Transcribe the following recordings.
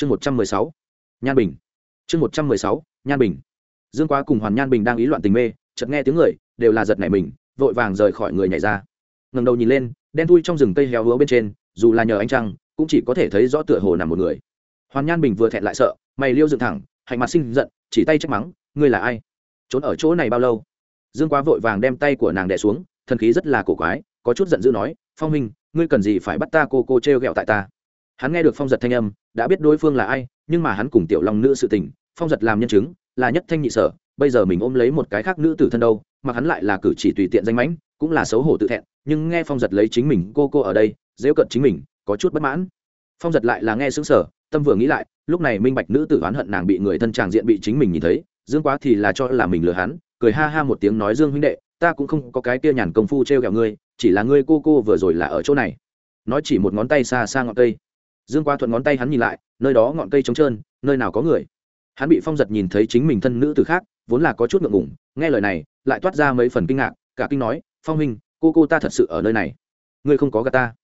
chương một trăm mười sáu, nhan bình. Chương một trăm mười sáu, nhan bình. Dương quá cùng hoàn nhan bình đang ý loạn tình mê, chợt nghe tiếng người, đều là giật nảy mình, vội vàng rời khỏi người nhảy ra. Ngẩng đầu nhìn lên, đen thui trong rừng cây héo húa bên trên, dù là nhờ ánh trăng, cũng chỉ có thể thấy rõ tựa hồ nằm một người. Hoàn nhan bình vừa thẹn lại sợ, mày liêu dựng thẳng, hạnh mặt sinh giận, chỉ tay trách mắng, ngươi là ai? Trốn ở chỗ này bao lâu? Dương quá vội vàng đem tay của nàng đẻ xuống, thần khí rất là cổ quái, có chút giận dữ nói, phong minh ngươi cần gì phải bắt ta cô cô t r e o g ẹ o tại ta? Hắn nghe được phong giật thanh âm, đã biết đối phương là ai, nhưng mà hắn cùng tiểu long nữ sự tình, phong giật làm nhân chứng, là nhất thanh nhị sở, bây giờ mình ôm lấy một cái khác nữ tử thân đâu, mà hắn lại là cử chỉ tùy tiện danh mãnh, cũng là xấu hổ tự thẹn, nhưng nghe phong giật lấy chính mình, cô cô ở đây dễ cận chính mình, có chút bất mãn. Phong giật lại là nghe xứng sở tâm vừa nghĩ lại, lúc này minh bạch nữ tử oán hận nàng bị người thân tràng diện bị chính mình nhìn thấy, dương quá thì là cho là mình lừa hắn, cười ha ha một tiếng nói, dương huynh đệ, ta cũng không có cái kia nhàn công phu t r e o g ẹ o ngươi, chỉ là ngươi cô cô vừa rồi là ở chỗ này. Nói chỉ một ngón tay xa xa ngọn cây dương qua thuận ngón tay hắn nhìn lại, nơi đó ngọn cây trống trơn, nơi nào có người. Hắn bị phong giật nhìn thấy chính mình thân nữ từ khác, vốn là có chút ngượng ngủng nghe lời này, lại toát ra mấy phần kinh ngạc, cả kinh nói, phong huynh, cô cô ta thật sự ở nơi này. Ngươi không có gà ta.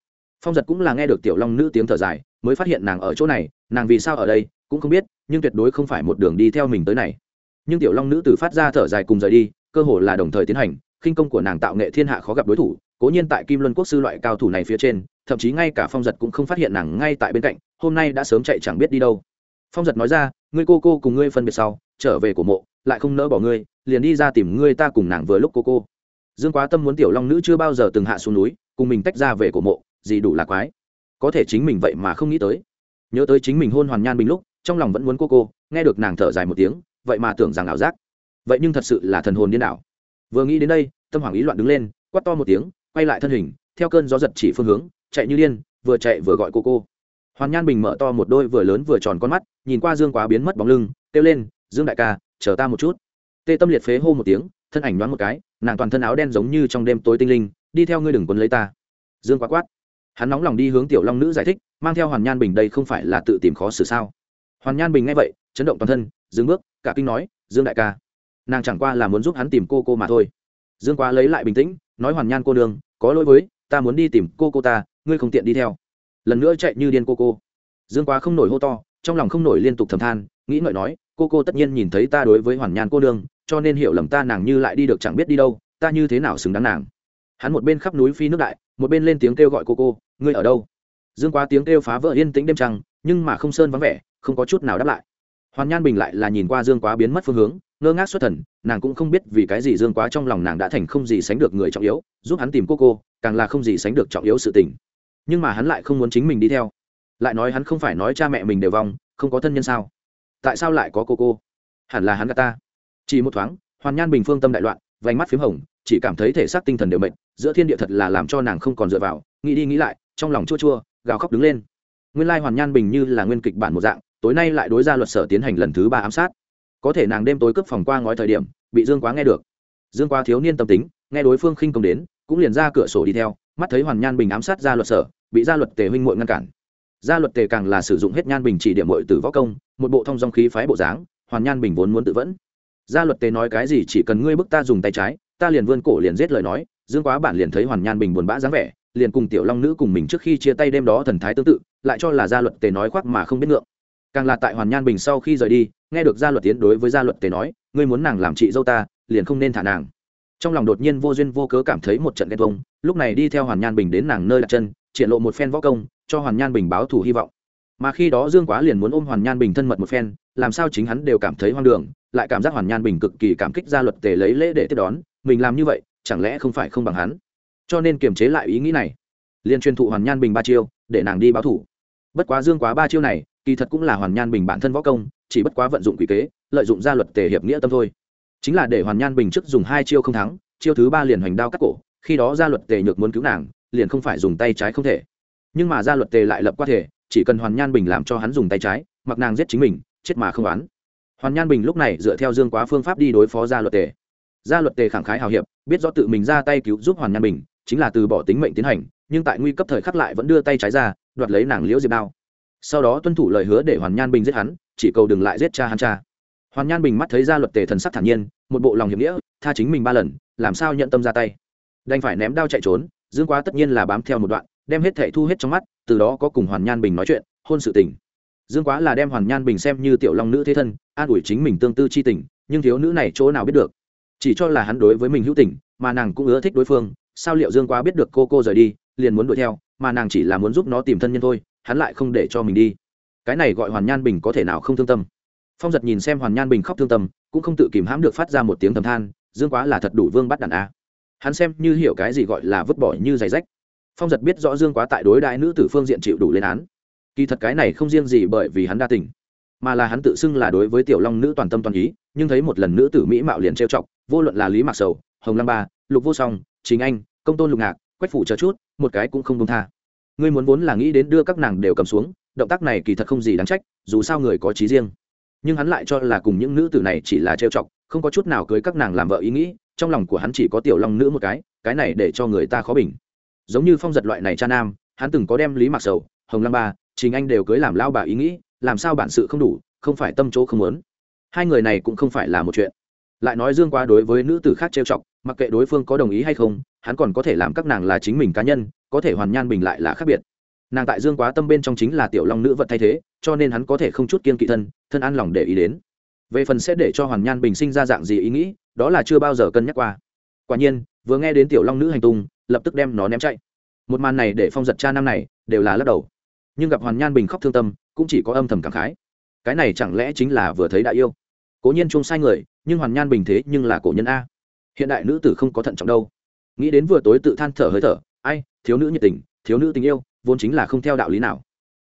Phong giật cũng là nghe được tiểu long nữ tiếng thở dài, mới phát hiện nàng ở chỗ này, nàng vì sao ở đây, cũng không biết, nhưng tuyệt đối không phải một đường đi theo mình tới này. Nhưng tiểu long nữ từ phát ra thở dài cùng rời đi, cơ hồ là đồng thời tiến hành khinh công của nàng tạo nghệ thiên hạ khó gặp đối thủ, cố nhiên tại kim luân quốc sư loại cao thủ này phía trên, thậm chí ngay cả phong giật cũng không phát hiện nàng ngay tại bên cạnh, hôm nay đã sớm chạy chẳng biết đi đâu. Phong giật nói ra, ngươi cô cô cùng ngươi phân biệt sau, trở về của mộ, lại không nỡ bỏ ngươi, liền đi ra tìm ngươi ta cùng nàng vừa lúc cô cô. Dương quá tâm muốn tiểu long nữ chưa bao giờ từng hạ xuống núi, cùng mình tách ra về của mộ, gì đủ là quái. Có thể chính mình vậy mà không nghĩ tới. Nhớ tới chính mình hôn hoàn nhan bình lúc, trong lòng vẫn muốn cô cô, nghe được nàng thở dài một tiếng, vậy mà tưởng rằng ảo giác. Vậy nhưng thật sự là thần hồn điên đảo vừa nghĩ đến đây, tâm hoàng ý loạn đứng lên, quát to một tiếng, quay lại thân hình, theo cơn gió giật chỉ phương hướng, chạy như điên, vừa chạy vừa gọi cô cô. Hoàn nhan bình mở to một đôi vừa lớn vừa tròn con mắt, nhìn qua dương quá biến mất bóng lưng, kêu lên, dương đại ca, chờ ta một chút. Tê tâm liệt phế hô một tiếng, thân ảnh đoán một cái, nàng toàn thân áo đen giống như trong đêm tối tinh linh, đi theo ngươi đừng quấn lấy ta. Dương quá quát. Hắn nóng lòng đi hướng tiểu long nữ giải thích, mang theo hoàn nhan bình đây không phải là tự tìm khó xử sao? Hoàn nhan bình nghe vậy, chấn động toàn thân, dừng bước, cả kinh nói, dương đại ca nàng chẳng qua là muốn giúp hắn tìm cô cô mà thôi. Dương quá lấy lại bình tĩnh, nói hoàn nhan cô đường có lỗi với, ta muốn đi tìm cô cô ta, ngươi không tiện đi theo. Lần nữa chạy như điên cô cô. Dương quá không nổi hô to, trong lòng không nổi liên tục thầm than, nghĩ ngợi nói, cô cô tất nhiên nhìn thấy ta đối với hoàn nhan cô nương, cho nên hiểu lầm ta nàng như lại đi được chẳng biết đi đâu, ta như thế nào xứng đáng nàng. Hắn một bên khắp núi phi nước đại, một bên lên tiếng kêu gọi cô cô, ngươi ở đâu? Dương quá tiếng kêu phá vỡ yên tĩnh đêm trăng, nhưng mà không sơn vắng vẻ, không có chút nào đáp lại. Hoàn nhan bình lại là nhìn qua dương quá biến mất phương hướng ngơ ngác xuất thần, nàng cũng không biết vì cái gì dương quá trong lòng nàng đã thành không gì sánh được người trọng yếu, giúp hắn tìm cô cô, càng là không gì sánh được trọng yếu sự tình. Nhưng mà hắn lại không muốn chính mình đi theo. Lại nói hắn không phải nói cha mẹ mình đều vong, không có thân nhân sao? Tại sao lại có cô cô? Hẳn là hắn gà ta. Chỉ một thoáng, hoàn nhan bình phương tâm đại loạn, vành mắt p h í m hồng, chỉ cảm thấy thể xác tinh thần đều mệt, giữa thiên địa thật là làm cho nàng không còn dựa vào, nghĩ đi nghĩ lại, trong lòng chua chua, gào khóc đứng lên. Nguyên lai hoàn nhan bình như là nguyên kịch bản một dạng, tối nay lại đối ra luật sở tiến hành lần thứ ba ám sát có thể nàng đêm tối cướp phòng qua ngói thời điểm, bị dương quá nghe được. Dương quá thiếu niên tâm tính, nghe đối phương khinh công đến, cũng liền ra cửa sổ đi theo, mắt thấy hoàn nhan bình ám sát ra luật sở, bị gia luật tề huynh muội ngăn cản. Gia luật tề càng là sử dụng hết nhan bình chỉ điểm muội từ võ công, một bộ thông dong khí phái bộ dáng, hoàn nhan bình vốn muốn tự vẫn. Gia luật tề nói cái gì chỉ cần ngươi bức ta dùng tay trái, ta liền vươn cổ liền giết lời nói, dương quá bản liền thấy hoàn nhan bình buồn bã dáng vẻ, liền cùng tiểu long nữ cùng mình trước khi chia tay đêm đó thần thái tương tự, lại cho là gia luật tề nói khoác mà không biết ngượng càng là tại hoàn nhan bình sau khi rời đi, nghe được gia luật tiến đối với gia luật tề nói, ngươi muốn nàng làm chị dâu ta, liền không nên thả nàng. Trong lòng đột nhiên vô duyên vô cớ cảm thấy một trận ghen vông lúc này đi theo hoàn nhan bình đến nàng nơi đặt chân, triển lộ một phen võ công, cho hoàn nhan bình báo thủ hy vọng. Mà khi đó dương quá liền muốn ôm hoàn nhan bình thân mật một phen, làm sao chính hắn đều cảm thấy hoang đường, lại cảm giác hoàn nhan bình cực kỳ cảm kích gia luật tề lấy lễ để tiếp đón, mình làm như vậy, chẳng lẽ không phải không bằng hắn? Cho nên kiềm chế lại ý nghĩ này, liền truyền thụ hoàn nhan bình ba chiêu, để nàng đi báo thủ bất quá dương quá ba chiêu này kỳ thật cũng là hoàn nhan bình bản thân võ công, chỉ bất quá vận dụng quỷ kế, lợi dụng gia luật tề hiệp nghĩa tâm thôi. Chính là để hoàn nhan bình trước dùng hai chiêu không thắng, chiêu thứ ba liền hoành đao cắt cổ, khi đó gia luật tề nhược muốn cứu nàng, liền không phải dùng tay trái không thể. Nhưng mà gia luật tề lại lập qua thể, chỉ cần hoàn nhan bình làm cho hắn dùng tay trái, mặc nàng giết chính mình, chết mà không oán. Hoàn nhan bình lúc này dựa theo dương quá phương pháp đi đối phó gia luật tề. Gia luật tề khẳng khái hào hiệp, biết rõ tự mình ra tay cứu giúp hoàn nhan bình, chính là từ bỏ tính mệnh tiến hành, nhưng tại nguy cấp thời khắc lại vẫn đưa tay trái ra, đoạt lấy nàng liễu diệp đao sau đó tuân thủ lời hứa để hoàn nhan bình giết hắn, chỉ cầu đừng lại giết cha hắn cha. Hoàn nhan bình mắt thấy ra luật tề thần sắc thản nhiên, một bộ lòng hiểm nghĩa, tha chính mình ba lần, làm sao nhận tâm ra tay? Đành phải ném đao chạy trốn, dương quá tất nhiên là bám theo một đoạn, đem hết thệ thu hết trong mắt, từ đó có cùng hoàn nhan bình nói chuyện, hôn sự tình. Dương quá là đem hoàn nhan bình xem như tiểu long nữ thế thân, an ủi chính mình tương tư c h i tình, nhưng thiếu nữ này chỗ nào biết được? Chỉ cho là hắn đối với mình hữu tình, mà nàng cũng ưa thích đối phương, sao liệu dương quá biết được cô cô rời đi, liền muốn đuổi theo, mà nàng chỉ là muốn giúp nó tìm thân nhân thôi hắn lại không để cho mình đi. Cái này gọi hoàn nhan bình có thể nào không thương tâm? Phong giật nhìn xem hoàn nhan bình khóc thương tâm, cũng không tự kìm hãm được phát ra một tiếng thầm than, dương quá là thật đủ vương bắt đàn a. Hắn xem như hiểu cái gì gọi là vứt bỏ như giày rách. Phong giật biết rõ dương quá tại đối đại nữ tử phương diện chịu đủ lên án. Kỳ thật cái này không riêng gì bởi vì hắn đa tình, mà là hắn tự xưng là đối với tiểu long nữ toàn tâm toàn ý, nhưng thấy một lần nữ tử mỹ mạo liền trêu chọc, vô luận là lý mạc sầu, hồng lăng ba, lục vô song chính anh, công tôn lục ngạc, quách phủ chờ chút, một cái cũng không công tha ngươi muốn vốn là nghĩ đến đưa các nàng đều cầm xuống, động tác này kỳ thật không gì đáng trách, dù sao người có trí riêng. Nhưng hắn lại cho là cùng những nữ tử này chỉ là trêu chọc, không có chút nào cưới các nàng làm vợ ý nghĩ, trong lòng của hắn chỉ có tiểu long nữ một cái cái này để cho người ta khó bình. Giống như phong giật loại này cha nam, hắn từng có đem lý mặc sầu, hồng lăng ba chính anh đều cưới làm lao bà ý nghĩ, làm sao bản sự không đủ, không phải tâm chỗ không muốn. Hai người này cũng không phải là một chuyện lại nói dương quá đối với nữ tử khác trêu chọc, mặc kệ đối phương có đồng ý hay không, hắn còn có thể làm các nàng là chính mình cá nhân, có thể hoàn nhan bình lại là khác biệt. Nàng tại dương quá tâm bên trong chính là tiểu long nữ vật thay thế, cho nên hắn có thể không chút kiên kỵ thân thân an lòng để ý đến. Về phần sẽ để cho hoàn nhan bình sinh ra dạng gì ý nghĩ, đó là chưa bao giờ cân nhắc qua. Quả nhiên, vừa nghe đến tiểu long nữ hành tung, lập tức đem nó ném chạy. Một màn này để phong giật cha năm này, đều là lắc đầu. Nhưng gặp hoàn nhan bình khóc thương tâm, cũng chỉ có âm thầm cảm khái. Cái này chẳng lẽ chính là vừa thấy đã yêu? Cố nhiên chung sai người nhưng hoàn nhan bình thế nhưng là cổ nhân a. Hiện đại nữ tử không có thận trọng đâu. Nghĩ đến vừa tối tự than thở hơi thở, ai, thiếu nữ nhiệt tình, thiếu nữ tình yêu, vốn chính là không theo đạo lý nào.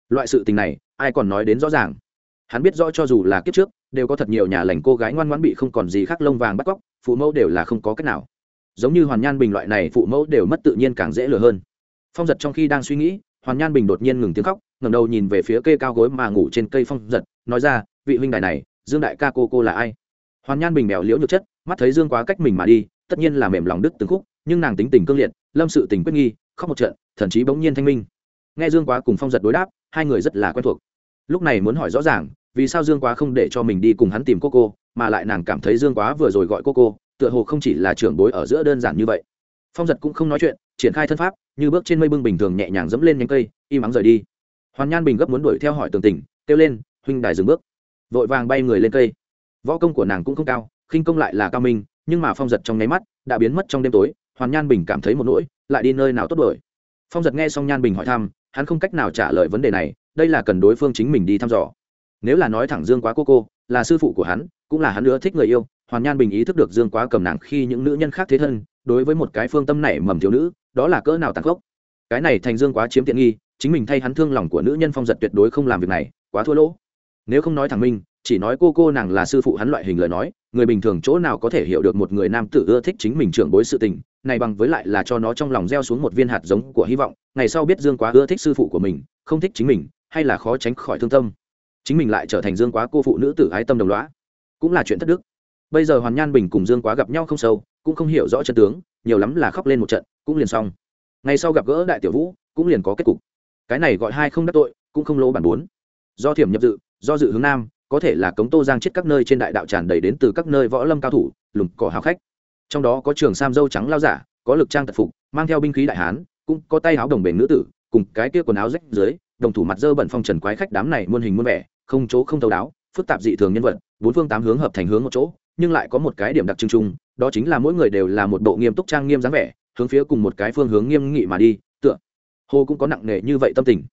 Loại sự tình này, ai còn nói đến rõ ràng. Hắn biết rõ cho dù là kiếp trước, đều có thật nhiều nhà lành cô gái ngoan ngoãn bị không còn gì khác lông vàng bắt cóc, phụ mẫu đều là không có cách nào. Giống như hoàn nhan bình loại này, phụ mẫu đều mất tự nhiên càng dễ lừa hơn. Phong giật trong khi đang suy nghĩ, hoàn nhan bình đột nhiên ngừng tiếng khóc, ngẩng đầu nhìn về phía cây cao gối mà ngủ trên cây phong giật, nói ra, vị huynh đài này, dương đại ca cô cô là ai? Hoàn nhan bình bèo liễu nhược chất, mắt thấy dương quá cách mình mà đi, tất nhiên là mềm lòng đứt từng khúc, nhưng nàng tính tình cương liệt, lâm sự tình quyết nghi, khóc một trận thậm chí bỗng nhiên thanh minh. Nghe dương quá cùng phong giật đối đáp, hai người rất là quen thuộc. Lúc này muốn hỏi rõ ràng, vì sao dương quá không để cho mình đi cùng hắn tìm cô cô, mà lại nàng cảm thấy dương quá vừa rồi gọi cô cô, tựa hồ không chỉ là trưởng bối ở giữa đơn giản như vậy. Phong giật cũng không nói chuyện, triển khai thân pháp, như bước trên mây bưng bình thường nhẹ nhàng dẫm lên nhánh cây im ắng rời đi. Hoàn nhan bình gấp muốn đuổi theo hỏi tường tình kêu lên, huynh đài dừng bước. Vội vàng bay người lên cây võ công của nàng cũng không cao, khinh công lại là cao minh, nhưng mà phong giật trong nháy mắt đã biến mất trong đêm tối, hoàn nhan bình cảm thấy một nỗi, lại đi nơi nào tốt đổi phong giật nghe xong nhan bình hỏi thăm, hắn không cách nào trả lời vấn đề này, đây là cần đối phương chính mình đi thăm dò. Nếu là nói thẳng dương quá cô cô, là sư phụ của hắn, cũng là hắn nữa thích người yêu, hoàn nhan bình ý thức được dương quá cầm nàng khi những nữ nhân khác thế thân, đối với một cái phương tâm này mầm thiếu nữ, đó là cỡ nào tàn khốc. Cái này thành dương quá chiếm tiện nghi, chính mình thay hắn thương lòng của nữ nhân phong giật tuyệt đối không làm việc này, quá thua lỗ. Nếu không nói thẳng minh chỉ nói cô cô nàng là sư phụ hắn loại hình lời nói, người bình thường chỗ nào có thể hiểu được một người nam tử ưa thích chính mình trưởng bối sự tình, này bằng với lại là cho nó trong lòng gieo xuống một viên hạt giống của hy vọng, ngày sau biết dương quá ưa thích sư phụ của mình, không thích chính mình, hay là khó tránh khỏi thương tâm. Chính mình lại trở thành dương quá cô phụ nữ tử ái tâm đồng loá cũng là chuyện thất đức. Bây giờ hoàn nhan bình cùng dương quá gặp nhau không sâu, cũng không hiểu rõ chân tướng, nhiều lắm là khóc lên một trận, cũng liền xong. Ngày sau gặp gỡ đại tiểu vũ, cũng liền có kết cục. Cái này gọi hai không đắc tội, cũng không lỗ bản bốn. Do thiểm nhập dự, do dự hướng nam có thể là cống tô giang chết các nơi trên đại đạo tràn đầy đến từ các nơi võ lâm cao thủ lùm cỏ hào khách. Trong đó có trường sam dâu trắng lao giả, có lực trang tật phục, mang theo binh khí đại hán, cũng có tay áo đồng bền nữ tử, cùng cái kia quần áo rách dưới, đồng thủ mặt dơ bẩn phong trần quái khách đám này muôn hình muôn vẻ, không chỗ không thấu đáo, phức tạp dị thường nhân vật, bốn phương tám hướng hợp thành hướng một chỗ, nhưng lại có một cái điểm đặc trưng chung, đó chính là mỗi người đều là một bộ nghiêm túc trang nghiêm dáng vẻ, hướng phía cùng một cái phương hướng nghiêm nghị mà đi, tựa hồ cũng có nặng nề như vậy tâm tình.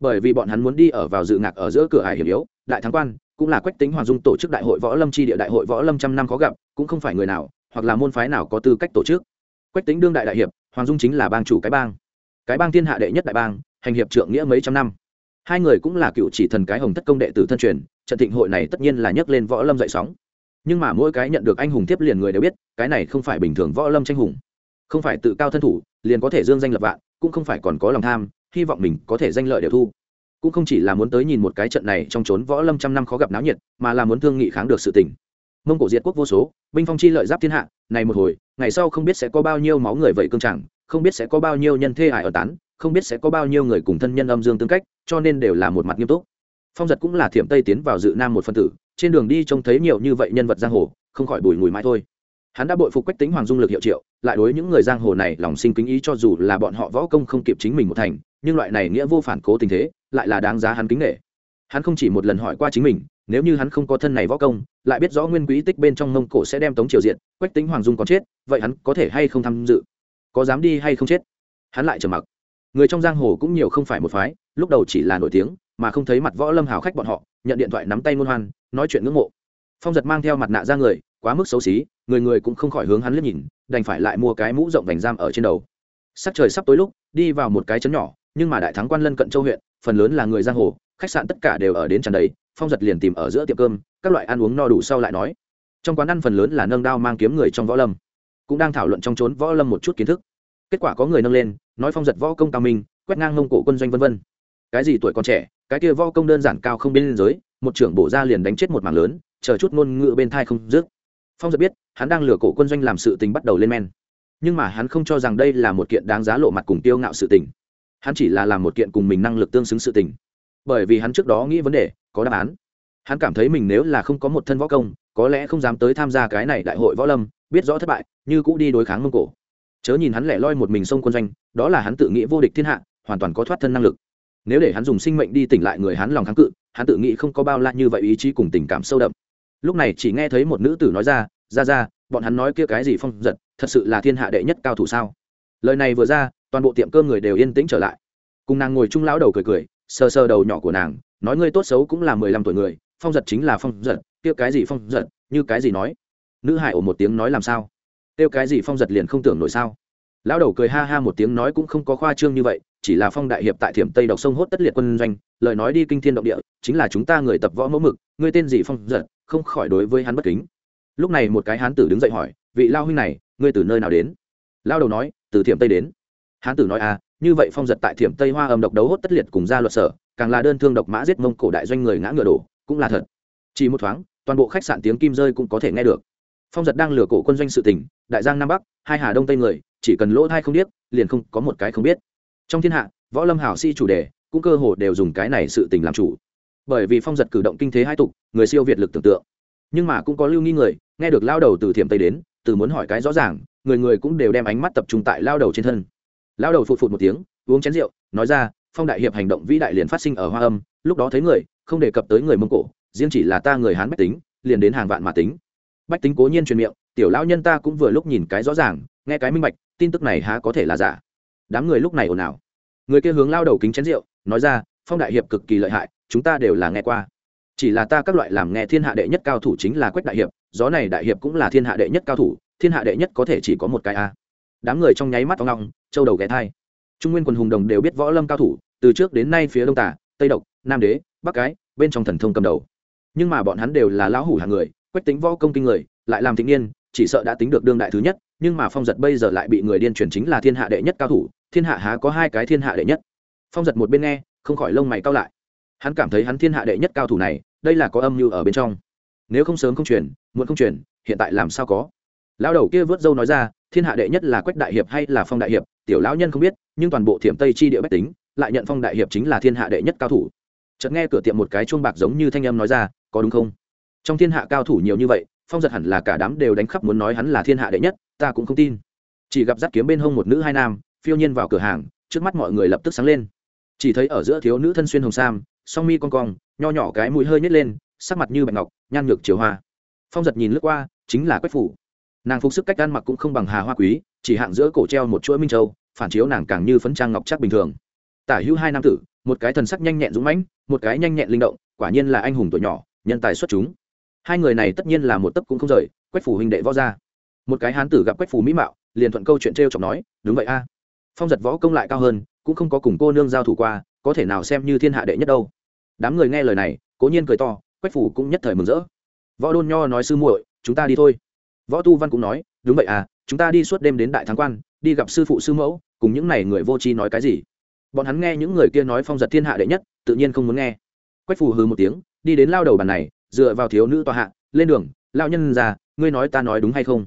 Bởi vì bọn hắn muốn đi ở vào dự ngạc ở giữa cửa hải hiểm yếu, đại thắng quan cũng là quách tính hoàng dung tổ chức đại hội võ lâm tri địa đại hội võ lâm trăm năm khó gặp, cũng không phải người nào, hoặc là môn phái nào có tư cách tổ chức. Quách tính đương đại đại hiệp, hoàng dung chính là bang chủ cái bang. Cái bang thiên hạ đệ nhất đại bang, hành hiệp trượng nghĩa mấy trăm năm. Hai người cũng là cựu chỉ thần cái hồng thất công đệ tử thân truyền, trận thịnh hội này tất nhiên là nhấc lên võ lâm dậy sóng. Nhưng mà mỗi cái nhận được anh hùng tiếp liền người đều biết, cái này không phải bình thường võ lâm tranh hùng. Không phải tự cao thân thủ, liền có thể dương danh lập vạn, cũng không phải còn có lòng tham, hy vọng mình có thể danh lợi đều thu cũng không chỉ là muốn tới nhìn một cái trận này trong trốn võ lâm trăm năm khó gặp náo nhiệt, mà là muốn thương nghị kháng được sự tình. Mông cổ diệt quốc vô số, binh phong chi lợi giáp thiên hạ, này một hồi, ngày sau không biết sẽ có bao nhiêu máu người vậy cương chẳng, không biết sẽ có bao nhiêu nhân thê hại ở tán, không biết sẽ có bao nhiêu người cùng thân nhân âm dương tương cách, cho nên đều là một mặt nghiêm túc. Phong giật cũng là thiểm tây tiến vào dự nam một phân tử, trên đường đi trông thấy nhiều như vậy nhân vật giang hồ, không khỏi bùi ngùi mãi thôi hắn đã bội phục quách tính hoàng dung lực hiệu triệu, lại đối những người giang hồ này lòng sinh kính ý cho dù là bọn họ võ công không kịp chính mình một thành, nhưng loại này nghĩa vô phản cố tình thế, lại là đáng giá hắn kính nghệ hắn không chỉ một lần hỏi qua chính mình, nếu như hắn không có thân này võ công, lại biết rõ nguyên quỹ tích bên trong mông cổ sẽ đem tống triều diện quách tính hoàng dung còn chết, vậy hắn có thể hay không tham dự? Có dám đi hay không chết? Hắn lại trầm mặc. Người trong giang hồ cũng nhiều không phải một phái, lúc đầu chỉ là nổi tiếng, mà không thấy mặt võ lâm hào khách bọn họ, nhận điện thoại nắm tay ngôn hoan, nói chuyện ngưỡng mộ. Phong giật mang theo mặt nạ ra người quá mức xấu xí, người người cũng không khỏi hướng hắn liếc nhìn, đành phải lại mua cái mũ rộng vành giam ở trên đầu. Sắc trời sắp tối lúc, đi vào một cái chấn nhỏ, nhưng mà đại thắng quan lân cận châu huyện, phần lớn là người giang hồ, khách sạn tất cả đều ở đến tràn đầy, phong giật liền tìm ở giữa tiệm cơm, các loại ăn uống no đủ sau lại nói. Trong quán ăn phần lớn là nâng đao mang kiếm người trong võ lâm, cũng đang thảo luận trong trốn võ lâm một chút kiến thức. Kết quả có người nâng lên, nói phong giật võ công cao minh, quét ngang mông cổ quân doanh vân vân. Cái gì tuổi còn trẻ, cái kia võ công đơn giản cao không biên giới, một trưởng bổ ra liền đánh chết một mảng lớn, chờ chút ngôn ngữ bên thai không dứt phong giật biết, hắn đang lừa cổ quân doanh làm sự tình bắt đầu lên men. Nhưng mà hắn không cho rằng đây là một kiện đáng giá lộ mặt cùng tiêu ngạo sự tình. Hắn chỉ là làm một kiện cùng mình năng lực tương xứng sự tình. Bởi vì hắn trước đó nghĩ vấn đề, có đáp án. Hắn cảm thấy mình nếu là không có một thân võ công, có lẽ không dám tới tham gia cái này đại hội võ lâm, biết rõ thất bại, như cũ đi đối kháng mông cổ. Chớ nhìn hắn lẻ loi một mình sông quân doanh, đó là hắn tự nghĩ vô địch thiên hạ, hoàn toàn có thoát thân năng lực. Nếu để hắn dùng sinh mệnh đi tỉnh lại người hắn lòng kháng cự, hắn tự nghĩ không có bao la như vậy ý chí cùng tình cảm sâu đậm lúc này chỉ nghe thấy một nữ tử nói ra ra ra, bọn hắn nói kia cái gì phong giật, thật sự là thiên hạ đệ nhất cao thủ sao? Lời này vừa ra, toàn bộ tiệm cơm người đều yên tĩnh trở lại. Cùng nàng ngồi chung lão đầu cười cười, sờ sờ đầu nhỏ của nàng, nói ngươi tốt xấu cũng là mười lăm tuổi người, phong giật chính là phong giật, kia cái gì phong giật, như cái gì nói? Nữ hải ổ một tiếng nói làm sao? Kêu cái gì phong giật liền không tưởng nổi sao? Lão đầu cười ha ha một tiếng nói cũng không có khoa trương như vậy, chỉ là phong đại hiệp tại thiểm tây độc sông hốt tất liệt quân doanh, lời nói đi kinh thiên động địa, chính là chúng ta người tập võ mẫu mực, ngươi tên gì phong giật? Không khỏi đối với hắn bất kính. Lúc này một cái hán tử đứng dậy hỏi, vị lao huynh này, ngươi từ nơi nào đến? Lao đầu nói, từ thiểm tây đến. Hán tử nói à như vậy phong giật tại thiểm tây hoa âm độc đấu hốt tất liệt cùng gia luật sở, càng là đơn thương độc mã giết mông cổ đại doanh người ngã ngựa đổ, cũng là thật. Chỉ một thoáng, toàn bộ khách sạn tiếng kim rơi cũng có thể nghe được. Phong giật đang lừa cổ quân doanh sự tỉnh đại giang nam bắc, hai hà đông tây người, chỉ cần lỗ thai không biết liền không có một cái không biết. Trong thiên hạ, võ lâm hảo si chủ đề, cũng cơ hồ đều dùng cái này sự tình làm chủ bởi vì phong giật cử động kinh thế hai tục, người siêu việt lực tưởng tượng. Nhưng mà cũng có lưu nghi người, nghe được lao đầu từ thiểm tây đến, từ muốn hỏi cái rõ ràng, người người cũng đều đem ánh mắt tập trung tại lao đầu trên thân. Lao đầu phụt phụt một tiếng, uống chén rượu, nói ra, phong đại hiệp hành động vĩ đại liền phát sinh ở hoa âm, lúc đó thấy người, không đề cập tới người mông cổ, riêng chỉ là ta người hán bách tính, liền đến hàng vạn mà tính. Bách tính cố nhiên truyền miệng, tiểu lão nhân ta cũng vừa lúc nhìn cái rõ ràng, nghe cái minh bạch, tin tức này há có thể là giả. Đám người lúc này ồn ào. Người kia hướng lao đầu kính chén rượu, nói ra phong đại hiệp cực kỳ lợi hại, chúng ta đều là nghe qua. Chỉ là ta các loại làm nghe thiên hạ đệ nhất cao thủ chính là quách đại hiệp, gió này đại hiệp cũng là thiên hạ đệ nhất cao thủ, thiên hạ đệ nhất có thể chỉ có một cái a. Đám người trong nháy mắt to ngọng châu đầu ghé thai. Trung nguyên quần hùng đồng đều biết võ lâm cao thủ, từ trước đến nay phía đông tả tây độc, nam đế, bắc cái, bên trong thần thông cầm đầu. Nhưng mà bọn hắn đều là lão hủ hàng người, quách tính võ công kinh người, lại làm thịnh niên, chỉ sợ đã tính được đương đại thứ nhất, nhưng mà phong giật bây giờ lại bị người điên truyền chính là thiên hạ đệ nhất cao thủ, thiên hạ há có hai cái thiên hạ đệ nhất. Phong giật một bên nghe không khỏi lông mày cao lại. Hắn cảm thấy hắn thiên hạ đệ nhất cao thủ này, đây là có âm mưu ở bên trong. Nếu không sớm không truyền, muộn không truyền, hiện tại làm sao có? Lão đầu kia vớt dâu nói ra, thiên hạ đệ nhất là quách đại hiệp hay là phong đại hiệp, tiểu lão nhân không biết, nhưng toàn bộ thiểm tây chi địa bách tính, lại nhận phong đại hiệp chính là thiên hạ đệ nhất cao thủ. Chợt nghe cửa tiệm một cái chuông bạc giống như thanh âm nói ra, có đúng không? Trong thiên hạ cao thủ nhiều như vậy, phong giật hẳn là cả đám đều đánh khắp muốn nói hắn là thiên hạ đệ nhất, ta cũng không tin. Chỉ gặp dắt kiếm bên hông một nữ hai nam, phiêu nhiên vào cửa hàng, trước mắt mọi người lập tức sáng lên chỉ thấy ở giữa thiếu nữ thân xuyên hồng sam, song mi con cong, nho nhỏ cái mũi hơi nhét lên, sắc mặt như bạch ngọc, nhan ngược chiều hoa. Phong giật nhìn lướt qua, chính là quách phủ. Nàng phục sức cách ăn mặc cũng không bằng hà hoa quý, chỉ hạng giữa cổ treo một chuỗi minh châu, phản chiếu nàng càng như phấn trang ngọc chắc bình thường. Tả hữu hai nam tử, một cái thần sắc nhanh nhẹn dũng mãnh, một cái nhanh nhẹn linh động, quả nhiên là anh hùng tuổi nhỏ, nhân tài xuất chúng. Hai người này tất nhiên là một tấc cũng không rời, quách phủ huynh đệ võ ra một cái hán tử gặp quách phủ mỹ mạo, liền thuận câu chuyện t r e o chọc nói, đúng vậy a. Phong giật võ công lại cao hơn cũng không có cùng cô nương giao thủ qua, có thể nào xem như thiên hạ đệ nhất đâu. Đám người nghe lời này, cố nhiên cười to, quách phủ cũng nhất thời mừng rỡ. Võ đôn nho nói sư muội, chúng ta đi thôi. Võ tu văn cũng nói, đúng vậy à chúng ta đi suốt đêm đến đại thắng quan, đi gặp sư phụ sư mẫu, cùng những n à y người vô tri nói cái gì? Bọn hắn nghe những người kia nói phong giật thiên hạ đệ nhất, tự nhiên không muốn nghe. Quách phù hừ một tiếng, đi đến lao đầu bàn này, dựa vào thiếu nữ tòa hạ, lên đường lao nhân già, ngươi nói ta nói đúng hay không?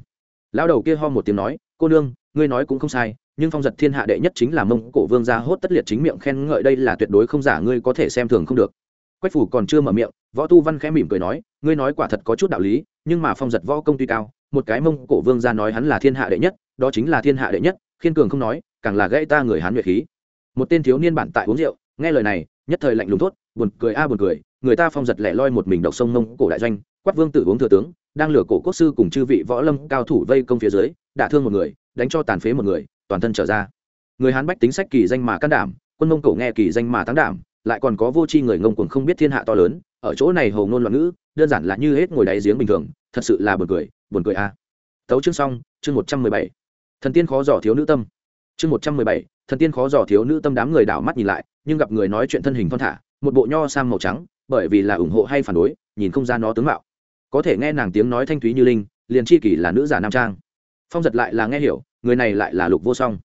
Lao đầu kia ho một tiếng nói cô nương, ngươi nói cũng không sai, nhưng phong giật thiên hạ đệ nhất chính là mông cổ vương gia hốt tất liệt chính miệng khen ngợi đây là tuyệt đối không giả, ngươi có thể xem thường không được. Quách phủ còn chưa mở miệng, võ tu văn khẽ mỉm cười nói, ngươi nói quả thật có chút đạo lý, nhưng mà phong giật võ công tuy cao, một cái mông cổ vương gia nói hắn là thiên hạ đệ nhất, đó chính là thiên hạ đệ nhất, khiên cường không nói, càng là gãy ta người hán nhuệ khí. Một tên thiếu niên bản tại uống rượu, nghe lời này, nhất thời lạnh lùng thốt, buồn cười a à buồn cười, người ta phong giật lẻ loi một mình độc sông mông cổ đại doanh, quát vương tử uống thừa tướng, đang lừa cổ quốc sư cùng chư vị võ lâm cao thủ vây công phía dưới đả thương một người, đánh cho tàn phế một người, toàn thân trở ra. Người hán bách tính sách kỳ danh mà can đảm, quân mông cổ nghe kỳ danh mà thắng đảm, lại còn có vô tri người ngông cuồng không biết thiên hạ to lớn, ở chỗ này hầu ngôn loạn ngữ, đơn giản là như hết ngồi đáy giếng bình thường, thật sự là buồn cười buồn cười a. Tấu chương xong, chương một trăm mười bảy. Thần tiên khó dò thiếu nữ tâm. Chương một trăm mười bảy, thần tiên khó dò thiếu nữ tâm đám người đảo mắt nhìn lại, nhưng gặp người nói chuyện thân hình thon thả, một bộ nho sang màu trắng, bởi vì là ủng hộ hay phản đối, nhìn không ra nó tướng mạo. Có thể nghe nàng tiếng nói thanh thúy như linh, liền chi kỷ là nữ giả nam trang phong giật lại là nghe hiểu, người này lại là lục vô song.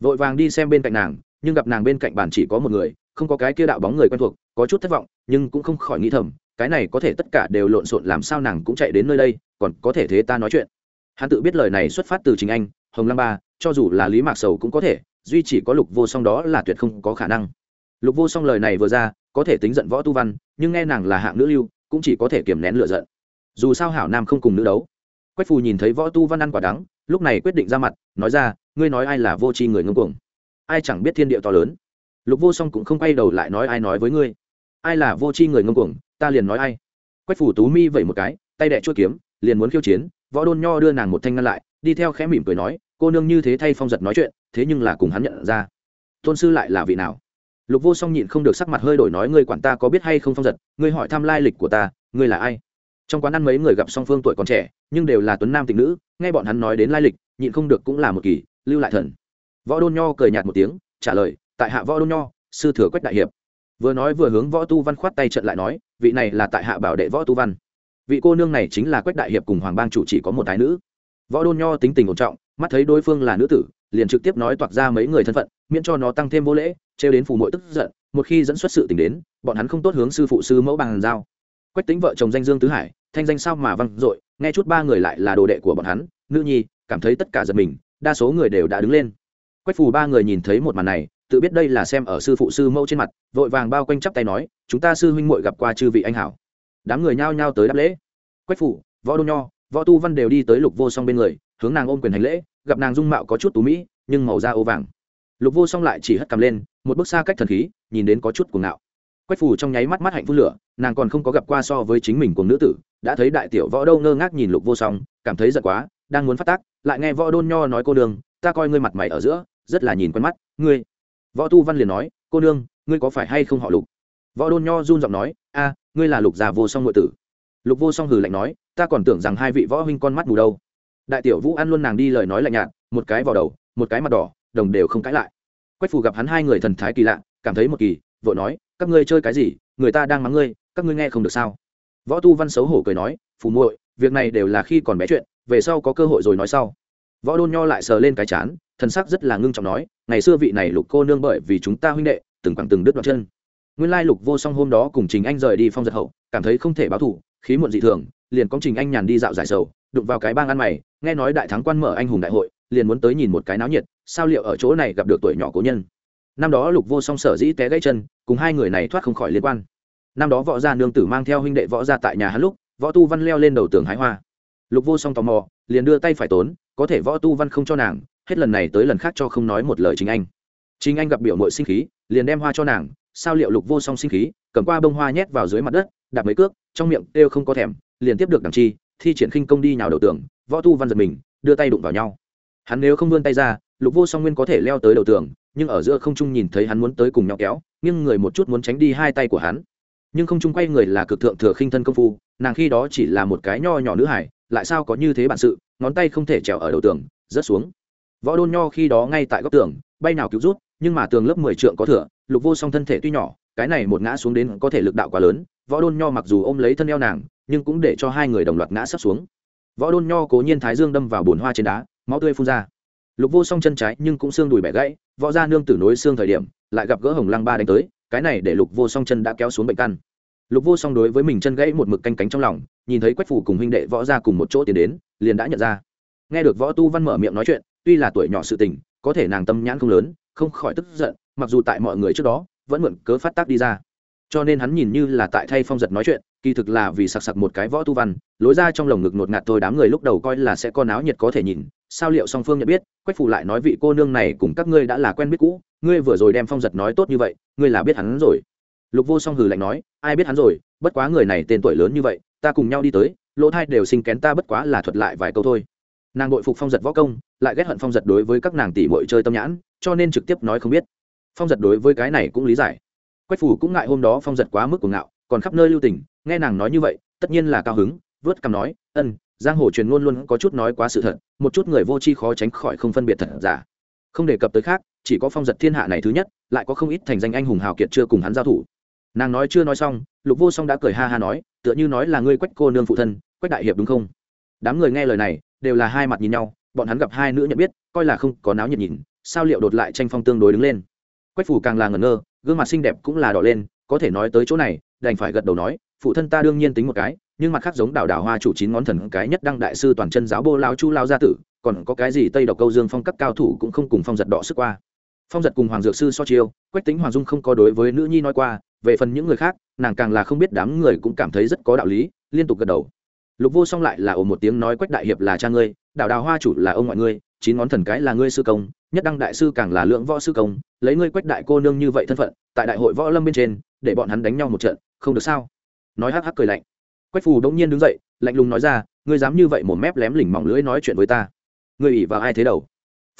Vội vàng đi xem bên cạnh nàng, nhưng gặp nàng bên cạnh bàn chỉ có một người, không có cái kia đạo bóng người quen thuộc, có chút thất vọng, nhưng cũng không khỏi nghĩ thầm, cái này có thể tất cả đều lộn xộn làm sao nàng cũng chạy đến nơi đây, còn có thể thế ta nói chuyện. Hắn tự biết lời này xuất phát từ chính anh, hồng lăng ba, cho dù là lý mạc sầu cũng có thể, duy chỉ có lục vô song đó là tuyệt không có khả năng. Lục vô song lời này vừa ra, có thể tính giận võ tu văn, nhưng nghe nàng là hạng nữ lưu, cũng chỉ có thể kiềm nén lựa giận. Dù sao hảo nam không cùng nữ đấu. Quách phù nhìn thấy võ tu văn ăn quả đắng lúc này quyết định ra mặt, nói ra, ngươi nói ai là vô tri người ngông cuồng? Ai chẳng biết thiên địa to lớn? Lục vô song cũng không quay đầu lại nói ai nói với ngươi. Ai là vô tri người ngông cuồng, ta liền nói ai. Quách phủ tú mi vẩy một cái, tay đẻ chuỗi kiếm, liền muốn khiêu chiến, võ đôn nho đưa nàng một thanh ngăn lại, đi theo khẽ mỉm cười nói, cô nương như thế thay phong giật nói chuyện, thế nhưng là cùng hắn nhận ra. Tôn sư lại là vị nào? Lục vô song nhịn không được sắc mặt hơi đổi nói, ngươi quản ta có biết hay không phong giật? Ngươi hỏi thăm lai lịch của ta, ngươi là ai? Trong quán ăn mấy người gặp song phương tuổi còn trẻ, nhưng đều là tuấn nam tình nữ, nghe bọn hắn nói đến lai lịch, nhịn không được cũng là một kỳ, lưu lại thần. Võ đôn nho cười nhạt một tiếng, trả lời, tại hạ võ đôn nho, sư thừa quách đại hiệp. Vừa nói vừa hướng võ tu văn khoát tay trận lại nói, vị này là tại hạ bảo đệ võ tu văn. Vị cô nương này chính là quách đại hiệp cùng hoàng bang chủ chỉ có một thái nữ. Võ đôn nho tính tình ổn trọng, mắt thấy đối phương là nữ tử, liền trực tiếp nói toạc ra mấy người thân phận, miễn cho nó tăng thêm vô lễ, trêu đến phù mội tức giận, một khi dẫn xuất sự tình đến, bọn hắn không tốt hướng sư phụ sư mẫu bằng giao quách tính vợ chồng danh dương tứ hải, thanh danh sao mà văng dội, nghe chút ba người lại là đồ đệ của bọn hắn, nữ nhi, cảm thấy tất cả giật mình, đa số người đều đã đứng lên. Quách phù ba người nhìn thấy một màn này, tự biết đây là xem ở sư phụ sư mẫu trên mặt, vội vàng bao quanh chắp tay nói, chúng ta sư huynh muội gặp qua chư vị anh hảo. Đám người nhao nhao tới đáp lễ. Quách phủ võ đô nho, võ tu văn đều đi tới lục vô song bên người, hướng nàng ôm quyền hành lễ, gặp nàng dung mạo có chút tú mỹ, nhưng màu da ô vàng. Lục vô song lại chỉ hất cầm lên, một bước xa cách thần khí, nhìn đến có chút cuồng ngạo quách phủ trong nháy mắt mắt hạnh phun lửa, nàng còn không có gặp qua so với chính mình cùng nữ tử, đã thấy đại tiểu võ đâu ngơ ngác nhìn lục vô song, cảm thấy giận quá, đang muốn phát tác, lại nghe võ đôn nho nói cô đường ta coi ngươi mặt mày ở giữa, rất là nhìn quen mắt, ngươi. Võ tu văn liền nói, cô nương, ngươi có phải hay không họ lục? Võ đôn nho run giọng nói, a, ngươi là lục già vô song ngụy tử. Lục vô song hừ lạnh nói, ta còn tưởng rằng hai vị võ huynh con mắt mù đâu. Đại tiểu vũ ăn luôn nàng đi lời nói lạnh nhạt, một cái vào đầu, một cái mặt đỏ, đồng đều không cãi lại. Quách phù gặp hắn hai người thần thái kỳ lạ, cảm thấy một kỳ, vội nói các ngươi chơi cái gì, người ta đang mắng ngươi, các ngươi nghe không được sao? Võ tu văn xấu hổ cười nói, phù muội, việc này đều là khi còn bé chuyện, về sau có cơ hội rồi nói sau. Võ đôn nho lại sờ lên cái chán, thần sắc rất là ngưng trọng nói, ngày xưa vị này lục cô nương bởi vì chúng ta huynh đệ, từng quẳng từng đứt đoạn chân. Nguyên lai lục vô song hôm đó cùng trình anh rời đi phong giật hậu, cảm thấy không thể báo thủ khí muộn dị thường, liền có trình anh nhàn đi dạo giải sầu, đụng vào cái bang ăn mày, nghe nói đại thắng quan mở anh hùng đại hội, liền muốn tới nhìn một cái náo nhiệt, sao liệu ở chỗ này gặp được tuổi nhỏ cố nhân? Năm đó lục vô song sở dĩ té gãy chân, cùng hai người này thoát không khỏi liên quan. Năm đó võ gia nương tử mang theo huynh đệ võ gia tại nhà hắn lúc, võ tu văn leo lên đầu tường hái hoa. Lục vô song tò mò, liền đưa tay phải tốn, có thể võ tu văn không cho nàng, hết lần này tới lần khác cho không nói một lời chính anh. Chính anh gặp biểu mội sinh khí, liền đem hoa cho nàng, sao liệu lục vô song sinh khí, cầm qua bông hoa nhét vào dưới mặt đất, đạp mấy cước, trong miệng đều không có thèm, liền tiếp được đằng chi, thi triển khinh công đi nhào đầu tường, võ tu văn giật mình, đưa tay đụng vào nhau. Hắn nếu không vươn tay ra, lục vô song nguyên có thể leo tới đầu tường nhưng ở giữa không trung nhìn thấy hắn muốn tới cùng nhau kéo nhưng người một chút muốn tránh đi hai tay của hắn. Nhưng không trung quay người là cực thượng thừa khinh thân công phu, nàng khi đó chỉ là một cái nho nhỏ nữ hải, lại sao có như thế bản sự, ngón tay không thể trèo ở đầu tường, rớt xuống. Võ đôn nho khi đó ngay tại góc tường, bay nào cứu rút, nhưng mà tường lớp mười trượng có thừa, lục vô song thân thể tuy nhỏ, cái này một ngã xuống đến có thể lực đạo quá lớn, võ đôn nho mặc dù ôm lấy thân eo nàng, nhưng cũng để cho hai người đồng loạt ngã sắp xuống. Võ đôn nho cố nhiên thái dương đâm vào bồn hoa trên đá, máu tươi phun ra lục vô song chân trái nhưng cũng xương đùi bẻ gãy, võ ra nương tử nối xương thời điểm, lại gặp gỡ hồng lăng ba đánh tới, cái này để lục vô song chân đã kéo xuống bệnh căn. Lục vô song đối với mình chân gãy một mực canh cánh trong lòng, nhìn thấy quách phủ cùng huynh đệ võ ra cùng một chỗ tiến đến, liền đã nhận ra. Nghe được võ tu văn mở miệng nói chuyện, tuy là tuổi nhỏ sự tình, có thể nàng tâm nhãn không lớn, không khỏi tức giận, mặc dù tại mọi người trước đó, vẫn mượn cớ phát tác đi ra. Cho nên hắn nhìn như là tại thay phong giật nói chuyện, kỳ thực là vì sặc sặc một cái võ tu văn, lối ra trong lồng ngực ngột ngạt thôi đám người lúc đầu coi là sẽ có náo nhiệt có thể nhìn sao liệu song phương nhận biết, quách phủ lại nói vị cô nương này cùng các ngươi đã là quen biết cũ, ngươi vừa rồi đem phong giật nói tốt như vậy, ngươi là biết hắn rồi. Lục vô song hừ lạnh nói, ai biết hắn rồi, bất quá người này tên tuổi lớn như vậy, ta cùng nhau đi tới, lỗ thai đều sinh kén ta bất quá là thuật lại vài câu thôi. Nàng bội phục phong giật võ công, lại ghét hận phong giật đối với các nàng tỷ bội chơi tâm nhãn, cho nên trực tiếp nói không biết. Phong giật đối với cái này cũng lý giải. Quách phủ cũng ngại hôm đó phong giật quá mức cuồng ngạo, còn khắp nơi lưu tình, nghe nàng nói như vậy, tất nhiên là cao hứng, vớt cằm nói, ân giang hồ truyền ngôn luôn có chút nói quá sự thật, một chút người vô tri khó tránh khỏi không phân biệt thật giả. Không đề cập tới khác, chỉ có phong giật thiên hạ này thứ nhất, lại có không ít thành danh anh hùng hào kiệt chưa cùng hắn giao thủ. Nàng nói chưa nói xong, lục vô song đã cười ha ha nói, tựa như nói là ngươi quách cô nương phụ thân, quách đại hiệp đúng không? Đám người nghe lời này, đều là hai mặt nhìn nhau, bọn hắn gặp hai nữ nhận biết, coi là không có náo nhiệt nhìn, sao liệu đột lại tranh phong tương đối đứng lên? Quách phủ càng là ngẩn ngơ, gương mặt xinh đẹp cũng là đỏ lên, có thể nói tới chỗ này, đành phải gật đầu nói, phụ thân ta đương nhiên tính một cái nhưng mặt khác giống đảo đảo hoa chủ chín ngón thần cái nhất đăng đại sư toàn chân giáo bô lao chu lao gia tử, còn có cái gì tây độc câu dương phong các cao thủ cũng không cùng phong giật đỏ sức qua. Phong giật cùng hoàng dược sư so chiêu, quách tính hoàng dung không có đối với nữ nhi nói qua, về phần những người khác, nàng càng là không biết đám người cũng cảm thấy rất có đạo lý, liên tục gật đầu. Lục vô song lại là ồ một tiếng nói quách đại hiệp là cha ngươi, đảo đào hoa chủ là ông ngoại ngươi, chín ngón thần cái là ngươi sư công, nhất đăng đại sư càng là lượng võ sư công, lấy ngươi quách đại cô nương như vậy thân phận, tại đại hội võ lâm bên trên, để bọn hắn đánh nhau một trận, không được sao? Nói hắc hắc cười lạnh quách phù đống nhiên đứng dậy, lạnh lùng nói ra, ngươi dám như vậy một mép lém lỉnh mỏng lưỡi nói chuyện với ta. Ngươi ỉ vào ai thế đầu?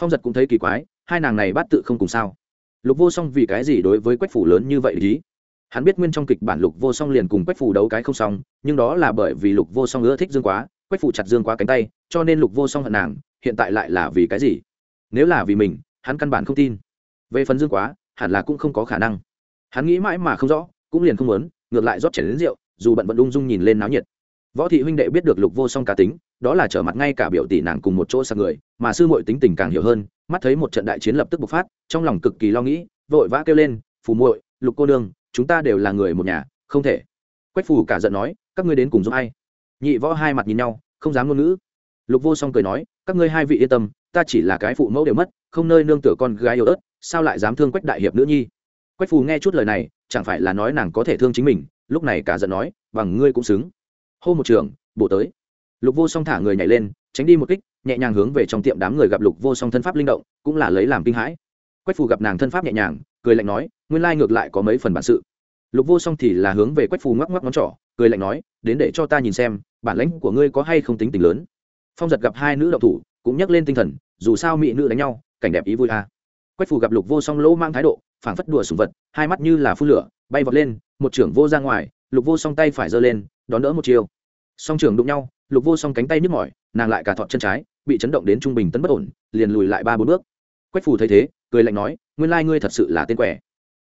Phong giật cũng thấy kỳ quái, hai nàng này bắt tự không cùng sao. Lục vô song vì cái gì đối với quách phủ lớn như vậy ý? Hắn biết nguyên trong kịch bản lục vô song liền cùng quách phủ đấu cái không xong, nhưng đó là bởi vì lục vô song ưa thích dương quá, quách phủ chặt dương quá cánh tay, cho nên lục vô song hận nàng, hiện tại lại là vì cái gì? Nếu là vì mình, hắn căn bản không tin. Về phần dương quá, hẳn là cũng không có khả năng. Hắn nghĩ mãi mà không rõ, cũng liền không muốn, ngược lại rót chảy đến rượu dù bận vẫn ung dung nhìn lên náo nhiệt. Võ thị huynh đệ biết được lục vô song cá tính, đó là trở mặt ngay cả biểu tỷ nàng cùng một chỗ sang người, mà sư muội tính tình càng hiểu hơn, mắt thấy một trận đại chiến lập tức bộc phát, trong lòng cực kỳ lo nghĩ, vội vã kêu lên, phù muội, lục cô nương, chúng ta đều là người một nhà, không thể. Quách phù cả giận nói, các ngươi đến cùng giúp ai? Nhị võ hai mặt nhìn nhau, không dám ngôn ngữ. Lục vô song cười nói, các ngươi hai vị yên tâm, ta chỉ là cái phụ mẫu đều mất, không nơi nương tựa con gái yếu ớt, sao lại dám thương quách đại hiệp nữ nhi? Quách phù nghe chút lời này, chẳng phải là nói nàng có thể thương chính mình lúc này cả giận nói, bằng ngươi cũng xứng. Hô một trường, bổ tới. Lục vô song thả người nhảy lên, tránh đi một kích, nhẹ nhàng hướng về trong tiệm đám người gặp lục vô song thân pháp linh động, cũng là lấy làm kinh hãi. Quách phù gặp nàng thân pháp nhẹ nhàng, cười lạnh nói, nguyên lai ngược lại có mấy phần bản sự. Lục vô song thì là hướng về quách phù ngoắc ngoắc ngón trỏ, cười lạnh nói, đến để cho ta nhìn xem, bản lãnh của ngươi có hay không tính tình lớn. Phong giật gặp hai nữ đậu thủ, cũng nhắc lên tinh thần, dù sao mỹ nữ đánh nhau, cảnh đẹp ý vui a. À. quách phù gặp lục vô song lỗ mang thái độ, phảng phất đùa sùng vật, hai mắt như là phun lửa, bay vọt lên một trưởng vô ra ngoài, lục vô song tay phải giơ lên, đón đỡ một chiều song trưởng đụng nhau, lục vô song cánh tay nhức mỏi, nàng lại cả thọt chân trái, bị chấn động đến trung bình tấn bất ổn, liền lùi lại ba bốn bước. Quách phù thấy thế, cười lạnh nói, nguyên lai ngươi thật sự là tên quẻ.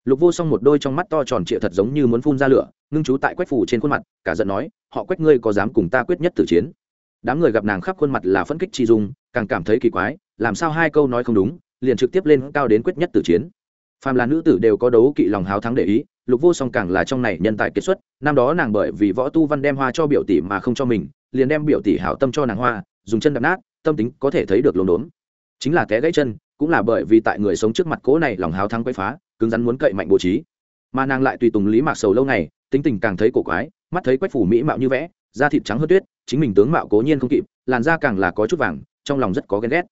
Lục vô song một đôi trong mắt to tròn trịa thật giống như muốn phun ra lửa, ngưng chú tại quách phù trên khuôn mặt, cả giận nói, họ quách ngươi có dám cùng ta quyết nhất tử chiến? Đám người gặp nàng khắp khuôn mặt là phẫn kích chi dung, càng cảm thấy kỳ quái, làm sao hai câu nói không đúng, liền trực tiếp lên cao đến quyết nhất tử chiến. Phàm là nữ tử đều có đấu kỵ lòng háo thắng để ý lục vô song càng là trong này nhân tài kết xuất, năm đó nàng bởi vì võ tu văn đem hoa cho biểu tỷ mà không cho mình, liền đem biểu tỷ hảo tâm cho nàng hoa, dùng chân đập nát, tâm tính có thể thấy được lồn đốn. Chính là té gãy chân, cũng là bởi vì tại người sống trước mặt cố này lòng háo thắng quay phá, cứng rắn muốn cậy mạnh bố trí. Mà nàng lại tùy tùng lý mạc sầu lâu ngày, tính tình càng thấy cổ quái, mắt thấy quách phủ mỹ mạo như vẽ, da thịt trắng hơn tuyết, chính mình tướng mạo cố nhiên không kịp, làn da càng là có chút vàng, trong lòng rất có ghen ghét.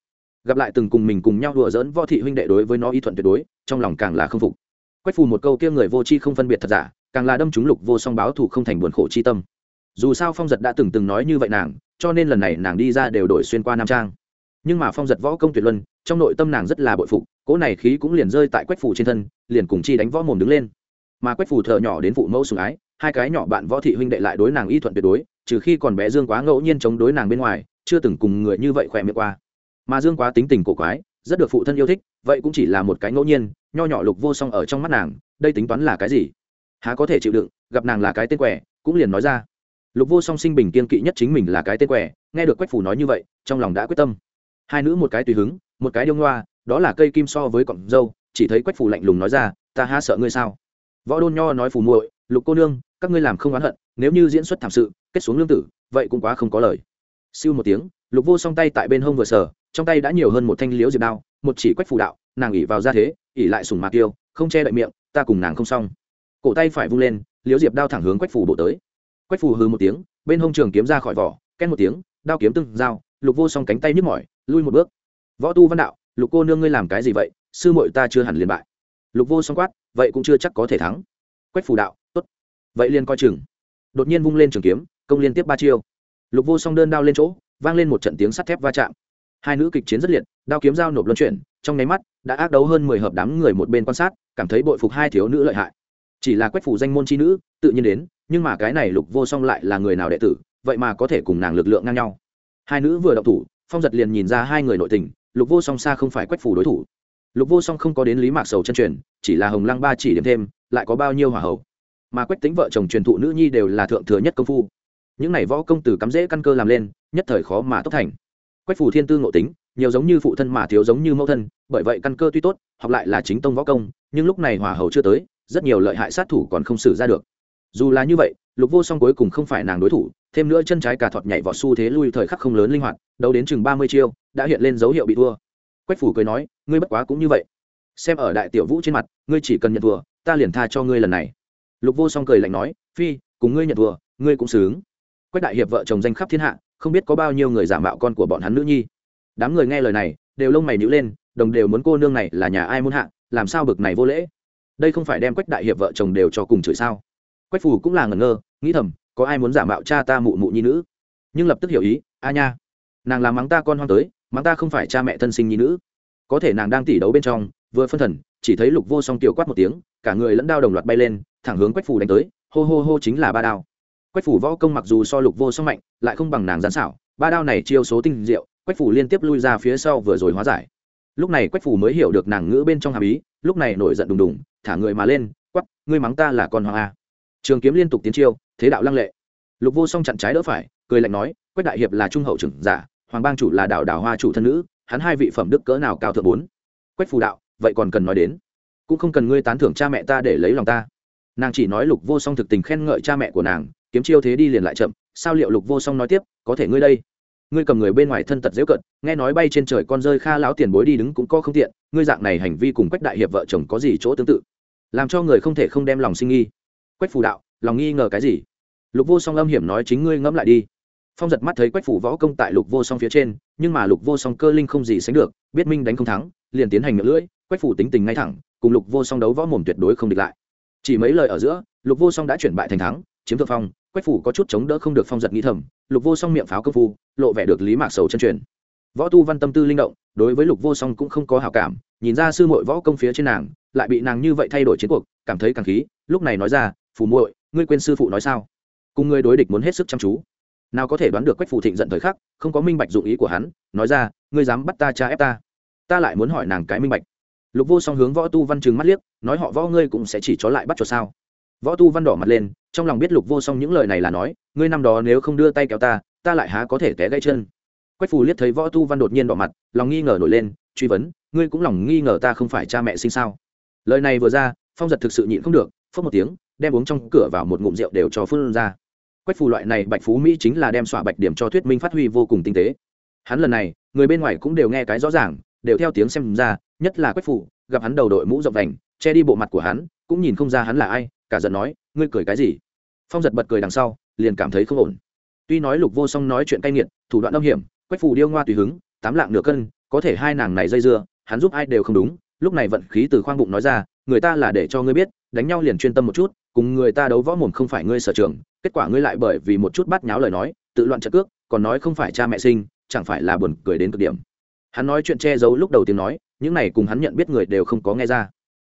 Gặp lại từng cùng mình cùng nhau đùa dỡn võ thị huynh đệ đối với nó y thuận tuyệt đối, trong lòng càng là không phục quách phù một câu kia người vô tri không phân biệt thật giả, càng là đâm chúng lục vô song báo thù không thành buồn khổ chi tâm. Dù sao phong giật đã từng từng nói như vậy nàng, cho nên lần này nàng đi ra đều đổi xuyên qua nam trang. Nhưng mà phong giật võ công tuyệt luân, trong nội tâm nàng rất là bội phục, cỗ này khí cũng liền rơi tại quách phù trên thân, liền cùng chi đánh võ mồm đứng lên. Mà quách phù thợ nhỏ đến phụ mẫu sùng ái, hai cái nhỏ bạn võ thị huynh đệ lại đối nàng y thuận tuyệt đối, trừ khi còn bé dương quá ngẫu nhiên chống đối nàng bên ngoài, chưa từng cùng người như vậy khỏe miệng qua. Mà dương quá tính tình cổ quái rất được phụ thân yêu thích, vậy cũng chỉ là một cái ngẫu nhiên, nho nhỏ lục vô song ở trong mắt nàng, đây tính toán là cái gì? Há có thể chịu đựng, gặp nàng là cái tên quẻ, cũng liền nói ra. Lục vô song sinh bình kiên kỵ nhất chính mình là cái tên quẻ, nghe được quách phủ nói như vậy, trong lòng đã quyết tâm. Hai nữ một cái tùy hứng, một cái điêu ngoa, đó là cây kim so với cọng dâu, chỉ thấy quách phủ lạnh lùng nói ra, ta há sợ ngươi sao? Võ đôn nho nói phủ muội, lục cô nương, các ngươi làm không oán hận, nếu như diễn xuất thảm sự, kết xuống lương tử, vậy cũng quá không có lời. Siêu một tiếng, lục vô song tay tại bên hông vừa sờ trong tay đã nhiều hơn một thanh liễu diệp đao, một chỉ quách phù đạo, nàng ỉ vào ra thế, ỉ lại sùng mạc tiêu, không che đậy miệng, ta cùng nàng không xong. Cổ tay phải vung lên, liễu diệp đao thẳng hướng quách phù bộ tới. Quách phù hư một tiếng, bên hông trường kiếm ra khỏi vỏ ken một tiếng, đao kiếm tương dao lục vô song cánh tay nhức mỏi, lui một bước. Võ tu văn đạo, lục cô nương ngươi làm cái gì vậy? Sư muội ta chưa hẳn liền bại. Lục vô song quát, vậy cũng chưa chắc có thể thắng. Quách phù đạo, tốt. Vậy liền coi chừng. Đột nhiên vung lên trường kiếm, công liên tiếp ba chiêu. Lục vô song đơn đao lên chỗ, vang lên một trận tiếng sắt thép va chạm hai nữ kịch chiến rất liệt, đao kiếm dao nộp luân chuyển, trong nháy mắt, đã ác đấu hơn mười hợp đám người một bên quan sát, cảm thấy bội phục hai thiếu nữ lợi hại. Chỉ là quách phủ danh môn chi nữ, tự nhiên đến, nhưng mà cái này lục vô song lại là người nào đệ tử, vậy mà có thể cùng nàng lực lượng ngang nhau. Hai nữ vừa động thủ, phong giật liền nhìn ra hai người nội tình, lục vô song xa không phải quách phủ đối thủ. Lục vô song không có đến lý mạc sầu chân truyền, chỉ là hồng lăng ba chỉ điểm thêm, lại có bao nhiêu hỏa hậu mà quách tính vợ chồng truyền thụ nữ nhi đều là thượng thừa nhất công phu. Những này võ công tử cắm rễ căn cơ làm lên, nhất thời khó mà tốc thành quách phủ thiên tư ngộ tính, nhiều giống như phụ thân mà thiếu giống như mẫu thân, bởi vậy căn cơ tuy tốt, học lại là chính tông võ công, nhưng lúc này hỏa hầu chưa tới, rất nhiều lợi hại sát thủ còn không xử ra được. Dù là như vậy, lục vô song cuối cùng không phải nàng đối thủ, thêm nữa chân trái cả thọt nhảy vọt xu thế lui thời khắc không lớn linh hoạt, đấu đến chừng ba mươi chiêu, đã hiện lên dấu hiệu bị thua. Quách phủ cười nói, ngươi bất quá cũng như vậy. Xem ở đại tiểu vũ trên mặt, ngươi chỉ cần nhận thua, ta liền tha cho ngươi lần này. Lục vô song cười lạnh nói, phi, cùng ngươi nhận thua, ngươi cũng sướng quách đại hiệp vợ chồng danh khắp thiên hạ không biết có bao nhiêu người giả mạo con của bọn hắn nữ nhi. Đám người nghe lời này, đều lông mày nhữ lên, đồng đều muốn cô nương này là nhà ai muốn hạ, làm sao bực này vô lễ? Đây không phải đem quách đại hiệp vợ chồng đều cho cùng chửi sao? Quách phù cũng là ngẩn ngơ, nghĩ thầm, có ai muốn giả mạo cha ta mụ mụ nhi nữ? Nhưng lập tức hiểu ý, a nha. Nàng làm mắng ta con hoang tới, mắng ta không phải cha mẹ thân sinh nhi nữ. Có thể nàng đang tỉ đấu bên trong, vừa phân thần, chỉ thấy lục vô song tiểu quát một tiếng, cả người lẫn đao đồng loạt bay lên, thẳng hướng quách phù đánh tới, hô hô hô chính là ba đao quách phủ võ công mặc dù so lục vô song mạnh, lại không bằng nàng gián xảo, ba đao này chiêu số tinh diệu, quách phủ liên tiếp lui ra phía sau vừa rồi hóa giải. Lúc này quách phủ mới hiểu được nàng ngữ bên trong hàm ý, lúc này nổi giận đùng đùng, thả người mà lên quắp ngươi mắng ta là con hoàng a. Trường kiếm liên tục tiến chiêu, thế đạo lăng lệ. Lục vô song chặn trái đỡ phải, cười lạnh nói, quách đại hiệp là trung hậu trưởng giả, hoàng bang chủ là đạo đào hoa chủ thân nữ, hắn hai vị phẩm đức cỡ nào cao thượng bốn. Quách phù đạo, vậy còn cần nói đến? Cũng không cần ngươi tán thưởng cha mẹ ta để lấy lòng ta. Nàng chỉ nói lục vô song thực tình khen ngợi cha mẹ của nàng kiếm chiêu thế đi liền lại chậm, sao liệu lục vô song nói tiếp, có thể ngươi đây, ngươi cầm người bên ngoài thân tật dễ cận nghe nói bay trên trời con rơi kha lão tiền bối đi đứng cũng có không tiện, ngươi dạng này hành vi cùng quách đại hiệp vợ chồng có gì chỗ tương tự? Làm cho người không thể không đem lòng sinh nghi. Quách phù đạo, lòng nghi ngờ cái gì? Lục vô song âm hiểm nói, chính ngươi ngẫm lại đi. Phong giật mắt thấy quách phủ võ công tại lục vô song phía trên, nhưng mà lục vô song cơ linh không gì sánh được, biết minh đánh không thắng, liền tiến hành miệng lưỡi, quách phủ tính tình ngay thẳng, cùng lục vô song đấu võ mồm tuyệt đối không địch lại. Chỉ mấy lời ở giữa, lục vô song đã chuyển bại thành thắng, chiếm thượng phong quách phủ có chút chống đỡ không được phong giật nghĩ thầm, lục vô song miệng pháo cơ phu, lộ vẻ được lý mạc sầu chân truyền. Võ tu văn tâm tư linh động, đối với lục vô song cũng không có hảo cảm, nhìn ra sư muội võ công phía trên nàng, lại bị nàng như vậy thay đổi chiến cuộc, cảm thấy càng khí, lúc này nói ra, phù muội, ngươi quên sư phụ nói sao? Cùng ngươi đối địch muốn hết sức chăm chú. Nào có thể đoán được quách phù thịnh giận thời khắc, không có minh bạch dụng ý của hắn, nói ra, ngươi dám bắt ta cha ép ta? Ta lại muốn hỏi nàng cái minh bạch. Lục vô song hướng võ tu văn chừng mắt liếc, nói, họ võ ngươi cũng sẽ chỉ chó lại bắt cho sao? Võ tu văn đỏ mặt lên, trong lòng biết lục vô song những lời này là nói, ngươi năm đó nếu không đưa tay kéo ta ta lại há có thể té gãy chân. Quách phù liếc thấy võ tu văn đột nhiên đỏ mặt, lòng nghi ngờ nổi lên, truy vấn, ngươi cũng lòng nghi ngờ ta không phải cha mẹ sinh sao? Lời này vừa ra, phong giật thực sự nhịn không được phớt một tiếng, đem uống trong cửa vào một ngụm rượu đều cho phun ra. Quách phù loại này bạch phú mỹ chính là đem xỏa bạch điểm cho thuyết minh phát huy vô cùng tinh tế. Hắn lần này, người bên ngoài cũng đều nghe cái rõ ràng, đều theo tiếng xem ra, nhất là quách phù, gặp hắn đầu đội mũ rộng vành, che đi bộ mặt của hắn, cũng nhìn không ra hắn là ai cả giận nói, ngươi cười cái gì? Phong giật bật cười đằng sau, liền cảm thấy không ổn. Tuy nói lục vô song nói chuyện cay nghiệt, thủ đoạn âm hiểm, quách phù điêu ngoa tùy hứng, tám lạng nửa cân, có thể hai nàng này dây dưa, hắn giúp ai đều không đúng, lúc này vận khí từ khoang bụng nói ra, người ta là để cho ngươi biết, đánh nhau liền chuyên tâm một chút, cùng người ta đấu võ mồm không phải ngươi sở trường, kết quả ngươi lại bởi vì một chút bắt nháo lời nói, tự loạn trận cước, còn nói không phải cha mẹ sinh, chẳng phải là buồn cười đến cực điểm. Hắn nói chuyện che giấu lúc đầu tiếng nói, những này cùng hắn nhận biết người đều không có nghe ra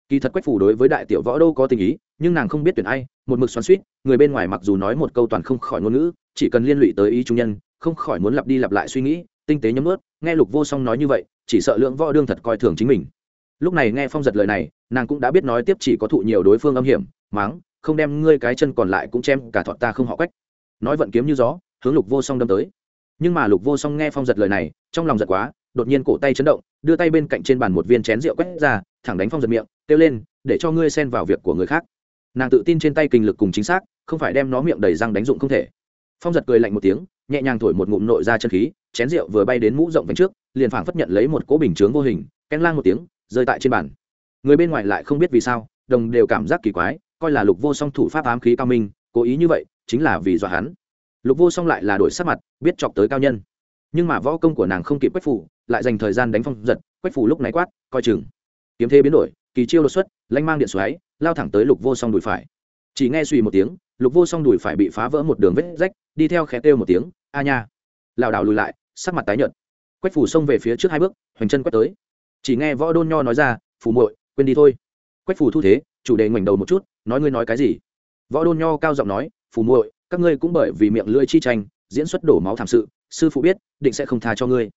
kỳ thật quách phủ đối với đại tiểu võ đâu có tình ý, nhưng nàng không biết tuyển ai, một mực xoắn suýt người bên ngoài mặc dù nói một câu toàn không khỏi ngôn ngữ, chỉ cần liên lụy tới ý trung nhân, không khỏi muốn lặp đi lặp lại suy nghĩ, tinh tế nhấm ướt, nghe lục vô song nói như vậy, chỉ sợ lượng võ đương thật coi thường chính mình. Lúc này nghe phong giật lời này, nàng cũng đã biết nói tiếp chỉ có thụ nhiều đối phương âm hiểm máng không đem ngươi cái chân còn lại cũng chém, cả thọt ta không họ quách. Nói vận kiếm như gió, hướng lục vô song đâm tới. Nhưng mà lục vô song nghe phong giật lời này, trong lòng giật quá, đột nhiên cổ tay chấn động, đưa tay bên cạnh trên bàn một viên chén rượu quét ra thẳng đánh phong giật miệng, kêu lên, để cho ngươi xen vào việc của người khác. Nàng tự tin trên tay kinh lực cùng chính xác, không phải đem nó miệng đầy răng đánh dụng không thể. Phong giật cười lạnh một tiếng, nhẹ nhàng thổi một ngụm nội ra chân khí, chén rượu vừa bay đến mũ rộng vánh trước, liền phảng phất nhận lấy một cỗ bình chướng vô hình, ken lang một tiếng, rơi tại trên bàn. Người bên ngoài lại không biết vì sao, đồng đều cảm giác kỳ quái, coi là lục vô song thủ pháp ám khí cao minh, cố ý như vậy, chính là vì dọa hắn. Lục vô song lại là đổi sắc mặt, biết chọc tới cao nhân. Nhưng mà võ công của nàng không kịp quách phủ, lại dành thời gian đánh phong giật, quách phủ lúc này quát, coi chừng kiếm thế biến đổi, kỳ chiêu đột xuất, lanh mang điện xoáy, lao thẳng tới lục vô song đùi phải. Chỉ nghe suy một tiếng, lục vô song đùi phải bị phá vỡ một đường vết rách, đi theo khẽ kêu một tiếng, a nha! Lảo đảo lùi lại, sắc mặt tái nhợt. Quách phủ xông về phía trước hai bước, hoành chân quét tới. Chỉ nghe võ đôn nho nói ra, phủ muội, quên đi thôi. Quách phủ thu thế, chủ đề ngoảnh đầu một chút, nói ngươi nói cái gì? Võ đôn nho cao giọng nói, phủ muội, các ngươi cũng bởi vì miệng lưỡi chi tranh, diễn xuất đổ máu thảm sự, sư phụ biết, định sẽ không tha cho ngươi.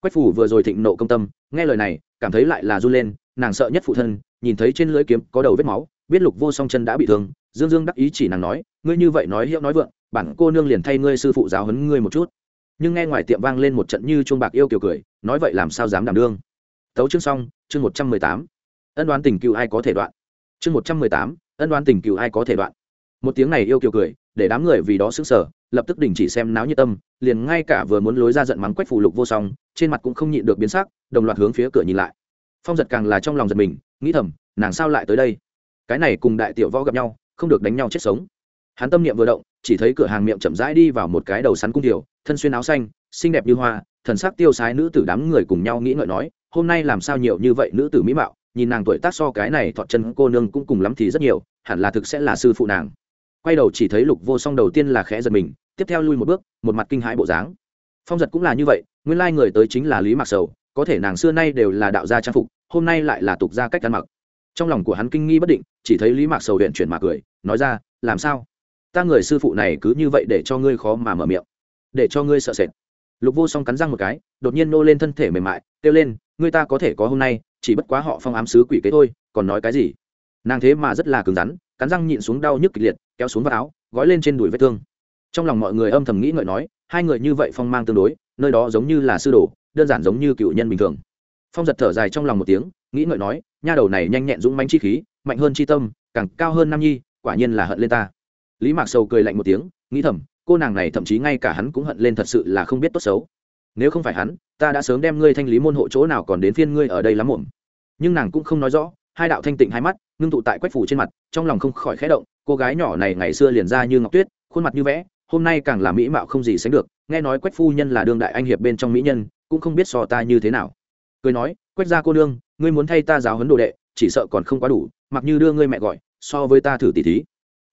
Quách phủ vừa rồi thịnh nộ công tâm, nghe lời này, cảm thấy lại là run lên nàng sợ nhất phụ thân, nhìn thấy trên lưỡi kiếm có đầu vết máu, biết lục vô song chân đã bị thương, dương dương đắc ý chỉ nàng nói, ngươi như vậy nói hiệu nói vượng, bản cô nương liền thay ngươi sư phụ giáo huấn ngươi một chút. Nhưng nghe ngoài tiệm vang lên một trận như chuông bạc yêu kiều cười, nói vậy làm sao dám đảm đương? Tấu chương xong, chương một trăm mười tám. Ân đoán tình cựu ai có thể đoạn? Chương một trăm mười tám, ân đoán tình cựu ai có thể đoạn? Một tiếng này yêu kiều cười, để đám người vì đó sững sờ, lập tức đình chỉ xem náo như tâm, liền ngay cả vừa muốn lối ra giận mắng quách phủ lục vô song, trên mặt cũng không nhịn được biến sắc, đồng loạt hướng phía cửa nhìn lại phong giật càng là trong lòng giật mình, nghĩ thầm, nàng sao lại tới đây? Cái này cùng đại tiểu võ gặp nhau, không được đánh nhau chết sống. Hắn tâm niệm vừa động, chỉ thấy cửa hàng miệng chậm rãi đi vào một cái đầu sắn cung tiểu thân xuyên áo xanh, xinh đẹp như hoa, thần sắc tiêu sái nữ tử đám người cùng nhau nghĩ ngợi nói, hôm nay làm sao nhiều như vậy nữ tử mỹ mạo, nhìn nàng tuổi tác so cái này thọt chân cô nương cũng cùng lắm thì rất nhiều, hẳn là thực sẽ là sư phụ nàng. Quay đầu chỉ thấy lục vô song đầu tiên là khẽ giật mình, tiếp theo lui một bước, một mặt kinh hãi bộ dáng. Phong giật cũng là như vậy, nguyên lai người tới chính là lý mạc sầu có thể nàng xưa nay đều là đạo gia trang phục, hôm nay lại là tục gia cách ăn mặc. Trong lòng của hắn kinh nghi bất định, chỉ thấy lý mạc sầu huyện chuyển mà cười, nói ra, làm sao? Ta người sư phụ này cứ như vậy để cho ngươi khó mà mở miệng, để cho ngươi sợ sệt. Lục vô song cắn răng một cái, đột nhiên nô lên thân thể mềm mại, kêu lên, ngươi ta có thể có hôm nay, chỉ bất quá họ phong ám sứ quỷ kế thôi, còn nói cái gì? Nàng thế mà rất là cứng rắn, cắn răng nhịn xuống đau nhức kịch liệt, kéo xuống vào áo, gói lên trên đùi vết thương. Trong lòng mọi người âm thầm nghĩ ngợi nói, hai người như vậy phong mang tương đối, nơi đó giống như là sư đồ đơn giản giống như cựu nhân bình thường. Phong giật thở dài trong lòng một tiếng, nghĩ ngợi nói, nha đầu này nhanh nhẹn dũng mánh chi khí, mạnh hơn chi tâm, càng cao hơn nam nhi, quả nhiên là hận lên ta. Lý mạc sầu cười lạnh một tiếng, nghĩ thầm, cô nàng này thậm chí ngay cả hắn cũng hận lên thật sự là không biết tốt xấu. Nếu không phải hắn, ta đã sớm đem ngươi thanh lý môn hộ chỗ nào còn đến phiên ngươi ở đây lắm muộn. Nhưng nàng cũng không nói rõ, hai đạo thanh tịnh hai mắt, ngưng tụ tại quách phủ trên mặt, trong lòng không khỏi khẽ động, cô gái nhỏ này ngày xưa liền ra như ngọc tuyết, khuôn mặt như vẽ, hôm nay càng là mỹ mạo không gì sánh được, nghe nói quách phu nhân là đương đại anh hiệp bên trong mỹ nhân cũng không biết so ta như thế nào. Cười nói, quách gia cô nương, ngươi muốn thay ta giáo huấn đồ đệ, chỉ sợ còn không quá đủ, mặc như đưa ngươi mẹ gọi, so với ta thử tỷ thí.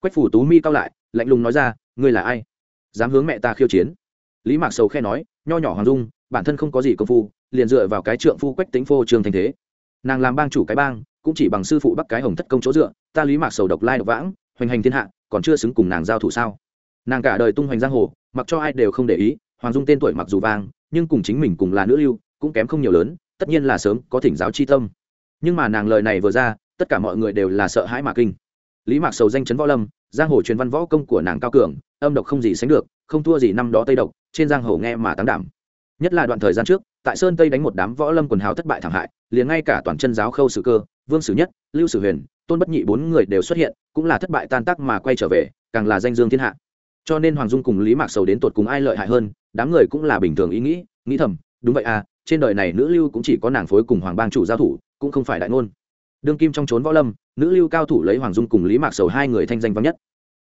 Quách phủ tú mi cao lại, lạnh lùng nói ra, ngươi là ai? Dám hướng mẹ ta khiêu chiến? Lý mạc sầu khe nói, nho nhỏ hoàng dung, bản thân không có gì công phu, liền dựa vào cái trượng phu quách tính phô trường thành thế. Nàng làm bang chủ cái bang, cũng chỉ bằng sư phụ bắc cái hồng thất công chỗ dựa, ta lý mạc sầu độc lai độc vãng, hoành hành thiên hạ, còn chưa xứng cùng nàng giao thủ sao? Nàng cả đời tung hoành giang hồ, mặc cho ai đều không để ý, hoàng dung tên tuổi mặc dù vang nhưng cùng chính mình cùng là nữ lưu, cũng kém không nhiều lớn, tất nhiên là sớm có thỉnh giáo chi tâm. Nhưng mà nàng lời này vừa ra, tất cả mọi người đều là sợ hãi mà kinh. Lý mạc sầu danh chấn võ lâm, giang hồ truyền văn võ công của nàng cao cường, âm độc không gì sánh được, không thua gì năm đó tây độc, trên giang hồ nghe mà tán đảm. Nhất là đoạn thời gian trước, tại sơn tây đánh một đám võ lâm quần hào thất bại thảm hại, liền ngay cả toàn chân giáo khâu sử cơ, vương sử nhất, lưu sử huyền, tôn bất nhị bốn người đều xuất hiện, cũng là thất bại tan tác mà quay trở về, càng là danh dương thiên hạ cho nên hoàng dung cùng lý mạc sầu đến tột cùng ai lợi hại hơn, đám người cũng là bình thường ý nghĩ nghĩ thầm, đúng vậy à trên đời này nữ lưu cũng chỉ có nàng phối cùng hoàng bang chủ giao thủ, cũng không phải đại ngôn. Đương kim trong trốn võ lâm, nữ lưu cao thủ lấy hoàng dung cùng lý mạc sầu hai người thanh danh vắng nhất.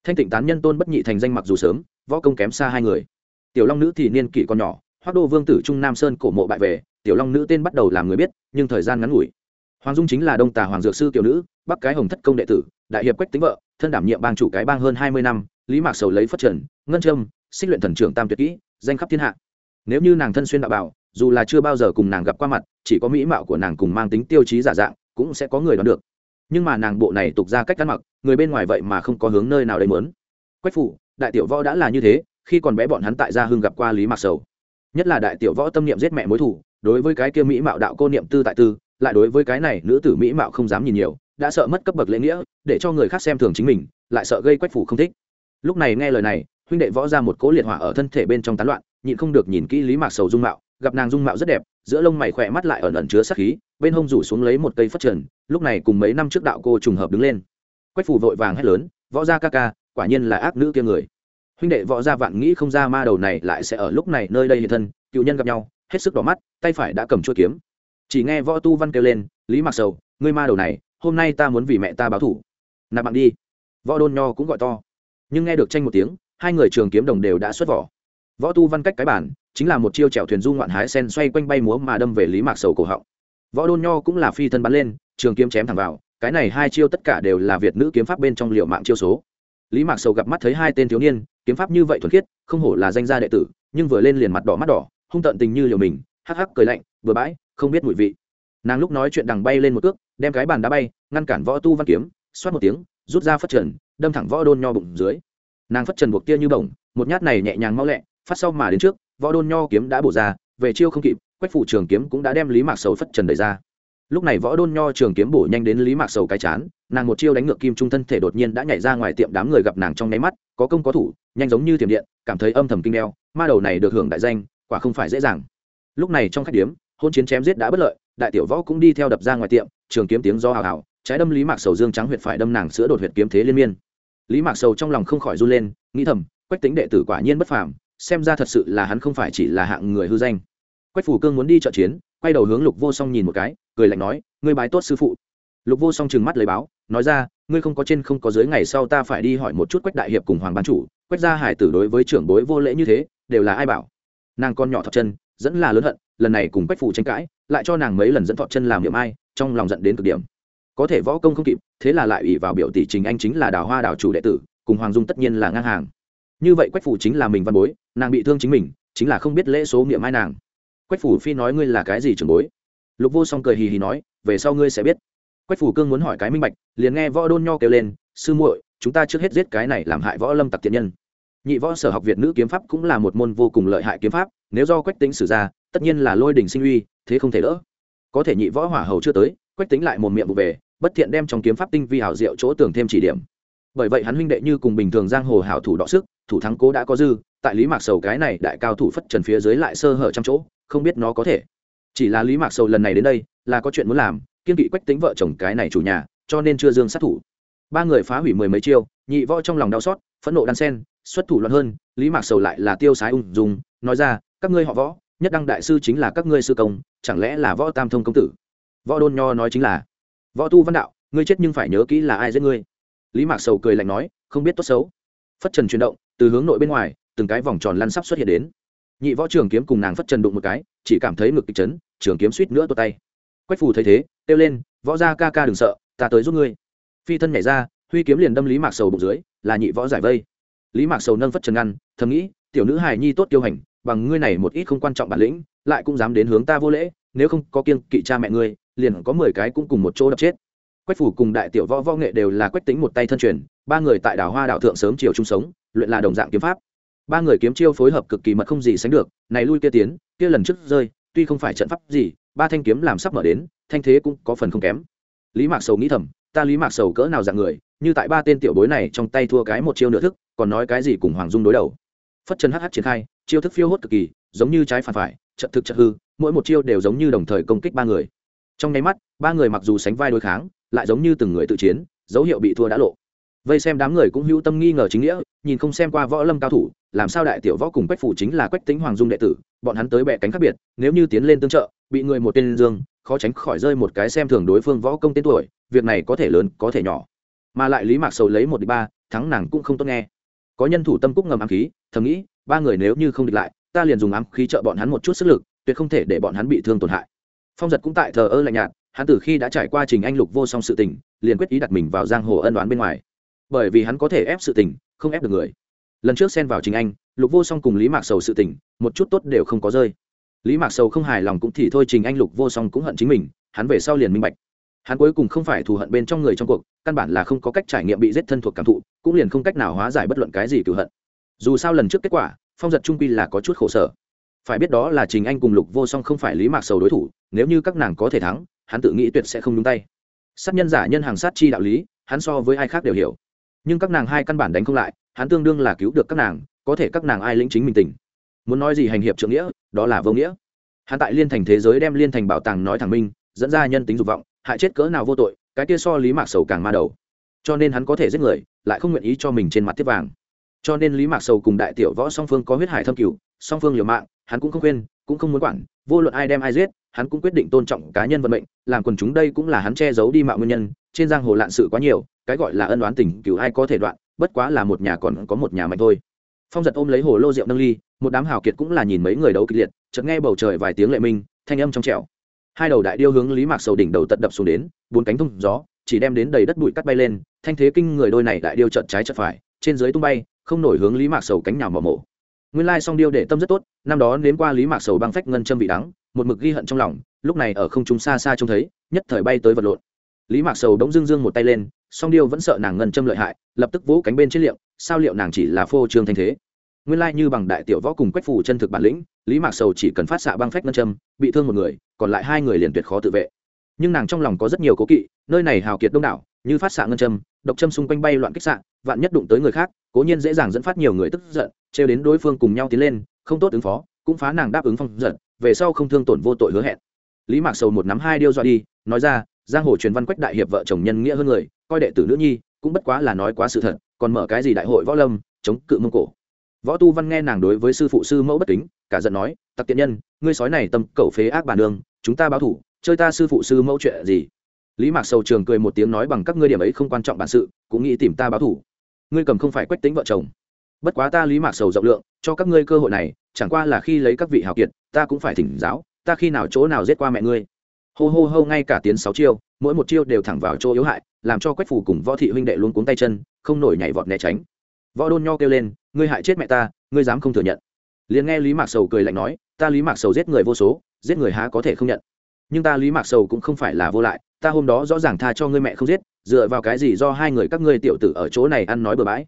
Thanh tịnh tán nhân tôn bất nhị thành danh mặc dù sớm, võ công kém xa hai người. Tiểu long nữ thì niên kỷ còn nhỏ hoác đô vương tử trung nam sơn cổ mộ bại về, tiểu long nữ tên bắt đầu làm người biết, nhưng thời gian ngắn ngủi. Hoàng dung chính là đông tà hoàng dược sư tiểu nữ, bắc cái hồng thất công đệ tử đại hiệp quách tính vợ, thân đảm nhiệm bang chủ cái bang hơn hai mươi năm, lý mạc sầu lấy phất trần, ngân trâm, xích luyện thần trưởng tam tuyệt kỹ, danh khắp thiên hạ. Nếu như nàng thân xuyên đạo bảo, dù là chưa bao giờ cùng nàng gặp qua mặt, chỉ có mỹ mạo của nàng cùng mang tính tiêu chí giả dạng, cũng sẽ có người đoán được. Nhưng mà nàng bộ này tục ra cách ăn mặc, người bên ngoài vậy mà không có hướng nơi nào đây muốn. quách phủ, đại tiểu võ đã là như thế, khi còn bé bọn hắn tại gia hưng gặp qua lý mạc sầu. Nhất là đại tiểu võ tâm niệm giết mẹ mối thủ đối với cái kia mỹ mạo đạo cô niệm tư tại tư, lại đối với cái này nữ tử mỹ mạo không dám nhìn nhiều đã sợ mất cấp bậc lễ nghĩa, để cho người khác xem thường chính mình, lại sợ gây quách phủ không thích. Lúc này nghe lời này, huynh đệ võ ra một cố liệt hỏa ở thân thể bên trong tán loạn, nhịn không được nhìn kỹ lý mạc sầu dung mạo, gặp nàng dung mạo rất đẹp, giữa lông mày khỏe mắt lại ẩn ẩn chứa sắc khí, bên hông rủ xuống lấy một cây phất trần, lúc này cùng mấy năm trước đạo cô trùng hợp đứng lên. Quách phủ vội vàng hét lớn, võ gia ca ca, quả nhiên là ác nữ kia người. Huynh đệ võ gia vạn nghĩ không ra ma đầu này lại sẽ ở lúc này nơi đây hiện thân, cựu nhân gặp nhau, hết sức đỏ mắt, tay phải đã cầm chuôi kiếm. Chỉ nghe võ tu văn kêu lên, lý mặc sầu, ngươi ma đầu này hôm nay ta muốn vì mẹ ta báo thủ. Nạp mạng đi. Võ đôn nho cũng gọi to. Nhưng nghe được tranh một tiếng, hai người trường kiếm đồng đều đã xuất vỏ. Võ tu văn cách cái bản chính là một chiêu chèo thuyền du ngoạn hái sen xoay quanh bay múa mà đâm về lý mạc sầu cổ họng. Võ đôn nho cũng là phi thân bắn lên, trường kiếm chém thẳng vào, cái này hai chiêu tất cả đều là việt nữ kiếm pháp bên trong liệu mạng chiêu số. Lý mạc sầu gặp mắt thấy hai tên thiếu niên, kiếm pháp như vậy thuần khiết, không hổ là danh gia đệ tử, nhưng vừa lên liền mặt đỏ mắt đỏ, hung tận tình như liều mình, hắc hắc cười lạnh, vừa bãi, không biết mùi vị. Nàng lúc nói chuyện đằng bay lên một cước đem cái bàn đá bay, ngăn cản võ tu văn kiếm, xoát một tiếng, rút ra phất trần, đâm thẳng võ đôn nho bụng dưới. Nàng phất trần buộc tia như bổng, một nhát này nhẹ nhàng mau lẹ, phát sau mà đến trước, võ đôn nho kiếm đã bổ ra, về chiêu không kịp, quách phủ trường kiếm cũng đã đem lý mạc sầu phất trần đẩy ra. Lúc này võ đôn nho trường kiếm bổ nhanh đến lý mạc sầu cái chán, nàng một chiêu đánh ngược kim trung thân thể đột nhiên đã nhảy ra ngoài tiệm đám người gặp nàng trong nháy mắt, có công có thủ, nhanh giống như thiểm điện, cảm thấy âm thầm kinh đeo, ma đầu này được hưởng đại danh, quả không phải dễ dàng. Lúc này trong khách điếm, hôn chiến chém giết đã bất lợi, đại tiểu võ cũng đi theo đập ra ngoài tiệm trường kiếm tiếng do hào hào, trái đâm lý mạc sầu dương trắng huyệt phải đâm nàng sữa đột huyệt kiếm thế liên miên. Lý mạc sầu trong lòng không khỏi run lên, nghĩ thầm, quách tính đệ tử quả nhiên bất phàm, xem ra thật sự là hắn không phải chỉ là hạng người hư danh. Quách phủ cương muốn đi trợ chiến, quay đầu hướng lục vô song nhìn một cái, cười lạnh nói, ngươi bái tốt sư phụ. Lục vô song trừng mắt lấy báo, nói ra, ngươi không có trên không có dưới ngày sau ta phải đi hỏi một chút quách đại hiệp cùng hoàng ban chủ, quách gia hải tử đối với trưởng bối vô lễ như thế, đều là ai bảo? Nàng con nhỏ thọt chân, dẫn là lớn hận, lần này cùng quách phủ tranh cãi, lại cho nàng mấy lần dẫn thọ chân làm niệm ai trong lòng giận đến cực điểm. Có thể võ công không kịp, thế là lại ủy vào biểu tỷ trình anh chính là đào hoa đào chủ đệ tử, cùng hoàng dung tất nhiên là ngang hàng. Như vậy quách phủ chính là mình văn bối, nàng bị thương chính mình, chính là không biết lễ số niệm ai nàng. Quách phủ phi nói ngươi là cái gì trưởng bối? Lục vô song cười hì hì nói, về sau ngươi sẽ biết. Quách phủ cương muốn hỏi cái minh bạch, liền nghe võ đôn nho kêu lên, sư muội, chúng ta trước hết giết cái này làm hại võ lâm tặc tiện nhân. Nhị võ sở học việt nữ kiếm pháp cũng là một môn vô cùng lợi hại kiếm pháp, nếu do quách tính sử ra, tất nhiên là lôi đình sinh uy, thế không thể đỡ có thể nhị võ hỏa hầu chưa tới, quách tính lại một miệng vụ về, bất thiện đem trong kiếm pháp tinh vi hảo diệu chỗ tưởng thêm chỉ điểm. Bởi vậy hắn huynh đệ như cùng bình thường giang hồ hảo thủ đọ sức, thủ thắng cố đã có dư, tại lý mạc sầu cái này đại cao thủ phất trần phía dưới lại sơ hở trăm chỗ, không biết nó có thể. Chỉ là lý mạc sầu lần này đến đây, là có chuyện muốn làm, kiên kỵ quách tính vợ chồng cái này chủ nhà, cho nên chưa dương sát thủ. Ba người phá hủy mười mấy chiêu, nhị võ trong lòng đau xót, phẫn nộ đan sen, xuất thủ loạn hơn, lý mạc sầu lại là tiêu sái ung dùng nói ra, các ngươi họ võ nhất đăng đại sư chính là các ngươi sư công, chẳng lẽ là võ tam thông công tử? Võ đôn nho nói chính là, võ tu văn đạo, ngươi chết nhưng phải nhớ kỹ là ai giết ngươi. Lý mạc sầu cười lạnh nói, không biết tốt xấu. Phất trần chuyển động, từ hướng nội bên ngoài, từng cái vòng tròn lăn sắp xuất hiện đến. Nhị võ trường kiếm cùng nàng phất trần đụng một cái, chỉ cảm thấy ngực kịch chấn, trường kiếm suýt nữa tuột tay. Quách phù thấy thế, kêu lên, võ ra ca ca đừng sợ, ta tới giúp ngươi. Phi thân nhảy ra, huy kiếm liền đâm lý mạc sầu bụng dưới, là nhị võ giải vây. Lý mạc sầu nâng phất trần ngăn, thầm nghĩ, tiểu nữ hài nhi tốt tiêu hành bằng ngươi này một ít không quan trọng bản lĩnh, lại cũng dám đến hướng ta vô lễ, nếu không có kiêng kỵ cha mẹ ngươi, liền có mười cái cũng cùng một chỗ đập chết. Quách phủ cùng đại tiểu võ võ nghệ đều là quách tính một tay thân truyền, ba người tại đảo hoa đảo thượng sớm chiều chung sống, luyện là đồng dạng kiếm pháp. Ba người kiếm chiêu phối hợp cực kỳ mật không gì sánh được, này lui kia tiến, kia lần trước rơi, tuy không phải trận pháp gì, ba thanh kiếm làm sắp mở đến, thanh thế cũng có phần không kém. Lý mạc sầu nghĩ thầm, ta lý mạc sầu cỡ nào dạng người, như tại ba tên tiểu bối này trong tay thua cái một chiêu nửa thức, còn nói cái gì cùng hoàng dung đối đầu phất chân hh triển khai, chiêu thức phiêu hốt cực kỳ, giống như trái phản phải, trận thực trận hư, mỗi một chiêu đều giống như đồng thời công kích ba người. Trong nháy mắt, ba người mặc dù sánh vai đối kháng, lại giống như từng người tự chiến, dấu hiệu bị thua đã lộ. Vây xem đám người cũng hữu tâm nghi ngờ chính nghĩa, nhìn không xem qua võ lâm cao thủ, làm sao đại tiểu võ cùng quách phủ chính là quách tính hoàng dung đệ tử, bọn hắn tới bẹ cánh khác biệt, nếu như tiến lên tương trợ, bị người một tên dương, khó tránh khỏi rơi một cái xem thường đối phương võ công tên tuổi, việc này có thể lớn, có thể nhỏ. Mà lại lý mạc sầu lấy một đi ba, thắng nàng cũng không tốt nghe có nhân thủ tâm cúc ngầm ám khí, thầm nghĩ, ba người nếu như không địch lại, ta liền dùng ám khí trợ bọn hắn một chút sức lực, tuyệt không thể để bọn hắn bị thương tổn hại. Phong giật cũng tại thờ ơ lạnh nhạt, hắn từ khi đã trải qua trình anh lục vô song sự tình, liền quyết ý đặt mình vào giang hồ ân đoán bên ngoài. Bởi vì hắn có thể ép sự tình, không ép được người. Lần trước xen vào trình anh, lục vô song cùng lý mạc sầu sự tình, một chút tốt đều không có rơi. Lý mạc sầu không hài lòng cũng thì thôi, trình anh lục vô song cũng hận chính mình, hắn về sau liền minh bạch hắn cuối cùng không phải thù hận bên trong người trong cuộc, căn bản là không có cách trải nghiệm bị giết thân thuộc cảm thụ, cũng liền không cách nào hóa giải bất luận cái gì cựu hận. Dù sao lần trước kết quả, phong giật trung quy là có chút khổ sở. Phải biết đó là trình anh cùng lục vô song không phải lý mạc sầu đối thủ, nếu như các nàng có thể thắng, hắn tự nghĩ tuyệt sẽ không nhúng tay. Sát nhân giả nhân hàng sát chi đạo lý, hắn so với ai khác đều hiểu. Nhưng các nàng hai căn bản đánh không lại, hắn tương đương là cứu được các nàng, có thể các nàng ai lĩnh chính mình tình. Muốn nói gì hành hiệp trượng nghĩa, đó là vô nghĩa. Hắn tại liên thành thế giới đem liên thành bảo tàng nói thẳng minh, dẫn ra nhân tính dục vọng hại chết cỡ nào vô tội, cái kia so lý mạc sầu càng ma đầu. Cho nên hắn có thể giết người, lại không nguyện ý cho mình trên mặt tiếp vàng. Cho nên lý mạc sầu cùng đại tiểu võ song phương có huyết hải thâm cửu, song phương liều mạng, hắn cũng không khuyên, cũng không muốn quản, vô luận ai đem ai giết, hắn cũng quyết định tôn trọng cá nhân vận mệnh, làm quần chúng đây cũng là hắn che giấu đi mạo nguyên nhân, trên giang hồ lạn sự quá nhiều, cái gọi là ân đoán tình cửu ai có thể đoạn, bất quá là một nhà còn có một nhà mạnh thôi. Phong giật ôm lấy hồ lô rượu nâng ly, một đám hào kiệt cũng là nhìn mấy người đấu kịch liệt, chợt nghe bầu trời vài tiếng lệ minh, thanh âm trong trẻo hai đầu đại điêu hướng lý mạc sầu đỉnh đầu tật đập xuống đến, bốn cánh thông gió, chỉ đem đến đầy đất bụi cắt bay lên, thanh thế kinh người đôi này đại điêu chợt trái chợt phải, trên dưới tung bay, không nổi hướng lý mạc sầu cánh nhào mỏ mổ. Nguyên lai song điêu để tâm rất tốt, năm đó nếm qua lý mạc sầu băng phách ngân châm vị đắng, một mực ghi hận trong lòng, lúc này ở không trung xa xa trông thấy, nhất thời bay tới vật lộn. Lý mạc sầu đống dương dương một tay lên, song điêu vẫn sợ nàng ngân châm lợi hại, lập tức vỗ cánh bên trên liệu sao liệu nàng chỉ là phô trương thanh thế? Nguyên lai như bằng đại tiểu võ cùng quách phủ chân thực bản lĩnh lý mạc sầu chỉ cần phát xạ băng phách ngân châm, bị thương một người, còn lại hai người liền tuyệt khó tự vệ. Nhưng nàng trong lòng có rất nhiều cố kỵ, nơi này hào kiệt đông đảo, như phát xạ ngân châm, độc châm xung quanh bay loạn kích xạ, vạn nhất đụng tới người khác, cố nhiên dễ dàng dẫn phát nhiều người tức giận, trêu đến đối phương cùng nhau tiến lên, không tốt ứng phó, cũng phá nàng đáp ứng phong giận, về sau không thương tổn vô tội hứa hẹn. Lý mạc sầu một nắm hai điêu dọa đi, nói ra, giang hồ truyền văn quách đại hiệp vợ chồng nhân nghĩa hơn người, coi đệ tử nữ nhi, cũng bất quá là nói quá sự thật, còn mở cái gì đại hội võ lâm, chống cự mông cổ võ tu văn nghe nàng đối với sư phụ sư mẫu bất kính, cả giận nói, tặc tiện nhân, ngươi sói này tâm cẩu phế ác bản đường, chúng ta báo thủ, chơi ta sư phụ sư mẫu chuyện gì? Lý mạc sầu trường cười một tiếng nói bằng các ngươi điểm ấy không quan trọng bản sự, cũng nghĩ tìm ta báo thủ. Ngươi cầm không phải quách tính vợ chồng. Bất quá ta lý mạc sầu rộng lượng, cho các ngươi cơ hội này, chẳng qua là khi lấy các vị hào kiệt, ta cũng phải thỉnh giáo, ta khi nào chỗ nào giết qua mẹ ngươi? Hô hô hô ngay cả tiến sáu chiêu, mỗi một chiêu đều thẳng vào chỗ yếu hại, làm cho quách phủ cùng võ thị huynh đệ luôn cuống tay chân, không nổi nhảy vọt né tránh võ đôn nho kêu lên, ngươi hại chết mẹ ta, ngươi dám không thừa nhận. Liền nghe lý mạc sầu cười lạnh nói, ta lý mạc sầu giết người vô số, giết người há có thể không nhận. Nhưng ta lý mạc sầu cũng không phải là vô lại, ta hôm đó rõ ràng tha cho ngươi mẹ không giết, dựa vào cái gì do hai người các ngươi tiểu tử ở chỗ này ăn nói bừa bãi?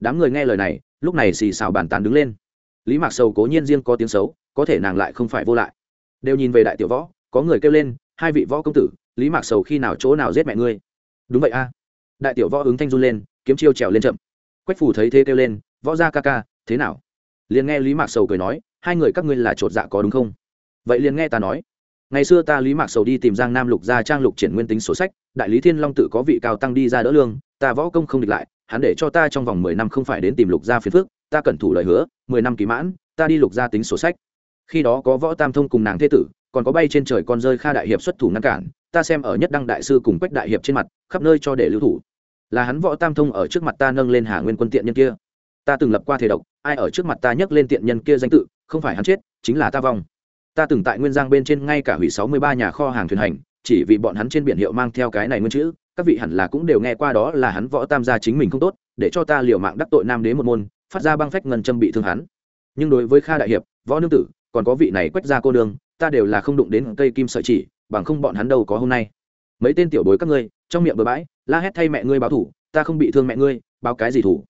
Đám người nghe lời này, lúc này xì xào bàn tán đứng lên. Lý mạc sầu cố nhiên riêng có tiếng xấu, có thể nàng lại không phải vô lại. Đều nhìn về đại tiểu võ, có người kêu lên, hai vị võ công tử, lý mạc sầu khi nào chỗ nào giết mẹ ngươi? Đúng vậy a. Đại tiểu võ ứng thanh run lên, kiếm chiêu trèo lên chậm quách phủ thấy thế kêu lên, võ gia ca ca, thế nào? Liền nghe lý mạc sầu cười nói, hai người các ngươi là chột dạ có đúng không? Vậy liền nghe ta nói, ngày xưa ta lý mạc sầu đi tìm giang nam lục gia trang lục triển nguyên tính sổ sách, đại lý thiên long tự có vị cao tăng đi ra đỡ lương, ta võ công không địch lại, hắn để cho ta trong vòng mười năm không phải đến tìm lục gia phiền phước ta cẩn thủ lời hứa, mười năm kỳ mãn, ta đi lục gia tính sổ sách. Khi đó có võ tam thông cùng nàng thế tử, còn có bay trên trời con rơi kha đại hiệp xuất thủ ngăn cản, ta xem ở nhất đăng đại sư cùng quách đại hiệp trên mặt, khắp nơi cho để lưu thủ là hắn võ tam thông ở trước mặt ta nâng lên hà nguyên quân tiện nhân kia. Ta từng lập qua thể độc, ai ở trước mặt ta nhấc lên tiện nhân kia danh tự, không phải hắn chết, chính là ta vong. Ta từng tại nguyên giang bên trên ngay cả hủy sáu mươi ba nhà kho hàng thuyền hành, chỉ vì bọn hắn trên biển hiệu mang theo cái này nguyên chữ, các vị hẳn là cũng đều nghe qua đó là hắn võ tam gia chính mình không tốt, để cho ta liều mạng đắc tội nam đế một môn, phát ra băng phách ngân châm bị thương hắn. Nhưng đối với kha đại hiệp, võ nương tử, còn có vị này quét ra cô đường ta đều là không đụng đến cây kim sợi chỉ, bằng không bọn hắn đâu có hôm nay. Mấy tên tiểu bối các ngươi trong miệng bừa bãi, la hét thay mẹ ngươi báo thủ, ta không bị thương mẹ ngươi, báo cái gì thủ?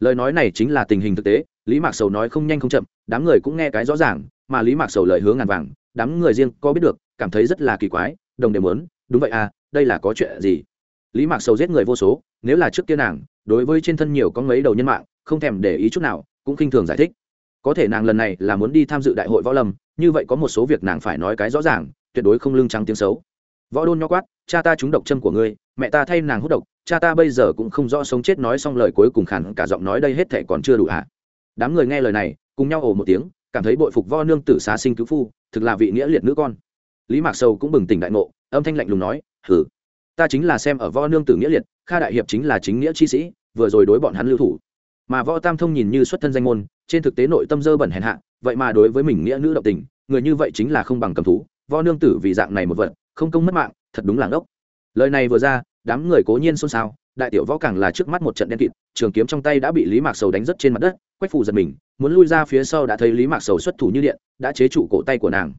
Lời nói này chính là tình hình thực tế, lý mạc sầu nói không nhanh không chậm, đám người cũng nghe cái rõ ràng, mà lý mạc sầu lời hướng ngàn vàng, đám người riêng có biết được, cảm thấy rất là kỳ quái, đồng đều muốn, đúng vậy à đây là có chuyện gì? Lý mạc sầu giết người vô số, nếu là trước kia nàng, đối với trên thân nhiều có mấy đầu nhân mạng, không thèm để ý chút nào, cũng khinh thường giải thích. Có thể nàng lần này là muốn đi tham dự đại hội võ lâm, như vậy có một số việc nàng phải nói cái rõ ràng, tuyệt đối không lương trắng tiếng xấu. Võ đôn nho quát, cha ta trúng độc châm của ngươi mẹ ta thay nàng hút độc, cha ta bây giờ cũng không rõ sống chết nói xong lời cuối cùng khản cả giọng nói đây hết thể còn chưa đủ hả đám người nghe lời này, cùng nhau ồ một tiếng, cảm thấy bội phục võ nương tử xá sinh cứu phu, thực là vị nghĩa liệt nữ con. Lý mạc sầu cũng bừng tỉnh đại ngộ, âm thanh lạnh lùng nói hử ta chính là xem ở võ nương tử nghĩa liệt, kha đại hiệp chính là chính nghĩa chi sĩ, vừa rồi đối bọn hắn lưu thủ. Mà võ tam thông nhìn như xuất thân danh môn, trên thực tế nội tâm dơ bẩn hèn hạ, vậy mà đối với mình nghĩa nữ động tình, người như vậy chính là không bằng cầm thú. Võ nương tử vì dạng này một vật, không công mất mạng, thật đúng là ngốc lời này vừa ra, đám người cố nhiên xôn xao, đại tiểu võ càng là trước mắt một trận đen kịt, trường kiếm trong tay đã bị lý mạc sầu đánh rất trên mặt đất, quách phủ giật mình, muốn lui ra phía sau đã thấy lý mạc sầu xuất thủ như điện, đã chế trụ cổ tay của nàng.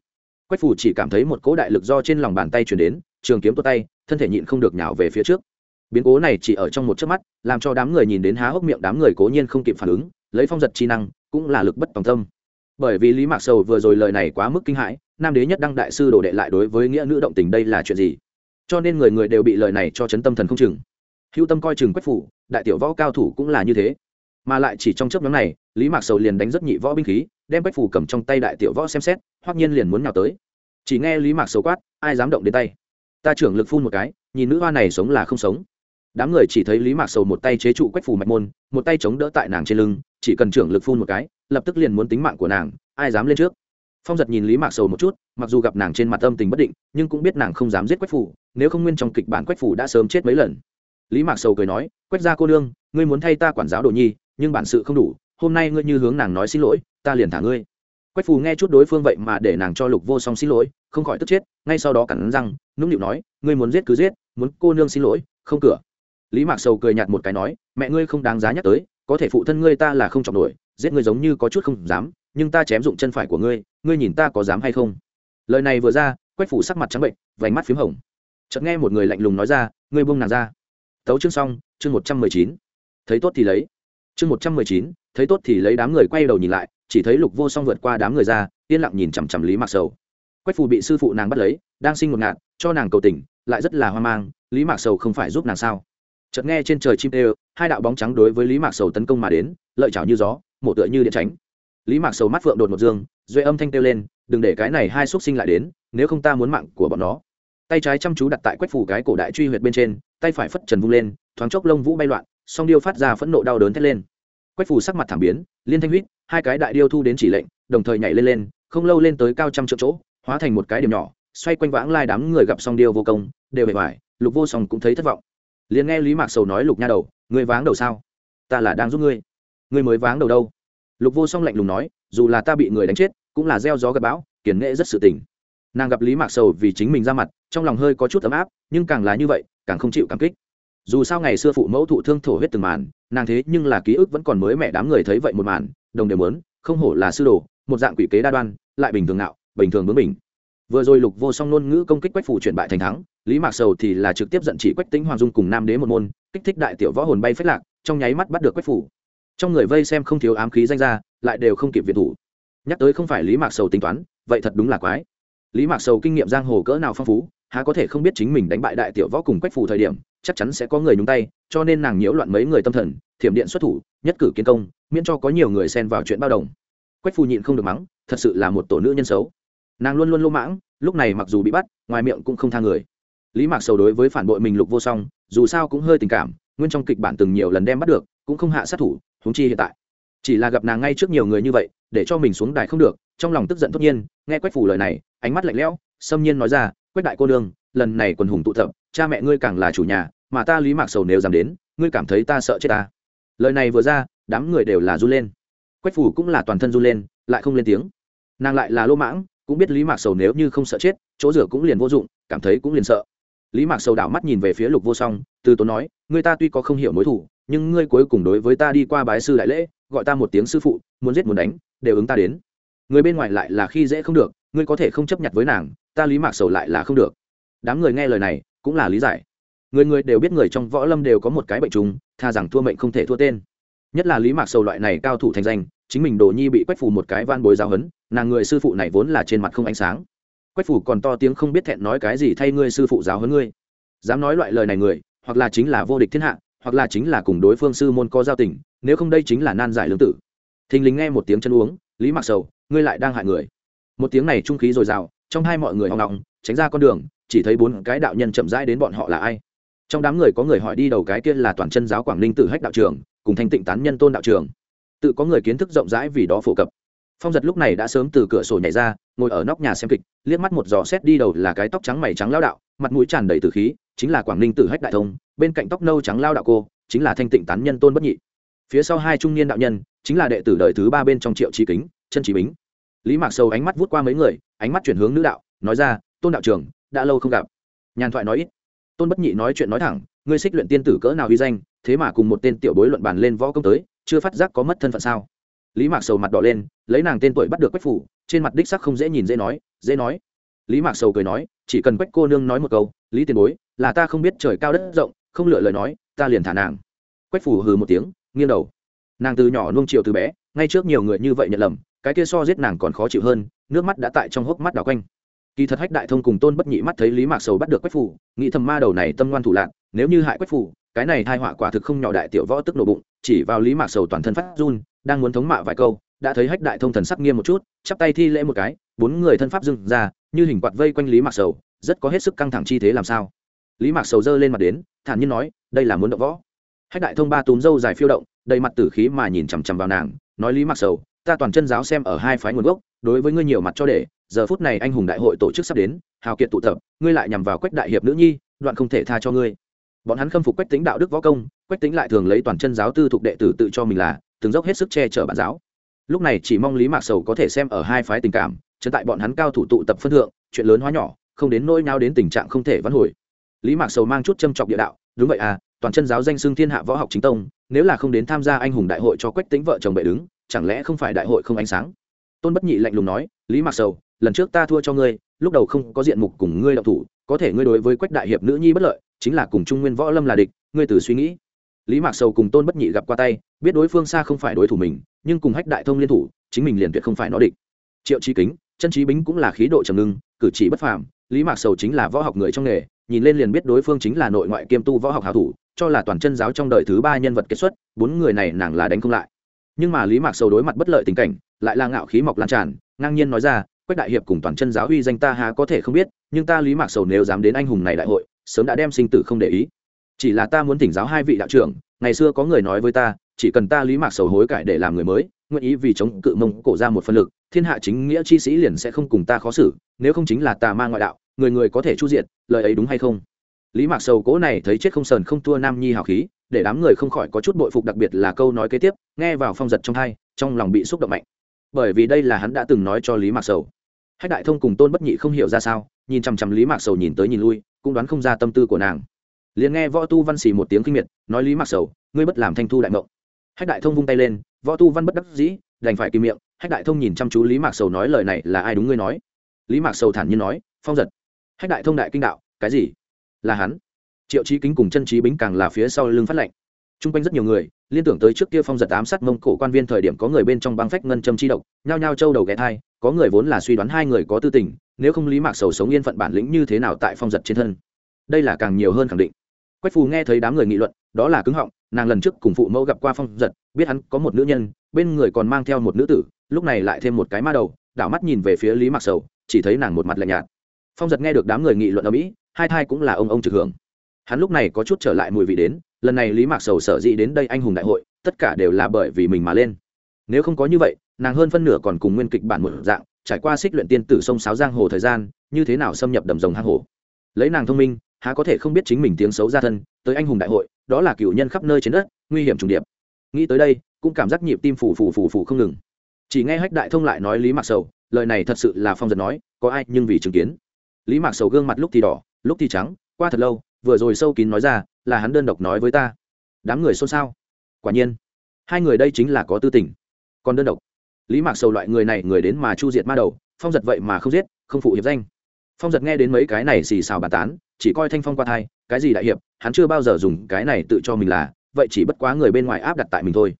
Quách phủ chỉ cảm thấy một cỗ đại lực do trên lòng bàn tay chuyển đến, trường kiếm tốt tay, thân thể nhịn không được nhào về phía trước. Biến cố này chỉ ở trong một chớp mắt, làm cho đám người nhìn đến há hốc miệng đám người cố nhiên không kịp phản ứng, lấy phong giật chi năng, cũng là lực bất tòng tâm. Bởi vì lý mạc sầu vừa rồi lời này quá mức kinh hãi, nam đế nhất đăng đại sư đổ đệ lại đối với nghĩa nữ động tình đây là chuyện gì? Cho nên người người đều bị lời này cho chấn tâm thần không chừng. Hữu tâm coi chừng quách phủ, đại tiểu võ cao thủ cũng là như thế. Mà lại chỉ trong chớp nhóm này, lý mạc sầu liền đánh rất nhị võ binh khí, đem quách phủ cầm trong tay đại tiểu võ xem xét, hoắc nhiên liền muốn nào tới. Chỉ nghe lý mạc sầu quát, ai dám động đến tay? Ta trưởng lực phun một cái, nhìn nữ hoa này sống là không sống. Đám người chỉ thấy lý mạc sầu một tay chế trụ quách phủ mạch môn, một tay chống đỡ tại nàng trên lưng, chỉ cần trưởng lực phun một cái, lập tức liền muốn tính mạng của nàng, ai dám lên trước? Phong giật nhìn lý mạc sầu một chút, mặc dù gặp nàng trên mặt âm tình bất định, nhưng cũng biết nàng không dám giết quách phủ, nếu không nguyên trong kịch bản quách phủ đã sớm chết mấy lần. Lý mạc sầu cười nói, quách ra cô nương, ngươi muốn thay ta quản giáo đồ nhi, nhưng bản sự không đủ, hôm nay ngươi như hướng nàng nói xin lỗi, ta liền thả ngươi. Quách phù nghe chút đối phương vậy mà để nàng cho lục vô song xin lỗi, không khỏi tức chết, ngay sau đó cản răng, nũng nịu nói, ngươi muốn giết cứ giết, muốn cô nương xin lỗi, không cửa. Lý mạc sầu cười nhạt một cái nói, mẹ ngươi không đáng giá nhắc tới, có thể phụ thân ngươi ta là không chọc nổi, giết ngươi giống như có chút không dám nhưng ta chém dụng chân phải của ngươi ngươi nhìn ta có dám hay không? Lời này vừa ra, quách phủ sắc mặt trắng bệnh, vành mắt p h í m hồng. Chợt nghe một người lạnh lùng nói ra, ngươi buông nàng ra. Tấu chương xong, chương một trăm mười chín. Thấy tốt thì lấy. Chương một trăm mười chín, thấy tốt thì lấy đám người quay đầu nhìn lại, chỉ thấy lục vô song vượt qua đám người ra, yên lặng nhìn chằm chằm lý mạc sầu. Quách phủ bị sư phụ nàng bắt lấy, đang sinh một ngạt, cho nàng cầu tình, lại rất là hoang mang, lý mạc sầu không phải giúp nàng sao? Chợt nghe trên trời chim ê hai đạo bóng trắng đối với lý mạc sầu tấn công mà đến, lợi chảo như gió, mổ tựa như điện tránh lý mạc sầu mắt phượng đột một dương, duệ âm thanh kêu lên, đừng để cái này hai x sinh lại đến, nếu không ta muốn mạng của bọn nó. Tay trái chăm chú đặt tại quách phủ cái cổ đại truy huyệt bên trên, tay phải phất trần vung lên, thoáng chốc lông vũ bay loạn, song điêu phát ra phẫn nộ đau đớn thét lên. Quách phủ sắc mặt thảm biến, liên thanh huýt hai cái đại điêu thu đến chỉ lệnh, đồng thời nhảy lên lên, không lâu lên tới cao trăm triệu chỗ, hóa thành một cái điểm nhỏ, xoay quanh vãng lai đám người gặp song điêu vô công, đều bề ngoài, lục vô song cũng thấy thất vọng. Liền nghe lý mạc sầu nói lục nha đầu người váng đầu sao? Ta là đang giúp ngươi. Ngươi mới váng đầu đâu? Lục vô song lạnh lùng nói, dù là ta bị người đánh chết, cũng là gieo gió gặp bão, kiển nghệ rất sự tình. Nàng gặp lý mạc sầu vì chính mình ra mặt, trong lòng hơi có chút ấm áp, nhưng càng là như vậy, càng không chịu cảm kích. Dù sao ngày xưa phụ mẫu thụ thương thổ huyết từng màn, nàng thế nhưng là ký ức vẫn còn mới mẹ đám người thấy vậy một màn, đồng đều mớn không hổ là sư đồ, một dạng quỷ kế đa đoan, lại bình thường nạo bình thường bướng mình vừa rồi lục vô song ngôn ngữ công kích quách phủ chuyển bại thành thắng, lý mạc sầu thì là trực tiếp giận chỉ quách tính hoàng dung cùng nam đế một môn, kích thích đại tiểu võ hồn bay phết lạc, trong nháy mắt bắt được quách phủ trong người vây xem không thiếu ám khí danh ra lại đều không kịp viện thủ. Nhắc tới không phải lý mạc sầu tính toán, vậy thật đúng là quái. Lý mạc sầu kinh nghiệm giang hồ cỡ nào phong phú, há có thể không biết chính mình đánh bại đại tiểu võ cùng quách phủ thời điểm, chắc chắn sẽ có người nhúng tay, cho nên nàng nhiễu loạn mấy người tâm thần, thiểm điện xuất thủ, nhất cử kiến công, miễn cho có nhiều người xen vào chuyện bao đồng. Quách phù nhịn không được mắng, thật sự là một tổ nữ nhân xấu. Nàng luôn luôn lô mãng, lúc này mặc dù bị bắt, ngoài miệng cũng không tha người. Lý mạc sầu đối với phản bội mình lục vô song, dù sao cũng hơi tình cảm, nguyên trong kịch bản từng nhiều lần đem bắt được, cũng không hạ sát thủ huống chi hiện tại. Chỉ là gặp nàng ngay trước nhiều người như vậy, để cho mình xuống đài không được, trong lòng tức giận tất nhiên, nghe quách phủ lời này, ánh mắt lạnh lẽo, xâm nhiên nói ra, quách đại cô nương, lần này quần hùng tụ tập, cha mẹ ngươi càng là chủ nhà, mà ta lý mạc sầu nếu dám đến, ngươi cảm thấy ta sợ chết ta? Lời này vừa ra, đám người đều là run lên. Quách phủ cũng là toàn thân run lên, lại không lên tiếng. Nàng lại là lô mãng, cũng biết lý mạc sầu nếu như không sợ chết, chỗ rửa cũng liền vô dụng, cảm thấy cũng liền sợ. Lý mạc sầu đảo mắt nhìn về phía lục vô song, từ tốn nói, người ta tuy có không hiểu mối thủ nhưng ngươi cuối cùng đối với ta đi qua bái sư đại lễ, gọi ta một tiếng sư phụ, muốn giết muốn đánh, đều ứng ta đến. Người bên ngoài lại là khi dễ không được, ngươi có thể không chấp nhận với nàng, ta lý mạc sầu lại là không được. Đám người nghe lời này, cũng là lý giải. Người người đều biết người trong võ lâm đều có một cái bệnh chúng tha rằng thua mệnh không thể thua tên. Nhất là lý mạc sầu loại này cao thủ thành danh, chính mình đồ nhi bị quách phù một cái van bối giáo hấn nàng người sư phụ này vốn là trên mặt không ánh sáng. Quách phủ còn to tiếng không biết thẹn nói cái gì thay ngươi sư phụ giáo hấn ngươi. Dám nói loại lời này người, hoặc là chính là vô địch thiên hạ hoặc là chính là cùng đối phương sư môn có giao tình, nếu không đây chính là nan giải lương tử. Thình lình nghe một tiếng chân uống, lý mặc sầu, ngươi lại đang hại người. Một tiếng này trung khí dồi dào, trong hai mọi người hoang ngọng tránh ra con đường, chỉ thấy bốn cái đạo nhân chậm rãi đến bọn họ là ai. Trong đám người có người hỏi đi đầu cái kia là toàn chân giáo quảng ninh tử hách đạo trường cùng thanh tịnh tán nhân tôn đạo trường tự có người kiến thức rộng rãi vì đó phổ cập phong giật lúc này đã sớm từ cửa sổ nhảy ra, ngồi ở nóc nhà xem kịch, liếc mắt một giò xét đi đầu là cái tóc trắng mày trắng lao đạo, mặt mũi tràn đầy từ khí, chính là quảng ninh tử hách đại thông, bên cạnh tóc nâu trắng lao đạo cô, chính là thanh tịnh tán nhân tôn bất nhị. Phía sau hai trung niên đạo nhân, chính là đệ tử đời thứ ba bên trong triệu trí kính chân trí bính. Lý mạc sâu ánh mắt vút qua mấy người, ánh mắt chuyển hướng nữ đạo, nói ra, tôn đạo trưởng, đã lâu không gặp. Nhàn thoại nói ít. Tôn bất nhị nói chuyện nói thẳng, ngươi xích luyện tiên tử cỡ nào uy danh, thế mà cùng một tên tiểu bối luận bàn lên võ công tới, chưa phát giác có mất thân phận sao? Lý mạc sầu mặt đỏ lên, lấy nàng tên tuổi bắt được quách phủ, trên mặt đích sắc không dễ nhìn, dễ nói dễ nói. Lý mạc sầu cười nói, chỉ cần quách cô nương nói một câu, lý tiền bối, là ta không biết trời cao đất rộng, không lựa lời nói, ta liền thả nàng. Quách phủ hừ một tiếng, nghiêng đầu. Nàng từ nhỏ nuông chiều từ bé, ngay trước nhiều người như vậy nhận lầm, cái kia so giết nàng còn khó chịu hơn, nước mắt đã tại trong hốc mắt đảo quanh. Kỳ thật hách đại thông cùng tôn bất nhị mắt thấy lý mạc sầu bắt được quách phủ, nghĩ thầm ma đầu này tâm ngoan thủ lạc nếu như hại quách phủ, cái này thai họa quả thực không nhỏ đại tiểu võ tức nổ bụng, chỉ vào lý mạc sầu toàn thân phát run đang muốn thống mạ vài câu, đã thấy hách đại thông thần sắc nghiêm một chút, chắp tay thi lễ một cái, bốn người thân pháp dưng ra, như hình quạt vây quanh lý mạc sầu, rất có hết sức căng thẳng chi thế làm sao. Lý mạc sầu giơ lên mặt đến, thản nhiên nói, đây là muốn động võ. Hách đại thông ba túm dâu dài phiêu động, đầy mặt tử khí mà nhìn chằm chằm vào nàng, nói lý mạc sầu, ta toàn chân giáo xem ở hai phái nguồn gốc, đối với ngươi nhiều mặt cho để, giờ phút này anh hùng đại hội tổ chức sắp đến, hào kiệt tụ tập, ngươi lại nhằm vào quách đại hiệp nữ nhi, đoạn không thể tha cho ngươi. Bọn hắn khâm phục quách tính đạo đức võ công, quách tính lại thường lấy toàn chân giáo tư thuộc đệ tử tự cho mình là từng dốc hết sức che chở bản giáo. Lúc này chỉ mong lý mạc sầu có thể xem ở hai phái tình cảm trấn tại bọn hắn cao thủ tụ tập phân thượng, chuyện lớn hóa nhỏ, không đến nỗi nhau đến tình trạng không thể vãn hồi. Lý mạc sầu mang chút châm chọc địa đạo, đúng vậy à toàn chân giáo danh xưng thiên hạ võ học chính tông, nếu là không đến tham gia anh hùng đại hội cho quách tính vợ chồng bệ đứng, chẳng lẽ không phải đại hội không ánh sáng? Tôn bất nhị lạnh lùng nói, lý mạc sầu, lần trước ta thua cho ngươi, lúc đầu không có diện mục cùng ngươi đậu thủ, có thể ngươi đối với quách đại hiệp nữ nhi bất lợi, chính là cùng trung nguyên võ lâm là địch, ngươi từ suy nghĩ lý mạc sầu cùng tôn bất nhị gặp qua tay, biết đối phương xa không phải đối thủ mình, nhưng cùng hách đại thông liên thủ, chính mình liền tuyệt không phải nó địch. Triệu trí kính, chân trí bính cũng là khí độ trầm ngưng, cử chỉ bất phàm, lý mạc sầu chính là võ học người trong nghề, nhìn lên liền biết đối phương chính là nội ngoại kiêm tu võ học hảo thủ, cho là toàn chân giáo trong đời thứ ba nhân vật kết xuất, bốn người này nàng là đánh không lại. Nhưng mà lý mạc sầu đối mặt bất lợi tình cảnh, lại là ngạo khí mọc lan tràn, ngang nhiên nói ra, quách đại hiệp cùng toàn chân giáo uy danh ta há có thể không biết, nhưng ta lý mạc sầu nếu dám đến anh hùng này đại hội, sớm đã đem sinh tử không để ý chỉ là ta muốn thỉnh giáo hai vị đạo trưởng, ngày xưa có người nói với ta, chỉ cần ta lý mạc sầu hối cải để làm người mới, nguyện ý vì chống cự mông cổ ra một phân lực, thiên hạ chính nghĩa chi sĩ liền sẽ không cùng ta khó xử, nếu không chính là tà ma ngoại đạo, người người có thể chu diện lời ấy đúng hay không? Lý mạc sầu cố này thấy chết không sờn không thua nam nhi hào khí, để đám người không khỏi có chút bội phục đặc biệt là câu nói kế tiếp, nghe vào phong giật trong hai, trong lòng bị xúc động mạnh. Bởi vì đây là hắn đã từng nói cho lý mạc sầu. Hách đại thông cùng tôn bất nhị không hiểu ra sao, nhìn chằm chằm lý mạc sầu nhìn tới nhìn lui, cũng đoán không ra tâm tư của nàng liền nghe võ tu văn xì một tiếng kinh miệt, nói lý mạc sầu, ngươi bất làm thanh thu đại mộng. Hách đại thông vung tay lên, võ tu văn bất đắc dĩ, đành phải kìm miệng. Hách đại thông nhìn chăm chú lý mạc sầu nói lời này là ai đúng ngươi nói? Lý mạc sầu thản nhiên nói, phong giật. Hách đại thông đại kinh đạo, cái gì? Là hắn. Triệu trí kính cùng chân trí bính càng là phía sau lưng phát lệnh. T r u n g quanh rất nhiều người, liên tưởng tới trước kia phong giật ám sát mông cổ quan viên thời điểm có người bên trong băng phách ngân châm chi độc, nhao nhao trâu đầu ghé thai, có người vốn là suy đoán hai người có tư tình, nếu không lý mạc sầu sống yên phận bản lĩnh như thế nào tại phong giật trên thân. Đây là càng nhiều hơn khẳng định quách phù nghe thấy đám người nghị luận, đó là cứng họng, nàng lần trước cùng phụ mẫu gặp qua phong giật, biết hắn có một nữ nhân, bên người còn mang theo một nữ tử, lúc này lại thêm một cái ma đầu, đảo mắt nhìn về phía lý Mặc sầu, chỉ thấy nàng một mặt lạnh nhạt. Phong giật nghe được đám người nghị luận ở mỹ, hai thai cũng là ông ông trực hưởng. Hắn lúc này có chút trở lại mùi vị đến, lần này lý mạc sầu sở dĩ đến đây anh hùng đại hội, tất cả đều là bởi vì mình mà lên. Nếu không có như vậy, nàng hơn phân nửa còn cùng nguyên kịch bản một dạng, trải qua xích luyện tiên tử sông sáo giang hồ thời gian, như thế nào xâm nhập đầm rồng hang hồ lấy nàng thông minh há có thể không biết chính mình tiếng xấu ra thân, tới anh hùng đại hội, đó là cựu nhân khắp nơi trên đất, nguy hiểm trùng điệp. Nghĩ tới đây, cũng cảm giác nhịp tim phủ phủ phủ phủ không ngừng. Chỉ nghe hách đại thông lại nói lý mạc sầu, lời này thật sự là phong giật nói, có ai nhưng vì chứng kiến. Lý mạc sầu gương mặt lúc thì đỏ, lúc thì trắng, qua thật lâu, vừa rồi sâu kín nói ra, là hắn đơn độc nói với ta. Đám người xôn xao. Quả nhiên, hai người đây chính là có tư tình, còn đơn độc. Lý mạc sầu loại người này người đến mà chu diệt ma đầu, phong giật vậy mà không giết, không phụ hiệp danh. Phong giật nghe đến mấy cái này xì xào bàn tán chỉ coi thanh phong qua thai, cái gì đại hiệp, hắn chưa bao giờ dùng cái này tự cho mình là, vậy chỉ bất quá người bên ngoài áp đặt tại mình thôi.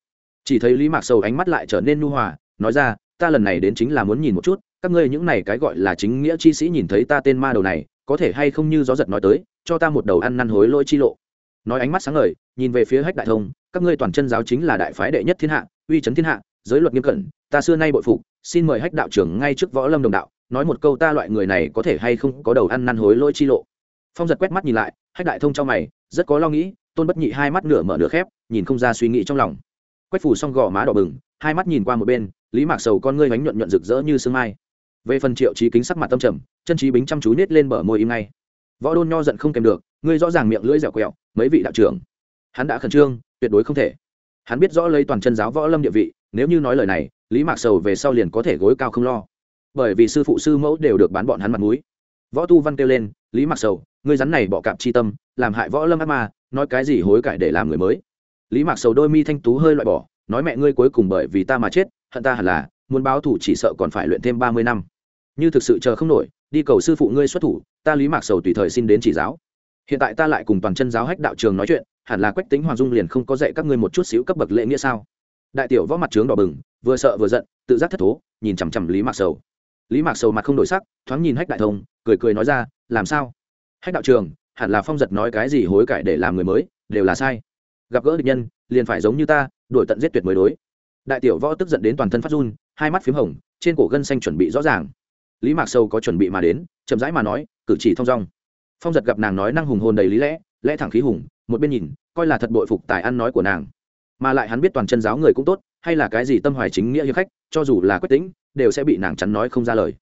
Chỉ thấy lý mạc sầu ánh mắt lại trở nên nu hòa, nói ra, ta lần này đến chính là muốn nhìn một chút, các ngươi những này cái gọi là chính nghĩa chi sĩ nhìn thấy ta tên ma đầu này, có thể hay không như gió giật nói tới, cho ta một đầu ăn năn hối lỗi chi lộ. Nói ánh mắt sáng ngời, nhìn về phía hách đại thông, các ngươi toàn chân giáo chính là đại phái đệ nhất thiên hạ, uy chấn thiên hạ, giới luật nghiêm cẩn, ta xưa nay bội phục, xin mời hách đạo trưởng ngay trước võ lâm đồng đạo, nói một câu ta loại người này có thể hay không có đầu ăn năn hối lỗi chi lộ phong giật quét mắt nhìn lại, hách đại thông trong mày, rất có lo nghĩ, tôn bất nhị hai mắt nửa mở nửa khép, nhìn không ra suy nghĩ trong lòng. Quách phủ xong gò má đỏ bừng, hai mắt nhìn qua một bên, lý mạc sầu con ngươi bánh nhuận nhuận rực rỡ như sương mai. Về phần triệu trí kính sắc mặt tâm trầm, chân trí bính chăm chú nết lên bờ môi im ngay. Võ đôn nho giận không kèm được, ngươi rõ ràng miệng lưỡi dẻo quẹo, mấy vị đạo trưởng. Hắn đã khẩn trương, tuyệt đối không thể. Hắn biết rõ lấy toàn chân giáo võ lâm địa vị, nếu như nói lời này, lý mạc sầu về sau liền có thể gối cao không lo. Bởi vì sư phụ sư mẫu đều được bán bọn hắn mặt mũi. Võ tu văn kêu lên, lý mạc sầu ngươi rắn này bọ cạp chi tâm, làm hại võ lâm ác ma, nói cái gì hối cải để làm người mới? Lý mạc sầu đôi mi thanh tú hơi loại bỏ, nói mẹ ngươi cuối cùng bởi vì ta mà chết, hận ta hẳn là, muốn báo thủ chỉ sợ còn phải luyện thêm ba mươi năm. Như thực sự chờ không nổi, đi cầu sư phụ ngươi xuất thủ, ta lý mạc sầu tùy thời xin đến chỉ giáo. Hiện tại ta lại cùng toàn chân giáo hách đạo trường nói chuyện, hẳn là quách tính hoàng dung liền không có dạy các ngươi một chút xíu cấp bậc lễ nghĩa sao? Đại tiểu võ mặt trướng đỏ bừng, vừa sợ vừa giận, tự giác thất thố, nhìn chằm chằm lý mạc sầu. Lý mạc sầu mặt không đổi sắc, thoáng nhìn hách đại thông, cười cười nói ra, làm sao? Hách đạo trường hẳn là phong giật nói cái gì hối cải để làm người mới đều là sai. Gặp gỡ địch nhân liền phải giống như ta đổi tận giết tuyệt mới đối. Đại tiểu võ tức giận đến toàn thân phát run hai mắt p h í m hồng trên cổ gân xanh chuẩn bị rõ ràng. Lý mạc sâu có chuẩn bị mà đến chậm rãi mà nói cử chỉ thong dong. Phong giật gặp nàng nói năng hùng hồn đầy lý lẽ lẽ thẳng khí hùng một bên nhìn coi là thật bội phục tài ăn nói của nàng. Mà lại hắn biết toàn chân giáo người cũng tốt hay là cái gì tâm hoài chính nghĩa như khách cho dù là quyết tính, đều sẽ bị nàng chắn nói không ra lời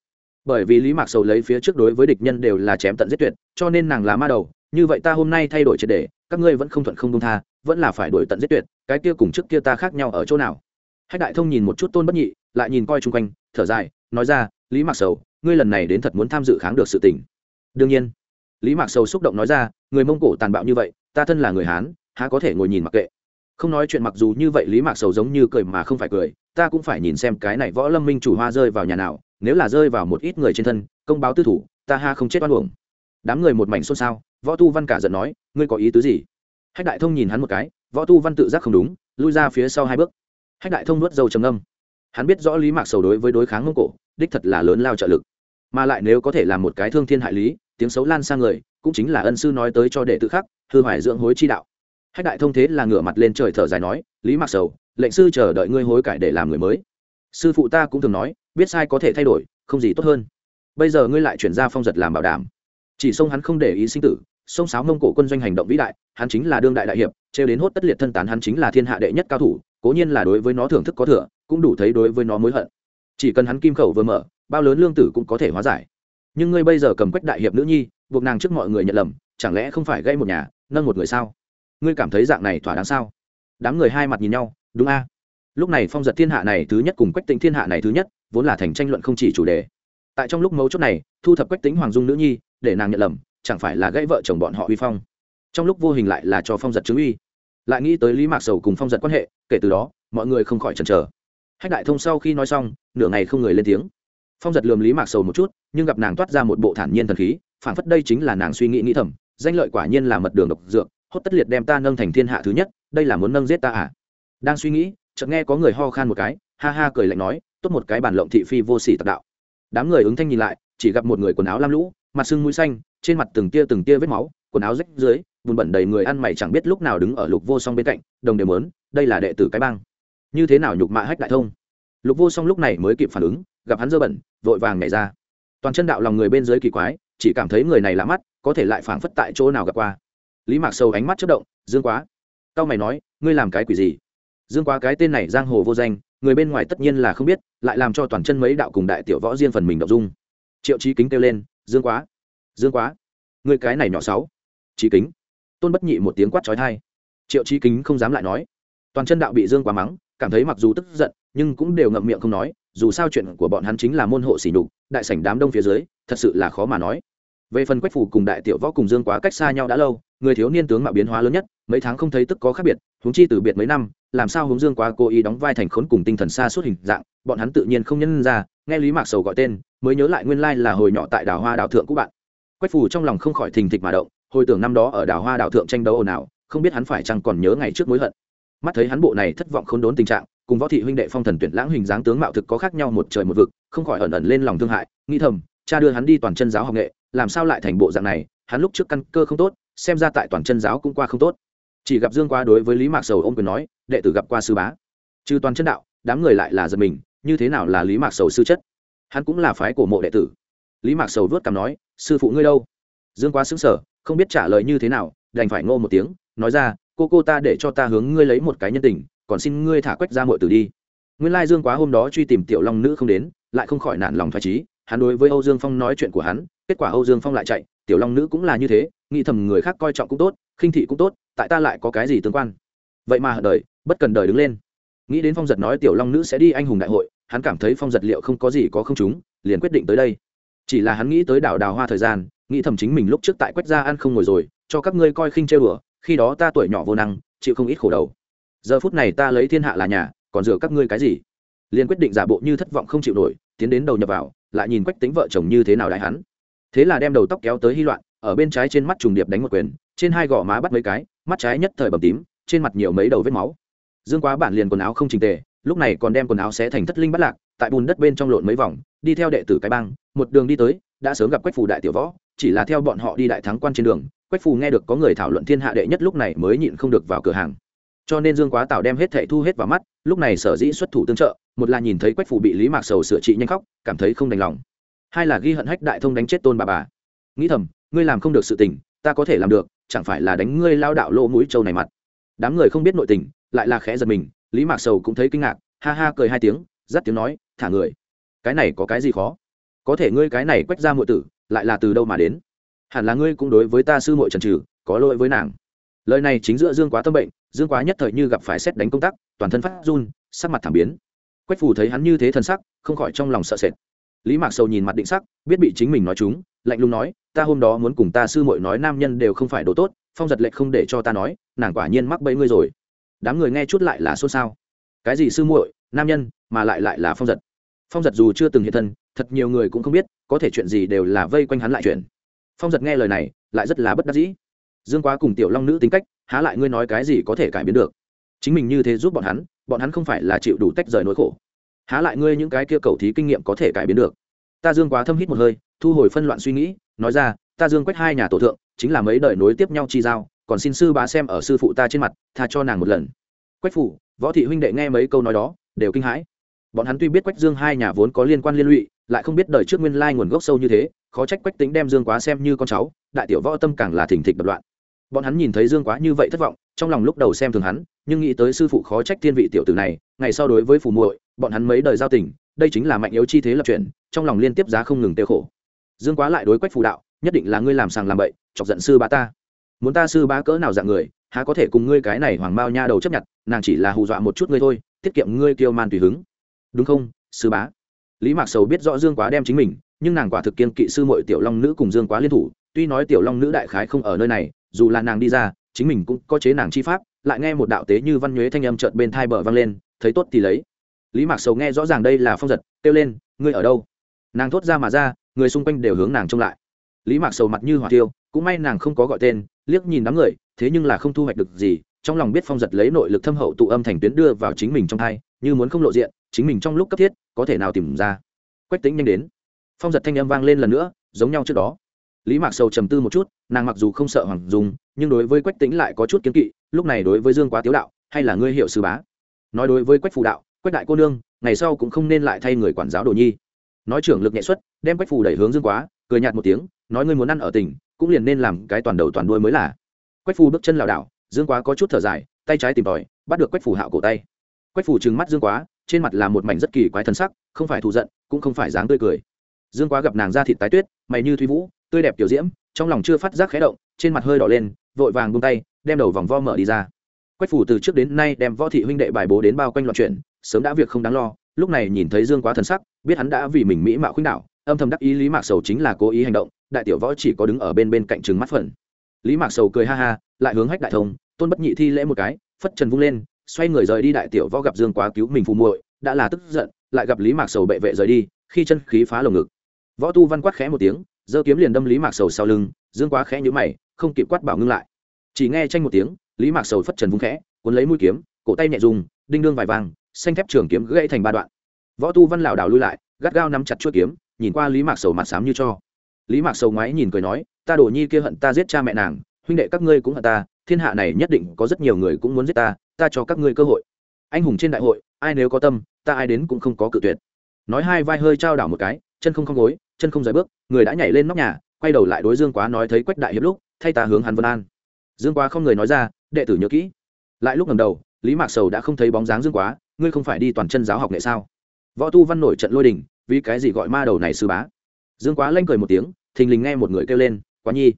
bởi vì lý mạc sầu lấy phía trước đối với địch nhân đều là chém tận giết tuyệt, cho nên nàng là ma đầu, như vậy ta hôm nay thay đổi triệt đề các ngươi vẫn không thuận không công tha, vẫn là phải đổi tận giết tuyệt, cái kia cùng trước kia ta khác nhau ở chỗ nào? Hách đại thông nhìn một chút tôn bất nhị, lại nhìn coi chung quanh, thở dài, nói ra, lý mạc sầu, ngươi lần này đến thật muốn tham dự kháng được sự tình. Đương nhiên. Lý mạc sầu xúc động nói ra, người mông cổ tàn bạo như vậy, ta thân là người hán, há có thể ngồi nhìn mặc kệ. Không nói chuyện mặc dù như vậy lý mạc sầu giống như cười mà không phải cười, ta cũng phải nhìn xem cái này võ lâm minh chủ hoa rơi vào nhà nào nếu là rơi vào một ít người trên thân, công báo tư thủ, ta ha không chết oan uổng. Đám người một mảnh xôn xao, võ tu văn cả giận nói, ngươi có ý tứ gì? Hách đại thông nhìn hắn một cái, võ tu văn tự giác không đúng, lui ra phía sau hai bước. Hách đại thông nuốt dầu trầm âm hắn biết rõ lý mạc sầu đối với đối kháng mông cổ, đích thật là lớn lao trợ lực. Mà lại nếu có thể làm một cái thương thiên hại lý, tiếng xấu lan sang người, cũng chính là ân sư nói tới cho đệ tự khắc hư hoài dưỡng hối chi đạo. Hách đại thông thế là ngửa mặt lên trời thở dài nói, lý mạc sầu, lệnh sư chờ đợi ngươi hối cải để làm người mới. Sư phụ ta cũng thường nói biết sai có thể thay đổi, không gì tốt hơn. Bây giờ ngươi lại chuyển ra phong giật làm bảo đảm. Chỉ sông hắn không để ý sinh tử, sông sáo mông cổ quân doanh hành động vĩ đại, hắn chính là đương đại đại hiệp, trêu đến hốt tất liệt thân tán hắn chính là thiên hạ đệ nhất cao thủ, cố nhiên là đối với nó thưởng thức có thừa, cũng đủ thấy đối với nó mối hận. Chỉ cần hắn kim khẩu vừa mở, bao lớn lương tử cũng có thể hóa giải. Nhưng ngươi bây giờ cầm quách đại hiệp nữ nhi, buộc nàng trước mọi người nhận lầm, chẳng lẽ không phải gây một nhà, nâng một người sao? Ngươi cảm thấy dạng này thỏa đáng sao? Đám người hai mặt nhìn nhau, đúng a? Lúc này phong giật thiên hạ này thứ nhất cùng quách tính thiên hạ này thứ nhất, vốn là thành tranh luận không chỉ chủ đề. Tại trong lúc mấu chốt này, thu thập quách tính hoàng dung nữ nhi, để nàng nhận lầm, chẳng phải là gãy vợ chồng bọn họ uy phong. Trong lúc vô hình lại là cho phong giật chứng uy. Lại nghĩ tới lý mạc sầu cùng phong giật quan hệ, kể từ đó, mọi người không khỏi chần chờ. Hách đại thông sau khi nói xong, nửa ngày không người lên tiếng. Phong giật lườm lý mạc sầu một chút, nhưng gặp nàng toát ra một bộ thản nhiên thần khí phản phất đây chính là nàng suy nghĩ nghĩ thầm, danh lợi quả nhiên là mật đường độc dược, hốt tất liệt đem ta nâng thành thiên hạ thứ nhất, đây là muốn nâng giết ta à? Đang suy nghĩ chợt nghe có người ho khan một cái, ha ha cười lạnh nói, tốt một cái bản lộng thị phi vô sỉ tạc đạo. Đám người ứng thanh nhìn lại, chỉ gặp một người quần áo lam lũ, mặt sưng mũi xanh, trên mặt từng tia từng tia vết máu, quần áo rách dưới bùn bẩn đầy người ăn mày chẳng biết lúc nào đứng ở lục vô song bên cạnh, đồng đều mớn, đây là đệ tử cái bang. Như thế nào nhục mạ hách đại thông? Lục vô song lúc này mới kịp phản ứng, gặp hắn dơ bẩn, vội vàng nhảy ra. Toàn chân đạo lòng người bên dưới kỳ quái, chỉ cảm thấy người này lạ mắt, có thể lại phảng phất tại chỗ nào gặp qua. Lý mạc sâu ánh mắt chất động, dương quá. Cao mày nói, ngươi làm cái quỷ gì? Dương quá cái tên này giang hồ vô danh, người bên ngoài tất nhiên là không biết, lại làm cho toàn chân mấy đạo cùng đại tiểu võ riêng phần mình đọc dung. Triệu trí kính kêu lên, dương quá dương quá, người cái này nhỏ sáu trí kính. Tôn bất nhị một tiếng quát trói thai triệu trí kính không dám lại nói. Toàn chân đạo bị dương quá mắng, cảm thấy mặc dù tức giận, nhưng cũng đều ngậm miệng không nói, dù sao chuyện của bọn hắn chính là môn hộ xỉ nhục, đại sảnh đám đông phía dưới, thật sự là khó mà nói về phần quách phủ cùng đại tiểu võ cùng dương quá cách xa nhau đã lâu, người thiếu niên tướng mạo biến hóa lớn nhất, mấy tháng không thấy tức có khác biệt, huống chi từ biệt mấy năm, làm sao hướng dương quá cố ý đóng vai thành khốn cùng tinh thần xa suốt hình dạng, bọn hắn tự nhiên không nhân ra, nghe lý mạc sầu gọi tên, mới nhớ lại nguyên lai là hồi nhỏ tại đảo hoa đảo thượng của bạn. Quách phủ trong lòng không khỏi thình thịch mà động, hồi tưởng năm đó ở đảo hoa đảo thượng tranh đấu ồn ào, không biết hắn phải chăng còn nhớ ngày trước mối hận. Mắt thấy hắn bộ này thất vọng không đốn tình trạng, cùng võ thị huynh đệ phong thần tuyển lãng hình dáng tướng mạo thực có khác nhau một trời một vực, không khỏi ẩn ẩn lên lòng thương hại, nghĩ thầm cha đưa hắn đi toàn chân giáo học nghệ, làm sao lại thành bộ dạng này, hắn lúc trước căn cơ không tốt, xem ra tại toàn chân giáo cũng qua không tốt. Chỉ gặp dương quá đối với lý mạc sầu ôm quyền nói, đệ tử gặp qua sư bá. Trừ toàn chân đạo, đám người lại là giật mình, như thế nào là lý mạc sầu sư chất? Hắn cũng là phái của mộ đệ tử. Lý mạc sầu vớt cằm nói, sư phụ ngươi đâu? Dương quá xứng sở không biết trả lời như thế nào, đành phải ngô một tiếng, nói ra, cô cô ta để cho ta hướng ngươi lấy một cái nhân tình, còn xin ngươi thả quách ra mọi tử đi. Nguyên lai dương quá hôm đó truy tìm tiểu long nữ không đến, lại không khỏi nản lòng thoải trí hắn đối với âu dương phong nói chuyện của hắn kết quả âu dương phong lại chạy tiểu long nữ cũng là như thế nghĩ thầm người khác coi trọng cũng tốt khinh thị cũng tốt tại ta lại có cái gì tương quan? Vậy mà đời bất cần đời đứng lên. Nghĩ đến phong giật nói tiểu long nữ sẽ đi anh hùng đại hội hắn cảm thấy phong giật liệu không có gì có không chúng liền quyết định tới đây. Chỉ là hắn nghĩ tới đảo đào hoa thời gian nghĩ thầm chính mình lúc trước tại quách gia ăn không ngồi rồi cho các ngươi coi khinh chê bữa, khi đó ta tuổi nhỏ vô năng chịu không ít khổ đầu. Giờ phút này ta lấy thiên hạ là nhà còn dựa các ngươi cái gì? Liền quyết định giả bộ như thất vọng không chịu nổi tiến đến đầu nhập vào lại nhìn quách tính vợ chồng như thế nào đại hắn. Thế là đem đầu tóc kéo tới hy loạn, ở bên trái trên mắt trùng điệp đánh một quyền, trên hai gò má bắt mấy cái, mắt trái nhất thời bầm tím, trên mặt nhiều mấy đầu vết máu. Dương quá bản liền quần áo không trình tề, lúc này còn đem quần áo xé thành thất linh bắt lạc, tại bùn đất bên trong lộn mấy vòng, đi theo đệ tử cái bang một đường đi tới, đã sớm gặp quách phù đại tiểu võ, chỉ là theo bọn họ đi đại thắng quan trên đường, quách phù nghe được có người thảo luận thiên hạ đệ nhất lúc này mới nhịn không được vào cửa hàng. Cho nên dương quá tạo đem hết thệ thu hết vào mắt, lúc này sở dĩ xuất thủ tương trợ một là nhìn thấy quách phủ bị lý mạc sầu sửa trị nhanh khóc, cảm thấy không đành lòng. Hai là ghi hận hách đại thông đánh chết tôn bà bà. Nghĩ thầm, ngươi làm không được sự tình, ta có thể làm được, chẳng phải là đánh ngươi lao đạo lỗ mũi trâu này mặt. Đám người không biết nội tình, lại là khẽ giật mình, lý mạc sầu cũng thấy kinh ngạc, ha ha cười hai tiếng dắt tiếng nói, thả người. Cái này có cái gì khó? Có thể ngươi cái này quách ra muội tử, lại là từ đâu mà đến? Hẳn là ngươi cũng đối với ta sư muội trần trừ, có lỗi với nàng. Lời này chính giữa dương quá tâm bệnh, dương quá nhất thời như gặp phải xét đánh công tác, toàn thân phát run, sắc mặt thảm biến quách phù thấy hắn như thế thần sắc, không khỏi trong lòng sợ sệt. Lý mạc sầu nhìn mặt định sắc, biết bị chính mình nói chúng, lạnh lùng nói, ta hôm đó muốn cùng ta sư muội nói nam nhân đều không phải đồ tốt, phong giật lệnh không để cho ta nói, nàng quả nhiên mắc bẫy ngươi rồi. Đám người nghe chút lại là xôn xao. Cái gì sư muội, nam nhân, mà lại lại là phong giật? Phong giật dù chưa từng hiện thân, thật nhiều người cũng không biết, có thể chuyện gì đều là vây quanh hắn lại chuyện. Phong giật nghe lời này, lại rất là bất đắc dĩ. Dương quá cùng tiểu long nữ tính cách, há lại ngươi nói cái gì có thể cải biến được? Chính mình như thế giúp bọn hắn bọn hắn không phải là chịu đủ tách rời nỗi khổ. Há lại ngươi những cái kia cầu thí kinh nghiệm có thể cải biến được? Ta dương quá thâm hít một hơi, thu hồi phân loạn suy nghĩ, nói ra, ta dương quách hai nhà tổ thượng, chính là mấy đời nối tiếp nhau chi giao, còn xin sư bá xem ở sư phụ ta trên mặt, tha cho nàng một lần. Quách phủ, võ thị huynh đệ nghe mấy câu nói đó, đều kinh hãi. Bọn hắn tuy biết quách dương hai nhà vốn có liên quan liên lụy, lại không biết đời trước nguyên lai nguồn gốc sâu như thế, khó trách quách tính đem dương quá xem như con cháu, đại tiểu võ tâm càng là thỉnh thịch đập loạn. Bọn hắn nhìn thấy dương quá như vậy thất vọng, trong lòng lúc đầu xem thường hắn nhưng nghĩ tới sư phụ khó trách thiên vị tiểu tử này, ngày sau đối với phù muội, bọn hắn mấy đời giao tình, đây chính là mạnh yếu chi thế lập chuyện, trong lòng liên tiếp giá không ngừng tiêu khổ. Dương quá lại đối quách phù đạo, nhất định là ngươi làm sàng làm bậy, chọc giận sư bá ta. Muốn ta sư bá cỡ nào dạng người, há có thể cùng ngươi cái này hoàng mao nha đầu chấp nhận, nàng chỉ là hù dọa một chút ngươi thôi, tiết kiệm ngươi kiêu man tùy hứng. Đúng không, sư bá? Lý mạc sầu biết rõ dương quá đem chính mình, nhưng nàng quả thực kiên kỵ sư mội tiểu long nữ cùng dương quá liên thủ, tuy nói tiểu long nữ đại khái không ở nơi này, dù là nàng đi ra, chính mình cũng có chế nàng chi pháp lại nghe một đạo tế như văn nhuế thanh âm trợn bên thai bờ vang lên, thấy tốt thì lấy. Lý mạc sầu nghe rõ ràng đây là phong giật, kêu lên, ngươi ở đâu? Nàng thốt ra mà ra, người xung quanh đều hướng nàng trông lại. Lý mạc sầu mặt như hỏa tiêu cũng may nàng không có gọi tên, liếc nhìn đám người, thế nhưng là không thu hoạch được gì, trong lòng biết phong giật lấy nội lực thâm hậu tụ âm thành tuyến đưa vào chính mình trong thai, như muốn không lộ diện, chính mình trong lúc cấp thiết, có thể nào tìm ra. Quách tính nhanh đến. Phong giật thanh âm vang lên lần nữa, giống nhau trước đó. Lý mạc sầu trầm tư một chút, nàng mặc dù không sợ hoàng dùng nhưng đối với quách tính lại có chút kiến kỵ lúc này đối với dương quá tiếu đạo, hay là ngươi hiệu sư bá? Nói đối với quách phù đạo, quách đại cô nương, ngày sau cũng không nên lại thay người quản giáo đồ nhi. Nói trưởng lực nhẹ xuất, đem quách phù đẩy hướng dương quá, cười nhạt một tiếng, nói ngươi muốn ăn ở tỉnh, cũng liền nên làm cái toàn đầu toàn đuôi mới là. Quách phù bước chân lảo đảo, dương quá có chút thở dài, tay trái tìm tòi, bắt được quách phù hạo cổ tay. Quách phù trừng mắt dương quá, trên mặt là một mảnh rất kỳ quái thân sắc, không phải thù giận, cũng không phải dáng tươi cười. Dương quá gặp nàng ra thịt tái tuyết, mày như thúy vũ, tươi đẹp tiểu diễm trong lòng chưa phát giác khẽ động, trên mặt hơi đỏ lên, vội vàng buông tay, đem đầu vòng vo mở đi ra. Quách phủ từ trước đến nay đem võ thị huynh đệ bài bố đến bao quanh loạn chuyện sớm đã việc không đáng lo, lúc này nhìn thấy dương quá thần sắc, biết hắn đã vì mình mỹ mạo khuynh đạo âm thầm đắc ý lý mạc sầu chính là cố ý hành động, đại tiểu võ chỉ có đứng ở bên bên cạnh trừng mắt phần. Lý mạc sầu cười ha ha, lại hướng hách đại thông, tôn bất nhị thi lễ một cái, phất trần vung lên, xoay người rời đi đại tiểu võ gặp dương quá cứu mình phù muội, đã là tức giận, lại gặp lý mạc sầu bệ vệ rời đi, khi chân khí phá lồng ngực. Võ tu văn quát khẽ một tiếng giơ kiếm liền đâm lý mạc sầu sau lưng, dương quá khẽ nhữ mày, không kịp quát bảo ngưng lại. Chỉ nghe tranh một tiếng, lý mạc sầu phất trần vung khẽ, cuốn lấy mũi kiếm, cổ tay nhẹ dùng, đinh đương vài vàng, xanh thép trường kiếm gãy thành ba đoạn. Võ tu văn lảo đảo lui lại, gắt gao nắm chặt chuôi kiếm, nhìn qua lý mạc sầu mặt xám như cho. Lý mạc sầu ngoái nhìn cười nói, ta đổ nhi kia hận ta giết cha mẹ nàng, huynh đệ các ngươi cũng hận ta, thiên hạ này nhất định có rất nhiều người cũng muốn giết ta ta cho các ngươi cơ hội. Anh hùng trên đại hội, ai nếu có tâm, ta ai đến cũng không có cự tuyệt. Nói hai vai hơi trao đảo một cái, chân không không gối chân không rời bước, người đã nhảy lên nóc nhà, quay đầu lại đối dương quá nói thấy quách đại hiệp lúc, thay ta hướng hắn vân an. Dương quá không người nói ra, đệ tử nhớ kỹ. Lại lúc ngầm đầu, lý mạc sầu đã không thấy bóng dáng dương quá, ngươi không phải đi toàn chân giáo học nghệ sao? Võ tu văn nổi trận lôi đình, vì cái gì gọi ma đầu này sư bá? Dương quá lanh cười một tiếng, thình lình nghe một người kêu lên, quá nhi.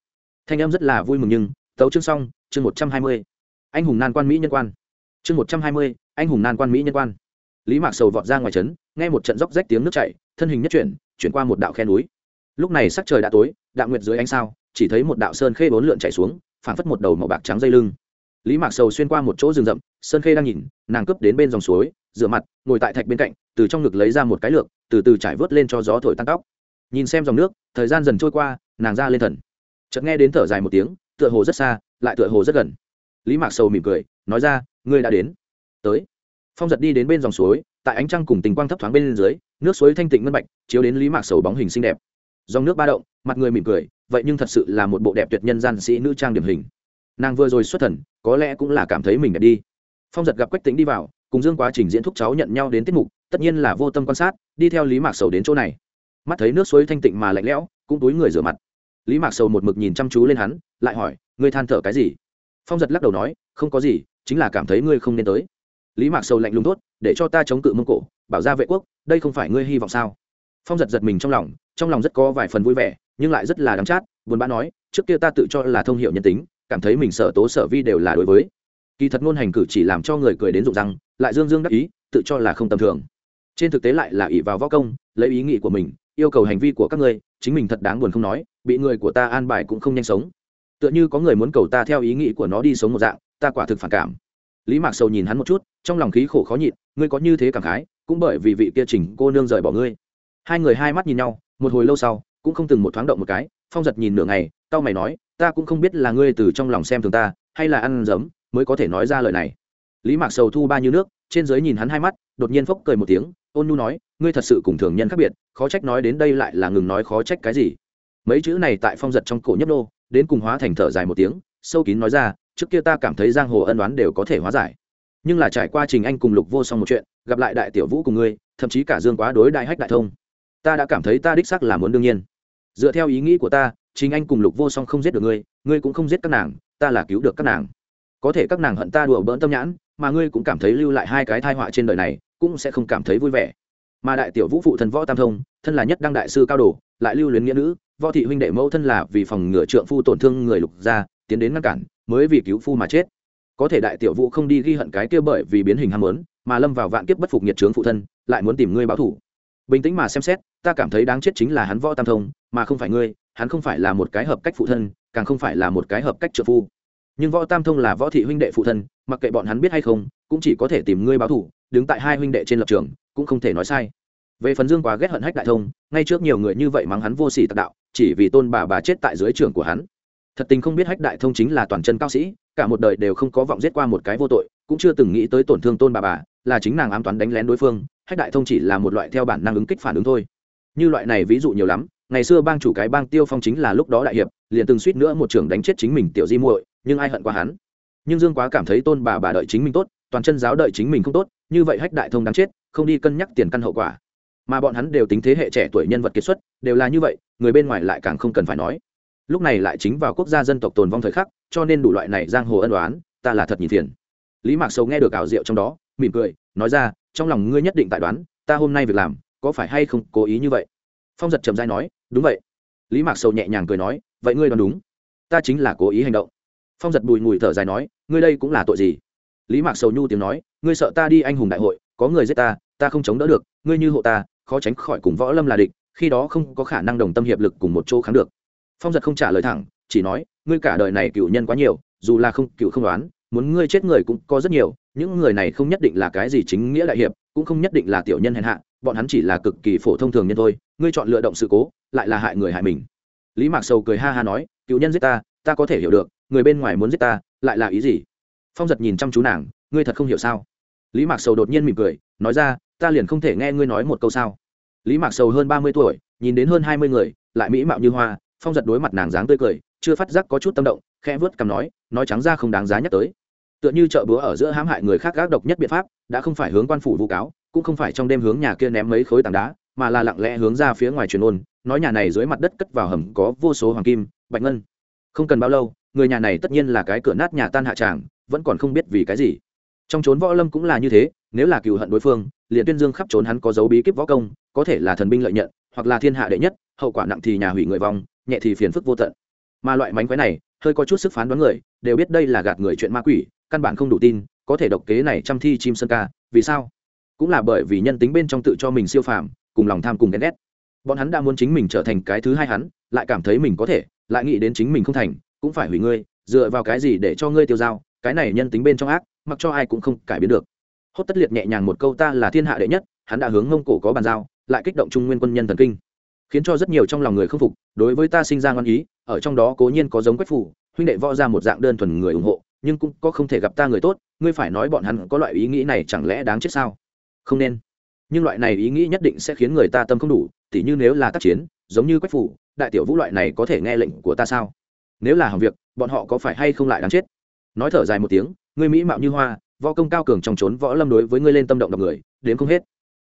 Thanh em rất là vui mừng nhưng, tấu chương xong, chương một trăm hai mươi. Anh hùng nan quan mỹ nhân quan. Chương một trăm hai mươi, anh hùng nan quan mỹ nhân quan. Lý mạc sầu vọt ra ngoài trấn, nghe một trận róc rách tiếng nước chảy, thân hình nhất chuyển chuyển qua một đạo khe núi. Lúc này sắc trời đã tối đạo nguyệt dưới ánh sao, chỉ thấy một đạo sơn khê bốn lượn chạy xuống, phảng phất một đầu màu bạc trắng dây lưng. Lý mạc sầu xuyên qua một chỗ rừng rậm, sơn khê đang nhìn, nàng cướp đến bên dòng suối, rửa mặt, ngồi tại thạch bên cạnh, từ trong ngực lấy ra một cái lược, từ từ trải vớt lên cho gió thổi tan tóc nhìn xem dòng nước, thời gian dần trôi qua, nàng ra lên thần. Chợt nghe đến thở dài một tiếng, tựa hồ rất xa, lại tựa hồ rất gần. Lý mạc sầu mỉm cười, nói ra, ngươi đã đến. Tới phong giật đi đến bên dòng suối, tại ánh trăng cùng tình quang thấp thoáng bên dưới, nước suối thanh tịnh ngân bạch, chiếu đến lý mạc sầu bóng hình xinh đẹp. Dòng nước ba động, mặt người mỉm cười, vậy nhưng thật sự là một bộ đẹp tuyệt nhân gian sĩ nữ trang điểm hình. Nàng vừa rồi xuất thần, có lẽ cũng là cảm thấy mình đẹp đi. Phong giật gặp quách tính đi vào, cùng dương quá trình diễn thúc cháu nhận nhau đến tiết mục, tất nhiên là vô tâm quan sát, đi theo lý mạc sầu đến chỗ này. Mắt thấy nước suối thanh tịnh mà lạnh lẽo, cũng túi người rửa mặt. Lý mạc sầu một mực nhìn chăm chú lên hắn, lại hỏi, ngươi than thở cái gì? Phong giật lắc đầu nói, không có gì, chính là cảm thấy ngươi không nên tới lý mạc sầu lạnh lùng tốt để cho ta chống cự mông cổ, bảo ra vệ quốc, đây không phải ngươi hy vọng sao? Phong giật giật mình trong lòng trong lòng rất có vài phần vui vẻ, nhưng lại rất là đắm chát, buồn bã nói, trước kia ta tự cho là thông hiệu nhân tính, cảm thấy mình sợ tố sở vi đều là đối với. Kỳ thật ngôn hành cử chỉ làm cho người cười đến rụng răng, lại dương dương đắc ý, tự cho là không tầm thường. Trên thực tế lại là ỷ vào võ công, lấy ý nghĩ của mình, yêu cầu hành vi của các ngươi, chính mình thật đáng buồn không nói, bị người của ta an bài cũng không nhanh sống. Tựa như có người muốn cầu ta theo ý nghĩ của nó đi sống một dạng, ta quả thực phản cảm lý mạc sầu nhìn hắn một chút, trong lòng khí khổ khó nhịn, ngươi có như thế cảm khái, cũng bởi vì vị kia chỉnh cô nương rời bỏ ngươi. Hai người hai mắt nhìn nhau, một hồi lâu sau, cũng không từng một thoáng động một cái, phong giật nhìn nửa ngày tao mày nói, ta cũng không biết là ngươi từ trong lòng xem thường ta, hay là ăn giấm mới có thể nói ra lời này. Lý mạc sầu thu ba như nước, trên dưới nhìn hắn hai mắt, đột nhiên phốc cười một tiếng, ôn nhu nói, ngươi thật sự cùng thường nhân khác biệt, khó trách nói đến đây lại là ngừng nói khó trách cái gì. Mấy chữ này tại phong giật trong cổ nhấp nô, đến cùng hóa thành thở dài một tiếng, sâu kín nói ra trước kia ta cảm thấy giang hồ ân đoán đều có thể hóa giải. Nhưng là trải qua trình anh cùng lục vô xong một chuyện, gặp lại đại tiểu vũ cùng ngươi, thậm chí cả dương quá đối đại hách đại thông, ta đã cảm thấy ta đích sắc là muốn đương nhiên. Dựa theo ý nghĩ của ta, trình anh cùng lục vô song không giết được ngươi ngươi cũng không giết các nàng, ta là cứu được các nàng. Có thể các nàng hận ta đùa bỡn tâm nhãn, mà ngươi cũng cảm thấy lưu lại hai cái thai họa trên đời này, cũng sẽ không cảm thấy vui vẻ. Mà đại tiểu vũ phụ thần võ tam thông, thân là nhất đăng đại sư cao đồ, lại lưu luyến nghĩa nữ, võ thị huynh đệ mẫu thân là vì phòng ngừa trượng phu tổn thương người lục gia, tiến đến ngăn cản mới vì cứu phu mà chết. Có thể đại tiểu vũ không đi ghi hận cái kia bởi vì biến hình ham muốn, mà lâm vào vạn kiếp bất phục nhiệt trướng phụ thân, lại muốn tìm ngươi báo thủ. Bình tĩnh mà xem xét, ta cảm thấy đáng chết chính là hắn võ tam thông, mà không phải ngươi, hắn không phải là một cái hợp cách phụ thân, càng không phải là một cái hợp cách trợ phu. Nhưng võ tam thông là võ thị huynh đệ phụ thân, mặc kệ bọn hắn biết hay không, cũng chỉ có thể tìm ngươi báo thủ, đứng tại hai huynh đệ trên lập trường, cũng không thể nói sai. Về phần dương quá ghét hận hách đại thông, ngay trước nhiều người như vậy mắng hắn vô sỉ tạc đạo, chỉ vì tôn bà bà chết tại dưới trường của hắn thật tình không biết hách đại thông chính là toàn chân cao sĩ, cả một đời đều không có vọng giết qua một cái vô tội, cũng chưa từng nghĩ tới tổn thương tôn bà bà, là chính nàng ám toán đánh lén đối phương, hách đại thông chỉ là một loại theo bản năng ứng kích phản ứng thôi. Như loại này ví dụ nhiều lắm, ngày xưa bang chủ cái bang tiêu phong chính là lúc đó đại hiệp, liền từng suýt nữa một trưởng đánh chết chính mình tiểu di muội, nhưng ai hận qua hắn. Nhưng dương quá cảm thấy tôn bà bà đợi chính mình tốt, toàn chân giáo đợi chính mình không tốt, như vậy hách đại thông đáng chết, không đi cân nhắc tiền căn hậu quả. Mà bọn hắn đều tính thế hệ trẻ tuổi nhân vật kiệt xuất, đều là như vậy, người bên ngoài lại càng không cần phải nói lúc này lại chính vào quốc gia dân tộc tồn vong thời khắc, cho nên đủ loại này giang hồ ân đoán ta là thật nhìn phiền. Lý mạc sầu nghe được ảo diệu trong đó, mỉm cười, nói ra, trong lòng ngươi nhất định tại đoán, ta hôm nay việc làm, có phải hay không cố ý như vậy? Phong giật trầm dai nói, đúng vậy. Lý mạc sầu nhẹ nhàng cười nói, vậy ngươi đoán đúng. Ta chính là cố ý hành động. Phong giật bùi ngùi thở dài nói, ngươi đây cũng là tội gì? Lý mạc sầu nhu tiếng nói, ngươi sợ ta đi anh hùng đại hội, có người giết ta ta không chống đỡ được, ngươi như hộ ta, khó tránh khỏi cùng võ lâm là địch, khi đó không có khả năng đồng tâm hiệp lực cùng một chỗ kháng được phong giật không trả lời thẳng, chỉ nói, ngươi cả đời này cựu nhân quá nhiều, dù là không, cựu không đoán, muốn ngươi chết người cũng có rất nhiều, những người này không nhất định là cái gì chính nghĩa đại hiệp, cũng không nhất định là tiểu nhân hèn hạ, bọn hắn chỉ là cực kỳ phổ thông thường nhân thôi, ngươi chọn lựa động sự cố, lại là hại người hại mình. Lý mạc sầu cười ha ha nói, cựu nhân giết ta ta có thể hiểu được, người bên ngoài muốn giết ta, lại là ý gì? Phong giật nhìn chăm chú nàng, ngươi thật không hiểu sao? Lý mạc sầu đột nhiên mỉm cười, nói ra, ta liền không thể nghe ngươi nói một câu sao. Lý mạc sầu hơn ba mươi tuổi, nhìn đến hơn hai mươi người, lại mỹ mạo như hoa phong giật đối mặt nàng dáng tươi cười, chưa phát giác có chút tâm động, khẽ vớt cằm nói nói trắng ra không đáng giá nhắc tới. Tựa như chợ búa ở giữa hãm hại người khác gác độc nhất biện pháp, đã không phải hướng quan phủ vu cáo, cũng không phải trong đêm hướng nhà kia ném mấy khối tảng đá, mà là lặng lẽ hướng ra phía ngoài truyền ôn, nói nhà này dưới mặt đất cất vào hầm có vô số hoàng kim, bạch ngân. Không cần bao lâu, người nhà này tất nhiên là cái cửa nát nhà tan hạ tràng, vẫn còn không biết vì cái gì. Trong trốn võ lâm cũng là như thế, nếu là cựu hận đối phương, liền tuyên dương khắp trốn hắn có dấu bí kíp võ công, có thể là thần binh lợi nhận, hoặc là thiên hạ đệ nhất, hậu quả nặng thì nhà hủy người vong nhẹ thì phiền phức vô tận. Mà loại mánh khóe này, hơi có chút sức phán đoán người, đều biết đây là gạt người chuyện ma quỷ, căn bản không đủ tin, có thể độc kế này chăm thi chim sơn ca, vì sao? Cũng là bởi vì nhân tính bên trong tự cho mình siêu phàm, cùng lòng tham cùng ghen ghét. Bọn hắn đã muốn chính mình trở thành cái thứ hai hắn, lại cảm thấy mình có thể, lại nghĩ đến chính mình không thành, cũng phải hủy ngươi, dựa vào cái gì để cho ngươi tiêu dao, cái này nhân tính bên trong ác, mặc cho ai cũng không cải biến được. Hốt tất liệt nhẹ nhàng một câu ta là thiên hạ đệ nhất, hắn đã hướng mông cổ có bàn giao, lại kích động trung nguyên quân nhân thần kinh khiến cho rất nhiều trong lòng người không phục, đối với ta sinh ra ngon ý, ở trong đó cố nhiên có giống quách phủ, huynh đệ võ ra một dạng đơn thuần người ủng hộ, nhưng cũng có không thể gặp ta người tốt, ngươi phải nói bọn hắn có loại ý nghĩ này chẳng lẽ đáng chết sao? Không nên. Nhưng loại này ý nghĩ nhất định sẽ khiến người ta tâm không đủ, tỉ như nếu là tác chiến, giống như quách phủ, đại tiểu vũ loại này có thể nghe lệnh của ta sao? Nếu là hỏng việc, bọn họ có phải hay không lại đáng chết? Nói thở dài một tiếng, ngươi mỹ mạo như hoa, võ công cao cường trong trốn võ lâm đối với ngươi lên tâm động đọc người, đến không hết.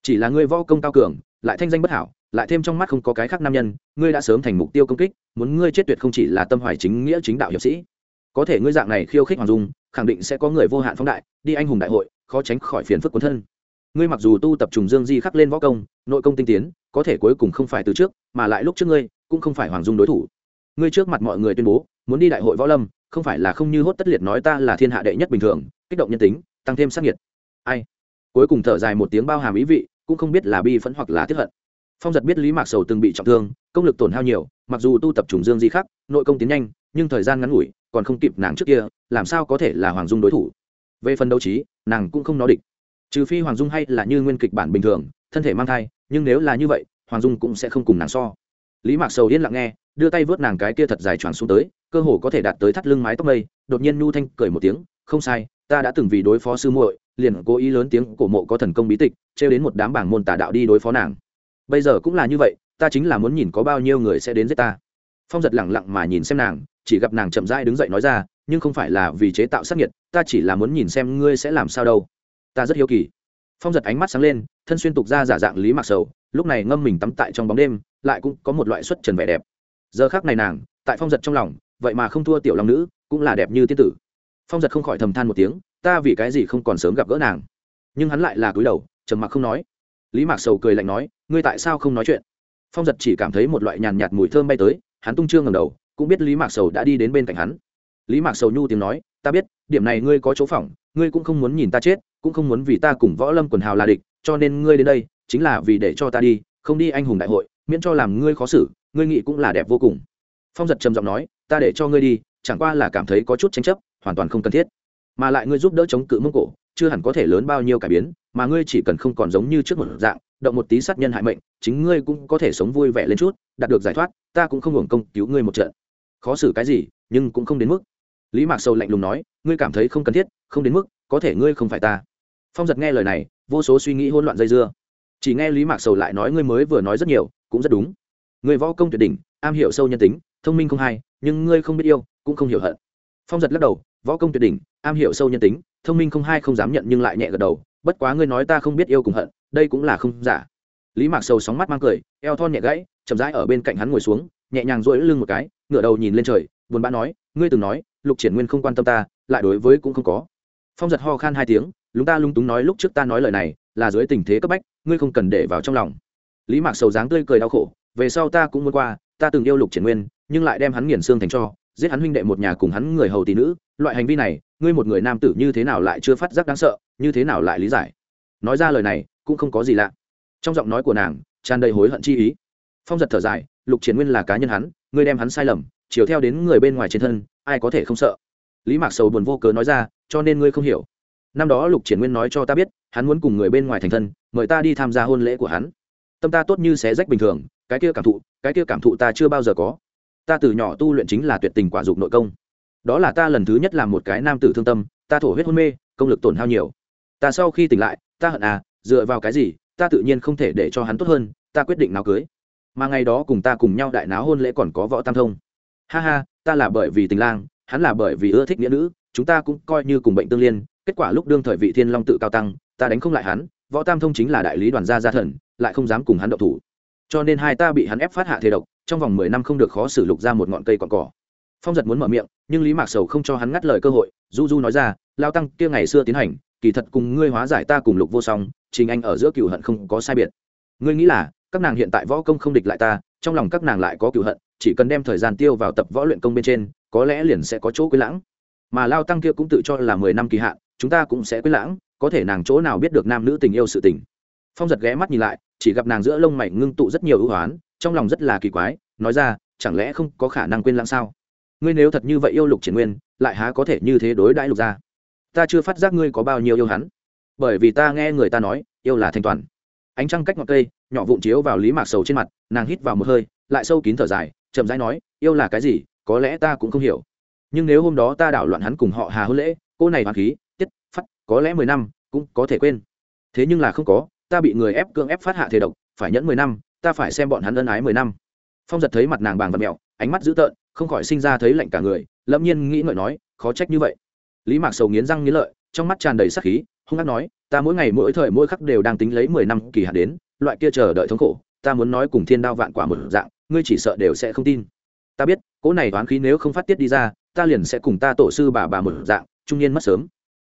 Chỉ là ngươi võ công cao cường, lại thanh danh bất hảo lại thêm trong mắt không có cái khác nam nhân, ngươi đã sớm thành mục tiêu công kích, muốn ngươi chết tuyệt không chỉ là tâm hoài chính nghĩa chính đạo hiệp sĩ. Có thể ngươi dạng này khiêu khích hoàng dung, khẳng định sẽ có người vô hạn phóng đại, đi anh hùng đại hội, khó tránh khỏi phiền phức quân thân. Ngươi mặc dù tu tập trùng dương di khắc lên võ công, nội công tinh tiến, có thể cuối cùng không phải từ trước, mà lại lúc trước ngươi, cũng không phải hoàng dung đối thủ. Ngươi trước mặt mọi người tuyên bố, muốn đi đại hội võ lâm, không phải là không như hốt tất liệt nói ta là thiên hạ đệ nhất bình thường, kích động nhân tính, tăng thêm sắc nhiệt ai? Cuối cùng thở dài một tiếng bao hàm ý vị, cũng không biết là bi phẫn hoặc là tiếp hận phong giật biết lý mạc sầu từng bị trọng thương, công lực tổn hao nhiều, mặc dù tu tập trùng dương di khắc, nội công tiến nhanh, nhưng thời gian ngắn ngủi, còn không kịp nàng trước kia, làm sao có thể là hoàng dung đối thủ? Về phần đấu trí, nàng cũng không nó địch. Trừ phi hoàng dung hay là như nguyên kịch bản bình thường, thân thể mang thai, nhưng nếu là như vậy, hoàng dung cũng sẽ không cùng nàng so. Lý mạc sầu yên lặng nghe, đưa tay vớt nàng cái kia thật dài choàng xuống tới, cơ hồ có thể đạt tới thắt lưng mái tóc mây, đột nhiên nhu thanh cười một tiếng, không sai, ta đã từng vì đối phó sư muội, liền cố ý lớn tiếng cổ mộ có thần công bí tịch, trêu đến một đám bảng môn tà đạo đi đối phó nàng bây giờ cũng là như vậy, ta chính là muốn nhìn có bao nhiêu người sẽ đến giết ta. Phong giật lẳng lặng mà nhìn xem nàng, chỉ gặp nàng chậm rãi đứng dậy nói ra, nhưng không phải là vì chế tạo sắc nhiệt ta chỉ là muốn nhìn xem ngươi sẽ làm sao đâu. Ta rất hiếu kỳ. Phong giật ánh mắt sáng lên, thân xuyên tục ra giả dạng lý mặc sầu, lúc này ngâm mình tắm tại trong bóng đêm, lại cũng có một loại xuất trần vẻ đẹp. Giờ khác này nàng, tại phong giật trong lòng, vậy mà không thua tiểu long nữ, cũng là đẹp như tiên tử. Phong giật không khỏi thầm than một tiếng, ta vì cái gì không còn sớm gặp gỡ nàng. Nhưng hắn lại là cúi đầu, trầm mặc không nói. Lý mạc sầu cười lạnh nói ngươi tại sao không nói chuyện? Phong giật chỉ cảm thấy một loại nhàn nhạt mùi thơm bay tới, hắn tung trương ngầm đầu, cũng biết lý mạc sầu đã đi đến bên cạnh hắn. Lý mạc sầu nhu tiếng nói, ta biết, điểm này ngươi có chỗ phỏng, ngươi cũng không muốn nhìn ta chết, cũng không muốn vì ta cùng võ lâm quần hào là địch, cho nên ngươi đến đây, chính là vì để cho ta đi, không đi anh hùng đại hội, miễn cho làm ngươi khó xử, ngươi nghĩ cũng là đẹp vô cùng. Phong giật trầm giọng nói, ta để cho ngươi đi, chẳng qua là cảm thấy có chút tranh chấp, hoàn toàn không cần thiết. Mà lại ngươi giúp đỡ chống cự mông cổ, chưa hẳn có thể lớn bao nhiêu cải biến, mà ngươi chỉ cần không còn giống như trước một dạng động một tí sát nhân hại mệnh, chính ngươi cũng có thể sống vui vẻ lên chút, đạt được giải thoát, ta cũng không hưởng công cứu ngươi một trận. Khó xử cái gì, nhưng cũng không đến mức. Lý mạc sâu lạnh lùng nói, ngươi cảm thấy không cần thiết, không đến mức, có thể ngươi không phải ta. Phong giật nghe lời này, vô số suy nghĩ hỗn loạn dây dưa. Chỉ nghe lý mạc sầu lại nói ngươi mới vừa nói rất nhiều, cũng rất đúng. Người võ công tuyệt đỉnh, am hiểu sâu nhân tính, thông minh không hay, nhưng ngươi không biết yêu, cũng không hiểu hận. Phong giật lắc đầu, võ công tuyệt đỉnh, am hiểu sâu nhân tính, thông minh không hay không dám nhận nhưng lại nhẹ gật đầu bất quá ngươi nói ta không biết yêu cùng hận, đây cũng là không giả. Lý mạc sầu sóng mắt mang cười, eo thon nhẹ gãy, chậm rãi ở bên cạnh hắn ngồi xuống, nhẹ nhàng duỗi lưng một cái, ngửa đầu nhìn lên trời, buồn bã nói, ngươi từng nói, lục triển nguyên không quan tâm ta, lại đối với cũng không có. Phong giật ho khan hai tiếng, lúng ta lung túng nói lúc trước ta nói lời này, là dưới tình thế cấp bách, ngươi không cần để vào trong lòng. Lý mạc sầu dáng tươi cười đau khổ, về sau ta cũng muốn qua, ta từng yêu lục triển nguyên, nhưng lại đem hắn nghiền xương thành cho, giết hắn huynh đệ một nhà cùng hắn người hầu tỷ nữ, loại hành vi này, ngươi một người nam tử như thế nào lại chưa phát giác đáng sợ? Như thế nào lại lý giải? Nói ra lời này, cũng không có gì lạ. Trong giọng nói của nàng, tràn đầy hối hận chi ý. Phong giật thở dài, lục triển nguyên là cá nhân hắn, ngươi đem hắn sai lầm, chiều theo đến người bên ngoài trên thân, ai có thể không sợ? Lý mạc sầu buồn vô cớ nói ra, cho nên ngươi không hiểu. Năm đó lục triển nguyên nói cho ta biết, hắn muốn cùng người bên ngoài thành thân, mời ta đi tham gia hôn lễ của hắn. Tâm ta tốt như xé rách bình thường, cái kia cảm thụ, cái kia cảm thụ ta chưa bao giờ có. Ta từ nhỏ tu luyện chính là tuyệt tình quả dục nội công. Đó là ta lần thứ nhất làm một cái nam tử thương tâm, ta thổ huyết hôn mê, công lực tổn hao nhiều ta sau khi tỉnh lại, ta hận à dựa vào cái gì, ta tự nhiên không thể để cho hắn tốt hơn, ta quyết định nào cưới. Mà ngày đó cùng ta cùng nhau đại náo hôn lễ còn có võ tam thông. Ha ha, ta là bởi vì tình lang, hắn là bởi vì ưa thích nghĩa nữ, chúng ta cũng coi như cùng bệnh tương liên, kết quả lúc đương thời vị thiên long tự cao tăng, ta đánh không lại hắn, võ tam thông chính là đại lý đoàn gia gia thần, lại không dám cùng hắn độc thủ. Cho nên hai ta bị hắn ép phát hạ thế độc, trong vòng mười năm không được khó xử lục ra một ngọn cây còn cỏ. Phong giật muốn mở miệng, nhưng lý mạc sầu không cho hắn ngắt lời cơ hội, du du nói ra lao tăng, kia ngày xưa tiến hành kỳ thật cùng ngươi hóa giải ta cùng lục vô song, trình anh ở giữa cựu hận không có sai biệt. Ngươi nghĩ là, các nàng hiện tại võ công không địch lại ta, trong lòng các nàng lại có cựu hận, chỉ cần đem thời gian tiêu vào tập võ luyện công bên trên, có lẽ liền sẽ có chỗ quên lãng. Mà lao tăng kia cũng tự cho là mười năm kỳ hạn, chúng ta cũng sẽ quên lãng, có thể nàng chỗ nào biết được nam nữ tình yêu sự tình. Phong giật ghé mắt nhìn lại, chỉ gặp nàng giữa lông mày ngưng tụ rất nhiều ưu hoán, trong lòng rất là kỳ quái, nói ra, chẳng lẽ không có khả năng quên lãng sao? Ngươi nếu thật như vậy yêu lục triển nguyên, lại há có thể như thế đối đãi lục gia? Ta chưa phát giác ngươi có bao nhiêu yêu hắn. Bởi vì ta nghe người ta nói, yêu là thanh toàn. Ánh trăng cách ngọn cây, nhỏ vụn chiếu vào lý mạc sầu trên mặt, nàng hít vào một hơi, lại sâu kín thở dài, chậm rãi nói, yêu là cái gì, có lẽ ta cũng không hiểu. Nhưng nếu hôm đó ta đảo loạn hắn cùng họ hà hôn lễ, cô này hoàng khí, tiết, phát, có lẽ mười năm, cũng có thể quên. Thế nhưng là không có, ta bị người ép cưỡng ép phát hạ thể độc, phải nhẫn mười năm, ta phải xem bọn hắn ân ái mười năm. Phong giật thấy mặt nàng bàng và mẹo, ánh mắt dữ tợn, không khỏi sinh ra thấy lạnh cả người, lâm nhiên nghĩ ngợi nói, khó trách như vậy lý mạc sầu nghiến răng nghiến lợi, trong mắt tràn đầy sắc khí, hung hát nói, ta mỗi ngày mỗi thời mỗi khắc đều đang tính lấy mười năm kỳ hạn đến, loại kia chờ đợi thống khổ, ta muốn nói cùng thiên đao vạn quả một dạng, ngươi chỉ sợ đều sẽ không tin. Ta biết, cỗ này toán khí nếu không phát tiết đi ra, ta liền sẽ cùng ta tổ sư bà bà một dạng, trung niên mất sớm.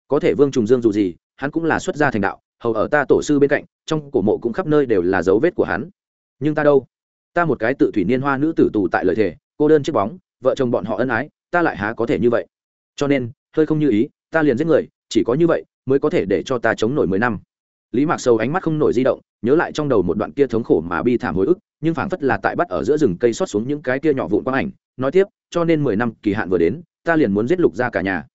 Có thể vương trùng dương dù gì, hắn cũng là xuất gia thành đạo, hầu ở ta tổ sư bên cạnh, trong cổ mộ cũng khắp nơi đều là dấu vết của hắn. Nhưng ta đâu? Ta một cái tự thủy niên hoa nữ tử tù tại lời thề, cô đơn chiếc bóng, vợ chồng bọn họ ân ái, ta lại há có thể như vậy? Cho nên hơi không như ý, ta liền giết người, chỉ có như vậy mới có thể để cho ta chống nổi mười năm. Lý mạc sầu ánh mắt không nổi di động, nhớ lại trong đầu một đoạn kia thống khổ mà bi thảm hồi ức, nhưng phảng phất là tại bắt ở giữa rừng cây xót xuống những cái kia nhỏ vụn quang ảnh, nói tiếp, cho nên mười năm kỳ hạn vừa đến, ta liền muốn giết lục ra cả nhà.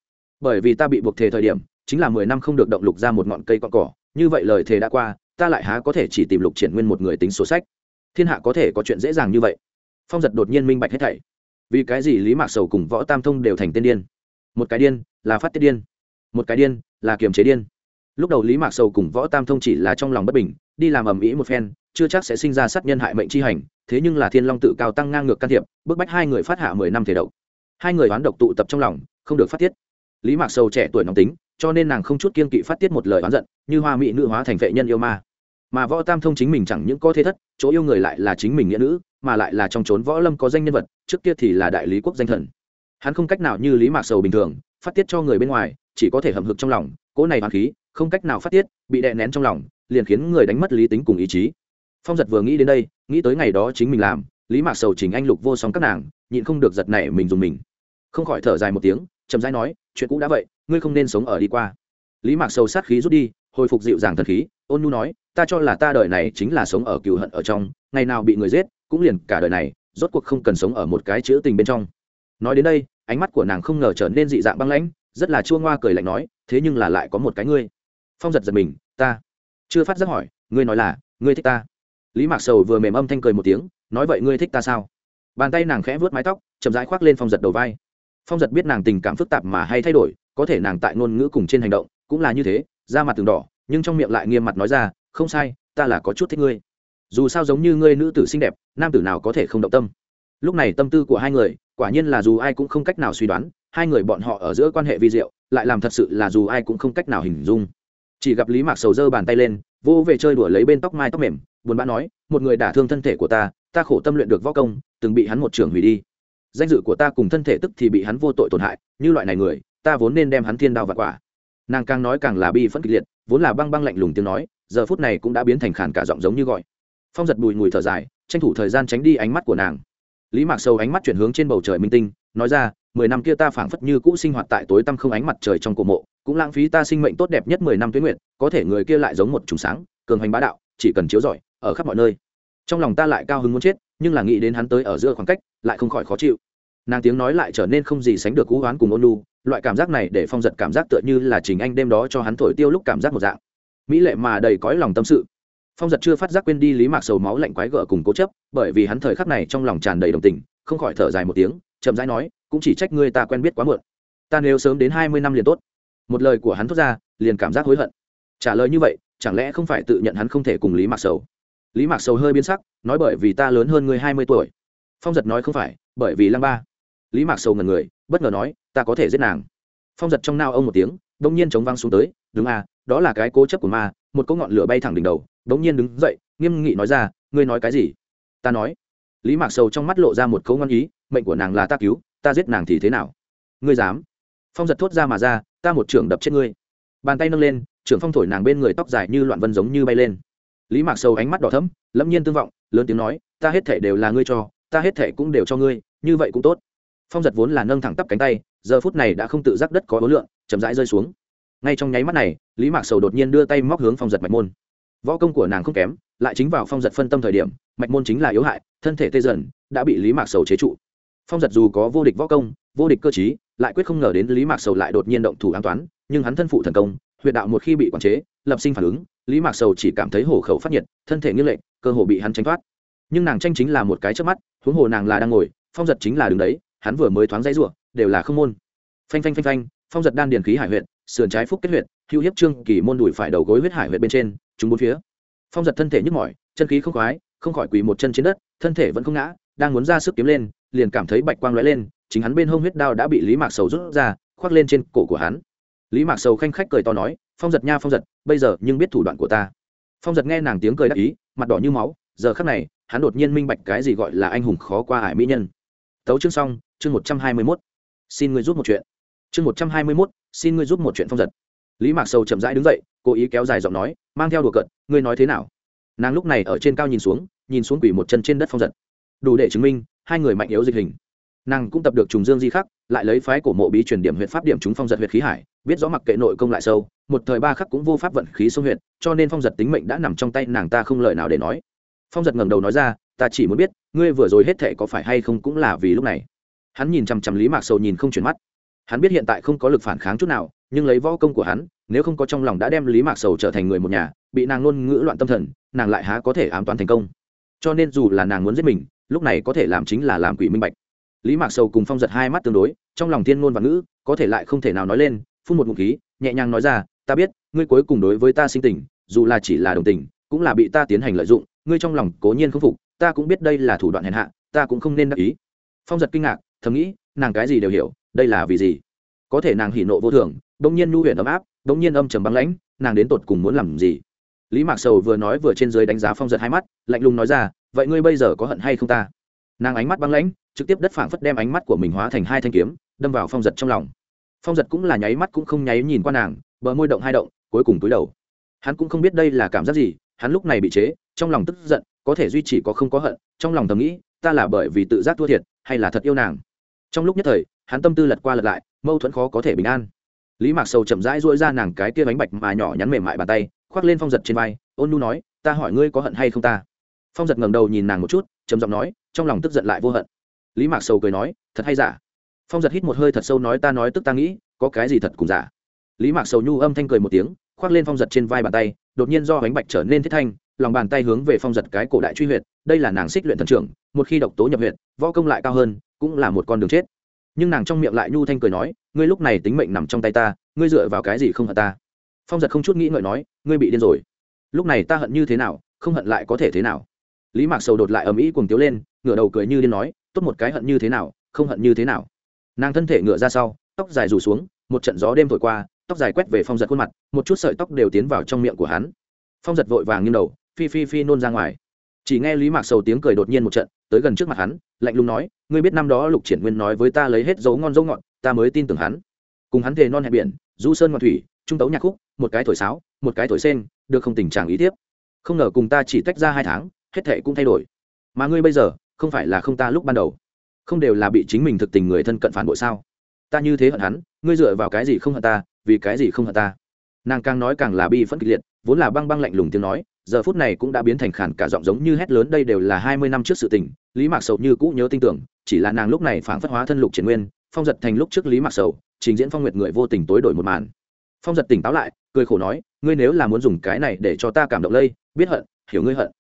Bởi vì ta bị buộc thề thời điểm, chính là mười năm không được động lục ra một ngọn cây con cỏ, như vậy lời thề đã qua, ta lại há có thể chỉ tìm lục triển nguyên một người tính sổ sách. Thiên hạ có thể có chuyện dễ dàng như vậy. Phong giật đột nhiên minh bạch hết thảy. Vì cái gì lý mạc sầu cùng võ tam thông đều thành tên điên? Một cái điên là phát tiết điên, một cái điên là kiềm chế điên. Lúc đầu lý mạc sầu cùng võ tam thông chỉ là trong lòng bất bình, đi làm ầm ĩ một phen, chưa chắc sẽ sinh ra sát nhân hại mệnh chi hành, thế nhưng là thiên long tự cao tăng ngang ngược can thiệp, bức bách hai người phát hạ mười năm thể độc. Hai người oán độc tụ tập trong lòng, không được phát tiết. Lý mạc sầu trẻ tuổi nóng tính, cho nên nàng không chút kiên kỵ phát tiết một lời oán giận, như hoa mỹ nữ hóa thành vệ nhân yêu ma. Mà võ tam thông chính mình chẳng những có thế thất, chỗ yêu người lại là chính mình nghĩa nữ, mà lại là trong trốn võ lâm có danh nhân vật, trước kia thì là đại lý quốc danh thần hắn không cách nào như lý mạc sầu bình thường, phát tiết cho người bên ngoài, chỉ có thể hầm hực trong lòng, cỗ này hoàn khí, không cách nào phát tiết, bị đè nén trong lòng, liền khiến người đánh mất lý tính cùng ý chí. Phong giật vừa nghĩ đến đây, nghĩ tới ngày đó chính mình làm, lý mạc sầu chỉnh anh lục vô song các nàng, nhịn không được giật này mình dùng mình. Không khỏi thở dài một tiếng, chậm rãi nói, chuyện cũ đã vậy, ngươi không nên sống ở đi qua. Lý mạc sầu sát khí rút đi, hồi phục dịu dàng thần khí, ôn nhu nói, ta cho là ta đời này chính là sống ở cựu hận ở trong, ngày nào bị người giết, cũng liền cả đời này, rốt cuộc không cần sống ở một cái chữ tình bên trong. Nói đến đây ánh mắt của nàng không ngờ trở nên dị dạng băng lãnh, rất là chua ngoa cười lạnh nói, thế nhưng là lại có một cái ngươi. Phong giật giật mình, ta? Chưa phát giác hỏi, ngươi nói là, ngươi thích ta? Lý mạc sầu vừa mềm âm thanh cười một tiếng, nói vậy ngươi thích ta sao? Bàn tay nàng khẽ vớt mái tóc, chậm rãi khoác lên phong giật đầu vai. Phong giật biết nàng tình cảm phức tạp mà hay thay đổi, có thể nàng tại ngôn ngữ cùng trên hành động cũng là như thế, da mặt từng đỏ, nhưng trong miệng lại nghiêm mặt nói ra, không sai, ta là có chút thích ngươi. Dù sao giống như ngươi nữ tử xinh đẹp, nam tử nào có thể không động tâm? Lúc này tâm tư của hai người quả nhiên là dù ai cũng không cách nào suy đoán, hai người bọn họ ở giữa quan hệ vi diệu, lại làm thật sự là dù ai cũng không cách nào hình dung. Chỉ gặp lý mạc sầu giơ bàn tay lên, vô về chơi đùa lấy bên tóc mai tóc mềm, buồn bã nói, một người đả thương thân thể của ta ta khổ tâm luyện được võ công, từng bị hắn một trường hủy đi. Danh dự của ta cùng thân thể tức thì bị hắn vô tội tổn hại, như loại này người, ta vốn nên đem hắn thiên đao và quả. Nàng càng nói càng là bi phẫn kịch liệt, vốn là băng băng lạnh lùng tiếng nói, giờ phút này cũng đã biến thành khản cả giọng giống như gọi. Phong giật bùi ngùi thở dài, tranh thủ thời gian tránh đi ánh mắt của nàng lý mạc sâu ánh mắt chuyển hướng trên bầu trời minh tinh, nói ra, mười năm kia ta phảng phất như cũ sinh hoạt tại tối tăm không ánh mặt trời trong cổ mộ, cũng lãng phí ta sinh mệnh tốt đẹp nhất mười năm tuyến nguyện, có thể người kia lại giống một trùng sáng, cường hành bá đạo, chỉ cần chiếu rọi, ở khắp mọi nơi. Trong lòng ta lại cao hứng muốn chết, nhưng là nghĩ đến hắn tới ở giữa khoảng cách, lại không khỏi khó chịu. Nàng tiếng nói lại trở nên không gì sánh được cú oán cùng ôn lu loại cảm giác này để phong giật cảm giác tựa như là chính anh đêm đó cho hắn thổi tiêu lúc cảm giác một dạng. Mỹ lệ mà đầy cõi lòng tâm sự phong giật chưa phát giác quên đi lý mạc sầu máu lạnh quái gở cùng cố chấp, bởi vì hắn thời khắc này trong lòng tràn đầy đồng tình, không khỏi thở dài một tiếng, chậm rãi nói, cũng chỉ trách ngươi ta quen biết quá muộn. Ta nếu sớm đến hai mươi năm liền tốt. Một lời của hắn thốt ra, liền cảm giác hối hận. Trả lời như vậy, chẳng lẽ không phải tự nhận hắn không thể cùng lý mạc sầu? Lý mạc sầu hơi biến sắc, nói, bởi vì ta lớn hơn ngươi hai mươi tuổi. Phong giật nói, không phải, bởi vì lăng ba. Lý mạc sầu ngần người, bất ngờ nói, ta có thể giết nàng. Phong giật trong nao ông một tiếng đ ỗ n g nhiên chống văng xuống tới, đúng à đó là cái cố chấp của ma một cỗ ngọn lửa bay thẳng đỉnh đầu đống nhiên đứng dậy, nghiêm nghị nói ra, ngươi nói cái gì? Ta nói. Lý mạc sầu trong mắt lộ ra một cấu ngon ý, mệnh của nàng là ta cứu, ta giết nàng thì thế nào? Ngươi dám? Phong giật thốt ra mà ra, ta một trưởng đập chết ngươi. Bàn tay nâng lên, trưởng phong thổi nàng bên người tóc dài như loạn vân giống như bay lên. Lý mạc sầu ánh mắt đỏ thấm lẫm nhiên tương vọng, lớn tiếng nói, ta hết thể đều là ngươi cho, ta hết thể cũng đều cho ngươi, như vậy cũng tốt. Phong giật vốn là nâng thẳng tắp cánh tay, giờ phút này đã không tự giác đất có ối lượng, chậm rãi rơi xuống ngay trong nháy mắt này, lý mạc sầu đột nhiên đưa tay móc hướng phong giật mạch môn. Võ công của nàng không kém, lại chính vào phong giật phân tâm thời điểm, mạch môn chính là yếu hại, thân thể tê dần, đã bị lý mạc sầu chế trụ. Phong giật dù có vô địch võ công, vô địch cơ chí lại quyết không ngờ đến lý mạc sầu lại đột nhiên động thủ an toán, nhưng hắn thân phụ thần công, huyệt đạo một khi bị quản chế, lập sinh phản ứng, lý mạc sầu chỉ cảm thấy hổ khẩu phát nhiệt, thân thể nghiêng lệch, cơ hồ bị hắn tránh thoát. Nhưng nàng tranh chính là một cái trước mắt, huống hồ nàng là đang ngồi, phong giật chính là đứng đấy, hắn vừa mới thoáng dãy rủa đều là không môn. Phanh phanh phanh phanh, phong giật đan điền khí hải huyện sườn trái phúc kết huyệt, hữu hiếp trương kỳ môn đùi phải đầu gối huyết hải huyệt bên trên chúng bốn phía. Phong giật thân thể nhức mỏi chân khí không khoái không khỏi quỳ một chân trên đất thân thể vẫn không ngã đang muốn ra sức kiếm lên liền cảm thấy bạch quang lóe lên chính hắn bên hông huyết đao đã bị lý mạc sầu rút ra khoác lên trên cổ của hắn. Lý mạc sầu khanh khách cười to nói phong giật nha phong giật bây giờ nhưng biết thủ đoạn của ta. Phong giật nghe nàng tiếng cười đắc ý mặt đỏ như máu giờ khắc này hắn đột nhiên minh bạch cái gì gọi là anh hùng khó qua ải mỹ nhân. Tấu chương xong chương một trăm hai mươi mốt. Xin ngươi giúp một chuyện chương một trăm hai mươi mốt, xin ngươi giúp một chuyện phong giật. Lý mạc sầu chậm rãi đứng dậy, cố ý kéo dài giọng nói, mang theo đùa cận ngươi nói thế nào? Nàng lúc này ở trên cao nhìn xuống nhìn xuống quỷ một chân trên đất phong giật. Đủ để chứng minh, hai người mạnh yếu dịch hình. Nàng cũng tập được trùng dương di khắc, lại lấy phái cổ mộ bí truyền điểm huyện pháp điểm chúng phong giật huyện khí hải, biết rõ mặc kệ nội công lại sâu, một thời ba khắc cũng vô pháp vận khí sông huyện cho nên phong giật tính mệnh đã nằm trong tay nàng ta không lời nào để nói. Phong giật ngẩng đầu nói ra, ta chỉ muốn biết, ngươi vừa rồi hết thệ có phải hay không cũng là vì lúc này? Hắn nhìn chằm chằm lý mạc sầu nhìn không chuyển mắt hắn biết hiện tại không có lực phản kháng chút nào, nhưng lấy võ công của hắn, nếu không có trong lòng đã đem lý mạc sầu trở thành người một nhà, bị nàng ngôn ngữ loạn tâm thần, nàng lại há có thể ám toán thành công. Cho nên dù là nàng muốn giết mình, lúc này có thể làm chính là làm quỷ minh bạch. Lý mạc sầu cùng phong giật hai mắt tương đối, trong lòng thiên ngôn và ngữ, có thể lại không thể nào nói lên, phun một ngụ khí, nhẹ nhàng nói ra, ta biết, ngươi cuối cùng đối với ta sinh tình, dù là chỉ là đồng tình, cũng là bị ta tiến hành lợi dụng, ngươi trong lòng cố nhiên không phục, ta cũng biết đây là thủ đoạn hèn hạ, ta cũng không nên đắc ý. Phong giật kinh ngạc, thầm nghĩ, nàng cái gì đều hiểu đây là vì gì? Có thể nàng hỉ nộ vô thường đông nhiên nhu huyền ấm áp đông nhiên âm trầm băng lãnh, nàng đến tột cùng muốn làm gì? Lý mạc sầu vừa nói vừa trên dưới đánh giá phong giật hai mắt, lạnh lùng nói ra, vậy ngươi bây giờ có hận hay không ta? Nàng ánh mắt băng lãnh, trực tiếp đất phảng phất đem ánh mắt của mình hóa thành hai thanh kiếm, đâm vào phong giật trong lòng. Phong giật cũng là nháy mắt cũng không nháy nhìn qua nàng, bờ môi động hai động, cuối cùng túi đầu. Hắn cũng không biết đây là cảm giác gì, hắn lúc này bị chế, trong lòng tức giận, có thể duy trì có không có hận, trong lòng thầm nghĩ, ta là bởi vì tự giác thua thiệt, hay là thật yêu nàng? Trong lúc nhất thời hắn tâm tư lật qua lật lại, mâu thuẫn khó có thể bình an. Lý mạc sầu chậm rãi duỗi ra nàng cái kia bánh bạch mà nhỏ nhắn mềm mại bàn tay, khoác lên phong giật trên vai, ôn nu nói, ta hỏi ngươi có hận hay không ta? Phong giật ngẩng đầu nhìn nàng một chút, trầm giọng nói, trong lòng tức giận lại vô hận. Lý mạc sầu cười nói, thật hay giả? Phong giật hít một hơi thật sâu nói, ta nói tức ta nghĩ, có cái gì thật cùng giả? Lý mạc sầu nhu âm thanh cười một tiếng, khoác lên phong giật trên vai bàn tay, đột nhiên do bánh bạch trở nên thiết thanh, lòng bàn tay hướng về phong giật cái cổ đại truy huyệt, đây là nàng xích luyện thần trưởng, một khi độc tố nhập huyệt, võ công lại cao hơn, cũng là một con đường chết nhưng nàng trong miệng lại nhu thanh cười nói, ngươi lúc này tính mệnh nằm trong tay ta, ngươi dựa vào cái gì không hận ta? Phong giật không chút nghĩ ngợi nói, ngươi bị điên rồi. Lúc này ta hận như thế nào, không hận lại có thể thế nào. Lý mạc sầu đột lại ầm ĩ cuồng tiếu lên, ngửa đầu cười như điên nói, tốt một cái hận như thế nào, không hận như thế nào. Nàng thân thể ngựa ra sau, tóc dài rủ xuống, một trận gió đêm thổi qua, tóc dài quét về phong giật khuôn mặt, một chút sợi tóc đều tiến vào trong miệng của hắn. Phong giật vội vàng nghiêng đầu, phi phi phi nôn ra ngoài. Chỉ nghe lý mạc sầu tiếng cười đột nhiên một trận tới gần trước mặt hắn, lạnh lùng nói, ngươi biết năm đó lục triển nguyên nói với ta lấy hết dấu ngon dấu ngọt, ta mới tin tưởng hắn. Cùng hắn thề non hẹn biển, du sơn ngoạn thủy, trung tấu nhạc khúc, một cái thổi sáo, một cái thổi sen được không tình trạng ý tiếp. Không ngờ cùng ta chỉ tách ra hai tháng, hết thệ cũng thay đổi. Mà ngươi bây giờ, không phải là không ta lúc ban đầu. Không đều là bị chính mình thực tình người thân cận phản bội sao? Ta như thế hận hắn, ngươi dựa vào cái gì không hận ta, vì cái gì không hận ta? Nàng càng nói càng là bi phẫn kịch liệt, vốn là băng băng lạnh lùng tiếng nói giờ phút này cũng đã biến thành khản cả giọng giống như hét lớn, đây đều là hai mươi năm trước sự tình, lý mạc sầu như cũ nhớ tin tưởng, chỉ là nàng lúc này phản phất hóa thân lục triển nguyên, phong giật thành lúc trước lý mạc sầu, trình diễn phong nguyệt người vô tình tối đổi một màn. Phong giật tỉnh táo lại, cười khổ nói, ngươi nếu là muốn dùng cái này để cho ta cảm động lây, biết hận, hiểu ngươi hận.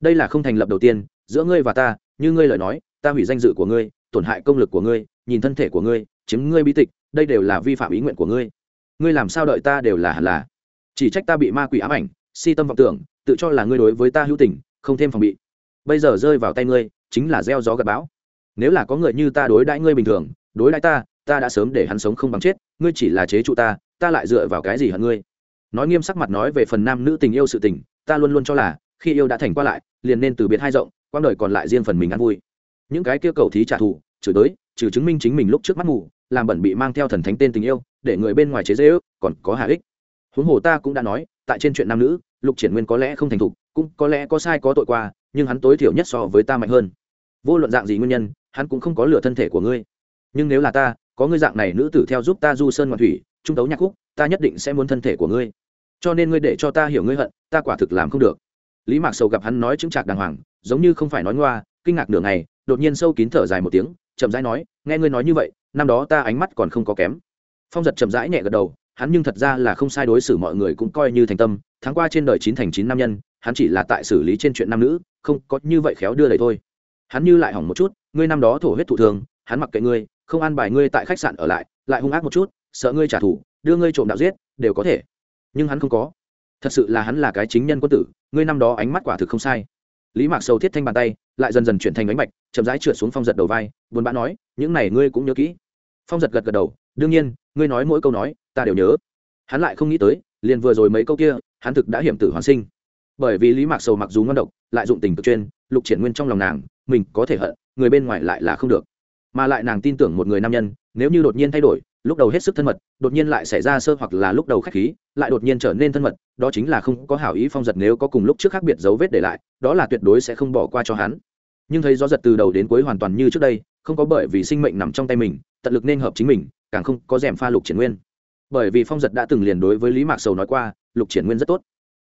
Đây là không thành lập đầu tiên, giữa ngươi và ta, như ngươi lời nói, ta hủy danh dự của ngươi, tổn hại công lực của ngươi, nhìn thân thể của ngươi, chiếm ngươi bí tịch, đây đều là vi phạm ý nguyện của ngươi. Ngươi làm sao đợi ta đều là hẳn là. Chỉ trách ta bị ma quỷ ám ảnh, si tâm vọng tưởng tự cho là ngươi đối với ta hữu tình không thêm phòng bị. Bây giờ rơi vào tay ngươi chính là gieo gió gặp bão. Nếu là có người như ta đối đãi ngươi bình thường đối đãi ta ta đã sớm để hắn sống không bằng chết ngươi chỉ là chế trụ ta ta lại dựa vào cái gì hận ngươi? Nói nghiêm sắc mặt nói về phần nam nữ tình yêu sự tình ta luôn luôn cho là khi yêu đã thành qua lại liền nên từ biệt hai rộng quang đời còn lại riêng phần mình ăn vui. Những cái kia cầu thí trả thù chửi tới trừ chứng minh chính mình lúc trước mắt ngủ, làm bẩn bị mang theo thần thánh tên tình yêu để người bên ngoài chế dễ ước còn có hạ ích. Huống hồ ta cũng đã nói tại trên chuyện nam nữ lục triển nguyên có lẽ không thành thục, cũng có lẽ có sai có tội qua, nhưng hắn tối thiểu nhất so với ta mạnh hơn. Vô luận dạng gì nguyên nhân, hắn cũng không có lửa thân thể của ngươi. Nhưng nếu là ta, có ngươi dạng này nữ tử theo giúp ta du sơn ngoạn thủy, trung tấu nhạc khúc, ta nhất định sẽ muốn thân thể của ngươi. Cho nên ngươi để cho ta hiểu ngươi hận, ta quả thực làm không được. Lý mạc sầu gặp hắn nói chứng trạc đàng hoàng, giống như không phải nói ngoa, kinh ngạc nửa ngày, đột nhiên sâu kín thở dài một tiếng, chậm rãi nói, nghe ngươi nói như vậy, năm đó ta ánh mắt còn không có kém. Phong giật chậm rãi nhẹ gật đầu, hắn nhưng thật ra là không sai đối xử, mọi người cũng coi như thành tâm tháng qua trên đời chín thành chín nam nhân, hắn chỉ là tại xử lý trên chuyện nam nữ, không có như vậy khéo đưa đẩy thôi. Hắn như lại hỏng một chút, ngươi năm đó thổ huyết thụ thường, hắn mặc kệ ngươi, không an bài ngươi tại khách sạn ở lại lại hung ác một chút, sợ ngươi trả thù, đưa ngươi trộm đạo giết, đều có thể. Nhưng hắn không có. Thật sự là hắn là cái chính nhân quân tử, ngươi năm đó ánh mắt quả thực không sai. Lý mạc sầu thiết thanh bàn tay, lại dần dần chuyển thành bánh bạch, chậm rãi trượt xuống phong giật đầu vai, buồn bã nói, những này ngươi cũng nhớ kỹ. Phong giật gật gật đầu, đương nhiên, ngươi nói mỗi câu nói, ta đều nhớ. Hắn lại không nghĩ tới, liền vừa rồi mấy câu kia hắn thực đã hiểm tử hoàn sinh. Bởi vì lý mạc sầu mặc dù ngon độc, lại dụng tình cực chuyên, lục triển nguyên trong lòng nàng, mình có thể hận, người bên ngoài lại là không được. Mà lại nàng tin tưởng một người nam nhân, nếu như đột nhiên thay đổi, lúc đầu hết sức thân mật, đột nhiên lại xảy ra sơ hoặc là lúc đầu khách khí, lại đột nhiên trở nên thân mật, đó chính là không có hảo ý phong giật nếu có cùng lúc trước khác biệt dấu vết để lại, đó là tuyệt đối sẽ không bỏ qua cho hắn. Nhưng thấy gió giật từ đầu đến cuối hoàn toàn như trước đây, không có bởi vì sinh mệnh nằm trong tay mình, tận lực nên hợp chính mình, càng không có rèm pha lục triển nguyên bởi vì phong giật đã từng liền đối với lý mạc sầu nói qua, lục triển nguyên rất tốt.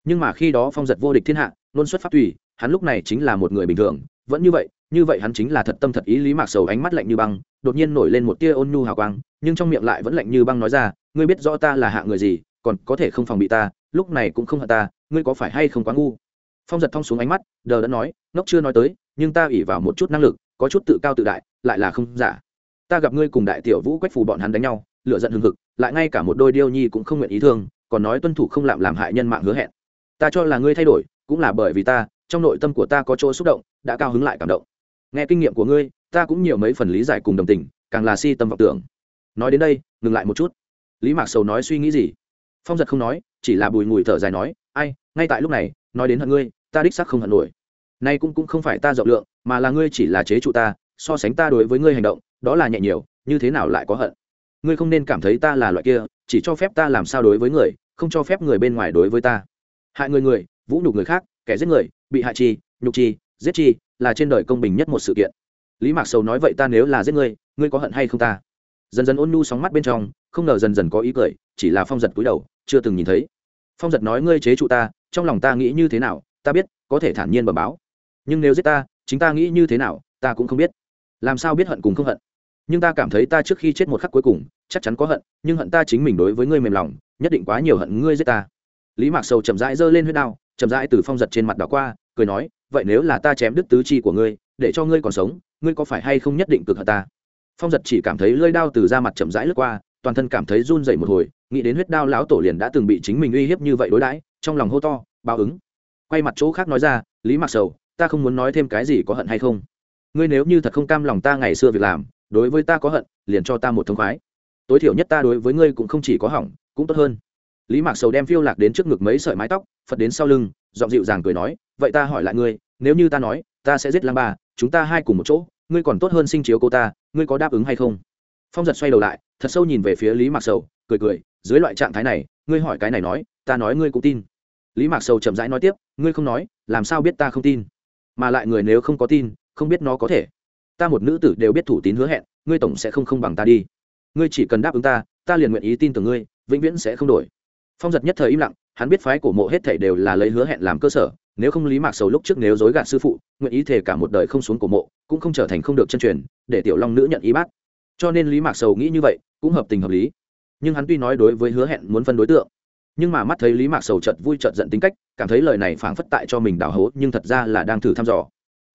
Nhưng mà khi đó phong giật vô địch thiên hạ, luôn xuất phát tùy, hắn lúc này chính là một người bình thường. Vẫn như vậy như vậy hắn chính là thật tâm thật ý lý mạc sầu ánh mắt lạnh như băng, đột nhiên nổi lên một tia ôn nhu hào quang, nhưng trong miệng lại vẫn lạnh như băng nói ra, ngươi biết rõ ta là hạ người gì, còn có thể không phòng bị ta, lúc này cũng không hận ta, ngươi có phải hay không quá ngu? Phong giật thong xuống ánh mắt, đờ đã nói, ngốc chưa nói tới, nhưng ta ủy vào một chút năng lực, có chút tự cao tự đại, lại là không giả. Ta gặp ngươi cùng đại tiểu vũ quách phù bọn hắn đánh nhau lựa giận hừng hực, lại ngay cả một đôi điêu nhi cũng không nguyện ý thương, còn nói tuân thủ không làm làm hại nhân mạng hứa hẹn. Ta cho là ngươi thay đổi, cũng là bởi vì ta, trong nội tâm của ta có chỗ xúc động, đã cao hứng lại cảm động. Nghe kinh nghiệm của ngươi, ta cũng nhiều mấy phần lý giải cùng đồng tình, càng là si tâm vọng tưởng. Nói đến đây, ngừng lại một chút. Lý mạc sầu nói suy nghĩ gì? Phong giật không nói, chỉ là bùi ngùi thở dài nói, ai, ngay tại lúc này, nói đến hận ngươi, ta đích sắc không hận nổi. Nay cũng cũng không phải ta rộng lượng, mà là ngươi chỉ là chế trụ ta, so sánh ta đối với ngươi hành động, đó là nhẹ nhiều, như thế nào lại có hận? Ngươi không nên cảm thấy ta là loại kia, chỉ cho phép ta làm sao đối với người, không cho phép người bên ngoài đối với ta. Hại người người, vũ nhục người khác, kẻ giết người, bị hại chi, nhục chi, giết chi, là trên đời công bình nhất một sự kiện. Lý mạc sầu nói vậy ta nếu là giết ngươi ngươi có hận hay không ta? Dần dần ôn nu sóng mắt bên trong, không ngờ dần dần có ý cười, chỉ là phong giật cúi đầu, chưa từng nhìn thấy. Phong giật nói ngươi chế trụ ta, trong lòng ta nghĩ như thế nào, ta biết, có thể thản nhiên bờ báo. Nhưng nếu giết ta, chính ta nghĩ như thế nào, ta cũng không biết. Làm sao biết hận cùng không hận? Nhưng ta cảm thấy ta trước khi chết một khắc cuối cùng, chắc chắn có hận, nhưng hận ta chính mình đối với ngươi mềm lòng, nhất định quá nhiều hận ngươi giết ta. Lý mạc sầu chậm rãi giơ lên huyết đao, chậm rãi từ phong giật trên mặt đảo qua, cười nói, vậy nếu là ta chém đứt tứ chi của ngươi, để cho ngươi còn sống, ngươi có phải hay không nhất định cực hận ta? Phong giật chỉ cảm thấy lơi đao từ da mặt chậm rãi lướt qua, toàn thân cảm thấy run dậy một hồi, nghĩ đến huyết đao lão tổ liền đã từng bị chính mình uy hiếp như vậy đối đãi, trong lòng hô to, báo ứng. Quay mặt chỗ khác nói ra, lý mặc sầu, ta không muốn nói thêm cái gì có hận hay không? Ngươi nếu như thật không cam lòng ta ngày xưa việc làm đối với ta có hận, liền cho ta một thông khoái. Tối thiểu nhất ta đối với ngươi cũng không chỉ có hỏng, cũng tốt hơn. Lý mạc sầu đem phiêu lạc đến trước ngực mấy sợi mái tóc, phật đến sau lưng, giọng dịu dàng cười nói, vậy ta hỏi lại ngươi, nếu như ta nói, ta sẽ giết lang ba, chúng ta hai cùng một chỗ, ngươi còn tốt hơn sinh chiếu cô ta, ngươi có đáp ứng hay không? Phong giật xoay đầu lại, thật sâu nhìn về phía lý mạc sầu, cười cười, dưới loại trạng thái này, ngươi hỏi cái này nói, ta nói ngươi cũng tin. Lý mạc sầu chậm rãi nói tiếp, ngươi không nói, làm sao biết ta không tin? Mà lại người nếu không có tin, không biết nó có thể ta một nữ tử đều biết thủ tín hứa hẹn, ngươi tổng sẽ không không bằng ta đi. Ngươi chỉ cần đáp ứng ta ta liền nguyện ý tin tưởng ngươi, vĩnh viễn sẽ không đổi. Phong giật nhất thời im lặng, hắn biết phái cổ mộ hết thảy đều là lấy hứa hẹn làm cơ sở, nếu không lý mạc sầu lúc trước nếu dối gạt sư phụ, nguyện ý thể cả một đời không xuống cổ mộ, cũng không trở thành không được chân truyền, để tiểu long nữ nhận ý bác cho nên lý mạc sầu nghĩ như vậy, cũng hợp tình hợp lý. Nhưng hắn tuy nói đối với hứa hẹn muốn phân đối tượng, nhưng mà mắt thấy lý mạc sầu chợt vui chợt giận tính cách, cảm thấy lời này phảng phất tại cho mình đào hố, nhưng thật ra là đang thử thăm dò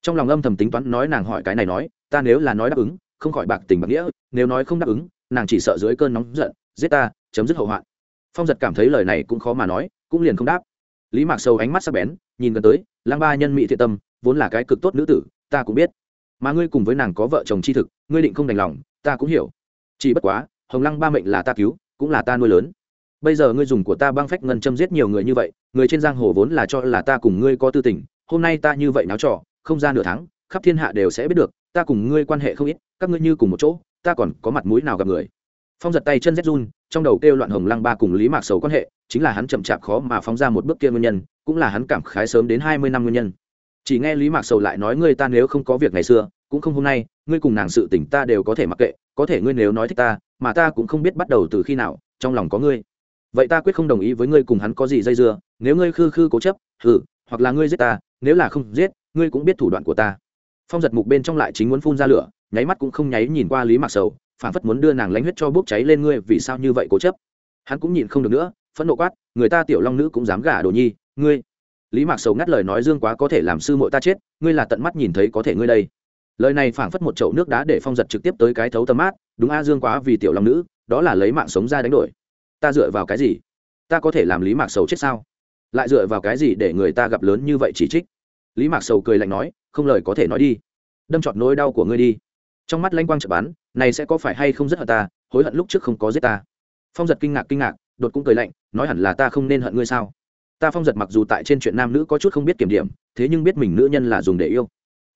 trong lòng âm thầm tính toán nói nàng hỏi cái này nói, ta nếu là nói đáp ứng, không khỏi bạc tình bạc nghĩa, nếu nói không đáp ứng, nàng chỉ sợ dưới cơn nóng giận, giết ta, chấm dứt hậu hoạn. Phong giật cảm thấy lời này cũng khó mà nói, cũng liền không đáp. Lý mạc sâu ánh mắt sắc bén, nhìn gần tới, lang ba nhân mỹ thiện tâm, vốn là cái cực tốt nữ tử, ta cũng biết. Mà ngươi cùng với nàng có vợ chồng tri thực, ngươi định không đành lòng, ta cũng hiểu. Chỉ bất quá, hồng lăng ba mệnh là ta cứu, cũng là ta nuôi lớn. Bây giờ ngươi dùng của ta băng phách ngân châm giết nhiều người như vậy, người trên giang hồ vốn là cho là ta cùng ngươi có tư tình, hôm nay ta như vậy náo trò không ra nửa tháng, khắp thiên hạ đều sẽ biết được, ta cùng ngươi quan hệ không ít, các ngươi như cùng một chỗ, ta còn có mặt mũi nào gặp người? Phong giật tay chân rét run, trong đầu kêu loạn hồng lăng ba cùng lý mạc sầu quan hệ, chính là hắn chậm chạp khó mà phóng ra một bước kia nguyên nhân, cũng là hắn cảm khái sớm đến hai mươi năm nguyên nhân. Chỉ nghe lý mạc sầu lại nói ngươi ta nếu không có việc ngày xưa, cũng không hôm nay, ngươi cùng nàng sự tỉnh ta đều có thể mặc kệ, có thể ngươi nếu nói thích ta, mà ta cũng không biết bắt đầu từ khi nào, trong lòng có ngươi. Vậy ta quyết không đồng ý với ngươi cùng hắn có gì dây dưa, nếu ngươi khư khư cố chấp hử hoặc là ngươi giết ta, nếu là không giết ngươi cũng biết thủ đoạn của ta. Phong giật mục bên trong lại chính muốn phun ra lửa, nháy mắt cũng không nháy nhìn qua lý mạc sầu phản phất muốn đưa nàng lánh huyết cho bốc cháy lên ngươi, vì sao như vậy cố chấp? Hắn cũng nhìn không được nữa, phẫn nộ quát, người ta tiểu long nữ cũng dám gả đồ nhi, ngươi. Lý mạc sầu ngắt lời nói dương quá có thể làm sư mội ta chết, ngươi là tận mắt nhìn thấy có thể ngươi đây. Lời này phảng phất một chậu nước đá để phong giật trực tiếp tới cái thấu tầm mát đúng a, dương quá vì tiểu long nữ, đó là lấy mạng sống ra đánh đổi. Ta dựa vào cái gì? Ta có thể làm lý mạc sầu chết sao? Lại dựa vào cái gì để người ta gặp lớn như vậy chỉ trích? Lý mạc sầu cười lạnh nói, không lời có thể nói đi. Đâm trọt nỗi đau của ngươi đi. Trong mắt lanh quang chợt bắn, này sẽ có phải hay không rất hận ta, hối hận lúc trước không có giết ta. Phong giật kinh ngạc kinh ngạc, đột cũng cười lạnh, nói hẳn là ta không nên hận ngươi sao? Ta phong giật mặc dù tại trên chuyện nam nữ có chút không biết kiểm điểm, thế nhưng biết mình nữ nhân là dùng để yêu.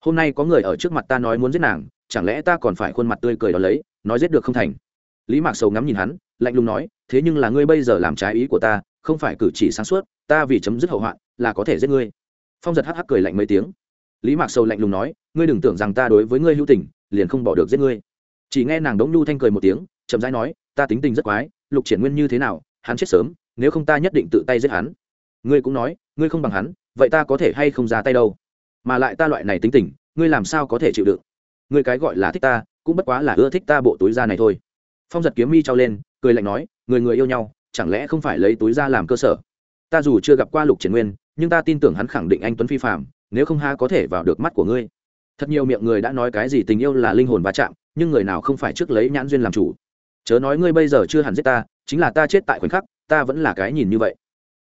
Hôm nay có người ở trước mặt ta nói muốn giết nàng, chẳng lẽ ta còn phải khuôn mặt tươi cười đó lấy, nói giết được không thành? Lý mạc sầu ngắm nhìn hắn, lạnh lùng nói, thế nhưng là ngươi bây giờ làm trái ý của ta, không phải cử chỉ sáng suốt, ta vì chấm dứt hậu hoạn là có thể giết ngươi phong giật hắc hắc cười lạnh mấy tiếng. Lý mạc sầu lạnh lùng nói, ngươi đừng tưởng rằng ta đối với ngươi hữu tình, liền không bỏ được giết ngươi. Chỉ nghe nàng đống nhu thanh cười một tiếng, chậm rãi nói, ta tính tình rất quái, lục triển nguyên như thế nào, hắn chết sớm, nếu không ta nhất định tự tay giết hắn. Ngươi cũng nói, ngươi không bằng hắn, vậy ta có thể hay không ra tay đâu? Mà lại ta loại này tính tình, ngươi làm sao có thể chịu đựng? Ngươi cái gọi là thích ta, cũng bất quá là ưa thích ta bộ túi da này thôi. Phong giật kiếm mi trao lên, cười lạnh nói, người người yêu nhau, chẳng lẽ không phải lấy túi da làm cơ sở? Ta dù chưa gặp qua lục triển nguyên nhưng ta tin tưởng hắn khẳng định anh tuấn phi phạm nếu không ha có thể vào được mắt của ngươi. Thật nhiều miệng người đã nói cái gì tình yêu là linh hồn va chạm, nhưng người nào không phải trước lấy nhãn duyên làm chủ. Chớ nói ngươi bây giờ chưa hẳn giết ta, chính là ta chết tại khoảnh khắc, ta vẫn là cái nhìn như vậy.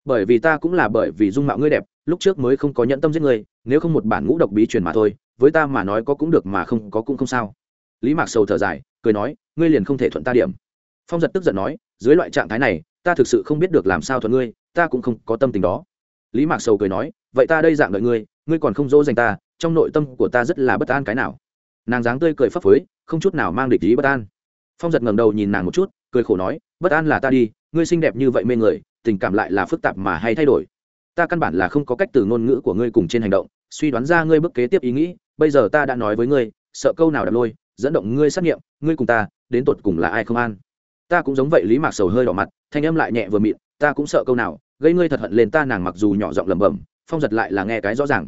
Bởi vì ta cũng là bởi vì dung mạo ngươi đẹp, lúc trước mới không có nhẫn tâm giết ngươi, nếu không một bản ngũ độc bí truyền mà thôi, với ta mà nói có cũng được mà không có cũng không sao. Lý mạc sầu thở dài, cười nói, ngươi liền không thể thuận ta điểm. Phong giật tức giận nói, dưới loại trạng thái này, ta thực sự không biết được làm sao thuận ngươi, ta cũng không có tâm tình đó lý mạc sầu cười nói, vậy ta đây dạng đợi ngươi ngươi còn không dỗ dành ta, trong nội tâm của ta rất là bất an cái nào. Nàng dáng tươi cười phấp phới, không chút nào mang địch ý bất an. Phong giật ngẩng đầu nhìn nàng một chút, cười khổ nói, bất an là ta đi, ngươi xinh đẹp như vậy mê người, tình cảm lại là phức tạp mà hay thay đổi. Ta căn bản là không có cách từ ngôn ngữ của ngươi cùng trên hành động, suy đoán ra ngươi bước kế tiếp ý nghĩ, bây giờ ta đã nói với ngươi, sợ câu nào đã lôi, dẫn động ngươi xác nghiệm, ngươi cùng ta, đến tột cùng là ai không an. Ta cũng giống vậy, lý mạc sầu hơi đỏ mặt, thanh âm lại nhẹ vừa mịn, ta cũng sợ câu nào gây ngươi thật hận lên ta nàng mặc dù nhỏ giọng lẩm bẩm, phong giật lại là nghe cái rõ ràng.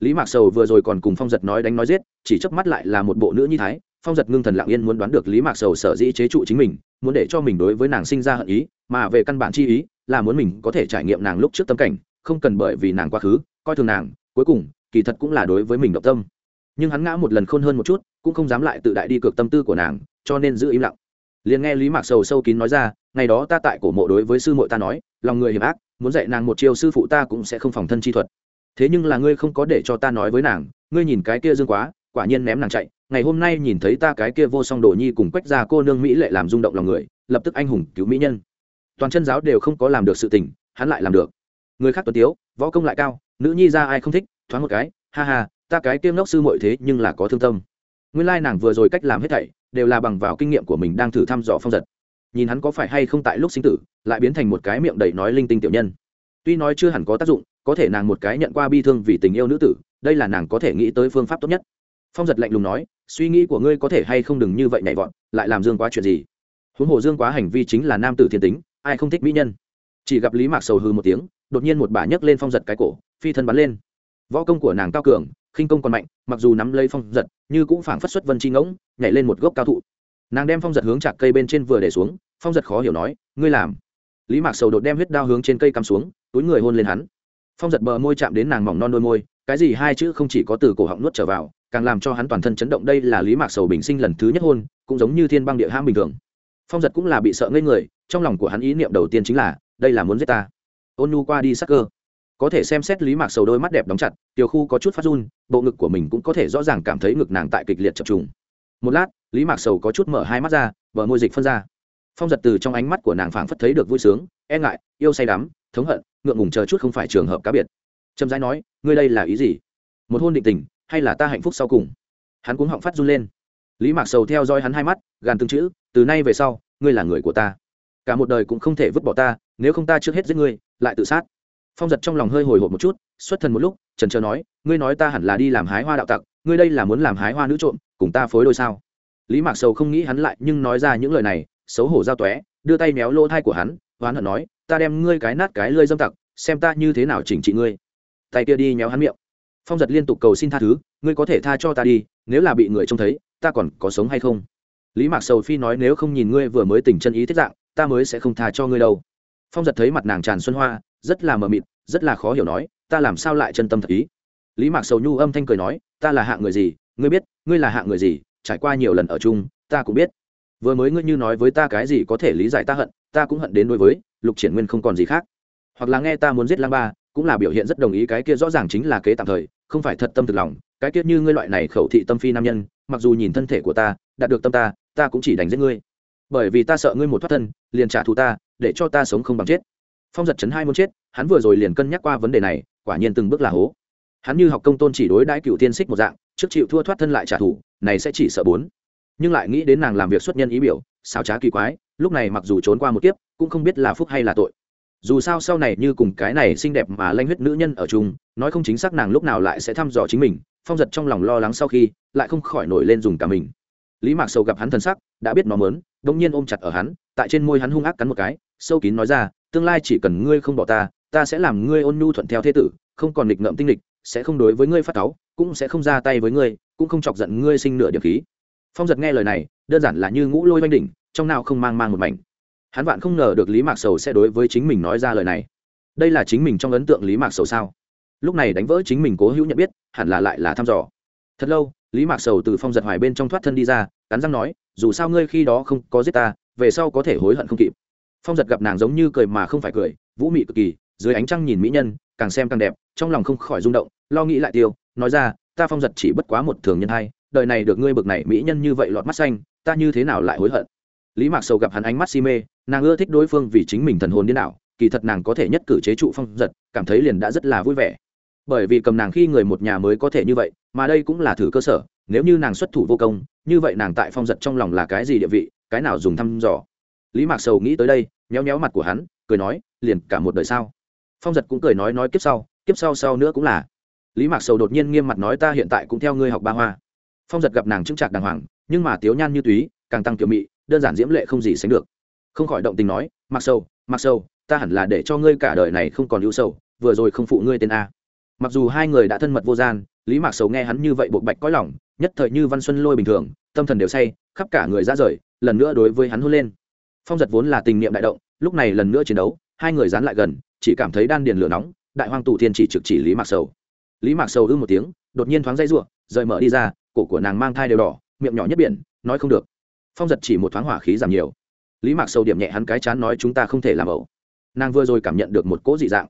Lý mạc sầu vừa rồi còn cùng phong giật nói đánh nói giết, chỉ chớp mắt lại là một bộ nữ như thái, phong giật ngưng thần lặng yên muốn đoán được lý mạc sầu sở dĩ chế trụ chính mình, muốn để cho mình đối với nàng sinh ra hận ý, mà về căn bản chi ý, là muốn mình có thể trải nghiệm nàng lúc trước tâm cảnh, không cần bởi vì nàng quá khứ, coi thường nàng, cuối cùng, kỳ thật cũng là đối với mình động tâm. Nhưng hắn ngã một lần khôn hơn một chút, cũng không dám lại tự đại đi cược tâm tư của nàng, cho nên giữ im lặng. Liền nghe lý mạc sầu sâu kín nói ra, ngày đó ta tại cổ mộ đối với sư muội ta nói, lòng người hiểm ác muốn dạy nàng một chiêu sư phụ ta cũng sẽ không phòng thân chi thuật. Thế nhưng là ngươi không có để cho ta nói với nàng, ngươi nhìn cái kia dương quá, quả nhiên ném nàng chạy. Ngày hôm nay nhìn thấy ta cái kia vô song đồ nhi cùng quách ra cô nương mỹ lệ làm rung động lòng người, lập tức anh hùng cứu mỹ nhân. Toàn chân giáo đều không có làm được sự tình, hắn lại làm được. Người khác tuấn tiếu, võ công lại cao, nữ nhi ra ai không thích, thoáng một cái, ha ha, ta cái kiêm ngốc sư muội thế nhưng là có thương tâm. Nguyên lai nàng vừa rồi cách làm hết thảy, đều là bằng vào kinh nghiệm của mình đang thử thăm dò phong giật nhìn hắn có phải hay không tại lúc sinh tử, lại biến thành một cái miệng đầy nói linh tinh tiểu nhân. Tuy nói chưa hẳn có tác dụng, có thể nàng một cái nhận qua bi thương vì tình yêu nữ tử, đây là nàng có thể nghĩ tới phương pháp tốt nhất. Phong giật lạnh lùng nói, suy nghĩ của ngươi có thể hay không đừng như vậy nhảy vọt, lại làm dương quá chuyện gì? Huống hồ dương quá hành vi chính là nam tử thiên tính, ai không thích mỹ nhân? Chỉ gặp lý mạc sầu hư một tiếng, đột nhiên một bà nhấc lên phong giật cái cổ, phi thân bắn lên. Võ công của nàng cao cường, khinh công còn mạnh, mặc dù nắm lấy phong giật, như cũng phảng phất xuất vân chi ngỗng, nhảy lên một gốc cao thụ. Nàng đem phong giật hướng chạc cây bên trên vừa để xuống phong giật khó hiểu nói, ngươi làm. Lý mạc sầu đột đem huyết đao hướng trên cây cắm xuống, túi người hôn lên hắn. Phong giật bờ môi chạm đến nàng mỏng non đôi môi, cái gì hai chữ không chỉ có từ cổ họng nuốt trở vào, càng làm cho hắn toàn thân chấn động đây là lý mạc sầu bình sinh lần thứ nhất hôn, cũng giống như thiên băng địa ham bình thường. Phong giật cũng là bị sợ ngây người, trong lòng của hắn ý niệm đầu tiên chính là, đây là muốn giết ta. Ôn Nu qua đi sắc cơ. Có thể xem xét lý mạc sầu đôi mắt đẹp đóng chặt, tiểu khu có chút phát run, bộ ngực của mình cũng có thể rõ ràng cảm thấy ngực nàng tại kịch liệt chập trùng. Một lát, lý mạc sầu có chút mở hai mắt ra, bờ môi dịch phân ra phong giật từ trong ánh mắt của nàng phảng phất thấy được vui sướng e ngại, yêu say đắm, thống hận, ngượng ngùng chờ chút không phải trường hợp cá biệt. Trầm giai nói, ngươi đây là ý gì? Một hôn định tình, hay là ta hạnh phúc sau cùng? Hắn cũng họng phát run lên. Lý mạc sầu theo dõi hắn hai mắt, gàn từng chữ, từ nay về sau, ngươi là người của ta. Cả một đời cũng không thể vứt bỏ ta, nếu không ta trước hết giết ngươi, lại tự sát. Phong giật trong lòng hơi hồi hộp một chút, xuất thần một lúc, trần trờ nói, ngươi nói ta hẳn là đi làm hái hoa đạo tặc, ngươi đây là muốn làm hái hoa nữ trộm, cùng ta phối đôi sao? Lý mạc sầu không nghĩ hắn lại nhưng nói ra những lời này xấu hổ giao tóe, đưa tay méo lỗ thai của hắn hoán hận nói, ta đem ngươi cái nát cái lơi dâm tặc, xem ta như thế nào chỉnh trị ngươi. Tay kia đi méo hắn miệng. Phong giật liên tục cầu xin tha thứ, ngươi có thể tha cho ta đi, nếu là bị người trông thấy, ta còn có sống hay không? Lý mạc sầu phi nói, nếu không nhìn ngươi vừa mới tỉnh chân ý tiết dạng, ta mới sẽ không tha cho ngươi đâu. Phong giật thấy mặt nàng tràn xuân hoa, rất là mờ mịt, rất là khó hiểu nói, ta làm sao lại chân tâm thật ý? Lý mạc sầu nhu âm thanh cười nói, ta là hạng người gì? Ngươi biết, ngươi là hạng người gì? Trải qua nhiều lần ở chung, ta cũng biết vừa mới ngươi như nói với ta cái gì có thể lý giải ta hận, ta cũng hận đến đối với, lục triển nguyên không còn gì khác. Hoặc là nghe ta muốn giết lang ba, cũng là biểu hiện rất đồng ý cái kia rõ ràng chính là kế tạm thời, không phải thật tâm thực lòng, cái kia như ngươi loại này khẩu thị tâm phi nam nhân, mặc dù nhìn thân thể của ta, đạt được tâm ta ta cũng chỉ đánh giết ngươi. Bởi vì ta sợ ngươi một thoát thân, liền trả thù ta, để cho ta sống không bằng chết. Phong giật chấn hai muốn chết, hắn vừa rồi liền cân nhắc qua vấn đề này, quả nhiên từng bước là hố. Hắn như học công tôn chỉ đối đãi cựu tiên xích một dạng, trước chịu thua thoát thân lại trả thù, này sẽ chỉ sợ bốn nhưng lại nghĩ đến nàng làm việc xuất nhân ý biểu, xảo trá kỳ quái, lúc này mặc dù trốn qua một kiếp, cũng không biết là phúc hay là tội. Dù sao sau này như cùng cái này xinh đẹp mà lanh huyết nữ nhân ở chung, nói không chính xác nàng lúc nào lại sẽ thăm dò chính mình, phong giật trong lòng lo lắng sau khi, lại không khỏi nổi lên dùng cả mình. Lý mạc sầu gặp hắn thân sắc, đã biết nó mớn đ ỗ n g nhiên ôm chặt ở hắn, tại trên môi hắn hung ác cắn một cái, sâu kín nói ra, tương lai chỉ cần ngươi không bỏ ta ta sẽ làm ngươi ôn nhu thuận theo thế tử, không còn nghịch ngợm tinh lịch sẽ không đối với ngươi phát cáu, cũng sẽ không ra tay với ngươi, cũng không chọc giận ngươi sinh nửa điểm khí phong giật nghe lời này, đơn giản là như ngũ lôi oanh đỉnh, trong nào không mang mang một mảnh. Hắn vạn không ngờ được lý mạc sầu sẽ đối với chính mình nói ra lời này. Đây là chính mình trong ấn tượng lý mạc sầu sao? Lúc này đánh vỡ chính mình cố hữu nhận biết, hẳn là lại là thăm dò. Thật lâu, lý mạc sầu từ phong giật hoài bên trong thoát thân đi ra, cắn răng nói, dù sao ngươi khi đó không có giết ta, về sau có thể hối hận không kịp. Phong giật gặp nàng giống như cười mà không phải cười, vũ mị cực kỳ, dưới ánh trăng nhìn mỹ nhân, càng xem càng đẹp, trong lòng không khỏi rung động, lo nghĩ lại tiêu, nói ra, ta phong giật chỉ bất quá một thường nhân hay đời này được ngươi bực này mỹ nhân như vậy lọt mắt xanh, ta như thế nào lại hối hận? Lý mạc sầu gặp hắn ánh mắt si mê, nàng ưa thích đối phương vì chính mình thần hồn điên đảo, kỳ thật nàng có thể nhất cử chế trụ phong giật, cảm thấy liền đã rất là vui vẻ. Bởi vì cầm nàng khi người một nhà mới có thể như vậy, mà đây cũng là thử cơ sở, nếu như nàng xuất thủ vô công, như vậy nàng tại phong giật trong lòng là cái gì địa vị, cái nào dùng thăm dò? Lý mạc sầu nghĩ tới đây, nhéo nhéo mặt của hắn, cười nói, liền cả một đời sao? Phong giật cũng cười nói nói kiếp sau kiếp sau sau nữa cũng là. Lý mạc sầu đột nhiên nghiêm mặt nói ta hiện tại cũng theo ngươi học ba hoa phong giật gặp nàng chững chạc đàng hoàng, nhưng mà tiếu nhan như túy, càng tăng kiểu mị, đơn giản diễm lệ không gì sánh được. Không khỏi động tình nói, mặc sâu mặc sâu ta hẳn là để cho ngươi cả đời này không còn ưu sầu, vừa rồi không phụ ngươi tên a. Mặc dù hai người đã thân mật vô gian, lý mạc sầu nghe hắn như vậy bộ bạch có lòng, nhất thời như văn xuân lôi bình thường, tâm thần đều say, khắp cả người ra rời, lần nữa đối với hắn hôn lên. Phong giật vốn là tình niệm đại động, lúc này lần nữa chiến đấu, hai người dán lại gần, chỉ cảm thấy đan điền lửa nóng, đại Hoàng tù thiên chỉ trực chỉ lý mạc sầu. Lý mạc sầu ư một tiếng, đột nhiên thoáng dây ruộng rời mở đi ra cổ của nàng mang thai đều đỏ, miệng nhỏ nhất biển, nói không được. Phong giật chỉ một thoáng hỏa khí giảm nhiều. Lý mạc sầu điểm nhẹ hắn cái chán nói chúng ta không thể làm ẩu. Nàng vừa rồi cảm nhận được một cỗ dị dạng.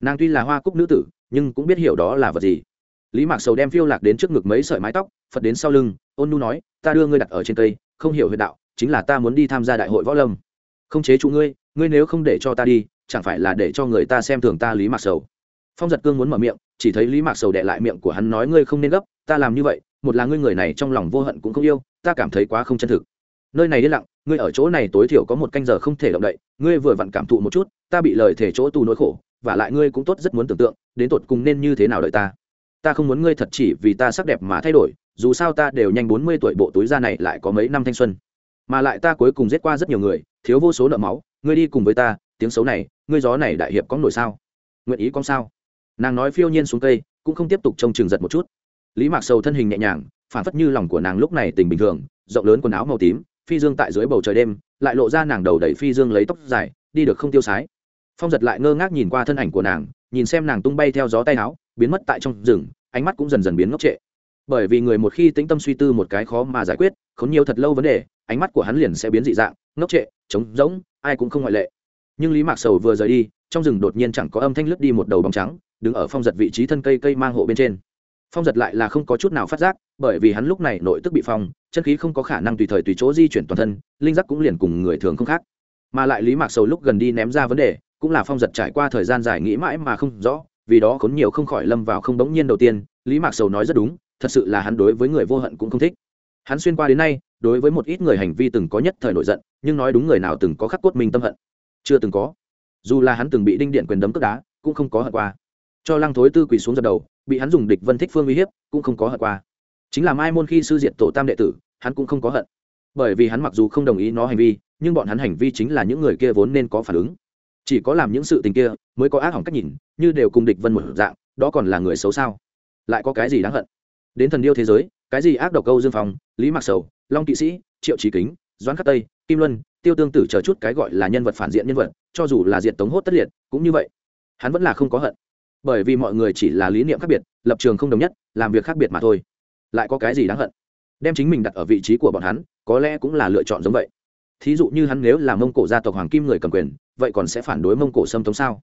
Nàng tuy là hoa cúc nữ tử, nhưng cũng biết hiểu đó là vật gì. Lý mạc sầu đem phiêu lạc đến trước ngực mấy sợi mái tóc, phật đến sau lưng, ôn nu nói, ta đưa ngươi đặt ở trên cây, không hiểu huyện đạo, chính là ta muốn đi tham gia đại hội võ lâm. Không chế trụ ngươi ngươi nếu không để cho ta đi, chẳng phải là để cho người ta xem thường ta lý mạc sầu? Phong giật cương muốn mở miệng, chỉ thấy lý mạc sầu đệ lại miệng của hắn nói, ngươi không nên gấp, ta làm như vậy một là ngươi người này trong lòng vô hận cũng không yêu, ta cảm thấy quá không chân thực. Nơi này yên lặng, ngươi ở chỗ này tối thiểu có một canh giờ không thể động đậy, ngươi vừa vặn cảm thụ một chút, ta bị lời thể chỗ tù nỗi khổ, và lại ngươi cũng tốt rất muốn tưởng tượng, đến tột cùng nên như thế nào đợi ta. Ta không muốn ngươi thật chỉ vì ta sắc đẹp mà thay đổi, dù sao ta đều nhanh bốn mươi tuổi, bộ túi da này lại có mấy năm thanh xuân. Mà lại ta cuối cùng giết qua rất nhiều người, thiếu vô số nợ máu, ngươi đi cùng với ta, tiếng xấu này, ngươi gió này đại hiệp có nổi sao? Nguyện ý con sao? Nàng nói phiêu nhiên xuống cây, cũng không tiếp tục trông chừng giật một chút lý mạc sầu thân hình nhẹ nhàng phản phất như lòng của nàng lúc này tình bình thường, rộng lớn quần áo màu tím, phi dương tại dưới bầu trời đêm, lại lộ ra nàng đầu đẩy phi dương lấy tóc dài, đi được không tiêu sái. Phong giật lại ngơ ngác nhìn qua thân ảnh của nàng, nhìn xem nàng tung bay theo gió tay áo, biến mất tại trong rừng, ánh mắt cũng dần dần biến ngốc trệ. Bởi vì người một khi tĩnh tâm suy tư một cái khó mà giải quyết, khốn nhiều thật lâu vấn đề, ánh mắt của hắn liền sẽ biến dị dạng, ngốc trệ, trống rỗng, ai cũng không ngoại lệ. Nhưng lý mạc sầu vừa rời đi, trong rừng đột nhiên chẳng có âm thanh lướt đi một đầu bóng trắng, đứng ở phong giật vị trí thân cây cây mang hộ bên trên phong giật lại là không có chút nào phát giác, bởi vì hắn lúc này nội tức bị phong, chân khí không có khả năng tùy thời tùy chỗ di chuyển toàn thân, linh giác cũng liền cùng người thường không khác. Mà lại lý mạc sầu lúc gần đi ném ra vấn đề, cũng là phong giật trải qua thời gian dài nghĩ mãi mà không rõ, vì đó khốn nhiều không khỏi lâm vào không đống nhiên đầu tiên, lý mạc sầu nói rất đúng, thật sự là hắn đối với người vô hận cũng không thích. Hắn xuyên qua đến nay, đối với một ít người hành vi từng có nhất thời nổi giận, nhưng nói đúng người nào từng có khắc cốt mình tâm hận? Chưa từng có. Dù là hắn từng bị đinh điện quyền đấm cướp đá, cũng không có hận qua cho lăng thối tư quỳ xuống dập đầu, bị hắn dùng địch vân thích phương uy hiếp, cũng không có hận qua. Chính là mai môn khi sư diện tổ tam đệ tử, hắn cũng không có hận. Bởi vì hắn mặc dù không đồng ý nó hành vi, nhưng bọn hắn hành vi chính là những người kia vốn nên có phản ứng. Chỉ có làm những sự tình kia, mới có ác hỏng cách nhìn, như đều cùng địch vân một dạng, đó còn là người xấu sao? Lại có cái gì đáng hận? Đến thần điêu thế giới, cái gì ác độc câu dương phong, lý mạc sầu, long kỵ sĩ, triệu trí kính, doãn khắc tây, kim luân, tiêu tương tử chờ chút cái gọi là nhân vật phản diện nhân vật, cho dù là diện tống hốt tất liệt, cũng như vậy. Hắn vẫn là không có hận bởi vì mọi người chỉ là lý niệm khác biệt, lập trường không đồng nhất, làm việc khác biệt mà thôi. Lại có cái gì đáng hận? Đem chính mình đặt ở vị trí của bọn hắn, có lẽ cũng là lựa chọn giống vậy. Thí dụ như hắn nếu là mông cổ gia tộc hoàng kim người cầm quyền, vậy còn sẽ phản đối mông cổ xâm tống sao?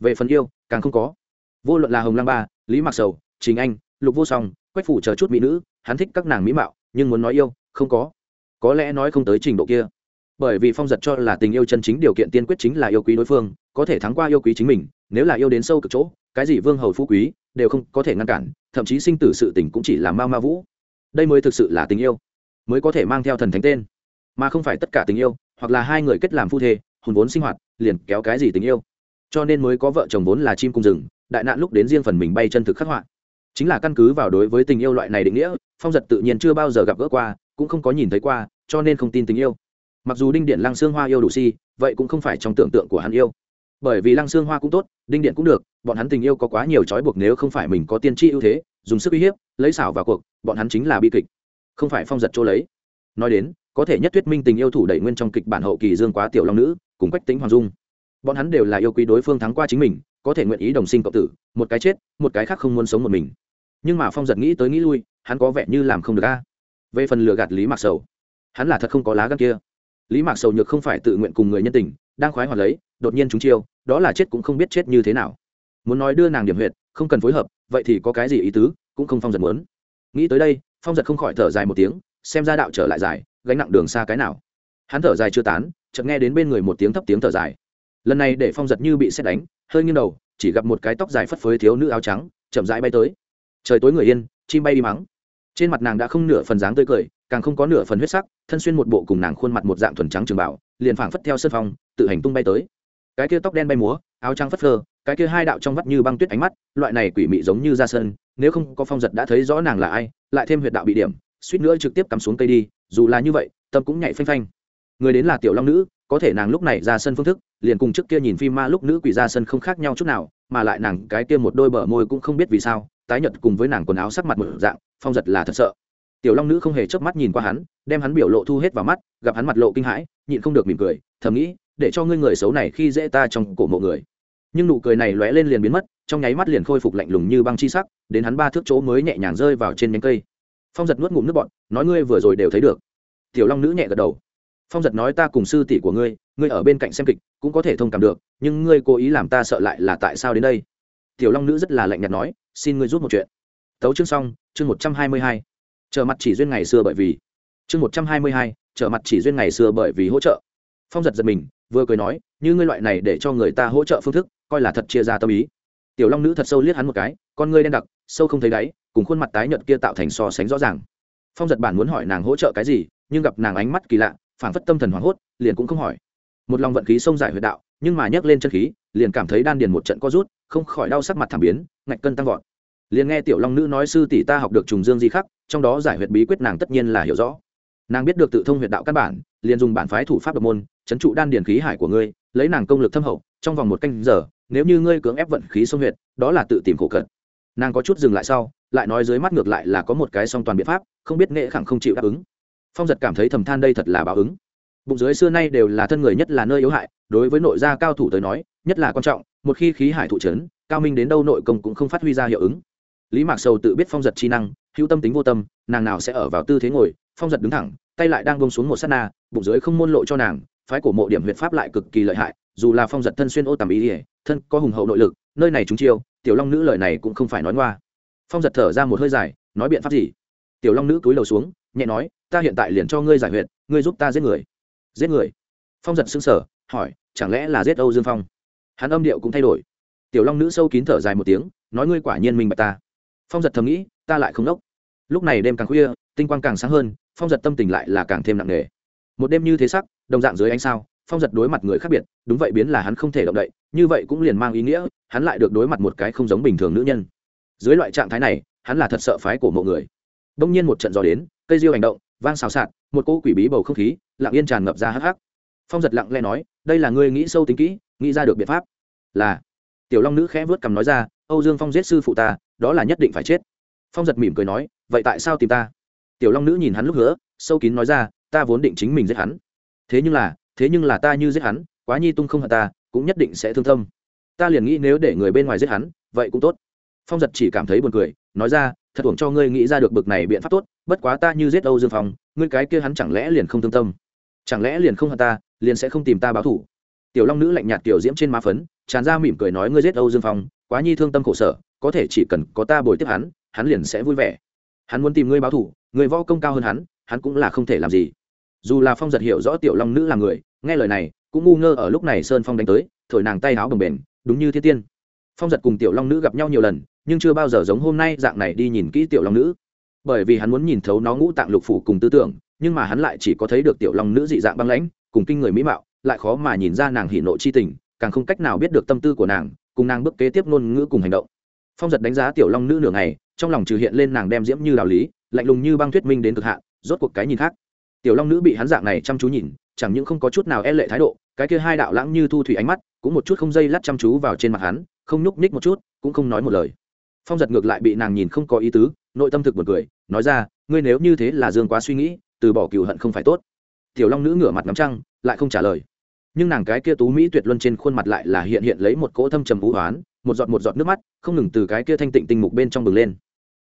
Về phần yêu, càng không có. Vô luận là hồng lăng ba, lý mạc sầu chính anh, lục vô song, quách phủ chờ chút mỹ nữ, hắn thích các nàng mỹ mạo, nhưng muốn nói yêu, không có. Có lẽ nói không tới trình độ kia. Bởi vì phong giật cho là tình yêu chân chính điều kiện tiên quyết chính là yêu quý đối phương, có thể thắng qua yêu quý chính mình nếu là yêu đến sâu cực chỗ, cái gì vương hầu phú quý đều không có thể ngăn cản, thậm chí sinh tử sự tình cũng chỉ là ma ma vũ. Đây mới thực sự là tình yêu, mới có thể mang theo thần thánh tên. Mà không phải tất cả tình yêu, hoặc là hai người kết làm phu thê, hùn vốn sinh hoạt, liền kéo cái gì tình yêu. Cho nên mới có vợ chồng vốn là chim cung rừng, đại nạn lúc đến riêng phần mình bay chân thực khắc họa. Chính là căn cứ vào đối với tình yêu loại này định nghĩa, phong giật tự nhiên chưa bao giờ gặp gỡ qua, cũng không có nhìn thấy qua, cho nên không tin tình yêu. Mặc dù đinh điện lăng xương hoa yêu đủ si, vậy cũng không phải trong tưởng tượng của hắn yêu bởi vì lăng xương hoa cũng tốt, đinh điện cũng được, bọn hắn tình yêu có quá nhiều trói buộc nếu không phải mình có tiên tri ưu thế, dùng sức uy hiếp, lấy xảo vào cuộc, bọn hắn chính là bi kịch. Không phải phong giật chỗ lấy. Nói đến, có thể nhất thuyết minh tình yêu thủ đẩy nguyên trong kịch bản hậu kỳ dương quá tiểu long nữ, cùng quách tính hoàng dung. Bọn hắn đều là yêu quý đối phương thắng qua chính mình, có thể nguyện ý đồng sinh cộng tử, một cái chết, một cái khác không muốn sống một mình. Nhưng mà phong giật nghĩ tới nghĩ lui, hắn có vẻ như làm không được a. Về phần lừa gạt lý mạc sầu, hắn là thật không có lá gan kia. Lý mạc sầu nhược không phải tự nguyện cùng người nhân tình, đang khoái hoạt lấy, đột nhiên chúng chiêu đó là chết cũng không biết chết như thế nào. Muốn nói đưa nàng điểm huyệt, không cần phối hợp, vậy thì có cái gì ý tứ, cũng không phong giật muốn. Nghĩ tới đây, phong giật không khỏi thở dài một tiếng, xem ra đạo trở lại dài, gánh nặng đường xa cái nào. Hắn thở dài chưa tán, chợt nghe đến bên người một tiếng thấp tiếng thở dài. Lần này để phong giật như bị xét đánh, hơi nghiêng đầu, chỉ gặp một cái tóc dài phất phới thiếu nữ áo trắng, chậm rãi bay tới. Trời tối người yên, chim bay đi mắng. Trên mặt nàng đã không nửa phần dáng tươi cười, càng không có nửa phần huyết sắc, thân xuyên một bộ cùng nàng khuôn mặt một dạng thuần trắng trường bảo liền phảng phất theo sân phong, tự hành tung bay tới cái kia tóc đen bay múa, áo trắng phất phơ, cái kia hai đạo trong vắt như băng tuyết ánh mắt, loại này quỷ mị giống như ra sân, nếu không có phong giật đã thấy rõ nàng là ai, lại thêm huyệt đạo bị điểm, suýt nữa trực tiếp cắm xuống cây đi, dù là như vậy, tâm cũng nhảy phanh phanh. Người đến là tiểu long nữ, có thể nàng lúc này ra sân phương thức, liền cùng trước kia nhìn phim ma lúc nữ quỷ ra sân không khác nhau chút nào, mà lại nàng cái kia một đôi bờ môi cũng không biết vì sao, tái nhật cùng với nàng quần áo sắc mặt một dạng, phong giật là thật sợ. Tiểu long nữ không hề chớp mắt nhìn qua hắn, đem hắn biểu lộ thu hết vào mắt, gặp hắn mặt lộ kinh hãi, nhịn không được mỉm cười, thầm nghĩ để cho ngươi người xấu này khi dễ ta trong cổ mộ người. Nhưng nụ cười này lóe lên liền biến mất, trong nháy mắt liền khôi phục lạnh lùng như băng chi sắc, đến hắn ba thước chỗ mới nhẹ nhàng rơi vào trên nhánh cây. Phong giật nuốt ngụm nước bọn nói ngươi vừa rồi đều thấy được. Tiểu long nữ nhẹ gật đầu. Phong giật nói ta cùng sư tỷ của ngươi ngươi ở bên cạnh xem kịch, cũng có thể thông cảm được, nhưng ngươi cố ý làm ta sợ lại là tại sao đến đây? Tiểu long nữ rất là lạnh nhạt nói, xin ngươi rút một chuyện. Tấu chương xong, chương một trăm hai mươi hai. Trở mặt chỉ duyên ngày xưa bởi vì. Chương một trăm hai mươi hai, trở mặt chỉ duyên ngày xưa bởi vì hỗ trợ. Phong giật giật mình vừa cười nói, như ngươi loại này để cho người ta hỗ trợ phương thức, coi là thật chia ra tâm ý. Tiểu long nữ thật sâu liếc hắn một cái, con ngươi đen đặc, sâu không thấy đáy, cùng khuôn mặt tái nhợt kia tạo thành so sánh rõ ràng. Phong giật bản muốn hỏi nàng hỗ trợ cái gì, nhưng gặp nàng ánh mắt kỳ lạ phản phất tâm thần hoảng hốt, liền cũng không hỏi. Một lòng vận khí xông giải huyệt đạo, nhưng mà nhấc lên chân khí, liền cảm thấy đan điền một trận co rút, không khỏi đau sắc mặt thảm biến, ngạch cân tăng vọt. Liền nghe tiểu long nữ nói, sư tỷ ta học được trùng dương di khắc, trong đó giải huyệt bí quyết nàng tất nhiên là hiểu rõ nàng biết được tự thông huyệt đạo căn bản, liền dùng bản phái thủ pháp độc môn, chấn trụ đan điền khí hải của ngươi, lấy nàng công lực thâm hậu, trong vòng một canh giờ, nếu như ngươi cưỡng ép vận khí sông huyệt, đó là tự tìm khổ cận. Nàng có chút dừng lại sau, lại nói dưới mắt ngược lại là có một cái song toàn biện pháp, không biết nghệ khẳng không chịu đáp ứng. Phong giật cảm thấy thầm than đây thật là báo ứng. Bụng dưới xưa nay đều là thân người nhất là nơi yếu hại, đối với nội gia cao thủ tới nói, nhất là quan trọng, một khi khí hải thụ trấn cao minh đến đâu nội công cũng không phát huy ra hiệu ứng. Lý mạc sầu tự biết phong giật chi năng, hữu tâm tính vô tâm, nàng nào sẽ ở vào tư thế ngồi phong giật đứng thẳng, tay lại đang bông xuống một s á t na, bụng dưới không môn lộ cho nàng, phái của mộ điểm huyện pháp lại cực kỳ lợi hại, dù là phong giật thân xuyên ô tầm ý ỉa, thân có hùng hậu nội lực, nơi này chúng chiêu, tiểu long nữ lời này cũng không phải nói ngoa. Phong giật thở ra một hơi dài, nói biện pháp gì? Tiểu long nữ cúi đầu xuống, nhẹ nói, ta hiện tại liền cho ngươi giải huyệt, ngươi giúp ta giết người. Giết người? Phong giật xứng sở hỏi, chẳng lẽ là giết âu dương phong? Hắn âm điệu cũng thay đổi. Tiểu long nữ sâu kín thở dài một tiếng, nói ngươi quả nhiên minh bạch ta. Phong giật thầm nghĩ, ta lại không đốc. Lúc này đêm càng khuya, tinh quang càng sáng hơn phong giật tâm tình lại là càng thêm nặng nề. Một đêm như thế sắc, đồng dạng dưới ánh sao, phong giật đối mặt người khác biệt, đúng vậy biến là hắn không thể động đậy, như vậy cũng liền mang ý nghĩa, hắn lại được đối mặt một cái không giống bình thường nữ nhân. Dưới loại trạng thái này, hắn là thật sợ phái của mọi người. Đông nhiên một trận gió đến, cây diêu hành động, vang xào xạc, một cỗ quỷ bí bầu không khí, lặng yên tràn ngập ra hắc hắc. Phong giật lặng lẽ nói, đây là ngươi nghĩ sâu tính kỹ, nghĩ ra được biện pháp. Là. Tiểu long nữ khẽ vớt cằm nói ra, âu dương phong giết sư phụ ta, đó là nhất định phải chết. Phong giật mỉm cười nói, vậy tại sao tìm ta? Tiểu long nữ nhìn hắn lúc nữa sâu kín nói ra, ta vốn định chính mình giết hắn. Thế nhưng là, thế nhưng là ta như giết hắn, quá nhi tung không hận ta, cũng nhất định sẽ thương tâm. Ta liền nghĩ nếu để người bên ngoài giết hắn, vậy cũng tốt. Phong giật chỉ cảm thấy buồn cười, nói ra, thật uổng cho ngươi nghĩ ra được bực này biện pháp tốt, bất quá ta như giết âu dương phong, ngươi cái kia hắn chẳng lẽ liền không thương tâm? Chẳng lẽ liền không hận ta, liền sẽ không tìm ta báo thủ? Tiểu long nữ lạnh nhạt tiểu diễm trên má phấn, tràn ra mỉm cười nói, ngươi giết âu dương phong, quá nhi thương tâm khổ sở, có thể chỉ cần có ta bồi tiếp hắn hắn liền sẽ vui vẻ. Hắn muốn tìm ngươi báo thủ người võ công cao hơn hắn hắn cũng là không thể làm gì. Dù là phong giật hiểu rõ tiểu long nữ là người, nghe lời này, cũng ngu ngơ ở lúc này sơn phong đánh tới, thổi nàng tay áo bồng bềnh, đúng như thiên tiên. Phong giật cùng tiểu long nữ gặp nhau nhiều lần, nhưng chưa bao giờ giống hôm nay dạng này đi nhìn kỹ tiểu long nữ. Bởi vì hắn muốn nhìn thấu nó ngũ tạng lục phủ cùng tư tưởng, nhưng mà hắn lại chỉ có thấy được tiểu long nữ dị dạng băng lãnh, cùng kinh người mỹ mạo, lại khó mà nhìn ra nàng hỉ nộ chi tình, càng không cách nào biết được tâm tư của nàng, cùng nàng bước kế tiếp ngôn ngữ cùng hành động. Phong giật đánh giá tiểu long nữ nửa ngày, trong lòng trừ hiện lên nàng đem diễm như đạo lý lạnh lùng như băng thuyết minh đến cực hạn, rốt cuộc cái nhìn khác. Tiểu long nữ bị hắn dạng này chăm chú nhìn, chẳng những không có chút nào e lệ thái độ, cái kia hai đạo lãng như thu thủy ánh mắt cũng một chút không dây lắt chăm chú vào trên mặt hắn, không nhúc nhích một chút, cũng không nói một lời. Phong giật ngược lại bị nàng nhìn không có ý tứ, nội tâm thực một cười, nói ra, ngươi nếu như thế là dương quá suy nghĩ, từ bỏ cừu hận không phải tốt. Tiểu long nữ ngửa mặt ngắm trăng, lại không trả lời. Nhưng nàng cái kia tú mỹ tuyệt luân trên khuôn mặt lại là hiện hiện lấy một cỗ thâm trầm vũ hoán, một giọt một giọt nước mắt, không ngừng từ cái kia thanh tịnh tinh mục bên trong bừng lên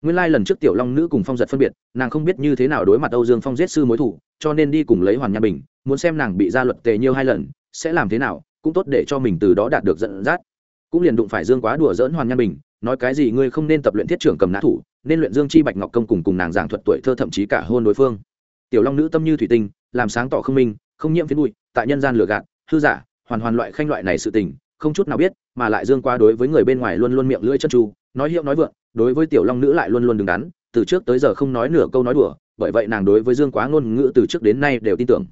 nguyên lai lần trước tiểu long nữ cùng phong giật phân biệt, nàng không biết như thế nào đối mặt âu dương phong giết sư mối thủ, cho nên đi cùng lấy hoàn nha bình, muốn xem nàng bị ra luật tề nhiều hai lần, sẽ làm thế nào, cũng tốt để cho mình từ đó đạt được dẫn dắt. Cũng liền đụng phải dương quá đùa dỡn hoàn nha bình, nói cái gì ngươi không nên tập luyện thiết trưởng cầm nã thủ, nên luyện dương chi bạch ngọc công cùng cùng nàng giảng thuật tuổi thơ thậm chí cả hôn đối phương. Tiểu long nữ tâm như thủy tinh, làm sáng tỏ không minh, không nhiễm phiến bụi, tại nhân gian lừa gạt, hư giả, hoàn hoàn loại khanh loại này sự tình, không chút nào biết, mà lại dương Quá đối với người bên ngoài luôn luôn miệng lưỡi chân tru nói hiệu nói vượng đối với tiểu long nữ lại luôn luôn đứng đắn, từ trước tới giờ không nói nửa câu nói đùa, bởi vậy nàng đối với dương quá ngôn ngữ từ trước đến nay đều tin tưởng.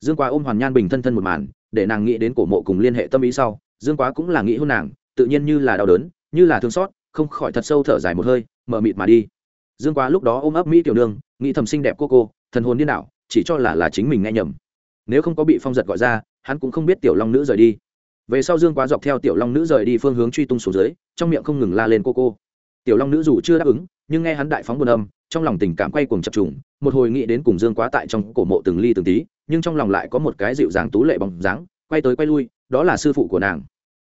Dương quá ôm hoàn nhan bình thân thân một màn, để nàng nghĩ đến cổ mộ cùng liên hệ tâm ý sau, dương quá cũng là nghĩ hôn nàng, tự nhiên như là đau đớn, như là thương xót, không khỏi thật sâu thở dài một hơi, mở mịt mà đi. Dương quá lúc đó ôm ấp mỹ tiểu nương, nghĩ thầm xinh đẹp cô cô, thần hồn điên đảo, chỉ cho là là chính mình nghe nhầm. Nếu không có bị phong giật gọi ra, hắn cũng không biết tiểu long nữ rời đi. Về sau dương quá dọc theo tiểu long nữ rời đi phương hướng truy tung xuống dưới, trong miệng không ngừng la lên cô cô tiểu long nữ dù chưa đáp ứng, nhưng nghe hắn đại phóng buồn âm, trong lòng tình cảm quay cuồng chập trùng, một hồi nghĩ đến cùng dương quá tại trong cổ mộ từng ly từng tí, nhưng trong lòng lại có một cái dịu dàng tú lệ bóng dáng, quay tới quay lui, đó là sư phụ của nàng.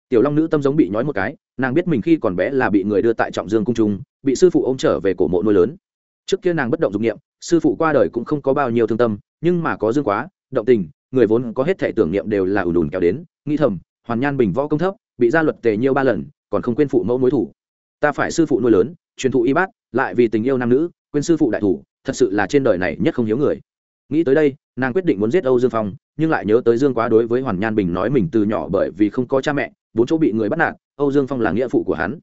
Tiểu long nữ tâm giống bị nhói một cái, nàng biết mình khi còn bé là bị người đưa tại trọng dương cung trung, bị sư phụ ô m trở về cổ mộ nuôi lớn. Trước kia nàng bất động dụng nghiệm sư phụ qua đời cũng không có bao nhiêu thương tâm, nhưng mà có dương quá, động tình, người vốn có hết thể tưởng niệm đều là ủ đùn kéo đến, nghĩ thầm, hoàn nhan bình võ công thấp, bị gia luật tề nhiêu ba lần, còn không quên phụ mẫu mối thủ ta phải sư phụ nuôi lớn, truyền thụ y bát, lại vì tình yêu nam nữ, quên sư phụ đại thủ, thật sự là trên đời này nhất không hiếu người. Nghĩ tới đây, nàng quyết định muốn giết âu dương phong, nhưng lại nhớ tới dương quá đối với hoàn nhan bình nói mình từ nhỏ bởi vì không có cha mẹ, bốn chỗ bị người bắt nạt, âu dương phong là nghĩa phụ của hắn.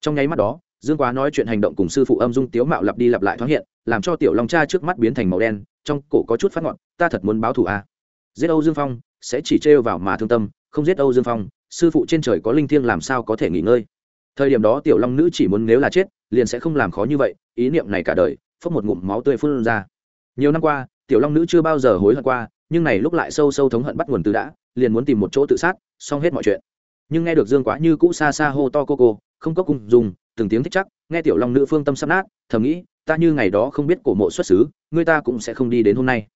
Trong nháy mắt đó, dương quá nói chuyện hành động cùng sư phụ âm dung tiếu mạo lặp đi lặp lại thoáng hiện, làm cho tiểu long cha trước mắt biến thành màu đen, trong cổ có chút phát ngọn, ta thật muốn báo thù a. À. giết âu dương phong, sẽ chỉ trêu vào mà thương tâm, không giết âu dương phong, sư phụ trên trời có linh thiêng làm sao có thể nghỉ ngơi? Thời điểm đó tiểu long nữ chỉ muốn nếu là chết, liền sẽ không làm khó như vậy, ý niệm này cả đời, phốc một ngụm máu tươi phun ra. Nhiều năm qua, tiểu long nữ chưa bao giờ hối hận qua, nhưng này lúc lại sâu sâu thống hận bắt nguồn từ đã, liền muốn tìm một chỗ tự sát, xong hết mọi chuyện. Nhưng nghe được dương quá như cũ xa xa hô to cô cô, không có cung dùng, từng tiếng thích chắc, nghe tiểu long nữ phương tâm sắp nát, thầm nghĩ, ta như ngày đó không biết cổ mộ xuất xứ, người ta cũng sẽ không đi đến hôm nay.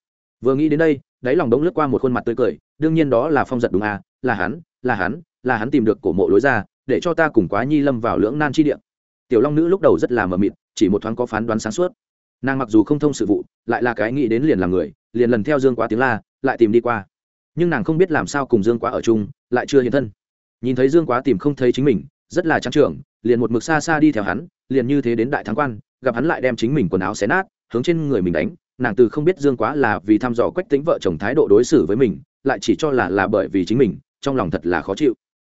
Vừa nghĩ đến đây, đáy lòng đống lướt qua một khuôn mặt tươi cười, đương nhiên đó là phong giật đúng à là hắn là hắn là hắn tìm được cổ mộ lối ra để cho ta cùng quá nhi lâm vào lưỡng nan chi địa. Tiểu long nữ lúc đầu rất là mờ mịt, chỉ một thoáng có phán đoán sáng suốt. Nàng mặc dù không thông sự vụ, lại là cái nghĩ đến liền làm người, liền lần theo dương quá tiếng la, lại tìm đi qua. Nhưng nàng không biết làm sao cùng dương quá ở chung, lại chưa hiện thân. Nhìn thấy dương quá tìm không thấy chính mình, rất là trắng trưởng liền một mực xa xa đi theo hắn, liền như thế đến đại thắng quan, gặp hắn lại đem chính mình quần áo xé nát, hướng trên người mình đánh. Nàng từ không biết dương quá là vì thăm dò quách tính vợ chồng thái độ đối xử với mình, lại chỉ cho là là bởi vì chính mình, trong lòng thật là khó chịu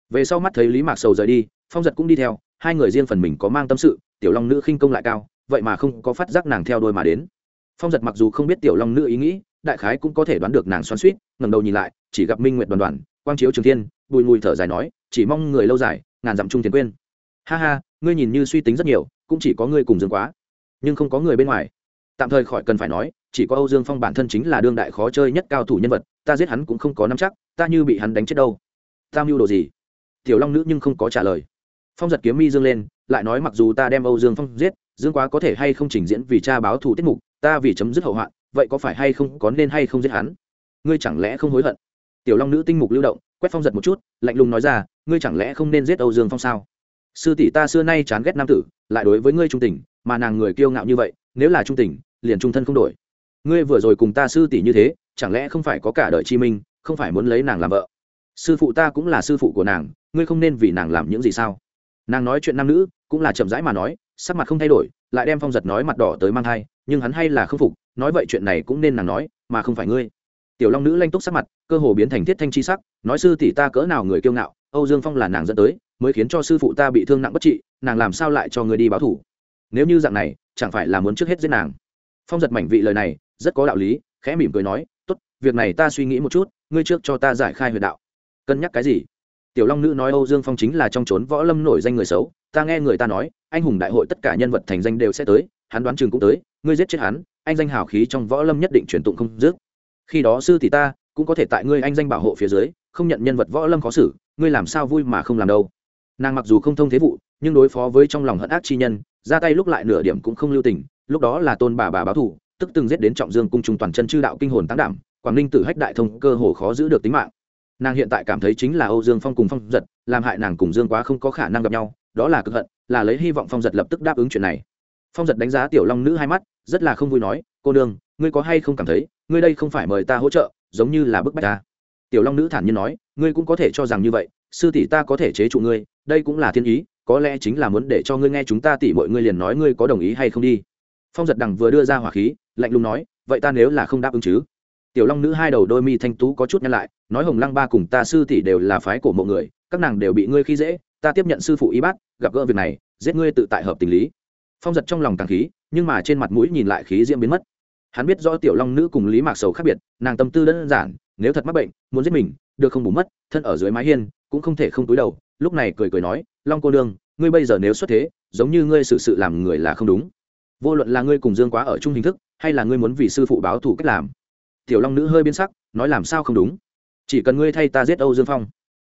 về sau mắt thấy lý mạc sầu rời đi, phong giật cũng đi theo, hai người riêng phần mình có mang tâm sự, tiểu long nữ khinh công lại cao, vậy mà không có phát giác nàng theo đôi mà đến. Phong giật mặc dù không biết tiểu long nữ ý nghĩ, đại khái cũng có thể đoán được nàng xoắn suýt ngẩng đầu nhìn lại, chỉ gặp minh nguyện đoàn đoàn, quang chiếu trường thiên, bùi mùi thở dài nói, chỉ mong người lâu dài, ngàn dặm chung tiền quên. Ha ha, ngươi nhìn như suy tính rất nhiều, cũng chỉ có ngươi cùng dương quá, nhưng không có người bên ngoài. Tạm thời khỏi cần phải nói, chỉ có âu dương phong bản thân chính là đương đại khó chơi nhất cao thủ nhân vật, ta giết hắn cũng không có nắm chắc, ta như bị hắn đánh chết đâu. Ta mưu đồ gì? Tiểu long nữ nhưng không có trả lời. Phong giật kiếm mi dương lên, lại nói mặc dù ta đem âu dương phong giết, dương quá có thể hay không trình diễn vì cha báo thù tiết mục, ta vì chấm dứt hậu hoạn, vậy có phải hay không, có nên hay không giết hắn? Ngươi chẳng lẽ không hối hận? Tiểu long nữ tinh mục lưu động, quét phong giật một chút, lạnh lùng nói ra, ngươi chẳng lẽ không nên giết âu dương phong sao? Sư tỷ ta xưa nay chán ghét nam tử, lại đối với ngươi trung tình, mà nàng người kiêu ngạo như vậy, nếu là trung tình, liền trung thân không đổi. Ngươi vừa rồi cùng ta sư tỷ như thế, chẳng lẽ không phải có cả đời chi minh, không phải muốn lấy nàng làm vợ? Sư phụ ta cũng là sư phụ của nàng, ngươi không nên vì nàng làm những gì sao? Nàng nói chuyện nam nữ, cũng là chậm rãi mà nói, sắc mặt không thay đổi, lại đem phong giật nói mặt đỏ tới mang thai, nhưng hắn hay là không phục, nói vậy chuyện này cũng nên nàng nói, mà không phải ngươi. Tiểu long nữ lanh túc sắc mặt, cơ hồ biến thành thiết thanh chi sắc, nói sư tỷ ta cỡ nào người kiêu ngạo, âu dương phong là nàng dẫn tới, mới khiến cho sư phụ ta bị thương nặng bất trị, nàng làm sao lại cho người đi báo thủ? Nếu như dạng này, chẳng phải là muốn trước hết giết nàng? Phong giật mảnh vị lời này, rất có đạo lý, khẽ mỉm cười nói, tốt, việc này ta suy nghĩ một chút, ngươi trước cho ta giải khai huyền đạo cân nhắc cái gì? Tiểu long nữ nói âu dương phong chính là trong trốn võ lâm nổi danh người xấu, ta nghe người ta nói, anh hùng đại hội tất cả nhân vật thành danh đều sẽ tới, hắn đoán chừng cũng tới, ngươi giết chết hắn, anh danh hào khí trong võ lâm nhất định truyền tụng không dứt. Khi đó sư thì ta cũng có thể tại ngươi anh danh bảo hộ phía dưới, không nhận nhân vật võ lâm khó xử, ngươi làm sao vui mà không làm đâu. Nàng mặc dù không thông thế vụ, nhưng đối phó với trong lòng hận ác chi nhân, ra tay lúc lại nửa điểm cũng không lưu tình, lúc đó là tôn bà bà báo thủ tức từng giết đến trọng dương cung trung toàn chân chư đạo kinh hồn tăng đảm, quảng ninh tử hách đại thông cơ hồ khó giữ được tính mạng nàng hiện tại cảm thấy chính là âu dương phong cùng phong giật làm hại nàng cùng dương quá không có khả năng gặp nhau đó là cực hận là lấy hy vọng phong giật lập tức đáp ứng chuyện này. Phong giật đánh giá tiểu long nữ hai mắt rất là không vui nói cô Đường, ngươi có hay không cảm thấy ngươi đây không phải mời ta hỗ trợ giống như là bức bách ta? Tiểu long nữ thản nhiên nói ngươi cũng có thể cho rằng như vậy sư tỷ ta có thể chế trụ ngươi đây cũng là thiên ý có lẽ chính là muốn để cho ngươi nghe chúng ta tỷ mọi ngươi liền nói ngươi có đồng ý hay không đi. Phong giật đằng vừa đưa ra hỏa khí lạnh lùng nói vậy ta nếu là không đáp ứng chứ? Tiểu long nữ hai đầu đôi mi thanh tú có chút nhăn lại nói hồng lăng ba cùng ta sư tỷ đều là phái cổ mộ người các nàng đều bị ngươi khi dễ ta tiếp nhận sư phụ y bát gặp gỡ việc này giết ngươi tự tại hợp tình lý. Phong giật trong lòng càng khí nhưng mà trên mặt mũi nhìn lại khí diễm biến mất. Hắn biết rõ tiểu long nữ cùng lý mạc sầu khác biệt nàng tâm tư đơn giản nếu thật mắc bệnh muốn giết mình được không bù mất thân ở dưới mái hiên cũng không thể không túi đầu lúc này cười cười nói long cô đương ngươi bây giờ nếu xuất thế giống như ngươi xử sự, sự làm người là không đúng. Vô luận là ngươi cùng dương quá ở chung hình thức hay là ngươi muốn vì sư phụ báo thủ cách làm tiểu long nữ hơi biến sắc, nói làm sao không đúng? Chỉ cần ngươi thay ta giết âu dương phong,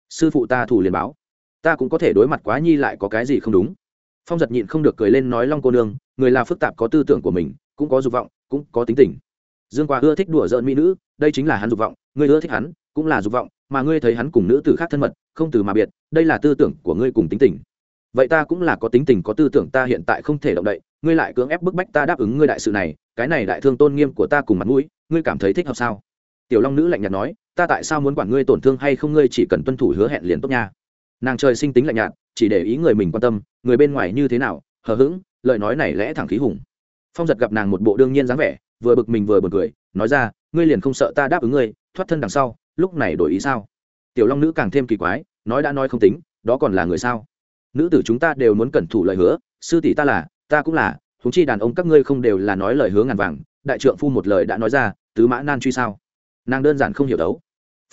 sư phụ ta thủ liền báo. Ta cũng có thể đối mặt quá nhi lại có cái gì không đúng? Phong giật nhịn không được cười lên nói long cô nương, người là phức tạp có tư tưởng của mình, cũng có dục vọng, cũng có tính tình. Dương quá ưa thích đùa giỡn mỹ nữ, đây chính là hắn dục vọng ngươi ưa thích hắn, cũng là dục vọng, mà ngươi thấy hắn cùng nữ tử khác thân mật, không từ mà biệt, đây là tư tưởng của ngươi cùng tính tình. Vậy ta cũng là có tính tình có tư tưởng ta hiện tại không thể động đậy, ngươi lại cưỡng ép bức bách ta đáp ứng ngươi đại sự này, cái này đại thương tôn nghiêm của ta cùng mặt mũi ngươi cảm thấy thích hợp sao? Tiểu long nữ lạnh nhạt nói, ta tại sao muốn quản ngươi tổn thương hay không ngươi chỉ cần tuân thủ hứa hẹn liền tốt nha. Nàng trời sinh tính lạnh nhạt, chỉ để ý người mình quan tâm, người bên ngoài như thế nào, hờ hững, lời nói này lẽ thẳng khí hùng. Phong giật gặp nàng một bộ đương nhiên dáng vẻ, vừa bực mình vừa bực cười, nói ra, ngươi liền không sợ ta đáp ứng ngươi, thoát thân đằng sau, lúc này đổi ý sao? Tiểu long nữ càng thêm kỳ quái, nói đã nói không tính, đó còn là người sao? Nữ tử chúng ta đều muốn cẩn thủ lời hứa, sư tỷ ta là, ta cũng là thúng chi đàn ông các ngươi không đều là nói lời hứa ngàn vàng, đại trượng phu một lời đã nói ra tứ mã nan truy sao? Nàng đơn giản không hiểu đấu.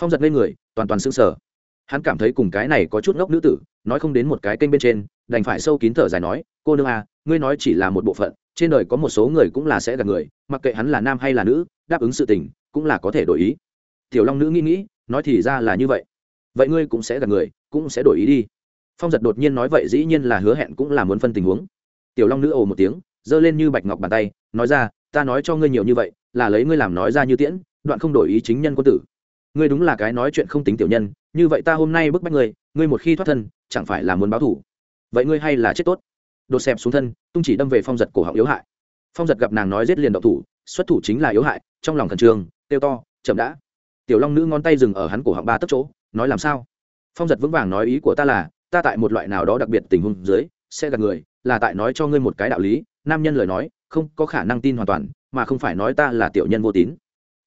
Phong giật lên người, toàn toàn s ư n g sở hắn cảm thấy cùng cái này có chút ngốc nữ tử, nói không đến một cái kênh bên trên, đành phải sâu kín thở dài nói, cô nương à ngươi nói chỉ là một bộ phận, trên đời có một số người cũng là sẽ gặp người, mặc kệ hắn là nam hay là nữ, đáp ứng sự tình, cũng là có thể đổi ý. Tiểu long nữ nghĩ nghĩ, nói thì ra là như vậy. Vậy ngươi cũng sẽ gặp người, cũng sẽ đổi ý đi. Phong giật đột nhiên nói vậy dĩ nhiên là hứa hẹn cũng là muốn phân tình huống. Tiểu long nữ ồ một tiếng, giơ lên như bạch ngọc bàn tay, nói ra, ta nói cho ngươi nhiều như vậy là lấy ngươi làm nói ra như tiễn, đoạn không đổi ý chính nhân quân tử. Ngươi đúng là cái nói chuyện không tính tiểu nhân, như vậy ta hôm nay bức bách ngươi ngươi một khi thoát thân, chẳng phải là muốn báo thủ. Vậy ngươi hay là chết tốt. Đột xẹp xuống thân, tung chỉ đâm về phong giật cổ họng yếu hại. Phong giật gặp nàng nói giết liền đậu thủ, xuất thủ chính là yếu hại, trong lòng khẩn trương tiêu to, chậm đã. Tiểu long nữ ngón tay dừng ở hắn cổ họng ba tấc chỗ, nói làm sao? Phong giật vững vàng nói ý của ta là, ta tại một loại nào đó đặc biệt tình huống dưới, sẽ gặp người, là tại nói cho ngươi một cái đạo lý, nam nhân lời nói, không có khả năng tin hoàn toàn mà không phải nói ta là tiểu nhân vô tín.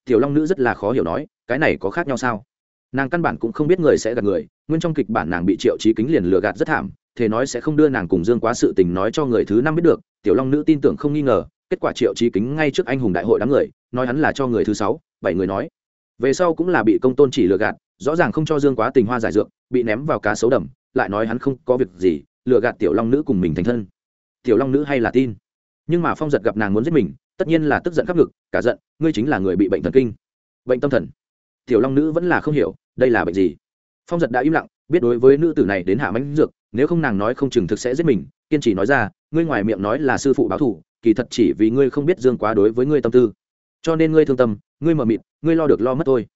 Tiểu long nữ rất là khó hiểu nói, cái này có khác nhau sao? Nàng căn bản cũng không biết người sẽ gạt người, nguyên trong kịch bản nàng bị triệu trí kính liền lừa gạt rất thảm, thế nói sẽ không đưa nàng cùng dương quá sự tình nói cho người thứ năm biết được, tiểu long nữ tin tưởng không nghi ngờ, kết quả triệu trí kính ngay trước anh hùng đại hội đám người, nói hắn là cho người thứ sáu, bảy người nói. Về sau cũng là bị công tôn chỉ lừa gạt, rõ ràng không cho dương quá tình hoa giải dượng bị ném vào cá sấu đầm, lại nói hắn không có việc gì, lừa gạt tiểu long nữ cùng mình thành thân. Tiểu long nữ hay là tin. Nhưng mà phong giật gặp nàng muốn giết mình tất nhiên là tức giận khắp ngực, cả giận, ngươi chính là người bị bệnh thần kinh. Bệnh tâm thần. Tiểu long nữ vẫn là không hiểu, đây là bệnh gì? Phong giật đã im lặng, biết đối với nữ tử này đến hạ mánh dược, nếu không nàng nói không chừng thực sẽ giết mình, kiên trì nói ra, ngươi ngoài miệng nói là sư phụ báo thù, kỳ thật chỉ vì ngươi không biết dương quá đối với ngươi tâm tư. Cho nên ngươi thương tâm, ngươi mờ mịt, ngươi lo được lo mất thôi.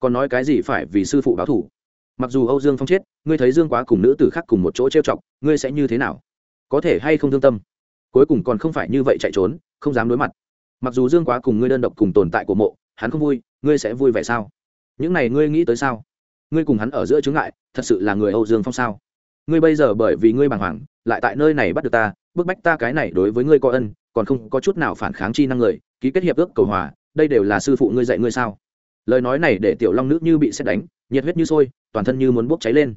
Còn nói cái gì phải vì sư phụ báo thù? Mặc dù âu dương phong chết, ngươi thấy dương quá cùng nữ tử khác cùng một chỗ trêu chọc, ngươi sẽ như thế nào? Có thể hay không thương tâm? Cuối cùng còn không phải như vậy chạy trốn, không dám đối mặt mặc dù dương quá cùng ngươi đơn độc cùng tồn tại của mộ, hắn không vui, ngươi sẽ vui vẻ sao? Những này ngươi nghĩ tới sao? Ngươi cùng hắn ở giữa chướng ngại, thật sự là người âu dương phong sao? Ngươi bây giờ bởi vì ngươi bàng hoàng, lại tại nơi này bắt được ta, bức bách ta cái này đối với ngươi có ân, còn không có chút nào phản kháng chi năng người, ký kết hiệp ước cầu hòa, đây đều là sư phụ ngươi dạy ngươi sao? Lời nói này để tiểu long Nước như bị xét đánh, nhiệt huyết như sôi, toàn thân như muốn bốc cháy lên.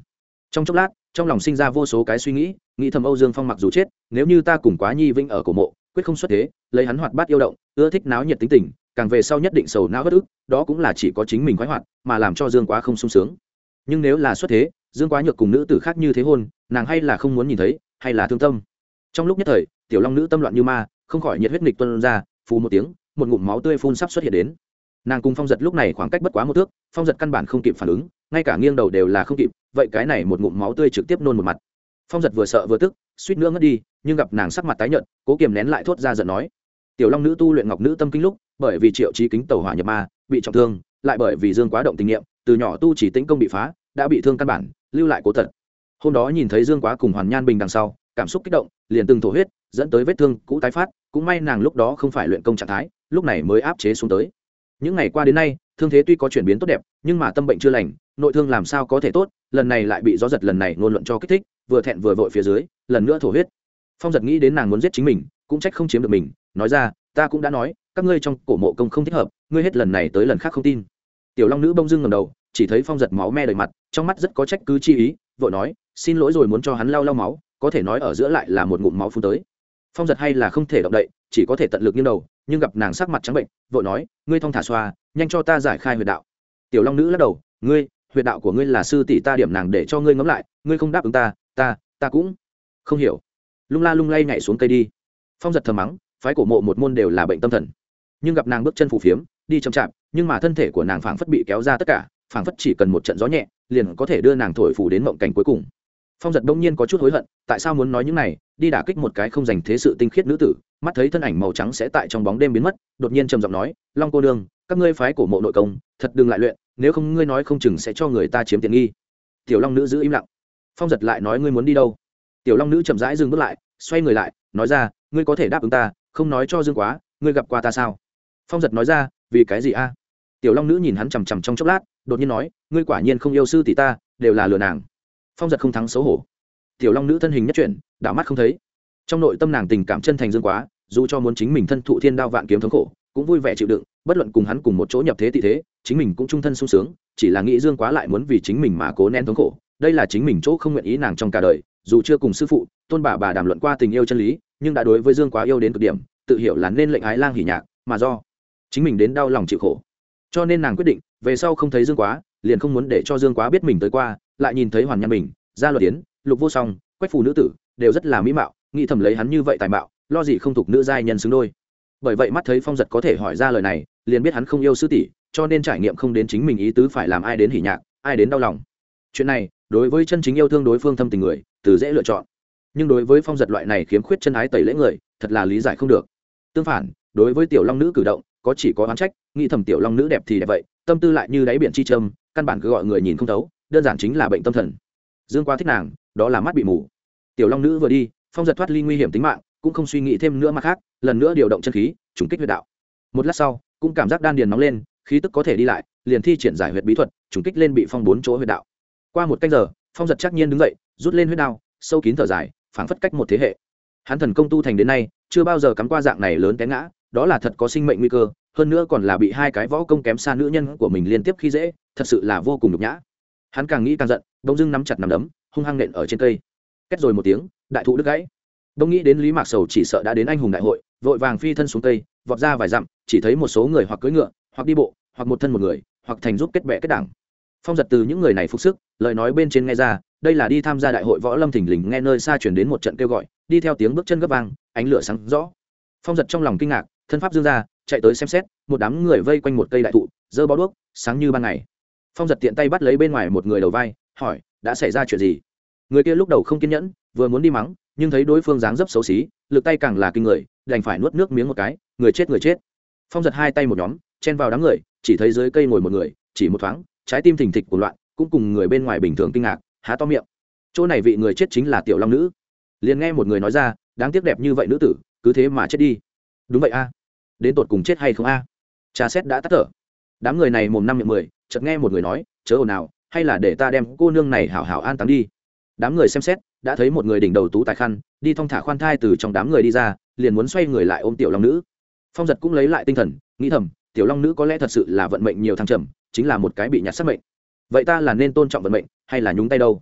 Trong chốc lát, trong lòng sinh ra vô số cái suy nghĩ nghĩ thầm âu dương phong mặc dù chết, nếu như ta cùng quá nhi vinh ở cổ mộ quyết không xuất thế, lấy hắn hoạt bát yêu động, ưa thích náo nhiệt tính tình, càng về sau nhất định sầu não bất ức, đó cũng là chỉ có chính mình khoái hoạt, mà làm cho dương quá không sung sướng. Nhưng nếu là xuất thế, dương quá nhược cùng nữ tử khác như thế hôn, nàng hay là không muốn nhìn thấy, hay là thương tâm. Trong lúc nhất thời, tiểu long nữ tâm loạn như ma, không khỏi nhiệt huyết nghịch tuân ra, phù một tiếng, một ngụm máu tươi phun sắp xuất hiện đến. Nàng cùng phong giật lúc này khoảng cách bất quá một thước, phong giật căn bản không kịp phản ứng, ngay cả nghiêng đầu đều là không kịp, vậy cái này một ngụm máu tươi trực tiếp nôn một mặt phong giật vừa sợ vừa tức, suýt nữa ngất đi, nhưng gặp nàng sắc mặt tái nhợt, cố kiềm nén lại thốt ra giận nói. Tiểu long nữ tu luyện ngọc nữ tâm kinh lúc, bởi vì triệu trí kính tàu hỏa nhập ma, bị trọng thương, lại bởi vì dương quá động tình nghiệm từ nhỏ tu chỉ tĩnh công bị phá, đã bị thương căn bản, lưu lại cố tật. Hôm đó nhìn thấy dương quá cùng hoàn nhan bình đằng sau, cảm xúc kích động, liền từng thổ huyết, dẫn tới vết thương cũ tái phát, cũng may nàng lúc đó không phải luyện công trạng thái, lúc này mới áp chế xuống tới. Những ngày qua đến nay, thương thế tuy có chuyển biến tốt đẹp, nhưng mà tâm bệnh chưa lành, nội thương làm sao có thể tốt, lần này lại bị gió giật lần này ngôn luận cho kích thích vừa thẹn vừa vội phía dưới, lần nữa thổ huyết. Phong giật nghĩ đến nàng muốn giết chính mình, cũng trách không chiếm được mình, nói ra, ta cũng đã nói, các ngươi trong cổ mộ công không thích hợp, ngươi hết lần này tới lần khác không tin. Tiểu long nữ bông dưng ngầm đầu, chỉ thấy phong giật máu me đầy mặt, trong mắt rất có trách cứ chi ý, vội nói, xin lỗi rồi muốn cho hắn lau lau máu, có thể nói ở giữa lại là một ngụm máu phun tới. Phong giật hay là không thể động đậy, chỉ có thể tận lực như đầu, nhưng gặp nàng sắc mặt trắng bệnh, vội nói, ngươi thong thả xoa, nhanh cho ta giải khai huyệt đạo. Tiểu long nữ lắc đầu, ngươi, huyệt đạo của ngươi là sư tỷ ta điểm nàng để cho ngươi ngẫm lại, ngươi không đáp ứng ta ta ta cũng không hiểu. Lung la lung lay nhảy xuống cây đi. Phong giật thầm mắng, phái cổ mộ một môn đều là bệnh tâm thần. Nhưng gặp nàng bước chân phủ phiếm, đi chậm chạp, nhưng mà thân thể của nàng phảng phất bị kéo ra tất cả, phảng phất chỉ cần một trận gió nhẹ, liền có thể đưa nàng thổi phủ đến mộng cảnh cuối cùng. Phong giật đông nhiên có chút hối hận, tại sao muốn nói những này, đi đả kích một cái không dành thế sự tinh khiết nữ tử, mắt thấy thân ảnh màu trắng sẽ tại trong bóng đêm biến mất, đột nhiên trầm giọng nói, long cô đương các ngươi phái cổ mộ nội công, thật đừng lại luyện, nếu không ngươi nói không chừng sẽ cho người ta chiếm tiện nghi. Tiểu long nữ giữ im lặng phong giật lại nói ngươi muốn đi đâu? Tiểu long nữ chậm rãi dừng bước lại, xoay người lại, nói ra, ngươi có thể đáp ứng ta, không nói cho dương quá, ngươi gặp qua ta sao? Phong giật nói ra, vì cái gì a? Tiểu long nữ nhìn hắn chằm chằm trong chốc lát, đột nhiên nói, ngươi quả nhiên không yêu sư tỷ ta, đều là lừa nàng. Phong giật không thắng xấu hổ. Tiểu long nữ thân hình nhất chuyển, đảo mắt không thấy. Trong nội tâm nàng tình cảm chân thành dương quá, dù cho muốn chính mình thân thụ thiên đao vạn kiếm thống khổ, cũng vui vẻ chịu đựng, bất luận cùng hắn cùng một chỗ nhập thế tị thế, chính mình cũng trung thân sung sướng, chỉ là nghĩ dương quá lại muốn vì chính mình mà cố nén thống khổ đây là chính mình chỗ không nguyện ý nàng trong cả đời dù chưa cùng sư phụ tôn bà bà đàm luận qua tình yêu chân lý nhưng đã đối với dương quá yêu đến cực điểm tự hiểu là nên lệnh ái lang hỉ nhạc mà do chính mình đến đau lòng chịu khổ. Cho nên nàng quyết định về sau không thấy dương quá liền không muốn để cho dương quá biết mình tới qua lại nhìn thấy hoàn nhan mình, gia luật tiến lục vô song quách phù nữ tử đều rất là mỹ mạo nghĩ thầm lấy hắn như vậy tài mạo lo gì không thuộc nữ giai nhân xứng đôi. Bởi vậy mắt thấy phong giật có thể hỏi ra lời này liền biết hắn không yêu sư tỷ cho nên trải nghiệm không đến chính mình ý tứ phải làm ai đến hỉ nhạc ai đến đau lòng chuyện này, đối với chân chính yêu thương đối phương thâm tình người, từ dễ lựa chọn. Nhưng đối với phong giật loại này khiếm khuyết chân ái tẩy lễ người, thật là lý giải không được. Tương phản, đối với tiểu long nữ cử động, có chỉ có oán trách, nghĩ thầm tiểu long nữ đẹp thì đẹp vậy, tâm tư lại như đáy biển chi trâm căn bản cứ gọi người nhìn không thấu, đơn giản chính là bệnh tâm thần. Dương quá thích nàng, đó là mắt bị mù. Tiểu long nữ vừa đi, phong giật thoát ly nguy hiểm tính mạng, cũng không suy nghĩ thêm nữa mà khác, lần nữa điều động chân khí, trùng kích huyệt đạo. Một lát sau, cũng cảm giác đan điền nóng lên, khí tức có thể đi lại, liền thi triển giải huyệt bí thuật, trùng kích lên bị phong bốn chỗ huyệt đạo qua một canh giờ, phong giật chắc nhiên đứng dậy, rút lên huyết đao, sâu kín thở dài, phảng phất cách một thế hệ. Hắn thần công tu thành đến nay, chưa bao giờ cắm qua dạng này lớn té ngã, đó là thật có sinh mệnh nguy cơ, hơn nữa còn là bị hai cái võ công kém xa nữ nhân của mình liên tiếp khi dễ, thật sự là vô cùng nhục nhã. Hắn càng nghĩ càng giận đông dưng nắm chặt nằm đấm, hung hăng nện ở trên cây. Kết rồi một tiếng, đại thụ đứt gãy. Đông nghĩ đến lý mạc sầu chỉ sợ đã đến anh hùng đại hội, vội vàng phi thân xuống cây, vọt ra vài dặm, chỉ thấy một số người hoặc cưỡi ngựa, hoặc đi bộ, hoặc một thân một người, hoặc thành giúp kết bệ kết đảng phong giật từ những người này phục sức, lời nói bên trên nghe ra, đây là đi tham gia đại hội võ lâm thình lình, nghe nơi xa chuyển đến một trận kêu gọi, đi theo tiếng bước chân gấp vang, ánh lửa sáng rõ. Phong giật trong lòng kinh ngạc, thân pháp dương ra, chạy tới xem xét, một đám người vây quanh một cây đại thụ dơ bó đuốc, sáng như ban ngày. Phong giật tiện tay bắt lấy bên ngoài một người đầu vai, hỏi, đã xảy ra chuyện gì? Người kia lúc đầu không kiên nhẫn, vừa muốn đi mắng, nhưng thấy đối phương dáng dấp xấu xí, lực tay càng là kinh người, đành phải nuốt nước miếng một cái, người chết người chết. Phong giật hai tay một nhóm, chen vào đám người, chỉ thấy dưới cây ngồi một người, chỉ một thoáng trái tim thình thịch của loạn, cũng cùng người bên ngoài bình thường kinh ngạc, há to miệng. Chỗ này vị người chết chính là tiểu long nữ. Liền nghe một người nói ra, đáng tiếc đẹp như vậy nữ tử, cứ thế mà chết đi. Đúng vậy a. Đến tột cùng chết hay không a? À? cha xét đã tắt thở. Đám người này mồm năm miệng mười, chợt nghe một người nói, chớ ồn nào hay là để ta đem cô nương này hảo hảo an táng đi. Đám người xem xét, đã thấy một người đỉnh đầu tú tài khăn, đi thong thả khoan thai từ trong đám người đi ra, liền muốn xoay người lại ôm tiểu long nữ. Phong giật cũng lấy lại tinh thần, nghĩ thầm, tiểu long nữ có lẽ thật sự là vận mệnh nhiều thăng trầm chính là một cái bị nhặt sắc mệnh. Vậy ta là nên tôn trọng vận mệnh, hay là nhúng tay đâu?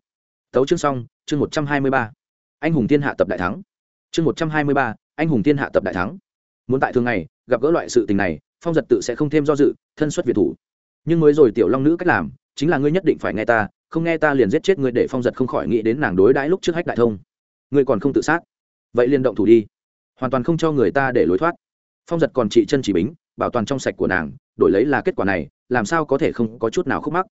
Tấu chương xong, chương một trăm hai mươi ba. Anh hùng thiên hạ tập đại thắng. Chương một trăm hai mươi ba, anh hùng thiên hạ tập đại thắng. Muốn tại thường ngày, gặp gỡ loại sự tình này, phong giật tự sẽ không thêm do dự, thân xuất việt thủ. Nhưng mới rồi tiểu long nữ cách làm, chính là ngươi nhất định phải nghe ta, không nghe ta liền giết chết ngươi để phong giật không khỏi nghĩ đến nàng đối đãi lúc trước hách đại thông. Ngươi còn không tự sát. Vậy liền động thủ đi. Hoàn toàn không cho người ta để lối thoát. Phong giật còn trị chân chỉ bính, bảo toàn trong sạch của nàng, đổi lấy là kết quả này làm sao có thể không có chút nào khúc mắc?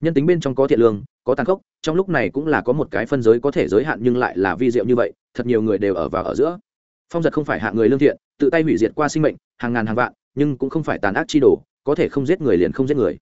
Nhân tính bên trong có thiện lương, có tàn khốc, trong lúc này cũng là có một cái phân giới có thể giới hạn nhưng lại là vi diệu như vậy, thật nhiều người đều ở vào ở giữa. Phong giật không phải hạ người lương thiện, tự tay hủy diệt qua sinh mệnh, hàng ngàn hàng vạn, nhưng cũng không phải tàn ác chi đồ, có thể không giết người liền không giết người.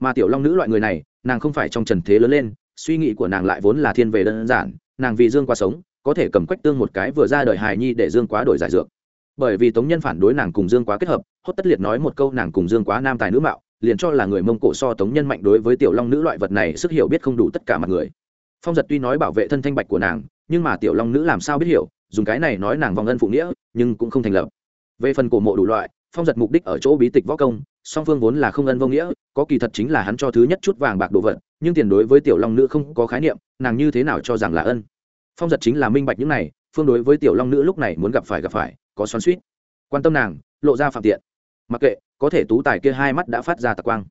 Mà tiểu long nữ loại người này, nàng không phải trong trần thế lớn lên, suy nghĩ của nàng lại vốn là thiên về đơn giản, nàng vì dương quá sống, có thể cầm quách tương một cái vừa ra đời hài nhi để dương quá đổi giải dược. Bởi vì tống nhân phản đối nàng cùng dương quá kết hợp, hốt tất liệt nói một câu nàng cùng dương quá nam tài nữ mạo liền cho là người mông cổ so tống nhân mạnh đối với tiểu long nữ loại vật này sức hiểu biết không đủ tất cả mặt người. Phong giật tuy nói bảo vệ thân thanh bạch của nàng, nhưng mà tiểu long nữ làm sao biết hiểu, dùng cái này nói nàng vòng ân phụ nghĩa, nhưng cũng không thành lập. Về phần cổ mộ đủ loại, phong giật mục đích ở chỗ bí tịch võ công, song phương vốn là không ân vô nghĩa, có kỳ thật chính là hắn cho thứ nhất chút vàng bạc đồ vật, nhưng tiền đối với tiểu long nữ không có khái niệm, nàng như thế nào cho rằng là ân. Phong giật chính là minh bạch những này, phương đối với tiểu long nữ lúc này muốn gặp phải gặp phải, có xoắn suýt quan tâm nàng, lộ ra phạm tiện. Mặc kệ có thể tú tài kia hai mắt đã phát ra tạc quang.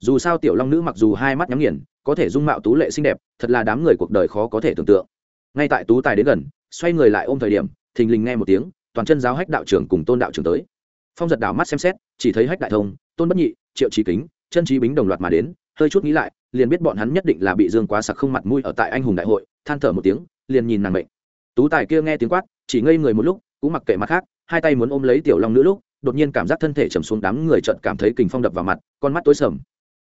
Dù sao tiểu long nữ mặc dù hai mắt nhắm nghiền, có thể dung mạo tú lệ xinh đẹp, thật là đám người cuộc đời khó có thể tưởng tượng. Ngay tại tú tài đến gần, xoay người lại ôm thời điểm, thình lình nghe một tiếng, toàn chân giáo hách đạo trưởng cùng tôn đạo trưởng tới. Phong giật đảo mắt xem xét, chỉ thấy hách đại thông, tôn bất nhị, triệu trí kính, chân trí bính đồng loạt mà đến, hơi chút nghĩ lại, liền biết bọn hắn nhất định là bị dương quá sặc không mặt mũi ở tại anh hùng đại hội, than thở một tiếng, liền nhìn nàng mệnh. Tú tài kia nghe tiếng quát, chỉ ngây người một lúc, cũng mặc kệ mặt khác, hai tay muốn ôm lấy tiểu long nữ lúc đột nhiên cảm giác thân thể trầm xuống đám người trận cảm thấy kình phong đập vào mặt, con mắt tối sầm.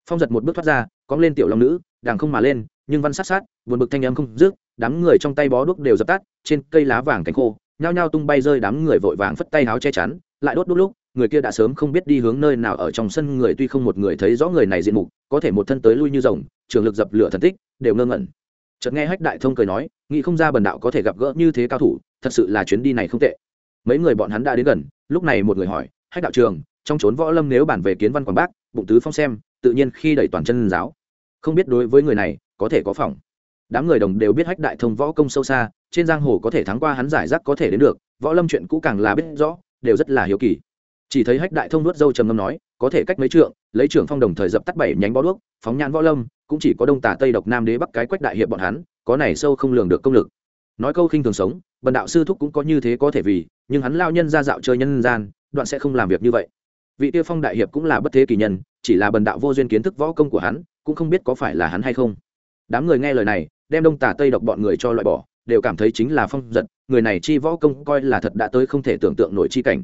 Phong giật một bước thoát ra, cóng lên tiểu long nữ đàng không mà lên, nhưng văn sát sát, buồn bực thanh âm không rước đám người trong tay bó đuốc đều dập tắt, trên cây lá vàng cánh khô, nhao nhao tung bay rơi đám người vội vàng phất tay áo che chắn, lại đốt đốt lúc, người kia đã sớm không biết đi hướng nơi nào ở trong sân người tuy không một người thấy rõ người này diện mục, có thể một thân tới lui như rồng, trường lực dập lửa thần tích, đều ngơ ngẩn. Chợt nghe hách đại thông cười nói, nghĩ không ra bần đạo có thể gặp gỡ như thế cao thủ, thật sự là chuyến đi này không tệ. Mấy người bọn hắn đã đến gần lúc này một người hỏi, hách đạo trường, trong trốn võ lâm nếu bản về kiến văn quảng bác, bụng tứ phong xem, tự nhiên khi đẩy toàn chân giáo. Không biết đối với người này, có thể có phòng. Đám người đồng đều biết hách đại thông võ công sâu xa, trên giang hồ có thể thắng qua hắn giải rác có thể đến được, võ lâm chuyện cũ càng là biết rõ, đều rất là hiếu kỳ. Chỉ thấy hách đại thông nuốt dâu trầm ngâm nói, có thể cách mấy trượng, lấy trưởng phong đồng thời dập tắt bảy nhánh bó đuốc, phóng nhãn võ lâm, cũng chỉ có đông tả tây độc nam đế bắc cái quách đại hiệp bọn hắn, có này sâu không lường được công lực nói câu khinh thường sống, bần đạo sư thúc cũng có như thế có thể vì, nhưng hắn lao nhân ra dạo chơi nhân gian, đoạn sẽ không làm việc như vậy. Vị tiêu phong đại hiệp cũng là bất thế kỳ nhân, chỉ là bần đạo vô duyên kiến thức võ công của hắn, cũng không biết có phải là hắn hay không. Đám người nghe lời này, đem đông tả tây độc bọn người cho loại bỏ, đều cảm thấy chính là phong giật, người này chi võ công coi là thật đã tới không thể tưởng tượng nổi chi cảnh.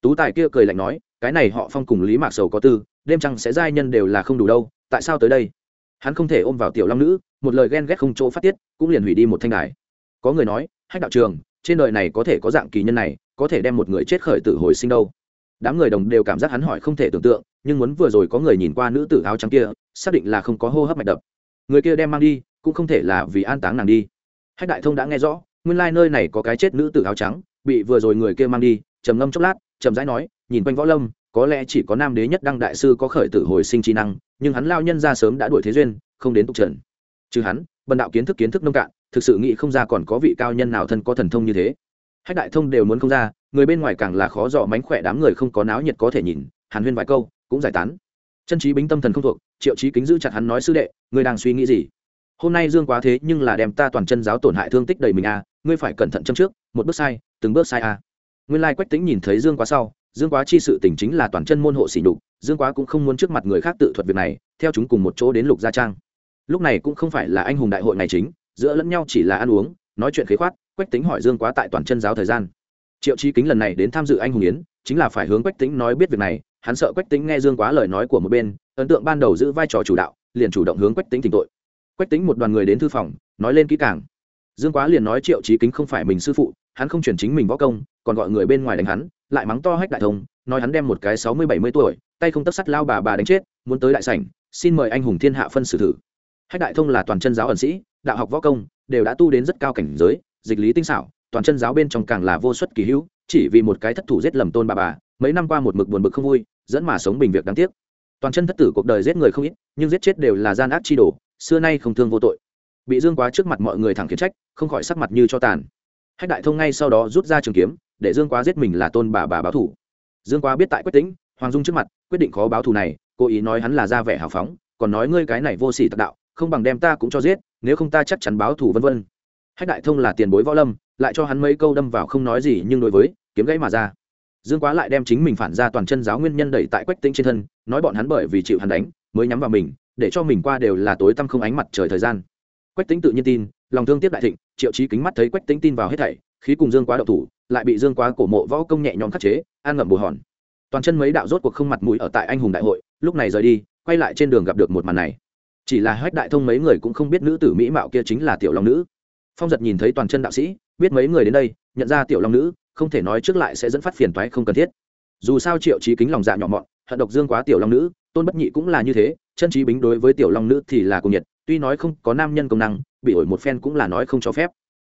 Tú tài kia cười lạnh nói, cái này họ phong cùng lý mạc sầu có tư, đêm trăng sẽ giai nhân đều là không đủ đâu, tại sao tới đây? Hắn không thể ôm vào tiểu long nữ, một lời ghen ghét không chỗ phát tiết, cũng liền hủy đi một thanh đài có người nói, hách đạo trường, trên đời này có thể có dạng kỳ nhân này, có thể đem một người chết khởi tử hồi sinh đâu. Đám người đồng đều cảm giác hắn hỏi không thể tưởng tượng, nhưng muốn vừa rồi có người nhìn qua nữ tử áo trắng kia, xác định là không có hô hấp mạch đập. Người kia đem mang đi, cũng không thể là vì an táng nàng đi. Hách đại thông đã nghe rõ, nguyên lai、like、nơi này có cái chết nữ tử áo trắng, bị vừa rồi người kia mang đi, trầm ngâm chốc lát trầm rãi nói, nhìn quanh võ lâm, có lẽ chỉ có nam đế nhất đăng đại sư có khởi tử hồi sinh trí năng, nhưng hắn lao nhân ra sớm đã đuổi thế duyên, không đến tục trần. Trừ hắn, bần đạo kiến thức kiến thức nông cạn thực sự nghĩ không ra còn có vị cao nhân nào thân có thần thông như thế. Hách đại thông đều muốn không ra, người bên ngoài càng là khó dò mánh khỏe đám người không có náo nhiệt có thể nhìn, hàn huyên vài câu, cũng giải tán. Chân trí bính tâm thần không thuộc, triệu trí kính giữ chặt hắn nói sư đệ ngươi đang suy nghĩ gì? Hôm nay dương quá thế nhưng là đem ta toàn chân giáo tổn hại thương tích đầy mình à ngươi phải cẩn thận châm trước, một bước sai, từng bước sai à. Nguyên lai quách tính nhìn thấy dương quá sau, dương quá chi sự tình chính là toàn chân môn hộ xỉ đục dương quá cũng không muốn trước mặt người khác tự thuật việc này, theo chúng cùng một chỗ đến lục gia trang. Lúc này cũng không phải là anh hùng đại hội này chính giữa lẫn nhau chỉ là ăn uống, nói chuyện khế khoát, quách tính hỏi dương quá tại toàn chân giáo thời gian. Triệu trí kính lần này đến tham dự anh hùng yến, chính là phải hướng quách tính nói biết việc này, hắn sợ quách tính nghe dương quá lời nói của một bên, ấn tượng ban đầu giữ vai trò chủ đạo, liền chủ động hướng quách tính thỉnh tội. Quách tính một đoàn người đến thư phòng, nói lên kỹ càng. Dương quá liền nói triệu trí kính không phải mình sư phụ, hắn không chuyển chính mình võ công, còn gọi người bên ngoài đánh hắn, lại mắng to hách đại thông, nói hắn đem một cái sáu mươi, bảy mươi tuổi, tay không tất sắt lao bà bà đánh chết, muốn tới đại sảnh, xin mời anh hùng thiên hạ phân xử thử. Hách đại thông là toàn chân giáo ẩn sĩ đạo học võ công, đều đã tu đến rất cao cảnh giới, dịch lý tinh xảo, toàn chân giáo bên trong càng là vô suất kỳ hữu, chỉ vì một cái thất thủ giết lầm tôn bà bà, mấy năm qua một mực buồn bực không vui, dẫn mà sống bình việc đáng tiếc. Toàn chân thất tử cuộc đời giết người không ít, nhưng giết chết đều là gian ác chi đồ, xưa nay không thương vô tội. Bị dương quá trước mặt mọi người thẳng khiển trách, không khỏi sắc mặt như cho tàn. Hách đại thông ngay sau đó rút ra trường kiếm, để dương quá giết mình là tôn bà bà báo thủ. Dương quá biết tại quyết tính hoàng dung trước mặt, quyết định khó báo thù này, cố ý nói hắn là ra vẻ hào phóng, còn nói ngươi cái này vô sỉ tạc đạo không bằng đem ta cũng cho giết, nếu không ta chắc chắn báo thù vân vân. Hách đại thông là tiền bối võ lâm, lại cho hắn mấy câu đâm vào không nói gì nhưng đối với, kiếm gãy mà ra. Dương quá lại đem chính mình phản ra toàn chân giáo nguyên nhân đẩy tại quách Tĩnh trên thân, nói bọn hắn bởi vì chịu hắn đánh, mới nhắm vào mình, để cho mình qua đều là tối tăm không ánh mặt trời thời gian. Quách Tĩnh tự nhiên tin, lòng thương tiếp đại thịnh, triệu chí kính mắt thấy quách Tĩnh tin vào hết thảy, khí cùng dương quá đậu thủ, lại bị dương quá cổ mộ võ công nhẹ nhõm khắc chế, an ngậm bù hòn. Toàn chân mấy đạo rốt cuộc không mặt mũi ở tại anh hùng đại hội, lúc này rời đi, quay lại trên đường gặp được một màn này chỉ là hách đại thông mấy người cũng không biết nữ tử mỹ mạo kia chính là tiểu long nữ. Phong giật nhìn thấy toàn chân đạo sĩ, biết mấy người đến đây, nhận ra tiểu long nữ, không thể nói trước lại sẽ dẫn phát phiền toái không cần thiết. Dù sao triệu trí kính lòng dạ nhỏ mọn, hận độc dương quá tiểu long nữ, tôn bất nhị cũng là như thế, chân trí bính đối với tiểu long nữ thì là cùng nhiệt, tuy nói không có nam nhân công năng, bị ổi một phen cũng là nói không cho phép.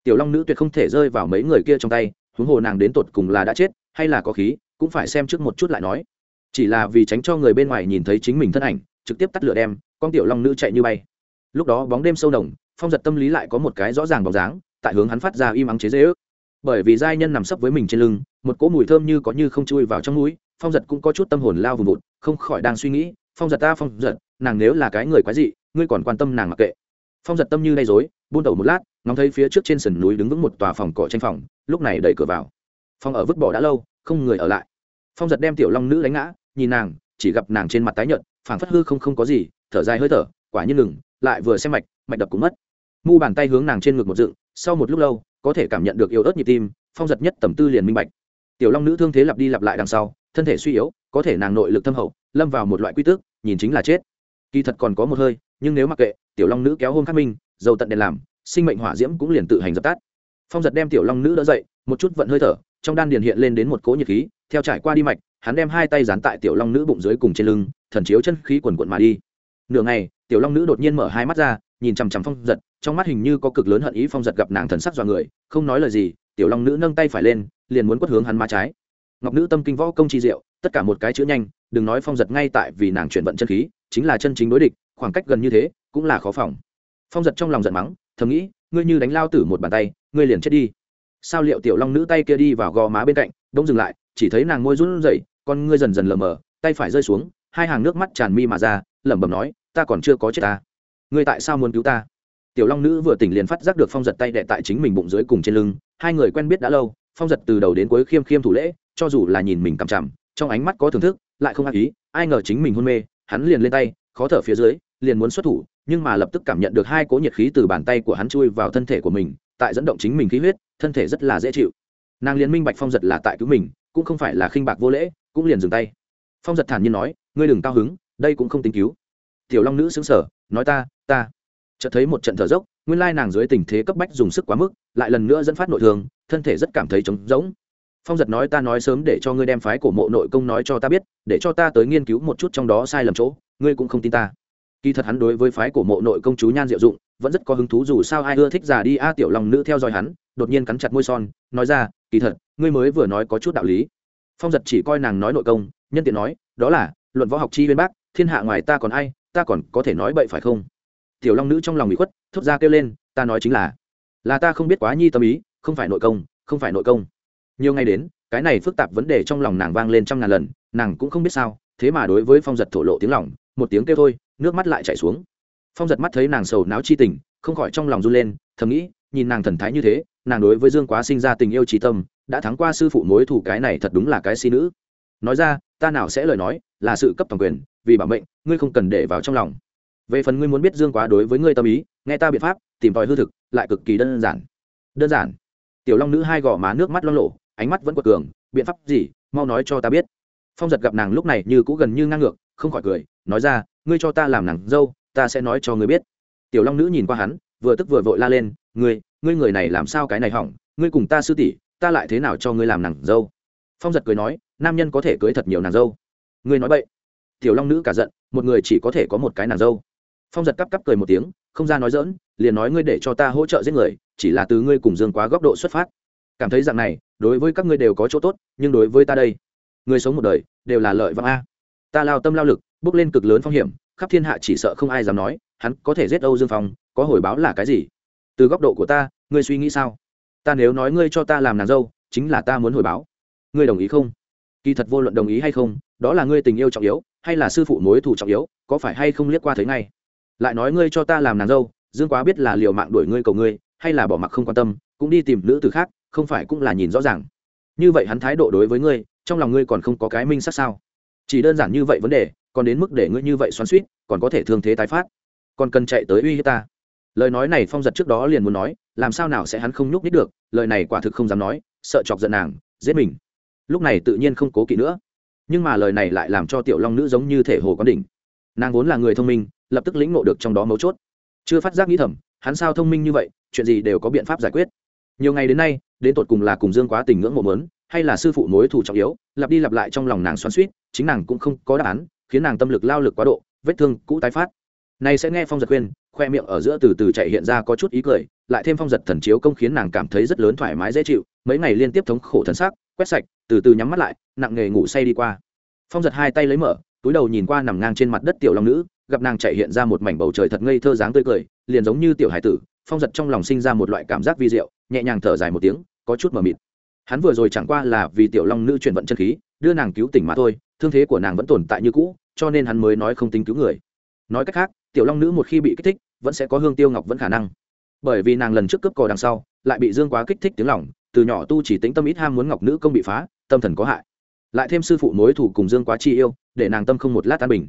Tiểu long nữ tuyệt không thể rơi vào mấy người kia trong tay, huống hồ nàng đến tột cùng là đã chết, hay là có khí, cũng phải xem trước một chút lại nói. Chỉ là vì tránh cho người bên ngoài nhìn thấy chính mình thân ảnh, trực tiếp tắt lửa đem con tiểu long nữ chạy như bay. Lúc đó bóng đêm sâu nồng, phong giật tâm lý lại có một cái rõ ràng bóng dáng, tại hướng hắn phát ra im ắng chế dễ ước bởi vì giai nhân nằm sấp với mình trên lưng, một cỗ mùi thơm như có như không chui vào trong núi phong giật cũng có chút tâm hồn lao vùng vụt, không khỏi đang suy nghĩ, phong giật ta, phong giật, nàng nếu là cái người quái dị, ngươi còn quan tâm nàng mặc kệ. Phong giật tâm như lay dối buôn tẩu một lát, ngóng thấy phía trước trên sườn núi đứng vững một tòa phòng cỏ tranh phòng, lúc này đẩy cửa vào. Phong ở vứt bỏ đã lâu, không người ở lại. Phong giật đem tiểu long nữ đánh ngã, nhìn nàng, chỉ gặp nàng trên mặt tái nhợt, phảng phất hư không không có gì thở dài hơi thở, quả nhiên ngừng, lại vừa xem mạch mạch đập cũng mất. Mu bàn tay hướng nàng trên ngực một dựng, sau một lúc lâu, có thể cảm nhận được yếu ớt nhịp tim, phong giật nhất tầm tư liền minh bạch. Tiểu long nữ thương thế lặp đi lặp lại đằng sau, thân thể suy yếu, có thể nàng nội lực thâm hậu, lâm vào một loại quy tước, nhìn chính là chết. Kỳ thật còn có một hơi, nhưng nếu mặc kệ, tiểu long nữ kéo hôn khắc minh, dầu tận đèn làm, sinh mệnh hỏa diễm cũng liền tự hành dập tắt. Phong giật đem tiểu long nữ đỡ dậy, một chút vận hơi thở, trong đan điền hiện lên đến một cỗ nhiệt khí, theo trải qua đi mạch, hắn đem hai tay dán tại tiểu long nữ bụng dưới cùng trên lưng, thần chiếu chân khí quần quận mà đi nửa ngày, tiểu long nữ đột nhiên mở hai mắt ra, nhìn chằm chằm phong giật, trong mắt hình như có cực lớn hận ý phong giật gặp nàng thần sắc dọa người, không nói lời gì, tiểu long nữ nâng tay phải lên, liền muốn quất hướng hắn má trái. Ngọc nữ tâm kinh võ công tri diệu, tất cả một cái chữ nhanh, đừng nói phong giật ngay tại vì nàng chuyển vận chân khí, chính là chân chính đối địch, khoảng cách gần như thế, cũng là khó phòng. Phong giật trong lòng giận mắng, thầm nghĩ, ngươi như đánh lao tử một bàn tay, ngươi liền chết đi. Sao liệu tiểu long nữ tay kia đi vào gò má bên cạnh đông dừng lại, chỉ thấy nàng môi run rẩy, con ngươi dần dần lờ mờ, tay phải rơi xuống, hai hàng nước mắt tràn mi mà ra lẩm bẩm nói, ta còn chưa có chết ta. Ngươi tại sao muốn cứu ta? Tiểu long nữ vừa tỉnh liền phát giác được phong giật tay đệ tại chính mình bụng dưới cùng trên lưng, hai người quen biết đã lâu, phong giật từ đầu đến cuối khiêm khiêm thủ lễ, cho dù là nhìn mình cằm chằm, trong ánh mắt có thưởng thức, lại không ác ý, ai ngờ chính mình hôn mê, hắn liền lên tay, khó thở phía dưới, liền muốn xuất thủ, nhưng mà lập tức cảm nhận được hai cố nhiệt khí từ bàn tay của hắn chui vào thân thể của mình, tại dẫn động chính mình khí huyết, thân thể rất là dễ chịu. Nàng liền minh bạch phong giật là tại cứu mình, cũng không phải là khinh bạc vô lễ, cũng liền dừng tay. Phong giật thản nhiên nói, ngươi đừng cao hứng đây cũng không tính cứu. Tiểu long nữ xứng sở nói ta ta. Chợt thấy một trận thở dốc, nguyên lai nàng dưới tình thế cấp bách dùng sức quá mức, lại lần nữa dẫn phát nội thương, thân thể rất cảm thấy trống rỗng. Phong giật nói ta nói sớm để cho ngươi đem phái cổ mộ nội công nói cho ta biết, để cho ta tới nghiên cứu một chút trong đó sai lầm chỗ, ngươi cũng không tin ta. Kỳ thật hắn đối với phái cổ mộ nội công chú nhan diệu dụng, vẫn rất có hứng thú dù sao ai ưa thích già đi a tiểu lòng nữ theo dõi hắn, đột nhiên cắn chặt môi son, nói ra, kỳ thật, ngươi mới vừa nói có chút đạo lý. Phong giật chỉ coi nàng nói nội công, nhân tiện nói, đó là luận võ học chi bên bác thiên hạ ngoài ta còn ai, ta còn có thể nói bậy phải không? Tiểu long nữ trong lòng bị khuất, thốt ra kêu lên, ta nói chính là là ta không biết quá nhi tâm ý, không phải nội công, không phải nội công. Nhiều ngày đến, cái này phức tạp vấn đề trong lòng nàng vang lên trăm ngàn lần, nàng cũng không biết sao, thế mà đối với phong giật thổ lộ tiếng lòng, một tiếng kêu thôi, nước mắt lại chảy xuống. Phong giật mắt thấy nàng sầu náo chi tình, không khỏi trong lòng run lên, thầm nghĩ, nhìn nàng thần thái như thế, nàng đối với dương quá sinh ra tình yêu trí tâm, đã thắng qua sư phụ mối thủ cái này thật đúng là cái si nữ. Nói ra, ta nào sẽ lời nói, là sự cấp toàn quyền vì bảo mệnh, ngươi không cần để vào trong lòng. Về phần ngươi muốn biết dương quá đối với ngươi tâm ý, nghe ta biện pháp, tìm tòi hư thực, lại cực kỳ đơn giản. Đơn giản. Tiểu long nữ hai gò má nước mắt lo lộ, ánh mắt vẫn quật cường, biện pháp gì, mau nói cho ta biết. Phong giật gặp nàng lúc này như cũ gần như ngang ngược, không khỏi cười, nói ra, ngươi cho ta làm nàng dâu, ta sẽ nói cho ngươi biết. Tiểu long nữ nhìn qua hắn, vừa tức vừa vội la lên, ngươi ngươi người này làm sao cái này hỏng, ngươi cùng ta sư tỷ, ta lại thế nào cho ngươi làm nàng dâu? Phong giật cười nói, nam nhân có thể cưới thật nhiều nàng dâu. Ngươi nói vậy tiểu long nữ cả giận, một người chỉ có thể có một cái nàng dâu. Phong giật cắp cắp cười một tiếng, không ra nói dỡn liền nói ngươi để cho ta hỗ trợ giết người, chỉ là từ ngươi cùng dương quá góc độ xuất phát. Cảm thấy rằng này, đối với các ngươi đều có chỗ tốt, nhưng đối với ta đây, người sống một đời, đều là lợi vang a. Ta lao tâm lao lực, bước lên cực lớn phong hiểm, khắp thiên hạ chỉ sợ không ai dám nói, hắn có thể giết âu dương phong, có hồi báo là cái gì? Từ góc độ của ta, ngươi suy nghĩ sao? Ta nếu nói ngươi cho ta làm nàng dâu, chính là ta muốn hồi báo. Ngươi đồng ý không? Kỳ thật vô luận đồng ý hay không, đó là ngươi tình yêu trọng yếu hay là sư phụ mối thù trọng yếu, có phải hay không liếc qua thấy ngay? Lại nói ngươi cho ta làm nàng dâu, dương quá biết là liều mạng đuổi ngươi cầu ngươi, hay là bỏ mặc không quan tâm, cũng đi tìm nữ từ khác, không phải cũng là nhìn rõ ràng. Như vậy hắn thái độ đối với ngươi, trong lòng ngươi còn không có cái minh sát sao? Chỉ đơn giản như vậy vấn đề, còn đến mức để ngươi như vậy xoắn suýt còn có thể thương thế tái phát. Còn cần chạy tới uy hiếp ta. Lời nói này phong giật trước đó liền muốn nói, làm sao nào sẽ hắn không nhúc nít được, lời này quả thực không dám nói, sợ chọc giận nàng, giết mình. Lúc này tự nhiên không cố kỵ nữa nhưng mà lời này lại làm cho tiểu long nữ giống như thể hồ quán đỉnh. Nàng vốn là người thông minh, lập tức lĩnh ngộ được trong đó mấu chốt. Chưa phát giác nghĩ thầm, hắn sao thông minh như vậy, chuyện gì đều có biện pháp giải quyết. Nhiều ngày đến nay, đến tột cùng là cùng dương quá tình ngưỡng mộ mớn hay là sư phụ mối thù trọng yếu, lặp đi lặp lại trong lòng nàng xoắn suýt chính nàng cũng không có đáp án, khiến nàng tâm lực lao lực quá độ, vết thương cũ tái phát. Này sẽ nghe phong giật khuyên, khoe miệng ở giữa từ từ chạy hiện ra có chút ý cười, lại thêm phong giật thần chiếu công khiến nàng cảm thấy rất lớn thoải mái dễ chịu, mấy ngày liên tiếp thống khổ thần sắc, quét sạch từ từ nhắm mắt lại, nặng nghề ngủ say đi qua. Phong giật hai tay lấy mở, túi đầu nhìn qua nằm ngang trên mặt đất tiểu long nữ, gặp nàng chạy hiện ra một mảnh bầu trời thật ngây thơ dáng tươi cười, liền giống như tiểu hải tử, phong giật trong lòng sinh ra một loại cảm giác vi diệu, nhẹ nhàng thở dài một tiếng, có chút mờ mịt. Hắn vừa rồi chẳng qua là vì tiểu long nữ chuyển vận chân khí, đưa nàng cứu tỉnh mà thôi, thương thế của nàng vẫn tồn tại như cũ, cho nên hắn mới nói không tính cứu người. Nói cách khác, tiểu long nữ một khi bị kích thích, vẫn sẽ có hương tiêu ngọc vẫn khả năng. Bởi vì nàng lần trước cướp cò đằng sau, lại bị dương quá kích thích tiếng lỏng từ nhỏ tu chỉ tính tâm ít ham muốn ngọc nữ công bị phá, tâm thần có hại. Lại thêm sư phụ mối thủ cùng dương quá chi yêu, để nàng tâm không một lát an bình.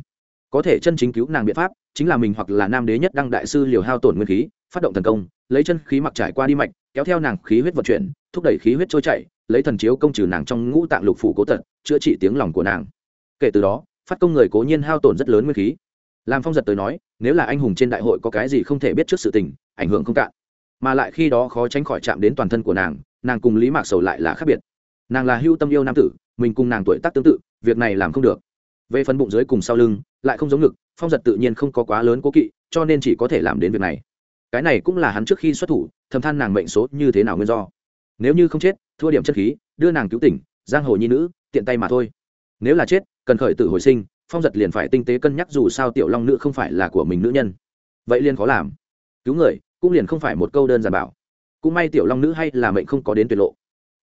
Có thể chân chính cứu nàng biện pháp, chính là mình hoặc là nam đế nhất đăng đại sư liều hao tổn nguyên khí, phát động thần công, lấy chân khí mặc trải qua đi mạch, kéo theo nàng khí huyết vận chuyển, thúc đẩy khí huyết trôi chảy, lấy thần chiếu công trừ nàng trong ngũ tạng lục phủ cố tật, chữa trị tiếng lòng của nàng. Kể từ đó, phát công người cố nhiên hao tổn rất lớn nguyên khí. Làm phong giật tới nói, nếu là anh hùng trên đại hội có cái gì không thể biết trước sự tình, ảnh hưởng không cạn. Mà lại khi đó khó tránh khỏi chạm đến toàn thân của nàng nàng cùng lý mạc sầu lại là khác biệt nàng là hưu tâm yêu nam tử mình cùng nàng tuổi tác tương tự việc này làm không được về phần bụng dưới cùng sau lưng lại không giống ngực phong giật tự nhiên không có quá lớn cố kỵ cho nên chỉ có thể làm đến việc này cái này cũng là hắn trước khi xuất thủ thầm than nàng mệnh số như thế nào nguyên do nếu như không chết thua điểm chất khí đưa nàng cứu tỉnh giang hồ nhi nữ tiện tay mà thôi nếu là chết cần khởi tử hồi sinh phong giật liền phải tinh tế cân nhắc dù sao tiểu long nữ không phải là của mình nữ nhân vậy liền khó làm cứu người cũng liền không phải một câu đơn giản bảo cũng may tiểu long nữ hay là mệnh không có đến tuyệt lộ.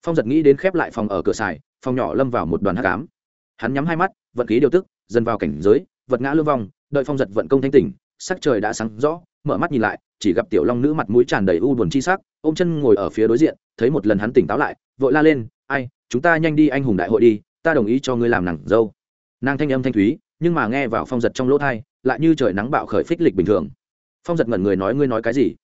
Phong giật nghĩ đến khép lại phòng ở cửa xài, phòng nhỏ lâm vào một đoàn hát cám hắn nhắm hai mắt, vận khí điều tức, dần vào cảnh giới, vật ngã lương vong đợi phong giật vận công thanh tỉnh, sắc trời đã sáng rõ, mở mắt nhìn lại, chỉ gặp tiểu long nữ mặt mũi tràn đầy u buồn chi sắc, ôm chân ngồi ở phía đối diện, thấy một lần hắn tỉnh táo lại, vội la lên, ai, chúng ta nhanh đi anh hùng đại hội đi, ta đồng ý cho ngươi làm nàng dâu. Nàng thanh âm thanh thúy, nhưng mà nghe vào phong giật trong lỗ thai, lại như trời nắng bạo khởi phích lịch bình thường. Phong giật ngẩn người nói, ngươi nói cái gì?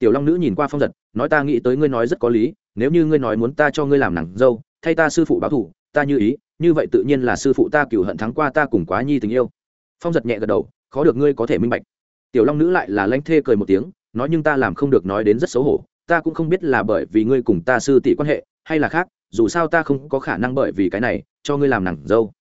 Tiểu long nữ nhìn qua phong giật nói ta nghĩ tới ngươi nói rất có lý nếu như ngươi nói muốn ta cho ngươi làm nàng dâu thay ta sư phụ báo thủ ta như ý như vậy tự nhiên là sư phụ ta cựu hận thắng qua ta cùng quá nhi tình yêu. Phong giật nhẹ gật đầu khó được ngươi có thể minh bạch. Tiểu long nữ lại là lanh thê cười một tiếng nói nhưng ta làm không được nói đến rất xấu hổ ta cũng không biết là bởi vì ngươi cùng ta sư tỷ quan hệ hay là khác dù sao ta không có khả năng bởi vì cái này cho ngươi làm nàng dâu.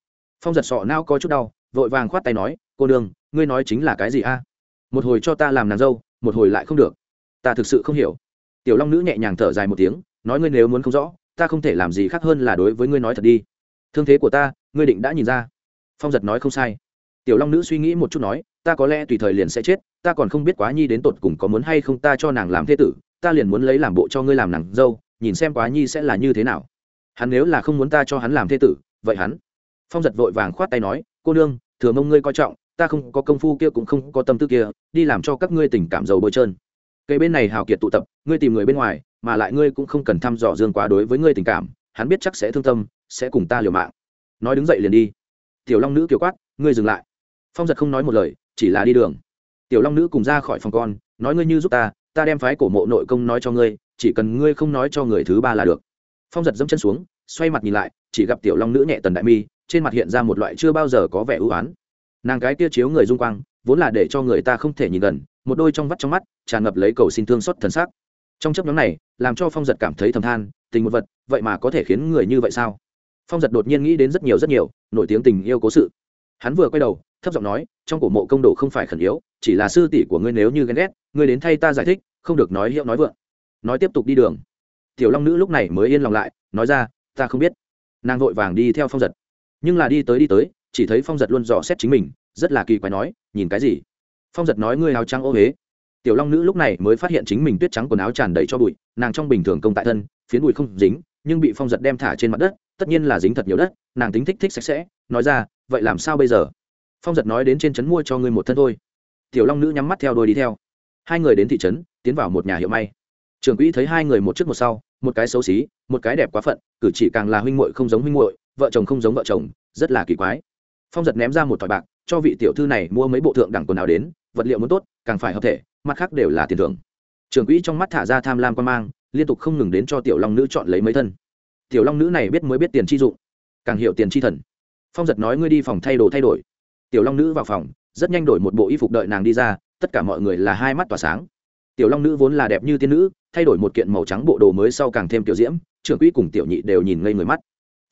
Phong giật sọ nao có chút đau vội vàng khoát tay nói cô Đường, ngươi nói chính là cái gì a? Một hồi cho ta làm nàng dâu một hồi lại không được ta thực sự không hiểu. Tiểu long nữ nhẹ nhàng thở dài một tiếng, nói ngươi nếu muốn không rõ, ta không thể làm gì khác hơn là đối với ngươi nói thật đi. Thương thế của ta, ngươi định đã nhìn ra. Phong giật nói không sai. Tiểu long nữ suy nghĩ một chút nói, ta có lẽ tùy thời liền sẽ chết, ta còn không biết quá nhi đến tột cùng có muốn hay không ta cho nàng làm thế tử, ta liền muốn lấy làm bộ cho ngươi làm nàng dâu, nhìn xem quá nhi sẽ là như thế nào. Hắn nếu là không muốn ta cho hắn làm thế tử, vậy hắn? Phong giật vội vàng khoát tay nói, cô nương, thừa mông ngươi coi trọng, ta không có công phu kia cũng không có tâm tư kia, đi làm cho các ngươi tình cảm giàu bôi trơn cây bên này hào kiệt tụ tập, ngươi tìm người bên ngoài, mà lại ngươi cũng không cần thăm dò dương quá đối với ngươi tình cảm, hắn biết chắc sẽ thương tâm, sẽ cùng ta liều mạng. Nói đứng dậy liền đi. Tiểu long nữ kiểu quát, ngươi dừng lại. Phong giật không nói một lời, chỉ là đi đường. Tiểu long nữ cùng ra khỏi phòng con, nói ngươi như giúp ta ta đem phái cổ mộ nội công nói cho ngươi, chỉ cần ngươi không nói cho người thứ ba là được. Phong giật dẫm chân xuống, xoay mặt nhìn lại, chỉ gặp tiểu long nữ nhẹ tần đại mi, trên mặt hiện ra một loại chưa bao giờ có vẻ ưu oán nàng cái tia chiếu người dung quang, vốn là để cho người ta không thể nhìn gần một đôi trong vắt trong mắt tràn ngập lấy cầu xin thương xót thần sắc. Trong chấp nhóm này, làm cho phong giật cảm thấy thầm than, tình một vật, vậy mà có thể khiến người như vậy sao? Phong giật đột nhiên nghĩ đến rất nhiều rất nhiều, nổi tiếng tình yêu cố sự. Hắn vừa quay đầu, thấp giọng nói, trong cổ mộ công đồ không phải khẩn yếu, chỉ là sư tỷ của ngươi nếu như ghen ghét, ngươi đến thay ta giải thích, không được nói hiệu nói vượng. Nói tiếp tục đi đường. Tiểu long nữ lúc này mới yên lòng lại, nói ra, ta không biết. Nàng vội vàng đi theo phong giật. Nhưng là đi tới đi tới, chỉ thấy phong giật luôn dò xét chính mình, rất là kỳ quái nói, nhìn cái gì? Phong giật nói ngươi áo trắng ô huế tiểu long nữ lúc này mới phát hiện chính mình tuyết trắng quần áo tràn đầy cho bụi, nàng trong bình thường công tại thân, phiến bụi không dính, nhưng bị phong giật đem thả trên mặt đất, tất nhiên là dính thật nhiều đất, nàng tính thích thích sạch sẽ, nói ra, vậy làm sao bây giờ? Phong giật nói đến trên trấn mua cho ngươi một thân thôi. Tiểu long nữ nhắm mắt theo đôi đi theo. Hai người đến thị trấn, tiến vào một nhà hiệu may. Trưởng quỹ thấy hai người một trước một sau, một cái xấu xí, một cái đẹp quá phận, cử chỉ càng là huynh muội không giống huynh muội, vợ chồng không giống vợ chồng, rất là kỳ quái. Phong giật ném ra một thỏi bạc, cho vị tiểu thư này mua mấy bộ thượng đẳng quần áo đến vật liệu muốn tốt, càng phải hợp thể, mặt khác đều là tiền thưởng. Trưởng quỹ trong mắt thả ra tham lam quan mang, liên tục không ngừng đến cho tiểu long nữ chọn lấy mấy thân. Tiểu long nữ này biết mới biết tiền chi dụng, càng hiểu tiền chi thần. Phong giật nói ngươi đi phòng thay đồ thay đổi. Tiểu long nữ vào phòng, rất nhanh đổi một bộ y phục đợi nàng đi ra, tất cả mọi người là hai mắt tỏa sáng. Tiểu long nữ vốn là đẹp như tiên nữ, thay đổi một kiện màu trắng bộ đồ mới sau càng thêm tiểu diễm, trưởng quỹ cùng tiểu nhị đều nhìn ngây người mắt.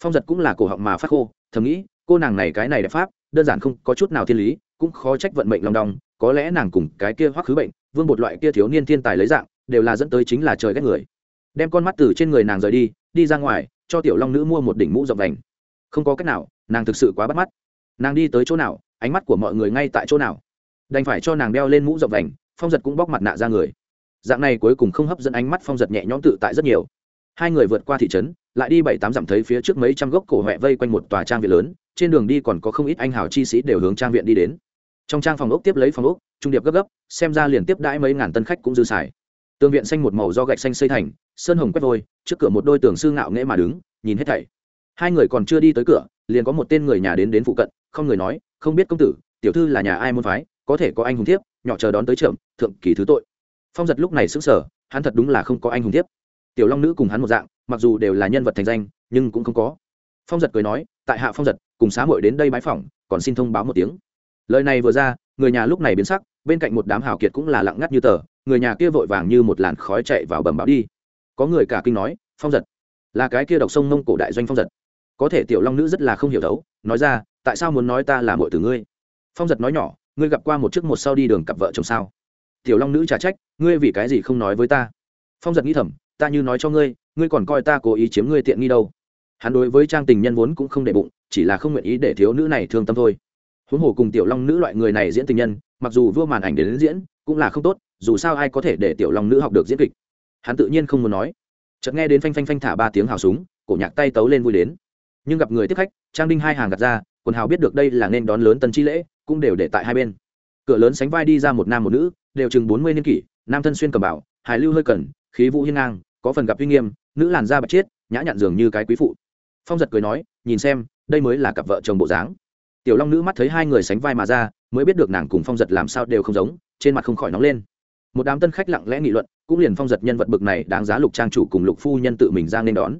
Phong giật cũng là cổ họng mà phát khô, thầm nghĩ, cô nàng này cái này đẹp pháp đơn giản không có chút nào thiên lý, cũng khó trách vận mệnh long đong, có lẽ nàng cùng cái kia hoắc khứ bệnh, vương một loại kia thiếu niên thiên tài lấy dạng, đều là dẫn tới chính là trời ghét người. Đem con mắt từ trên người nàng rời đi đi ra ngoài, cho tiểu long nữ mua một đỉnh mũ rộng vành. Không có cách nào, nàng thực sự quá bắt mắt. Nàng đi tới chỗ nào, ánh mắt của mọi người ngay tại chỗ nào? Đành phải cho nàng đeo lên mũ rộng vành, phong giật cũng bóc mặt nạ ra người. Dạng này cuối cùng không hấp dẫn ánh mắt phong giật nhẹ nhõm tự tại rất nhiều. Hai người vượt qua thị trấn lại đi bảy tám dặm thấy phía trước mấy trăm gốc cổ huệ vây quanh một tòa trang viện lớn, trên đường đi còn có không ít anh hào chi sĩ đều hướng trang viện đi đến. Trong trang phòng ốc tiếp lấy phòng ốc, trung điệp gấp gấp, xem ra liền tiếp đãi mấy ngàn tân khách cũng dư xài. Tường viện xanh một màu do gạch xanh xây thành, sơn hồng quét vôi, trước cửa một đôi tường sư ngạo nghễ mà đứng, nhìn hết thảy. Hai người còn chưa đi tới cửa, liền có một tên người nhà đến đến phụ cận, không người nói, không biết công tử, tiểu thư là nhà ai môn phái, có thể có anh hùng thiếp, nhỏ chờ đón tới trưởng, thượng kỳ thứ tội. Phong giật lúc này sững sờ, hắn thật đúng là không có anh hùng thiếp. Tiểu long nữ cùng hắn một dạng mặc dù đều là nhân vật thành danh, nhưng cũng không có. Phong giật cười nói, tại hạ phong giật, cùng xá hội đến đây mái phỏng, còn xin thông báo một tiếng. Lời này vừa ra, người nhà lúc này biến sắc, bên cạnh một đám hào kiệt cũng là lặng ngắt như tờ, người nhà kia vội vàng như một làn khói chạy vào bầm báo đi. Có người cả kinh nói, phong giật, là cái kia độc sông mông cổ đại doanh phong giật. Có thể tiểu long nữ rất là không hiểu thấu nói ra, tại sao muốn nói ta là muội từ ngươi? Phong giật nói nhỏ, ngươi gặp qua một chiếc một sau đi đường cặp vợ chồng sao? Tiểu long nữ trả trách, ngươi vì cái gì không nói với ta? Phong giật nghĩ thầm ta như nói cho ngươi ngươi còn coi ta cố ý chiếm ngươi tiện nghi đâu. Hắn đối với trang tình nhân vốn cũng không để bụng chỉ là không nguyện ý để thiếu nữ này thương tâm thôi. Huống hồ cùng tiểu long nữ loại người này diễn tình nhân mặc dù vua màn ảnh đến, đến diễn cũng là không tốt dù sao ai có thể để tiểu long nữ học được diễn kịch. Hắn tự nhiên không muốn nói. Chợt nghe đến phanh phanh phanh thả ba tiếng hào súng cổ nhạc tay tấu lên vui đến. Nhưng gặp người tiếp khách trang đinh hai hàng gạt ra quần hào biết được đây là nên đón lớn tân chi lễ cũng đều để tại hai bên. Cửa lớn sánh vai đi ra một nam một nữ đều chừng bốn mươi niên kỷ nam thân xuyên cầm bảo hải lưu hơi cần khí vũ hiên ngang có phần gặp uy nghiêm, nữ làn da bạch chiết, nhã nhặn dường như cái quý phụ. Phong giật cười nói, nhìn xem, đây mới là cặp vợ chồng bộ dáng. Tiểu long nữ mắt thấy hai người sánh vai mà ra, mới biết được nàng cùng phong giật làm sao đều không giống, trên mặt không khỏi nóng lên. Một đám tân khách lặng lẽ nghị luận, cũng liền phong giật nhân vật bực này đáng giá lục trang chủ cùng lục phu nhân tự mình ra nên đón.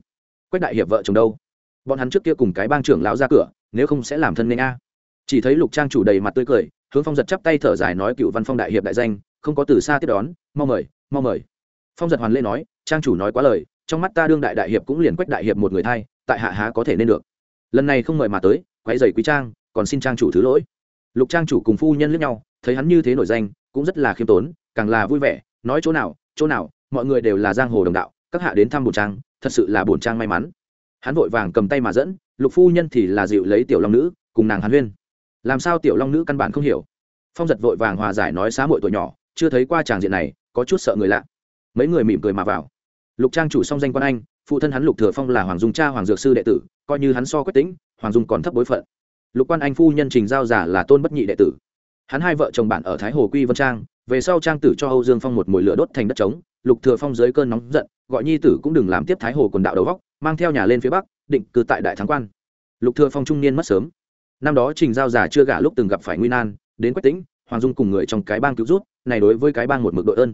Quách đại hiệp vợ chồng đâu? Bọn hắn trước kia cùng cái bang trưởng lão ra cửa, nếu không sẽ làm thân nên a. Chỉ thấy lục trang chủ đầy mặt tươi cười, hướng phong giật chắp tay thở dài nói cựu văn phong đại hiệp đại danh, không có từ xa tiếp đón, mau mời mau mời. Phong giật hoàn lê nói trang chủ nói quá lời, trong mắt ta đương đại đại hiệp cũng liền quách đại hiệp một người thay, tại hạ há có thể nên được. Lần này không mời mà tới quái dày quý trang, còn xin trang chủ thứ lỗi. Lục trang chủ cùng phu nhân lướt nhau, thấy hắn như thế nổi danh, cũng rất là khiêm tốn, càng là vui vẻ, nói chỗ nào chỗ nào, mọi người đều là giang hồ đồng đạo, các hạ đến thăm bổn trang, thật sự là bổn trang may mắn. Hắn vội vàng cầm tay mà dẫn, lục phu nhân thì là dịu lấy tiểu long nữ, cùng nàng hàn huyên. Làm sao tiểu long nữ căn bản không hiểu? Phong giật vội vàng hòa giải nói xá muội tuổi nhỏ, chưa thấy qua tràng diện này, có chút sợ người lạ. Mấy người mỉm cười mà vào lục trang chủ song danh quan anh, phụ thân hắn lục thừa phong là hoàng dung cha hoàng dược sư đệ tử, coi như hắn so quyết tĩnh hoàng dung còn thấp bối phận. Lục quan anh phu nhân trình giao giả là tôn bất nhị đệ tử. Hắn hai vợ chồng bạn ở thái hồ quy vân trang, về sau trang tử cho âu dương phong một mồi lửa đốt thành đất trống, lục thừa phong dưới cơn nóng giận, gọi nhi tử cũng đừng làm tiếp thái hồ quần đạo đầu góc mang theo nhà lên phía bắc, định cư tại đại thắng quan. Lục thừa phong trung niên mất sớm. Năm đó trình giao giả chưa gả lúc từng gặp phải nguy nan, đến quách tĩnh hoàng dung cùng người trong cái bang cứu rút, này đối với cái bang một mực đội ơn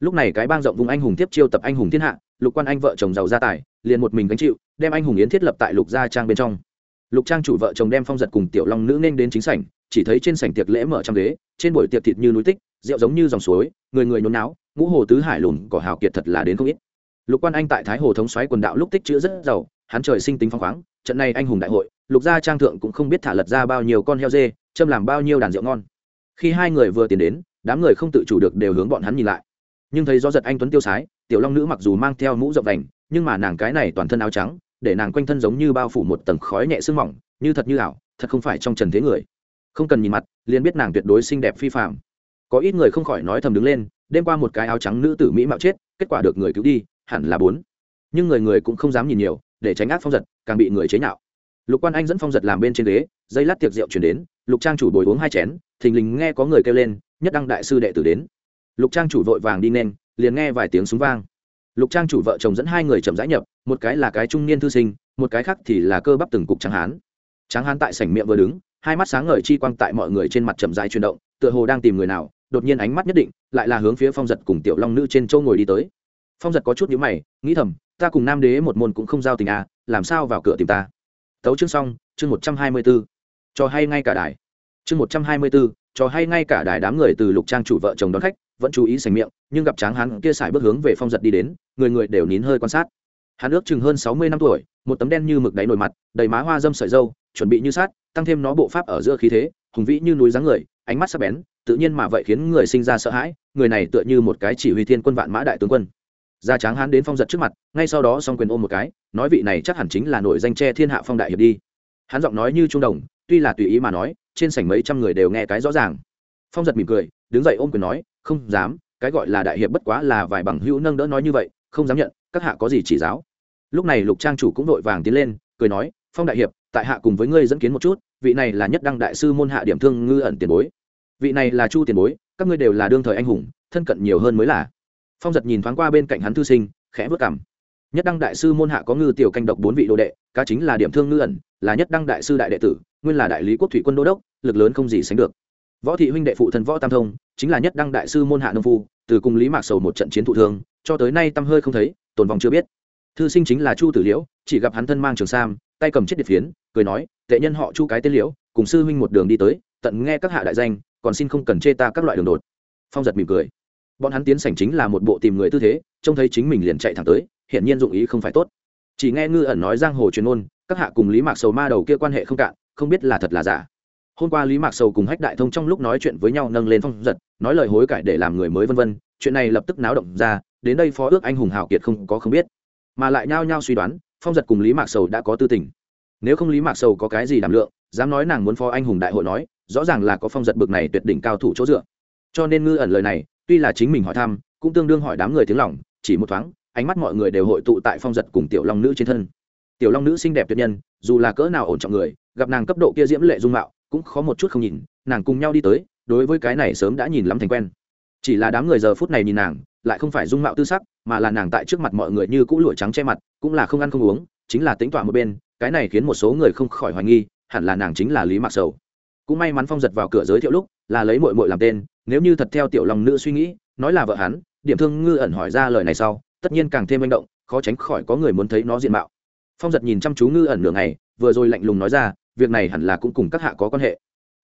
lúc này cái bang rộng vùng anh hùng tiếp chiêu tập anh hùng thiên hạ, lục quan anh vợ chồng giàu gia tài, liền một mình gánh chịu, đem anh hùng yến thiết lập tại lục gia trang bên trong. Lục trang chủ vợ chồng đem phong giật cùng tiểu long nữ nên đến chính sảnh, chỉ thấy trên sảnh tiệc lễ mở trăm ghế, trên buổi tiệc thịt như núi tích, rượu giống như dòng suối, người người nhốn náo ngũ hồ tứ hải lùn, cỏ hào kiệt thật là đến không ít. Lục quan anh tại thái hồ thống xoáy quần đạo lúc tích chữ rất giàu, hắn trời sinh tính phong khoáng, trận này anh hùng đại hội, lục gia trang thượng cũng không biết thả lật ra bao nhiêu con heo dê, châm làm bao nhiêu đàn rượu ngon. Khi hai người vừa tiến đến, đám người không tự chủ được đều hướng bọn hắn nhìn lại nhưng thấy do giật anh tuấn tiêu sái, tiểu long nữ mặc dù mang theo mũ rộng đành, nhưng mà nàng cái này toàn thân áo trắng, để nàng quanh thân giống như bao phủ một tầng khói nhẹ sương mỏng, như thật như ảo, thật không phải trong trần thế người. Không cần nhìn mặt, liền biết nàng tuyệt đối xinh đẹp phi phạm có ít người không khỏi nói thầm đứng lên, đêm qua một cái áo trắng nữ tử mỹ mạo chết, kết quả được người cứu đi, hẳn là bốn. Nhưng người người cũng không dám nhìn nhiều, để tránh ác phong giật, càng bị người chế nhạo. Lục quan anh dẫn phong giật làm bên trên ghế, dây lát tiệc rượu chuyển đến, lục trang chủ bồi uống hai chén, thình lình nghe có người kêu lên, nhất đăng đại sư đệ tử đến lục trang chủ vội vàng đi nên, liền nghe vài tiếng súng vang. Lục trang chủ vợ chồng dẫn hai người chậm rãi nhập, một cái là cái trung niên thư sinh, một cái khác thì là cơ bắp từng cục Tráng hán. Tráng hán tại sảnh miệng vừa đứng, hai mắt sáng ngời chi quang tại mọi người trên mặt chậm rãi chuyển động, tựa hồ đang tìm người nào, đột nhiên ánh mắt nhất định, lại là hướng phía phong giật cùng tiểu long nữ trên châu ngồi đi tới. Phong giật có chút nhíu mày, nghĩ thầm, ta cùng nam đế một môn cũng không giao tình à làm sao vào cửa tìm ta? Tấu chương xong, chương một trăm hai mươi b ố cho hay ngay cả đài. Chương một trăm hai mươi b ố cho hay ngay cả đài đám người từ lục trang chủ vợ chồng đón khách vẫn chú ý sành miệng, nhưng gặp tráng hắn kia xài bước hướng về phong giật đi đến, người người đều nín hơi quan sát. Hắn ước chừng hơn sáu mươi năm tuổi, một tấm đen như mực đáy nổi mặt, đầy má hoa dâm sợi dâu, chuẩn bị như sát tăng thêm nó bộ pháp ở giữa khí thế, hùng vĩ như núi dáng người, ánh mắt sắc bén, tự nhiên mà vậy khiến người sinh ra sợ hãi, người này tựa như một cái chỉ huy thiên quân vạn mã đại tướng quân. Gia tráng hán đến phong giật trước mặt, ngay sau đó xong quyền ôm một cái, nói vị này chắc hẳn chính là nổi danh tre thiên hạ phong đại hiệp đi. Hắn giọng nói như trung đồng, tuy là tùy ý mà nói, trên sảnh mấy trăm người đều nghe cái rõ ràng. Phong giật mỉm cười, đứng dậy ôm quyền nói không dám, cái gọi là đại hiệp bất quá là vài bằng hữu nâng đỡ nói như vậy, không dám nhận, các hạ có gì chỉ giáo. Lúc này lục trang chủ cũng vội vàng tiến lên, cười nói, phong đại hiệp, tại hạ cùng với ngươi dẫn kiến một chút, vị này là nhất đăng đại sư môn hạ điểm thương ngư ẩn tiền bối. Vị này là chu tiền bối, các ngươi đều là đương thời anh hùng, thân cận nhiều hơn mới là. Phong giật nhìn thoáng qua bên cạnh hắn thư sinh, khẽ vất cảm nhất đăng đại sư môn hạ có ngư tiểu canh độc bốn vị đồ đệ, cá chính là điểm thương ngư ẩn, là nhất đăng đại sư đại đệ tử, nguyên là đại lý quốc thủy quân đô đốc, lực lớn không gì sánh được võ thị huynh đệ phụ thân võ tam thông, chính là nhất đăng đại sư môn hạ nông phu, từ cùng lý mạc sầu một trận chiến thụ thương, cho tới nay tâm hơi không thấy, tồn vòng chưa biết. Thư sinh chính là chu tử liễu, chỉ gặp hắn thân mang trường sam, tay cầm chiếc điệp phiến, cười nói, tệ nhân họ chu cái tên liễu, cùng sư huynh một đường đi tới, tận nghe các hạ đại danh, còn xin không cần chê ta các loại đường đột. Phong giật mỉm cười. Bọn hắn tiến sảnh chính là một bộ tìm người tư thế, trông thấy chính mình liền chạy thẳng tới, hiển nhiên dụng ý không phải tốt. Chỉ nghe ngư ẩn nói giang hồ truyền ôn các hạ cùng lý mạc sầu ma đầu kia quan hệ không cạn, không biết là thật là giả hôm qua lý mạc sầu cùng hách đại thông trong lúc nói chuyện với nhau nâng lên phong giật, nói lời hối cải để làm người mới vân vân, chuyện này lập tức náo động ra, đến đây phó ước anh hùng hào kiệt không có không biết. Mà lại nhao nhao suy đoán, phong giật cùng lý mạc sầu đã có tư tình. Nếu không lý mạc sầu có cái gì đảm lượng, dám nói nàng muốn phó anh hùng đại hội nói, rõ ràng là có phong giật bực này tuyệt đỉnh cao thủ chỗ dựa. Cho nên ngư ẩn lời này, tuy là chính mình hỏi thăm, cũng tương đương hỏi đám người tiếng lòng, chỉ một thoáng, ánh mắt mọi người đều hội tụ tại phong giật cùng tiểu long nữ trên thân. Tiểu long nữ xinh đẹp tuyệt nhân, dù là cỡ nào ổn trọng người, gặp nàng cấp độ kia diễm lệ dung mạo cũng khó một chút không nhìn, nàng cùng nhau đi tới, đối với cái này sớm đã nhìn lắm thành quen. Chỉ là đám người giờ phút này nhìn nàng, lại không phải dung mạo tư sắc, mà là nàng tại trước mặt mọi người như cũ lụa trắng che mặt, cũng là không ăn không uống, chính là tính tọa một bên, cái này khiến một số người không khỏi hoài nghi, hẳn là nàng chính là lý mạc sầu. Cũng may mắn phong giật vào cửa giới thiệu lúc, là lấy mội mội làm tên, nếu như thật theo tiểu lòng nữ suy nghĩ, nói là vợ hắn, điểm thương ngư ẩn hỏi ra lời này sau, tất nhiên càng thêm manh động, khó tránh khỏi có người muốn thấy nó diện mạo. Phong giật nhìn chăm chú ngư ẩn nửa ngày, vừa rồi lạnh lùng nói ra việc này hẳn là cũng cùng các hạ có quan hệ.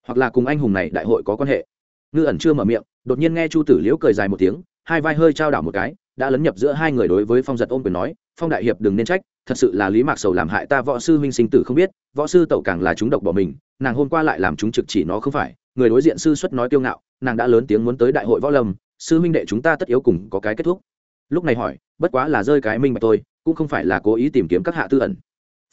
Hoặc là cùng anh hùng này đại hội có quan hệ. Ngư ẩn chưa mở miệng, đột nhiên nghe chu tử liễu cười dài một tiếng, hai vai hơi trao đảo một cái, đã lấn nhập giữa hai người đối với phong giật ôm quyền nói, phong đại hiệp đừng nên trách, thật sự là lý mạc sầu làm hại ta võ sư huynh sinh tử không biết, võ sư tẩu càng là chúng độc bỏ mình, nàng hôm qua lại làm chúng trực chỉ nó không phải. Người đối diện sư xuất nói kiêu ngạo, nàng đã lớn tiếng muốn tới đại hội võ lâm, sư huynh đệ chúng ta tất yếu cùng có cái kết thúc. Lúc này hỏi, bất quá là rơi cái minh bạch tôi, cũng không phải là cố ý tìm kiếm các hạ tư ẩn.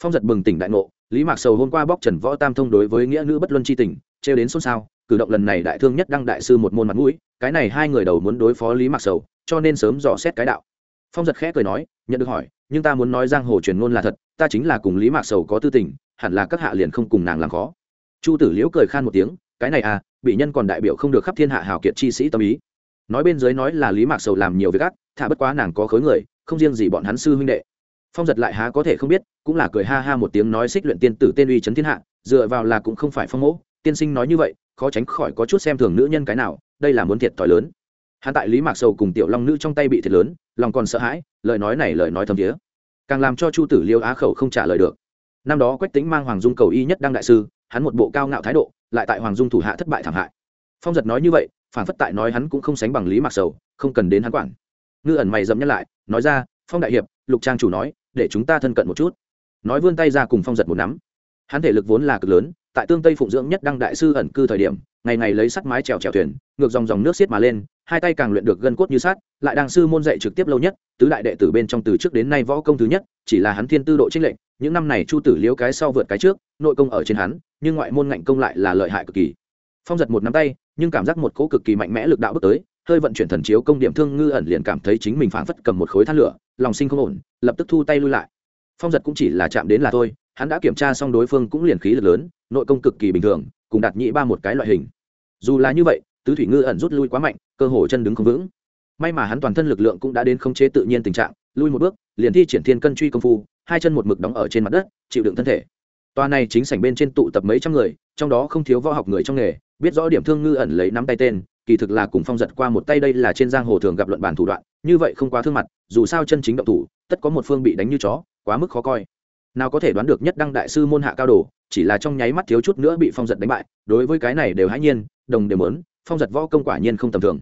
Phong giật bừng tỉnh đại ngộ lý mạc sầu hôm qua bóc trần võ tam thông đối với nghĩa nữ bất luân c h i tình, trêu đến xôn xao, cử động lần này đại thương nhất đăng đại sư một môn mặt mũi, cái này hai người đầu muốn đối phó lý mạc sầu, cho nên sớm dò xét cái đạo. Phong giật khẽ cười nói, nhận được hỏi, nhưng ta muốn nói giang hồ truyền ngôn là thật, ta chính là cùng lý mạc sầu có tư tình, hẳn là các hạ liền không cùng nàng làm khó. Chu tử liễu cười khan một tiếng, cái này à bị nhân còn đại biểu không được khắp thiên hạ hào kiệt chi sĩ tâm ý. Nói bên dưới nói là lý mạc sầu làm nhiều việc gắt thả bất quá nàng có khối người, không riêng gì bọn hắn sư huynh đệ phong giật lại há có thể không biết, cũng là cười ha ha một tiếng nói xích luyện tiên tử tên uy trấn thiên hạ, dựa vào là cũng không phải phong mẫu, tiên sinh nói như vậy, khó tránh khỏi có chút xem thường nữ nhân cái nào, đây là muốn thiệt thòi lớn. Hắn tại lý mạc sầu cùng tiểu long nữ trong tay bị thiệt lớn, lòng còn sợ hãi, lời nói này lời nói thầm thiế. Càng làm cho chu tử liêu á khẩu không trả lời được. Năm đó quách tính mang hoàng dung cầu y nhất đăng đại sư, hắn một bộ cao ngạo thái độ, lại tại hoàng dung thủ hạ thất bại thảm hại. Phong giật nói như vậy phản phất tại nói hắn cũng không sánh bằng lý mạc sầu, không cần đến hắn quản. Ngư ẩn mày dậm nhắc lại, nói ra, phong đại hiệp, lục trang chủ nói để chúng ta thân cận một chút. Nói vươn tay ra cùng phong giật một nắm. Hắn thể lực vốn là cực lớn, tại tương tây phụng dưỡng nhất đăng đại sư ẩn cư thời điểm, ngày ngày lấy sắt mái trèo trèo thuyền, ngược dòng dòng nước xiết mà lên, hai tay càng luyện được gân cốt như sát lại đàng sư môn dạy trực tiếp lâu nhất, tứ đại đệ tử bên trong từ trước đến nay võ công thứ nhất, chỉ là hắn thiên tư độ trinh lệnh những năm này chu tử liếu cái sau vượt cái trước, nội công ở trên hắn, nhưng ngoại môn ngạnh công lại là lợi hại cực kỳ. Phong giật một nắm tay, nhưng cảm giác một cỗ cực kỳ mạnh mẽ lực đạo bước tới, hơi vận chuyển thần chiếu công điểm thương ngư ẩn liền cảm thấy chính mình phảng phất cầm một khối than lửa lòng sinh không ổn, lập tức thu tay lui lại. Phong giật cũng chỉ là chạm đến là thôi, hắn đã kiểm tra xong đối phương cũng liền khí lực lớn, nội công cực kỳ bình thường, cùng đạt nhị ba một cái loại hình. Dù là như vậy, tứ thủy ngư ẩn rút lui quá mạnh, cơ hồ chân đứng không vững. May mà hắn toàn thân lực lượng cũng đã đến khống chế tự nhiên tình trạng, lui một bước, liền thi triển thiên cân truy công phu, hai chân một mực đóng ở trên mặt đất, chịu đựng thân thể. Toa này chính sảnh bên trên tụ tập mấy trăm người, trong đó không thiếu võ học người trong nghề, biết rõ điểm thương ngư ẩn lấy nắm tay tên, kỳ thực là cùng phong giật qua một tay đây là trên giang hồ thường gặp luận bản thủ đoạn như vậy không quá thương mặt, dù sao chân chính động thủ, tất có một phương bị đánh như chó, quá mức khó coi. Nào có thể đoán được nhất đăng đại sư môn hạ cao đồ, chỉ là trong nháy mắt thiếu chút nữa bị phong giật đánh bại, đối với cái này đều hãy nhiên, đồng đều mớn phong giật võ công quả nhiên không tầm thường.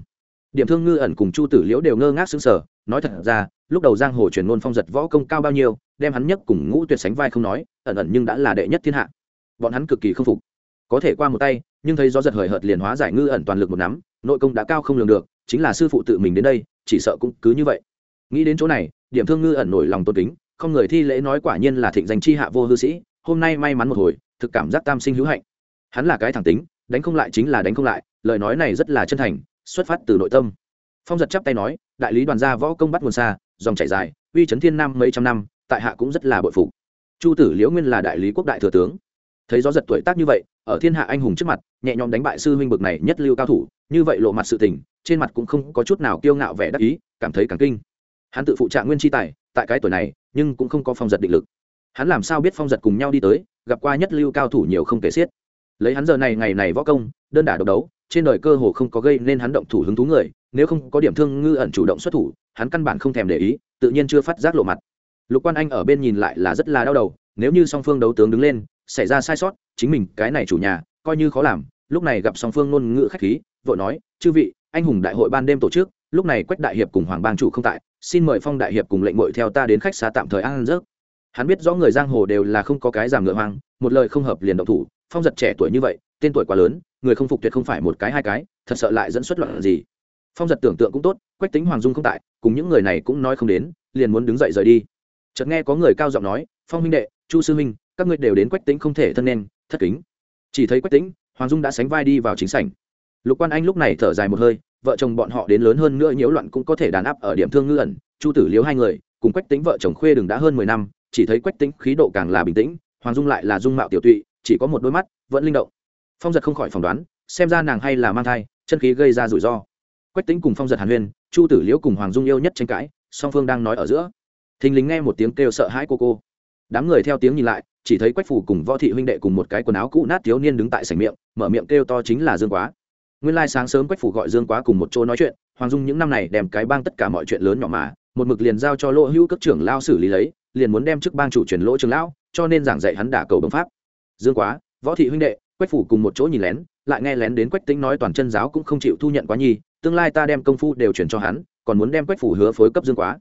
Điểm thương ngư ẩn cùng chu tử liễu đều ngơ ngác xứng sở nói thật ra, lúc đầu giang hồ truyền ngôn phong giật võ công cao bao nhiêu, đem hắn nhất cùng ngũ tuyệt sánh vai không nói, ẩn ẩn nhưng đã là đệ nhất thiên hạ. Bọn hắn cực kỳ không phục. Có thể qua một tay, nhưng thấy gió giật hời hợt liền hóa giải ngư ẩn toàn lực một nắm, nội công đã cao không lường được, chính là sư phụ tự mình đến đây chỉ sợ cũng cứ như vậy. Nghĩ đến chỗ này, điểm thương ngư ẩn nổi lòng tôn kính, không người thi lễ nói quả nhiên là thịnh danh chi hạ vô hư sĩ, hôm nay may mắn một hồi, thực cảm giác tam sinh hữu hạnh. Hắn là cái thẳng tính, đánh không lại chính là đánh không lại, lời nói này rất là chân thành, xuất phát từ nội tâm. Phong giật chắp tay nói, đại lý đoàn gia võ công bắt nguồn xa, dòng chảy dài, uy chấn thiên nam mấy trăm năm, tại hạ cũng rất là bội phục. Chu tử liễu nguyên là đại lý quốc đại thừa tướng. Thấy gió giật tuổi tác như vậy, ở thiên hạ anh hùng trước mặt, nhẹ nhõm đánh bại sư huynh bực này nhất lưu cao thủ, như vậy lộ mặt sự tình trên mặt cũng không có chút nào kiêu ngạo vẻ đắc ý, cảm thấy càng kinh. Hắn tự phụ trạng nguyên chi tài, tại cái tuổi này, nhưng cũng không có phong giật định lực. Hắn làm sao biết phong giật cùng nhau đi tới, gặp qua nhất lưu cao thủ nhiều không kể xiết. Lấy hắn giờ này ngày này võ công, đơn đả độc đấu, trên đời cơ hồ không có gây nên hắn động thủ hứng thú người, nếu không có điểm thương ngư ẩn chủ động xuất thủ, hắn căn bản không thèm để ý, tự nhiên chưa phát giác lộ mặt. Lục quan anh ở bên nhìn lại là rất là đau đầu, nếu như song phương đấu tướng đứng lên, xảy ra sai sót, chính mình cái này chủ nhà, coi như khó làm, lúc này gặp song phương ngôn ngữ khách khí, vội nói, chư vị anh hùng đại hội ban đêm tổ chức, lúc này quách đại hiệp cùng hoàng bang chủ không tại, xin mời phong đại hiệp cùng lệnh mội theo ta đến khách xá tạm thời ăn rớt hắn biết rõ người giang hồ đều là không có cái giảm ngựa hoang, một lời không hợp liền động thủ, phong giật trẻ tuổi như vậy, tên tuổi quá lớn, người không phục tuyệt không phải một cái hai cái, thật sợ lại dẫn xuất loạn gì. Phong giật tưởng tượng cũng tốt, quách tính hoàng dung không tại, cùng những người này cũng nói không đến, liền muốn đứng dậy rời đi. Chợt nghe có người cao giọng nói, phong huynh đệ, chu sư huynh, các ngươi đều đến quách tính không thể thân nên, thất kính. Chỉ thấy quách tính hoàng dung đã sánh vai đi vào chính sảnh lục quan anh lúc này thở dài một hơi, vợ chồng bọn họ đến lớn hơn nữa nhiễu loạn cũng có thể đàn áp ở điểm thương ngư ẩn, chu tử liếu hai người, cùng quách tính vợ chồng khuê đừng đã hơn mười năm, chỉ thấy quách tính khí độ càng là bình tĩnh, hoàng dung lại là dung mạo tiểu tụy, chỉ có một đôi mắt, vẫn linh động. Phong giật không khỏi phỏng đoán, xem ra nàng hay là mang thai, chân khí gây ra rủi ro. Quách tính cùng phong giật hàn huyên, chu tử liễu cùng hoàng dung yêu nhất tranh cãi, song phương đang nói ở giữa. Thình lình nghe một tiếng kêu sợ hãi cô cô. Đám người theo tiếng nhìn lại, chỉ thấy quách phủ cùng võ thị huynh đệ cùng một cái quần áo cũ nát thiếu niên đứng tại sảnh miệng, mở miệng kêu to chính là dương quá nguyên lai sáng sớm quách phủ gọi dương quá cùng một chỗ nói chuyện, hoàng dung những năm này đem cái bang tất cả mọi chuyện lớn nhỏ mà, một mực liền giao cho lỗ hữu cấp trưởng lao xử lý lấy, liền muốn đem chức bang chủ truyền lỗ trường lão, cho nên giảng dạy hắn đả cầu đồng pháp. Dương quá, võ thị huynh đệ, quách phủ cùng một chỗ nhìn lén, lại nghe lén đến quách tính nói toàn chân giáo cũng không chịu thu nhận quá nhi, tương lai ta đem công phu đều chuyển cho hắn, còn muốn đem quách phủ hứa phối cấp dương quá.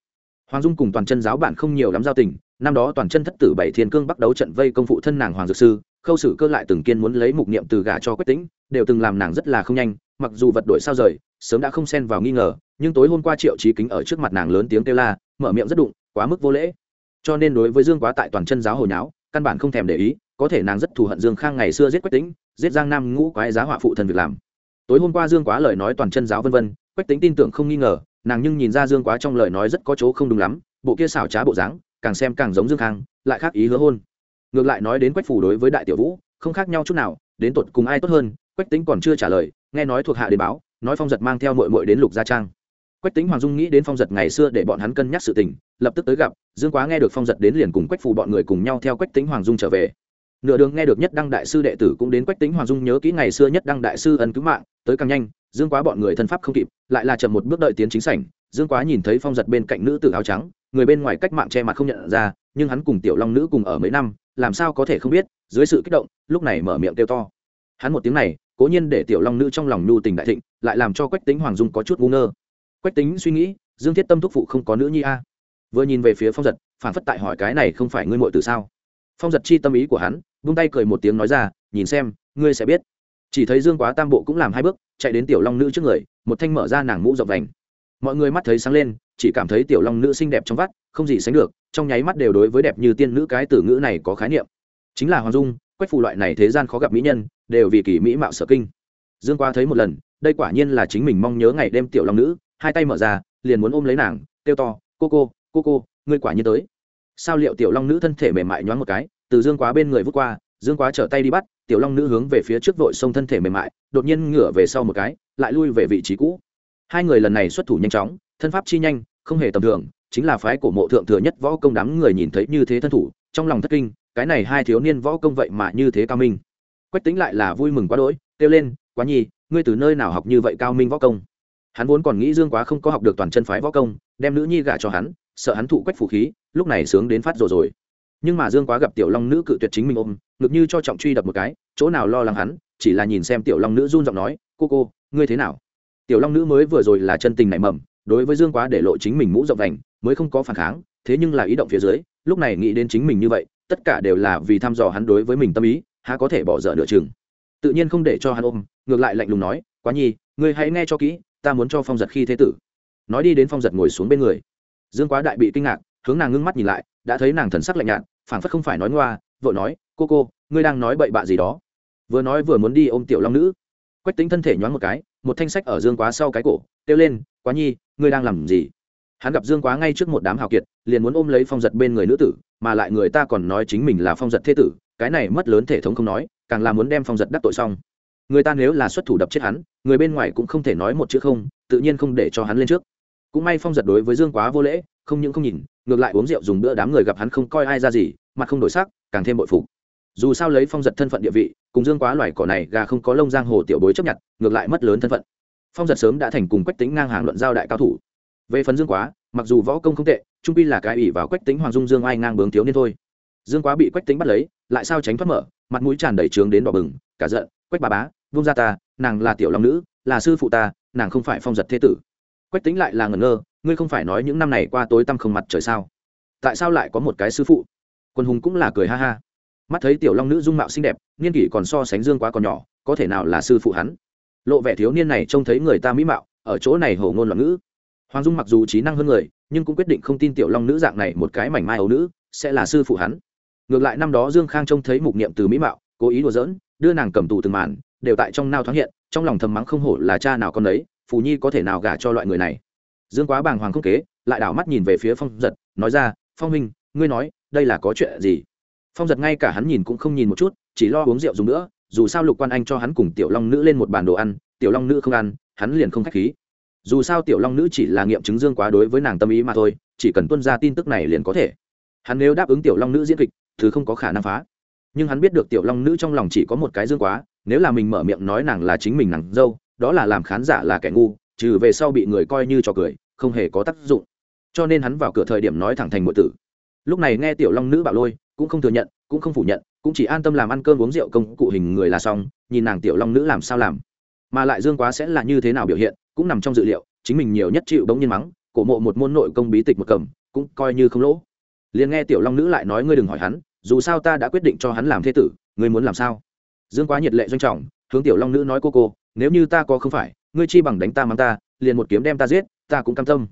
Hoàng dung cùng toàn chân giáo bản không nhiều lắm giao tình năm đó toàn chân thất tử bảy thiên cương bắt đấu trận vây công phụ thân nàng hoàng dược sư, khâu sử cơ lại từng kiên muốn lấy mục niệm từ gả cho quách tính đều từng làm nàng rất là không nhanh, mặc dù vật đổi sao rời, sớm đã không xen vào nghi ngờ, nhưng tối hôm qua triệu trí kính ở trước mặt nàng lớn tiếng kêu la, mở miệng rất đụng, quá mức vô lễ. Cho nên đối với dương quá tại toàn chân giáo hồi nháo, căn bản không thèm để ý, có thể nàng rất thù hận dương khang ngày xưa giết quách tính giết giang nam ngũ quái giá họa phụ thần việc làm. Tối hôm qua dương quá lời nói toàn chân giáo vân vân, quách tính tin tưởng không nghi ngờ, nàng nhưng nhìn ra dương quá trong lời nói rất có chỗ không đúng lắm, bộ kia xảo trá bộ dáng càng xem càng giống dương khang, lại khác ý hứa hôn. Ngược lại nói đến quách phủ đối với đại tiểu vũ, không khác nhau chút nào, đến tột cùng ai tốt hơn, quách tính còn chưa trả lời, nghe nói thuộc hạ đến báo, nói phong giật mang theo mội mội đến lục gia trang. Quách tính hoàng dung nghĩ đến phong giật ngày xưa để bọn hắn cân nhắc sự tình, lập tức tới gặp, dương quá nghe được phong giật đến liền cùng quách phủ bọn người cùng nhau theo quách tính hoàng dung trở về. Nửa đường nghe được nhất đăng đại sư đệ tử cũng đến quách tính hoàng dung nhớ kỹ ngày xưa nhất đăng đại sư ân cứu mạng, tới càng nhanh, dương quá bọn người thân pháp không kịp, lại là chậm một bước đợi tiến chính sảnh dương quá nhìn thấy phong giật bên cạnh nữ tử áo trắng, người bên ngoài cách mạng che mặt không nhận ra, nhưng hắn cùng tiểu long nữ cùng ở mấy năm, làm sao có thể không biết, dưới sự kích động, lúc này mở miệng kêu to. Hắn một tiếng này, cố nhiên để tiểu long nữ trong lòng nhu tình đại thịnh, lại làm cho quách tính hoàng dung có chút ngu ngơ. Quách tính suy nghĩ, dương thiết tâm thúc phụ không có nữ nhi a. Vừa nhìn về phía phong giật, phản phất tại hỏi cái này không phải ngươi muội từ sao? Phong giật chi tâm ý của hắn, vung tay cười một tiếng nói ra, nhìn xem, ngươi sẽ biết. Chỉ thấy dương quá tam bộ cũng làm hai bước, chạy đến tiểu long nữ trước người, một thanh mở ra nàng mũ rộng vành mọi người mắt thấy sáng lên, chỉ cảm thấy tiểu long nữ xinh đẹp trong vắt, không gì sánh được, trong nháy mắt đều đối với đẹp như tiên nữ cái từ ngữ này có khái niệm. Chính là hoàng dung, quách phù loại này thế gian khó gặp mỹ nhân, đều vì kỳ mỹ mạo sở kinh. Dương quá thấy một lần, đây quả nhiên là chính mình mong nhớ ngày đêm tiểu long nữ, hai tay mở ra, liền muốn ôm lấy nàng, kêu to, cô cô cô cô, ngươi quả nhiên tới. Sao liệu tiểu long nữ thân thể mềm mại nhoáng một cái, từ dương quá bên người vút qua, dương quá trở tay đi bắt, tiểu long nữ hướng về phía trước vội sông thân thể mềm mại, đột nhiên ngửa về sau một cái, lại lui về vị trí cũ hai người lần này xuất thủ nhanh chóng, thân pháp chi nhanh, không hề tầm thường, chính là phái cổ mộ thượng thừa nhất võ công đám người nhìn thấy như thế thân thủ, trong lòng thất kinh, cái này hai thiếu niên võ công vậy mà như thế cao minh. Quách tính lại là vui mừng quá đỗi, kêu lên, quá nhi, ngươi từ nơi nào học như vậy cao minh võ công? Hắn vốn còn nghĩ dương quá không có học được toàn chân phái võ công, đem nữ nhi gả cho hắn, sợ hắn thụ quách phủ khí, lúc này sướng đến phát rồi rồi. Nhưng mà dương quá gặp tiểu long nữ cự tuyệt chính mình ôm, ngực như cho trọng truy đập một cái, chỗ nào lo lắng hắn, chỉ là nhìn xem tiểu long nữ run giọng nói, cô cô, ngươi thế nào? Tiểu long nữ mới vừa rồi là chân tình nảy mầm, đối với dương quá để lộ chính mình mũ rộng đành mới không có phản kháng, thế nhưng là ý động phía dưới, lúc này nghĩ đến chính mình như vậy, tất cả đều là vì thăm dò hắn đối với mình tâm ý, há có thể bỏ dở nửa chừng. Tự nhiên không để cho hắn ôm, ngược lại lạnh lùng nói, quá nhi, ngươi hãy nghe cho kỹ, ta muốn cho phong giật khi thế tử. Nói đi đến phong giật ngồi xuống bên người. Dương quá đại bị kinh ngạc, hướng nàng ngưng mắt nhìn lại, đã thấy nàng thần sắc lạnh nhạt, phảng phất không phải nói ngoa, vội nói, cô cô, ngươi đang nói bậy bạ gì đó? Vừa nói vừa muốn đi ôm tiểu long nữ. Quách tính thân thể nhoáng một cái một thanh sách ở dương quá sau cái cổ, kêu lên, quá nhi, ngươi đang làm gì? Hắn gặp dương quá ngay trước một đám hào kiệt, liền muốn ôm lấy phong giật bên người nữ tử, mà lại người ta còn nói chính mình là phong giật thế tử, cái này mất lớn thể thống không nói, càng là muốn đem phong giật đắc tội xong. Người ta nếu là xuất thủ đập chết hắn, người bên ngoài cũng không thể nói một chữ không, tự nhiên không để cho hắn lên trước. Cũng may phong giật đối với dương quá vô lễ, không những không nhìn, ngược lại uống rượu dùng bữa đám người gặp hắn không coi ai ra gì, mặt không đổi sắc, càng thêm bội phục dù sao lấy phong giật thân phận địa vị, cùng dương quá loài cỏ này gà không có lông giang hồ tiểu bối chấp nhận, ngược lại mất lớn thân phận. Phong giật sớm đã thành cùng quách tính ngang hàng luận giao đại cao thủ. Về phần dương quá, mặc dù võ công không tệ, trung pi là cái ủy vào quách tính hoàng dung dương ai ngang bướng thiếu niên thôi. Dương quá bị quách tính bắt lấy, lại sao tránh thoát mở, mặt mũi tràn đầy trướng đến đỏ bừng, cả giận, quách bà bá, vung ra ta, nàng là tiểu long nữ, là sư phụ ta, nàng không phải phong giật thế tử. Quách tính lại là ngẩn ngơ, ngươi không phải nói những năm này qua tối tăm không mặt trời sao? Tại sao lại có một cái sư phụ? Quân hùng cũng là cười ha ha mắt thấy tiểu long nữ dung mạo xinh đẹp, niên kỷ còn so sánh dương quá còn nhỏ, có thể nào là sư phụ hắn? Lộ vẻ thiếu niên này trông thấy người ta mỹ mạo, ở chỗ này hầu ngôn loạn ngữ. Hoàng dung mặc dù trí năng hơn người, nhưng cũng quyết định không tin tiểu long nữ dạng này một cái mảnh mai ấu nữ sẽ là sư phụ hắn. Ngược lại năm đó dương khang trông thấy mục niệm từ mỹ mạo, cố ý đùa giỡn, đưa nàng cầm tù từng màn, đều tại trong nao thoáng hiện, trong lòng thầm mắng không hổ là cha nào con đấy, phù nhi có thể nào gả cho loại người này. Dương quá bàng hoàng không kế, lại đảo mắt nhìn về phía phong giật, nói ra, phong minh ngươi nói, đây là có chuyện gì? Phong giật ngay cả hắn nhìn cũng không nhìn một chút, chỉ lo uống rượu dùng nữa, dù sao lục quan anh cho hắn cùng tiểu long nữ lên một bàn đồ ăn, tiểu long nữ không ăn, hắn liền không k h á c h khí. Dù sao tiểu long nữ chỉ là nghiệm chứng dương quá đối với nàng tâm ý mà thôi, chỉ cần tuân ra tin tức này liền có thể. Hắn nếu đáp ứng tiểu long nữ diễn kịch, thứ không có khả năng phá. Nhưng hắn biết được tiểu long nữ trong lòng chỉ có một cái dương quá, nếu là mình mở miệng nói nàng là chính mình nàng dâu, đó là làm khán giả là kẻ ngu, trừ về sau bị người coi như trò cười, không hề có tác dụng. Cho nên hắn vào cửa thời điểm nói thẳng thành mọi tử. Lúc này nghe tiểu long nữ bảo lôi cũng không thừa nhận, cũng không phủ nhận, cũng chỉ an tâm làm ăn cơm uống rượu công cụ hình người là xong, nhìn nàng tiểu long nữ làm sao làm. Mà lại dương quá sẽ là như thế nào biểu hiện, cũng nằm trong dự liệu, chính mình nhiều nhất chịu bỗng nhiên mắng, cổ mộ một môn nội công bí tịch một cầm, cũng coi như không lỗ. Liền nghe tiểu long nữ lại nói ngươi đừng hỏi hắn, dù sao ta đã quyết định cho hắn làm thế tử, ngươi muốn làm sao? Dương quá nhiệt lệ doanh trọng, hướng tiểu long nữ nói cô cô, nếu như ta có không phải, ngươi chi bằng đánh ta mắng ta, liền một kiếm đem ta giết, ta cũng cam tâm.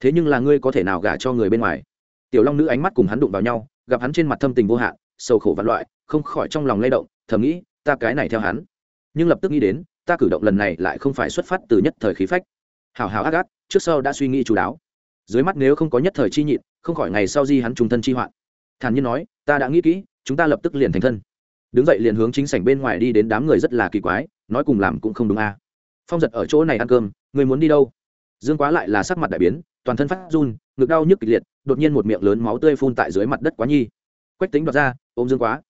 Thế nhưng là ngươi có thể nào gả cho người bên ngoài? Tiểu long nữ ánh mắt cùng hắn đụng vào nhau gặp hắn trên mặt thâm tình vô hạn, sầu khổ vạn loại, không khỏi trong lòng lay động, thầm nghĩ, ta cái này theo hắn. Nhưng lập tức nghĩ đến, ta cử động lần này lại không phải xuất phát từ nhất thời khí phách. Hào hào ác ác, trước sau đã suy nghĩ chú đáo. Dưới mắt nếu không có nhất thời chi nhịn, không khỏi ngày sau di hắn trung thân chi hoạn. Thản nhiên nói, ta đã nghĩ kỹ, chúng ta lập tức liền thành thân. Đứng dậy liền hướng chính sảnh bên ngoài đi đến đám người rất là kỳ quái, nói cùng làm cũng không đúng a. Phong giật ở chỗ này ăn cơm, người muốn đi đâu? Dương quá lại là sắc mặt đại biến, toàn thân phát run ngực đau nhức kịch liệt, đột nhiên một miệng lớn máu tươi phun tại dưới mặt đất quá nhi. Quách tính đoạt ra, ôm dương quá.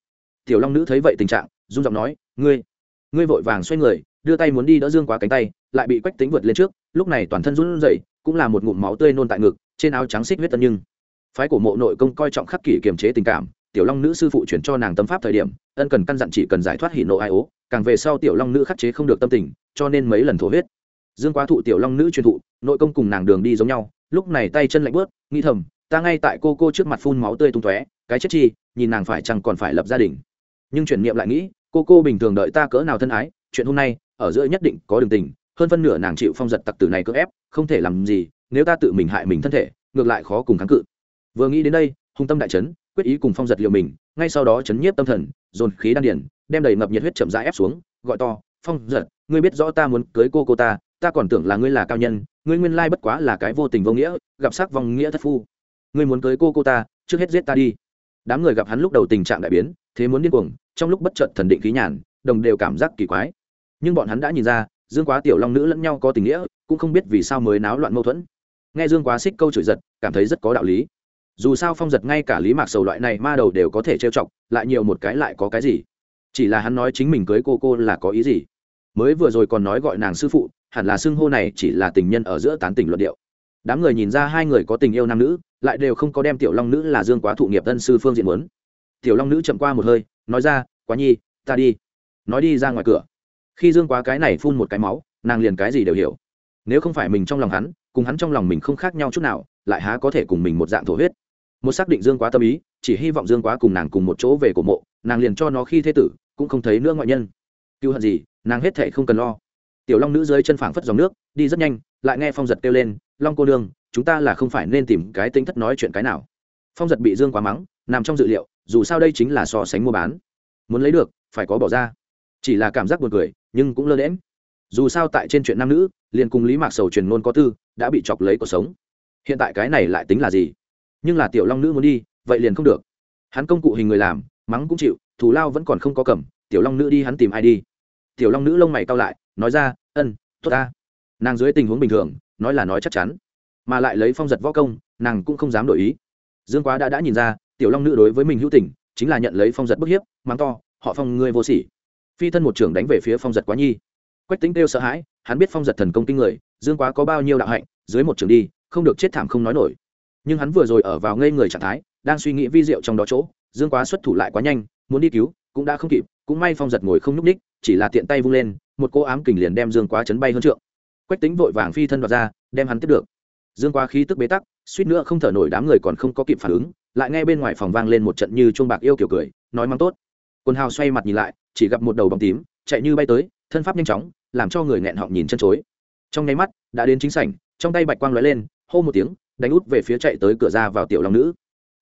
Tiểu long nữ thấy vậy tình trạng, run giọng nói, ngươi ngươi vội vàng xoay người, đưa tay muốn đi đỡ dương quá cánh tay, lại bị quách tính vượt lên trước, lúc này toàn thân run rẩy, cũng là một ngụm máu tươi nôn tại ngực, trên áo trắng xích huyết tân nhưng. Phái của mộ nội công coi trọng khắc kỷ kiềm chế tình cảm, tiểu long nữ sư phụ chuyển cho nàng tâm pháp thời điểm, ân cần căn dặn chỉ cần giải thoát hỉ nộ ai ố, càng về sau tiểu long nữ khắc chế không được tâm tình, cho nên mấy lần thổ huyết. Dương quá thụ tiểu long nữ truyền thụ, nội công cùng nàng đường đi giống nhau lúc này tay chân lạnh bớt, nghĩ thầm, ta ngay tại cô cô trước mặt phun máu tươi tung tóe, cái chết chi, nhìn nàng phải chẳng còn phải lập gia đình. Nhưng chuyển niệm lại nghĩ, cô cô bình thường đợi ta cỡ nào thân ái, chuyện hôm nay, ở giữa nhất định có đường tình, hơn phân nửa nàng chịu phong giật tặc tử này cưỡng ép, không thể làm gì, nếu ta tự mình hại mình thân thể, ngược lại khó cùng kháng cự. Vừa nghĩ đến đây, hung tâm đại chấn, quyết ý cùng phong giật liều mình, ngay sau đó chấn nhiếp tâm thần, dồn khí đan điển đem đầy ngập nhiệt huyết chậm rãi ép xuống, gọi to, phong giật, ngươi biết rõ ta muốn cưới cô cô ta ta còn tưởng là ngươi là cao nhân ngươi nguyên lai bất quá là cái vô tình vô nghĩa, gặp sắc vong nghĩa thất phu. Ngươi muốn cưới cô cô ta, trước hết giết ta đi. Đám người gặp hắn lúc đầu tình trạng đại biến, thế muốn điên cuồng, trong lúc bất chợt thần định khí nhàn, đồng đều cảm giác kỳ quái. Nhưng bọn hắn đã nhìn ra, dương quá tiểu long nữ lẫn nhau có tình nghĩa, cũng không biết vì sao mới náo loạn mâu thuẫn. Nghe dương quá xích câu chửi giật, cảm thấy rất có đạo lý. Dù sao phong giật ngay cả lý mạc sầu loại này ma đầu đều có thể trêu chọc, lại nhiều một cái lại có cái gì? Chỉ là hắn nói chính mình cưới cô cô là có ý gì? Mới vừa rồi còn nói gọi nàng sư phụ hẳn là xưng hô này chỉ là tình nhân ở giữa tán tỉnh luận điệu. Đám người nhìn ra hai người có tình yêu nam nữ, lại đều không có đem tiểu long nữ là dương quá thụ nghiệp tân sư phương diện muốn. Tiểu long nữ chậm qua một hơi, nói ra, quá nhi, ta đi. Nói đi ra ngoài cửa. Khi dương quá cái này phun một cái máu, nàng liền cái gì đều hiểu. Nếu không phải mình trong lòng hắn, cùng hắn trong lòng mình không khác nhau chút nào, lại há có thể cùng mình một dạng thổ huyết. Một xác định dương quá tâm ý, chỉ hy vọng dương quá cùng nàng cùng một chỗ về cổ mộ, nàng liền cho nó khi thế tử, cũng không thấy nữa ngoại nhân. Cứu hận gì, nàng hết thệ không cần lo tiểu long nữ dưới chân phảng phất dòng nước, đi rất nhanh, lại nghe phong giật kêu lên, long cô nương, chúng ta là không phải nên tìm cái tính thất nói chuyện cái nào. Phong giật bị dương quá mắng, nằm trong dự liệu, dù sao đây chính là so sánh mua bán. Muốn lấy được, phải có bỏ ra. Chỉ là cảm giác buồn cười, nhưng cũng lơ đễm dù sao tại trên chuyện nam nữ, liền cùng lý mạc sầu truyền ngôn có tư, đã bị chọc lấy cuộc sống. Hiện tại cái này lại tính là gì? Nhưng là tiểu long nữ muốn đi, vậy liền không được. Hắn công cụ hình người làm, mắng cũng chịu, thù lao vẫn còn không có cầm, tiểu long nữ đi hắn tìm ai đi. Tiểu long nữ lông mày cao lại nói ra, ân, tốt ta. Nàng dưới tình huống bình thường, nói là nói chắc chắn, mà lại lấy phong giật võ công, nàng cũng không dám đổi ý. Dương quá đã đã nhìn ra, tiểu long nữ đối với mình hữu tình, chính là nhận lấy phong giật bức hiếp, mắng to, họ phong ngươi vô sỉ. Phi thân một trưởng đánh về phía phong giật quá nhi. Quách tính kêu sợ hãi, hắn biết phong giật thần công kinh người, dương quá có bao nhiêu đạo hạnh, dưới một trường đi, không được chết thảm không nói nổi. Nhưng hắn vừa rồi ở vào ngây người trạng thái, đang suy nghĩ vi diệu trong đó chỗ, dương quá xuất thủ lại quá nhanh, muốn đi cứu, cũng đã không kịp, cũng may phong giật ngồi không nhúc ních chỉ là tiện tay vung lên một cô ám kình liền đem dương quá chấn bay hơn trượng. Quách tính vội vàng phi thân đoạt ra, đem hắn tiếp được. Dương quá khí tức bế tắc, suýt nữa không thở nổi đám người còn không có kịp phản ứng, lại nghe bên ngoài phòng vang lên một trận như chuông bạc yêu kiểu cười, nói mắng tốt. Quân hào xoay mặt nhìn lại, chỉ gặp một đầu bóng tím, chạy như bay tới, thân pháp nhanh chóng, làm cho người nghẹn họng nhìn chân chối. Trong nháy mắt, đã đến chính sảnh, trong tay bạch quang lóe lên, hô một tiếng, đánh út về phía chạy tới cửa ra vào tiểu long nữ.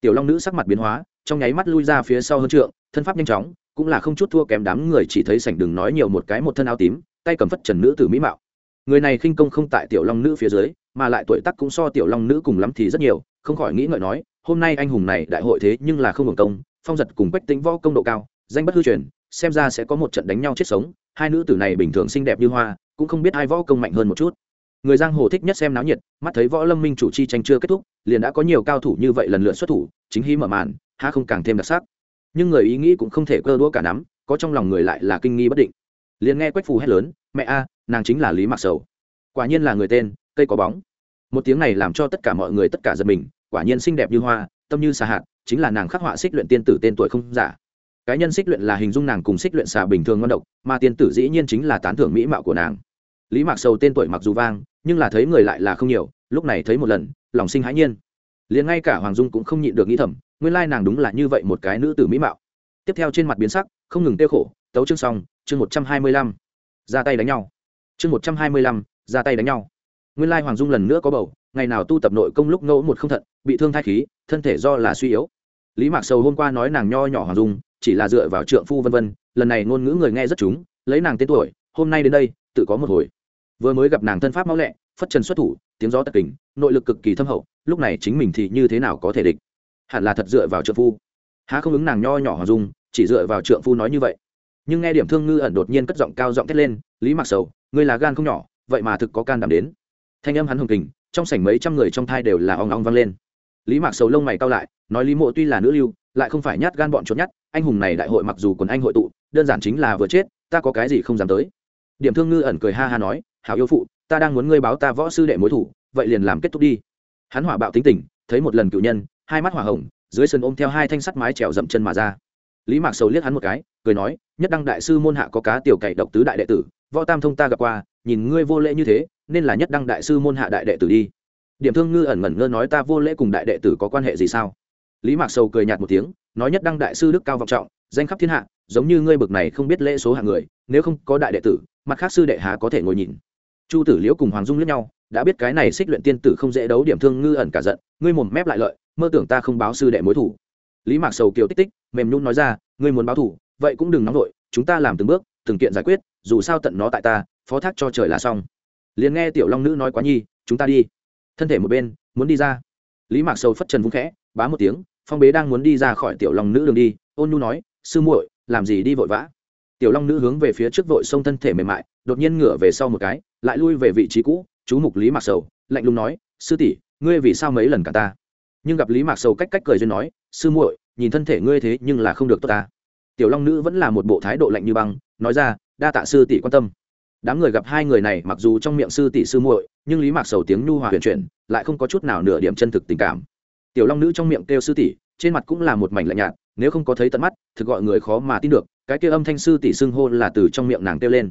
Tiểu long nữ sắc mặt biến hóa, trong nháy mắt lui ra phía sau hơn trượng, thân pháp nhanh chóng cũng là không chút thua kém đám người chỉ thấy sảnh đừng nói nhiều một cái một thân áo tím, tay cầm phất trần nữ tử mỹ mạo. Người này khinh công không tại tiểu long nữ phía dưới, mà lại tuổi tác cũng so tiểu long nữ cùng lắm thì rất nhiều, không khỏi nghĩ ngợi nói, hôm nay anh hùng này đại hội thế nhưng là không hưởng công, phong giật cùng quách tính võ công độ cao, danh bất hư truyền, xem ra sẽ có một trận đánh nhau chết sống, hai nữ tử này bình thường xinh đẹp như hoa, cũng không biết hai võ công mạnh hơn một chút. Người giang hồ thích nhất xem náo nhiệt, mắt thấy võ lâm minh chủ chi tranh chưa kết thúc, liền đã có nhiều cao thủ như vậy lần lượt xuất thủ, chính hy mở màn ha không càng thêm đặc sắc nhưng người ý nghĩ cũng không thể cơ đũa cả nắm, có trong lòng người lại là kinh nghi bất định. Liền nghe quách phù hét lớn, mẹ a, nàng chính là lý mạc sầu. Quả nhiên là người tên, cây có bóng. Một tiếng này làm cho tất cả mọi người tất cả giật mình, quả nhiên xinh đẹp như hoa, tâm như xà hạt, chính là nàng khắc họa xích luyện tiên tử tên tuổi không giả. Cái nhân xích luyện là hình dung nàng cùng xích luyện xà bình thường ngon độc, mà tiên tử dĩ nhiên chính là tán thưởng mỹ mạo của nàng. Lý mạc sầu tên tuổi mặc dù vang, nhưng là thấy người lại là không nhiều, lúc này thấy một lần, lòng sinh hãi nhiên. Liền ngay cả hoàng dung cũng không nhịn được nghĩ thầm nguyên lai nàng đúng là như vậy một cái nữ tử mỹ mạo. Tiếp theo trên mặt biến sắc, không ngừng tiêu khổ, tấu chương xong, chương một trăm hai mươi lăm, ra tay đánh nhau. Chương một trăm hai mươi lăm, ra tay đánh nhau. Nguyên lai hoàng dung lần nữa có bầu, ngày nào tu tập nội công lúc ngẫu một không thận, bị thương thai khí, thân thể do là suy yếu. Lý mạc sầu hôm qua nói nàng nho nhỏ hoàng dung, chỉ là dựa vào trượng phu vân vân, lần này ngôn ngữ người nghe rất chúng lấy nàng tên tuổi, hôm nay đến đây, tự có một hồi. Vừa mới gặp nàng thân pháp máu lẹ, phất trần xuất thủ, tiếng gió tật kình, nội lực cực kỳ thâm hậu, lúc này chính mình thì như thế nào có thể địch? Hẳn là thật dựa vào trượng phu. Há không ứng nàng nho nhỏ hoàng dung, chỉ dựa vào trượng phu nói như vậy. Nhưng nghe điểm thương ngư ẩn đột nhiên cất giọng cao giọng thét lên, lý mặc sầu, ngươi là gan không nhỏ, vậy mà thực có can đảm đến. Thanh âm hắn hùng kình, trong sảnh mấy trăm người trong thai đều là ong ong vang lên. Lý mạc sầu lông mày cao lại, nói lý mộ tuy là nữ lưu, lại không phải nhát gan bọn trốn nhát anh hùng này đại hội mặc dù còn anh hội tụ, đơn giản chính là vừa chết, ta có cái gì không dám tới. Điểm thương ngư ẩn cười ha ha nói, hảo yêu phụ, ta đang muốn ngươi báo ta võ sư đệ mối thủ, vậy liền làm kết thúc đi. Hắn hỏa bạo tính tình, thấy một lần cựu nhân hai mắt hỏa hồng, dưới sân ôm theo hai thanh sắt mái trèo dậm chân mà ra. Lý mạc sầu liếc hắn một cái, cười nói, nhất đăng đại sư môn hạ có cá tiểu cậy độc tứ đại đệ tử, võ tam thông ta gặp qua, nhìn ngươi vô lễ như thế, nên là nhất đăng đại sư môn hạ đại đệ tử đi. Điểm thương ngư ẩn ngẩn ngơ nói, ta vô lễ cùng đại đệ tử có quan hệ gì sao? Lý mạc sầu cười nhạt một tiếng, nói, nhất đăng đại sư đức cao vọng trọng, danh khắp thiên hạ, giống như ngươi bực này không biết lễ số hạng người, nếu không có đại đệ tử, mặt khác sư đệ há có thể ngồi nhìn. Chu tử liễu cùng hoàng dung lẫn nhau đã biết cái này xích luyện tiên tử không dễ đấu điểm thương ngư ẩn cả giận, ngươi mồm mép lại lợi, mơ tưởng ta không báo sư đệ mối thủ. Lý mạc sầu kiều tích tích, mềm nhún nói ra, ngươi muốn báo thủ, vậy cũng đừng nóng vội, chúng ta làm từng bước, từng kiện giải quyết, dù sao tận nó tại ta, phó thác cho trời là xong. Liền nghe tiểu long nữ nói quá nhi, chúng ta đi. Thân thể một bên, muốn đi ra. Lý mạc sầu phất trần vung khẽ, bá một tiếng, phong bế đang muốn đi ra khỏi tiểu long nữ đường đi, ôn nhu nói, sư muội, làm gì đi vội vã? Tiểu long nữ hướng về phía trước vội sông thân thể mềm mại, đột nhiên ngửa về sau một cái, lại lui về vị trí cũ chú mục lý mạc sầu, lạnh lùng nói, sư tỷ, ngươi vì sao mấy lần cả ta? Nhưng gặp lý mạc sầu cách cách cười duyên nói, sư muội, nhìn thân thể ngươi thế nhưng là không được tốt ta. Tiểu long nữ vẫn là một bộ thái độ lạnh như băng, nói ra, đa tạ sư tỷ quan tâm. Đám người gặp hai người này mặc dù trong miệng sư tỷ sư muội, nhưng lý mạc sầu tiếng nhu hòa huyền chuyển, lại không có chút nào nửa điểm chân thực tình cảm. Tiểu long nữ trong miệng kêu sư tỷ, trên mặt cũng là một mảnh lạnh nhạt, nếu không có thấy tận mắt, thực gọi người khó mà tin được, cái kia âm thanh sư tỷ xưng hô là từ trong miệng nàng kêu lên.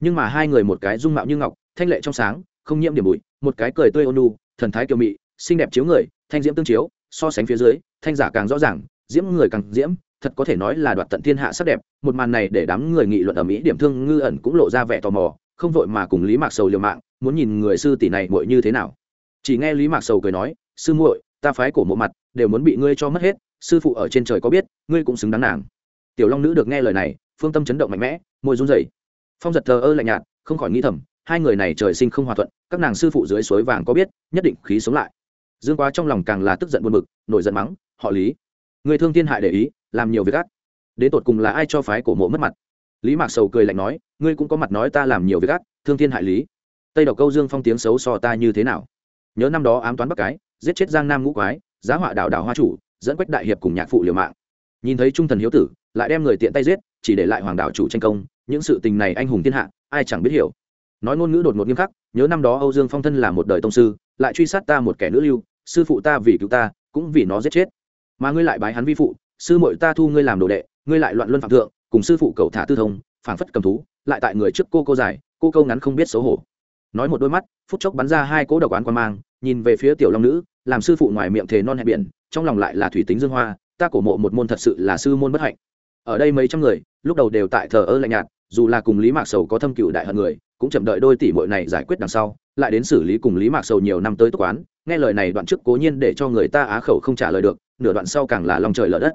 Nhưng mà hai người một cái dung mạo như ngọc, thanh lệ trong sáng không nhiễm điểm bụi, một cái cười tươi ônu thần thái kiều mị, xinh đẹp chiếu người, thanh diễm tương chiếu, so sánh phía dưới, thanh giả càng rõ ràng, diễm người càng diễm, thật có thể nói là đoạt tận thiên hạ sắc đẹp. Một màn này để đám người nghị luận ở mỹ, điểm thương ngư ẩn cũng lộ ra vẻ tò mò, không vội mà cùng lý mạc sầu liều mạng, muốn nhìn người sư tỷ này muội như thế nào. Chỉ nghe lý mạc sầu cười nói, sư muội, ta phái cổ mộ mặt, đều muốn bị ngươi cho mất hết, sư phụ ở trên trời có biết, ngươi cũng xứng đáng nàng. Tiểu long nữ được nghe lời này, phương tâm chấn động mạnh mẽ, môi run rẩy. Phong giật thờ ơ lạnh nhạt, không khỏi nghĩ thầm hai người này trời sinh không hòa thuận, các nàng sư phụ dưới suối vàng có biết, nhất định khí sống lại. Dương quá trong lòng càng là tức giận buồn bực, nổi giận mắng, họ lý, người thương thiên hại để ý, làm nhiều việc ác. Đến tột cùng là ai cho phái cổ mộ mất mặt? Lý mạc sầu cười lạnh nói, ngươi cũng có mặt nói ta làm nhiều việc ác, thương thiên hại lý. Tây độc câu dương phong tiếng xấu so ta như thế nào? Nhớ năm đó ám toán bắc cái, giết chết giang nam ngũ quái, giá họa đảo đảo hoa chủ, dẫn quách đại hiệp cùng nhạc phụ liều mạng. Nhìn thấy trung thần hiếu tử, lại đem người tiện tay giết, chỉ để lại hoàng đảo chủ tranh công. Những sự tình này anh hùng thiên hạ, ai chẳng biết hiểu nói ngôn ngữ đột ngột nghiêm khắc, nhớ năm đó âu dương phong thân là một đời tông sư, lại truy sát ta một kẻ nữ lưu, sư phụ ta vì cứu ta, cũng vì nó giết chết. Mà ngươi lại bái hắn vi phụ, sư muội ta thu ngươi làm đồ đệ, ngươi lại loạn luân phạm thượng, cùng sư phụ cầu thả tư thông, phảng phất cầm thú, lại tại người trước cô cô dài cô câu ngắn không biết xấu hổ. Nói một đôi mắt, phút chốc bắn ra hai cỗ độc oán quan mang, nhìn về phía tiểu long nữ, làm sư phụ ngoài miệng thề non hẹn biển, trong lòng lại là thủy tính dương hoa, ta cổ mộ một môn thật sự là sư môn bất hạnh. Ở đây mấy trăm người, lúc đầu đều tại thờ ơ lạnh nhạt, dù là cùng lý mạc sầu có thâm cựu đại hận người cũng chậm đợi đôi tỷ muội này giải quyết đằng sau lại đến xử lý cùng lý mạc sầu nhiều năm tới tốc quán nghe lời này đoạn trước cố nhiên để cho người ta á khẩu không trả lời được nửa đoạn sau càng là lòng trời lở đất.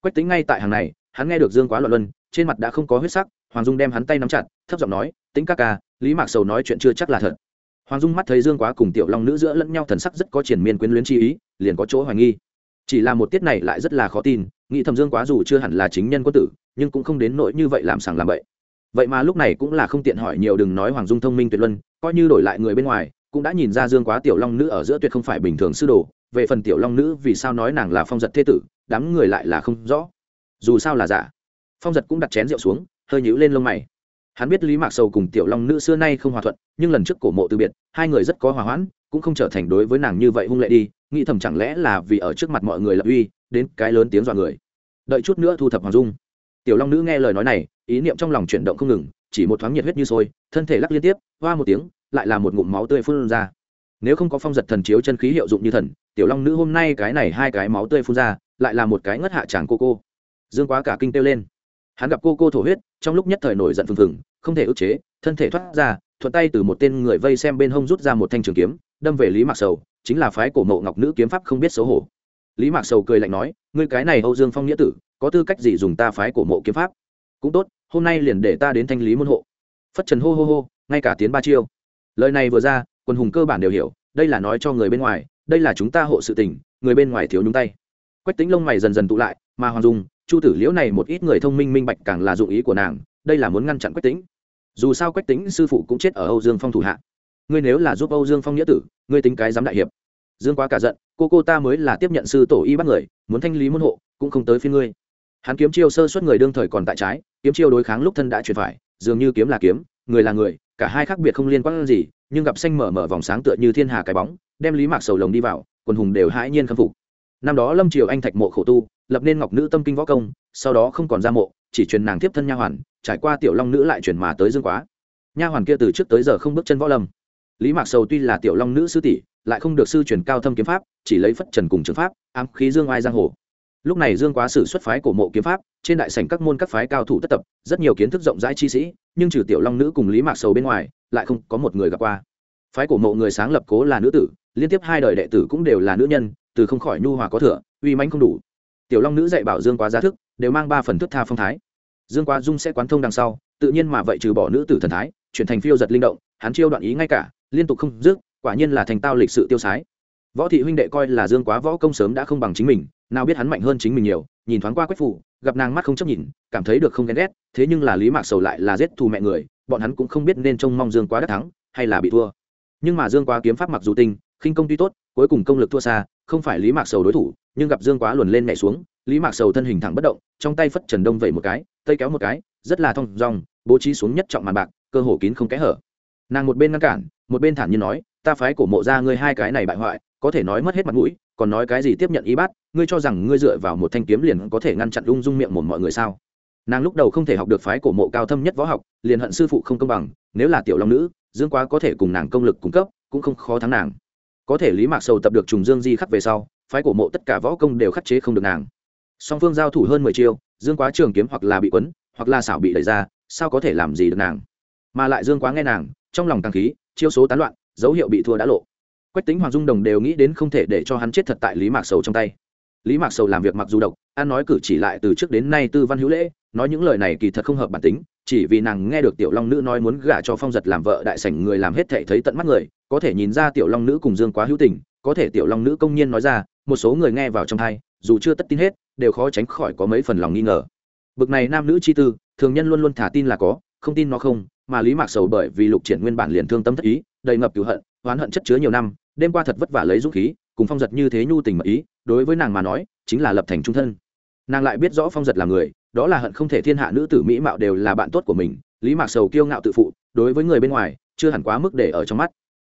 Quách tính ngay tại hàng này hắn nghe được dương quá luận, luân trên mặt đã không có huyết sắc hoàng dung đem hắn tay nắm chặt thấp giọng nói tính ca ca lý mạc sầu nói chuyện chưa chắc là thật. Hoàng dung mắt thấy dương quá cùng tiểu long nữ giữa lẫn nhau thần sắc rất có triển miên quyến luyến chi ý liền có chỗ hoài nghi. Chỉ là một tiết này lại rất là khó tin nghĩ thầm dương quá dù chưa hẳn là chính nhân quân tử nhưng cũng không đến nỗi như vậy làm sàng làm bậy vậy mà lúc này cũng là không tiện hỏi nhiều đừng nói hoàng dung thông minh tuyệt luân, coi như đổi lại người bên ngoài, cũng đã nhìn ra dương quá tiểu long nữ ở giữa tuyệt không phải bình thường sư đồ. Về phần tiểu long nữ, vì sao nói nàng là phong giật thế tử, đám người lại là không rõ. Dù sao là giả. Phong giật cũng đặt chén rượu xuống, hơi nhíu lên lông mày. Hắn biết lý mạc sầu cùng tiểu long nữ xưa nay không hòa thuận, nhưng lần trước cổ mộ từ biệt, hai người rất có hòa hoãn, cũng không trở thành đối với nàng như vậy hung lệ đi, nghĩ thầm chẳng lẽ là vì ở trước mặt mọi người lập uy, đến cái lớn tiếng dọa người. Đợi chút nữa thu thập hoàng dung tiểu long nữ nghe lời nói này, ý niệm trong lòng chuyển động không ngừng, chỉ một thoáng nhiệt huyết như sôi, thân thể lắc liên tiếp, hoa một tiếng, lại là một ngụm máu tươi phun ra. Nếu không có phong giật thần chiếu chân khí hiệu dụng như thần, tiểu long nữ hôm nay cái này hai cái máu tươi phun ra, lại là một cái ngất hạ chàng cô cô. Dương quá cả kinh têu lên. Hắn gặp cô cô thổ huyết, trong lúc nhất thời nổi giận phừng phừng, không thể ức chế, thân thể thoát ra, thuận tay từ một tên người vây xem bên hông rút ra một thanh trường kiếm, đâm về lý mạc sầu, chính là phái cổ mộ ngọc nữ kiếm pháp không biết xấu hổ. Lý mạc sầu cười lạnh nói, ngươi cái này âu dương phong nghĩa tử có tư cách gì dùng ta phái cổ mộ kiếm pháp? Cũng tốt, hôm nay liền để ta đến thanh lý môn hộ. Phất trần hô hô hô, ngay cả tiến ba chiêu. Lời này vừa ra quân hùng cơ bản đều hiểu, đây là nói cho người bên ngoài, đây là chúng ta hộ sự tình, người bên ngoài thiếu nhúng tay. Quách tính lông mày dần dần tụ lại, mà hoàng dung, chu tử liễu này một ít người thông minh minh bạch càng là dụng ý của nàng, đây là muốn ngăn chặn quách tính dù sao quách tính sư phụ cũng chết ở âu dương phong thủ hạ. Ngươi nếu là giúp âu dương phong nghĩa tử, ngươi tính cái dám đại hiệp. Dương quá cả giận, cô cô ta mới là tiếp nhận sư tổ y bắt người, muốn thanh lý môn hộ, cũng không tới phía ngươi hắn kiếm chiêu sơ suất người đương thời còn tại trái, kiếm chiêu đối kháng lúc thân đã chuyển phải, dường như kiếm là kiếm, người là người, cả hai khác biệt không liên quan gì, nhưng gặp xanh mở mở vòng sáng tựa như thiên hà cái bóng, đem lý mạc sầu lồng đi vào, quần hùng đều hãi nhiên khâm phục. Năm đó lâm triều anh thạch mộ khổ tu, lập nên ngọc nữ tâm kinh võ công, sau đó không còn ra mộ, chỉ truyền nàng tiếp thân nha hoàn, trải qua tiểu long nữ lại truyền mà tới dương quá. Nha hoàn kia từ trước tới giờ không bước chân võ lâm. Lý mạc sầu tuy là tiểu long nữ sư tỷ, lại không được sư truyền cao thâm kiếm pháp, chỉ lấy phất trần cùng trường pháp, ám khí dương ai giang hồ lúc này dương quá sử xuất phái cổ mộ kiếm pháp, trên đại sảnh các môn các phái cao thủ tất tập, rất nhiều kiến thức rộng rãi chi sĩ, nhưng trừ tiểu long nữ cùng lý mạc sầu bên ngoài, lại không có một người gặp qua. Phái cổ mộ người sáng lập cố là nữ tử, liên tiếp hai đời đệ tử cũng đều là nữ nhân, từ không khỏi nhu hòa có thừa, uy mãnh không đủ. Tiểu long nữ dạy bảo dương quá giá thức, đều mang ba phần thức tha phong thái. Dương quá dung sẽ quán thông đằng sau, tự nhiên mà vậy trừ bỏ nữ tử thần thái, chuyển thành phiêu giật linh động, hắn chiêu đoạn ý ngay cả, liên tục không dứt, quả nhiên là thành tao lịch sự tiêu sái võ thị huynh đệ coi là dương quá võ công sớm đã không bằng chính mình, nào biết hắn mạnh hơn chính mình nhiều, nhìn thoáng qua quách phủ, gặp nàng mắt không chấp nhìn, cảm thấy được không ghen ghét, thế nhưng là lý mạc sầu lại là giết thù mẹ người, bọn hắn cũng không biết nên trông mong dương quá đắc thắng, hay là bị thua. Nhưng mà dương quá kiếm pháp mặc dù tinh, khinh công tuy tốt, cuối cùng công lực thua xa, không phải lý mạc sầu đối thủ, nhưng gặp dương quá luồn lên nhảy xuống, lý mạc sầu thân hình thẳng bất động, trong tay phất trần đông vẩy một cái, tây kéo một cái, rất là thong dong, bố trí xuống nhất trọng màn bạc, cơ hồ kín không kẽ hở. Nàng một bên ngăn cản, một bên thản nhiên nói, ta phái cổ mộ ra ngươi hai cái này bại hoại có thể nói mất hết mặt mũi, còn nói cái gì tiếp nhận y bát, ngươi cho rằng ngươi dựa vào một thanh kiếm liền có thể ngăn chặn lung dung miệng một mọi người sao? Nàng lúc đầu không thể học được phái cổ mộ cao thâm nhất võ học, liền hận sư phụ không công bằng, nếu là tiểu long nữ, dương quá có thể cùng nàng công lực cung cấp, cũng không khó thắng nàng. Có thể lý mạc sầu tập được trùng dương di khắc về sau, phái cổ mộ tất cả võ công đều khắc chế không được nàng. Song phương giao thủ hơn mười chiêu, dương quá trường kiếm hoặc là bị quấn, hoặc là xảo bị đẩy ra, sao có thể làm gì được nàng? Mà lại dương quá nghe nàng, trong lòng tăng khí, chiêu số tán loạn, dấu hiệu bị thua đã lộ quách tính hoàng dung đồng đều nghĩ đến không thể để cho hắn chết thật tại lý mạc sầu trong tay. Lý mạc sầu làm việc mặc dù độc an nói cử chỉ lại từ trước đến nay tư văn hữu lễ, nói những lời này kỳ thật không hợp bản tính, chỉ vì nàng nghe được tiểu long nữ nói muốn gả cho phong giật làm vợ đại sảnh người làm hết thể thấy tận mắt người, có thể nhìn ra tiểu long nữ cùng dương quá hữu tình, có thể tiểu long nữ công nhiên nói ra, một số người nghe vào trong thai, dù chưa tất tin hết, đều khó tránh khỏi có mấy phần lòng nghi ngờ. Bực này nam nữ chi tư, thường nhân luôn luôn thả tin là có, không tin nó không, mà lý mạc sầu bởi vì lục triển nguyên bản liền thương tâm thất ý, đầy ngập cửu hận, oán hận chất chứa nhiều năm đêm qua thật vất vả lấy dũng khí, cùng phong giật như thế nhu tình mật ý, đối với nàng mà nói, chính là lập thành trung thân. Nàng lại biết rõ phong giật là người, đó là hận không thể thiên hạ nữ tử mỹ mạo đều là bạn tốt của mình, lý mạc sầu kiêu ngạo tự phụ, đối với người bên ngoài, chưa hẳn quá mức để ở trong mắt.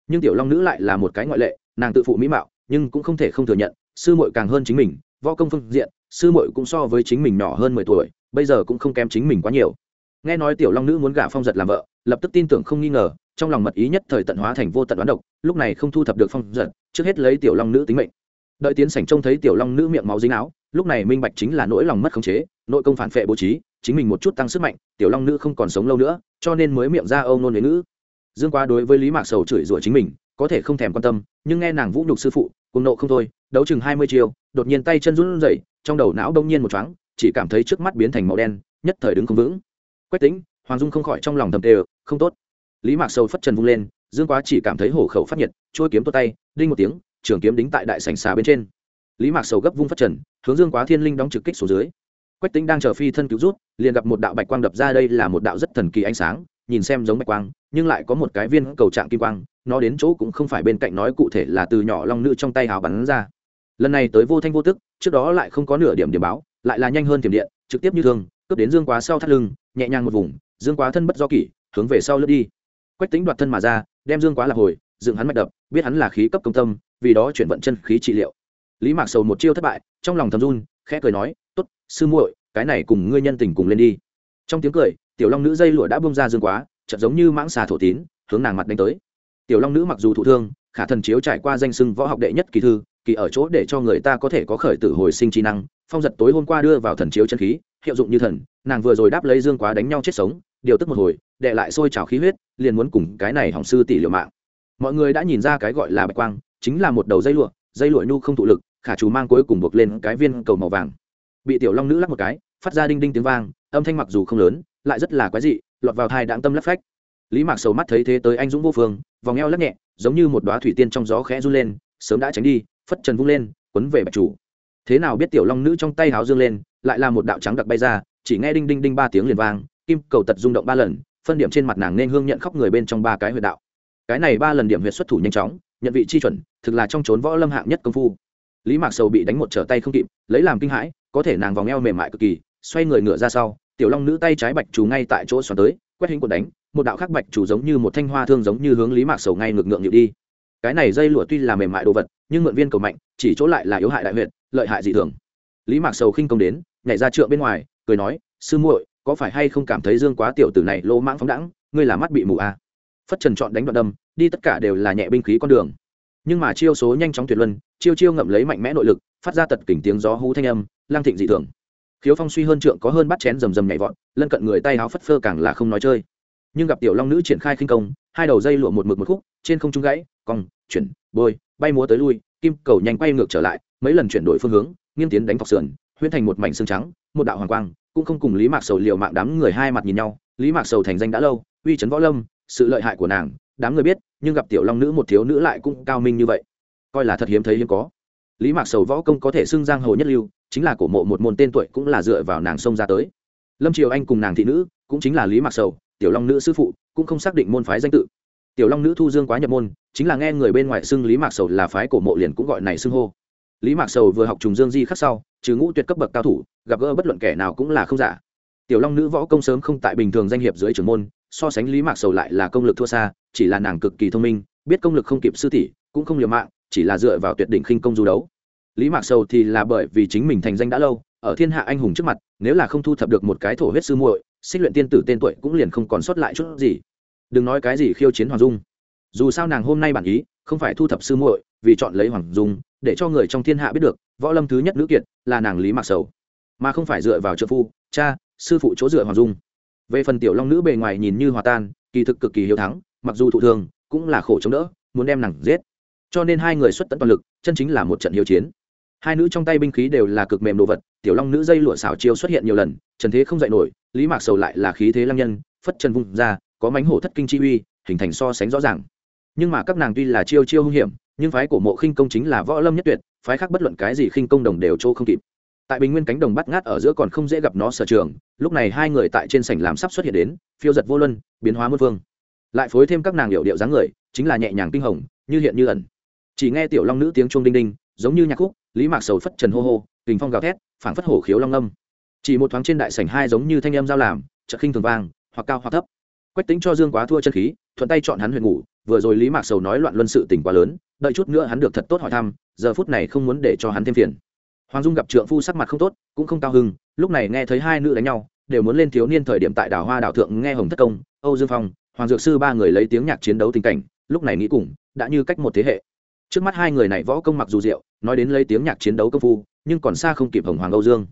Nhưng tiểu long nữ lại là một cái ngoại lệ, nàng tự phụ mỹ mạo, nhưng cũng không thể không thừa nhận, sư muội càng hơn chính mình, võ công phương diện, sư muội cũng so với chính mình nhỏ hơn mười tuổi, bây giờ cũng không kém chính mình quá nhiều. Nghe nói tiểu long nữ muốn gả phong giật làm vợ, lập tức tin tưởng không nghi ngờ, trong lòng mật ý nhất thời tận hóa thành vô tận đoán độc lúc này không thu thập được phong giật trước hết lấy tiểu long nữ tính mệnh. Đợi tiến sảnh trông thấy tiểu long nữ miệng máu dính áo lúc này minh bạch chính là nỗi lòng mất khống chế nội công phản phệ bố trí chính mình một chút tăng sức mạnh tiểu long nữ không còn sống lâu nữa cho nên mới miệng ra âu nôn với nữ dương quá đối với lý mạc sầu chửi rủa chính mình có thể không thèm quan tâm nhưng nghe nàng vũ nhục sư phụ cùng nộ không thôi đấu chừng hai mươi chiều đột nhiên tay chân run rẩy trong đầu não đông nhiên một thoáng, chỉ cảm thấy trước mắt biến thành màu đen nhất thời đứng không vững. Quách tính hoàng dung không khỏi trong lòng thầm tề không tốt. Lý mạc sầu phất trần vung lên dương quá chỉ cảm thấy hổ khẩu phát nhiệt trôi kiếm tốt tay, đinh một tiếng, trường kiếm đính tại đại sảnh xà bên trên. Lý mạc sầu gấp vung phát trần, hướng dương quá thiên linh đóng trực kích xuống dưới. Quách tính đang chờ phi thân cứu rút, liền gặp một đạo bạch quang đập ra đây là một đạo rất thần kỳ ánh sáng, nhìn xem giống bạch quang, nhưng lại có một cái viên cầu trạng kim quang, nó đến chỗ cũng không phải bên cạnh nói cụ thể là từ nhỏ long nữ trong tay hào bắn ra. Lần này tới vô thanh vô tức, trước đó lại không có nửa điểm điểm báo, lại là nhanh hơn tiềm điện, trực tiếp như thường, cướp đến dương quá sau thắt lưng, nhẹ nhàng một vùng, dương quá thân bất do kỷ, hướng về sau lướt đi. Quách tính đoạt thân mà ra đem dương quá lạc hồi, dựng hắn mạch đập, biết hắn là khí cấp công tâm, vì đó chuyển vận chân khí trị liệu. Lý mạc sầu một chiêu thất bại, trong lòng thầm run, khẽ cười nói t ố t sư muội, cái này cùng ngươi nhân tình cùng lên đi. Trong tiếng cười, tiểu long nữ dây lụa đã bông ra dương quá, chợt giống như mãng xà thổ tín, hướng nàng mặt đánh tới. Tiểu long nữ mặc dù thụ thương, khả thần chiếu trải qua danh sưng võ học đệ nhất kỳ thư, kỳ ở chỗ để cho người ta có thể có khởi tử hồi sinh trí năng, phong giật tối hôm qua đưa vào thần chiếu chân khí, hiệu dụng như thần, nàng vừa rồi đáp lấy dương quá đánh nhau chết sống điều tức một hồi đệ lại sôi trào khí huyết, liền muốn cùng cái này hỏng sư tỷ liều mạng. Mọi người đã nhìn ra cái gọi là bạch quang, chính là một đầu dây lụa dây lụa nhu không thụ lực, khả chú mang cuối cùng buộc lên cái viên cầu màu vàng. Bị tiểu long nữ lắc một cái, phát ra đinh đinh tiếng vang, âm thanh mặc dù không lớn, lại rất là quái dị, lọt vào thai đáng tâm lắc phách. Lý mạc sầu mắt thấy thế tới anh dũng vô phương, vòng eo lắc nhẹ, giống như một đoá thủy tiên trong gió khẽ run lên, sớm đã tránh đi, phất trần vung lên, quấn về bạch chủ. Thế nào biết tiểu long nữ trong tay háo dương lên, lại là một đạo trắng đặc bay ra, chỉ nghe đinh đinh đinh ba tiếng liền vang kim cầu tật rung động ba lần, phân điểm trên mặt nàng nên hương nhận khóc người bên trong ba cái huyệt đạo. Cái này ba lần điểm huyệt xuất thủ nhanh chóng, nhận vị chi chuẩn, thực là trong trốn võ lâm hạng nhất công phu. Lý mạc sầu bị đánh một trở tay không kịp, lấy làm kinh hãi, có thể nàng vòng eo mềm mại cực kỳ, xoay người ngựa ra sau, tiểu long nữ tay trái bạch chủ ngay tại chỗ xoắn tới, quét hình của đánh, một đạo khác bạch chủ giống như một thanh hoa thương giống như hướng lý mạc sầu ngay ngược ngượng nhịu đi. Cái này dây lụa tuy là mềm mại đồ vật, nhưng mượn viên cầu mạnh, chỉ chỗ lại là yếu hại đại huyện lợi hại dị thường. Lý mạc sầu khinh công đến, nhảy ra trượng bên ngoài, cười nói, sư muội có phải hay không cảm thấy dương quá tiểu tử này lỗ mãng phóng đẳng ngươi là mắt bị mù à. phất trần chọn đánh đoạn đâm, đi tất cả đều là nhẹ binh khí con đường. Nhưng mà chiêu số nhanh chóng tuyệt luân, chiêu chiêu ngậm lấy mạnh mẽ nội lực, phát ra tật kình tiếng gió hú thanh âm, lang thịnh dị thường. Khiếu phong suy hơn trượng có hơn bắt chén rầm rầm nhảy vọt, lân cận người tay áo phất phơ càng là không nói chơi. Nhưng gặp tiểu long nữ triển khai khinh công, hai đầu dây lụa một mực một khúc, trên không trung gãy, cong, chuyển, bôi, bay múa tới lui, kim cầu nhanh quay ngược trở lại, mấy lần chuyển đổi phương hướng, nghiêng tiến đánh thọc sườn, huyễn thành một mảnh xương trắng, một đạo hoàng quang cũng không cùng lý mạc sầu liều mạng đám người hai mặt nhìn nhau, lý mạc sầu thành danh đã lâu, uy chấn võ lâm, sự lợi hại của nàng, đám người biết, nhưng gặp tiểu long nữ một thiếu nữ lại cũng cao minh như vậy. Coi là thật hiếm thấy hiếm có. Lý mạc sầu võ công có thể xưng giang hồ nhất lưu, chính là cổ mộ một môn tên tuổi cũng là dựa vào nàng xông ra tới. Lâm triều anh cùng nàng thị nữ, cũng chính là lý mạc sầu, tiểu long nữ sư phụ, cũng không xác định môn phái danh tự. Tiểu long nữ thu dương quá nhập môn, chính là nghe người bên ngoài xưng lý mạc sầu là phái cổ mộ liền cũng gọi này xưng hô. Lý mạc sầu vừa học trùng dương di khắc sau trừ ngũ tuyệt cấp bậc cao thủ, gặp gỡ bất luận kẻ nào cũng là không giả. Tiểu long nữ võ công sớm không tại bình thường danh hiệp dưới trưởng môn, so sánh lý mạc sầu lại là công lực thua xa, chỉ là nàng cực kỳ thông minh, biết công lực không kịp sư tỷ, cũng không liều mạng, chỉ là dựa vào tuyệt đỉnh khinh công du đấu. Lý mạc sầu thì là bởi vì chính mình thành danh đã lâu, ở thiên hạ anh hùng trước mặt, nếu là không thu thập được một cái thổ huyết sư muội, xích luyện tiên tử tên tuổi cũng liền không còn sót lại chút gì. Đừng nói cái gì khiêu chiến hoàng dung. Dù sao nàng hôm nay bản ý, không phải thu thập sư muội, vì chọn lấy hoàng dung để cho người trong thiên hạ biết được, võ lâm thứ nhất nữ kiệt là nàng lý mạc sầu. Mà không phải dựa vào trợ phu, cha, sư phụ chỗ dựa hoàng dung. Về phần tiểu long nữ bề ngoài nhìn như hòa tan, kỳ thực cực kỳ hiếu thắng, mặc dù thụ thường, cũng là khổ chống đỡ, muốn đem nàng giết. Cho nên hai người xuất tận toàn lực, chân chính là một trận hiếu chiến. Hai nữ trong tay binh khí đều là cực mềm đồ vật, tiểu long nữ dây lụa xảo chiêu xuất hiện nhiều lần, trần thế không dạy nổi, lý mạc sầu lại là khí thế lăng nhân, phất trần vung ra, có mánh hổ thất kinh chi uy, hình thành so sánh rõ ràng. Nhưng mà các nàng tuy là chiêu chiêu hung hiểm nhưng phái cổ mộ khinh công chính là võ lâm nhất tuyệt, phái khác bất luận cái gì khinh công đồng đều chỗ không kịp. Tại bình nguyên cánh đồng bắt ngát ở giữa còn không dễ gặp nó sở trường, lúc này hai người tại trên sảnh làm sắp xuất hiện đến, phiêu giật vô luân, biến hóa muôn phương. Lại phối thêm các nàng hiệu điệu dáng người, chính là nhẹ nhàng kinh hồng, như hiện như ẩn. Chỉ nghe tiểu long nữ tiếng chuông đinh đinh, giống như nhạc khúc, lý mạc sầu phất trần hô hô, kình phong gào thét, phảng phất hổ khiếu long âm. Chỉ một thoáng trên đại sảnh hai giống như thanh âm giao làm, chợt khinh thường vang, hoặc cao hoặc thấp. Quách tính cho dương quá thua chân khí, thuận tay chọn hắn huyền ngủ, vừa rồi lý mạc sầu nói loạn luân sự tình quá lớn đợi chút nữa hắn được thật tốt hỏi thăm, giờ phút này không muốn để cho hắn thêm phiền. Hoàng dung gặp trượng phu sắc mặt không tốt, cũng không cao hưng lúc này nghe thấy hai nữ đánh nhau, đều muốn lên thiếu niên thời điểm tại đảo hoa đảo thượng nghe hồng thất công, âu dương phong, hoàng dược sư ba người lấy tiếng nhạc chiến đấu tình cảnh, lúc này nghĩ cùng, đã như cách một thế hệ. Trước mắt hai người này võ công mặc dù diệu, nói đến lấy tiếng nhạc chiến đấu công phu, nhưng còn xa không kịp hồng hoàng âu dương.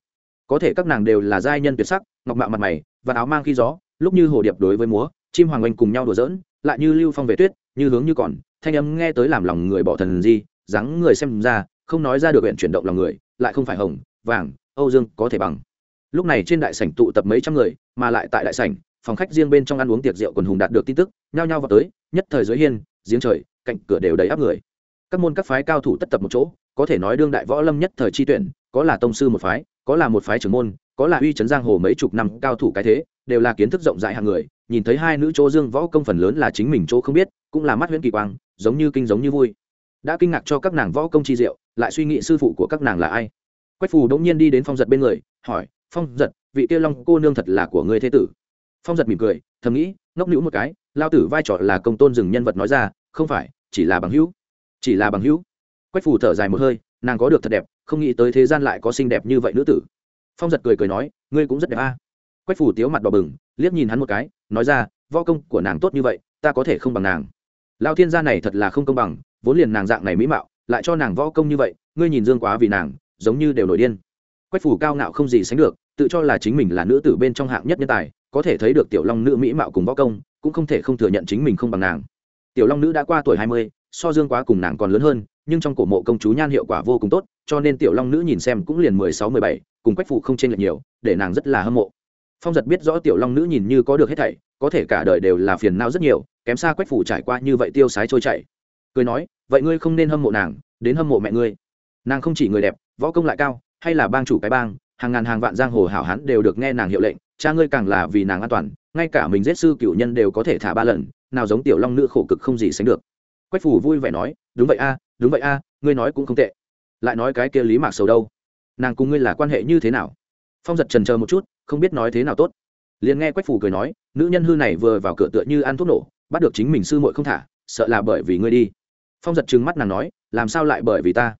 Có thể các nàng đều là giai nhân tuyệt sắc, ngọc mạo mặt mày, và áo mang khi gió, lúc như hồ điệp đối với múa, chim hoàng oanh cùng nhau đùa giỡn, lại như lưu phong về tuyết, như hướng như còn thanh âm nghe tới làm lòng người bỏ thần di, dáng người xem ra, không nói ra được huyện chuyển động lòng người, lại không phải hồng, vàng, âu dương có thể bằng. Lúc này trên đại sảnh tụ tập mấy trăm người, mà lại tại đại sảnh, phòng khách riêng bên trong ăn uống tiệc rượu quần hùng đạt được tin tức, nhao nhao vào tới, nhất thời dưới hiên, giếng trời, cạnh cửa đều đầy áp người. Các môn các phái cao thủ tất tập một chỗ, có thể nói đương đại võ lâm nhất thời chi tuyển, có là tông sư một phái, có là một phái trưởng môn, có là uy trấn giang hồ mấy chục năm cao thủ cái thế, đều là kiến thức rộng rãi hàng người nhìn thấy hai nữ chỗ dương võ công phần lớn là chính mình chỗ không biết, cũng là mắt huyễn kỳ quang, giống như kinh giống như vui. Đã kinh ngạc cho các nàng võ công chi diệu, lại suy nghĩ sư phụ của các nàng là ai. Quách phù đống nhiên đi đến phong giật bên người, hỏi, phong giật, vị kia long cô nương thật là của người thế tử? Phong giật mỉm cười, thầm nghĩ, ngốc nữ một cái, lao tử vai trò là công tôn dừng nhân vật nói ra, không phải, chỉ là bằng hữu. Chỉ là bằng hữu? Quách phù thở dài một hơi, nàng có được thật đẹp, không nghĩ tới thế gian lại có xinh đẹp như vậy nữ tử. Phong giật cười cười nói, ngươi cũng rất đẹp a quách Phủ tiếu mặt đỏ bừng, liếc nhìn hắn một cái, nói ra, võ công của nàng tốt như vậy, ta có thể không bằng nàng. Lao thiên gia này thật là không công bằng, vốn liền nàng dạng này mỹ mạo, lại cho nàng võ công như vậy, ngươi nhìn dương quá vì nàng, giống như đều nổi điên. Quách phủ cao ngạo không gì sánh được, tự cho là chính mình là nữ tử bên trong hạng nhất nhân tài, có thể thấy được tiểu long nữ mỹ mạo cùng võ công, cũng không thể không thừa nhận chính mình không bằng nàng. Tiểu long nữ đã qua tuổi hai mươi, so dương quá cùng nàng còn lớn hơn, nhưng trong cổ mộ công chú nhan hiệu quả vô cùng tốt, cho nên tiểu long nữ nhìn xem cũng liền mười sáu, mười bảy, cùng quách phủ không chênh lệch nhiều, để nàng rất là hâm mộ phong giật biết rõ tiểu long nữ nhìn như có được hết thảy, có thể cả đời đều là phiền não rất nhiều, kém xa quách phủ trải qua như vậy tiêu sái trôi chảy. Cười nói, vậy ngươi không nên hâm mộ nàng, đến hâm mộ mẹ ngươi. Nàng không chỉ người đẹp, võ công lại cao, hay là bang chủ cái bang, hàng ngàn hàng vạn giang hồ hảo hán đều được nghe nàng hiệu lệnh, cha ngươi càng là vì nàng an toàn, ngay cả mình giết sư cựu nhân đều có thể thả ba lần, nào giống tiểu long nữ khổ cực không gì sánh được. Quách phủ vui vẻ nói, đúng vậy a, đúng vậy a, ngươi nói cũng không tệ. Lại nói cái kia lý mạc sầu đâu? Nàng cùng ngươi là quan hệ như thế nào? Phong giật trần chờ một chút không biết nói thế nào tốt. Liền nghe quách phủ cười nói, nữ nhân hư này vừa vào cửa tựa như ăn thuốc nổ, bắt được chính mình sư muội không thả, sợ là bởi vì ngươi đi. Phong giật trừng mắt nàng nói, làm sao lại bởi vì ta?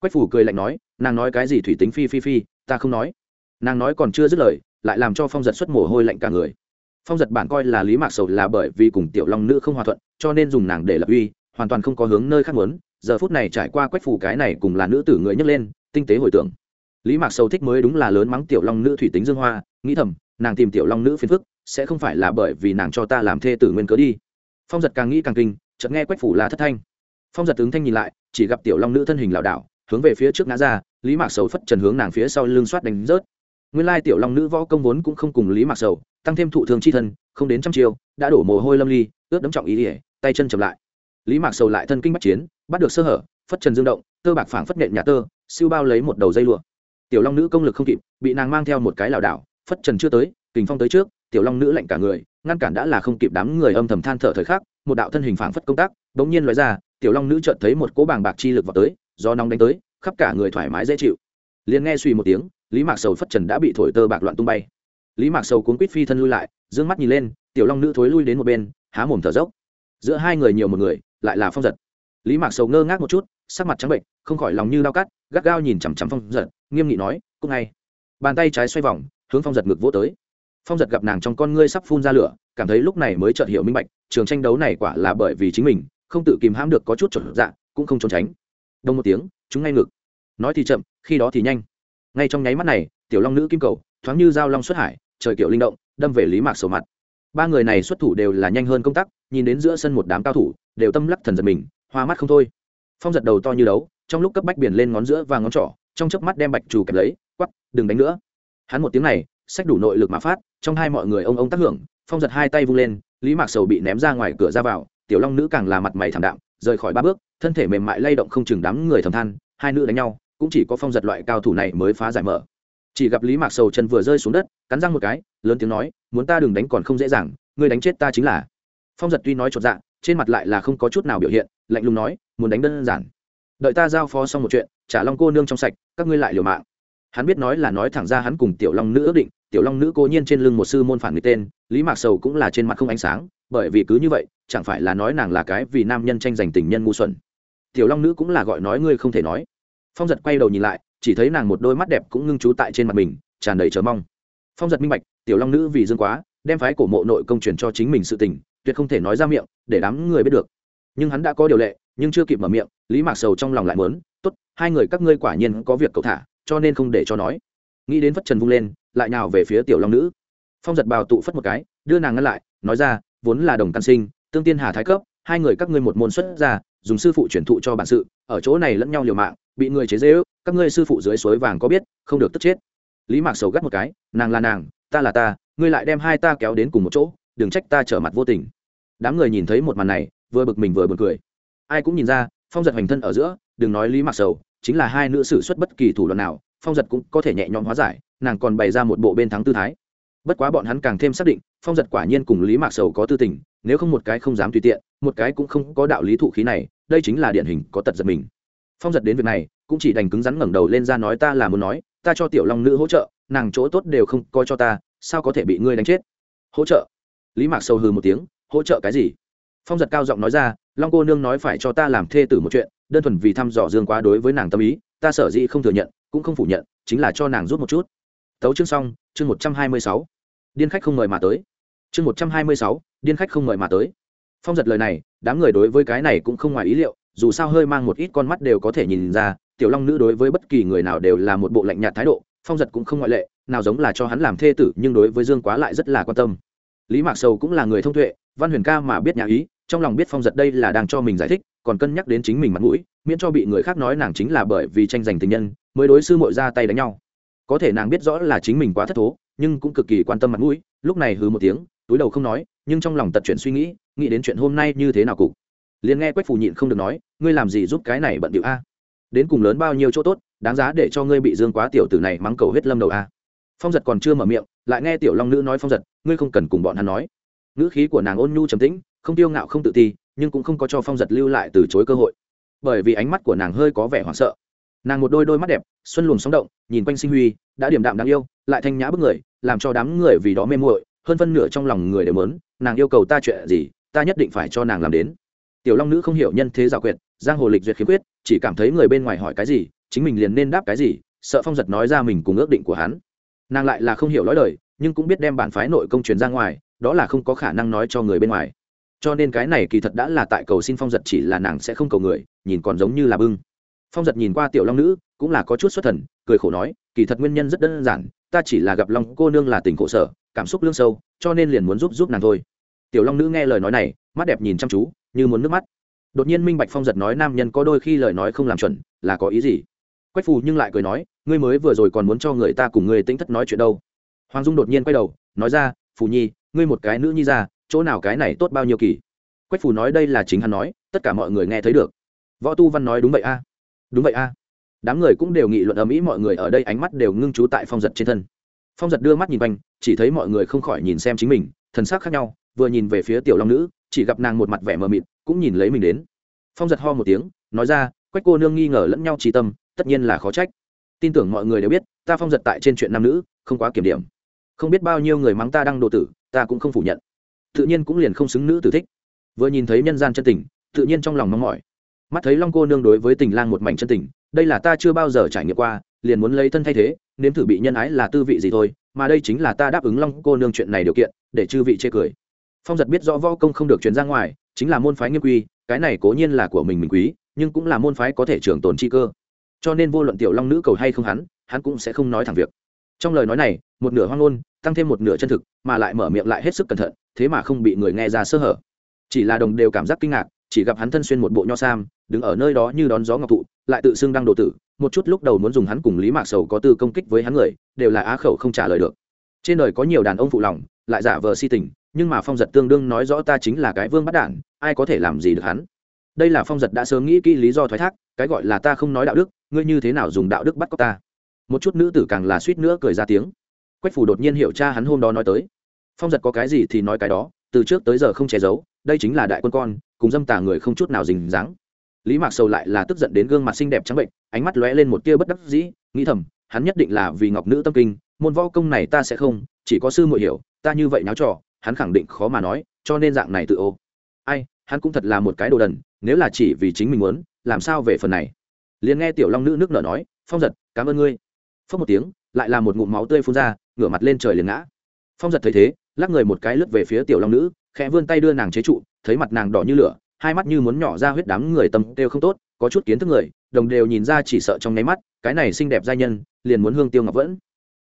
Quách phủ cười lạnh nói, nàng nói cái gì thủy tính phi phi phi, ta không nói. Nàng nói còn chưa dứt lời, lại làm cho phong giật xuất mồ hôi lạnh cả người. Phong giật bản coi là lý mạc sầu là bởi vì cùng tiểu long nữ không hòa thuận, cho nên dùng nàng để lập uy, hoàn toàn không có hướng nơi khác muốn. Giờ phút này trải qua quách phủ cái này cùng là nữ tử người nhấc lên, tinh tế hồi tưởng. Lý mạc sầu thích mới đúng là lớn mắng tiểu long nữ thủy tính dương hoa nghĩ thầm, nàng tìm tiểu long nữ phiền phức, sẽ không phải là bởi vì nàng cho ta làm thê tử nguyên cớ đi. Phong giật càng nghĩ càng kinh, chợt nghe quách phủ là thất thanh. Phong giật tướng thanh nhìn lại, chỉ gặp tiểu long nữ thân hình lảo đảo, hướng về phía trước ngã ra, lý mạc sầu phất trần hướng nàng phía sau lưng soát đánh rớt. Nguyên lai tiểu long nữ võ công vốn cũng không cùng lý mạc sầu, tăng thêm thụ thường chi thân, không đến trăm chiêu, đã đổ mồ hôi lâm ly, ướt đấm trọng ý ỉa tay chân chậm lại. Lý mạc sầu lại thân kinh bắt chiến, bắt được sơ hở, phất trần dương động, tơ bạc phảng phất nện nhà tơ, siêu bao lấy một đầu dây lụa. Tiểu long nữ công lực không kịp, bị nàng mang theo một cái lảo đảo phất trần chưa tới, kình phong tới trước, tiểu long nữ lạnh cả người, ngăn cản đã là không kịp đám người âm thầm than thở thời khắc, một đạo thân hình phảng phất công tác, bỗng nhiên nói ra, tiểu long nữ chợt thấy một cỗ bàng bạc chi lực vào tới do nóng đánh tới, khắp cả người thoải mái dễ chịu. Liền nghe suy một tiếng, lý mạc sầu phất trần đã bị thổi tơ bạc loạn tung bay. Lý mạc sầu cuốn quýt phi thân lui lại d ư ơ n g mắt nhìn lên, tiểu long nữ thối lui đến một bên, há mồm thở dốc. Giữa hai người nhiều một người, lại là phong giật. Lý mạc sầu ngơ ngác một chút, sắc mặt trắng bệnh, không khỏi lòng như đau cắt, gắt gao nhìn chằm chằm phong giật, nghiêm nghị nói cúc ngay. Bàn tay trái xoay vòng hướng phong giật ngực vỗ tới. Phong giật gặp nàng trong con ngươi sắp phun ra lửa, cảm thấy lúc này mới chợt hiểu minh bạch, trường tranh đấu này quả là bởi vì chính mình, không tự kìm hãm được có chút chuẩn dạ cũng không trốn tránh. Đông một tiếng chúng ngay ngực. Nói thì chậm, khi đó thì nhanh. Ngay trong nháy mắt này, tiểu long nữ kim cầu, thoáng như dao long xuất hải, trời kiểu linh động, đâm về lý mạc sầu mặt. Ba người này xuất thủ đều là nhanh hơn công tác, nhìn đến giữa sân một đám cao thủ, đều tâm lắc thần giật mình, hoa mắt không thôi. Phong giật đầu to như đấu, trong lúc cấp bách biển lên ngón giữa và ngón trỏ, trong chớp mắt đem bạch trù kẹp lấy quắp đừng đánh nữa hắn một tiếng này, sách đủ nội lực mà phát, trong hai mọi người ông ông tác hưởng, phong giật hai tay vung lên, lý mạc sầu bị ném ra ngoài cửa ra vào, tiểu long nữ càng là mặt mày thảm đạm, rời khỏi ba bước, thân thể mềm mại lay động không chừng đám người thầm than, hai nữ đánh nhau, cũng chỉ có phong giật loại cao thủ này mới phá giải mở. Chỉ gặp lý mạc sầu chân vừa rơi xuống đất, cắn răng một cái, lớn tiếng nói, muốn ta đừng đánh còn không dễ dàng, ngươi đánh chết ta chính là. Phong giật tuy nói chột dạ trên mặt lại là không có chút nào biểu hiện, lạnh lùng nói, muốn đánh đơn giản. Đợi ta giao phó xong một chuyện, trả long cô nương trong sạch, các ngươi lại liều mạng hắn biết nói là nói thẳng ra hắn cùng tiểu long nữ ước định, tiểu long nữ cố nhiên trên lưng một sư môn phản người tên, lý mạc sầu cũng là trên mặt không ánh sáng, bởi vì cứ như vậy, chẳng phải là nói nàng là cái vì nam nhân tranh giành tình nhân ngu xuẩn. Tiểu long nữ cũng là gọi nói ngươi không thể nói. Phong giật quay đầu nhìn lại, chỉ thấy nàng một đôi mắt đẹp cũng ngưng trú tại trên mặt mình, tràn đầy chờ mong. Phong giật minh bạch, tiểu long nữ vì dương quá, đem phái cổ mộ nội công truyền cho chính mình sự tình, tuyệt không thể nói ra miệng, để đám người biết được. Nhưng hắn đã có điều lệ, nhưng chưa kịp mở miệng, lý mạc sầu trong lòng lại mớn tốt, hai người các ngươi quả nhiên có việc cậu thả cho nên không để cho nói. Nghĩ đến phất trần vung lên, lại nào về phía tiểu long nữ. Phong giật bào tụ phất một cái, đưa nàng ngăn lại, nói ra, vốn là đồng căn sinh, tương tiên hà thái cấp, hai người các ngươi một môn xuất ra, dùng sư phụ truyền thụ cho bản sự, ở chỗ này lẫn nhau liều mạng, bị người chế dễ ước các ngươi sư phụ dưới suối vàng có biết, không được tức chết. Lý mạc sầu gắt một cái, nàng là nàng, ta là ta, ngươi lại đem hai ta kéo đến cùng một chỗ, đừng trách ta trở mặt vô tình. Đám người nhìn thấy một màn này, vừa bực mình vừa buồn cười. Ai cũng nhìn ra, phong giật hành thân ở giữa, đừng nói lý mạc sầu chính là hai nữ sử xuất bất kỳ thủ đoạn nào, phong giật cũng có thể nhẹ nhõm hóa giải, nàng còn bày ra một bộ bên thắng tư thái. Bất quá bọn hắn càng thêm xác định, phong giật quả nhiên cùng lý mạc sầu có tư tình, nếu không một cái không dám tùy tiện, một cái cũng không có đạo lý thụ khí này, đây chính là điển hình có tật giật mình. Phong giật đến việc này, cũng chỉ đành cứng rắn ngẩng đầu lên ra nói ta là muốn nói, ta cho tiểu long nữ hỗ trợ, nàng chỗ tốt đều không coi cho ta, sao có thể bị ngươi đánh chết? Hỗ trợ? Lý mạc sầu hừ một tiếng, hỗ trợ cái gì? Phong giật cao giọng nói ra, long cô nương nói phải cho ta làm thê tử một chuyện đơn thuần vì thăm dò dương quá đối với nàng tâm ý, ta sở dĩ không thừa nhận, cũng không phủ nhận, chính là cho nàng rút một chút. Tấu chương xong, chương một trăm hai mươi sáu. Điên khách không mời mà tới. Chương một trăm hai mươi sáu, điên khách không mời mà tới. Phong giật lời này, đám người đối với cái này cũng không ngoài ý liệu, dù sao hơi mang một ít con mắt đều có thể nhìn ra, tiểu long nữ đối với bất kỳ người nào đều là một bộ lạnh nhạt thái độ, phong giật cũng không ngoại lệ, nào giống là cho hắn làm thê tử, nhưng đối với dương quá lại rất là quan tâm. Lý mạc sầu cũng là người thông tuệ, văn huyền ca mà biết nhà ý trong lòng biết phong giật đây là đang cho mình giải thích, còn cân nhắc đến chính mình mặt mũi, miễn cho bị người khác nói nàng chính là bởi vì tranh giành tình nhân, mới đối sư mội ra tay đánh nhau. Có thể nàng biết rõ là chính mình quá thất thố, nhưng cũng cực kỳ quan tâm mặt mũi, lúc này hứ một tiếng, túi đầu không nói, nhưng trong lòng tật chuyện suy nghĩ nghĩ đến chuyện hôm nay như thế nào cục. Liền nghe quách phủ nhịn không được nói, ngươi làm gì giúp cái này bận điệu a? Đến cùng lớn bao nhiêu chỗ tốt, đáng giá để cho ngươi bị dương quá tiểu tử này mắng cầu hết lâm đầu a? Phong giật còn chưa mở miệng, lại nghe tiểu long nữ nói phong giật, ngươi không cần cùng bọn hắn nói. Ngữ khí của nàng ôn nhu trầm tĩnh không tiêu ngạo không tự ti, nhưng cũng không có cho phong giật lưu lại từ chối cơ hội. Bởi vì ánh mắt của nàng hơi có vẻ hoảng sợ. Nàng một đôi đôi mắt đẹp, xuân luồng sóng động, nhìn quanh sinh huy, đã điểm đạm đáng yêu, lại thanh nhã bức người, làm cho đám người vì đó mê muội, hơn phân nửa trong lòng người đều mớn nàng yêu cầu ta chuyện gì, ta nhất định phải cho nàng làm đến. Tiểu long nữ không hiểu nhân thế giả quyệt, giang hồ lịch duyệt khiếm khuyết, chỉ cảm thấy người bên ngoài hỏi cái gì, chính mình liền nên đáp cái gì, sợ phong giật nói ra mình cùng ước định của hắn. Nàng lại là không hiểu nói lời nhưng cũng biết đem bản phái nội công truyền ra ngoài, đó là không có khả năng nói cho người bên ngoài cho nên cái này kỳ thật đã là tại cầu xin phong giật chỉ là nàng sẽ không cầu người, nhìn còn giống như là bưng. Phong giật nhìn qua tiểu long nữ, cũng là có chút xuất thần, cười khổ nói, kỳ thật nguyên nhân rất đơn giản, ta chỉ là gặp long cô nương là tình khổ sở, cảm xúc lương sâu, cho nên liền muốn giúp giúp nàng thôi. Tiểu long nữ nghe lời nói này, mắt đẹp nhìn chăm chú, như muốn nước mắt. Đột nhiên minh bạch phong giật nói nam nhân có đôi khi lời nói không làm chuẩn, là có ý gì? Quách phù nhưng lại cười nói, ngươi mới vừa rồi còn muốn cho người ta cùng người tính thất nói chuyện đâu. Hoàng dung đột nhiên quay đầu, nói ra, phù nhi, ngươi một cái nữ nhi ra chỗ nào cái này tốt bao nhiêu kỳ? Quách phù nói đây là chính hắn nói, tất cả mọi người nghe thấy được. Võ tu văn nói đúng vậy a. Đúng vậy a. Đám người cũng đều nghị luận ở mỹ, mọi người ở đây ánh mắt đều ngưng trú tại phong giật trên thân. Phong giật đưa mắt nhìn quanh, chỉ thấy mọi người không khỏi nhìn xem chính mình, thần sắc khác nhau, vừa nhìn về phía tiểu long nữ, chỉ gặp nàng một mặt vẻ mờ mịt, cũng nhìn lấy mình đến. Phong giật ho một tiếng, nói ra, quách cô nương nghi ngờ lẫn nhau trí tâm, tất nhiên là khó trách. Tin tưởng mọi người đều biết, ta phong giật tại trên chuyện nam nữ, không quá kiểm điểm. Không biết bao nhiêu người mắng ta đang đồ tử, ta cũng không phủ nhận tự nhiên cũng liền không xứng nữ tử thích. Vừa nhìn thấy nhân gian chân tình, tự nhiên trong lòng mong mỏi. Mắt thấy long cô nương đối với tình lang một mảnh chân tình, đây là ta chưa bao giờ trải nghiệm qua, liền muốn lấy thân thay thế, nếm thử bị nhân ái là tư vị gì thôi, mà đây chính là ta đáp ứng long cô nương chuyện này điều kiện, để chư vị chê cười. Phong giật biết rõ võ công không được truyền ra ngoài, chính là môn phái nghiêm quy, cái này cố nhiên là của mình mình quý, nhưng cũng là môn phái có thể trường tồn chi cơ. Cho nên vô luận tiểu long nữ cầu hay không hắn hắn cũng sẽ không nói thẳng việc trong lời nói này, một nửa hoang ngôn, tăng thêm một nửa chân thực, mà lại mở miệng lại hết sức cẩn thận, thế mà không bị người nghe ra sơ hở. Chỉ là đồng đều cảm giác kinh ngạc, chỉ gặp hắn thân xuyên một bộ nho sam, đứng ở nơi đó như đón gió ngọc thụ, lại tự xưng đang đồ tử, một chút lúc đầu muốn dùng hắn cùng lý mạc sầu có tư công kích với hắn người, đều là á khẩu không trả lời được. Trên đời có nhiều đàn ông phụ lòng, lại giả vờ si tình, nhưng mà phong giật tương đương nói rõ ta chính là cái vương bắt đản, ai có thể làm gì được hắn? Đây là phong giật đã sớm nghĩ kỹ lý do thoái thác, cái gọi là ta không nói đạo đức, ngươi như thế nào dùng đạo đức bắt cóc ta? Một chút nữ tử càng là suýt nữa cười ra tiếng. Quách phủ đột nhiên hiểu cha hắn hôm đó nói tới. Phong giật có cái gì thì nói cái đó, từ trước tới giờ không che giấu, đây chính là đại quân con, cùng dâm tà người không chút nào dình dáng lý mạc sầu lại là tức giận đến gương mặt xinh đẹp trắng bệnh, ánh mắt lóe lên một tia bất đắc dĩ, nghĩ thầm, hắn nhất định là vì ngọc nữ tâm kinh, môn võ công này ta sẽ không, chỉ có sư muội hiểu, ta như vậy náo trò, hắn khẳng định khó mà nói, cho nên dạng này tự ô. Ai, hắn cũng thật là một cái đồ đần, nếu là chỉ vì chính mình muốn, làm sao về phần này? Liền nghe tiểu long nữ nước nở nói, phong giật, cảm ơn ngươi phớt một tiếng, lại là một ngụm máu tươi phun ra, ngửa mặt lên trời liền ngã. Phong giật thấy thế, lắc người một cái lướt về phía tiểu long nữ, khẽ vươn tay đưa nàng chế trụ, thấy mặt nàng đỏ như lửa, hai mắt như muốn nhỏ ra huyết đám người tâm đều không tốt, có chút kiến thức người, đồng đều nhìn ra chỉ sợ trong nháy mắt, cái này xinh đẹp giai nhân, liền muốn hương tiêu ngọc vẫn.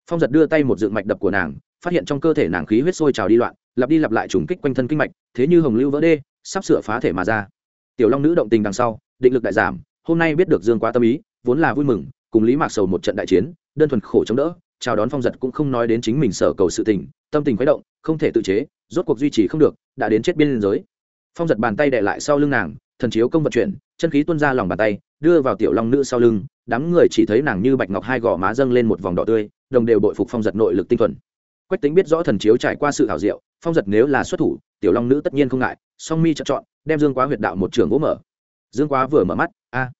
Phong giật đưa tay một dựng mạch đập của nàng, phát hiện trong cơ thể nàng khí huyết sôi trào đi loạn, lặp đi lặp lại trùng kích quanh thân kinh mạch, thế như hồng lưu vỡ đê, sắp sửa phá thể mà ra. Tiểu long nữ động tình đằng sau, định lực đại giảm, hôm nay biết được dương quá tâm ý, vốn là vui mừng, cùng lý mạc sầu một trận đại chiến đơn thuần khổ chống đỡ, chào đón phong giật cũng không nói đến chính mình sở cầu sự tình, tâm tình khuấy động, không thể tự chế, rốt cuộc duy trì không được, đã đến chết biên giới. Phong giật bàn tay đệ lại sau lưng nàng, thần chiếu công vận chuyển, chân khí tuôn ra lòng bàn tay, đưa vào tiểu long nữ sau lưng, đám người chỉ thấy nàng như bạch ngọc hai gò má dâng lên một vòng đỏ tươi, đồng đều bội phục phong giật nội lực tinh thuần. Quách tính biết rõ thần chiếu trải qua sự thảo diệu, phong giật nếu là xuất thủ, tiểu long nữ tất nhiên không ngại, song mi chọn chọn, đem dương quá huyệt đạo một trường gỗ mở. Dương quá vừa mở mắt, a,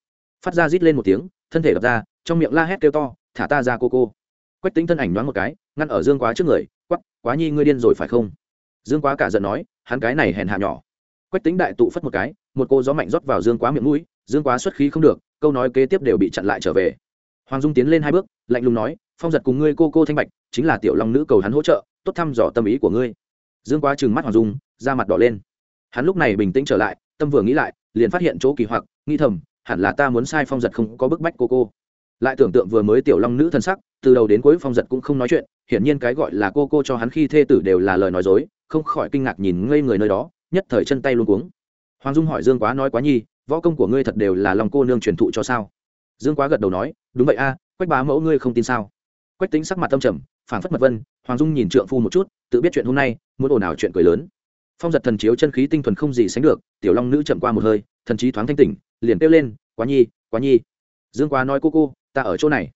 phát ra rít lên một tiếng, thân thể đập ra, trong miệng la hét kêu to thả ta ra cô cô. Quách tính thân ảnh đoán một cái, ngăn ở dương quá trước người quắp quá nhi, ngươi điên rồi phải không? Dương quá cả giận nói, hắn cái này hèn hạ nhỏ. Quách tính đại tụ phất một cái, một cô gió mạnh rót vào dương quá miệng mũi, dương quá xuất khí không được, câu nói kế tiếp đều bị chặn lại trở về. Hoàng dung tiến lên hai bước, lạnh lùng nói, phong giật cùng ngươi cô cô thanh bạch, chính là tiểu long nữ cầu hắn hỗ trợ, tốt thăm dò tâm ý của ngươi. Dương quá trừng mắt hoàng dung, da mặt đỏ lên. Hắn lúc này bình tĩnh trở lại, tâm vừa nghĩ lại, liền phát hiện chỗ kỳ hoặc, nghĩ thầm, hẳn là ta muốn sai phong giật không có bức bách cô cô lại tưởng tượng vừa mới tiểu long nữ thân sắc, từ đầu đến cuối phong giật cũng không nói chuyện, hiển nhiên cái gọi là cô cô cho hắn khi thê tử đều là lời nói dối, không khỏi kinh ngạc nhìn ngây người nơi đó, nhất thời chân tay luôn cuống. Hoàng dung hỏi dương quá nói quá nhi, võ công của ngươi thật đều là lòng cô nương truyền thụ cho sao? Dương quá gật đầu nói, đúng vậy a, quách bá mẫu ngươi không tin sao? Quách tính sắc mặt tâm trầm phản phất mật vân, hoàng dung nhìn trượng phu một chút, tự biết chuyện hôm nay, muốn ồn ào chuyện cười lớn. Phong giật thần chiếu chân khí tinh thuần không gì sánh được, tiểu long nữ chậm qua một hơi, thần trí thoáng thanh tỉnh, liền kêu lên, quá nhi quá nhi. Dương quá nói, cô cô ta ở chỗ này.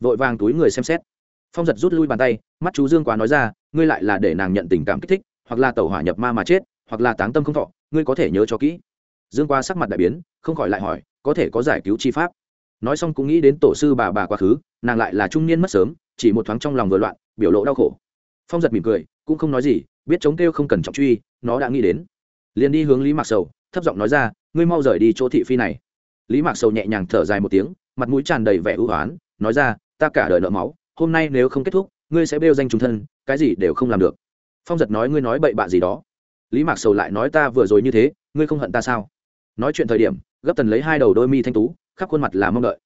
Vội vàng túi người xem xét. Phong giật rút lui bàn tay, mắt chú dương quá nói ra, ngươi lại là để nàng nhận tình cảm kích thích, hoặc là tẩu hỏa nhập ma mà chết, hoặc là táng tâm không thọ, ngươi có thể nhớ cho kỹ. Dương quá sắc mặt đại biến, không khỏi lại hỏi, có thể có giải cứu chi pháp. Nói xong cũng nghĩ đến tổ sư bà bà quá khứ, nàng lại là trung niên mất sớm, chỉ một thoáng trong lòng vừa loạn, biểu lộ đau khổ. Phong giật mỉm cười, cũng không nói gì, biết chống kêu không cần trọng truy, nó đã nghĩ đến. Liền đi hướng lý mạc sầu, thấp giọng nói ra, ngươi mau rời đi chỗ thị phi này. Lý mạc sầu nhẹ nhàng thở dài một tiếng mặt mũi tràn đầy vẻ ưu hoán nói ra, ta cả đời nợ máu, hôm nay nếu không kết thúc, ngươi sẽ bêu danh trung thân, cái gì đều không làm được. Phong giật nói, ngươi nói bậy bạ gì đó? Lý mạc sầu lại nói, ta vừa rồi như thế, ngươi không hận ta sao? Nói chuyện thời điểm, gấp tần lấy hai đầu đôi mi thanh tú, khắp khuôn mặt là mong đợi.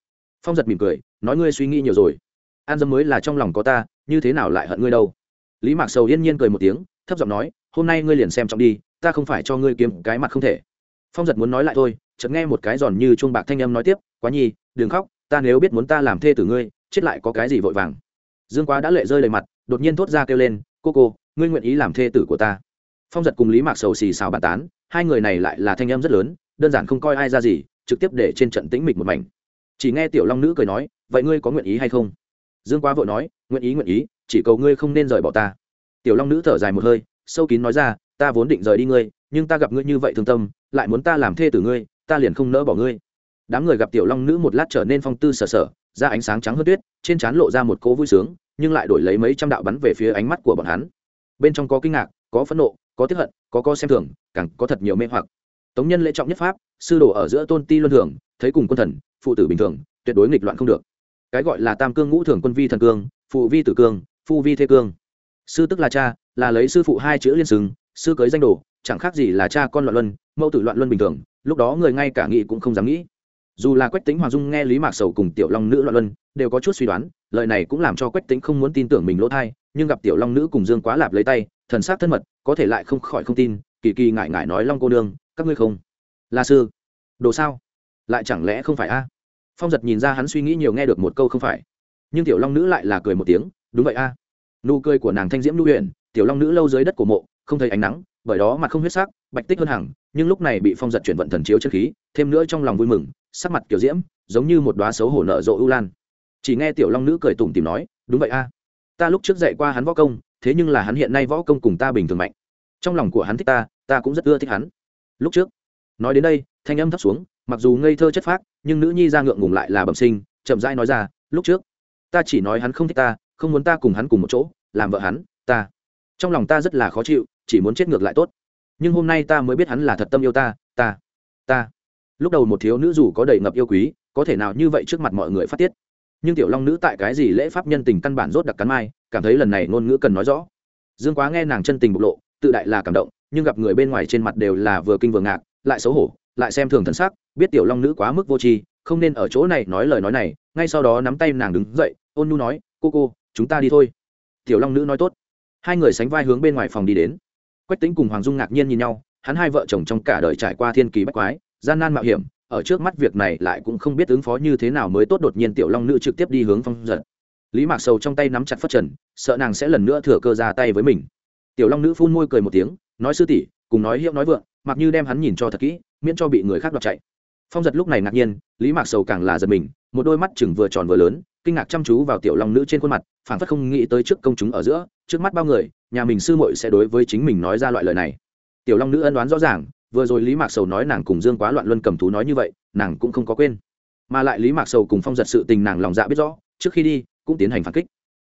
Phong giật mỉm cười, nói, ngươi suy nghĩ nhiều rồi. An dâm mới là trong lòng có ta, như thế nào lại hận ngươi đâu? Lý mạc sầu yên nhiên cười một tiếng, thấp giọng nói, hôm nay ngươi liền xem trọng đi, ta không phải cho ngươi kiếm cái mặt không thể. Phong giật muốn nói lại thôi, chợt nghe một cái giòn như chuông bạc thanh âm nói tiếp quá nhi, đừng khóc, ta nếu biết muốn ta làm thê tử ngươi, chết lại có cái gì vội vàng. Dương quá đã lệ rơi đầy mặt, đột nhiên thốt ra kêu lên, cô cô, ngươi nguyện ý làm thê tử của ta? Phong giật cùng lý mạc sầu xì xào bàn tán, hai người này lại là thanh em rất lớn, đơn giản không coi ai ra gì, trực tiếp để trên trận tĩnh mịch một mảnh. Chỉ nghe tiểu long nữ cười nói, vậy ngươi có nguyện ý hay không? Dương quá vội nói, nguyện ý nguyện ý, chỉ cầu ngươi không nên rời bỏ ta. Tiểu long nữ thở dài một hơi, sâu kín nói ra, ta vốn định rời đi ngươi, nhưng ta gặp ngươi như vậy thương tâm, lại muốn ta làm thê tử ngươi, ta liền không nỡ bỏ ngươi đám người gặp tiểu long nữ một lát trở nên phong tư sờ sờ, ra ánh sáng trắng hơn tuyết, trên trán lộ ra một cố vui sướng, nhưng lại đổi lấy mấy trăm đạo bắn về phía ánh mắt của bọn hắn. Bên trong có kinh ngạc, có phẫn nộ, có tiếp hận, có co xem thường, càng có thật nhiều mê hoặc. Tống nhân lễ trọng nhất pháp, sư đồ ở giữa tôn ti luân thường, thấy cùng quân thần, phụ tử bình thường, tuyệt đối nghịch loạn không được. Cái gọi là tam cương ngũ thường quân vi thần cương, phụ vi tử cương, phu vi thế cương. Sư tức là cha, là lấy sư phụ hai chữ liên xứng, sư cưới danh đồ, chẳng khác gì là cha con loạn luân, mẫu tử loạn luân bình thường, lúc đó người ngay cả nghĩ cũng không dám nghĩ dù là quách tính hoàng dung nghe lý mạc sầu cùng tiểu long nữ loạn luân đều có chút suy đoán, lời này cũng làm cho quách tính không muốn tin tưởng mình lỗ thai, nhưng gặp tiểu long nữ cùng dương quá lạp lấy tay, thần sắc thân mật, có thể lại không khỏi không tin, kỳ kỳ ngại ngại nói long cô nương, các ngươi không? Là sư, đồ sao? Lại chẳng lẽ không phải a? Phong giật nhìn ra hắn suy nghĩ nhiều nghe được một câu không phải, nhưng tiểu long nữ lại là cười một tiếng, đúng vậy a. Nụ cười của nàng thanh diễm lưu huyện tiểu long nữ lâu dưới đất của mộ, không thấy ánh nắng, bởi đó mặt không huyết sắc, bạch tích hơn hẳn, nhưng lúc này bị phong giật chuyển vận thần chiếu chân khí, thêm nữa trong lòng vui mừng sắc mặt kiểu diễm giống như một đoá xấu hổ nở rộ ưu lan. Chỉ nghe tiểu long nữ cười tủm tìm nói, đúng vậy a. Ta lúc trước dạy qua hắn võ công, thế nhưng là hắn hiện nay võ công cùng ta bình thường mạnh. Trong lòng của hắn thích ta ta cũng rất ưa thích hắn. Lúc trước, nói đến đây, thanh âm thấp xuống, mặc dù ngây thơ chất phác, nhưng nữ nhi ra ngượng ngùng lại là bẩm sinh, chậm rãi nói ra, lúc trước, ta chỉ nói hắn không thích ta, không muốn ta cùng hắn cùng một chỗ, làm vợ hắn, ta. Trong lòng ta rất là khó chịu, chỉ muốn chết ngược lại tốt. Nhưng hôm nay ta mới biết hắn là thật tâm yêu ta ta ta lúc đầu một thiếu nữ dù có đầy ngập yêu quý, có thể nào như vậy trước mặt mọi người phát tiết. Nhưng tiểu long nữ tại cái gì lễ pháp nhân tình căn bản rốt đặc cắn mai, cảm thấy lần này ngôn ngữ cần nói rõ. Dương quá nghe nàng chân tình bộc lộ, tự đại là cảm động, nhưng gặp người bên ngoài trên mặt đều là vừa kinh vừa ngạc, lại xấu hổ, lại xem thường thần sắc, biết tiểu long nữ quá mức vô tri, không nên ở chỗ này nói lời nói này, ngay sau đó nắm tay nàng đứng dậy, ôn nhu nói, cô cô, chúng ta đi thôi. Tiểu long nữ nói tốt. Hai người sánh vai hướng bên ngoài phòng đi đến. Quách tính cùng hoàng dung ngạc nhiên nhìn nhau, hắn hai vợ chồng trong cả đời trải qua thiên kỳ bách quái gian nan mạo hiểm, ở trước mắt việc này lại cũng không biết ứng phó như thế nào mới tốt đột nhiên tiểu long nữ trực tiếp đi hướng phong giật. Lý mạc sầu trong tay nắm chặt phất trần, sợ nàng sẽ lần nữa thừa cơ ra tay với mình. Tiểu long nữ phun môi cười một tiếng, nói sư tỷ, cùng nói hiệu nói vượng, mặc như đem hắn nhìn cho thật kỹ, miễn cho bị người khác đoạt chạy. Phong giật lúc này ngạc nhiên, lý mạc sầu càng là giật mình, một đôi mắt chừng vừa tròn vừa lớn, kinh ngạc chăm chú vào tiểu long nữ trên khuôn mặt phản phất không nghĩ tới trước công chúng ở giữa, trước mắt bao người, nhà mình sư muội sẽ đối với chính mình nói ra loại lời này. Tiểu long nữ ân đoán rõ ràng vừa rồi lý mạc sầu nói nàng cùng dương quá loạn luân cầm thú nói như vậy, nàng cũng không có quên. Mà lại lý mạc sầu cùng phong giật sự tình nàng lòng dạ biết rõ, trước khi đi, cũng tiến hành phản kích.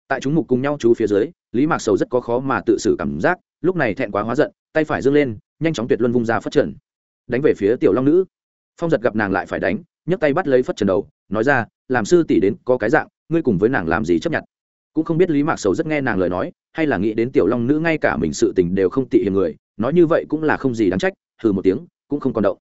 Tại chúng mục cùng nhau chú phía dưới, lý mạc sầu rất có khó mà tự xử cảm giác, lúc này thẹn quá hóa giận, tay phải dâng lên, nhanh chóng tuyệt luân vung ra phát trần. Đánh về phía tiểu long nữ. Phong giật gặp nàng lại phải đánh, nhấc tay bắt lấy phất trần đầu, nói ra, làm sư tỷ đến có cái dạng, ngươi cùng với nàng làm gì chấp nhận? Cũng không biết lý mạc sầu rất nghe nàng lời nói, hay là nghĩ đến tiểu long nữ ngay cả mình sự tình đều không tị hiền người, nói như vậy cũng là không gì đáng trách hừ một tiếng, cũng không còn động.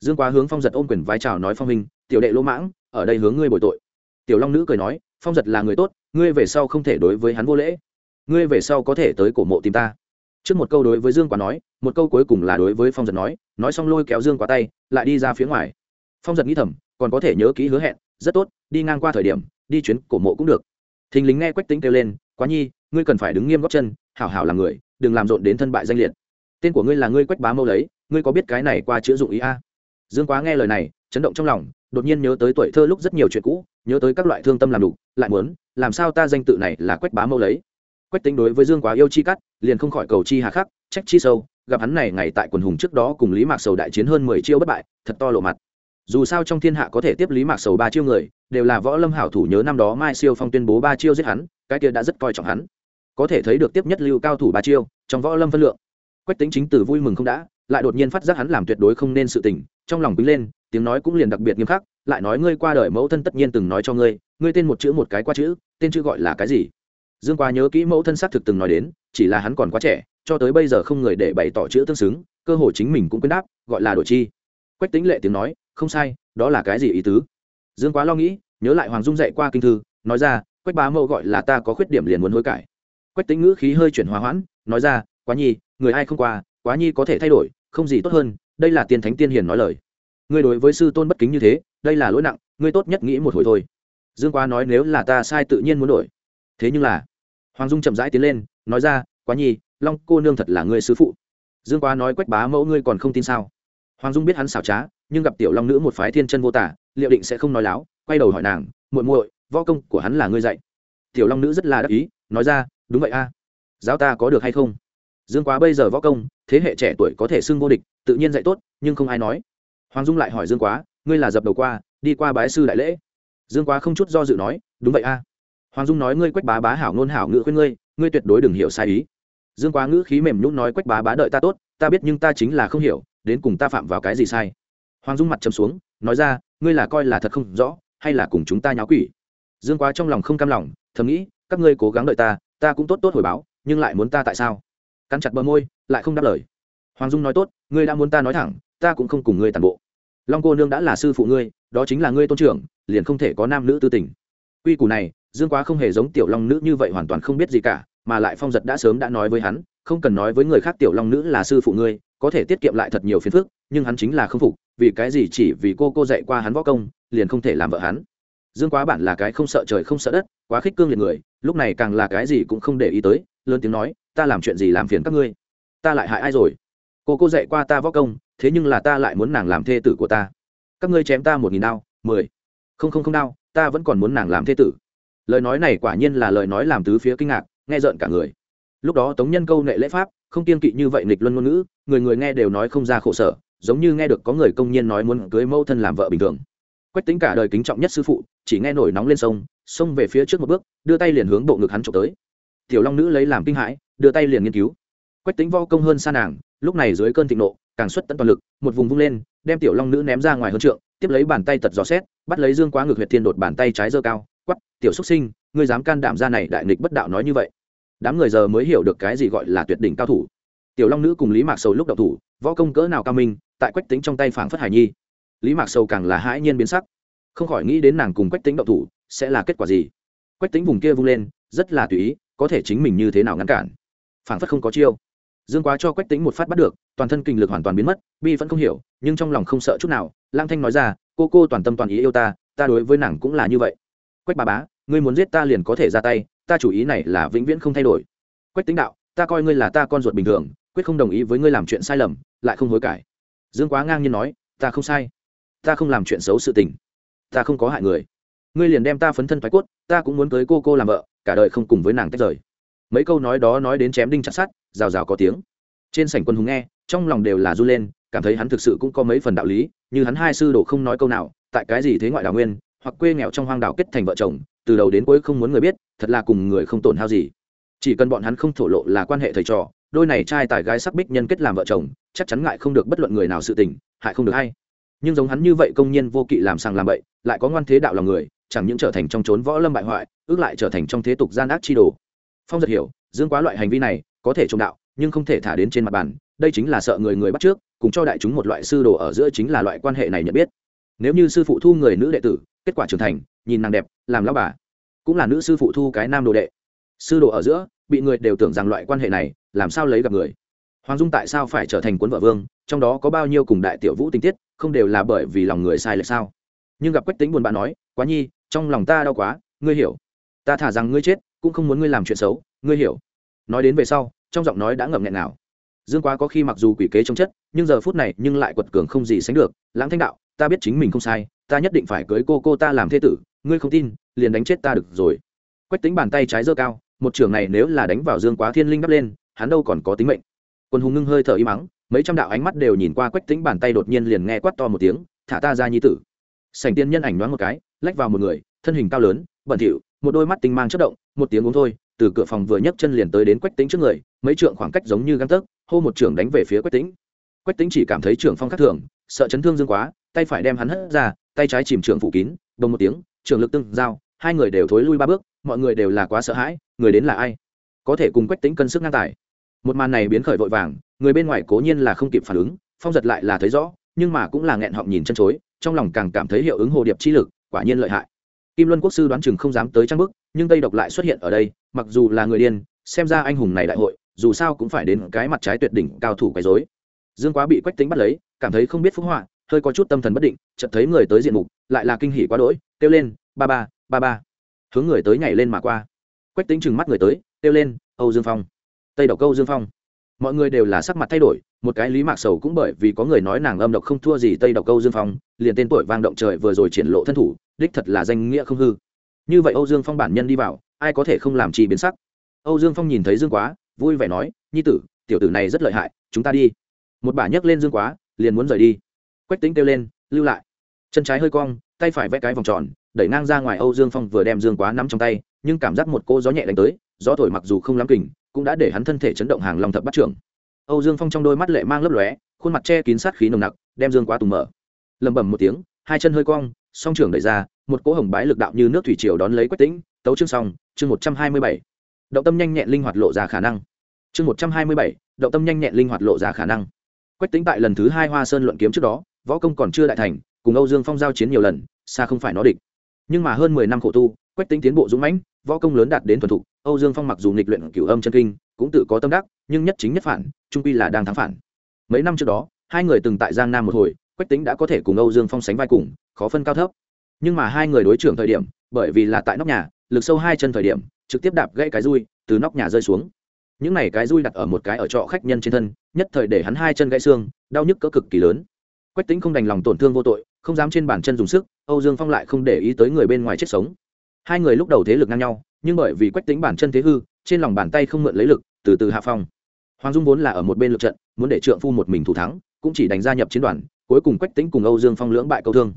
Dương quá hướng phong giật ôm quyền vai chào nói, phong minh tiểu đệ lỗ mãng, ở đây hướng ngươi bồi tội. Tiểu long nữ cười nói, phong giật là người tốt, ngươi về sau không thể đối với hắn vô lễ. Ngươi về sau có thể tới cổ mộ tìm ta. Trước một câu đối với dương quá nói, một câu cuối cùng là đối với phong giật nói nói xong lôi kéo dương quá tay, lại đi ra phía ngoài. Phong giật nghĩ thầm, còn có thể nhớ kỹ hứa hẹn, rất tốt, đi ngang qua thời điểm, đi chuyến cổ mộ cũng được. Thình lính nghe quách tính kêu lên, quá nhi, ngươi cần phải đứng nghiêm góc chân, hảo hảo là người, đừng làm rộn đến thân bại danh liệt. Tên của ngươi là ngươi quách bá mâu lấy ngươi có biết cái này qua chữa dụng ý a? Dương quá nghe lời này, chấn động trong lòng, đột nhiên nhớ tới tuổi thơ lúc rất nhiều chuyện cũ, nhớ tới các loại thương tâm làm đủ lại muốn, làm sao ta danh tự này là quách bá mâu lấy? Quách tính đối với dương quá yêu chi cắt, liền không khỏi cầu chi hà khắc, trách chi sâu, gặp hắn này ngày tại quần hùng trước đó cùng lý mạc sầu đại chiến hơn mười chiêu bất bại, thật to lộ mặt. Dù sao trong thiên hạ có thể tiếp lý mạc sầu ba chiêu người, đều là võ lâm hảo thủ nhớ năm đó mai siêu phong tuyên bố ba chiêu giết hắn, cái kia đã rất coi trọng hắn. Có thể thấy được tiếp nhất lưu cao thủ ba chiêu, trong võ lâm phân lượng. Quách tính chính từ vui mừng không đã lại đột nhiên phát giác hắn làm tuyệt đối không nên sự tình, trong lòng quý lên, tiếng nói cũng liền đặc biệt nghiêm khắc, lại nói ngươi qua đời mẫu thân tất nhiên từng nói cho ngươi ngươi tên một chữ một cái qua chữ, tên chữ gọi là cái gì? Dương quá nhớ kỹ mẫu thân xác thực từng nói đến, chỉ là hắn còn quá trẻ, cho tới bây giờ không người để bày tỏ chữ tương xứng, cơ hội chính mình cũng quên đáp, gọi là đổi chi. Quách tính lệ tiếng nói, không sai, đó là cái gì ý tứ? Dương quá lo nghĩ, nhớ lại hoàng dung dạy qua kinh thư, nói ra, quách bá mẫu gọi là ta có khuyết điểm liền muốn hối cải. Quách tính ngữ khí hơi chuyển hòa hoãn, nói ra, quá nhi, người ai không qua, quá nhi có thể thay đổi không gì tốt hơn, đây là tiên thánh tiên hiền nói lời. Ngươi đối với sư tôn bất kính như thế, đây là lỗi nặng, ngươi tốt nhất nghĩ một hồi thôi. Dương quá nói nếu là ta sai tự nhiên muốn đổi. Thế nhưng là, hoàng dung chậm rãi tiến lên, nói ra, quá nhi, long cô nương thật là ngươi sứ phụ. Dương quá nói quách bá mẫu ngươi còn không tin sao? Hoàng dung biết hắn xảo trá, nhưng gặp tiểu long nữ một phái thiên chân vô tả, liệu định sẽ không nói láo, quay đầu hỏi nàng, muội muội, võ công của hắn là ngươi dạy. Tiểu long nữ rất là đắc ý, nói ra, đúng vậy a. Giáo ta có được hay không? Dương quá bây giờ võ công, thế hệ trẻ tuổi có thể xưng vô địch, tự nhiên dạy tốt, nhưng không ai nói. Hoàng dung lại hỏi dương quá, ngươi là dập đầu qua, đi qua bái sư đại lễ? Dương quá không chút do dự nói, đúng vậy a. Hoàng dung nói, ngươi quách bá bá hảo ngôn hảo ngữ khuyên ngươi ngươi tuyệt đối đừng hiểu sai ý. Dương quá ngữ khí mềm nhún nói, quách bá bá đợi ta tốt, ta biết nhưng ta chính là không hiểu, đến cùng ta phạm vào cái gì sai? Hoàng dung mặt trầm xuống, nói ra, ngươi là coi là thật không rõ, hay là cùng chúng ta nháo quỷ? Dương quá trong lòng không cam lòng, thầm nghĩ, các ngươi cố gắng đợi ta ta cũng tốt tốt hồi báo, nhưng lại muốn ta tại sao? Cắn chặt bờ môi, lại không đáp lời. Hoàng dung nói tốt, ngươi đã muốn ta nói thẳng, ta cũng không cùng ngươi tàn bộ. Long cô nương đã là sư phụ ngươi, đó chính là ngươi tôn trưởng, liền không thể có nam nữ tư tình. Quy củ này, dương quá không hề giống tiểu long nữ như vậy hoàn toàn không biết gì cả, mà lại phong giật đã sớm đã nói với hắn, không cần nói với người khác tiểu long nữ là sư phụ ngươi, có thể tiết kiệm lại thật nhiều phiền phức, nhưng hắn chính là không phục, vì cái gì chỉ vì cô cô dạy qua hắn võ công, liền không thể làm vợ hắn. Dương quá bản là cái không sợ trời không sợ đất, quá khích cương liệt người, lúc này càng là cái gì cũng không để ý tới, lớn tiếng nói ta làm chuyện gì làm phiền các ngươi? Ta lại hại ai rồi? Cô cô dạy qua ta võ công, thế nhưng là ta lại muốn nàng làm thê tử của ta. Các ngươi chém ta một nghìn đao, mười. Không không không đao, ta vẫn còn muốn nàng làm thê tử. Lời nói này quả nhiên là lời nói làm tứ phía kinh ngạc, nghe rợn cả người. Lúc đó tống nhân câu nệ lễ pháp, không kiên kỵ như vậy nghịch luân ngôn ngữ, người người nghe đều nói không ra khổ sở, giống như nghe được có người công nhiên nói muốn cưới mẫu thân làm vợ bình thường. Quách tính cả đời kính trọng nhất sư phụ, chỉ nghe nổi nóng lên sông xông về phía trước một bước, đưa tay liền hướng bộ ngực hắn trộm tới tiểu long nữ lấy làm kinh hãi, đưa tay liền nghiên cứu. Quách tính vo công hơn xa nàng, lúc này dưới cơn thịnh nộ, càng xuất tận toàn lực, một vùng vung lên, đem tiểu long nữ ném ra ngoài hơn trượng, tiếp lấy bàn tay tật gió xét, bắt lấy dương quá ngược huyệt thiên đột bàn tay trái dơ cao quắp tiểu xúc sinh, ngươi dám can đảm ra này đại nghịch bất đạo nói như vậy? Đám người giờ mới hiểu được cái gì gọi là tuyệt đỉnh cao thủ. Tiểu long nữ cùng lý mạc sầu lúc đậu thủ, võ công cỡ nào cao minh, tại quách tính trong tay phảng phất hải nhi. Lý mạc sầu càng là hãi nhiên biến sắc. Không khỏi nghĩ đến nàng cùng quách tính đậu thủ, sẽ là kết quả gì? Quách tính vùng kia vung lên, rất là tùy ý có thể chính mình như thế nào ngăn cản. Phảng phất không có chiêu. Dương quá cho quách tính một phát bắt được, toàn thân kinh lực hoàn toàn biến mất, bi vẫn không hiểu, nhưng trong lòng không sợ chút nào, lang thanh nói ra, cô cô toàn tâm toàn ý yêu ta ta đối với nàng cũng là như vậy. Quách bà bá, ngươi muốn giết ta liền có thể ra tay, ta chủ ý này là vĩnh viễn không thay đổi. Quách tính đạo, ta coi ngươi là ta con ruột bình thường, quyết không đồng ý với ngươi làm chuyện sai lầm, lại không hối cải. Dương quá ngang nhiên nói, ta không sai. Ta không làm chuyện xấu sự tình. Ta không có hại người. Ngươi liền đem ta phấn thân thoái cốt, ta cũng muốn cưới cô cô làm vợ cả đời không cùng với nàng tách rời. Mấy câu nói đó nói đến chém đinh chặt sắt, rào rào có tiếng. Trên sảnh quân hùng nghe, trong lòng đều là r u lên, cảm thấy hắn thực sự cũng có mấy phần đạo lý, như hắn hai sư đồ không nói câu nào, tại cái gì thế ngoại đào nguyên, hoặc quê nghèo trong hoang đảo kết thành vợ chồng, từ đầu đến cuối không muốn người biết, thật là cùng người không tổn hao gì. Chỉ cần bọn hắn không thổ lộ là quan hệ thầy trò, đôi này trai tài gái sắc bích nhân kết làm vợ chồng, chắc chắn ngại không được bất luận người nào sự tình, hại không được hay nhưng giống hắn như vậy công nhân vô kỵ làm sàng làm bậy, lại có ngoan thế đạo lòng người chẳng những trở thành trong trốn võ lâm bại hoại, ước lại trở thành trong thế tục gian ác chi đồ. Phong giật hiểu, dương quá loại hành vi này, có thể trộm đạo, nhưng không thể thả đến trên mặt bàn, đây chính là sợ người người bắt trước, cùng cho đại chúng một loại sư đồ ở giữa chính là loại quan hệ này nhận biết. Nếu như sư phụ thu người nữ đệ tử, kết quả trưởng thành, nhìn nàng đẹp, làm lao bà, cũng là nữ sư phụ thu cái nam đồ đệ. Sư đồ ở giữa, bị người đều tưởng rằng loại quan hệ này, làm sao lấy gặp người? Hoàng dung tại sao phải trở thành cuốn vợ vương, trong đó có bao nhiêu cùng đại tiểu vũ tình tiết, không đều là bởi vì lòng người sai lệch sao? Nhưng gặp quách tính buồn bã nói, quá nhi trong lòng ta đau quá, ngươi hiểu. Ta thả rằng ngươi chết, cũng không muốn ngươi làm chuyện xấu, ngươi hiểu. Nói đến về sau, trong giọng nói đã ngậm nghẹn nào. Dương quá có khi mặc dù quỷ kế trong chất, nhưng giờ phút này nhưng lại quật cường không gì sánh được. Lãng thanh đạo, ta biết chính mình không sai, ta nhất định phải cưới cô cô ta làm thế tử, ngươi không tin, liền đánh chết ta được rồi. Quách tính bàn tay trái giơ cao, một trường này nếu là đánh vào dương quá thiên linh đắp lên, hắn đâu còn có tính mệnh. Quân hùng ngưng hơi thở y mắng, mấy trăm đạo ánh mắt đều nhìn qua quách tính bàn tay đột nhiên liền nghe quát to một tiếng, thả ta ra nhi tử. Sảnh tiên nhân ảnh đoán một cái lách vào một người, thân hình cao lớn, bẩn thỉu, một đôi mắt tinh mang chất động, một tiếng uống thôi, từ cửa phòng vừa nhấc chân liền tới đến quách tính trước người, mấy trượng khoảng cách giống như găng tấc, hô một trưởng đánh về phía quách tính quách tính chỉ cảm thấy trưởng phong khắc thường, sợ chấn thương dương quá, tay phải đem hắn hất ra, tay trái chìm trưởng phủ kín, đồng một tiếng trường lực tương giao, hai người đều thối lui ba bước, mọi người đều là quá sợ hãi, người đến là ai? Có thể cùng quách tính cân sức ngang tài. Một màn này biến khởi vội vàng, người bên ngoài cố nhiên là không kịp phản ứng, phong giật lại là thấy rõ, nhưng mà cũng là nghẹn họng nhìn chân chối, trong lòng càng cảm thấy hiệu ứng hồ điệp chi lực quả nhiên lợi hại. Kim luân quốc sư đoán chừng không dám tới trang bức, nhưng tây độc lại xuất hiện ở đây, mặc dù là người điên, xem ra anh hùng này đại hội, dù sao cũng phải đến cái mặt trái tuyệt đỉnh cao thủ quấy dối dương quá bị quách tính bắt lấy, cảm thấy không biết phúc họa, hơi có chút tâm thần bất định, chợt thấy người tới diện mục, lại là kinh hỉ quá đỗi, kêu lên, ba ba ba ba. Hướng người tới nhảy lên mà qua. Quách tính chừng mắt người tới, kêu lên, âu dương phong. Tây độc câu dương phong mọi người đều là sắc mặt thay đổi, một cái lý mạc sầu cũng bởi vì có người nói nàng âm độc không thua gì tây độc câu dương phong, liền tên tuổi vang động trời vừa rồi triển lộ thân thủ, đích thật là danh nghĩa không hư. Như vậy âu dương phong bản nhân đi vào, ai có thể không làm chi biến sắc? Âu dương phong nhìn thấy dương quá, vui vẻ nói, nhi tử, tiểu tử này rất lợi hại, chúng ta đi. Một bà nhấc lên dương quá, liền muốn rời đi. Quách tính kêu lên, lưu lại. Chân trái hơi cong, tay phải vẽ cái vòng tròn, đẩy ngang ra ngoài âu dương phong vừa đem dương quá nắm trong tay, nhưng cảm giác một cô gió nhẹ đánh tới, gió thổi mặc dù không lắm kình cũng đã để hắn thân thể chấn động hàng lòng thập bắt trưởng. Âu dương phong trong đôi mắt lệ mang lấp lóe, khuôn mặt che kín sát khí nồng nặc, đem dương quá tùng mở. Lầm bầm một tiếng, hai chân hơi cong, song trưởng đẩy ra, một cỗ hồng bái lực đạo như nước thủy triều đón lấy quách tĩnh, tấu chương xong, chương một trăm hai mươi bảy. Động tâm nhanh nhẹn linh hoạt lộ ra khả năng. Chương một trăm hai mươi bảy, động tâm nhanh nhẹn linh hoạt lộ ra khả năng. Quách tĩnh tại lần thứ hai hoa sơn luận kiếm trước đó, võ công còn chưa đại thành, cùng âu dương phong giao chiến nhiều lần, xa không phải nó địch. Nhưng mà hơn mười năm khổ tu quách tĩnh tiến bộ dũng mãnh, võ công lớn đạt đến thuần thục, âu dương phong mặc dù nghịch luyện cửu âm chân kinh, cũng tự có tâm đắc, nhưng nhất chính nhất phản, trung quy là đang thắng phản. Mấy năm trước đó, hai người từng tại giang nam một hồi, quách tính đã có thể cùng âu dương phong sánh vai cùng, khó phân cao thấp. Nhưng mà hai người đối trưởng thời điểm, bởi vì là tại nóc nhà, lực sâu hai chân thời điểm, trực tiếp đạp gãy cái rui, từ nóc nhà rơi xuống. Những này cái rui đặt ở một cái ở trọ khách nhân trên thân, nhất thời để hắn hai chân gãy xương, đau nhức cỡ cực kỳ lớn. Quách tính không đành lòng tổn thương vô tội, không dám trên bản chân dùng sức, âu dương phong lại không để ý tới người bên ngoài chết sống hai người lúc đầu thế lực ngang nhau, nhưng bởi vì quách tính bản chân thế hư, trên lòng bàn tay không mượn lấy lực, từ từ hạ phong. Hoàng dung vốn là ở một bên lực trận, muốn để trượng phu một mình thủ thắng, cũng chỉ đánh gia nhập chiến đoàn, cuối cùng quách tính cùng âu dương phong lưỡng bại câu thương.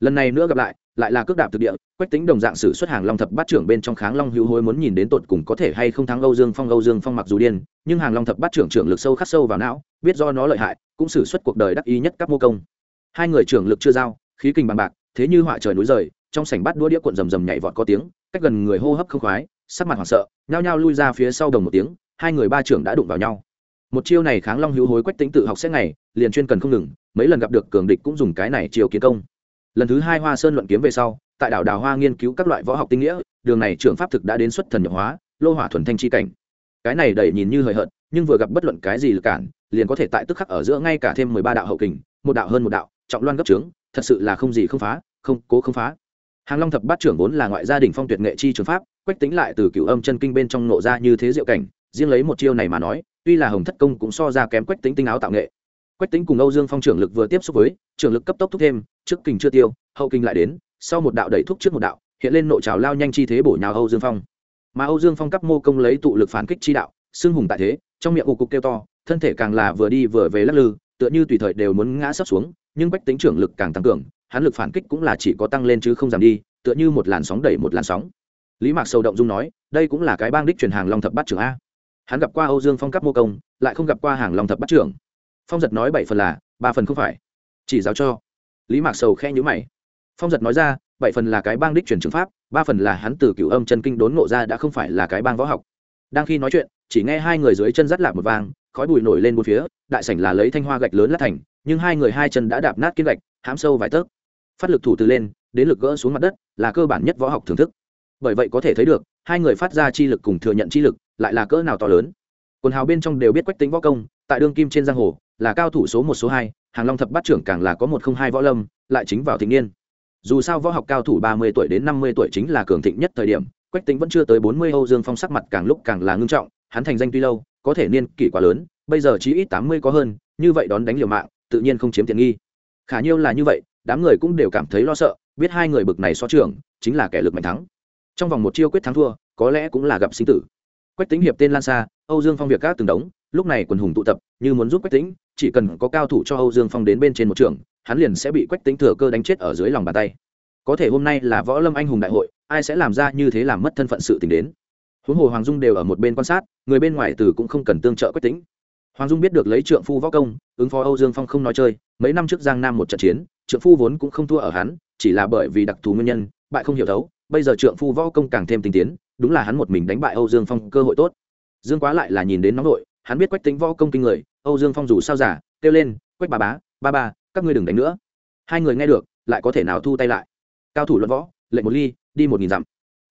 Lần này nữa gặp lại lại là cước đạp thực địa, quách tính đồng dạng sử xuất hàng long thập bát trưởng bên trong kháng long hữu hối muốn nhìn đến tột cùng có thể hay không thắng âu dương phong. Âu dương phong mặc dù điên, nhưng hàng long thập bát trưởng trưởng lực sâu khắc sâu vào não, biết do nó lợi hại, cũng sử xuất cuộc đời đắc ý nhất các mô công. Hai người trưởng lực chưa giao, khí kinh bằng bạc, thế như họa trời núi rời trong sảnh bát đũa đĩa cuộn rầm rầm nhảy vọt có tiếng, cách gần người hô hấp không khoái, sắc mặt hoảng sợ, nhao nhao lui ra phía sau đồng một tiếng, hai người ba trưởng đã đụng vào nhau. Một chiêu này kháng long hữu hối quách tính tự học sẽ ngày, liền chuyên cần không ngừng, mấy lần gặp được cường địch cũng dùng cái này chiều kiến công. Lần thứ hai hoa sơn luận kiếm về sau, tại đảo đào hoa nghiên cứu các loại võ học tinh nghĩa, đường này trưởng pháp thực đã đến xuất thần nhập hóa, lô hỏa thuần thanh chi cảnh. Cái này đầy nhìn như hời hợt, nhưng vừa gặp bất luận cái gì lực cản, liền có thể tại tức khắc ở giữa ngay cả thêm mười ba đạo hậu kình, một đạo hơn một đạo, trọng loan gấp trướng, thật sự là không gì không phá, không cố không phá hàng long thập bát trưởng vốn là ngoại gia đình phong tuyệt nghệ chi trường pháp, quách tính lại từ cựu âm chân kinh bên trong nộ ra như thế diệu cảnh, riêng lấy một chiêu này mà nói, tuy là hồng thất công cũng so ra kém quách tính tinh áo tạo nghệ. Quách tính cùng âu dương phong trưởng lực vừa tiếp xúc với, trưởng lực cấp tốc thúc thêm, trước kình chưa tiêu, hậu kình lại đến, sau một đạo đẩy thúc trước một đạo, hiện lên nội trào lao nhanh chi thế bổ nhào âu dương phong. Mà âu dương phong cấp mô công lấy tụ lực phản kích chi đạo, xưng hùng tại thế, trong miệng ù cục kêu to, thân thể càng là vừa đi vừa về lắc lư, tựa như tùy thời đều muốn ngã sấp xuống, nhưng quách tính trưởng lực càng tăng cường hắn lực phản kích cũng là chỉ có tăng lên chứ không giảm đi, tựa như một làn sóng đẩy một làn sóng. Lý mạc sâu động dung nói, đây cũng là cái bang đích truyền hàng long thập bát trưởng a. Hắn gặp qua âu dương phong cấp mô công, lại không gặp qua hàng long thập bát trưởng. Phong giật nói bảy phần là, ba phần không phải. Chỉ giáo cho. Lý mạc sầu khe nhữ mày. Phong giật nói ra, bảy phần là cái bang đích truyền trường pháp, ba phần là hắn từ cửu âm chân kinh đốn ngộ ra đã không phải là cái bang võ học. Đang khi nói chuyện, chỉ nghe hai người dưới chân dắt lạc một vang, khói bụi nổi lên bốn phía, đại sảnh là lấy thanh hoa gạch lớn lát thành, nhưng hai người hai chân đã đạp nát kiến gạch hãm sâu vài tấc phát lực thủ từ lên, đến lực gỡ xuống mặt đất, là cơ bản nhất võ học thưởng thức. Bởi vậy có thể thấy được, hai người phát ra chi lực cùng thừa nhận chi lực, lại là cỡ nào to lớn. Quần hào bên trong đều biết quách tính võ công, tại đương kim trên giang hồ, là cao thủ số một, số hai, hàng long thập bát trưởng càng là có một không hai võ lâm, lại chính vào thịnh niên. Dù sao võ học cao thủ ba mươi tuổi đến năm mươi tuổi chính là cường thịnh nhất thời điểm, quách tính vẫn chưa tới bốn mươi âu dương phong sắc mặt càng lúc càng là ngưng trọng, hắn thành danh tuy lâu, có thể niên kỷ quá lớn, bây giờ chỉ ít tám mươi có hơn, như vậy đón đánh liều mạng, tự nhiên không chiếm tiện nghi. Khả nhiêu là như vậy đám người cũng đều cảm thấy lo sợ, biết hai người bực này so trưởng, chính là kẻ lực mạnh thắng. Trong vòng một chiêu quyết thắng thua, có lẽ cũng là gặp sinh tử. Quách tính hiệp tên lan xa âu dương phong việc các từng đống, lúc này quần hùng tụ tập, như muốn giúp quách tính chỉ cần có cao thủ cho âu dương phong đến bên trên một trường, hắn liền sẽ bị quách tính thừa cơ đánh chết ở dưới lòng bàn tay. Có thể hôm nay là võ lâm anh hùng đại hội, ai sẽ làm ra như thế làm mất thân phận sự tình đến? Huống hồ hoàng dung đều ở một bên quan sát, người bên ngoài từ cũng không cần tương trợ quách tính hoàng dung biết được lấy trượng phu võ công, ứng phó âu dương phong không nói chơi, mấy năm trước giang nam một trận chiến trượng phu vốn cũng không thua ở hắn, chỉ là bởi vì đặc thù nguyên nhân, bại không hiểu thấu, bây giờ trượng phu võ công càng thêm tinh tiến, đúng là hắn một mình đánh bại âu dương phong cơ hội tốt. Dương quá lại là nhìn đến nóng nội, hắn biết quách tính võ công kinh người, âu dương phong dù sao giả kêu lên, quách bà bá, ba ba, các ngươi đừng đánh nữa. Hai người nghe được, lại có thể nào thu tay lại. Cao thủ luận võ, lệnh một ly, đi một nghìn dặm.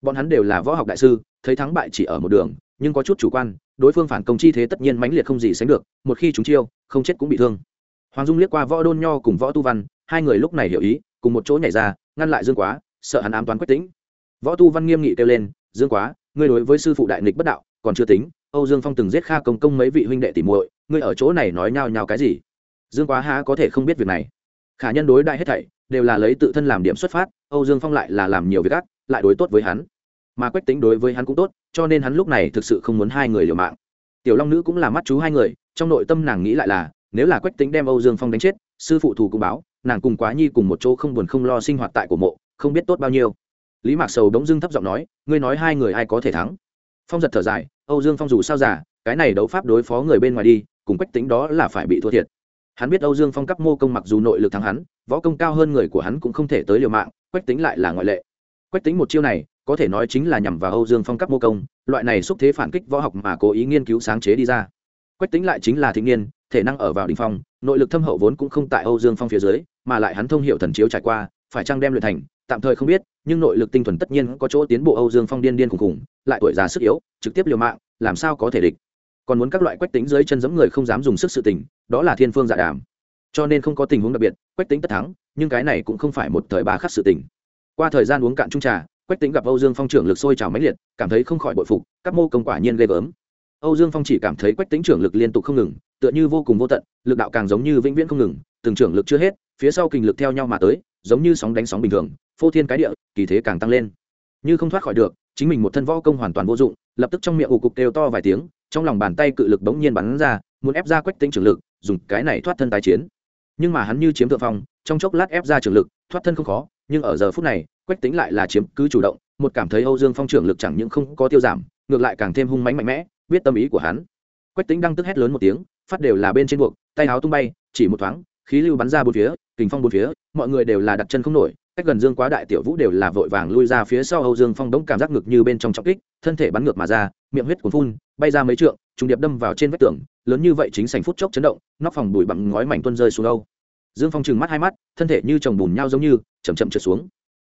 Bọn hắn đều là võ học đại sư, thấy thắng bại chỉ ở một đường, nhưng có chút chủ quan, đối phương phản công chi thế tất nhiên mãnh liệt không gì sánh được, một khi chúng chiêu, không chết cũng bị thương hoàng dung liếc qua võ đôn nho cùng võ tu văn, hai người lúc này hiểu ý, cùng một chỗ nhảy ra, ngăn lại dương quá, sợ hắn ám toán quách tính. Võ tu văn nghiêm nghị kêu lên, dương quá, ngươi đối với sư phụ đại nghịch bất đạo, còn chưa tính, âu dương phong từng giết kha công công mấy vị huynh đệ tỉ muội, ngươi ở chỗ này nói nhao nhao cái gì? Dương quá há có thể không biết việc này. Khả nhân đối đại hết thảy, đều là lấy tự thân làm điểm xuất phát, âu dương phong lại là làm nhiều việc ác, lại đối tốt với hắn. Mà quách tính đối với hắn cũng tốt, cho nên hắn lúc này thực sự không muốn hai người liều mạng. Tiểu long nữ cũng là mắt chú hai người, trong nội tâm nàng nghĩ lại là nếu là quách tính đem âu dương phong đánh chết, sư phụ thù cũng báo, nàng cùng quá nhi cùng một chỗ không buồn không lo sinh hoạt tại của mộ, không biết tốt bao nhiêu. Lý mạc sầu đống dưng thấp giọng nói, ngươi nói hai người ai có thể thắng? Phong giật thở dài, âu dương phong dù sao giả cái này đấu pháp đối phó người bên ngoài đi, cùng quách tính đó là phải bị thua thiệt. Hắn biết âu dương phong cấp mô công mặc dù nội lực thắng hắn, võ công cao hơn người của hắn cũng không thể tới liều mạng, quách tính lại là ngoại lệ. Quách tính một chiêu này, có thể nói chính là nhằm vào âu dương phong cấp mô công, loại này xúc thế phản kích võ học mà cố ý nghiên cứu sáng chế đi ra. Quách tính lại chính là thị niên thể năng ở vào đỉnh phong nội lực thâm hậu vốn cũng không tại âu dương phong phía dưới mà lại hắn thông hiểu thần chiếu trải qua phải chăng đem luyện thành tạm thời không biết nhưng nội lực tinh thuần tất nhiên có chỗ tiến bộ âu dương phong điên điên khủng khủng, lại tuổi già sức yếu trực tiếp liều mạng làm sao có thể địch. Còn muốn các loại quách tính dưới chân giẫm người không dám dùng sức sự tình đó là thiên phương dạ đàm. Cho nên không có tình huống đặc biệt quách tính tất thắng nhưng cái này cũng không phải một thời ba khắc sự tình. Qua thời gian uống cạn chung trà quách tính gặp âu dương phong trưởng lực sôi trào mãnh liệt cảm thấy không khỏi bội phục các mô công quả nhiên ghê gớm âu dương phong chỉ cảm thấy quách tính trưởng lực liên tục không ngừng, tựa như vô cùng vô tận, lực đạo càng giống như vĩnh viễn không ngừng, từng trưởng lực chưa hết, phía sau kình lực theo nhau mà tới, giống như sóng đánh sóng bình thường, phô thiên cái địa, kỳ thế càng tăng lên. Như không thoát khỏi được, chính mình một thân võ công hoàn toàn vô dụng, lập tức trong miệng ù cục kêu to vài tiếng, trong lòng bàn tay cự lực bỗng nhiên bắn ra, muốn ép ra quách tính trưởng lực, dùng cái này thoát thân tái chiến. Nhưng mà hắn như chiếm thượng phong, trong chốc lát ép ra trưởng lực, thoát thân không khó, nhưng ở giờ phút này, quách tính lại là chiếm cứ chủ động, một cảm thấy âu dương phong trưởng lực chẳng những không có tiêu giảm, ngược lại càng thêm hung mãnh mạnh mẽ biết tâm ý của hắn. Quách tính đang tức hét lớn một tiếng, phát đều là bên trên buộc, tay áo tung bay, chỉ một thoáng, khí lưu bắn ra bốn phía, kình phong bốn phía, mọi người đều là đặt chân không nổi, cách gần dương quá đại tiểu vũ đều là vội vàng lui ra phía sau âu dương phong đống cảm giác ngực như bên trong trọng kích, thân thể bắn ngược mà ra, miệng huyết cuốn phun, bay ra mấy trượng, trùng điệp đâm vào trên vách tường, lớn như vậy chính sành phút chốc chấn động, nóc phòng bụi bằng ngói mảnh tuân rơi xuống âu. Dương phong trừng mắt hai mắt, thân thể như chồng bùn nhau giống như chầm chậm trượt xuống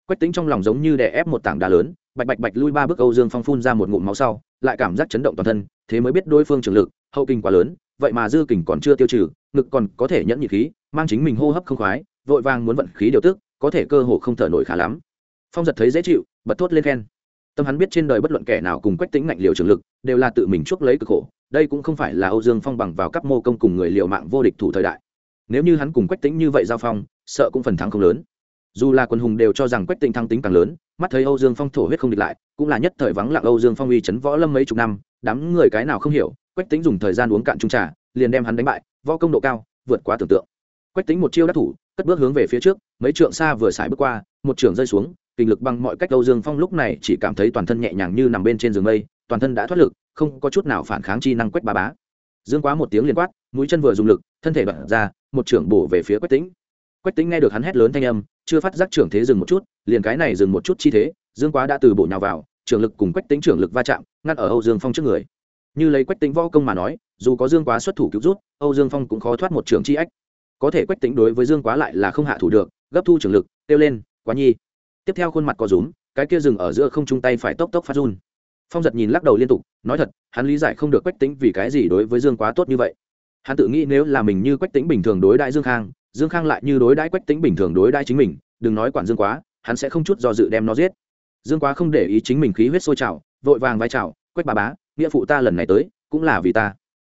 quách tính trong lòng giống như đè ép một tảng đá lớn, bạch bạch bạch lui ba bước âu dương phong phun ra một ngụm máu sau, lại cảm giác chấn động toàn thân, thế mới biết đối phương trường lực, hậu kinh quá lớn, vậy mà dư kình còn chưa tiêu trừ, ngực còn có thể nhẫn nhị khí, mang chính mình hô hấp không khoái, vội vàng muốn vận khí điều tức, có thể cơ hồ không thở nổi khá lắm. Phong giật thấy dễ chịu, bật thốt lên khen. Tâm hắn biết trên đời bất luận kẻ nào cùng quách tính ngạnh liều trường lực, đều là tự mình chuốc lấy cực khổ, đây cũng không phải là âu dương phong bằng vào các mô công cùng người liều mạng vô địch thủ thời đại. Nếu như hắn cùng quách tính như vậy giao phong, sợ cũng phần thắng không lớn dù là quân hùng đều cho rằng quách tinh thăng tính càng lớn, mắt thấy âu dương phong thổ huyết không địch lại, cũng là nhất thời vắng lặng âu dương phong uy chấn võ lâm mấy chục năm, đám người cái nào không hiểu, quách tính dùng thời gian uống cạn trung trà, liền đem hắn đánh bại, võ công độ cao, vượt quá tưởng tượng. Quách tính một chiêu đắc thủ, cất bước hướng về phía trước, mấy trượng xa vừa xài bước qua, một trường rơi xuống, kinh lực bằng mọi cách âu dương phong lúc này chỉ cảm thấy toàn thân nhẹ nhàng như nằm bên trên giường mây, toàn thân đã thoát lực, không có chút nào phản kháng chi năng quách ba bá. Dương quá một tiếng liền quát, mũi chân vừa dùng lực, thân thể bật ra, một trưởng bổ về phía quách tính quách tính nghe được hắn hét lớn thanh âm chưa phát giác trưởng thế dừng một chút, liền cái này dừng một chút chi thế, dương quá đã từ bộ nhào vào, trưởng lực cùng quách tính trưởng lực va chạm, ngăn ở âu dương phong trước người. Như lấy quách tính võ công mà nói, dù có dương quá xuất thủ cứu rút, âu dương phong cũng khó thoát một trường chi ách. Có thể quách tính đối với dương quá lại là không hạ thủ được, gấp thu trưởng lực, kêu lên, quá nhi. Tiếp theo khuôn mặt có rúm, cái kia dừng ở giữa không chung tay phải tốc tốc phát run. Phong giật nhìn lắc đầu liên tục, nói thật, hắn lý giải không được quách tính vì cái gì đối với dương quá tốt như vậy. Hắn tự nghĩ nếu là mình như quách tính bình thường đối đại dương khang dương khang lại như đối đãi quách tính bình thường đối đãi chính mình, đừng nói quản dương quá, hắn sẽ không chút do dự đem nó giết. Dương quá không để ý chính mình khí huyết sôi trào, vội vàng vai trào, quách bà bá, nghĩa phụ ta lần này tới, cũng là vì ta.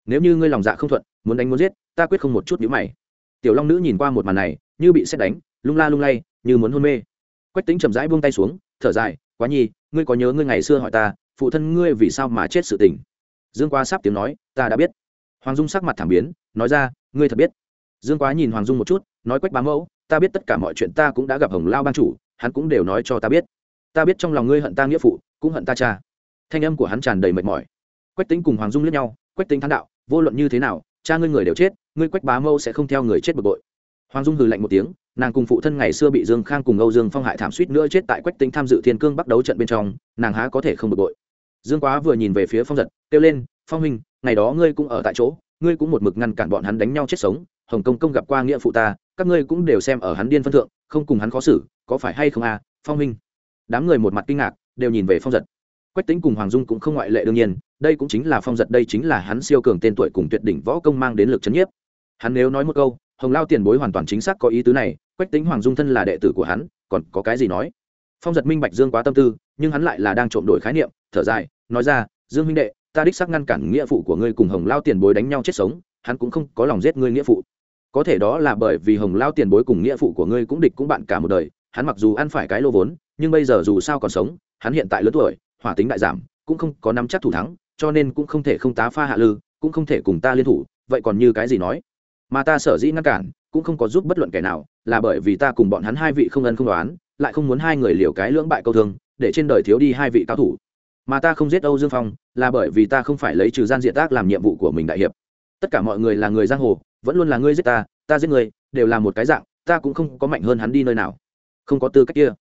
Nếu như ngươi lòng dạ không thuận, muốn đánh muốn giết, ta quyết không một chút nhữ mày. Tiểu long nữ nhìn qua một màn này, như bị xét đánh, lung la lung lay, như muốn hôn mê. Quách tính chậm rãi buông tay xuống, thở dài, quá nhi, ngươi có nhớ ngươi ngày xưa hỏi ta, phụ thân ngươi vì sao mà chết sự tình? Dương quá sắp tiếng nói, ta đã biết. Hoàng dung sắc mặt thảm biến, nói ra, ngươi thật biết dương quá nhìn hoàng dung một chút, nói quách bá mẫu, ta biết tất cả mọi chuyện ta cũng đã gặp hồng lao ban chủ, hắn cũng đều nói cho ta biết. Ta biết trong lòng ngươi hận ta nghĩa phụ, cũng hận ta cha. Thanh âm của hắn tràn đầy mệt mỏi. Quách tính cùng hoàng dung lướt nhau, quách tính thắng đạo, vô luận như thế nào, cha ngươi người đều chết, ngươi quách bá mẫu sẽ không theo người chết bực bội. Hoàng dung hừ lạnh một tiếng, nàng cùng phụ thân ngày xưa bị dương khang cùng âu dương phong hại thảm suýt nữa chết tại quách tính tham dự thiên cương bắt đấu trận bên trong, nàng há có thể không bực bội. Dương quá vừa nhìn về phía phong giật, kêu lên, phong huynh, ngày đó ngươi cũng ở tại chỗ, ngươi cũng một mực ngăn cản bọn hắn đánh nhau chết sống hồng công công gặp qua nghĩa phụ ta, các ngươi cũng đều xem ở hắn điên phân thượng, không cùng hắn khó xử, có phải hay không à phong minh đám người một mặt kinh ngạc, đều nhìn về phong giật. Quách tính cùng hoàng dung cũng không ngoại lệ đương nhiên, đây cũng chính là phong giật, đây chính là hắn siêu cường tên tuổi cùng tuyệt đỉnh võ công mang đến lực c h ấ n nhiếp. Hắn nếu nói một câu, hồng lao tiền bối hoàn toàn chính xác có ý tứ này, quách tính hoàng dung thân là đệ tử của hắn, còn có cái gì nói? Phong giật minh bạch dương quá tâm tư, nhưng hắn lại là đang trộm đổi khái niệm, thở dài, nói ra, dương minh đệ, ta đích xác ngăn cản nghĩa phụ của ngươi cùng hồng lao tiền bối đánh nhau chết sống, hắn cũng không có lòng giết ngươi nghĩa phụ có thể đó là bởi vì hồng lao tiền bối cùng nghĩa phụ của ngươi cũng địch cũng bạn cả một đời, hắn mặc dù ăn phải cái lô vốn, nhưng bây giờ dù sao còn sống, hắn hiện tại lớn tuổi, hỏa tính đại giảm, cũng không có nắm chắc thủ thắng, cho nên cũng không thể không tá pha hạ lư, cũng không thể cùng ta liên thủ, vậy còn như cái gì nói? Mà ta sở dĩ ngăn cản, cũng không có giúp bất luận kẻ nào, là bởi vì ta cùng bọn hắn hai vị không ân không đoán, lại không muốn hai người liều cái lưỡng bại câu thương, để trên đời thiếu đi hai vị cao thủ. Mà ta không giết âu dương phong, là bởi vì ta không phải lấy trừ gian diện tác làm nhiệm vụ của mình đại hiệp. Tất cả mọi người là người giang hồ vẫn luôn là ngươi giết ta ta giết người đều là một cái dạng, ta cũng không có mạnh hơn hắn đi nơi nào. Không có tư cách kia.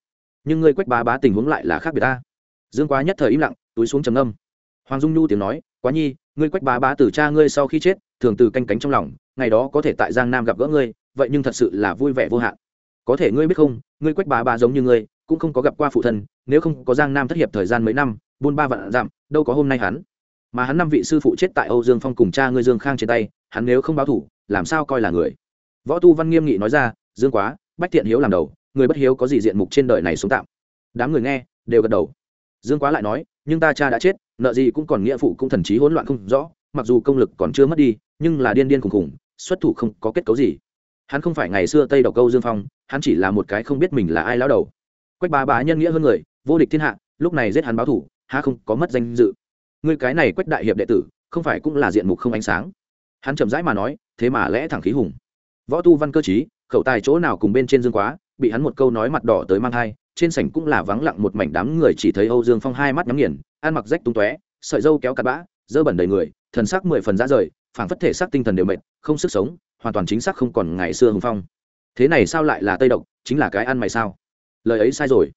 Nhưng ngươi quách bá bá tình huống lại là khác biệt ta. Dương quá nhất thời im lặng, túi xuống trầm âm hoàng dung nhu tiếng nói, quá nhi, ngươi quách bá bá từ cha ngươi sau khi chết, thường từ canh cánh trong lòng, ngày đó có thể tại giang nam gặp gỡ ngươi, vậy nhưng thật sự là vui vẻ vô hạn. Có thể ngươi biết không, ngươi quách bá bá giống như ngươi, cũng không có gặp qua phụ thân, nếu không có giang nam thất hiệp thời gian mấy năm, buôn ba vạn dặm, đâu có hôm nay hắn. Mà hắn năm vị sư phụ chết tại âu dương phong cùng cha ngươi dương khang trên tay, hắn nếu không báo thủ làm sao coi là người? Võ tu văn nghiêm nghị nói ra, dương quá, bách thiện hiếu làm đầu, người bất hiếu có gì diện mục trên đời này sống tạm? Đám người nghe, đều gật đầu. Dương quá lại nói, nhưng ta cha đã chết, nợ gì cũng còn nghĩa phụ cũng thần trí hỗn loạn không rõ, mặc dù công lực còn chưa mất đi, nhưng là điên điên khùng khùng xuất thủ không có kết cấu gì. Hắn không phải ngày xưa tây độc câu dương phong, hắn chỉ là một cái không biết mình là ai lão đầu. Quách bá bá nhân nghĩa hơn người, vô địch thiên hạ, lúc này giết hắn báo thủ, há không có mất danh dự. Người cái này quách đại hiệp đệ tử, không phải cũng là diện mục không ánh sáng. Hắn chậm rãi mà nói thế mà lẽ thẳng khí hùng. Võ tu văn cơ chí khẩu tài chỗ nào cùng bên trên dương quá, bị hắn một câu nói mặt đỏ tới mang thai, trên sảnh cũng là vắng lặng một mảnh đám người chỉ thấy âu dương phong hai mắt nhắm nghiền, ăn mặc rách tung tóe, sợi dâu kéo cắt bã, dơ bẩn đầy người, thần sắc mười phần ra rời, phảng phất thể xác tinh thần đều mệt, không sức sống, hoàn toàn chính xác không còn ngày xưa hùng phong. Thế này sao lại là tây độc, chính là cái ăn mày sao? Lời ấy sai rồi.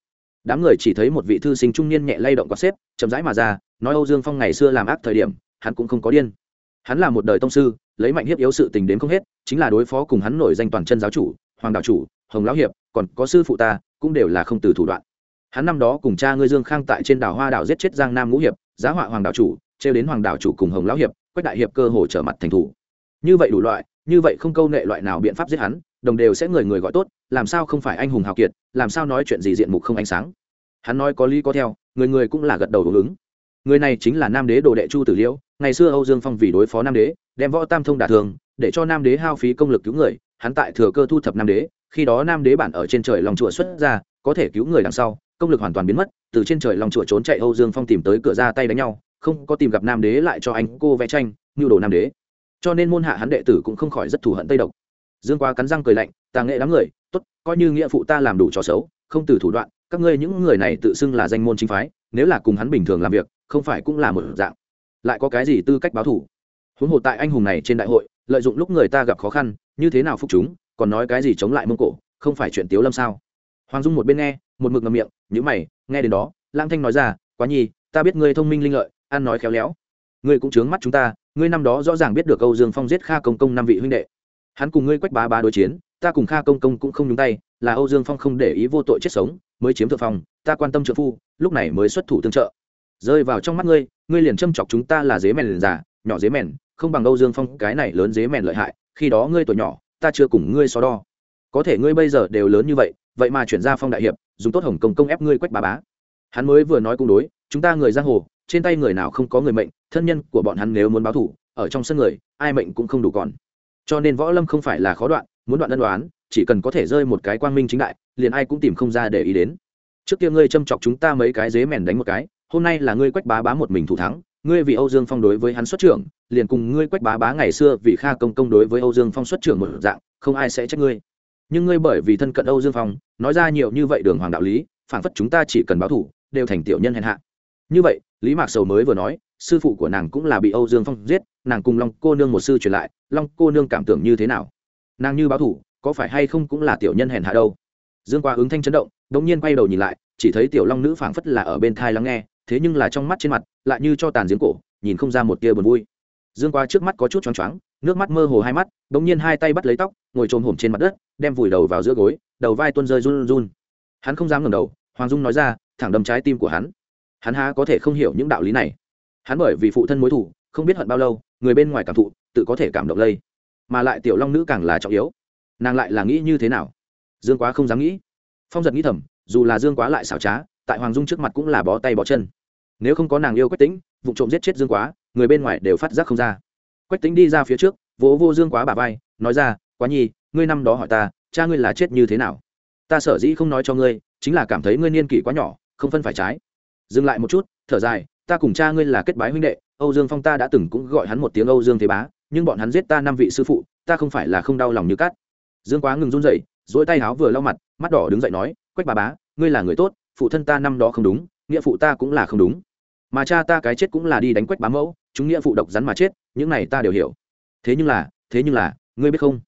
Đám người chỉ thấy một vị thư sinh trung niên nhẹ lay động quạt xếp, chậm rãi mà ra, nói âu dương phong ngày xưa làm ác thời điểm, hắn cũng không có điên hắn là một đời tông sư, lấy mạnh hiếp yếu sự tình đến không hết, chính là đối phó cùng hắn nổi danh toàn chân giáo chủ, hoàng đạo chủ, hồng lão hiệp, còn có sư phụ ta, cũng đều là không từ thủ đoạn. Hắn năm đó cùng cha ngươi dương khang tại trên đảo hoa đảo giết chết giang nam ngũ hiệp, giá họa hoàng đạo chủ, trêu đến hoàng đạo chủ cùng hồng lão hiệp quách đại hiệp cơ hồ trở mặt thành thủ. Như vậy đủ loại, như vậy không câu nệ loại nào biện pháp giết hắn, đồng đều sẽ người người gọi tốt, làm sao không phải anh hùng hào kiệt, làm sao nói chuyện gì diện mục không ánh sáng. Hắn nói có lý có theo, người người cũng là gật đầu hưởng ứng người này chính là nam đế đồ đệ chu tử liễu, ngày xưa âu dương phong vì đối phó nam đế, đem võ tam thông đả thường, để cho nam đế hao phí công lực cứu người, hắn tại thừa cơ thu thập nam đế, khi đó nam đế bản ở trên trời lòng chùa xuất ra, có thể cứu người đằng sau, công lực hoàn toàn biến mất, từ trên trời lòng chùa trốn chạy âu dương phong tìm tới cửa ra tay đánh nhau, không có tìm gặp nam đế lại cho anh cô vẽ tranh nhu đồ nam đế. Cho nên môn hạ hắn đệ tử cũng không khỏi rất thù hận tây độc. Dương quá cắn răng cười lạnh tàng nghệ đám người, tốt, coi như nghĩa phụ ta làm đủ trò xấu, không từ thủ đoạn các ngươi những người này tự xưng là danh môn chính phái, nếu là cùng hắn bình thường làm việc, không phải cũng là một dạng. Lại có cái gì tư cách báo thủ? Huống hồ tại anh hùng này trên đại hội, lợi dụng lúc người ta gặp khó khăn, như thế nào phục chúng, còn nói cái gì chống lại mông cổ, không phải chuyện tiếu lâm sao? Hoàng dung một bên nghe, một mực ngầm miệng nhữ mày, nghe đến đó, lang thanh nói ra, quá nhi, ta biết ngươi thông minh linh lợi, ăn nói khéo léo. Ngươi cũng chướng mắt chúng ta, ngươi năm đó rõ ràng biết được âu dương phong giết kha công công năm vị huynh đệ. Hắn cùng ngươi quách bá bá đối chiến, ta cùng kha công công cũng không nhúng tay, là âu dương phong không để ý vô tội chết sống mới chiếm thượng phong, ta quan tâm trợ phu, lúc này mới xuất thủ tương trợ. Rơi vào trong mắt ngươi ngươi liền châm chọc chúng ta là dế mèn liền già, nhỏ dế mèn, không bằng âu dương phong, cái này lớn dế mèn lợi hại, khi đó ngươi tuổi nhỏ, ta chưa cùng ngươi so đo. Có thể ngươi bây giờ đều lớn như vậy vậy mà chuyển ra phong đại hiệp, dùng tốt hồng công công ép ngươi quách bá bá. Hắn mới vừa nói cung đối, chúng ta người giang hồ, trên tay người nào không có người mệnh, thân nhân của bọn hắn nếu muốn báo thủ ở trong sân người, ai mệnh cũng không đủ còn. Cho nên võ lâm không phải là khó đoạn, muốn đoạn ân đoán chỉ cần có thể rơi một cái quang minh chính đại, liền ai cũng tìm không ra để ý đến. Trước kia ngươi châm chọc chúng ta mấy cái dế mèn đánh một cái, hôm nay là ngươi quách bá bá một mình thủ thắng, ngươi vì âu dương phong đối với hắn xuất trưởng, liền cùng ngươi quách bá bá ngày xưa vì kha công công đối với âu dương phong xuất trưởng một dạng, không ai sẽ trách ngươi. Nhưng ngươi bởi vì thân cận âu dương phong, nói ra nhiều như vậy đường hoàng đạo lý phản phất chúng ta chỉ cần báo thủ, đều thành tiểu nhân hèn hạ. Như vậy, lý mạc sầu mới vừa nói, sư phụ của nàng cũng là bị âu dương phong giết, nàng cùng long cô nương một sư truyền lại, long cô nương cảm tưởng như thế nào? Nàng như báo thủ có phải hay không cũng là tiểu nhân hèn hạ đâu. Dương Quá ứng thanh chấn động đ ỗ n g nhiên quay đầu nhìn lại, chỉ thấy tiểu long nữ phảng phất là ở bên thai lắng nghe, thế nhưng là trong mắt trên mặt, lại như cho tàn giếng cổ, nhìn không ra một tia buồn vui. Dương Quá trước mắt có chút choáng choáng, nước mắt mơ hồ hai mắt đ ỗ n g nhiên hai tay bắt lấy tóc, ngồi trồm hổm trên mặt đất, đem vùi đầu vào giữa gối, đầu vai tuôn rơi run run hắn không dám ngẩng đầu, hoàng dung nói ra, thẳng đâm trái tim của hắn. Hắn há có thể không hiểu những đạo lý này. Hắn bởi vì phụ thân mối thủ không biết hận bao lâu, người bên ngoài cảm thụ, tự có thể cảm động lây. Mà lại tiểu long nữ càng là trọng yếu nàng lại là nghĩ như thế nào? Dương quá không dám nghĩ. Phong giật nghĩ thầm, dù là dương quá lại xảo trá, tại hoàng dung trước mặt cũng là bó tay bó chân. Nếu không có nàng yêu quách tính vụ trộm giết chết dương quá, người bên ngoài đều phát giác không ra. Quách tính đi ra phía trước, vỗ vô dương quá bà vai, nói ra, quá nhi, ngươi năm đó hỏi ta, cha ngươi là chết như thế nào? Ta sở dĩ không nói cho ngươi, chính là cảm thấy ngươi niên kỷ quá nhỏ, không phân phải trái. Dừng lại một chút, thở dài, ta cùng cha ngươi là kết bái huynh đệ, âu dương phong ta đã từng cũng gọi hắn một tiếng âu dương thế bá, nhưng bọn hắn giết ta năm vị sư phụ, ta không phải là không đau lòng như cát dương quá ngừng run rẩy dỗi tay áo vừa lau mặt, mắt đỏ đứng dậy nói, quách bà bá, ngươi là người tốt, phụ thân ta năm đó không đúng, nghĩa phụ ta cũng là không đúng. Mà cha ta cái chết cũng là đi đánh quách bá mẫu, chúng nghĩa phụ độc rắn mà chết, những này ta đều hiểu. Thế nhưng là, thế nhưng là, ngươi biết không?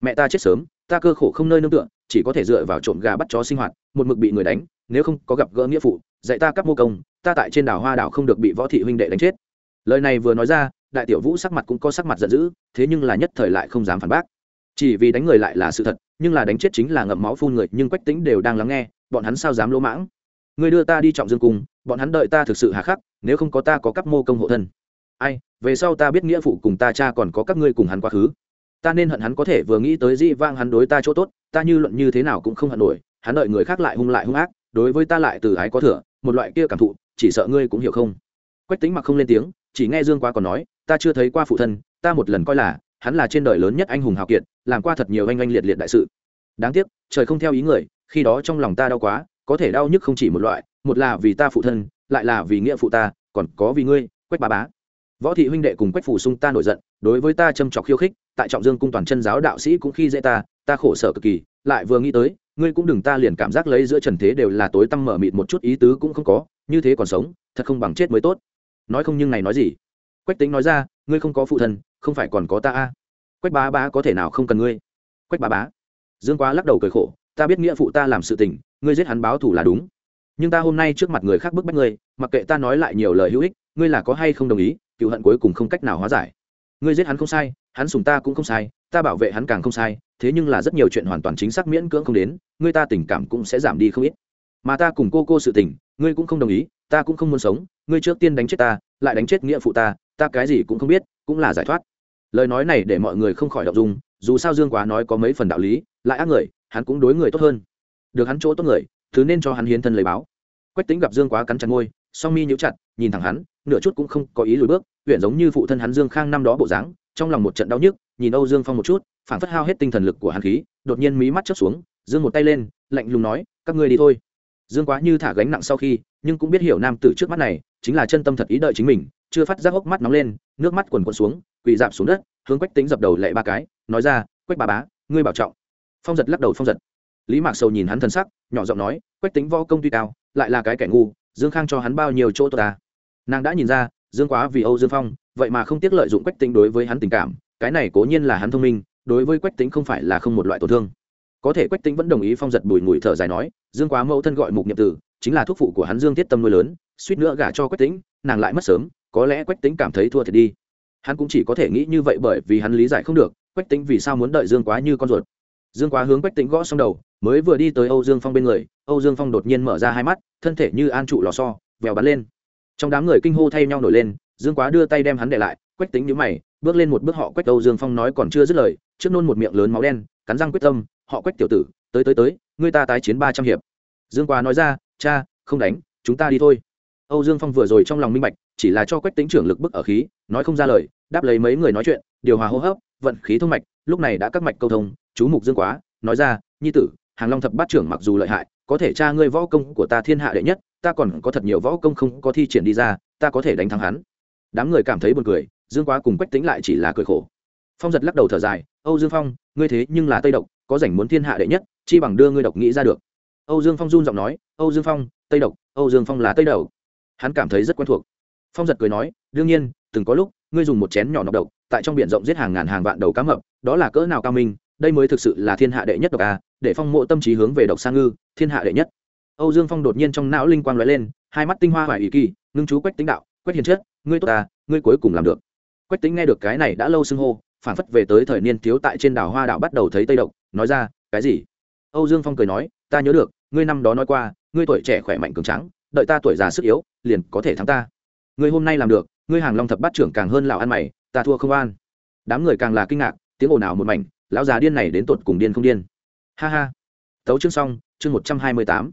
Mẹ ta chết sớm, ta cơ khổ không nơi nương tựa, chỉ có thể dựa vào trộm gà bắt chó sinh hoạt, một mực bị người đánh, nếu không có gặp gỡ nghĩa phụ, dạy ta các mô công, ta tại trên đảo hoa đảo không được bị võ thị huynh đệ đánh chết. Lời này vừa nói ra, đại tiểu vũ sắc mặt cũng có sắc mặt giận dữ, thế nhưng là nhất thời lại không dám phản bác chỉ vì đánh người lại là sự thật, nhưng là đánh chết chính là ngậm máu phun người, nhưng quách tính đều đang lắng nghe, bọn hắn sao dám lỗ mãng? Người đưa ta đi trọng dương cung, bọn hắn đợi ta thực sự hà khắc, nếu không có ta có các mô công hộ thân. Ai, về sau ta biết nghĩa phụ cùng ta cha còn có các ngươi cùng hắn quá khứ. Ta nên hận hắn có thể vừa nghĩ tới dĩ vang hắn đối ta chỗ tốt, ta như luận như thế nào cũng không hận nổi, hắn đợi người khác lại hung lại hung ác, đối với ta lại từ ái có thừa, một loại kia cảm thụ, chỉ sợ ngươi cũng hiểu không? Quách tính mặc không lên tiếng, chỉ nghe dương quá còn nói, ta chưa thấy qua phụ thân, ta một lần coi là, hắn là trên đời lớn nhất anh hùng hào kiệt làm qua thật nhiều anh anh liệt liệt đại sự. Đáng tiếc, trời không theo ý người, khi đó trong lòng ta đau quá, có thể đau nhức không chỉ một loại, một là vì ta phụ thân, lại là vì nghĩa phụ ta, còn có vì ngươi, quách bà bá. Võ thị huynh đệ cùng quách phủ sung ta nổi giận, đối với ta châm trọc khiêu khích, tại trọng dương cung toàn chân giáo đạo sĩ cũng khi dễ ta ta khổ sở cực kỳ, lại vừa nghĩ tới, ngươi cũng đừng ta liền cảm giác lấy giữa trần thế đều là tối tăm mở mịt một chút ý tứ cũng không có, như thế còn sống, thật không bằng chết mới tốt. Nói không nhưng này nói gì? Quách tính nói ra, ngươi không có phụ thân, không phải còn có ta a quách bá bá có thể nào không cần ngươi? Quách bá bá, dương quá lắc đầu cười khổ, ta biết nghĩa phụ ta làm sự tình, ngươi giết hắn báo thủ là đúng. Nhưng ta hôm nay trước mặt người khác bức bách ngươi, mặc kệ ta nói lại nhiều lời hữu ích, ngươi là có hay không đồng ý, cựu hận cuối cùng không cách nào hóa giải. Ngươi giết hắn không sai, hắn sùng ta cũng không sai, ta bảo vệ hắn càng không sai, thế nhưng là rất nhiều chuyện hoàn toàn chính xác miễn cưỡng không đến, ngươi ta tình cảm cũng sẽ giảm đi không ít. Mà ta cùng cô cô sự tình, ngươi cũng không đồng ý, ta cũng không muốn sống, ngươi trước tiên đánh chết ta, lại đánh chết nghĩa phụ ta ta cái gì cũng không biết, cũng là giải thoát lời nói này để mọi người không khỏi đọc dung, dù sao dương quá nói có mấy phần đạo lý, lại ác người, hắn cũng đối người tốt hơn. Được hắn chỗ tốt người, thứ nên cho hắn hiến thân lấy báo. Quách tính gặp dương quá cắn chặt ngôi song mi nhíu chặt, nhìn thẳng hắn, nửa chút cũng không có ý lùi bước, huyện giống như phụ thân hắn dương khang năm đó bộ dáng, trong lòng một trận đau nhức, nhìn âu dương phong một chút phản phất hao hết tinh thần lực của hắn khí, đột nhiên mí mắt chớp xuống dương một tay lên, lạnh lùng nói, các ngươi đi thôi. Dương quá như thả gánh nặng sau khi, nhưng cũng biết hiểu nam tử trước mắt này, chính là chân tâm thật ý đợi chính mình chưa phát giác hốc mắt nóng lên, nước mắt quần quần xuống, quỳ dạp xuống đất, hướng quách tính dập đầu lệ ba cái, nói ra, quách bà bá, ngươi bảo trọng. Phong giật lắc đầu phong giật. Lý mạc sầu nhìn hắn thân sắc, nhỏ giọng nói, quách tính võ công tuy cao, lại là cái kẻ ngu, dương khang cho hắn bao nhiêu chỗ tốt ta? Nàng đã nhìn ra, dương quá vì âu dương phong, vậy mà không tiếc lợi dụng quách tính đối với hắn tình cảm, cái này cố nhiên là hắn thông minh, đối với quách tính không phải là không một loại tổn thương. Có thể quách tính vẫn đồng ý phong giật bùi ngùi thở dài nói, dương quá mẫu thân gọi mục nhiệm tử, chính là thuốc phụ của hắn dương thiết tâm nuôi lớn, suýt nữa gả cho quách tính nàng lại mất sớm có lẽ quách tính cảm thấy thua thiệt đi. Hắn cũng chỉ có thể nghĩ như vậy bởi vì hắn lý giải không được, quách tính vì sao muốn đợi dương quá như con ruột. Dương quá hướng quách tính gõ xong đầu, mới vừa đi tới âu dương phong bên người, âu dương phong đột nhiên mở ra hai mắt, thân thể như an trụ lò so vèo bắn lên. Trong đám người kinh hô thay nhau nổi lên, dương quá đưa tay đem hắn để lại, quách tính nhíu mày, bước lên một bước họ quách âu dương phong nói còn chưa dứt lời, trước nôn một miệng lớn máu đen, cắn răng quyết tâm, họ quách tiểu tử, tới tới tới, người ta tái chiến ba trăm hiệp. Dương quá nói ra, cha, không đánh, chúng ta đi thôi. Âu dương phong vừa rồi trong lòng minh bạch chỉ là cho quách tính trưởng lực bức ở khí, nói không ra lời, đáp lấy mấy người nói chuyện, điều hòa hô hấp, vận khí thông mạch, lúc này đã các mạch câu thông, chú mục dương quá, nói ra, nhi tử, hàng long thập bát trưởng mặc dù lợi hại, có thể cha ngươi võ công của ta thiên hạ đệ nhất, ta còn có thật nhiều võ công không có thi triển đi ra, ta có thể đánh thắng hắn. Đám người cảm thấy buồn cười, dương quá cùng quách tính lại chỉ là cười khổ. Phong giật lắc đầu thở dài, âu dương phong, ngươi thế nhưng là tây độc, có rảnh muốn thiên hạ đệ nhất, chi bằng đưa ngươi độc nghĩ ra được. Âu dương phong run giọng nói, âu dương phong, tây độc, âu dương phong là tây đầu hắn cảm thấy rất quen thuộc phong giật cười nói, đương nhiên, từng có lúc, ngươi dùng một chén nhỏ nọc độc, tại trong biển rộng giết hàng ngàn hàng vạn đầu cá mập, đó là cỡ nào cao minh, đây mới thực sự là thiên hạ đệ nhất độc a, để phong mộ tâm trí hướng về độc sang ngư, thiên hạ đệ nhất. Âu dương phong đột nhiên trong não linh quang lóe lên, hai mắt tinh hoa hoài ý kỳ, ngưng chú quách tính đạo, quách hiền chất, ngươi tốt ta, ngươi cuối cùng làm được. Quách tính nghe được cái này đã lâu xưng hô phản phất về tới thời niên thiếu tại trên đảo hoa đảo bắt đầu thấy tây độc, nói ra, cái gì? Âu dương phong cười nói, ta nhớ được, ngươi năm đó nói qua, ngươi tuổi trẻ khỏe mạnh cường trắng đợi ta tuổi già sức yếu, liền có thể thắng ta ngươi hôm nay làm được, ngươi hàng long thập bát trưởng càng hơn lão ăn mày, ta thua không an đám người càng là kinh ngạc, tiếng ồn ào một mảnh, lão già điên này đến tột cùng điên không điên. Ha ha. Tấu chương xong, chương một trăm hai mươi tám.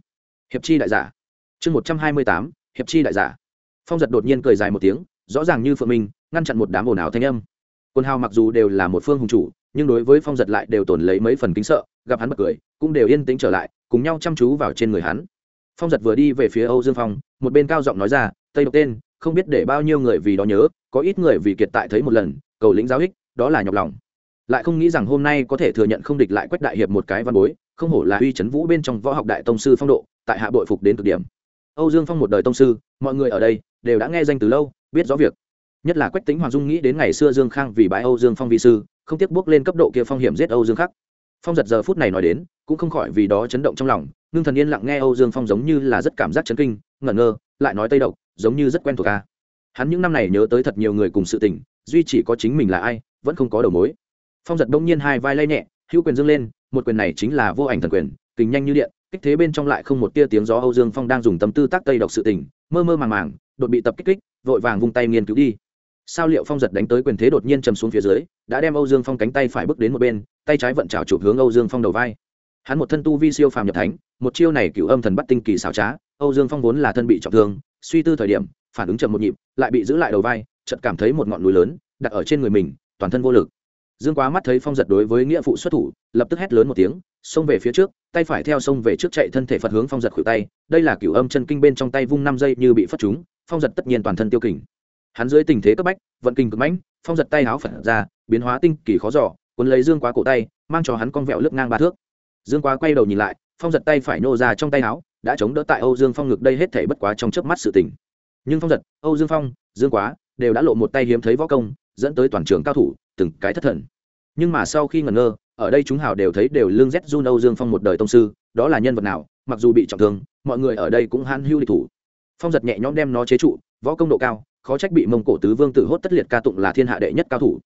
Hiệp chi đại giả. Chương một trăm hai mươi tám, hiệp chi đại giả. Phong giật đột nhiên cười dài một tiếng, rõ ràng như phượng minh, ngăn chặn một đám ồn ào thanh âm. Quân hào mặc dù đều là một phương hùng chủ, nhưng đối với phong giật lại đều tổn lấy mấy phần kính sợ, gặp hắn bật cười, cũng đều yên tĩnh trở lại, cùng nhau chăm chú vào trên người hắn. Phong giật vừa đi về phía âu dương phong, một bên cao giọng nói ra, tây độc tên không biết để bao nhiêu người vì đó nhớ có ít người vì kiệt tại thấy một lần cầu lĩnh giáo ích, đó là nhọc lòng. Lại không nghĩ rằng hôm nay có thể thừa nhận không địch lại quách đại hiệp một cái văn bối không hổ là uy chấn vũ bên trong võ học đại tông sư phong độ tại hạ bội phục đến cực điểm. Âu dương phong một đời tông sư mọi người ở đây đều đã nghe danh từ lâu biết rõ việc. Nhất là quách tính hoàng dung nghĩ đến ngày xưa dương khang vì bãi âu dương phong vi sư không tiếc bước lên cấp độ kia phong hiểm giết âu dương khắc. Phong giật giờ phút này nói đến cũng không khỏi vì đó chấn động trong lòng ngưng thần yên lặng nghe âu dương phong giống như là rất cảm giác chấn kinh ngẩn ngơ lại nói tây độc giống như rất quen thuộc ca hắn những năm này nhớ tới thật nhiều người cùng sự tình, duy chỉ có chính mình là ai, vẫn không có đầu mối. Phong giật đông nhiên hai vai lay nhẹ, hữu quyền dâng lên, một quyền này chính là vô ảnh thần quyền, kình nhanh như điện, kích thế bên trong lại không một tia tiếng gió âu dương phong đang dùng tâm tư tác tây đọc sự tình, mơ mơ màng màng, đột bị tập kích kích, vội vàng vung tay nghiên cứu đi. Sao liệu phong giật đánh tới quyền thế đột nhiên chầm xuống phía dưới, đã đem âu dương phong cánh tay phải bước đến một bên, tay trái vận trào chụp hướng âu dương phong đầu vai. Hắn một thân tu vi siêu phàm nhập thánh, một chiêu này cựu âm thần bắt tinh kỳ xảo trá, âu dương phong vốn là thân bị trọng thương suy tư thời điểm, phản ứng chậm một nhịp, lại bị giữ lại đầu vai, chợt cảm thấy một ngọn núi lớn đặt ở trên người mình, toàn thân vô lực. Dương quá mắt thấy phong giật đối với nghĩa phụ xuất thủ, lập tức hét lớn một tiếng, xông về phía trước, tay phải theo xông về trước chạy thân thể phật hướng phong giật khuỷu tay, đây là cửu âm chân kinh bên trong tay vung năm giây như bị phất trúng, phong giật tất nhiên toàn thân tiêu kình. Hắn dưới tình thế cấp bách, vận kinh cực mãnh, phong giật tay háo phật ra, biến hóa tinh kỳ khó giỏ cuốn lấy dương quá cổ tay, mang cho hắn con vẹo lướt ngang ba thước. Dương quá quay đầu nhìn lại, phong giật tay phải nô ra trong tay áo đã chống đỡ tại âu dương phong ngực đây hết thể bất quá trong chớp mắt sự tình. Nhưng phong giật, âu dương phong, dương quá đều đã lộ một tay hiếm thấy võ công, dẫn tới toàn trường cao thủ, từng cái thất thần. Nhưng mà sau khi ngẩn ngơ, ở đây chúng hào đều thấy đều lương rét Jun âu dương phong một đời tông sư, đó là nhân vật nào, mặc dù bị trọng thương, mọi người ở đây cũng hãn hưu địch thủ. Phong giật nhẹ nhõm đem nó chế trụ, võ công độ cao, khó trách bị mông cổ tứ vương tử hốt tất liệt ca tụng là thiên hạ đệ nhất cao thủ.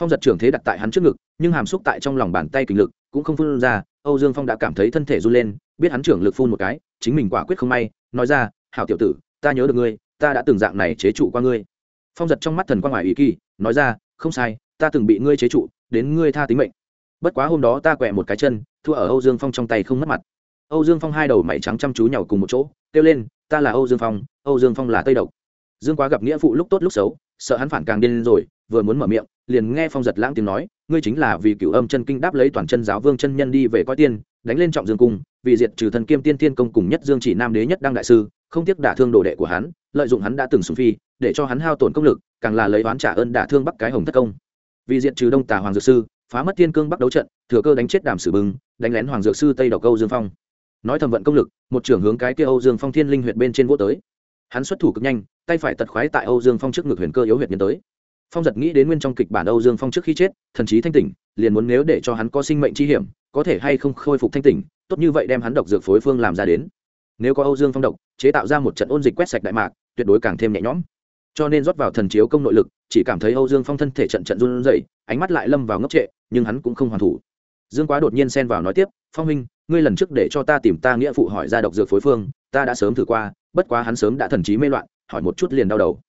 Phong giật trưởng thế đặt tại hắn trước ngực, nhưng hàm xúc tại trong lòng bàn tay kình lực cũng không phun ra, âu dương phong đã cảm thấy thân thể run lên, biết hắn trưởng lực phun một cái chính mình quả quyết không may, nói ra, hảo tiểu tử, ta nhớ được ngươi, ta đã từng dạng này chế trụ qua ngươi. Phong giật trong mắt thần quan ngoài ý kỳ, nói ra, không sai, ta từng bị ngươi chế trụ, đến ngươi tha tính mệnh. Bất quá hôm đó ta quẹ một cái chân, thua ở âu dương phong trong tay không mất mặt. Âu dương phong hai đầu mày trắng chăm chú nhau cùng một chỗ, kêu lên, ta là âu dương phong, âu dương phong là tây độc. Dương quá gặp nghĩa phụ lúc tốt lúc xấu, sợ hắn phản càng điên rồi, vừa muốn mở miệng, liền nghe phong giật lãng tiếng nói, ngươi chính là vì cửu âm chân kinh đáp lấy toàn chân giáo vương chân nhân đi về coi tiên đánh lên trọng dương cung, vì diệt trừ thần kiêm tiên tiên công cùng nhất dương chỉ nam đế nhất đăng đại sư, không tiếc đả thương đồ đệ của hắn, lợi dụng hắn đã từng sùng phi, để cho hắn hao tổn công lực, càng là lấy oán trả ơn đả thương bắc cái hồng thất công. Vì diệt trừ đông tà hoàng dược sư, phá mất thiên cương bắc đấu trận, thừa cơ đánh chết đàm sử bừng, đánh lén hoàng dược sư tây đầu câu dương phong. Nói thầm vận công lực, một trưởng hướng cái kia âu dương phong thiên linh huyệt bên trên vô tới. Hắn xuất thủ cực nhanh, tay phải tật khoái tại âu dương phong trước ngực huyền cơ yếu huyệt nhân tới. Phong giật nghĩ đến nguyên trong kịch bản âu dương phong trước khi chết, thần trí thanh tỉnh, liền muốn nếu để cho hắn có sinh mệnh chi hiểm có thể hay không khôi phục thanh tỉnh, tốt như vậy đem hắn độc dược phối phương làm ra đến. Nếu có âu dương phong độc, chế tạo ra một trận ôn dịch quét sạch đại mạc, tuyệt đối càng thêm nhẹ nhõm. Cho nên rót vào thần chiếu công nội lực, chỉ cảm thấy âu dương phong thân thể trận trận run rẩy, ánh mắt lại lâm vào ngốc trệ, nhưng hắn cũng không hoàn thủ. Dương quá đột nhiên xen vào nói tiếp, phong huynh, ngươi lần trước để cho ta tìm ta nghĩa phụ hỏi ra độc dược phối phương, ta đã sớm thử qua, bất quá hắn sớm đã thần trí mê loạn, hỏi một chút liền đau đầu.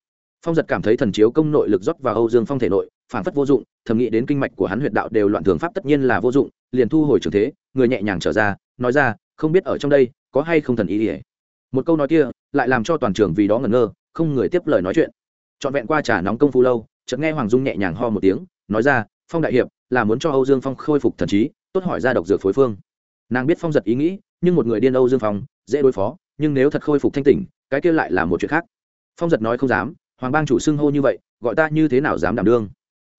Phong giật cảm thấy thần chiếu công nội lực rót vào âu dương phong thể nội phản phất vô dụng, thầm nghĩ đến kinh mạch của hắn huyệt đạo đều loạn thường pháp tất nhiên là vô dụng, liền thu hồi trường thế, người nhẹ nhàng trở ra, nói ra, không biết ở trong đây có hay không thần ý ỉa một câu nói kia lại làm cho toàn trường vì đó ngẩn ngơ, không người tiếp lời nói chuyện. Trọn vẹn qua trà nóng công phu lâu, chợt nghe hoàng dung nhẹ nhàng ho một tiếng, nói ra, phong đại hiệp, là muốn cho âu dương phong khôi phục thần trí, tốt hỏi ra độc dược phối phương. Nàng biết phong giật ý nghĩ, nhưng một người điên âu dương phong, dễ đối phó, nhưng nếu thật khôi phục thanh tỉnh, cái kia lại là một chuyện khác. Phong giật nói không dám, hoàng bang chủ xưng hô như vậy, gọi ta như thế nào dám đảm đương?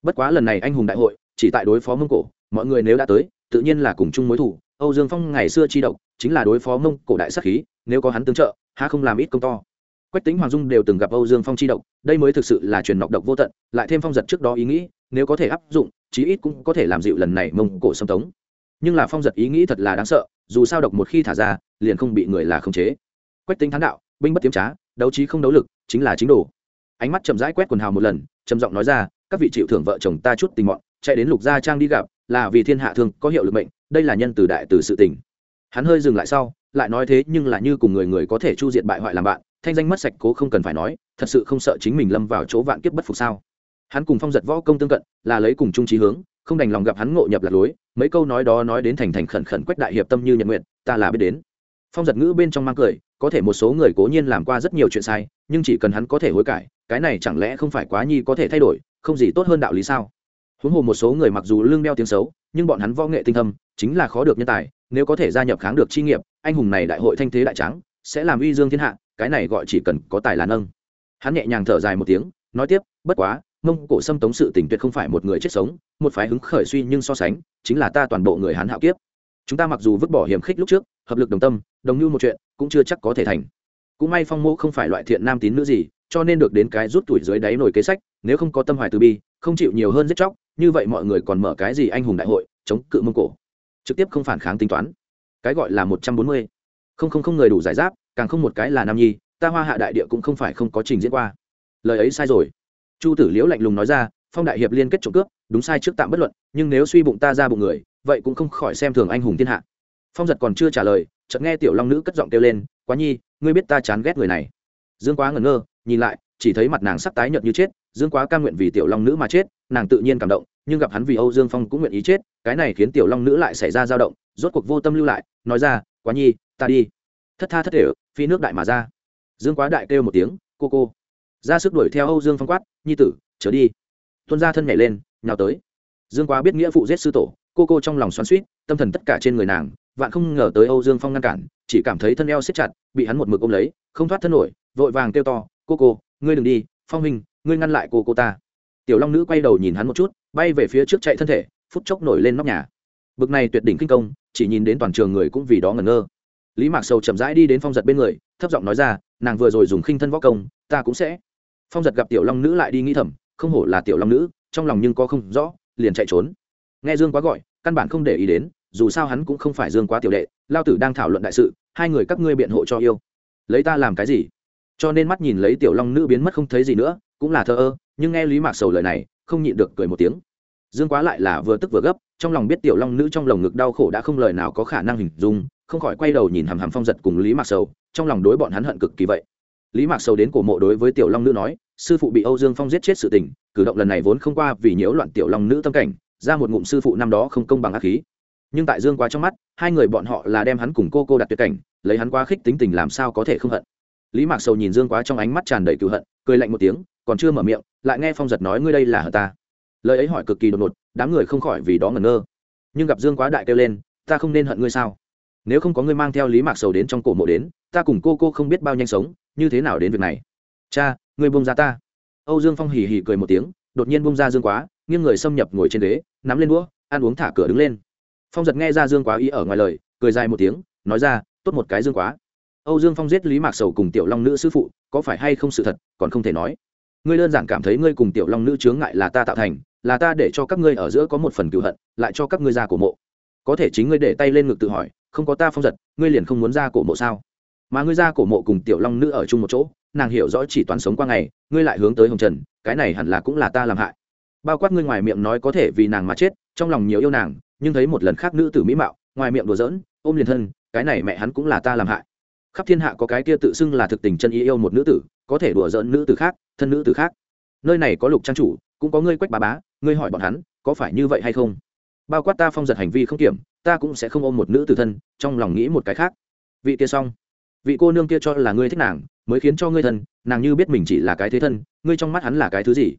Bất quá lần này anh hùng đại hội, chỉ tại đối phó mông cổ, mọi người nếu đã tới, tự nhiên là cùng chung mối thủ âu dương phong ngày xưa chi độc, chính là đối phó mông cổ đại sắc khí, nếu có hắn tương trợ, há không làm ít công to. Quách tính hoàng dung đều từng gặp âu dương phong chi độc, đây mới thực sự là truyền nọc độc vô tận, lại thêm phong giật trước đó ý nghĩ, nếu có thể áp dụng, chí ít cũng có thể làm dịu lần này mông cổ xâm tống. Nhưng là phong giật ý nghĩ thật là đáng sợ, dù sao độc một khi thả ra, liền không bị người là khống chế. Quách tính thắng đạo, binh bất tiếm trá, đấu trí không đấu lực, chính là chính đồ. Ánh mắt chậm rãi quét quần hào một lần, trầm giọng nói ra các vị chịu thưởng vợ chồng ta chút tình mọn, chạy đến lục gia trang đi gặp, là vì thiên hạ thương có hiệu lực mệnh, đây là nhân từ đại từ sự tình. Hắn hơi dừng lại sau, lại nói thế nhưng là như cùng người người có thể chu diệt bại hoại làm bạn, thanh danh mất sạch cố không cần phải nói, thật sự không sợ chính mình lâm vào chỗ vạn kiếp bất phục sao. Hắn cùng phong giật võ công tương cận, là lấy cùng chung trí hướng, không đành lòng gặp hắn ngộ nhập lạc lối, mấy câu nói đó nói đến thành thành khẩn khẩn quách đại hiệp tâm như nhận nguyện, ta là biết đến. Phong giật ngữ bên trong mang cười, có thể một số người cố nhiên làm qua rất nhiều chuyện sai, nhưng chỉ cần hắn có thể hối cải, cái này chẳng lẽ không phải quá nhi có thể thay đổi không gì tốt hơn đạo lý sao? Huống hồ một số người mặc dù lương đeo tiếng xấu, nhưng bọn hắn võ nghệ tinh thâm, chính là khó được nhân tài, nếu có thể gia nhập kháng được chi nghiệp, anh hùng này đại hội thanh thế đại trắng sẽ làm uy dương thiên hạ, cái này gọi chỉ cần có tài là nâng. Hắn nhẹ nhàng thở dài một tiếng, nói tiếp, bất quá, mông cổ xâm tống sự tình tuyệt không phải một người chết sống, một phái hứng khởi suy nhưng so sánh, chính là ta toàn bộ người hắn hạo kiếp. Chúng ta mặc dù vứt bỏ hiểm khích lúc trước, hợp lực đồng tâm, đồng như một chuyện, cũng chưa chắc có thể thành. Cũng may phong mô không phải loại thiện nam tín nữ gì cho nên được đến cái rút tuổi dưới đáy nổi kế sách, nếu không có tâm hoài từ bi, không chịu nhiều hơn giết chóc, như vậy mọi người còn mở cái gì anh hùng đại hội, chống cự mông cổ? Trực tiếp không phản kháng tính toán. Cái gọi là một trăm bốn mươi. Không không không người đủ giải giáp, càng không một cái là nam nhi, ta hoa hạ đại địa cũng không phải không có trình diễn qua. Lời ấy sai rồi. Chu tử liễu lạnh lùng nói ra, phong đại hiệp liên kết trộm cướp, đúng sai trước tạm bất luận, nhưng nếu suy bụng ta ra bụng người, vậy cũng không khỏi xem thường anh hùng thiên hạ. Phong giật còn chưa trả lời, chợt nghe tiểu long nữ cất giọng kêu lên, quá nhi, ngươi biết ta chán ghét người này. Dương quá ngẩn ngơ nhìn lại, chỉ thấy mặt nàng sắc tái nhợt như chết, dương quá ca nguyện vì tiểu long nữ mà chết, nàng tự nhiên cảm động, nhưng gặp hắn vì âu dương phong cũng nguyện ý chết, cái này khiến tiểu long nữ lại xảy ra dao động, rốt cuộc vô tâm lưu lại, nói ra, quá nhi, ta đi. Thất tha thất thể, phi nước đại mà ra. Dương quá đại kêu một tiếng, cô cô. Ra sức đuổi theo âu dương phong quát, nhi tử, trở đi. Tuân ra thân nhảy lên, nhào tới. Dương quá biết nghĩa phụ giết sư tổ, cô cô trong lòng xoắn suýt tâm thần tất cả trên người nàng, vạn không ngờ tới âu dương phong ngăn cản, chỉ cảm thấy thân eo siết chặt, bị hắn một mực ôm lấy, không thoát thân nổi, vội vàng kêu to cô cô, ngươi đừng đi, phong minh ngươi ngăn lại cô cô ta. Tiểu long nữ quay đầu nhìn hắn một chút, bay về phía trước chạy thân thể, phút chốc nổi lên nóc nhà. Bực này tuyệt đỉnh kinh công, chỉ nhìn đến toàn trường người cũng vì đó ngẩn ngơ. Lý mạc sầu chậm rãi đi đến phong giật bên người, thấp giọng nói ra, nàng vừa rồi dùng khinh thân võ công, ta cũng sẽ. Phong giật gặp tiểu long nữ lại đi nghĩ thầm, không hổ là tiểu long nữ, trong lòng nhưng có không rõ, liền chạy trốn. Nghe dương quá gọi, căn bản không để ý đến, dù sao hắn cũng không phải dương quá tiểu đệ, lao tử đang thảo luận đại sự, hai người các ngươi biện hộ cho yêu. Lấy ta làm cái gì? Cho nên mắt nhìn lấy tiểu long nữ biến mất không thấy gì nữa, cũng là thơ ơ, nhưng nghe lý mạc sầu lời này, không nhịn được cười một tiếng. Dương quá lại là vừa tức vừa gấp, trong lòng biết tiểu long nữ trong lồng ngực đau khổ đã không lời nào có khả năng hình dung, không khỏi quay đầu nhìn hàm hàm phong giật cùng lý mạc sầu, trong lòng đối bọn hắn hận cực kỳ vậy. Lý mạc sầu đến cổ mộ đối với tiểu long nữ nói, sư phụ bị âu dương phong giết chết sự tình, cử động lần này vốn không qua vì nhiễu loạn tiểu long nữ tâm cảnh, ra một ngụm sư phụ năm đó không công bằng ác khí. Nhưng tại dương quá trong mắt, hai người bọn họ là đem hắn cùng cô cô đặt tuyệt cảnh, lấy hắn quá khích tính tình làm sao có thể không hận lý mạc sầu nhìn dương quá trong ánh mắt tràn đầy cựu hận, cười lạnh một tiếng, còn chưa mở miệng, lại nghe phong giật nói ngươi đây là hờ ta. Lời ấy hỏi cực kỳ đột ngột, đám người không khỏi vì đó ngẩn ngơ. Nhưng gặp dương quá đại kêu lên, ta không nên hận ngươi sao? Nếu không có ngươi mang theo lý mạc sầu đến trong cổ mộ đến, ta cùng cô cô không biết bao nhanh sống, như thế nào đến việc này? Cha, ngươi buông ra ta. Âu dương phong hì hì cười một tiếng, đột nhiên buông ra dương quá, nghiêng người xâm nhập ngồi trên ghế, nắm lên đũa, ăn uống thả cửa đứng lên. Phong giật nghe ra dương quá ý ở ngoài lời, cười dài một tiếng, nói ra, tốt một cái dương quá âu dương phong giết lý mạc sầu cùng tiểu long nữ sư phụ, có phải hay không sự thật, còn không thể nói. Ngươi đơn giản cảm thấy ngươi cùng tiểu long nữ chướng ngại là ta tạo thành, là ta để cho các ngươi ở giữa có một phần cựu hận, lại cho các ngươi ra cổ mộ. Có thể chính ngươi để tay lên ngực tự hỏi, không có ta phong giật, ngươi liền không muốn ra cổ mộ sao? Mà ngươi ra cổ mộ cùng tiểu long nữ ở chung một chỗ, nàng hiểu rõ chỉ toàn sống qua ngày, ngươi lại hướng tới hồng trần, cái này hẳn là cũng là ta làm hại. Bao quát ngươi ngoài miệng nói có thể vì nàng mà chết, trong lòng nhiều yêu nàng, nhưng thấy một lần khác nữ tử mỹ mạo, ngoài miệng đùa giỡn, ôm liền thân, cái này mẹ hắn cũng là ta làm hại khắp thiên hạ có cái kia tự xưng là thực tình chân ý yêu một nữ tử, có thể đùa giỡn nữ tử khác, thân nữ tử khác. Nơi này có lục trang chủ, cũng có ngươi quách bà bá, ngươi hỏi bọn hắn, có phải như vậy hay không? Bao quát ta phong giật hành vi không kiểm, ta cũng sẽ không ôm một nữ tử thân, trong lòng nghĩ một cái khác. Vị kia xong. Vị cô nương kia cho là ngươi thích nàng, mới khiến cho ngươi thân, nàng như biết mình chỉ là cái thế thân, ngươi trong mắt hắn là cái thứ gì?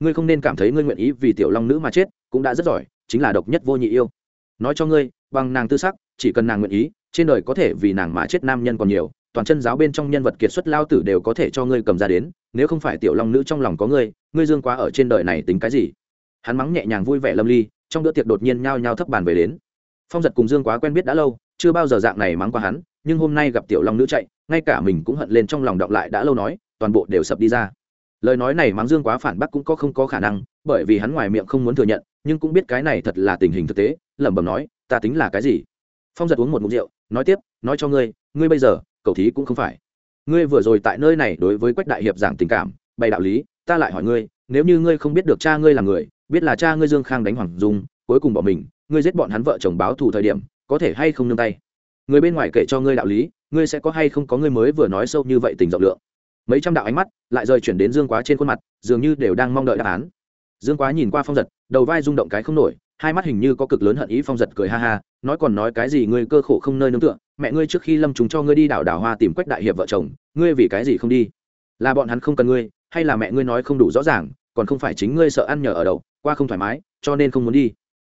Ngươi không nên cảm thấy ngươi nguyện ý vì tiểu long nữ mà chết, cũng đã rất giỏi, chính là độc nhất vô nhị yêu. Nói cho ngươi, bằng nàng tư sắc, chỉ cần nàng nguyện ý trên đời có thể vì nàng mà chết nam nhân còn nhiều, toàn chân giáo bên trong nhân vật kiệt xuất lao tử đều có thể cho ngươi cầm ra đến, nếu không phải tiểu long nữ trong lòng có ngươi ngươi dương quá ở trên đời này tính cái gì? Hắn mắng nhẹ nhàng vui vẻ lâm ly, trong bữa tiệc đột nhiên nhao nhao thấp bàn về đến. Phong giật cùng dương quá quen biết đã lâu, chưa bao giờ dạng này mắng qua hắn, nhưng hôm nay gặp tiểu long nữ chạy, ngay cả mình cũng hận lên trong lòng đọng lại đã lâu nói, toàn bộ đều sập đi ra. Lời nói này mắng dương quá phản bác cũng có không có khả năng, bởi vì hắn ngoài miệng không muốn thừa nhận, nhưng cũng biết cái này thật là tình hình thực tế, lẩm bẩm nói, ta tính là cái gì? Phong giật uống một mục rượu, nói tiếp, nói cho ngươi ngươi bây giờ, cậu thí cũng không phải. Ngươi vừa rồi tại nơi này đối với quách đại hiệp giảng tình cảm, bày đạo lý, ta lại hỏi ngươi, nếu như ngươi không biết được cha ngươi là người, biết là cha ngươi dương khang đánh hoàng dung, cuối cùng bỏ mình, ngươi giết bọn hắn vợ chồng báo thù thời điểm, có thể hay không nương tay? Người bên ngoài kể cho ngươi đạo lý, ngươi sẽ có hay không có ngươi mới vừa nói sâu như vậy tình rộng lượng? Mấy trăm đạo ánh mắt lại rời chuyển đến dương quá trên khuôn mặt, dường như đều đang mong đợi đáp án. Dương quá nhìn qua phong giật, đầu vai rung động cái không nổi hai mắt hình như có cực lớn hận ý phong giật cười ha ha, nói còn nói cái gì ngươi cơ khổ không nơi nương tựa, mẹ ngươi trước khi lâm chúng cho ngươi đi đảo đảo hoa tìm quách đại hiệp vợ chồng, ngươi vì cái gì không đi? Là bọn hắn không cần ngươi, hay là mẹ ngươi nói không đủ rõ ràng, còn không phải chính ngươi sợ ăn nhờ ở đầu, qua không thoải mái, cho nên không muốn đi.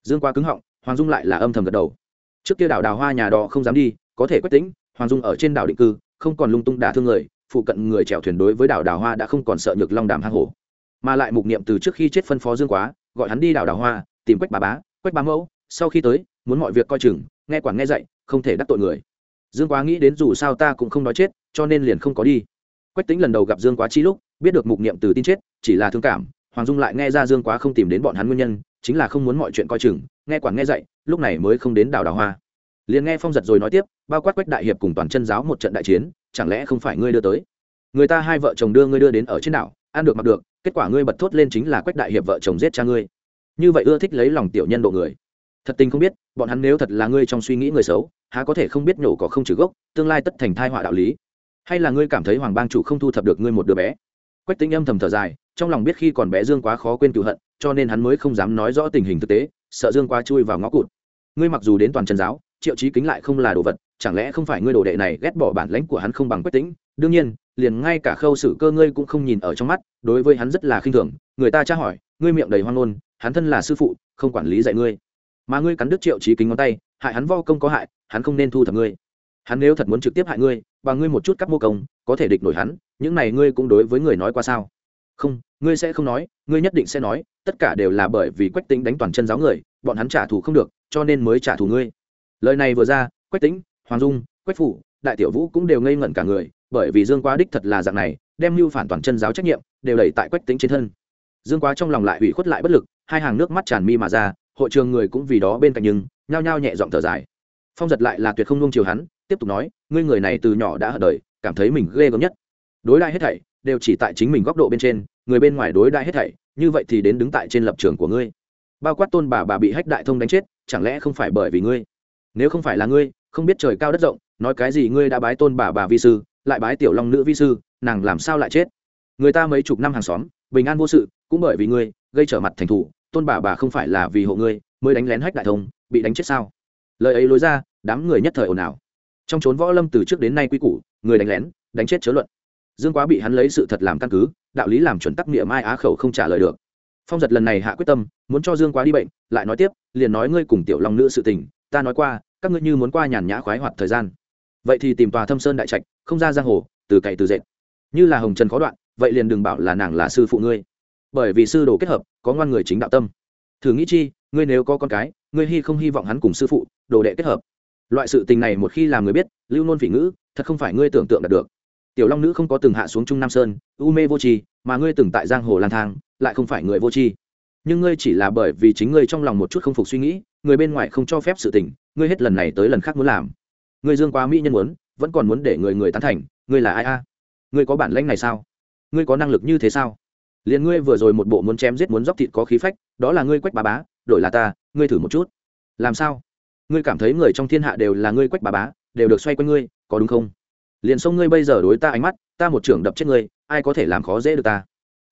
Dương qua cứng họng, hoàng dung lại là âm thầm gật đầu. Trước kia đảo đào hoa nhà đỏ không dám đi, có thể quyết tính hoàng dung ở trên đảo định cư, không còn lung tung đả thương người, phụ cận người chèo thuyền đối với đảo đào hoa đã không còn sợ nhược long đàm hang hổ. Mà lại mục niệm từ trước khi chết phân phó dương quá, gọi hắn đi đảo đào hoa tìm quách bà bá, quách bá mẫu, sau khi tới, muốn mọi việc coi chừng, nghe quản nghe dạy, không thể đắc tội người. Dương quá nghĩ đến dù sao ta cũng không nói chết, cho nên liền không có đi. Quách tính lần đầu gặp dương quá chi lúc, biết được mục niệm từ tin chết, chỉ là thương cảm, hoàng dung lại nghe ra dương quá không tìm đến bọn hắn nguyên nhân, chính là không muốn mọi chuyện coi chừng, nghe quản nghe dạy, lúc này mới không đến đảo đào hoa. Liền nghe phong giật rồi nói tiếp, bao quát quách đại hiệp cùng toàn chân giáo một trận đại chiến, chẳng lẽ không phải ngươi đưa tới? Người ta hai vợ chồng đưa ngươi đưa đến ở trên đảo, ăn được mặc được, kết quả ngươi bật thốt lên chính là quách đại hiệp vợ chồng giết cha ngươi như vậy ưa thích lấy lòng tiểu nhân độ người. Thật tình không biết, bọn hắn nếu thật là ngươi trong suy nghĩ người xấu, há có thể không biết nhổ có không trừ gốc, tương lai tất thành thai họa đạo lý. Hay là ngươi cảm thấy hoàng bang chủ không thu thập được ngươi một đứa bé? Quách tính âm thầm thở dài, trong lòng biết khi còn bé dương quá khó quên cựu hận, cho nên hắn mới không dám nói rõ tình hình thực tế, sợ dương quá chui vào ngõ cụt. Ngươi mặc dù đến toàn trần giáo, triệu chí kính lại không là đồ vật, chẳng lẽ không phải ngươi đồ đệ này ghét bỏ bản lãnh của hắn không bằng quách tính đương nhiên, liền ngay cả khâu xử cơ ngươi cũng không nhìn ở trong mắt, đối với hắn rất là khinh thường, người ta tra hỏi, ngươi miệng đầy hoang ngôn hắn thân là sư phụ, không quản lý dạy ngươi. Mà ngươi cắn đứt triệu trí kính ngón tay, hại hắn vo công có hại, hắn không nên thu thập ngươi. Hắn nếu thật muốn trực tiếp hại ngươi và ngươi một chút cắp mô công, có thể địch nổi hắn, những này ngươi cũng đối với người nói qua sao? Không, ngươi sẽ không nói, ngươi nhất định sẽ nói, tất cả đều là bởi vì quách tính đánh toàn chân giáo người, bọn hắn trả thù không được, cho nên mới trả thù ngươi. Lời này vừa ra, quách tính hoàng dung, quách phủ, đại tiểu vũ cũng đều ngây ngẩn cả người, bởi vì dương quá đích thật là dạng này, đem mưu phản toàn chân giáo trách nhiệm, đều đẩy tại quách tính trên thân dương quá trong lòng lại ủy khuất lại bất lực, hai hàng nước mắt tràn mi mà ra, hội trường người cũng vì đó bên cạnh nhưng, nhao nhao nhẹ giọng thở dài. Phong giật lại là tuyệt không nung chiều hắn, tiếp tục nói, ngươi người này từ nhỏ đã hận đời, cảm thấy mình ghê gớm nhất. Đối đại hết thảy, đều chỉ tại chính mình góc độ bên trên, người bên ngoài đối đại hết thảy, như vậy thì đến đứng tại trên lập trường của ngươi. Bao quát tôn bà bà bị hách đại thông đánh chết, chẳng lẽ không phải bởi vì ngươi? Nếu không phải là ngươi, không biết trời cao đất rộng, nói cái gì ngươi đã bái tôn bà bà vi sư, lại bái tiểu long nữ vi sư, nàng làm sao lại chết? Người ta mấy chục năm hàng xóm bình an vô sự cũng bởi vì ngươi gây trở mặt thành thủ tôn bà bà không phải là vì hộ ngươi mới đánh lén hách đại thông bị đánh chết sao? Lời ấy lối ra đám người nhất thời ồn ào. Trong trốn võ lâm từ trước đến nay quy củ người đánh lén đánh chết chớ luận. Dương quá bị hắn lấy sự thật làm căn cứ đạo lý làm chuẩn tắc niệm, ai á khẩu không trả lời được. Phong giật lần này hạ quyết tâm muốn cho dương quá đi bệnh lại nói tiếp liền nói ngươi cùng tiểu long nữ sự tình ta nói qua các ngươi như muốn qua nhàn nhã khoái hoạt thời gian. Vậy thì tìm tòa thâm sơn đại trạch không ra giang hồ từ cậy từ dệt. Như là hồng trần khó đoạn vậy liền đừng bảo là nàng là sư phụ ngươi. Bởi vì sư đồ kết hợp, có ngoan người chính đạo tâm. Thử nghĩ chi, ngươi nếu có con cái, ngươi hy không hy vọng hắn cùng sư phụ, đồ đệ kết hợp. Loại sự tình này một khi làm người biết, lưu nôn vị ngữ, thật không phải ngươi tưởng tượng đạt được. Tiểu long nữ không có từng hạ xuống trung nam sơn, u mê vô tri, mà ngươi từng tại giang hồ lang thang, lại không phải người vô tri. Nhưng ngươi chỉ là bởi vì chính ngươi trong lòng một chút không phục suy nghĩ, người bên ngoài không cho phép sự tình, ngươi hết lần này tới lần khác muốn làm. Ngươi dương quá mỹ nhân muốn, vẫn còn muốn để người người tán thành, ngươi là ai a? Ngươi có bản lãnh này sao? Ngươi có năng lực như thế sao? Liền ngươi vừa rồi một bộ muốn chém giết muốn dóc thịt có khí phách, đó là ngươi quách bà bá, đổi là ta, ngươi thử một chút. Làm sao? Ngươi cảm thấy người trong thiên hạ đều là ngươi quách bà bá, đều được xoay quanh ngươi, có đúng không? Liền sông ngươi bây giờ đối ta ánh mắt, ta một trưởng đập chết ngươi, ai có thể làm khó dễ được ta?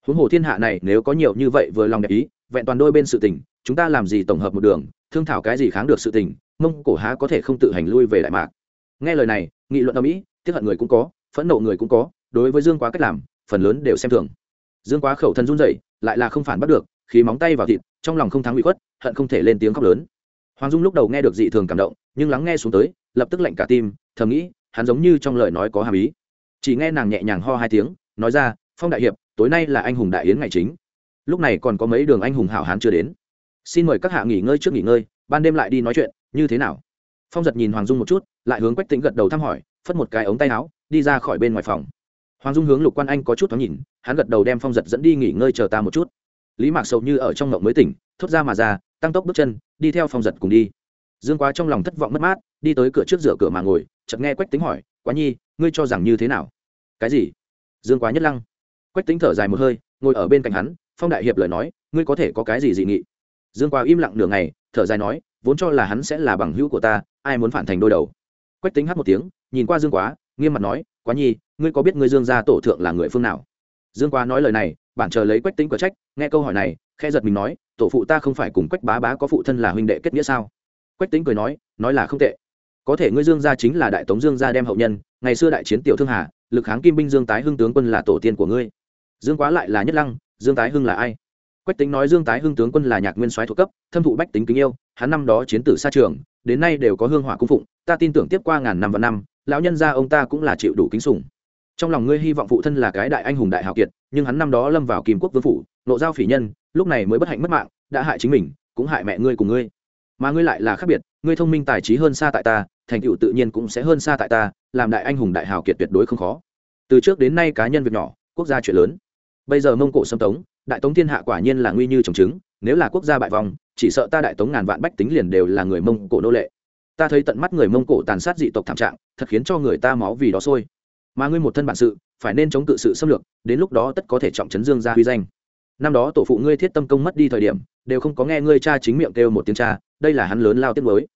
Huống hồ thiên hạ này nếu có nhiều như vậy vừa lòng đẹp ý, vẹn toàn đôi bên sự tình, chúng ta làm gì tổng hợp một đường, thương thảo cái gì kháng được sự tình, mông cổ há có thể không tự hành lui về đại mạc? Nghe lời này, nghị luận ở mỹ tiếp hận người cũng có, phẫn nộ người cũng có, đối với dương quá cách làm phần lớn đều xem thường. Dương quá khẩu thân run rẩy, lại là không phản bắt được, khí móng tay vào thịt, trong lòng không thắng bị khuất, hận không thể lên tiếng khóc lớn. Hoàng dung lúc đầu nghe được dị thường cảm động, nhưng lắng nghe xuống tới, lập tức lạnh cả tim, thầm nghĩ, hắn giống như trong lời nói có hàm ý. Chỉ nghe nàng nhẹ nhàng ho hai tiếng, nói ra, phong đại hiệp, tối nay là anh hùng đại yến ngày chính. Lúc này còn có mấy đường anh hùng hảo hán chưa đến. Xin mời các hạ nghỉ ngơi trước nghỉ ngơi, ban đêm lại đi nói chuyện, như thế nào? Phong giật nhìn hoàng dung một chút, lại hướng quách tính gật đầu thăm hỏi, phất một cái ống tay áo, đi ra khỏi bên ngoài phòng hoàng dung hướng lục quan anh có chút thoáng nhìn, hắn gật đầu đem phong giật dẫn đi nghỉ ngơi chờ ta một chút. Lý mạc sầu như ở trong ngộng mới tỉnh, thốt ra mà ra, tăng tốc bước chân, đi theo phong giật cùng đi. Dương quá trong lòng thất vọng mất mát, đi tới cửa trước rửa cửa mà ngồi, chợt nghe quách tính hỏi, quá nhi, ngươi cho rằng như thế nào? Cái gì? Dương quá nhất lăng. Quách tính thở dài một hơi, ngồi ở bên cạnh hắn, phong đại hiệp lời nói, ngươi có thể có cái gì dị nghị? Dương quá im lặng nửa ngày, thở dài nói, vốn cho là hắn sẽ là bằng hữu của ta, ai muốn phản thành đôi đầu? Quách tính hát một tiếng, nhìn qua dương quá, nghiêm mặt nói quá nhi, ngươi có biết ngươi dương gia tổ thượng là người phương nào? Dương quá nói lời này bản chờ lấy quách tính có trách, nghe câu hỏi này khe giật mình nói, tổ phụ ta không phải cùng quách bá bá có phụ thân là huynh đệ kết nghĩa sao? Quách tính cười nói nói là không tệ. Có thể ngươi dương gia chính là đại tống dương gia đem hậu nhân, ngày xưa đại chiến tiểu thương hà, lực kháng kim binh dương tái hưng tướng quân là tổ tiên của ngươi. Dương quá lại là nhất lăng, dương tái hưng là ai? Quách tính nói dương tái hưng tướng quân là nhạc nguyên soái thuộc cấp, thâm thụ bách tính kính yêu, hắn năm đó chiến tử xa trường, đến nay đều có hương hỏa cung phụng, ta tin tưởng tiếp qua ngàn năm và năm lão nhân gia ông ta cũng là chịu đủ kính sủng. Trong lòng ngươi hy vọng phụ thân là cái đại anh hùng đại hào kiệt, nhưng hắn năm đó lâm vào kim quốc vương phủ, nộ giao phỉ nhân, lúc này mới bất hạnh mất mạng, đã hại chính mình, cũng hại mẹ ngươi cùng ngươi. Mà ngươi lại là khác biệt, ngươi thông minh tài trí hơn xa tại ta, thành tựu tự nhiên cũng sẽ hơn xa tại ta, làm đại anh hùng đại hào kiệt tuyệt đối không khó. Từ trước đến nay cá nhân việc nhỏ, quốc gia chuyện lớn. Bây giờ mông cổ xâm tống, đại tống thiên hạ quả nhiên là nguy như trồng trứng, nếu là quốc gia bại vòng, chỉ sợ ta đại tống ngàn vạn bách tính liền đều là người mông cổ nô lệ ta thấy tận mắt người mông cổ tàn sát dị tộc thảm trạng, thật khiến cho người ta máu vì đó sôi. Mà ngươi một thân bản sự, phải nên chống cự sự xâm lược, đến lúc đó tất có thể trọng chấn dương ra huy danh. Năm đó tổ phụ ngươi thiết tâm công mất đi thời điểm, đều không có nghe ngươi cha chính miệng kêu một tiếng cha, đây là hắn lớn lao tiết mới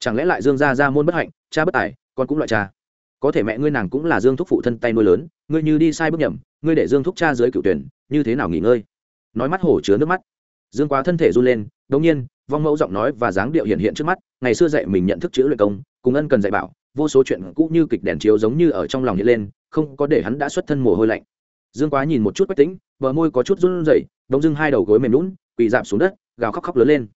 chẳng lẽ lại dương gia ra môn bất hạnh, cha bất tài, con cũng loại cha. Có thể mẹ ngươi nàng cũng là dương thúc phụ thân tay nuôi lớn, ngươi như đi sai bước nhầm, ngươi để dương thúc cha dưới cựu tuyển, như thế nào nghỉ ngơi? Nói mắt hổ chứa nước mắt. Dương quá thân thể run lên đống nhiên vong mẫu giọng nói và dáng điệu hiện hiện trước mắt, ngày xưa dạy mình nhận thức chữ luyện công, cùng ân cần dạy bảo, vô số chuyện cũ như kịch đèn chiếu giống như ở trong lòng hiện lên, không có để hắn đã xuất thân mồ hôi lạnh. Dương quá nhìn một chút quách tính bờ môi có chút run rẩy đống dưng hai đầu gối mềm lún quỳ dạp xuống đất, gào khóc khóc lớn lên.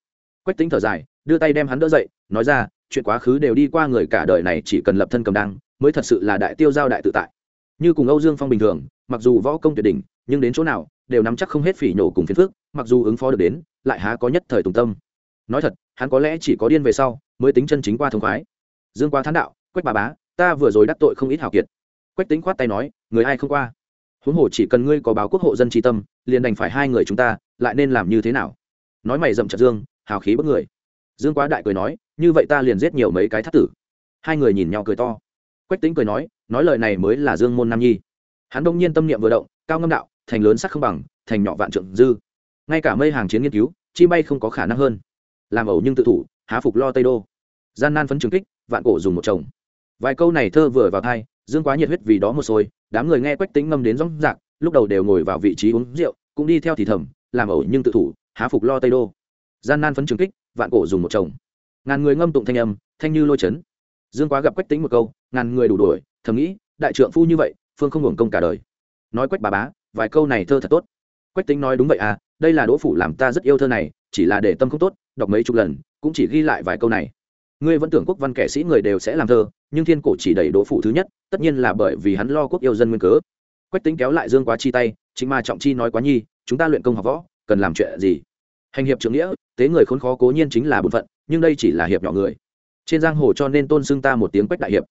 Quách tính thở dài, đưa tay đem hắn đỡ dậy, nói ra, chuyện quá khứ đều đi qua người cả đời này chỉ cần lập thân cầm đăng, mới thật sự là đại tiêu giao đại tự tại. Như cùng âu dương phong bình thường, mặc dù võ công tuyệt đỉnh, nhưng đến chỗ nào, đều nắm chắc không hết phỉ nhổ cùng phiền phước. mặc dù ứng phó được đến, lại há có nhất thời tùng tâm nói thật, hắn có lẽ chỉ có điên về sau mới tính chân chính qua thông khoái. Dương Quá thán đạo, quách bà bá, ta vừa rồi đắc tội không ít hào kiệt. Quách tính khoát tay nói, người ai không qua? Huống hồ chỉ cần ngươi có báo quốc hộ dân tri tâm, liền đành phải hai người chúng ta, lại nên làm như thế nào? Nói mày dậm chặt dương, hào khí bất người. Dương quá đại cười nói, như vậy ta liền giết nhiều mấy cái thắt tử. Hai người nhìn nhau cười to. Quách tính cười nói nói lời này mới là dương môn nam nhi. Hắn đông nhiên tâm niệm vừa động, cao ngâm đạo, thành lớn sắc không bằng, thành nhỏ vạn trượng dư. Ngay cả mây hàng chiến nghiên cứu, chi bay không có khả năng hơn làm ẩu nhưng tự thủ, há phục lo tây đô. Gian nan phấn trường kích, vạn cổ dùng một chồng. Vài câu này thơ vừa vào thai dương quá nhiệt huyết vì đó một xôi đám người nghe quách tính ngâm đến rong rạc, lúc đầu đều ngồi vào vị trí uống rượu, cũng đi theo thì thầm, làm ẩu nhưng tự thủ, há phục lo tây đô. Gian nan phấn trường kích, vạn cổ dùng một chồng. Ngàn người ngâm tụng thanh âm, thanh như lôi chấn. Dương quá gặp quách tính một câu, ngàn người đủ đuổi, thầm nghĩ, đại trượng phu như vậy, phương không hưởng công cả đời. Nói quách bà bá, vài câu này thơ thật tốt. Quách tính nói đúng vậy à đây là đỗ phủ làm ta rất yêu thơ này chỉ là để tâm không tốt, đọc mấy chục lần, cũng chỉ ghi lại vài câu này. Ngươi vẫn tưởng quốc văn kẻ sĩ người đều sẽ làm thơ, nhưng thiên cổ chỉ đầy đỗ phủ thứ nhất, tất nhiên là bởi vì hắn lo quốc yêu dân nguyên cớ. Quách tính kéo lại dương quá chi tay, chính mà trọng chi nói quá nhi, chúng ta luyện công học võ, cần làm chuyện gì? Hành hiệp trưởng nghĩa, tế người khốn khó cố nhiên chính là bổn phận, nhưng đây chỉ là hiệp nhỏ người. Trên giang hồ cho nên tôn xưng ta một tiếng quách đại hiệp.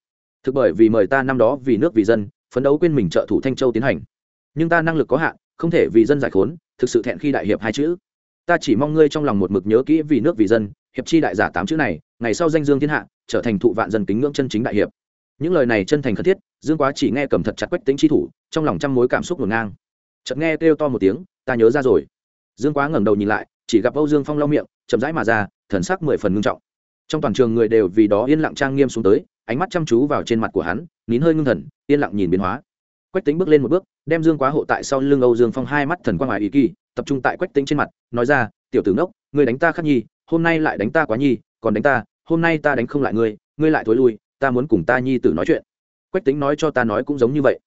Thực bởi vì mời ta năm đó vì nước vì dân, phấn đấu quên mình trợ thủ thanh châu tiến hành. Nhưng ta năng lực có hạn, không thể vì dân giải khốn, thực sự thẹn khi đại hiệp hai chữ ta chỉ mong ngươi trong lòng một mực nhớ kỹ vì nước vì dân, hiệp chi đại giả tám chữ này, ngày sau danh dương thiên hạ, trở thành thụ vạn dân kính ngưỡng chân chính đại hiệp. Những lời này chân thành khất thiết, dương quá chỉ nghe cầm thật chặt quách tính chi thủ, trong lòng trăm mối cảm xúc ngổn ngang. Chợt nghe kêu to một tiếng, ta nhớ ra rồi. Dương quá ngẩng đầu nhìn lại, chỉ gặp âu dương phong lau miệng, chậm rãi mà ra, thần sắc mười phần ngưng trọng. Trong toàn trường người đều vì đó yên lặng trang nghiêm xuống tới, ánh mắt chăm chú vào trên mặt của hắn, nín hơi ngưng thần, yên lặng nhìn biến hóa quách tính bước lên một bước, đem dương quá hộ tại sau lưng âu dương phong hai mắt thần quang ngoài ý kỳ, tập trung tại quách tính trên mặt, nói ra, tiểu tử ngốc, ngươi đánh ta khắc nhi, hôm nay lại đánh ta quá nhi, còn đánh ta, hôm nay ta đánh không lại ngươi ngươi lại thối lui, ta muốn cùng ta nhi tử nói chuyện. Quách tính nói cho ta nói cũng giống như vậy.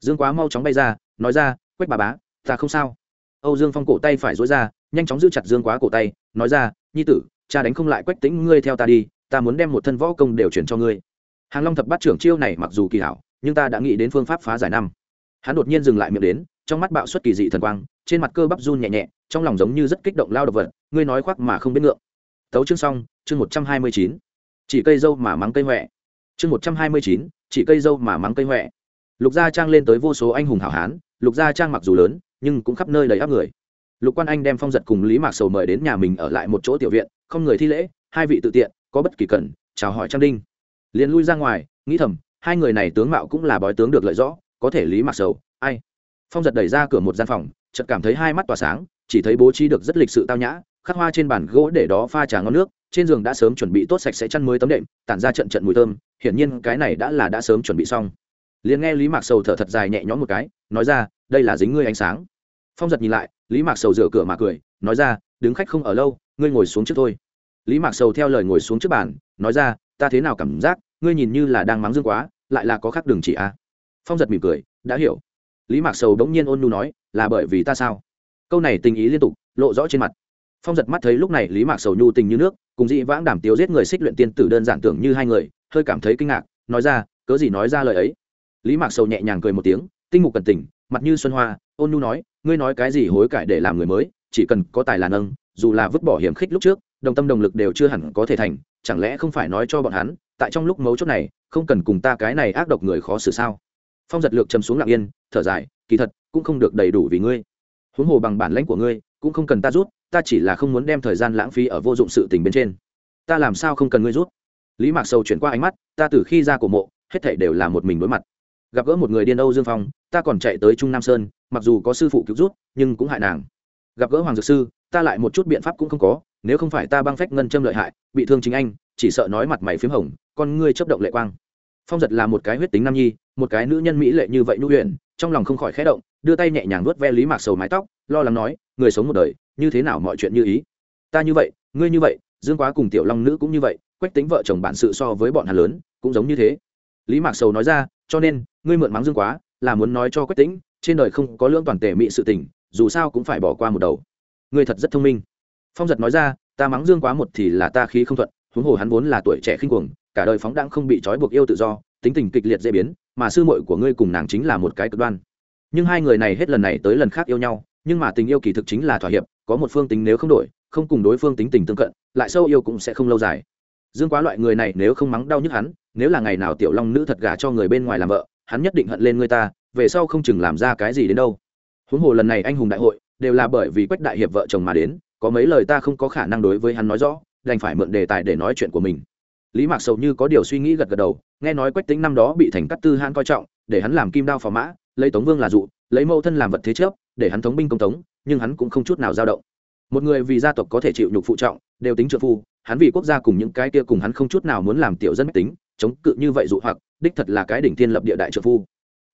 Dương quá mau chóng bay ra, nói ra, quách bà bá, ta không sao. Âu dương phong cổ tay phải dối ra, nhanh chóng giữ chặt dương quá cổ tay, nói ra, nhi tử, cha đánh không lại quách tính ngươi theo ta đi, ta muốn đem một thân võ công đều chuyển cho ngươi. Hàng long thập bát trưởng chiêu này mặc dù kỳ hảo nhưng ta đã nghĩ đến phương pháp phá giải năm. Hắn đột nhiên dừng lại miệng đến, trong mắt bạo xuất kỳ dị thần quang, trên mặt cơ bắp run nhẹ nhẹ, trong lòng giống như rất kích động lao đ ộ vật, ngươi nói khoác mà không biết ngượng. Tấu chương xong, chương một trăm hai mươi chín. Chỉ cây dâu mà mắng cây huệ chương một trăm hai mươi chín, chỉ cây dâu mà mắng cây huệ lục gia trang lên tới vô số anh hùng hảo hán, lục gia trang mặc dù lớn, nhưng cũng khắp nơi đầy áp người. Lục quan anh đem phong giật cùng lý mạc sầu mời đến nhà mình ở lại một chỗ tiểu viện, không người thi lễ, hai vị tự tiện, có bất kỳ cần, chào hỏi trang đinh. Liền lui ra ngoài, nghĩ thầm hai người này tướng mạo cũng là bói tướng được lợi rõ, có thể lý mặc sầu, ai? Phong giật đẩy ra cửa một gian phòng, chợt cảm thấy hai mắt tỏa sáng, chỉ thấy bố trí được rất lịch sự tao nhã, khắc hoa trên bàn gỗ để đó pha trà ngon nước, trên giường đã sớm chuẩn bị tốt sạch sẽ chăn mới tấm đệm, tản ra trận trận mùi thơm, hiển nhiên cái này đã là đã sớm chuẩn bị xong. Liền nghe lý mạc sầu thở thật dài nhẹ nhõm một cái, nói ra, đây là dính ngươi ánh sáng. Phong giật nhìn lại, lý mạc sầu rửa cửa mà cười, nói ra, đứng khách không ở lâu, ngươi ngồi xuống trước thôi. Lý mạc sầu theo lời ngồi xuống trước bàn, nói ra, ta thế nào cảm giác, ngươi nhìn như là đang mắng dương quá lại là có khác đường chỉ a. À? phong giật mỉm cười, đã hiểu. Lý mạc sầu bỗng nhiên ôn nu nói, là bởi vì ta sao? Câu này tình ý liên tục, lộ rõ trên mặt. Phong giật mắt thấy lúc này lý mạc sầu nhu tình như nước, cùng dị vãng đảm tiếu giết người xích luyện tiên tử đơn giản tưởng như hai người, hơi cảm thấy kinh ngạc, nói ra, cớ gì nói ra lời ấy? Lý mạc sầu nhẹ nhàng cười một tiếng, tinh mục cần tỉnh mặt như xuân hoa, ôn nhu nói, ngươi nói cái gì hối cải để làm người mới, chỉ cần có tài là nâng, dù là vứt bỏ hiểm khích lúc trước, đồng tâm đồng lực đều chưa hẳn có thể thành chẳng lẽ không phải nói cho bọn hắn, tại trong lúc mấu chốt này, không cần cùng ta cái này ác độc người khó xử sao? Phong giật lược chầm xuống lặng yên, thở dài, kỳ thật, cũng không được đầy đủ vì ngươi. Huống hồ bằng bản lãnh của ngươi, cũng không cần ta rút, ta chỉ là không muốn đem thời gian lãng phí ở vô dụng sự tình bên trên. Ta làm sao không cần ngươi rút? Lý mạc sầu chuyển qua ánh mắt, ta từ khi ra cổ mộ, hết thảy đều là một mình đối mặt. Gặp gỡ một người điên âu dương phong, ta còn chạy tới trung nam sơn, mặc dù có sư phụ cứu rút, nhưng cũng hại nàng. Gặp gỡ hoàng dược sư, ta lại một chút biện pháp cũng không có nếu không phải ta băng phách ngân châm lợi hại, bị thương chính anh, chỉ sợ nói mặt mày p h í m hồng, con ngươi chấp động lệ quang. Phong giật là một cái huyết tính nam nhi, một cái nữ nhân mỹ lệ như vậy nhu huyền trong lòng không khỏi khé động, đưa tay nhẹ nhàng nuốt ve lý mạc sầu mái tóc, lo lắng nói, người sống một đời, như thế nào mọi chuyện như ý? Ta như vậy, ngươi như vậy, dương quá cùng tiểu long nữ cũng như vậy, quách tính vợ chồng bản sự so với bọn hà lớn, cũng giống như thế. Lý mạc sầu nói ra, cho nên, ngươi mượn mắng dương quá, là muốn nói cho quách tính trên đời không có lương toàn tề mị sự tình, dù sao cũng phải bỏ qua một đầu. Ngươi thật rất thông minh phong giật nói ra, ta mắng dương quá một thì là ta khí không thuận, huống hồ hắn vốn là tuổi trẻ khinh cuồng, cả đời phóng đãng không bị trói buộc yêu tự do, tính tình kịch liệt dễ biến, mà sư muội của ngươi cùng nàng chính là một cái cực đoan. Nhưng hai người này hết lần này tới lần khác yêu nhau, nhưng mà tình yêu kỳ thực chính là thỏa hiệp, có một phương tính nếu không đổi, không cùng đối phương tính tình tương cận, lại sâu yêu cũng sẽ không lâu dài. Dương quá loại người này nếu không mắng đau nhức hắn, nếu là ngày nào tiểu long nữ thật gả cho người bên ngoài làm vợ, hắn nhất định hận lên người ta, về sau không chừng làm ra cái gì đến đâu. Huống hồ lần này anh hùng đại hội, đều là bởi vì quách đại hiệp vợ chồng mà đến có mấy lời ta không có khả năng đối với hắn nói rõ, đành phải mượn đề tài để nói chuyện của mình. Lý mạc sầu như có điều suy nghĩ gật gật đầu, nghe nói quách tính năm đó bị thành cắt tư hãn coi trọng, để hắn làm kim đao phò mã, lấy tống vương là dụ, lấy mẫu thân làm vật thế chấp, để hắn thống binh công tống, nhưng hắn cũng không chút nào dao động. Một người vì gia tộc có thể chịu nhục phụ trọng, đều tính trợ phu, hắn vì quốc gia cùng những cái kia cùng hắn không chút nào muốn làm tiểu dân tính, chống cự như vậy dụ hoặc, đích thật là cái đỉnh thiên lập địa đại trợ phu.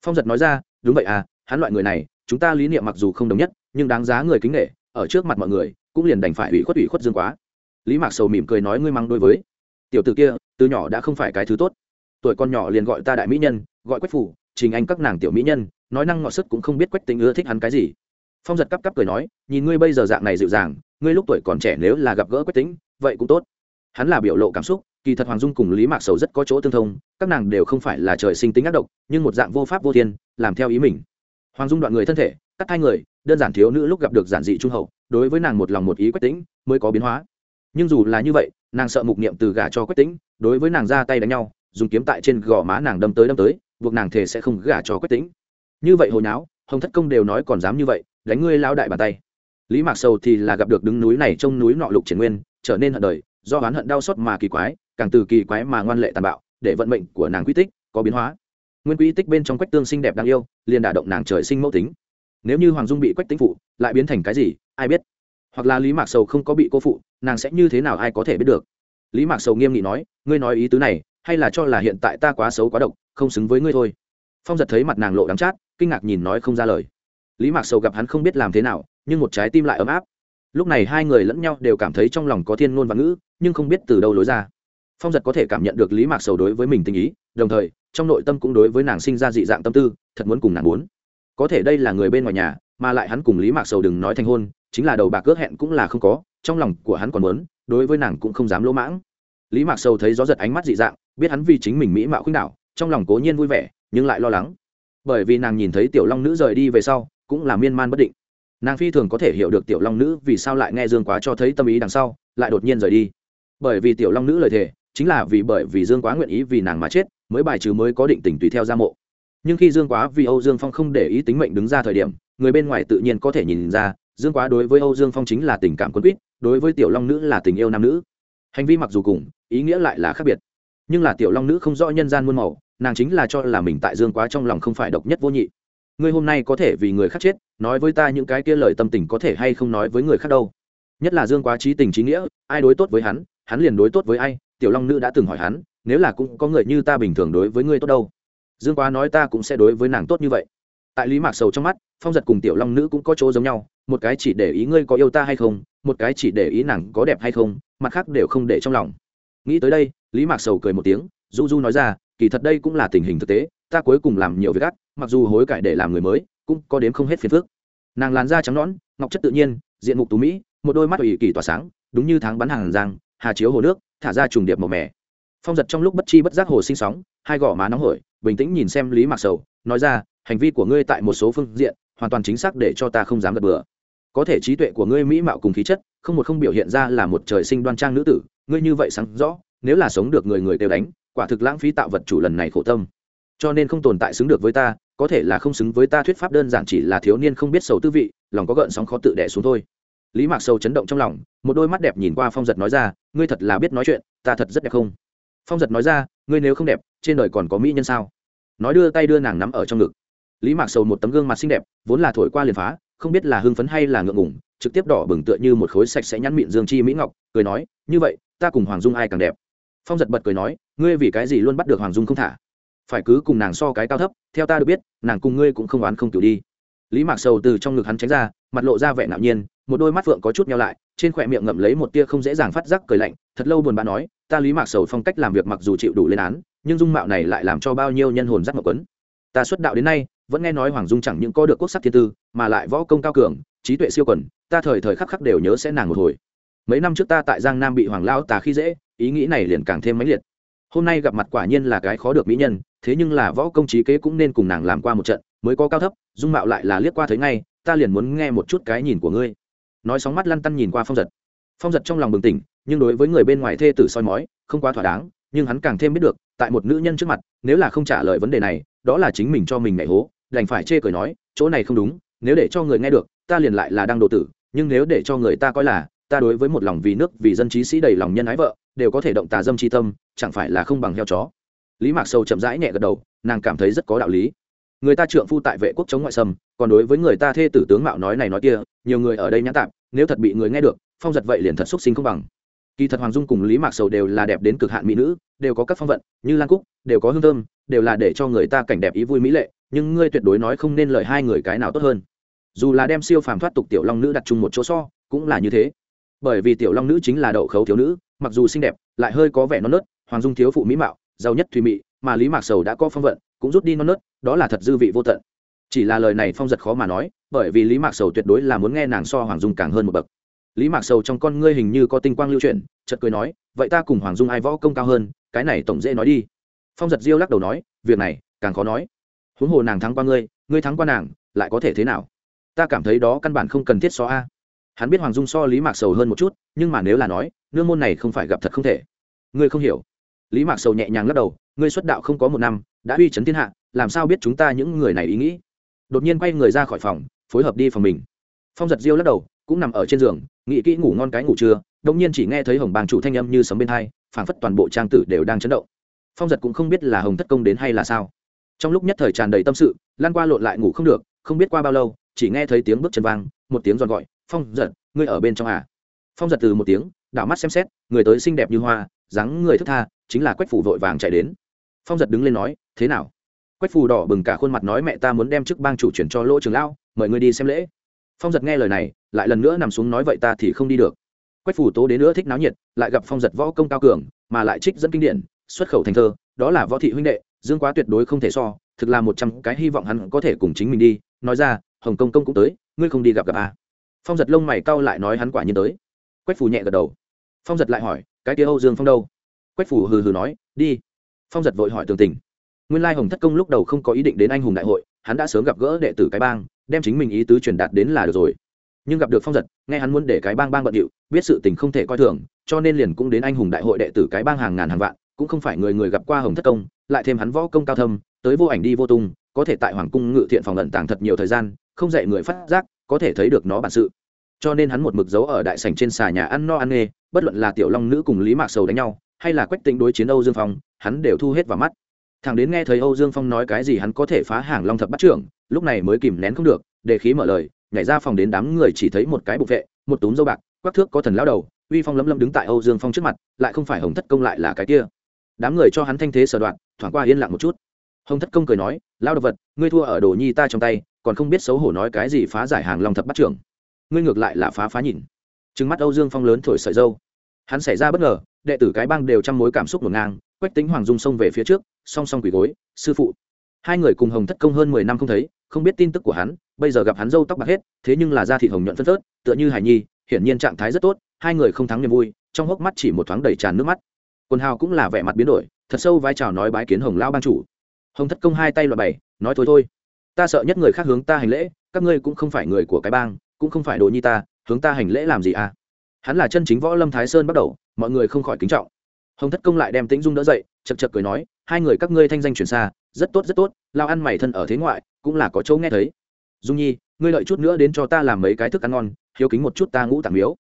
Phong giật nói ra, đúng vậy à hắn loại người này, chúng ta lý niệm mặc dù không đồng nhất, nhưng đáng giá người kính nghệ ở trước mặt mọi người cũng liền đành phải ủy khuất ủy khuất dương quá. Lý mạc sầu mỉm cười nói, ngươi mắng đối với tiểu t ử kia, từ nhỏ đã không phải cái thứ tốt. Tuổi con nhỏ liền gọi ta đại mỹ nhân, gọi quách phủ, trình anh các nàng tiểu mỹ nhân, nói năng ngọ sức cũng không biết quách tính ưa thích hắn cái gì. Phong giật cắp cắp cười nói, nhìn ngươi bây giờ dạng này dịu dàng, ngươi lúc tuổi còn trẻ nếu là gặp gỡ quách tính vậy cũng tốt. Hắn là biểu lộ cảm xúc, kỳ thật hoàng dung cùng lý mạc sầu rất có chỗ tương thông, các nàng đều không phải là trời sinh tính ác độc, nhưng một dạng vô pháp vô thiên, làm theo ý mình. Hoàng dung đoạn người thân thể, cắt hai người, đơn giản thiếu nữ lúc gặp được giản dị trung hậu đối với nàng một lòng một ý quách tĩnh mới có biến hóa nhưng dù là như vậy, nàng sợ mục niệm từ gả cho quách tĩnh. đối với nàng ra tay đánh nhau, dùng kiếm tại trên gò má nàng đâm tới đâm tới, buộc nàng thể sẽ không gả cho quách tĩnh. như vậy hồi nháo hồng thất công đều nói còn dám như vậy, đánh ngươi lao đại bàn tay lý mạc sầu thì là gặp được đứng núi này trong núi nọ lục triển nguyên, trở nên hận đời, do oán hận đau xót mà kỳ quái, càng từ kỳ quái mà ngoan lệ tàn bạo, để vận mệnh của nàng quy tích có biến hóa nguyên quy tích bên trong quách tương xinh đẹp đáng yêu, liền đả động nàng trời sinh mẫu tính nếu như hoàng dung bị quách tính phụ lại biến thành cái gì ai biết hoặc là lý mạc sầu không có bị cô phụ nàng sẽ như thế nào ai có thể biết được lý mạc sầu nghiêm nghị nói ngươi nói ý tứ này hay là cho là hiện tại ta quá xấu quá độc không xứng với ngươi thôi phong giật thấy mặt nàng lộ đắng chát kinh ngạc nhìn nói không ra lời lý mạc sầu gặp hắn không biết làm thế nào nhưng một trái tim lại ấm áp lúc này hai người lẫn nhau đều cảm thấy trong lòng có thiên ngôn và ngữ nhưng không biết từ đâu lối ra phong giật có thể cảm nhận được lý mạc sầu đối với mình tình ý đồng thời trong nội tâm cũng đối với nàng sinh ra dị dạng tâm tư thật muốn cùng nàng muốn có thể đây là người bên ngoài nhà, mà lại hắn cùng lý mạc sầu đừng nói thành hôn, chính là đầu bạc cước hẹn cũng là không có, trong lòng của hắn còn muốn, đối với nàng cũng không dám lỗ mãng. Lý mạc sầu thấy gió giật ánh mắt dị dạng, biết hắn vì chính mình mỹ mạo khuynh đảo, trong lòng cố nhiên vui vẻ, nhưng lại lo lắng. Bởi vì nàng nhìn thấy tiểu long nữ rời đi về sau, cũng là miên man bất định. Nàng phi thường có thể hiểu được tiểu long nữ vì sao lại nghe dương quá cho thấy tâm ý đằng sau, lại đột nhiên rời đi. Bởi vì tiểu long nữ lời thề, chính là vì bởi vì dương quá nguyện ý vì nàng mà chết, mới bài trừ mới có định tình tùy theo gia mộ nhưng khi dương quá vì âu dương phong không để ý tính mệnh đứng ra thời điểm, người bên ngoài tự nhiên có thể nhìn ra, dương quá đối với âu dương phong chính là tình cảm quân quýt, đối với tiểu long nữ là tình yêu nam nữ. Hành vi mặc dù cùng, ý nghĩa lại là khác biệt. Nhưng là tiểu long nữ không rõ nhân gian muôn màu, nàng chính là cho là mình tại dương quá trong lòng không phải độc nhất vô nhị. Ngươi hôm nay có thể vì người khác chết, nói với ta những cái kia lời tâm tình có thể hay không nói với người khác đâu. Nhất là dương quá trí tình trí nghĩa, ai đối tốt với hắn hắn liền đối tốt với ai, tiểu long nữ đã từng hỏi hắn, nếu là cũng có người như ta bình thường đối với ngươi tốt đâu dương quá nói ta cũng sẽ đối với nàng tốt như vậy. Tại lý mạc sầu trong mắt, phong giật cùng tiểu long nữ cũng có chỗ giống nhau, một cái chỉ để ý ngươi có yêu ta hay không, một cái chỉ để ý nàng có đẹp hay không, mặt khác đều không để trong lòng. Nghĩ tới đây, lý mạc sầu cười một tiếng, du du nói ra, kỳ thật đây cũng là tình hình thực tế, ta cuối cùng làm nhiều việc gắt mặc dù hối cải để làm người mới, cũng có đến không hết phiền phức. Nàng làn da trắng nõn, ngọc chất tự nhiên, diện mục tú mỹ, một đôi mắt ủy kỳ tỏa sáng, đúng như tháng bắn hàng giang hà chiếu hồ nước, thả ra trùng điệp màu mẻ phong giật trong lúc bất chi bất giác hồ sinh sóng, hai gò má nóng hổi, bình tĩnh nhìn xem lý mạc sầu, nói ra, hành vi của ngươi tại một số phương diện, hoàn toàn chính xác để cho ta không dám gật bừa. Có thể trí tuệ của ngươi mỹ mạo cùng khí chất, không một không biểu hiện ra là một trời sinh đoan trang nữ tử, ngươi như vậy sáng rõ, nếu là sống được người người đều đánh, quả thực lãng phí tạo vật chủ lần này khổ tâm. Cho nên không tồn tại xứng được với ta, có thể là không xứng với ta thuyết pháp đơn giản chỉ là thiếu niên không biết sầu tư vị, lòng có gợn sóng khó tự đẻ xuống thôi. Lý mạc sầu chấn động trong lòng, một đôi mắt đẹp nhìn qua phong giật nói ra, ngươi thật là biết nói chuyện, ta thật rất đẹp không? Phong giật nói ra, ngươi nếu không đẹp, trên đời còn có mỹ nhân sao? Nói đưa tay đưa nàng nắm ở trong ngực. Lý mạc sầu một tấm gương mặt xinh đẹp, vốn là thổi qua liền phá, không biết là hưng phấn hay là ngượng ngủng trực tiếp đỏ bừng tựa như một khối sạch sẽ nhăn mịn dương chi mỹ ngọc, cười nói, như vậy, ta cùng hoàng dung ai càng đẹp? Phong giật bật cười nói, ngươi vì cái gì luôn bắt được hoàng dung không thả? Phải cứ cùng nàng so cái cao thấp, theo ta được biết, nàng cùng ngươi cũng không oán không kiểu đi. Lý mạc sầu từ trong ngực hắn tránh ra, mặt lộ ra vẻ ngạo nhiên, một đôi mắt phượng có chút nhau lại, trên khỏe miệng ngậm lấy một tia không dễ dàng phát giác cười lạnh, thật lâu buồn bã nói ta lý mạc sầu phong cách làm việc mặc dù chịu đủ lên án, nhưng dung mạo này lại làm cho bao nhiêu nhân hồn giác ngọc quấn. Ta xuất đạo đến nay, vẫn nghe nói hoàng dung chẳng những có được quốc sắc thiên tư, mà lại võ công cao cường, trí tuệ siêu quần, ta thời thời khắc khắc đều nhớ sẽ nàng một hồi. Mấy năm trước ta tại giang nam bị hoàng lao tà khi dễ, ý nghĩ này liền càng thêm mãnh liệt. Hôm nay gặp mặt quả nhiên là cái khó được mỹ nhân, thế nhưng là võ công trí kế cũng nên cùng nàng làm qua một trận, mới có cao thấp, dung mạo lại là liếc qua thấy ngay, ta liền muốn nghe một chút cái nhìn của ngươi. Nói sóng mắt lăn tăn nhìn qua phong giật phong giật trong lòng bừng tỉnh, nhưng đối với người bên ngoài thê tử soi mói, không quá thỏa đáng, nhưng hắn càng thêm biết được, tại một nữ nhân trước mặt, nếu là không trả lời vấn đề này, đó là chính mình cho mình mẹ hố, đành phải chê cười nói, chỗ này không đúng, nếu để cho người nghe được, ta liền lại là đang độ tử, nhưng nếu để cho người ta coi là, ta đối với một lòng vì nước, vì dân trí sĩ đầy lòng nhân ái vợ, đều có thể động tà dâm tri tâm, chẳng phải là không bằng heo chó. Lý mạc sâu chậm rãi nhẹ gật đầu, nàng cảm thấy rất có đạo lý. Người ta trượng phu tại vệ quốc chống ngoại xâm, còn đối với người ta thê tử tướng mạo nói này nói kia, nhiều người ở đây nhã tạp, nếu thật bị người nghe được phong giật vậy liền thật xúc sinh không bằng. Kỳ thật hoàng dung cùng lý mạc sầu đều là đẹp đến cực hạn mỹ nữ, đều có các phong vận, như lan cúc, đều có hương thơm, đều là để cho người ta cảnh đẹp ý vui mỹ lệ, nhưng ngươi tuyệt đối nói không nên lời hai người cái nào tốt hơn. Dù là đem siêu phàm thoát tục tiểu long nữ đặt chung một chỗ so, cũng là như thế. Bởi vì tiểu long nữ chính là đậu khấu thiếu nữ, mặc dù xinh đẹp, lại hơi có vẻ non nớt, hoàng dung thiếu phụ mỹ mạo, giàu nhất thùy mị, mà lý mạc sầu đã có phong vận, cũng rút đi non nớt, đó là thật dư vị vô tận. Chỉ là lời này phong giật khó mà nói, bởi vì lý mạc sầu tuyệt đối là muốn nghe nàng so hoàng dung càng hơn một bậc lý mạc sầu trong con ngươi hình như có tinh quang lưu chuyển, chợt cười nói, vậy ta cùng hoàng dung ai võ công cao hơn, cái này tổng dễ nói đi. Phong giật diêu lắc đầu nói, việc này, càng khó nói. Huống hồ nàng thắng qua ngươi ngươi thắng qua nàng, lại có thể thế nào? Ta cảm thấy đó căn bản không cần thiết so a. Hắn biết hoàng dung so lý mạc sầu hơn một chút, nhưng mà nếu là nói, nương môn này không phải gặp thật không thể. Ngươi không hiểu. Lý mạc sầu nhẹ nhàng lắc đầu, ngươi xuất đạo không có một năm, đã uy chấn thiên hạ, làm sao biết chúng ta những người này ý nghĩ? Đột nhiên quay người ra khỏi phòng, phối hợp đi phòng mình. Phong giật diêu lắc đầu, cũng nằm ở trên giường nghĩ kỹ ngủ ngon cái ngủ trưa đông nhiên chỉ nghe thấy hồng bàng chủ thanh âm như sấm bên hai, phảng phất toàn bộ trang tử đều đang chấn động. Phong giật cũng không biết là hồng thất công đến hay là sao. Trong lúc nhất thời tràn đầy tâm sự, lan qua lộn lại ngủ không được, không biết qua bao lâu, chỉ nghe thấy tiếng bước chân vang, một tiếng giòn gọi, phong giật, ngươi ở bên trong à? Phong giật từ một tiếng, đảo mắt xem xét, người tới xinh đẹp như hoa, dáng người thức tha, chính là quách phủ vội vàng chạy đến. Phong giật đứng lên nói, thế nào? Quách phủ đỏ bừng cả khuôn mặt nói, mẹ ta muốn đem chức bang chủ chuyển cho lỗ trường lão, mời ngươi đi xem lễ phong giật nghe lời này, lại lần nữa nằm xuống nói vậy ta thì không đi được. Quách phủ tố đến nữa thích náo nhiệt, lại gặp phong giật võ công cao cường, mà lại trích dẫn kinh điển, xuất khẩu thành thơ, đó là võ thị huynh đệ, dương quá tuyệt đối không thể so, thực là một trăm cái hy vọng hắn có thể cùng chính mình đi. Nói ra, hồng công công cũng tới, ngươi không đi gặp gặp à. phong giật lông mày cau lại nói hắn quả nhiên tới. Quách phủ nhẹ gật đầu. Phong giật lại hỏi, cái kia âu dương phong đâu? Quách phủ hừ hừ nói, đi. Phong giật vội hỏi tường tình. Nguyên lai hồng thất công lúc đầu không có ý định đến anh hùng đại hội, hắn đã sớm gặp gỡ đệ tử cái bang đem chính mình ý tứ truyền đạt đến là được rồi. Nhưng gặp được phong giật, nghe hắn muốn để cái bang bang bận điệu, biết sự tình không thể coi thường, cho nên liền cũng đến anh hùng đại hội đệ tử cái bang hàng ngàn hàng vạn, cũng không phải người người gặp qua hồng thất công, lại thêm hắn võ công cao thâm, tới vô ảnh đi vô tung, có thể tại hoàng cung ngự thiện phòng lận tàng thật nhiều thời gian, không dạy người phát giác, có thể thấy được nó bản sự. Cho nên hắn một mực dấu ở đại sảnh trên xà nhà ăn no ăn nghê, bất luận là tiểu long nữ cùng lý mạc sầu đánh nhau, hay là quách tính đối chiến âu dương phong, hắn đều thu hết vào mắt thằng đến nghe thấy âu dương phong nói cái gì hắn có thể phá hàng long thập bắt trưởng, lúc này mới kìm nén không được, để khí mở lời, nhảy ra phòng đến đám người chỉ thấy một cái bục vệ, một túm dâu bạc, quắc thước có thần lao đầu, uy phong lấm lấm đứng tại âu dương phong trước mặt, lại không phải hồng thất công lại là cái kia. Đám người cho hắn thanh thế sở đoạn thoảng qua yên lặng một chút. Hồng thất công cười nói lao đ vật, ngươi thua ở đồ nhi ta trong tay, còn không biết xấu hổ nói cái gì phá giải hàng long thập bắt trưởng. Ngươi ngược lại là phá phá nhìn. Trừng mắt âu dương phong lớn thổi sợi dâu. Hắn xảy ra bất ngờ, đệ tử cái bang đều trăm mối cảm xúc ngổn ngang, quách tính hoàng dung xông về phía trước song song quỳ gối, sư phụ. Hai người cùng hồng thất công hơn mười năm không thấy, không biết tin tức của hắn, bây giờ gặp hắn râu tóc bạc hết, thế nhưng là da thịt hồng nhuận phân phớt, tựa như hải nhi, hiển nhiên trạng thái rất tốt, hai người không thắng niềm vui, trong hốc mắt chỉ một thoáng đầy tràn nước mắt. Quần hào cũng là vẻ mặt biến đổi, thật sâu vai trào nói bái kiến hồng lao ban chủ. Hồng thất công hai tay loại bày, nói thôi thôi. Ta sợ nhất người khác hướng ta hành lễ, các ngươi cũng không phải người của cái bang, cũng không phải đồ nhi ta, hướng ta hành lễ làm gì à? Hắn là chân chính võ lâm thái sơn bắt đầu, mọi người không khỏi kính trọng. Hồng thất công lại đem tĩnh dung đỡ dậy chật chật cười nói, hai người các ngươi thanh danh truyền xa, rất tốt rất tốt, lao ăn mày thân ở thế ngoại, cũng là có chỗ nghe thấy. Dung nhi, ngươi lợi chút nữa đến cho ta làm mấy cái thức ăn ngon, hiếu kính một chút ta ngũ tạm miếu.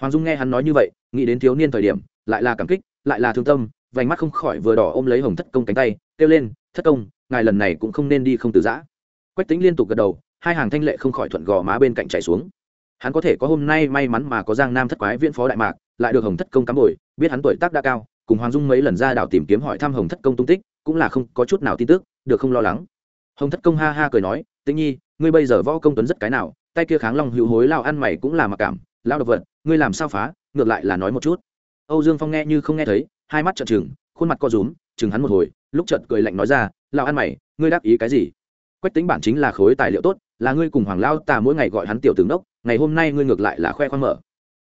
Hoàng dung nghe hắn nói như vậy, nghĩ đến thiếu niên thời điểm, lại là cảm kích, lại là thương tâm, vành mắt không khỏi vừa đỏ ôm lấy hồng thất công cánh tay, kêu lên, thất công, ngài lần này cũng không nên đi không từ giã. Quách tính liên tục gật đầu, hai hàng thanh lệ không khỏi thuận gò má bên cạnh chạy xuống. Hắn có thể có hôm nay may mắn mà có giang nam thất quái viễn phó đại mạc, lại được hồng thất công cắm bồi, biết hắn tuổi tác đã cao cùng hoàng dung mấy lần ra đảo tìm kiếm hỏi thăm hồng thất công tung tích, cũng là không có chút nào tin tức, được không lo lắng. Hồng thất công ha ha cười nói, tĩnh nhi, ngươi bây giờ võ công tuấn rất cái nào, tay kia kháng long hữu hối lao ăn mày cũng là mặc cảm, lao độc vật, ngươi làm sao phá, ngược lại là nói một chút. Âu dương phong nghe như không nghe thấy, hai mắt trợn trừng, khuôn mặt co rúm, chừng hắn một hồi, lúc chợt cười lạnh nói ra, lao ăn mày, ngươi đáp ý cái gì? Quách tính bản chính là khối tài liệu tốt, là ngươi cùng hoàng lao ta mỗi ngày gọi hắn tiểu tướng đốc, ngày hôm nay ngươi ngược lại là khoe khoang mở.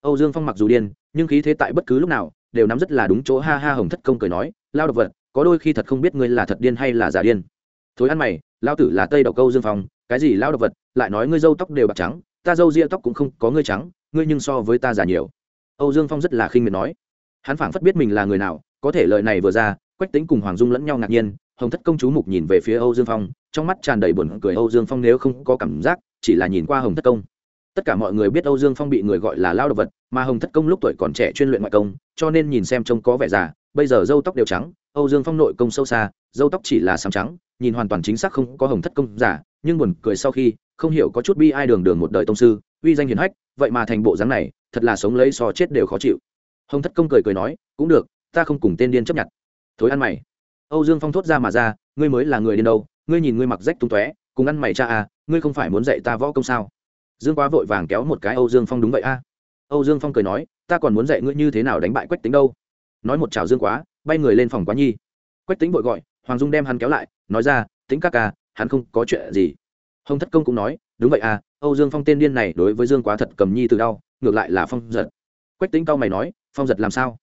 Âu dương phong mặc dù điên, nhưng khí thế tại bất cứ lúc nào đều nắm rất là đúng chỗ ha ha hồng thất công cười nói, lao độc vật, có đôi khi thật không biết ngươi là thật điên hay là giả điên. Thối ăn mày, lao tử là tây độc câu dương phong, cái gì lao độc vật, lại nói ngươi dâu tóc đều bạc trắng, ta dâu ria tóc cũng không có ngươi trắng, ngươi nhưng so với ta già nhiều. Âu dương phong rất là khinh miệt nói. Hắn phảng phất biết mình là người nào, có thể lời này vừa ra, quách tính cùng hoàng dung lẫn nhau ngạc nhiên, hồng thất công chú mục nhìn về phía âu dương phong, trong mắt tràn đầy buồn cười. Âu dương phong nếu không có cảm giác, chỉ là nhìn qua hồng thất công tất cả mọi người biết âu dương phong bị người gọi là lao động vật, mà hồng thất công lúc tuổi còn trẻ chuyên luyện ngoại công, cho nên nhìn xem trông có vẻ già, bây giờ dâu tóc đều trắng, âu dương phong nội công sâu xa dâu tóc chỉ là sáng trắng, nhìn hoàn toàn chính xác không có hồng thất công giả nhưng buồn cười sau khi, không hiểu có chút bi ai đường đường một đời tông sư, uy danh hiền hách, vậy mà thành bộ dáng này, thật là sống lấy so chết đều khó chịu. Hồng thất công cười cười nói, cũng được, ta không cùng tên điên chấp nhận. Thối ăn mày. Âu dương phong thốt ra mà ra, ngươi mới là người điên đâu, ngươi nhìn ngươi mặc rách tung tóe, cùng ăn mày cha à ngươi không phải muốn dạy ta võ công sao? Dương quá vội vàng kéo một cái âu dương phong đúng vậy a. Âu dương phong cười nói, ta còn muốn dạy ngươi như thế nào đánh bại quách tính đâu. Nói một chào dương quá, bay người lên phòng quá nhi. Quách tính vội gọi, hoàng dung đem hắn kéo lại, nói ra tính ca ca, hắn không có chuyện gì. Hồng thất công cũng nói, đúng vậy à âu dương phong tên điên này đối với dương quá thật cầm nhi từ đau, ngược lại là phong giật. Quách tính cao mày nói, phong giật làm sao?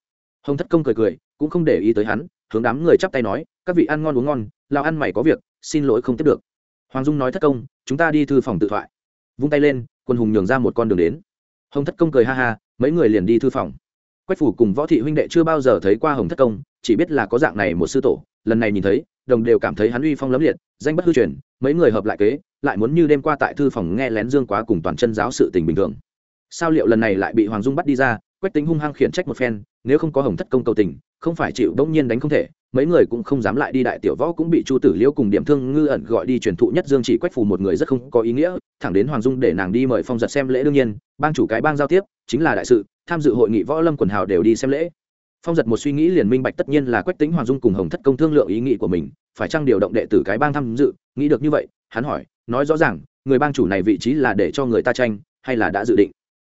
Hồng thất công cười cười, cũng không để ý tới hắn, hướng đám người chắp tay nói, các vị ăn ngon uống ngon lao ăn mày có việc, xin lỗi không tiếp được. Hoàng dung nói, thất công, chúng ta đi thư phòng tự thoại vung tay lên, quân hùng nhường ra một con đường đến. Hồng thất công cười ha ha, mấy người liền đi thư phòng. Quách phủ cùng võ thị huynh đệ chưa bao giờ thấy qua hồng thất công, chỉ biết là có dạng này một sư tổ, lần này nhìn thấy, đồng đều cảm thấy hắn uy phong lấm liệt, danh bất hư truyền, mấy người hợp lại kế, lại muốn như đêm qua tại thư phòng nghe lén dương quá cùng toàn chân giáo sự tình bình thường. Sao liệu lần này lại bị hoàng dung bắt đi ra quách tính hung hăng khiển trách một phen, nếu không có hồng thất công cầu tình, không phải chịu bỗng nhiên đánh không thể, mấy người cũng không dám lại đi, đại tiểu võ cũng bị chu tử liễu cùng điểm thương ngư ẩn gọi đi truyền thụ nhất dương chỉ quách phù một người rất không có ý nghĩa, thẳng đến hoàng dung để nàng đi mời phong giật xem lễ đương nhiên, bang chủ cái bang giao tiếp, chính là đại sự, tham dự hội nghị võ lâm quần hào đều đi xem lễ. Phong giật một suy nghĩ liền minh bạch tất nhiên là quách tính hoàng dung cùng hồng thất công thương lượng ý nghĩ của mình, phải chăng điều động đệ tử cái bang tham dự, nghĩ được như vậy, hắn hỏi, nói rõ ràng, người bang chủ này vị trí là để cho người ta tranh, hay là đã dự định?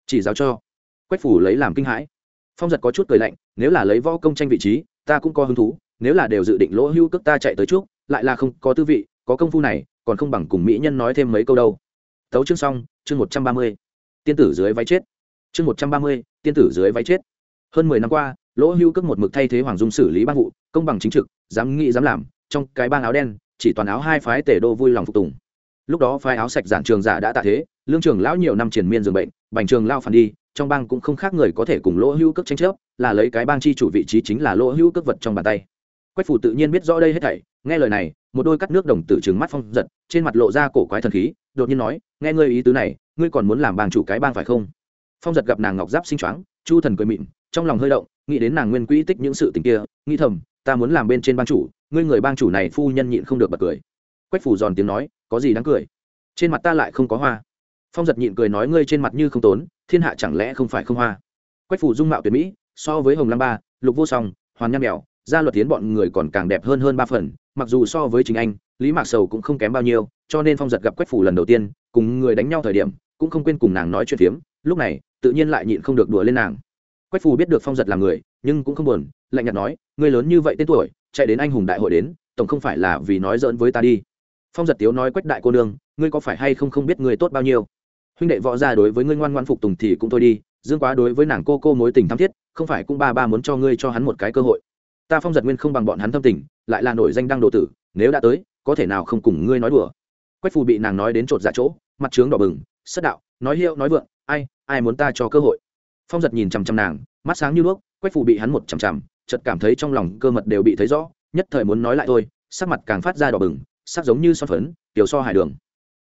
Chỉ giáo cho quách phủ lấy làm kinh hãi. Phong giật có chút cười lạnh, nếu là lấy võ công tranh vị trí, ta cũng có hứng thú, nếu là đều dự định lỗ hưu cước ta chạy tới trước, lại là không có tư vị, có công phu này, còn không bằng cùng mỹ nhân nói thêm mấy câu đâu. Tấu chương xong, chương một trăm ba mươi. Tiên tử dưới váy chết. Chương một trăm ba mươi, tiên tử dưới váy chết. Hơn mười năm qua, lỗ hưu cước một mực thay thế hoàng dung xử lý ban vụ, công bằng chính trực, dám nghĩ dám làm, trong cái bang áo đen, chỉ toàn áo hai phái tể đô vui lòng phục tùng. Lúc đó phái áo sạch giản trường giả đã tạ thế, lương trường lão nhiều năm triển miên dường bệnh, bành trường lao phản đi trong bang cũng không khác người có thể cùng lỗ hữu cước tranh chấp, là lấy cái bang chi chủ vị trí chính là lỗ hữu cước vật trong bàn tay. Quách phủ tự nhiên biết rõ đây hết thảy, nghe lời này, một đôi cắt nước đồng tử trừng mắt phong giật, trên mặt lộ ra cổ quái thần khí, đột nhiên nói, nghe ngươi ý tứ này, ngươi còn muốn làm bang chủ cái bang phải không? Phong giật gặp nàng ngọc giáp sinh choáng, chu thần cười mịn, trong lòng hơi động, nghĩ đến nàng nguyên quỹ tích những sự tình kia, nghĩ thầm, ta muốn làm bên trên bang chủ, ngươi người bang chủ này phu nhân nhịn không được bật cười. Quách phủ giòn tiếng nói, có gì đáng cười? Trên mặt ta lại không có hoa phong giật nhịn cười nói ngươi trên mặt như không tốn, thiên hạ chẳng lẽ không phải không hoa? Quách phủ dung mạo tuyệt mỹ, so với hồng lam ba, lục vô song, hoàn nham mèo, gia luật tiến bọn người còn càng đẹp hơn hơn ba phần, mặc dù so với chính anh, lý mạc sầu cũng không kém bao nhiêu, cho nên phong giật gặp quách phủ lần đầu tiên, cùng người đánh nhau thời điểm, cũng không quên cùng nàng nói chuyện phiếm, lúc này, tự nhiên lại nhịn không được đùa lên nàng. Quách phủ biết được phong giật là người, nhưng cũng không buồn, lạnh nhạt nói người lớn như vậy tên tuổi, chạy đến anh hùng đại hội đến, tổng không phải là vì nói dỡn với ta đi. Phong giật tiếu nói quách đại cô nương, ngươi có phải hay không không biết người tốt bao nhiêu? Huynh đệ võ gia đối với ngươi ngoan ngoan phục tùng thì cũng thôi đi, dương quá đối với nàng cô cô mối tình thắm thiết, không phải cũng ba ba muốn cho ngươi cho hắn một cái cơ hội. Ta phong giật nguyên không bằng bọn hắn thâm tình, lại là nổi danh đăng đồ tử, nếu đã tới, có thể nào không cùng ngươi nói đùa. Quách phù bị nàng nói đến chột dạ chỗ, mặt trướng đỏ bừng, sất đạo, nói hiệu, nói vượng, ai ai muốn ta cho cơ hội? Phong giật nhìn chằm chằm nàng, mắt sáng như đuốc, quách phù bị hắn một chằm chằm, chợt cảm thấy trong lòng cơ mật đều bị thấy rõ, nhất thời muốn nói lại thôi, sắc mặt càng phát ra đỏ bừng, sắc giống như son phấn, tiểu so hải đường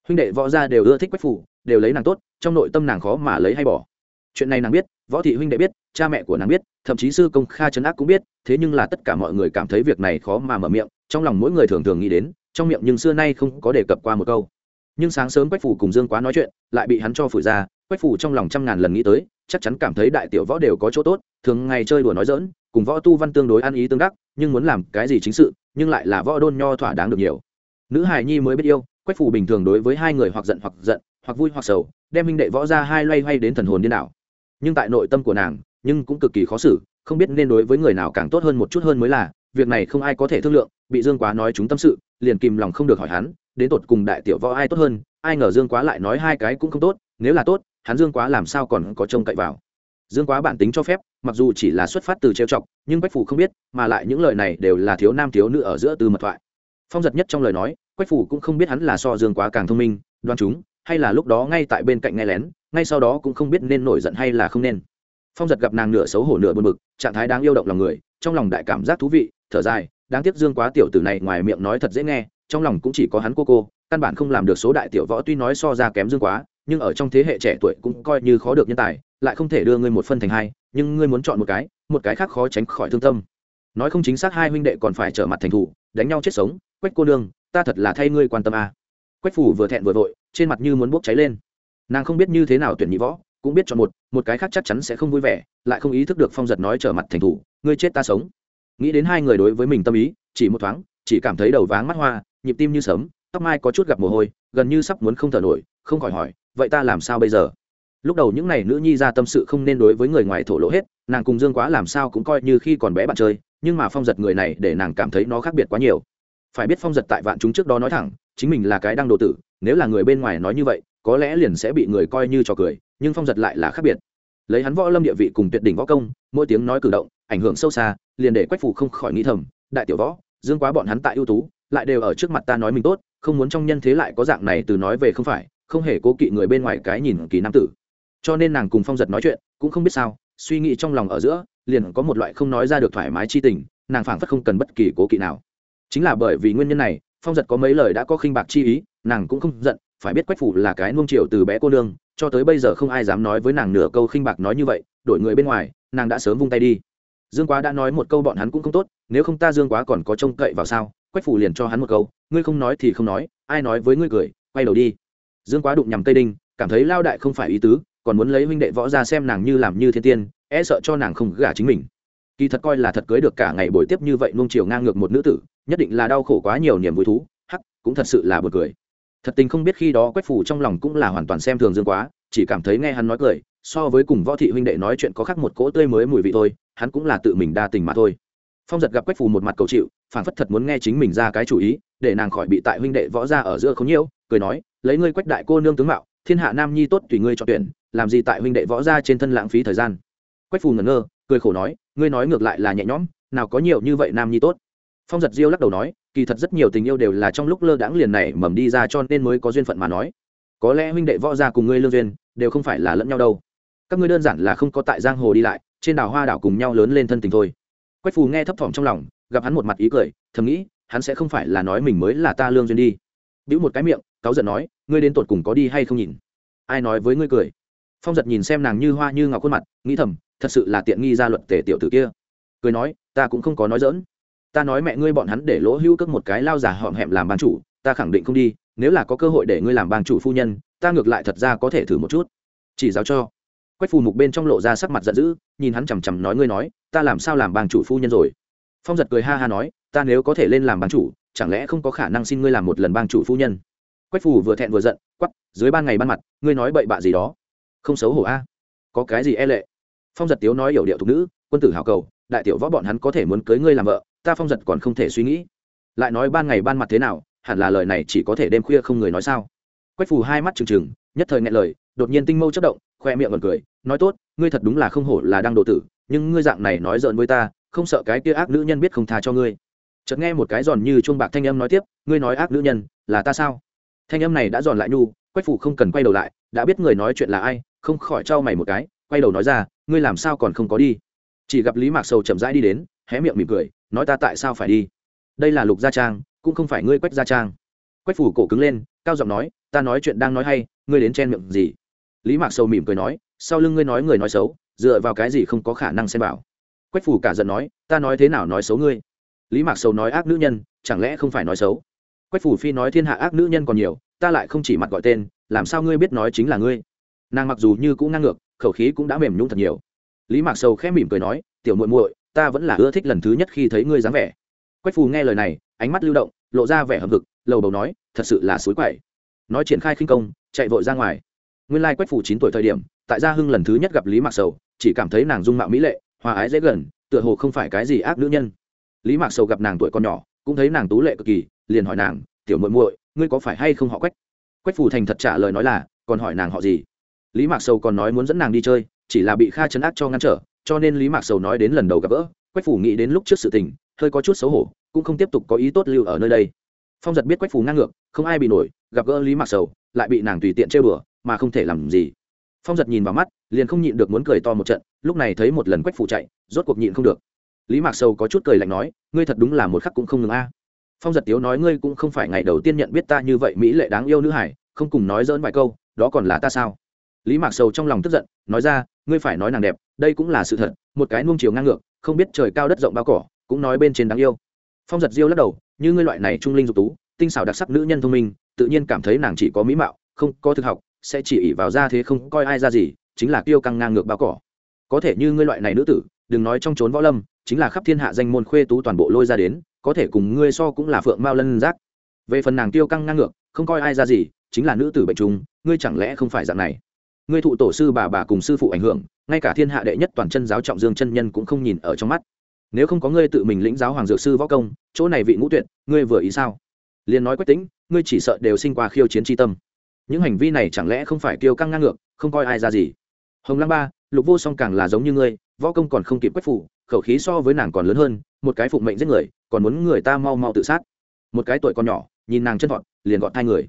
huynh đệ võ gia đều ưa thích quách phủ, đều lấy nàng tốt trong nội tâm nàng khó mà lấy hay bỏ. Chuyện này nàng biết võ thị huynh đệ biết cha mẹ của nàng biết thậm chí sư công kha trấn ác cũng biết thế nhưng là tất cả mọi người cảm thấy việc này khó mà mở miệng trong lòng mỗi người thường thường nghĩ đến trong miệng nhưng xưa nay không có đề cập qua một câu. Nhưng sáng sớm quách phủ cùng dương quá nói chuyện lại bị hắn cho phủi ra quách phủ trong lòng trăm ngàn lần nghĩ tới chắc chắn cảm thấy đại tiểu võ đều có chỗ tốt thường ngày chơi đùa nói dỡn cùng võ tu văn tương đối ăn ý tương đắc nhưng muốn làm cái gì chính sự nhưng lại là võ đôn nho thỏa đáng được nhiều. Nữ hài nhi mới biết yêu quách phủ bình thường đối với hai người hoặc giận hoặc giận, hoặc vui hoặc sầu, đem minh đệ võ ra hai loay hoay đến thần hồn điên đảo. Nhưng tại nội tâm của nàng, nhưng cũng cực kỳ khó xử, không biết nên đối với người nào càng tốt hơn một chút hơn mới là, việc này không ai có thể thương lượng, bị dương quá nói chúng tâm sự, liền kìm lòng không được hỏi hắn, đến tột cùng đại tiểu võ ai tốt hơn, ai ngờ dương quá lại nói hai cái cũng không tốt, nếu là tốt, hắn dương quá làm sao còn có trông cậy vào. Dương quá bản tính cho phép, mặc dù chỉ là xuất phát từ trêu chọc, nhưng Bách phủ không biết, mà lại những lời này đều là thiếu nam thiếu nữ ở giữa từ mật thoại. Phong giật nhất trong lời nói quách phủ cũng không biết hắn là so dương quá càng thông minh đoan chúng, hay là lúc đó ngay tại bên cạnh nghe lén, ngay sau đó cũng không biết nên nổi giận hay là không nên. Phong giật gặp nàng nửa xấu hổ nửa buồn bực, trạng thái đáng yêu động lòng người, trong lòng đại cảm giác thú vị, thở dài, đáng tiếc dương quá tiểu tử này ngoài miệng nói thật dễ nghe, trong lòng cũng chỉ có hắn cô cô, căn bản không làm được số đại tiểu võ tuy nói so ra kém dương quá, nhưng ở trong thế hệ trẻ tuổi cũng coi như khó được nhân tài, lại không thể đưa ngươi một phân thành hai, nhưng ngươi muốn chọn một cái một cái khác khó tránh khỏi thương tâm. Nói không chính xác hai huynh đệ còn phải trở mặt thành thủ, đánh nhau chết sống, quách cô nương ta thật là thay ngươi quan tâm à. quách phủ vừa thẹn vừa vội, trên mặt như muốn bốc cháy lên. Nàng không biết như thế nào tuyển nhị võ, cũng biết chọn một một cái khác chắc chắn sẽ không vui vẻ, lại không ý thức được phong giật nói trở mặt thành thủ, ngươi chết ta sống. Nghĩ đến hai người đối với mình tâm ý, chỉ một thoáng, chỉ cảm thấy đầu váng mắt hoa, nhịp tim như sớm tóc mai có chút gặp mồ hôi, gần như sắp muốn không thở nổi, không khỏi hỏi, vậy ta làm sao bây giờ? Lúc đầu những n à y nữ nhi ra tâm sự không nên đối với người ngoài thổ lộ hết, nàng cùng dương quá làm sao cũng coi như khi còn bé bạn chơi, nhưng mà phong giật người này để nàng cảm thấy nó khác biệt quá nhiều phải biết phong giật tại vạn chúng trước đó nói thẳng, chính mình là cái đang đồ tử, nếu là người bên ngoài nói như vậy, có lẽ liền sẽ bị người coi như trò cười, nhưng phong giật lại là khác biệt. Lấy hắn võ lâm địa vị cùng tuyệt đỉnh võ công, mỗi tiếng nói cử động, ảnh hưởng sâu xa, liền để quách phủ không khỏi nghĩ thầm, đại tiểu võ, dương quá bọn hắn tại ưu tú, lại đều ở trước mặt ta nói mình tốt, không muốn trong nhân thế lại có dạng này từ nói về không phải, không hề cố kỵ người bên ngoài cái nhìn kỳ nam tử. Cho nên nàng cùng phong giật nói chuyện, cũng không biết sao, suy nghĩ trong lòng ở giữa, liền có một loại không nói ra được thoải mái chi tình, nàng phảng phất không cần bất kỳ cố kỵ nào chính là bởi vì nguyên nhân này, phong giật có mấy lời đã có khinh bạc chi ý, nàng cũng không giận, phải biết quách phủ là cái nuông chiều từ bé cô nương, cho tới bây giờ không ai dám nói với nàng nửa câu khinh bạc nói như vậy, đổi người bên ngoài, nàng đã sớm vung tay đi. Dương quá đã nói một câu bọn hắn cũng không tốt, nếu không ta dương quá còn có trông cậy vào sao? Quách phủ liền cho hắn một câu, ngươi không nói thì không nói, ai nói với ngươi cười, quay đầu đi. Dương quá đụng nhằm tây đinh, cảm thấy lao đại không phải ý tứ, còn muốn lấy huynh đệ võ ra xem nàng như làm như thiên tiên e sợ cho nàng không gả chính mình kỳ thật coi là thật cưới được cả ngày buổi tiếp như vậy nung chiều ngang ngược một nữ tử, nhất định là đau khổ quá nhiều niềm vui thú, hắc, cũng thật sự là buồn cười. Thật tình không biết khi đó quách phủ trong lòng cũng là hoàn toàn xem thường dương quá, chỉ cảm thấy nghe hắn nói cười, so với cùng võ thị huynh đệ nói chuyện có khác một cỗ tươi mới mùi vị thôi, hắn cũng là tự mình đa tình mà thôi. Phong giật gặp quách phủ một mặt cầu chịu phản phất thật muốn nghe chính mình ra cái chủ ý, để nàng khỏi bị tại huynh đệ võ ra ở giữa không nhiễu, cười nói, lấy ngươi quách đại cô nương tướng mạo, thiên hạ nam nhi tốt tùy ngươi cho tuyển, làm gì tại huynh đệ võ ra trên thân lãng phí thời gian. Quách phù ngẩn ngơ cười khổ nói, ngươi nói ngược lại là nhẹ nhõm, nào có nhiều như vậy nam nhi tốt. Phong giật diêu lắc đầu nói, kỳ thật rất nhiều tình yêu đều là trong lúc lơ đãng liền này mầm đi ra cho nên mới có duyên phận mà nói. Có lẽ huynh đệ võ gia cùng ngươi lương duyên, đều không phải là lẫn nhau đâu. Các ngươi đơn giản là không có tại giang hồ đi lại, trên đảo hoa đảo cùng nhau lớn lên thân tình thôi. Quách phù nghe thấp thỏm trong lòng, gặp hắn một mặt ý cười, thầm nghĩ, hắn sẽ không phải là nói mình mới là ta lương duyên đi. Bĩu một cái miệng, cáu giận nói, ngươi đến tột cùng có đi hay không nhìn? Ai nói với ngươi cười? Phong giật nhìn xem nàng như hoa như ngọc khuôn mặt, nghĩ thầm thật sự là tiện nghi ra luật tề tiểu tử kia. Cười nói, ta cũng không có nói dỡn ta nói mẹ ngươi bọn hắn để lỗ hữu cất một cái lao giả họm hẹm làm ban chủ, ta khẳng định không đi, nếu là có cơ hội để ngươi làm ban chủ phu nhân, ta ngược lại thật ra có thể thử một chút. Chỉ giáo cho. Quách phù mục bên trong lộ ra sắc mặt giận dữ, nhìn hắn chằm chằm nói ngươi nói, ta làm sao làm ban chủ phu nhân rồi? Phong giật cười ha ha nói, ta nếu có thể lên làm ban chủ, chẳng lẽ không có khả năng xin ngươi làm một lần ban chủ phu nhân? Quách phù vừa thẹn vừa giận quắp dưới ban ngày ban mặt, ngươi nói bậy bạ gì đó? Không xấu hổ a. Có cái gì e lệ? Phong giật tiếu nói hiểu điệu thục nữ, quân tử hào cầu, đại tiểu võ bọn hắn có thể muốn cưới ngươi làm vợ, ta phong giật còn không thể suy nghĩ. Lại nói ban ngày ban mặt thế nào, hẳn là lời này chỉ có thể đêm khuya không người nói sao. Quách phù hai mắt trừng trừng, nhất thời nghe lời, đột nhiên tinh mâu chất động, khoe miệng còn cười, nói tốt, ngươi thật đúng là không hổ là đang độ tử, nhưng ngươi dạng này nói giỡn với ta, không sợ cái kia ác nữ nhân biết không tha cho ngươi. Chợt nghe một cái giòn như chuông bạc thanh âm nói tiếp, ngươi nói ác nữ nhân, là ta sao? Thanh âm này đã giòn lại nhu, quách phủ không cần quay đầu lại, đã biết người nói chuyện là ai, không khỏi trao mày một cái quay đầu nói ra, ngươi làm sao còn không có đi? Chỉ gặp lý mạc sầu chậm rãi đi đến, hé miệng mỉm cười, nói ta tại sao phải đi? Đây là lục gia trang, cũng không phải ngươi quách gia trang. Quách phủ cổ cứng lên, cao giọng nói, ta nói chuyện đang nói hay, ngươi đến chen miệng gì? Lý mạc sầu mỉm cười nói, sau lưng ngươi nói người nói xấu, dựa vào cái gì không có khả năng xem bảo quách phủ cả giận nói, ta nói thế nào nói xấu ngươi? Lý mạc sầu nói, ác nữ nhân, chẳng lẽ không phải nói xấu? Quách phủ phi nói, thiên hạ ác nữ nhân còn nhiều, ta lại không chỉ mặt gọi tên, làm sao ngươi biết nói chính là ngươi? Nàng mặc dù như cũng ngang ngược khẩu khí cũng đã mềm nhung thật nhiều. Lý mạc sầu khẽ mỉm cười nói, tiểu muội muội, ta vẫn là ưa thích lần thứ nhất khi thấy ngươi dáng vẻ. Quách phù nghe lời này, ánh mắt lưu động, lộ ra vẻ hầm hực, lầu đầu nói, thật sự là suối quậy. Nói triển khai khinh công, chạy vội ra ngoài. Nguyên lai quách phù chín tuổi thời điểm, tại gia hưng lần thứ nhất gặp lý mạc sầu, chỉ cảm thấy nàng dung mạo mỹ lệ, hòa ái dễ gần, tựa hồ không phải cái gì ác nữ nhân. Lý mạc sầu gặp nàng tuổi còn nhỏ, cũng thấy nàng tú lệ cực kỳ, liền hỏi nàng, tiểu muội muội, ngươi có phải hay không họ quách? Quách phù thành thật trả lời nói là, còn hỏi nàng họ gì? Lý mạc sầu còn nói muốn dẫn nàng đi chơi, chỉ là bị kha chấn Át cho ngăn trở, cho nên lý mạc sầu nói đến lần đầu gặp gỡ, quách phủ nghĩ đến lúc trước sự tình, hơi có chút xấu hổ, cũng không tiếp tục có ý tốt lưu ở nơi đây. Phong giật biết quách phủ ngang ngược, không ai bị nổi, gặp gỡ lý mạc sầu, lại bị nàng tùy tiện trêu đùa, mà không thể làm gì. Phong giật nhìn vào mắt, liền không nhịn được muốn cười to một trận, lúc này thấy một lần quách phủ chạy, rốt cuộc nhịn không được. Lý mạc sầu có chút cười lạnh nói, ngươi thật đúng là một khắc cũng không ngừng a. Phong giật tiếu nói, ngươi cũng không phải ngày đầu tiên nhận biết ta như vậy mỹ lệ đáng yêu nữ hải, không cùng nói dỡn vài câu, đó còn là ta sao? Lý mạc sầu trong lòng tức giận, nói ra, ngươi phải nói nàng đẹp, đây cũng là sự thật, một cái nuông chiều ngang ngược, không biết trời cao đất rộng bao cỏ, cũng nói bên trên đáng yêu. Phong giật diêu lắc đầu, như ngươi loại này trung linh dục tú, tinh xảo đặc sắc nữ nhân thông minh, tự nhiên cảm thấy nàng chỉ có mỹ mạo, không có thực học, sẽ chỉ ỉ vào ra thế không coi ai ra gì, chính là kiêu căng ngang ngược bao cỏ. Có thể như ngươi loại này nữ tử, đừng nói trong trốn võ lâm, chính là khắp thiên hạ danh môn khuê tú toàn bộ lôi ra đến, có thể cùng ngươi so cũng là phượng mao lân giác. Về phần nàng tiêu căng ngang ngược, không coi ai ra gì, chính là nữ tử bệnh trùng, ngươi chẳng lẽ không phải dạng này? Ngươi thụ tổ sư bà bà cùng sư phụ ảnh hưởng, ngay cả thiên hạ đệ nhất toàn chân giáo trọng dương chân nhân cũng không nhìn ở trong mắt. Nếu không có ngươi tự mình lĩnh giáo hoàng dược sư võ công, chỗ này vị ngũ tuyệt, ngươi vừa ý sao? Liền nói quách tính, ngươi chỉ sợ đều sinh qua khiêu chiến tri tâm. Những hành vi này chẳng lẽ không phải kiêu căng ngang ngược, không coi ai ra gì? Hồng lăng ba, lục vô song càng là giống như ngươi, võ công còn không kịp quách phủ, khẩu khí so với nàng còn lớn hơn, một cái phụng mệnh giết người, còn muốn người ta mau mau tự sát. Một cái tuổi còn nhỏ, nhìn nàng chân thọn liền gọn hai người.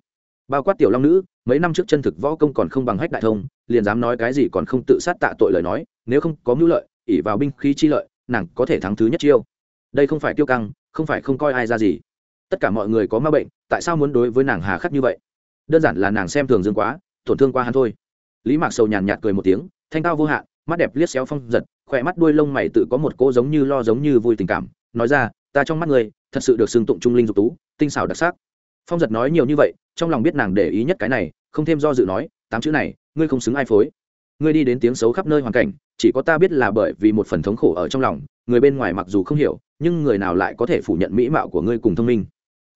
Bao quát tiểu long nữ mấy năm trước chân thực võ công còn không bằng hách đại thông, liền dám nói cái gì còn không tự sát tạ tội lời nói, nếu không có mưu lợi ỉ vào binh khí chi lợi, nàng có thể thắng thứ nhất chiêu. Đây không phải tiêu căng, không phải không coi ai ra gì. Tất cả mọi người có ma bệnh, tại sao muốn đối với nàng hà khắc như vậy? Đơn giản là nàng xem thường dương quá, tổn thương qua hắn thôi. Lý mạc sầu nhàn nhạt cười một tiếng, thanh cao vô hạn, mắt đẹp liếc xéo phong giật, khỏe mắt đuôi lông mày tự có một cô giống như lo giống như vui tình cảm, nói ra, ta trong mắt người thật sự được xưng tụng trung linh dục tú, tinh xảo đặc sắc. Phong giật nói nhiều như vậy trong lòng biết nàng để ý nhất cái này, không thêm do dự nói, tám chữ này, ngươi không xứng ai phối. Ngươi đi đến tiếng xấu khắp nơi hoàn cảnh, chỉ có ta biết là bởi vì một phần thống khổ ở trong lòng, người bên ngoài mặc dù không hiểu, nhưng người nào lại có thể phủ nhận mỹ mạo của ngươi cùng thông minh.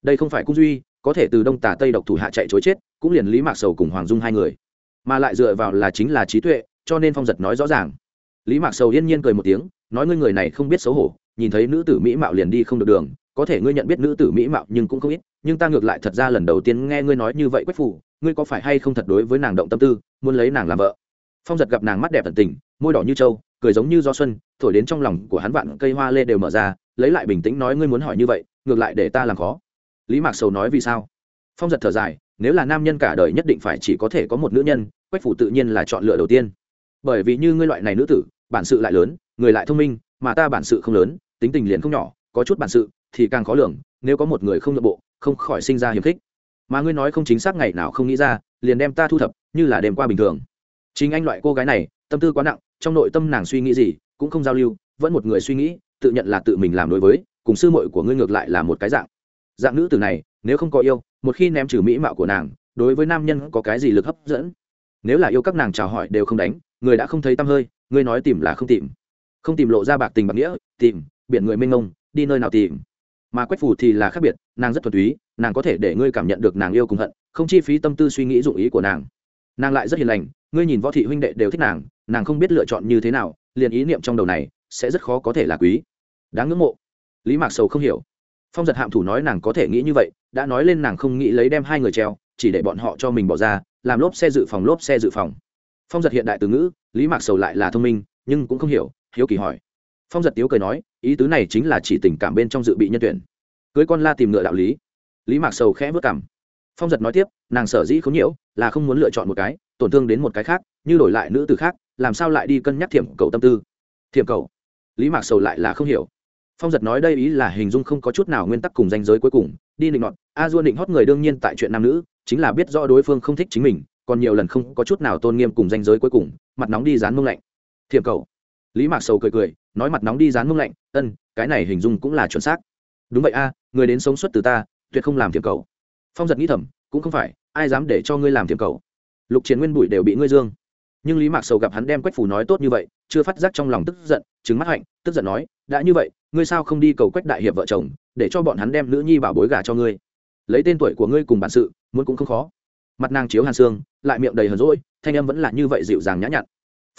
Đây không phải cung duy, có thể từ đông tà tây độc thủ hạ chạy chối chết, cũng liền lý mạc sầu cùng hoàng dung hai người. Mà lại dựa vào là chính là trí tuệ, cho nên phong giật nói rõ ràng. Lý mạc sầu yên nhiên cười một tiếng, nói ngươi người này không biết xấu hổ, nhìn thấy nữ tử mỹ mạo liền đi không được đường, có thể ngươi nhận biết nữ tử mỹ mạo nhưng cũng không ít nhưng ta ngược lại thật ra lần đầu tiên nghe ngươi nói như vậy quách phủ ngươi có phải hay không thật đối với nàng động tâm tư, muốn lấy nàng làm vợ? Phong giật gặp nàng mắt đẹp tận tình, môi đỏ như trâu, cười giống như do xuân, thổi đến trong lòng của hắn vạn cây hoa lê đều mở ra, lấy lại bình tĩnh nói ngươi muốn hỏi như vậy, ngược lại để ta làm khó. Lý mạc sầu nói vì sao? Phong giật thở dài, nếu là nam nhân cả đời nhất định phải chỉ có thể có một nữ nhân, quách phủ tự nhiên là chọn lựa đầu tiên. Bởi vì như ngươi loại này nữ tử, bản sự lại lớn, người lại thông minh, mà ta bản sự không lớn, tính tình liền không nhỏ, có chút bản sự thì càng khó lường, nếu có một người không nội bộ, không khỏi sinh ra hiềm khích. Mà ngươi nói không chính xác ngày nào không nghĩ ra, liền đem ta thu thập, như là đêm qua bình thường. Chính anh loại cô gái này, tâm tư quá nặng, trong nội tâm nàng suy nghĩ gì, cũng không giao lưu, vẫn một người suy nghĩ, tự nhận là tự mình làm đối với, cùng sư muội của ngươi ngược lại là một cái dạng. Dạng nữ từ này, nếu không có yêu, một khi ném trừ mỹ mạo của nàng, đối với nam nhân có cái gì lực hấp dẫn? Nếu là yêu các nàng chào hỏi đều không đánh, người đã không thấy tăm hơi, ngươi nói tìm là không tìm. Không tìm lộ ra bạc tình bạc nghĩa, tìm, biển người mênh mông, đi nơi nào tìm? Mà quách phù thì là khác biệt, nàng rất thuần túy, nàng có thể để ngươi cảm nhận được nàng yêu cùng hận, không chi phí tâm tư suy nghĩ dụng ý của nàng. Nàng lại rất hiền lành, ngươi nhìn võ thị huynh đệ đều thích nàng nàng không biết lựa chọn như thế nào, liền ý niệm trong đầu này sẽ rất khó có thể là quý. Đáng ngưỡng mộ. Lý mạc sầu không hiểu. Phong giật hạm thủ nói nàng có thể nghĩ như vậy, đã nói lên nàng không nghĩ lấy đem hai người treo, chỉ để bọn họ cho mình bỏ ra, làm lốp xe dự phòng, lốp xe dự phòng. Phong giật hiện đại từ ngữ, lý mạc sầu lại là thông minh, nhưng cũng không hiểu, hiếu kỳ hỏi. Phong giật tiếu cười nói ý tứ này chính là chỉ tình cảm bên trong dự bị nhân tuyển. Cưới con la tìm ngựa đạo lý. Lý mạc sầu khẽ vất cảm phong giật nói tiếp, nàng sở dĩ không nhiễu, là không muốn lựa chọn một cái, tổn thương đến một cái khác, như đổi lại nữ từ khác, làm sao lại đi cân nhắc thiểm cầu tâm tư? Thiểm cầu? Lý mạc sầu lại là không hiểu. Phong giật nói đây ý là hình dung không có chút nào nguyên tắc cùng danh giới cuối cùng, đi định ngọn a dua định hót người đương nhiên tại chuyện nam nữ, chính là biết rõ đối phương không thích chính mình, còn nhiều lần không có chút nào tôn nghiêm cùng danh giới cuối cùng, mặt nóng đi dán mông lạnh. Thiểm cầu? Lý mạc sầu cười cười, nói mặt nóng đi dán mông lạnh, ân, cái này hình dung cũng là chuẩn xác. Đúng vậy a, người đến sống xuất từ ta, tuyệt không làm thiệp cầu. Phong giật nghĩ thầm, cũng không phải, ai dám để cho ngươi làm thiệp cầu? Lục chiến nguyên bụi đều bị ngươi dương. Nhưng lý mạc sầu gặp hắn đem quách phủ nói tốt như vậy, chưa phát giác trong lòng tức giận chứng mắt hạnh, tức giận nói, đã như vậy, ngươi sao không đi cầu quách đại hiệp vợ chồng, để cho bọn hắn đem nữ nhi bảo bối gà cho ngươi? Lấy tên tuổi của ngươi cùng bản sự, muốn cũng không khó. Mặt nàng chiếu hàn xương, lại miệng đầy hờn rỗi thanh âm vẫn là như vậy dịu dàng nhã nhặn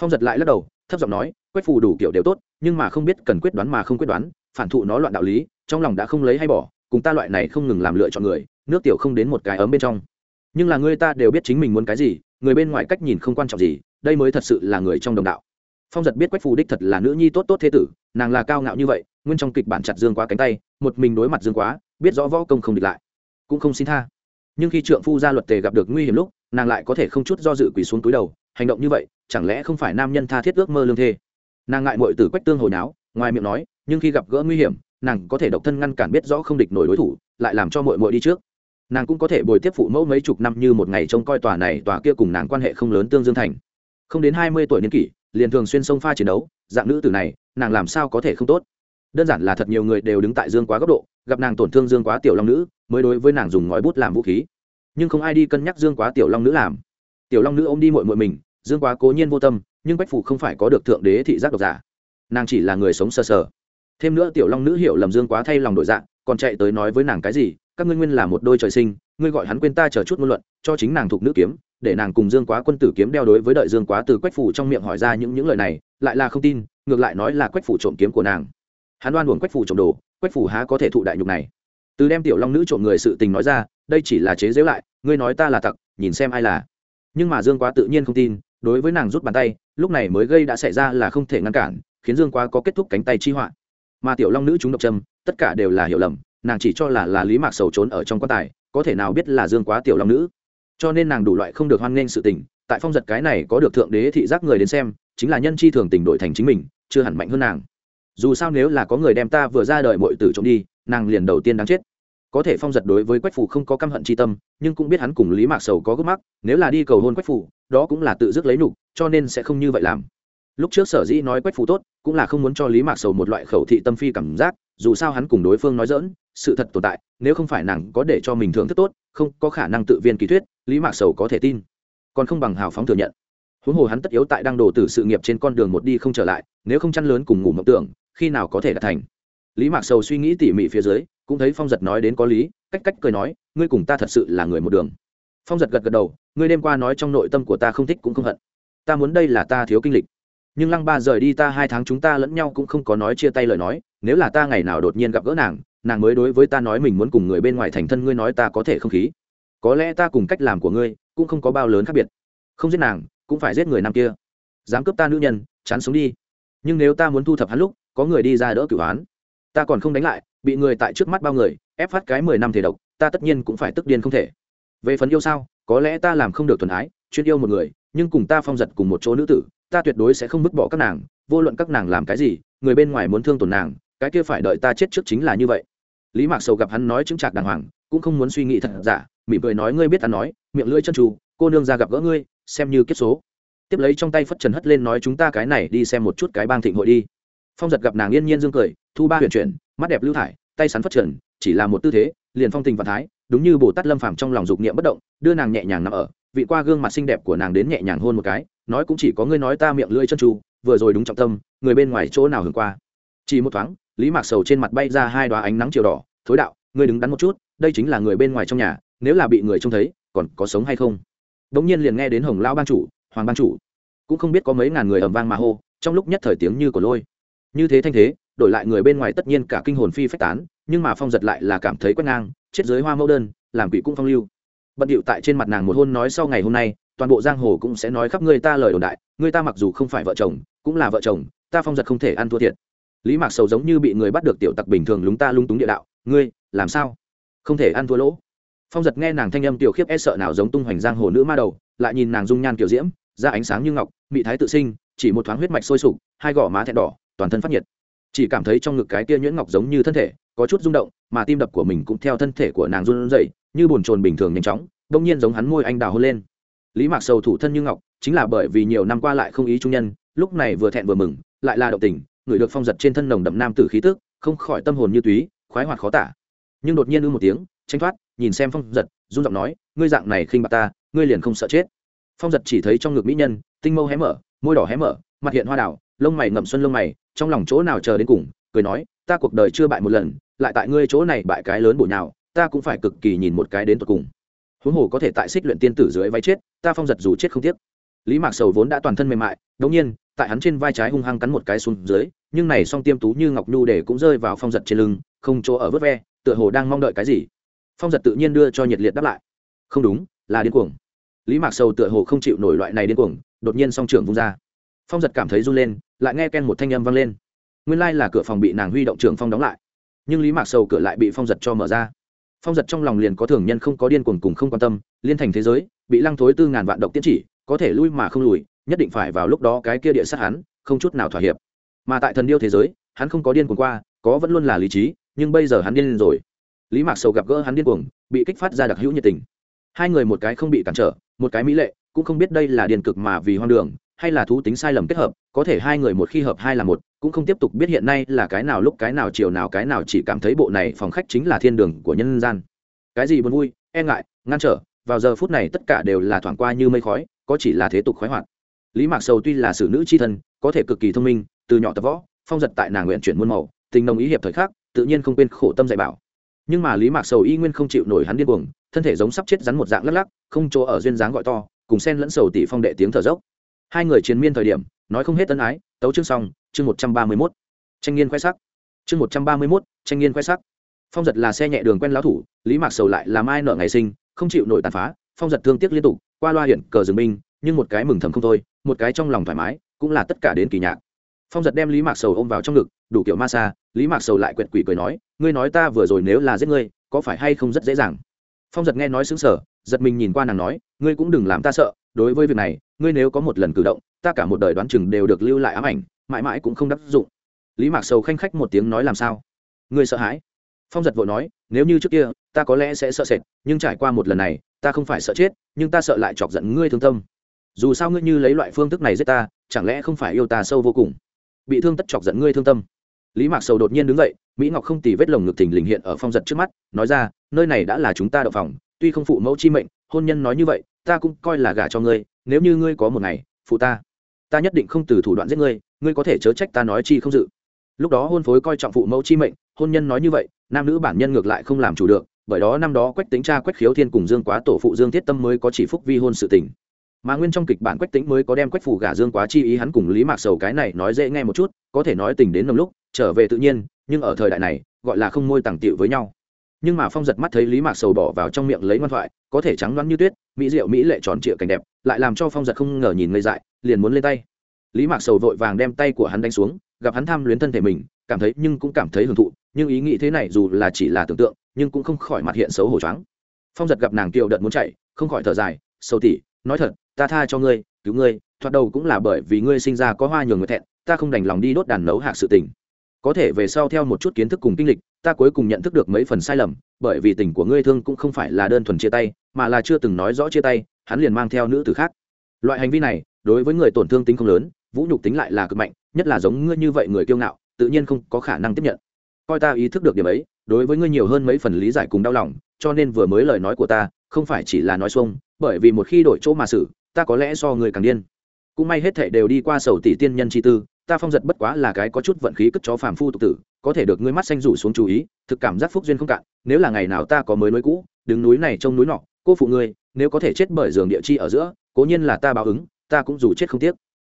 phong giật lại lắc đầu, thấp giọng nói, quách phù đủ kiểu đều tốt, nhưng mà không biết cần quyết đoán mà không quyết đoán, phản thụ nó loạn đạo lý, trong lòng đã không lấy hay bỏ, cùng ta loại này không ngừng làm lựa chọn người, nước tiểu không đến một cái ấm bên trong. Nhưng là người ta đều biết chính mình muốn cái gì, người bên ngoài cách nhìn không quan trọng gì, đây mới thật sự là người trong đồng đạo. Phong giật biết quách phù đích thật là nữ nhi tốt tốt thế tử, nàng là cao ngạo như vậy, nguyên trong kịch bản chặt dương quá cánh tay, một mình đối mặt dương quá, biết rõ võ công không địch lại, cũng không xin tha. Nhưng khi trượng phu ra luật tề gặp được nguy hiểm lúc, nàng lại có thể không chút do dự quỳ xuống túi đầu, hành động như vậy chẳng lẽ không phải nam nhân tha thiết ước mơ lương thê? Nàng ngại mọi từ quách tương hồi náo, ngoài miệng nói, nhưng khi gặp gỡ nguy hiểm, nàng có thể độc thân ngăn cản biết rõ không địch nổi đối thủ, lại làm cho mội mội đi trước. Nàng cũng có thể bồi tiếp phụ mẫu mấy chục năm như một ngày trông coi tòa này, tòa kia cùng nàng quan hệ không lớn tương dương thành. Không đến hai mươi tuổi niên kỷ, liền thường xuyên sông pha chiến đấu, dạng nữ tử này, nàng làm sao có thể không tốt? Đơn giản là thật nhiều người đều đứng tại dương quá góc độ, gặp nàng tổn thương dương quá tiểu long nữ, mới đối với nàng dùng ngói bút làm vũ khí. Nhưng không ai đi cân nhắc dương quá tiểu long nữ làm. Tiểu long nữ ôm đi mội mội mình dương quá cố nhiên vô tâm nhưng bách phủ không phải có được thượng đế thị giác độc giả. Nàng chỉ là người sống sơ sờ, sờ. Thêm nữa tiểu long nữ hiểu lầm dương quá thay lòng đổi dạng còn chạy tới nói với nàng cái gì các ngươi nguyên là một đôi trời sinh ngươi gọi hắn quên ta chờ chút ngôn luận cho chính nàng thuộc nữ kiếm để nàng cùng dương quá quân tử kiếm đeo đối với đợi dương quá từ quách phủ trong miệng hỏi ra những những lời này lại là không tin ngược lại nói là quách phủ trộm kiếm của nàng. Hắn đoan buồn quách phủ trộm đồ quách phủ há có thể thụ đại nhục này. Từ đem tiểu long nữ trộm người sự tình nói ra đây chỉ là chế giễu lại ngươi nói ta là tặc nhìn xem ai là. Nhưng mà dương quá tự nhiên không tin đối với nàng rút bàn tay, lúc này mới gây đã xảy ra là không thể ngăn cản, khiến dương quá có kết thúc cánh tay chi họa. Mà tiểu long nữ chúng độc trâm, tất cả đều là hiểu lầm, nàng chỉ cho là là lý mạc sầu trốn ở trong quan tài, có thể nào biết là dương quá tiểu long nữ. Cho nên nàng đủ loại không được hoan nghênh sự tình, tại phong giật cái này có được thượng đế thị giác người đến xem, chính là nhân chi thường tình đổi thành chính mình, chưa hẳn mạnh hơn nàng. Dù sao nếu là có người đem ta vừa ra đời mọi tử trộm đi, nàng liền đầu tiên đáng chết có thể phong giật đối với quách phủ không có căm hận tri tâm, nhưng cũng biết hắn cùng lý mạc sầu có gốc mắc, nếu là đi cầu hôn quách phủ, đó cũng là tự dứt lấy nục cho nên sẽ không như vậy làm. Lúc trước sở dĩ nói quách phủ tốt, cũng là không muốn cho lý mạc sầu một loại khẩu thị tâm phi cảm giác, dù sao hắn cùng đối phương nói dỡn sự thật tồn tại, nếu không phải nàng có để cho mình thưởng thức tốt, không có khả năng tự viên kỳ thuyết, lý mạc sầu có thể tin. Còn không bằng hào phóng thừa nhận. Huống hồ hắn tất yếu tại đang đổ tử sự nghiệp trên con đường một đi không trở lại, nếu không chăn lớn cùng ngủ mộng tưởng, khi nào có thể đạt thành? Lý mạc sầu suy nghĩ tỉ mỉ phía dưới cũng thấy phong giật nói đến có lý, cách cách cười nói, ngươi cùng ta thật sự là người một đường. Phong giật gật gật đầu, ngươi đêm qua nói trong nội tâm của ta không thích cũng không hận. Ta muốn đây là ta thiếu kinh lịch. Nhưng lăng ba rời đi ta hai tháng chúng ta lẫn nhau cũng không có nói chia tay lời nói, nếu là ta ngày nào đột nhiên gặp gỡ nàng nàng mới đối với ta nói mình muốn cùng người bên ngoài thành thân ngươi nói ta có thể không khí. Có lẽ ta cùng cách làm của ngươi cũng không có bao lớn khác biệt. Không giết nàng, cũng phải giết người nam kia. Dám cướp ta nữ nhân, chán sống đi. Nhưng nếu ta muốn thu thập hắn lúc, có người đi ra đỡ cửu án ta còn không đánh lại bị người tại trước mắt bao người, ép phát cái mười năm thể độc, ta tất nhiên cũng phải tức điên không thể. Về phần yêu sao, có lẽ ta làm không được thuần ái, chuyên yêu một người, nhưng cùng ta phong giật cùng một chỗ nữ tử, ta tuyệt đối sẽ không vứt bỏ các nàng, vô luận các nàng làm cái gì, người bên ngoài muốn thương tổn nàng, cái kia phải đợi ta chết trước chính là như vậy. Lý mạc sầu gặp hắn nói chứng trạc đàng hoàng, cũng không muốn suy nghĩ thật giả, mỉm cười nói, ngươi biết ta nói, miệng lưỡi chân trù, cô nương ra gặp gỡ ngươi, xem như kết số. Tiếp lấy trong tay phất trần hất lên nói, chúng ta cái này đi xem một chút cái bang thịnh hội đi. Phong giật gặp nàng yên nhiên dương cười, thu ba huyền chuyển mắt đẹp lưu thải tay sắn phát triển, chỉ là một tư thế liền phong tình và thái đúng như bồ tát lâm phàm trong lòng dục niệm bất động đưa nàng nhẹ nhàng nằm ở vị qua gương mặt xinh đẹp của nàng đến nhẹ nhàng hôn một cái nói cũng chỉ có ngươi nói ta miệng lưỡi chân tru vừa rồi đúng trọng tâm người bên ngoài chỗ nào hưởng qua. Chỉ một thoáng lý mạc sầu trên mặt bay ra hai đoá ánh nắng chiều đỏ thối đạo ngươi đứng đắn một chút đây chính là người bên ngoài trong nhà nếu là bị người trông thấy còn có sống hay không? Đống nhiên liền nghe đến hồng lão ban chủ hoàng ban chủ. Cũng không biết có mấy ngàn người ầm vang mà hô trong lúc nhất thời tiếng như của lôi. Như thế thanh thế đổi lại người bên ngoài tất nhiên cả kinh hồn phi phách tán, nhưng mà phong giật lại là cảm thấy quét ngang, chết dưới hoa mẫu đơn, làm quỷ cũng phong lưu. Bận điệu tại trên mặt nàng một hôn nói sau ngày hôm nay, toàn bộ giang hồ cũng sẽ nói khắp người ta lời đồn đại, người ta mặc dù không phải vợ chồng, cũng là vợ chồng, ta phong giật không thể ăn thua thiệt. Lý mạc sầu giống như bị người bắt được tiểu tặc bình thường lúng ta lung túng địa đạo, ngươi, làm sao? Không thể ăn thua lỗ. Phong giật nghe nàng thanh âm tiểu khiếp e sợ nào giống tung hoành giang hồ nữ ma đầu, lại nhìn nàng dung nhan kiểu diễm ra ánh sáng như ngọc, mị thái tự sinh, chỉ một thoáng huyết mạch sôi sục, hai gò má thẹn đỏ, toàn thân phát nhiệt chỉ cảm thấy trong ngực cái kia nhuyễn ngọc giống như thân thể, có chút rung động, mà tim đập của mình cũng theo thân thể của nàng run rẩy, như bồn chồn bình thường nhanh chóng đông nhiên giống hắn môi anh đào hôn lên. Lý mạc sầu thủ thân như ngọc, chính là bởi vì nhiều năm qua lại không ý trung nhân, lúc này vừa thẹn vừa mừng, lại là động tình, người được phong giật trên thân nồng đậm nam tử khí tức, không khỏi tâm hồn như túy, khoái hoạt khó tả. Nhưng đột nhiên ư một tiếng tranh thoát, nhìn xem phong giật, run giọng nói, ngươi dạng này khinh bạc ta, ngươi liền không sợ chết. Phong giật chỉ thấy trong ngực mỹ nhân, tinh mâu hé mở, môi đỏ hé mở, mặt hiện hoa đảo lông mày ngậm xuân lông mày, trong lòng chỗ nào chờ đến cùng, cười nói, ta cuộc đời chưa bại một lần, lại tại ngươi chỗ này bại cái lớn bổ nhào, ta cũng phải cực kỳ nhìn một cái đến tột cùng. Huống hồ có thể tại xích luyện tiên tử dưới váy chết, ta phong giật dù chết không tiếc. Lý mạc sầu vốn đã toàn thân mềm mại, đống nhiên, tại hắn trên vai trái hung hăng cắn một cái xuống dưới, nhưng này song tiêm tú như ngọc nhu để cũng rơi vào phong giật trên lưng, không chỗ ở vớt ve, tựa hồ đang mong đợi cái gì. Phong giật tự nhiên đưa cho nhiệt liệt đáp lại. Không đúng, là điên cuồng. Lý mạc sầu tựa hồ không chịu nổi loại này điên cuồng, đột nhiên song trưởng vung ra phong giật cảm thấy run lên, lại nghe ken một thanh âm vang lên. Nguyên lai là cửa phòng bị nàng huy động trưởng phong đóng lại, nhưng lý mạc sầu cửa lại bị phong giật cho mở ra. Phong giật trong lòng liền có thường nhân không có điên cuồng cùng không quan tâm, liên thành thế giới, bị lăng thối tư ngàn vạn độc tiết chỉ, có thể lui mà không lùi, nhất định phải vào lúc đó cái kia địa sát hắn, không chút nào thỏa hiệp. Mà tại thần điêu thế giới, hắn không có điên cuồng qua, có vẫn luôn là lý trí, nhưng bây giờ hắn điên lên rồi. Lý mạc sầu gặp gỡ hắn điên cuồng, bị kích phát ra đặc hữu nhiệt tình. Hai người một cái không bị cản trở, một cái mỹ lệ, cũng không biết đây là điền cực mà vì hoang đường hay là thú tính sai lầm kết hợp, có thể hai người một khi hợp hai là một, cũng không tiếp tục biết hiện nay là cái nào lúc cái nào chiều nào cái nào chỉ cảm thấy bộ này phòng khách chính là thiên đường của nhân gian. Cái gì buồn vui e ngại, ngăn trở, vào giờ phút này tất cả đều là thoảng qua như mây khói, có chỉ là thế tục khoái hoạt. Lý mạc sầu tuy là xử nữ c h i thân, có thể cực kỳ thông minh, từ nhỏ tập võ, phong giật tại nàng nguyện chuyển muôn màu, tình đồng ý hiệp thời khắc, tự nhiên không quên khổ tâm dạy bảo. Nhưng mà lý mạc sầu y nguyên không chịu nổi hắn điên cuồng, thân thể giống sắp chết rắn một dạng lắc lắc, không chỗ ở duyên dáng gọi to, cùng sen lẫn sầu tỷ phong đệ tiếng thở dốc hai người chiến miên thời điểm, nói không hết tân ái, tấu chương xong, chương một trăm ba mươi mốt. Tranh nghiên khoe sắc. Chương một trăm ba mươi mốt, tranh nghiên khoe sắc. Phong giật là xe nhẹ đường quen lão thủ, lý mạc sầu lại làm ai nợ ngày sinh, không chịu nổi tàn phá, phong giật thương tiếc liên tục, qua loa hiện cờ rừng binh, nhưng một cái mừng thầm không thôi, một cái trong lòng thoải mái, cũng là tất cả đến kỳ nhạc. Phong giật đem lý mạc sầu ôm vào trong ngực, đủ kiểu ma xa, lý mạc sầu lại quẹt quỷ cười nói, ngươi nói ta vừa rồi nếu là giết ngươi, có phải hay không rất dễ dàng? Phong giật nghe nói xứng sở giật mình nhìn qua nàng nói, ngươi cũng đừng làm ta sợ, đối với việc này ngươi nếu có một lần cử động, ta cả một đời đoán chừng đều được lưu lại ám ảnh, mãi mãi cũng không đắc dụng. Lý mạc sầu khanh khách một tiếng nói làm sao? Ngươi sợ hãi? Phong giật vội nói, nếu như trước kia, ta có lẽ sẽ sợ sệt, nhưng trải qua một lần này, ta không phải sợ chết, nhưng ta sợ lại chọc giận ngươi thương tâm. Dù sao ngươi như lấy loại phương thức này giết ta, chẳng lẽ không phải yêu ta sâu vô cùng? Bị thương tất chọc giận ngươi thương tâm. Lý mạc sầu đột nhiên đứng dậy, mỹ ngọc không tì vết lồng ngực thình lình hiện ở phong giật trước mắt, nói ra, nơi này đã là chúng ta đậu phòng, tuy không phụ mẫu chi mệnh, hôn nhân nói như vậy, ta cũng coi là gả cho ngươi nếu như ngươi có một ngày, phụ ta ta nhất định không từ thủ đoạn giết ngươi ngươi có thể chớ trách ta nói chi không dự. Lúc đó hôn phối coi trọng phụ mẫu chi mệnh, hôn nhân nói như vậy, nam nữ bản nhân ngược lại không làm chủ được, bởi đó năm đó quách tính cha quách khiếu thiên cùng dương quá tổ phụ dương thiết tâm mới có chỉ phúc vi hôn sự tình. Mà nguyên trong kịch bản quách tính mới có đem quách phủ gả dương quá chi ý hắn cùng lý mạc sầu cái này nói dễ nghe một chút, có thể nói tình đến nồng lúc, trở về tự nhiên, nhưng ở thời đại này, gọi là không môi tàng tiệu với nhau. Nhưng mà phong giật mắt thấy lý mạc sầu bỏ vào trong miệng lấy ngoan thoại, có thể trắng loáng như tuyết mỹ diệu mỹ lệ tròn trịa cảnh đẹp, lại làm cho phong giật không ngờ nhìn ngây dại, liền muốn lên tay. Lý mạc sầu vội vàng đem tay của hắn đánh xuống, gặp hắn tham luyến thân thể mình, cảm thấy nhưng cũng cảm thấy hưởng thụ, nhưng ý nghĩ thế này dù là chỉ là tưởng tượng, nhưng cũng không khỏi mặt hiện xấu hổ choáng. Phong giật gặp nàng kiều đợt muốn chạy, không khỏi thở dài sâu tỉ nói thật, ta tha cho ngươi, cứu ngươi, thoạt đầu cũng là bởi vì ngươi sinh ra có hoa nhường người thẹn, ta không đành lòng đi đốt đàn nấu hạ sự tình. Có thể về sau theo một chút kiến thức cùng kinh lịch ta cuối cùng nhận thức được mấy phần sai lầm, bởi vì tình của ngươi thương cũng không phải là đơn thuần chia tay, mà là chưa từng nói rõ chia tay, hắn liền mang theo nữ tử khác. Loại hành vi này, đối với người tổn thương tính không lớn, vũ nhục tính lại là cực mạnh, nhất là giống ngươi như vậy người kiêu ngạo, tự nhiên không có khả năng tiếp nhận. Coi ta ý thức được điểm ấy, đối với ngươi nhiều hơn mấy phần lý giải cùng đau lòng, cho nên vừa mới lời nói của ta, không phải chỉ là nói xuông, bởi vì một khi đổi chỗ mà xử, ta có lẽ so người càng điên. Cũng may hết thệ đều đi qua sầu tỷ tiên nhân chi tư ta phong giật bất quá là cái có chút vận khí cất chó phàm phu tục tử, có thể được ngươi mắt xanh rủ xuống chú ý, thực cảm giác phúc duyên không cạn, nếu là ngày nào ta có mới núi cũ, đứng núi này trông núi nọ, cô phụ ngươi, nếu có thể chết bởi giường địa chi ở giữa, cố nhiên là ta báo ứng, ta cũng dù chết không tiếc.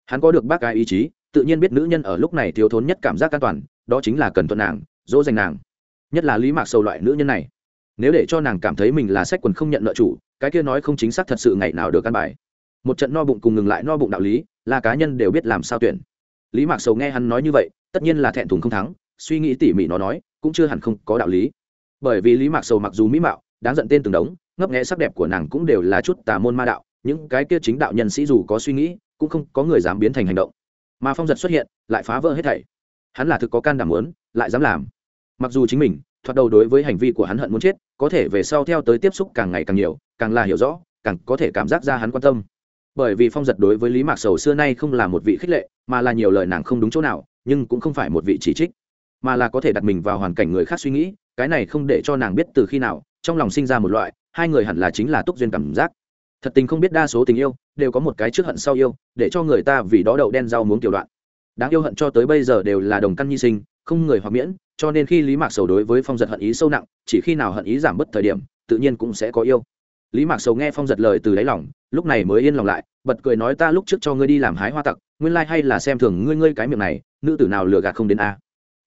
Hắn có được bác gái ý chí, tự nhiên biết nữ nhân ở lúc này thiếu thốn nhất cảm giác an toàn, đó chính là cần thuận nàng, dỗ dành nàng. Nhất là lý mạc sầu loại nữ nhân này. Nếu để cho nàng cảm thấy mình là sách quần không nhận nợ chủ, cái kia nói không chính xác thật sự ngày nào được căn bài. Một trận no bụng cùng ngừng lại no bụng đạo lý, là cá nhân đều biết làm sao tuyển lý mạc sầu nghe hắn nói như vậy, tất nhiên là thẹn thùng không thắng, suy nghĩ tỉ mỉ nó nói, cũng chưa hẳn không có đạo lý. Bởi vì lý mạc sầu mặc dù mỹ mạo, đáng giận tên từng đống, ngấp nghẽ sắc đẹp của nàng cũng đều là chút tà môn ma đạo, những cái kia chính đạo nhân sĩ dù có suy nghĩ, cũng không có người dám biến thành hành động. Mà phong giật xuất hiện, lại phá vỡ hết thảy. Hắn là thực có can đảm muốn, lại dám làm. Mặc dù chính mình, thoạt đầu đối với hành vi của hắn hận muốn chết, có thể về sau theo tới tiếp xúc càng ngày càng nhiều, càng là hiểu rõ, càng có thể cảm giác ra hắn quan tâm bởi vì phong giật đối với lý mạc sầu xưa nay không là một vị khích lệ, mà là nhiều lời nàng không đúng chỗ nào, nhưng cũng không phải một vị chỉ trích, mà là có thể đặt mình vào hoàn cảnh người khác suy nghĩ, cái này không để cho nàng biết từ khi nào, trong lòng sinh ra một loại, hai người hẳn là chính là túc duyên cảm giác. Thật tình không biết đa số tình yêu, đều có một cái trước hận sau yêu, để cho người ta vì đó đậu đen rau muống tiểu đoạn. Đáng yêu hận cho tới bây giờ đều là đồng căn nhi sinh, không người hoặc miễn, cho nên khi lý mạc sầu đối với phong giật hận ý sâu nặng, chỉ khi nào hận ý giảm bớt thời điểm, tự nhiên cũng sẽ có yêu. Lý mạc sầu nghe phong giật lời từ đáy lòng lúc này mới yên lòng lại, bật cười nói ta lúc trước cho ngươi đi làm hái hoa tặc, nguyên lai、like、hay là xem thường ngươi ngươi cái miệng này, nữ tử nào lừa gạt không đến a.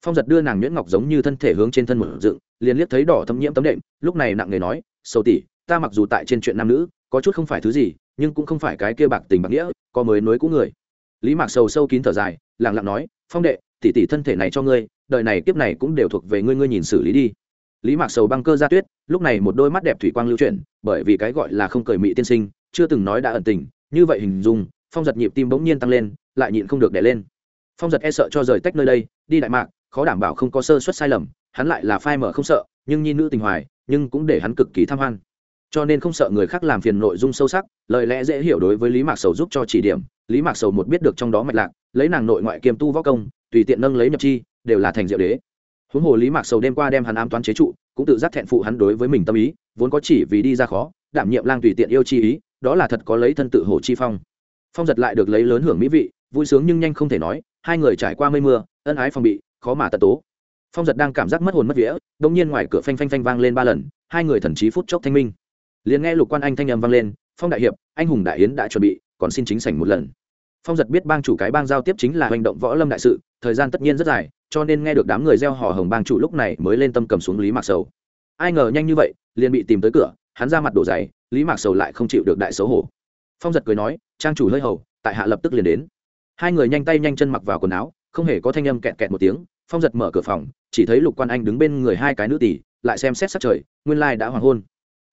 Phong giật đưa nàng nhuyễn ngọc giống như thân thể hướng trên thân một dựng, liền liếc thấy đỏ thâm nhiễm tấm đệm, lúc này nặng nề nói, sầu tỷ, ta mặc dù tại trên chuyện nam nữ, có chút không phải thứ gì, nhưng cũng không phải cái kia bạc tình bạc nghĩa, có mới nối cũ người. Lý mạc sầu sâu kín thở dài lẳng lặng nói, phong đệ, tỷ tỷ thân thể này cho ngươi, đời này kiếp này cũng đều thuộc về ngươi ngươi nhìn xử lý đi. Lý mạc sầu băng cơ ra tuyết, lúc này một đôi mắt đẹp thủy quang lưu chuyển, bởi vì cái gọi là không cười mị tiên sinh chưa từng nói đã ẩn tình, như vậy hình dung, phong giật nhịp tim bỗng nhiên tăng lên, lại nhịn không được đẻ lên. Phong giật e sợ cho rời tách nơi đây, đi đại mạc, khó đảm bảo không có sơ suất sai lầm, hắn lại là phai mở không sợ, nhưng nhi nữ tình hoài, nhưng cũng để hắn cực kỳ tham hoan. Cho nên không sợ người khác làm phiền nội dung sâu sắc, lời lẽ dễ hiểu đối với lý mạc sầu giúp cho chỉ điểm, lý mạc sầu một biết được trong đó mạch lạc, lấy nàng nội ngoại kiêm tu võ công, tùy tiện nâng lấy nhập chi, đều là thành diệu đế. Huống hồ lý mạc sầu đêm qua đem hắn ám toán chế trụ, cũng tự giác thẹn phụ hắn đối với mình tâm ý, vốn có chỉ vì đi ra khó, đảm nhiệm lang tùy tiện yêu chi ý đó là thật có lấy thân tự hồ chi phong. Phong giật lại được lấy lớn hưởng mỹ vị, vui sướng nhưng nhanh không thể nói, hai người trải qua mây mưa, ân ái phong bị, khó mà tận tố. Phong giật đang cảm giác mất hồn mất vía đông nhiên ngoài cửa phanh phanh phanh vang lên ba lần, hai người thần trí phút chốc thanh minh. Liền nghe lục quan anh thanh âm vang lên, phong đại hiệp, anh hùng đại yến đã chuẩn bị, còn xin chính sảnh một lần. Phong giật biết bang chủ cái bang giao tiếp chính là hành động võ lâm đại sự, thời gian tất nhiên rất dài, cho nên nghe được đám người gieo hò hồng bang chủ lúc này mới lên tâm cầm xuống lý mạc sầu. Ai ngờ nhanh như vậy, liền bị tìm tới cửa, hắn ra mặt đổ dày lý mạc sầu lại không chịu được đại xấu hổ. Phong giật cười nói, trang chủ hơi hầu, tại hạ lập tức liền đến. Hai người nhanh tay nhanh chân mặc vào quần áo, không hề có thanh âm kẹt kẹt một tiếng, phong giật mở cửa phòng, chỉ thấy lục quan anh đứng bên người hai cái nữ tỷ, lại xem xét sát trời, nguyên lai đã hoàng hôn.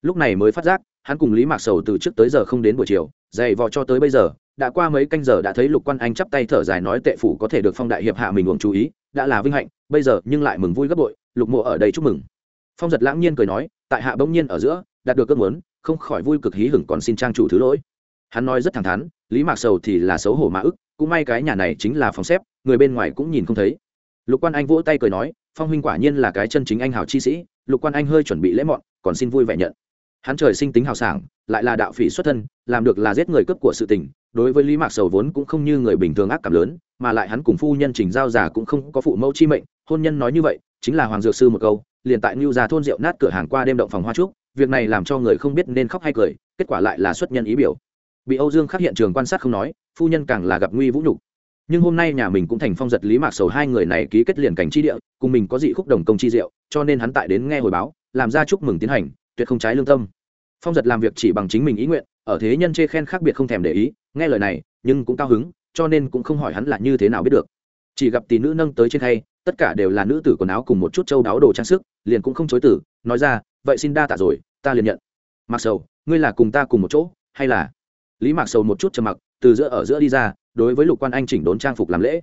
Lúc này mới phát giác, hắn cùng lý mạc sầu từ trước tới giờ không đến buổi chiều, dày vò cho tới bây giờ, đã qua mấy canh giờ đã thấy lục quan anh chắp tay thở dài nói tệ phủ có thể được phong đại hiệp hạ mình uống chú ý, đã là vinh hạnh, bây giờ nhưng lại mừng vui gấp bội, lục mộ ở đây chúc mừng. Phong giật lãng nhiên cười nói, tại hạ bỗng nhiên ở giữa, đạt được cơn muốn không khỏi vui cực hí hửng còn xin trang chủ thứ lỗi. Hắn nói rất thẳng thắn, lý mạc sầu thì là xấu hổ mã ức, cũng may cái nhà này chính là phòng xếp, người bên ngoài cũng nhìn không thấy. Lục quan anh vỗ tay cười nói, phong huynh quả nhiên là cái chân chính anh hào chi sĩ, lục quan anh hơi chuẩn bị lễ mọn, còn xin vui vẻ nhận. Hắn trời sinh tính hào sảng, lại là đạo phỉ xuất thân, làm được là giết người cướp của sự tình, đối với lý mạc sầu vốn cũng không như người bình thường ác cảm lớn, mà lại hắn cùng phu nhân trình giao già cũng không có phụ mẫu chi mệnh, hôn nhân nói như vậy, chính là hoàng dược sư một câu, liền tại ngưu già thôn rượu nát cửa hàng qua đêm động phòng hoa trúc việc này làm cho người không biết nên khóc hay cười, kết quả lại là xuất nhân ý biểu. Bị âu dương khắc hiện trường quan sát không nói, phu nhân càng là gặp nguy vũ nhục. Nhưng hôm nay nhà mình cũng thành phong giật lý mạc sầu hai người này ký kết liền cảnh chi địa, cùng mình có dị khúc đồng công chi diệu, cho nên hắn tại đến nghe hồi báo, làm ra chúc mừng tiến hành, tuyệt không trái lương tâm. Phong giật làm việc chỉ bằng chính mình ý nguyện, ở thế nhân chê khen khác biệt không thèm để ý, nghe lời này, nhưng cũng cao hứng, cho nên cũng không hỏi hắn là như thế nào biết được. Chỉ gặp tỷ nữ nâng tới trên thay tất cả đều là nữ tử quần áo cùng một chút châu đáo đồ trang sức, liền cũng không chối tử nói ra vậy xin đa tạ rồi, ta liền nhận. Mặc sầu, ngươi là cùng ta cùng một chỗ, hay là? Lý mạc sầu một chút trầm mặc, từ giữa ở giữa đi ra, đối với lục quan anh chỉnh đốn trang phục làm lễ.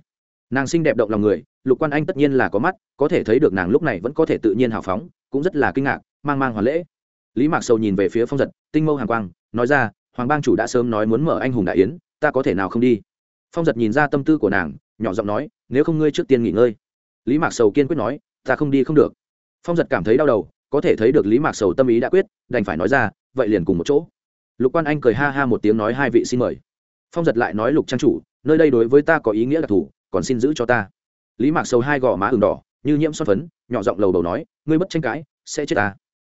Nàng xinh đẹp động lòng người, lục quan anh tất nhiên là có mắt, có thể thấy được nàng lúc này vẫn có thể tự nhiên hào phóng, cũng rất là kinh ngạc, mang mang hoàn lễ. Lý mạc sầu nhìn về phía phong giật, tinh mâu hàng quang, nói ra, hoàng bang chủ đã sớm nói muốn mở anh hùng đại yến, ta có thể nào không đi? Phong giật nhìn ra tâm tư của nàng, nhỏ giọng nói, nếu không ngươi trước tiên nghỉ ngơi. Lý mạc sầu kiên quyết nói, ta không đi không được. Phong giật cảm thấy đau đầu có thể thấy được lý mạc sầu tâm ý đã quyết, đành phải nói ra, vậy liền cùng một chỗ. Lục quan anh cười ha ha một tiếng nói hai vị xin mời. Phong giật lại nói, lục trang chủ, nơi đây đối với ta có ý nghĩa đặc thù, còn xin giữ cho ta. Lý mạc sầu hai gò má ừng đỏ, như nhiễm xoăn phấn, nhỏ giọng lầu đầu nói, ngươi bất tranh cãi, sẽ chết ta.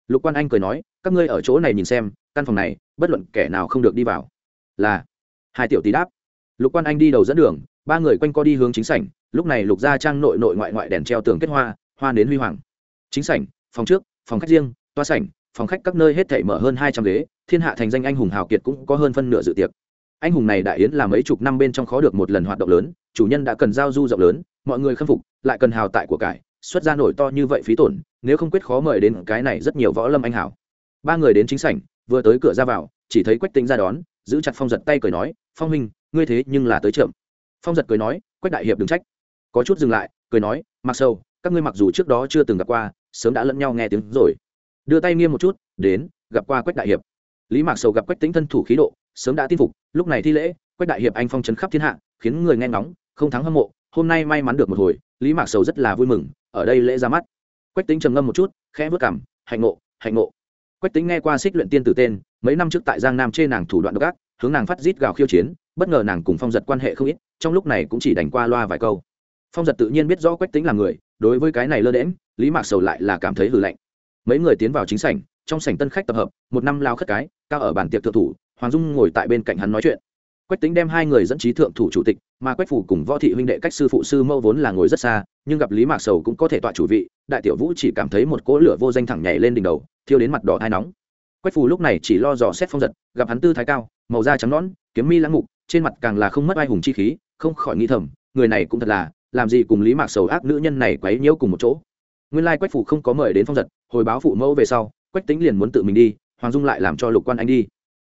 Lục quan anh cười nói, các ngươi ở chỗ này nhìn xem, căn phòng này, bất luận kẻ nào không được đi vào. Là, hai tiểu tí đáp. Lục quan anh đi đầu dẫn đường, ba người quanh co đi hướng chính sảnh, lúc này lục gia trang nội nội ngoại ngoại đèn treo tường kết hoa hoa đến huy hoàng. Chính sảnh, phòng trước phòng khách riêng toa sảnh, phòng khách các nơi hết thảy mở hơn hai trăm ghế, thiên hạ thành danh anh hùng hào kiệt cũng có hơn phân nửa dự tiệc. Anh hùng này đại yến là mấy chục năm bên trong khó được một lần hoạt động lớn, chủ nhân đã cần giao du rộng lớn, mọi người khâm phục, lại cần hào tại của cải, xuất ra nổi to như vậy phí tổn, nếu không quyết khó mời đến cái này rất nhiều võ lâm anh hảo ba người đến chính sảnh, vừa tới cửa ra vào, chỉ thấy quách tính ra đón, giữ chặt phong giật tay cười nói, phong huynh, ngươi thế nhưng là tới chậm. Phong giật cười nói, quách đại hiệp đừng trách. Có chút dừng lại, cười nói, mặc sâu các ngươi mặc dù trước đó chưa từng gặp qua sớm đã lẫn nhau nghe tiếng rồi. Đưa tay nghiêm một chút, đến, gặp qua quách đại hiệp. Lý mạc sầu gặp quách tính thân thủ khí độ, sớm đã tin phục, lúc này thi lễ, quách đại hiệp anh phong trấn khắp thiên hạ, khiến người nghe ngóng, không thắng hâm mộ, hôm nay may mắn được một hồi, lý mạc sầu rất là vui mừng, ở đây lễ ra mắt. Quách tính trầm ngâm một chút, khẽ vớt cảm hạnh ngộ hạnh ngộ. Quách tính nghe qua xích luyện tiên tử tên, mấy năm trước tại giang nam chê nàng thủ đoạn độc ác, hướng nàng phát rít gào khiêu chiến, bất ngờ nàng cùng phong giật quan hệ không ít, trong lúc này cũng chỉ đành qua loa vài câu. Phong giật tự nhiên biết rõ quách tính là người, đối với cái này lơ đễm lý mạc sầu lại là cảm thấy hư lạnh. Mấy người tiến vào chính sảnh, trong sảnh tân khách tập hợp, một năm lao khất cái, cao ở bàn tiệc thượng thủ, hoàng dung ngồi tại bên cạnh hắn nói chuyện. Quách tính đem hai người dẫn trí thượng thủ chủ tịch, mà quách phủ cùng võ thị huynh đệ cách sư phụ sư mẫu vốn là ngồi rất xa, nhưng gặp lý mạc sầu cũng có thể tọa chủ vị, đại tiểu vũ chỉ cảm thấy một cỗ lửa vô danh thẳng nhảy lên đỉnh đầu, thiêu đến mặt đỏ hai nóng. Quách phủ lúc này chỉ lo dò xét phong giật, gặp hắn tư thái cao, màu da trắng nõn, kiếm mi lãng mục, trên mặt càng là không mất ai hùng chi khí, không khỏi nghi thầm, người này cũng thật là, làm gì cùng lý mạc sầu ác nữ nhân này quấy nhiễu cùng một chỗ nguyên lai quách phủ không có mời đến phong giật, hồi báo phụ mẫu về sau, quách tính liền muốn tự mình đi, hoàng dung lại làm cho lục quan anh đi.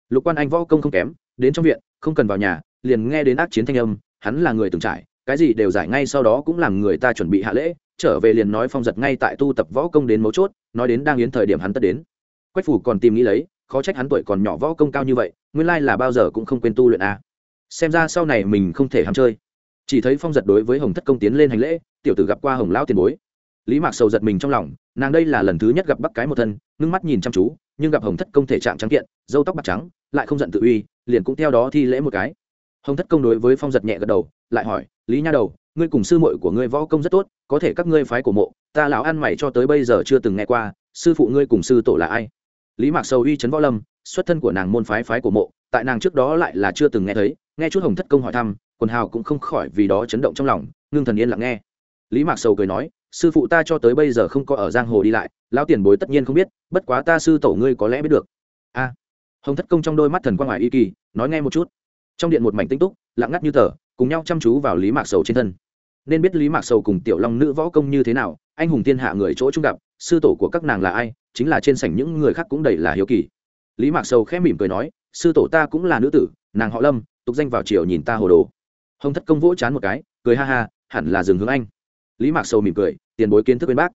lục quan anh võ công không kém, đến trong viện, không cần vào nhà, liền nghe đến ác chiến thanh âm, hắn là người từng trải, cái gì đều giải ngay sau đó cũng làm người ta chuẩn bị hạ lễ, trở về liền nói phong giật ngay tại tu tập võ công đến mấu chốt, nói đến đang yến thời điểm hắn tất đến. quách phủ còn tìm nghĩ lấy, khó trách hắn tuổi còn nhỏ võ công cao như vậy, nguyên lai là bao giờ cũng không quên tu luyện a. à. xem ra sau này mình không thể ham chơi. chỉ thấy phong giật đối với hồng thất công tiến lên hành lễ, tiểu tử gặp qua hồng lão tiền bối lý mạc sầu giật mình trong lòng, nàng đây là lần thứ nhất gặp bắc cái một thân, ngưng mắt nhìn chăm chú, nhưng gặp hồng thất công thể trạng trắng kiện dâu tóc bạc trắng, lại không giận tự uy, liền cũng theo đó thi lễ một cái. Hồng thất công đối với phong giật nhẹ gật đầu, lại hỏi, lý nha đầu, ngươi cùng sư muội của ngươi võ công rất tốt, có thể các ngươi phái của mộ, ta lão ăn mày cho tới bây giờ chưa từng nghe qua, sư phụ ngươi cùng sư tổ là ai? Lý mạc sầu uy trấn võ lâm, xuất thân của nàng môn phái phái của mộ, tại nàng trước đó lại là chưa từng nghe thấy, nghe chút hồng thất công hỏi thăm, quần hào cũng không khỏi vì đó chấn động trong lòng, ngưng thần yên lặng nghe. Lý mạc sầu cười nói sư phụ ta cho tới bây giờ không có ở giang hồ đi lại, lão tiền bối tất nhiên không biết, bất quá ta sư tổ ngươi có lẽ biết được. A. Hồng thất công trong đôi mắt thần quang ngoài y kỳ, nói nghe một chút. Trong điện một mảnh tinh túc, lặng ngắt như tờ, cùng nhau chăm chú vào lý mạc sầu trên thân. Nên biết lý mạc sầu cùng tiểu long nữ võ công như thế nào, anh hùng thiên hạ người chỗ trung gặp, sư tổ của các nàng là ai, chính là trên sảnh những người khác cũng đầy là hiếu kỳ. Lý mạc sầu khẽ mỉm cười nói, sư tổ ta cũng là nữ tử, nàng họ lâm, tục danh vào chiều nhìn ta hồ đồ. Hồng thất công vỗ chán một cái, cười ha ha, hẳn là dừng hướng anh. Lý mạc sầu mỉm cười tiền bối kiến thức bên bác.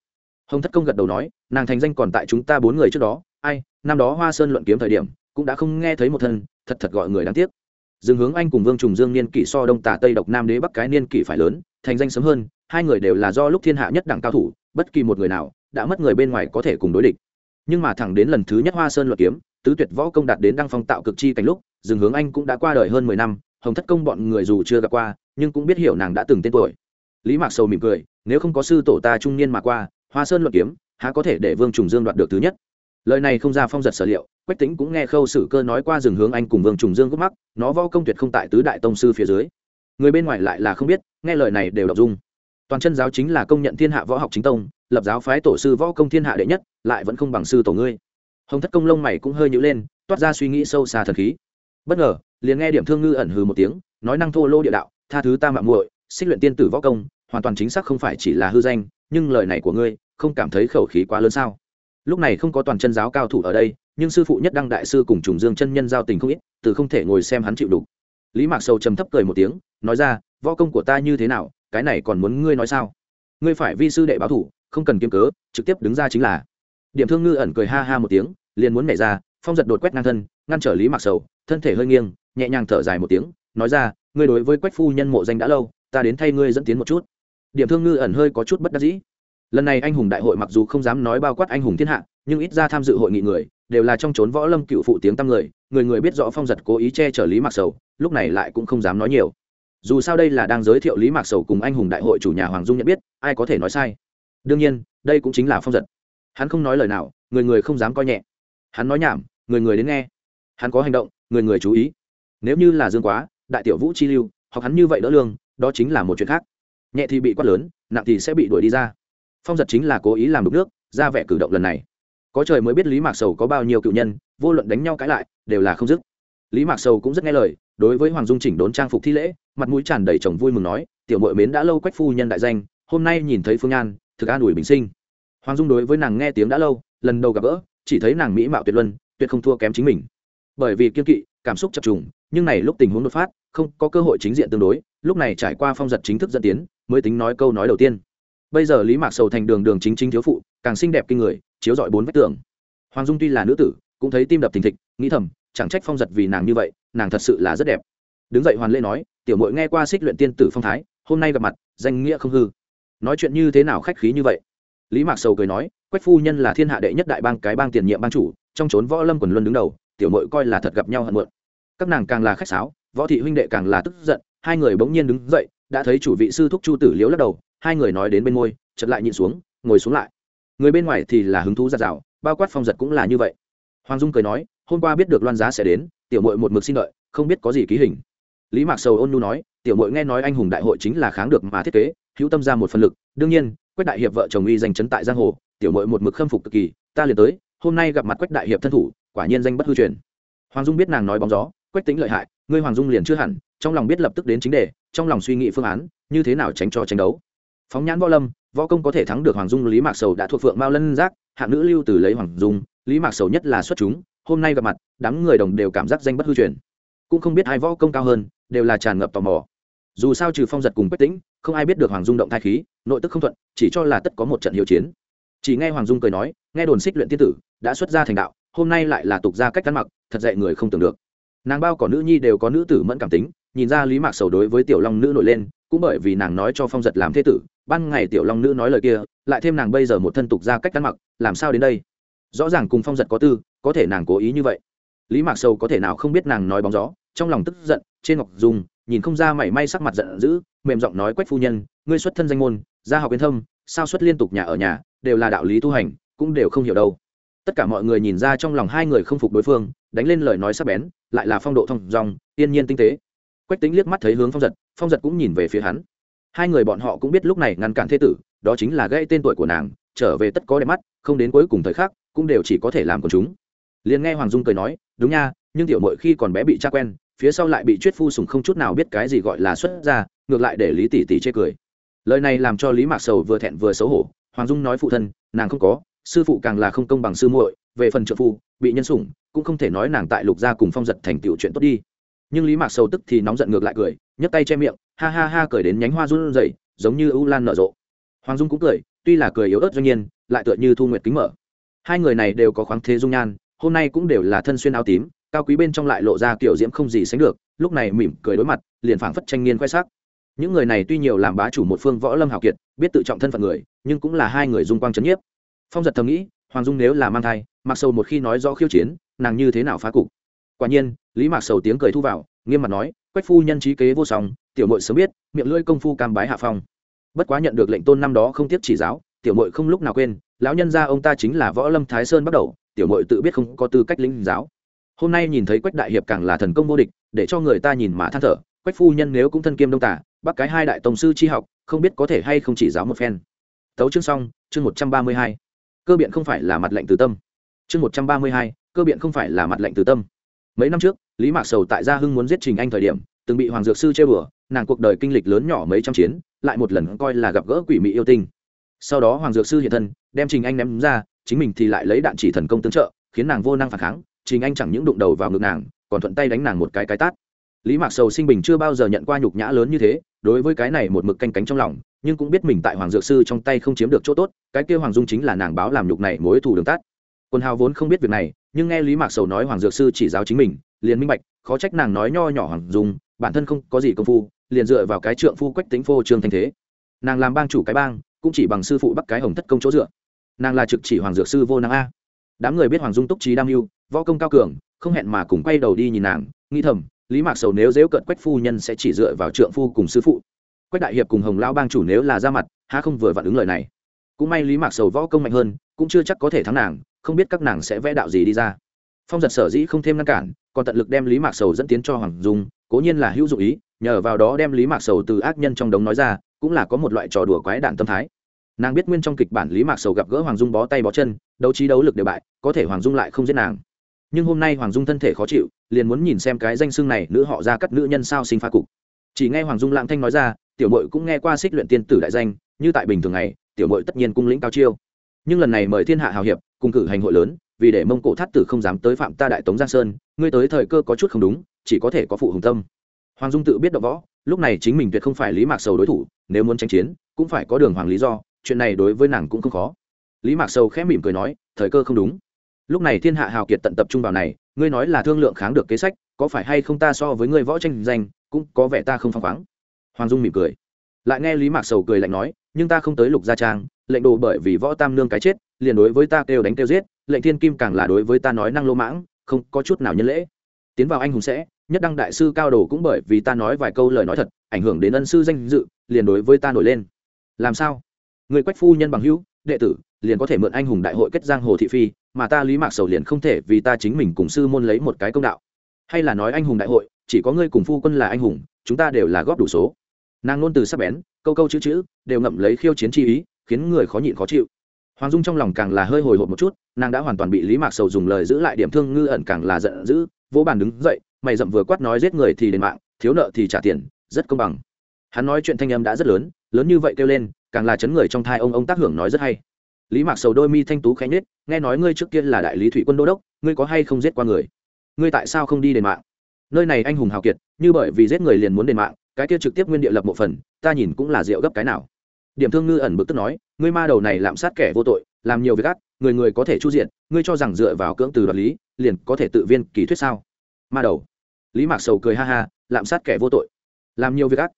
Hồng thất công gật đầu nói, nàng thành danh còn tại chúng ta bốn người trước đó. Ai, năm đó hoa sơn luận kiếm thời điểm, cũng đã không nghe thấy một thân, thật thật gọi người đáng tiếc. Dương hướng anh cùng vương trùng dương niên kỷ so đông tả tây độc nam đế bắc cái niên kỷ phải lớn, thành danh sớm hơn, hai người đều là do lúc thiên hạ nhất đẳng cao thủ, bất kỳ một người nào đã mất người bên ngoài có thể cùng đối địch. Nhưng mà thẳng đến lần thứ nhất hoa sơn luận kiếm, tứ tuyệt võ công đạt đến đăng phong tạo cực chi cảnh lúc, dương hướng anh cũng đã qua đời hơn mười năm, hồng thất công bọn người dù chưa gặp qua, nhưng cũng biết hiểu nàng đã từng tên tuổi. Lý mạc sầu mỉm cười nếu không có sư tổ ta trung niên mà qua, hoa sơn luận kiếm, há có thể để vương trùng dương đoạt được thứ nhất? Lời này không ra phong giật sở liệu, quách tính cũng nghe khâu sử cơ nói qua rừng hướng anh cùng vương trùng dương gốc mắc, nó võ công tuyệt không tại tứ đại tông sư phía dưới. Người bên ngoài lại là không biết, nghe lời này đều đọc dung. Toàn chân giáo chính là công nhận thiên hạ võ học chính tông, lập giáo phái tổ sư võ công thiên hạ đệ nhất, lại vẫn không bằng sư tổ ngươi. Hồng thất công lông mày cũng hơi nhữ lên, toát ra suy nghĩ sâu xa thần khí. Bất ngờ, liền nghe điểm thương ngư ẩn hừ một tiếng, nói năng thô lô địa đạo, tha thứ ta mạng muội, xích luyện tiên tử võ công hoàn toàn chính xác không phải chỉ là hư danh, nhưng lời này của ngươi, không cảm thấy khẩu khí quá lớn sao? Lúc này không có toàn chân giáo cao thủ ở đây, nhưng sư phụ nhất đăng đại sư cùng trùng dương chân nhân giao tình không ít, từ không thể ngồi xem hắn chịu đủ lý mạc sầu trầm thấp cười một tiếng, nói ra, võ công của ta như thế nào, cái này còn muốn ngươi nói sao? Ngươi phải vi sư đệ báo thủ, không cần kiếm cớ, trực tiếp đứng ra chính là. Điểm thương ngư ẩn cười ha ha một tiếng, liền muốn nhảy ra, phong giật đột quét ngang thân, ngăn trở lý mạc sầu, thân thể hơi nghiêng, nhẹ nhàng thở dài một tiếng, nói ra, ngươi đối với quách phu nhân mộ danh đã lâu, ta đến thay ngươi dẫn tiến một chút điểm thương ngư ẩn hơi có chút bất đắc dĩ. Lần này anh hùng đại hội mặc dù không dám nói bao quát anh hùng thiên hạ, nhưng ít ra tham dự hội nghị người, đều là trong trốn võ lâm cựu phụ tiếng tăm người người người biết rõ phong giật cố ý che chở lý mạc sầu, lúc này lại cũng không dám nói nhiều. Dù sao đây là đang giới thiệu lý mạc sầu cùng anh hùng đại hội chủ nhà hoàng dung nhận biết, ai có thể nói sai. Đương nhiên, đây cũng chính là phong giật. Hắn không nói lời nào, người người không dám coi nhẹ. Hắn nói nhảm, người người đến nghe. Hắn có hành động, người người chú ý. Nếu như là dương quá, đại tiểu vũ chi lưu, hoặc hắn như vậy đỡ lương, đó chính là một chuyện khác nhẹ thì bị quát lớn, nặng thì sẽ bị đuổi đi ra. Phong giật chính là cố ý làm đục nước, ra vẻ cử động lần này. Có trời mới biết lý mạc sầu có bao nhiêu cựu nhân, vô luận đánh nhau cãi lại, đều là không dứt. Lý mạc sầu cũng rất nghe lời, đối với hoàng dung chỉnh đốn trang phục thi lễ, mặt mũi tràn đầy chồng vui mừng nói, tiểu mội mến đã lâu quách phu nhân đại danh, hôm nay nhìn thấy phương an thực an ủi bình sinh. Hoàng dung đối với nàng nghe tiếng đã lâu, lần đầu gặp gỡ, chỉ thấy nàng mỹ mạo tuyệt luân, tuyệt không thua kém chính mình. Bởi vì kiên kỵ, cảm xúc chập trùng, nhưng này lúc tình huống đột phát, không có cơ hội chính diện tương đối, lúc này trải qua phong giật chính thức dẫn tiến mới tính nói câu nói đầu tiên. Bây giờ lý mạc sầu thành đường đường chính chính thiếu phụ, càng xinh đẹp kinh người, chiếu dọi bốn vách tường. Hoàng dung tuy là nữ tử, cũng thấy tim đập thình thịch, nghĩ thầm, chẳng trách phong giật vì nàng như vậy, nàng thật sự là rất đẹp. Đứng dậy hoàn lễ nói, tiểu mội nghe qua xích luyện tiên tử phong thái, hôm nay gặp mặt, danh nghĩa không hư. Nói chuyện như thế nào khách khí như vậy? Lý mạc sầu cười nói, quách phu nhân là thiên hạ đệ nhất đại bang cái bang tiền nhiệm ban chủ, trong trốn võ lâm quần luân đứng đầu, tiểu mội coi là thật gặp nhau hận muộn. Các nàng càng là khách sáo, võ thị huynh đệ càng là tức giận, hai người bỗng nhiên đứng dậy đã thấy chủ vị sư thúc chu tử liễu lắc đầu, hai người nói đến bên môi chật lại nhịn xuống, ngồi xuống lại. Người bên ngoài thì là hứng thú giặt rào bao quát phong giật cũng là như vậy. Hoàng dung cười nói, hôm qua biết được loan giá sẽ đến, tiểu mội một mực xin đợi, không biết có gì ký hình. Lý mạc sầu ôn nu nói, tiểu mội nghe nói anh hùng đại hội chính là kháng được mà thiết kế, hữu tâm ra một phần lực, đương nhiên, quách đại hiệp vợ chồng uy danh chấn tại giang hồ, tiểu mội một mực khâm phục cực kỳ, ta liền tới, hôm nay gặp mặt quách đại hiệp thân thủ, quả nhiên danh bất hư truyền. Hoàng dung biết nàng nói bóng gió, quách tính lợi hại, ngươi hoàng dung liền chưa hẳn, trong lòng biết lập tức đến chính đề trong lòng suy nghĩ phương án, như thế nào tránh cho tranh đấu. Phóng nhãn võ lâm, võ công có thể thắng được hoàng dung, lý mạc sầu đã thuộc phượng mao lân giác hạng nữ lưu từ lấy hoàng dung, lý mạc sầu nhất là xuất chúng, hôm nay gặp mặt, đám người đồng đều cảm giác danh bất hư truyền. Cũng không biết ai võ công cao hơn, đều là tràn ngập tò mò. Dù sao trừ phong giật cùng quách tĩnh, không ai biết được hoàng dung động thai khí, nội tức không thuận, chỉ cho là tất có một trận hiệu chiến. Chỉ nghe hoàng dung cười nói, nghe đồn xích luyện tiên tử đã xuất ra thành đạo, hôm nay lại là tục ra cách ăn mặc, thật dạy người không tưởng được. Nàng bao cỏ nữ nhi đều có nữ tử mẫn cảm tính nhìn ra lý mạc sầu đối với tiểu long nữ nổi lên, cũng bởi vì nàng nói cho phong giật làm thế tử, ban ngày tiểu long nữ nói lời kia, lại thêm nàng bây giờ một thân tục ra cách ăn mặc, làm sao đến đây? Rõ ràng cùng phong giật có tư, có thể nàng cố ý như vậy. Lý mạc sầu có thể nào không biết nàng nói bóng gió, trong lòng tức giận, trên ngọc dùng, nhìn không ra mảy may sắc mặt giận dữ, mềm giọng nói quách phu nhân, ngươi xuất thân danh môn, gia học yên thâm, sao xuất liên tục nhà ở nhà, đều là đạo lý tu hành, cũng đều không hiểu đâu. Tất cả mọi người nhìn ra trong lòng hai người không phục đối phương, đánh lên lời nói sắc bén, lại là phong độ thông dong tiên nhiên tinh tế quách tính liếc mắt thấy hướng phong giật phong giật cũng nhìn về phía hắn. Hai người bọn họ cũng biết lúc này ngăn cản Thê tử, đó chính là gây tên tuổi của nàng, trở về tất có đẹp mắt, không đến cuối cùng thời khắc, cũng đều chỉ có thể làm của chúng. Liền nghe hoàng dung cười nói, đúng nha, nhưng tiểu mội khi còn bé bị cha quen, phía sau lại bị chuyết phu sùng không chút nào biết cái gì gọi là xuất ra ngược lại để lý tỷ tỷ chê cười. Lời này làm cho lý mạc sầu vừa thẹn vừa xấu hổ, hoàng dung nói phụ thân, nàng không có, sư phụ càng là không công bằng sư muội, về phần trợ phu, bị nhân sủng, cũng không thể nói nàng tại lục gia cùng phong giật thành tựu chuyện tốt đi nhưng lý mạc sầu tức thì nóng giận ngược lại cười, nhấc tay che miệng, ha ha ha cười đến nhánh hoa run rẩy, giống như ưu lan nở rộ. Hoàng dung cũng cười, tuy là cười yếu ớt doanh nhiên lại tựa như thu nguyệt kính mở. Hai người này đều có khoáng thế dung nhan, hôm nay cũng đều là thân xuyên áo tím, cao quý bên trong lại lộ ra kiểu diễm không gì sánh được, lúc này mỉm cười đối mặt, liền phảng phất tranh niên khoe sắc. Những người này tuy nhiều làm bá chủ một phương võ lâm hào kiệt, biết tự trọng thân phận người, nhưng cũng là hai người dung quang c nhiếp. Phong giật thầm nghĩ, hoàng dung nếu là mang thai, mặc sầu một khi nói rõ khiêu chiến, nàng như thế nào phá cục? Quả nhiên, lý mạc sầu tiếng cười thu vào, nghiêm mặt nói, quách phu nhân trí kế vô song, tiểu mội sớm biết, miệng lưỡi công phu cam bái hạ phong. Bất quá nhận được lệnh tôn năm đó không tiếp chỉ giáo, tiểu mội không lúc nào quên, lão nhân gia ông ta chính là võ lâm thái sơn bắt đầu, tiểu mội tự biết không có tư cách linh giáo. Hôm nay nhìn thấy quách đại hiệp càng là thần công vô địch, để cho người ta nhìn mà than thở, quách phu nhân nếu cũng thân kiêm đông tả, bắt cái hai đại tổng sư chi học, không biết có thể hay không chỉ giáo một phen. Tấu chương xong, chương một trăm ba mươi hai. Cơ biện không phải là mặt lệnh từ tâm. Chương một trăm ba mươi hai, cơ biện không phải là mặt lệnh từ tâm mấy năm trước, lý mạc sầu tại gia hưng muốn giết trình anh thời điểm, từng bị hoàng dược sư chơi bừa, nàng cuộc đời kinh lịch lớn nhỏ mấy trăm chiến, lại một lần coi là gặp gỡ quỷ mị yêu tinh. Sau đó hoàng dược sư hiện thân, đem trình anh ném ra, chính mình thì lại lấy đạn chỉ thần công tương trợ, khiến nàng vô năng phản kháng, trình anh chẳng những đụng đầu vào ngực nàng, còn thuận tay đánh nàng một cái cái tát. Lý mạc sầu sinh bình chưa bao giờ nhận qua nhục nhã lớn như thế, đối với cái này một mực canh cánh trong lòng, nhưng cũng biết mình tại hoàng dược sư trong tay không chiếm được chỗ tốt, cái kia hoàng dung chính là nàng báo làm nhục này mối thù đường tát quân hào vốn không biết việc này nhưng nghe lý mạc sầu nói hoàng dược sư chỉ giáo chính mình, liền minh bạch, khó trách nàng nói nho nhỏ hoàng dung, bản thân không có gì công phu, liền dựa vào cái trượng phu quách tính phô trương thanh thế. Nàng làm bang chủ cái bang, cũng chỉ bằng sư phụ bắt cái hồng thất công chỗ dựa. Nàng là trực chỉ hoàng dược sư vô năng a. Đám người biết hoàng dung túc trí đam mưu, võ công cao cường, không hẹn mà cùng quay đầu đi nhìn nàng, nghĩ thầm, lý mạc sầu nếu dễu cận quách phu nhân sẽ chỉ dựa vào trượng phu cùng sư phụ. Quách đại hiệp cùng hồng lão bang chủ nếu là ra mặt, há không vừa vặn ứng lời này. Cũng may lý mạc sầu võ công mạnh hơn, cũng chưa chắc có thể thắng nàng không biết các nàng sẽ vẽ đạo gì đi ra. Phong giật sở dĩ không thêm ngăn cản, còn tận lực đem lý mạc sầu dẫn tiến cho hoàng dung, cố nhiên là hữu dụng ý, nhờ vào đó đem lý mạc sầu từ ác nhân trong đống nói ra, cũng là có một loại trò đùa quái đản tâm thái. Nàng biết nguyên trong kịch bản lý mạc sầu gặp gỡ hoàng dung bó tay bó chân, đấu trí đấu lực đều bại, có thể hoàng dung lại không giết nàng. Nhưng hôm nay hoàng dung thân thể khó chịu, liền muốn nhìn xem cái danh xưng này nữ họ ra cắt nữ nhân sao sinh phá cục. Chỉ nghe hoàng dung lãng thanh nói ra, tiểu mội cũng nghe qua xích luyện tiên tử đại danh, như tại bình thường này tiểu mội tất nhiên cung lĩnh cao chiêu nhưng lần này mời thiên hạ hào hiệp, cùng cử hành hội lớn, vì để mông cổ thắt tử không dám tới phạm ta đại tống giang sơn, ngươi tới thời cơ có chút không đúng, chỉ có thể có phụ hùng tâm. Hoàng dung tự biết đọc võ, lúc này chính mình tuyệt không phải lý mạc sầu đối thủ, nếu muốn tranh chiến, cũng phải có đường hoàng lý do, chuyện này đối với nàng cũng không khó. Lý mạc sầu khẽ mỉm cười nói, thời cơ không đúng. Lúc này thiên hạ hào kiệt tận tập trung vào này, ngươi nói là thương lượng kháng được kế sách, có phải hay không ta so với ngươi võ tranh danh cũng có vẻ ta không phăng khoáng. Hoàng dung mỉm cười lại nghe lý mạc sầu cười lạnh nói, nhưng ta không tới lục gia trang, lệnh đồ bởi vì võ tam nương cái chết, liền đối với ta kêu đánh kêu giết, lệnh thiên kim càng là đối với ta nói năng lô mãng, không có chút nào nhân lễ. Tiến vào anh hùng sẽ, nhất đăng đại sư cao đồ cũng bởi vì ta nói vài câu lời nói thật, ảnh hưởng đến ân sư danh dự, liền đối với ta nổi lên. Làm sao? Người quách phu nhân bằng hữu, đệ tử, liền có thể mượn anh hùng đại hội kết giang hồ thị phi, mà ta lý mạc sầu liền không thể vì ta chính mình cùng sư môn lấy một cái công đạo. Hay là nói anh hùng đại hội, chỉ có ngươi cùng phu quân là anh hùng, chúng ta đều là góp đủ số nàng ngôn từ sắp bén câu câu chữ chữ đều ngậm lấy khiêu chiến chi ý khiến người khó nhịn khó chịu. Hoàng dung trong lòng càng là hơi hồi hộp một chút nàng đã hoàn toàn bị lý mạc sầu dùng lời giữ lại điểm thương ngư ẩn càng là giận dữ vỗ bàn đứng dậy mày dậm vừa quát nói giết người thì đền mạng thiếu nợ thì trả tiền rất công bằng. Hắn nói chuyện thanh âm đã rất lớn lớn như vậy kêu lên càng là chấn người trong thai ông ông tác hưởng nói rất hay. Lý mạc sầu đôi mi thanh tú khánh nết, nghe nói ngươi trước kia là đại lý thủy quân đô đốc ngươi có hay không giết qua người? Ngươi tại sao không đi đền mạng? Nơi này anh hùng hào kiệt như bởi vì giết người liền muốn đền mạng cái kia trực tiếp nguyên địa lập một phần, ta nhìn cũng là rượu gấp cái nào. Điểm thương ngư ẩn bực tức nói, ngươi ma đầu này lạm sát kẻ vô tội, làm nhiều việc ác, người người có thể chu diện, ngươi cho rằng dựa vào cưỡng từ đoạt lý, liền có thể tự viên kỳ thuyết sao? Ma đầu. Lý mạc sầu cười ha ha, lạm sát kẻ vô tội, làm nhiều việc ác.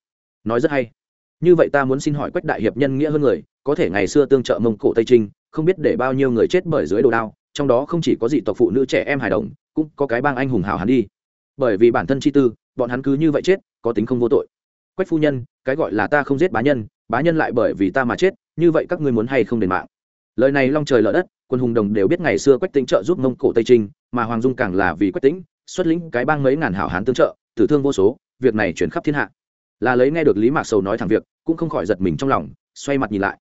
Nói rất hay. Như vậy ta muốn xin hỏi quách đại hiệp nhân nghĩa hơn người, có thể ngày xưa tương trợ mông cổ tây trinh, không biết để bao nhiêu người chết bởi dưới đồ đao, trong đó không chỉ có dị tộc phụ nữ trẻ em hài đồng, cũng có cái bang anh hùng hào hắn đi. Bởi vì bản thân chi tư, bọn hắn cứ như vậy chết, có tính không vô tội quách phu nhân, cái gọi là ta không giết bá nhân bá nhân lại bởi vì ta mà chết, như vậy các ngươi muốn hay không đền mạng? Lời này long trời lở đất, quân hùng đồng đều biết ngày xưa quách tính trợ giúp mông cổ tây trinh, mà hoàng dung càng là vì quách tính xuất lĩnh cái bang mấy ngàn hảo hán tương trợ, tử thương vô số, việc này chuyển khắp thiên hạ. Là lấy nghe được lý mạc sầu nói thẳng việc, cũng không khỏi giật mình trong lòng, xoay mặt nhìn lại.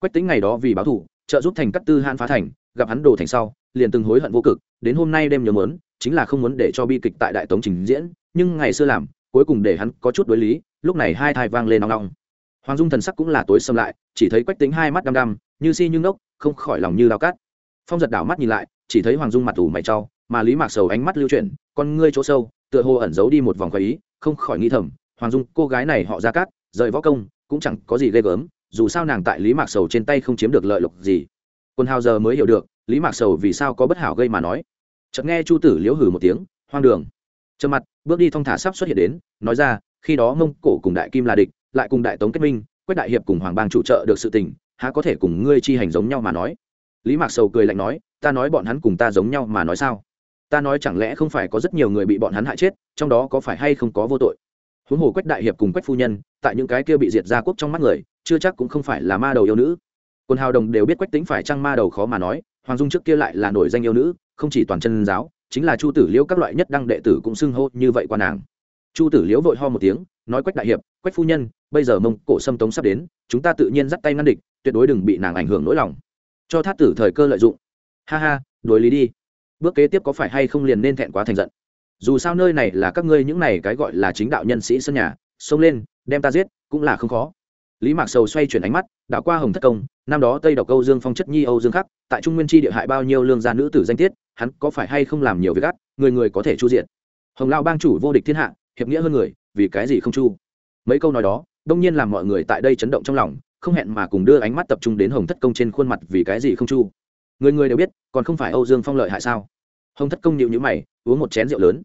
Quách tính ngày đó vì báo thù, trợ giúp thành cắt tư hãn phá thành, gặp hắn đồ thành sau, liền từng hối hận vô cực, đến hôm nay đêm nhớ mớn, chính là không muốn để cho bi kịch tại đại tống trình diễn, nhưng ngày xưa làm, cuối cùng để hắn có chút đối lý lúc này hai thai vang lên nong nong. Hoàng dung thần sắc cũng là tối xâm lại, chỉ thấy quách tính hai mắt đăm đăm, như si như ngốc, không khỏi lòng như đao cát phong giật đảo mắt nhìn lại, chỉ thấy hoàng dung mặt ủ mày trau mà lý mạc sầu ánh mắt lưu chuyển, con ngươi chỗ sâu, tựa hồ ẩn giấu đi một vòng khoái ý, không khỏi nghi thầm, hoàng dung, cô gái này họ ra cát, rời võ công, cũng chẳng có gì ghê gớm, dù sao nàng tại lý mạc sầu trên tay không chiếm được lợi lộc gì. Quân hào giờ mới hiểu được, lý mạc sầu vì sao có bất hảo gây mà nói. Chợt nghe chu tử liễu hử một tiếng, hoang đường. Trầm mặt, bước đi thong thả sắp xuất hiện đến, nói ra khi đó mông cổ cùng đại kim là địch, lại cùng đại tống kết minh, quách đại hiệp cùng hoàng bang chủ trợ được sự tình, há có thể cùng ngươi chi hành giống nhau mà nói? Lý mạc sầu cười lạnh nói, ta nói bọn hắn cùng ta giống nhau mà nói sao? Ta nói chẳng lẽ không phải có rất nhiều người bị bọn hắn hại chết, trong đó có phải hay không có vô tội? Huống hồ quách đại hiệp cùng quách phu nhân, tại những cái kia bị diệt ra quốc trong mắt người, chưa chắc cũng không phải là ma đầu yêu nữ. Quân hào đồng đều biết quách tính phải trăng ma đầu khó mà nói, hoàng dung trước kia lại là nổi danh yêu nữ, không chỉ toàn chân giáo, chính là chu tử liễu các loại nhất đăng đệ tử cũng xưng hô như vậy qua nàng chu tử liễu vội ho một tiếng, nói quách đại hiệp, quách phu nhân, bây giờ mông cổ xâm tống sắp đến, chúng ta tự nhiên dắt tay ngăn địch, tuyệt đối đừng bị nàng ảnh hưởng nỗi lòng. Cho thát tử thời cơ lợi dụng. Ha ha đối lý đi. Bước kế tiếp có phải hay không liền nên thẹn quá thành giận? Dù sao nơi này là các ngươi những này cái gọi là chính đạo nhân sĩ sân nhà, xông lên, đem ta giết, cũng là không khó. Lý mạc sầu xoay chuyển ánh mắt đảo qua hồng thất công, năm đó tây độc Câu dương phong chất nhi âu dương khắc, tại trung nguyên tri địa hại bao nhiêu lương gia nữ tử danh tiết, hắn có phải hay không làm nhiều việc gắt người người có thể chu diện? Hồng lao bang chủ vô địch thiên hạ hiệp nghĩa hơn người vì cái gì không chu? Mấy câu nói đó đông nhiên làm mọi người tại đây chấn động trong lòng không hẹn mà cùng đưa ánh mắt tập trung đến hồng thất công trên khuôn mặt vì cái gì không chu? Người người đều biết còn không phải âu dương phong lợi hại sao? Hồng thất công nhịu nhữ mày uống một chén rượu lớn.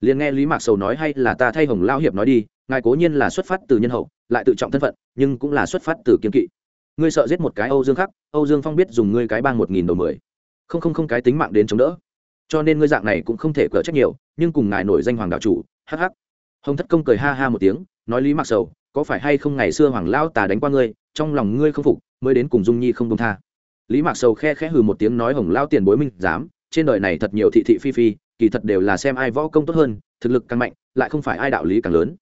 Liền nghe lý mạc sầu nói hay là ta thay hồng lao hiệp nói đi ngài cố nhiên là xuất phát từ nhân hậu lại tự trọng thân phận nhưng cũng là xuất phát từ kiên kỵ. Ngươi sợ giết một cái âu dương khác, âu dương phong biết dùng ngươi cái bang một nghìn đầu mười. Không không không cái tính mạng đến chống đỡ. Cho nên ngươi dạng này cũng không thể cỡ trách nhiều nhưng cùng ngài nổi danh hoàng đạo chủ hh hồng thất công cười ha ha một tiếng, nói lý mặc sầu, có phải hay không ngày xưa hoàng lao tà đánh qua ngươi, trong lòng ngươi không phục, mới đến cùng dung nhi không công tha. Lý mạc sầu khe khẽ hừ một tiếng nói hồng lao tiền bối minh dám trên đời này thật nhiều thị thị phi phi, kỳ thật đều là xem ai võ công tốt hơn, thực lực càng mạnh, lại không phải ai đạo lý càng lớn.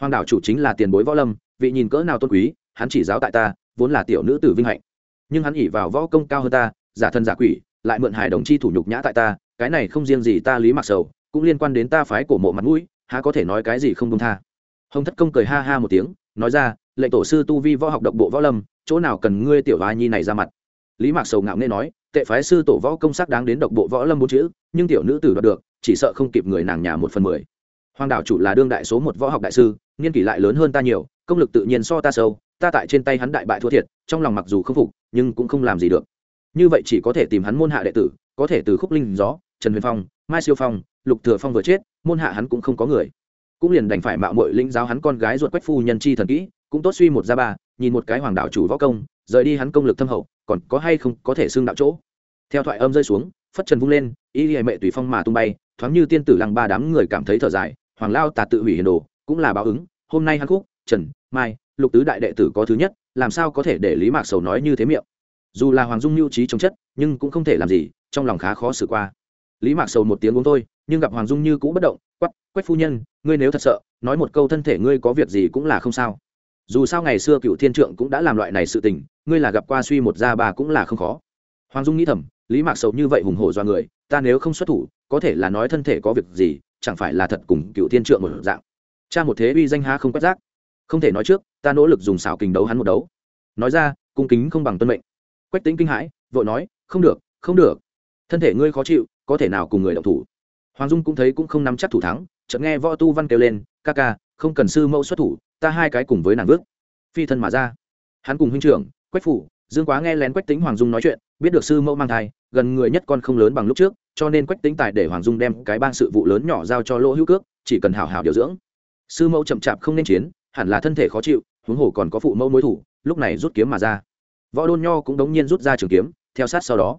Hoàng đảo chủ chính là tiền bối võ lâm, vị nhìn cỡ nào tôn quý, hắn chỉ giáo tại ta, vốn là tiểu nữ tử vinh hạnh. Nhưng hắn ỉ vào võ công cao hơn ta, giả thân giả quỷ, lại mượn hài đồng chi thủ nhục nhã tại ta, cái này không riêng gì ta lý mặc sầu, cũng liên quan đến ta phái cổ mộ mặt mũi há có thể nói cái gì không công tha. Hồng thất công cười ha ha một tiếng, nói ra, lệnh tổ sư tu vi võ học độc bộ võ lâm, chỗ nào cần ngươi tiểu hoa nhi này ra mặt? Lý mạc sầu ngạo nghe nói, tệ phái sư tổ võ công sắc đáng đến độc bộ võ lâm bốn chữ, nhưng tiểu nữ tử đoạt được, chỉ sợ không kịp người nàng nhà một phần mười. Hoàng đảo chủ là đương đại số một võ học đại sư nghiên kỷ lại lớn hơn ta nhiều, công lực tự nhiên so ta sâu, ta tại trên tay hắn đại bại thua thiệt, trong lòng mặc dù không phục, nhưng cũng không làm gì được. Như vậy chỉ có thể tìm hắn môn hạ đệ tử, có thể từ khúc linh gió trần huyền phong, mai siêu phong, lục thừa phong vừa chết, môn hạ hắn cũng không có người. Cũng liền đành phải mạo muội lĩnh giáo hắn con gái ruột quách phu nhân chi thần kỹ, cũng tốt suy một ra ba, nhìn một cái hoàng đạo chủ võ công, rời đi hắn công lực thâm hậu, còn có hay không có thể xương đạo chỗ. Theo thoại âm rơi xuống, phất trần vung lên, y hệ mẹ tùy phong mà tung bay, thoáng như tiên tử lăng ba đám người cảm thấy thở dài, hoàng lao tà tự hủy hiền đồ, cũng là báo ứng, hôm nay hắn khúc, trần, mai, lục tứ đại đệ tử có thứ nhất, làm sao có thể để lý mạc sầu nói như thế miệng? Dù là hoàng dung mưu trí chống chất, nhưng cũng không thể làm gì, trong lòng khá khó xử qua lý mạc sầu một tiếng uống thôi, nhưng gặp hoàng dung như cũ bất động quắp quách phu nhân, ngươi nếu thật sợ, nói một câu thân thể ngươi có việc gì cũng là không sao. Dù sao ngày xưa cựu thiên trượng cũng đã làm loại này sự tình, ngươi là gặp qua suy một gia bà cũng là không khó. Hoàng dung nghĩ thầm, lý mạc sầu như vậy hùng hổ do người, ta nếu không xuất thủ, có thể là nói thân thể có việc gì, chẳng phải là thật cùng cựu thiên trượng một dạng. Cha một thế uy danh ha không quét rác. Không thể nói trước, ta nỗ lực dùng xảo kình đấu hắn một đấu. Nói ra, cung kính không bằng tuân mệnh. Quách tính kinh hãi, vội nói, không được không được. Thân thể ngươi khó chịu có thể nào cùng người động thủ? Hoàng dung cũng thấy cũng không nắm chắc thủ thắng, chợt nghe võ tu văn kêu lên, ca ca, không cần sư mẫu xuất thủ, ta hai cái cùng với nàng vước. Phi thân mà ra. Hắn cùng huynh trưởng, quách phủ, dương quá nghe lén quách tính hoàng dung nói chuyện, biết được sư mẫu mang thai, gần người nhất con không lớn bằng lúc trước, cho nên quách tính tài để hoàng dung đem cái bang sự vụ lớn nhỏ giao cho lỗ hữu cước, chỉ cần hảo hảo điều dưỡng. Sư mẫu chậm chạp không nên chiến, hẳn là thân thể khó chịu, huống hồ còn có phụ mẫu mối thủ, lúc này rút kiếm mà ra. Võ đôn nho cũng đống nhiên rút ra trường kiếm, theo sát sau đó.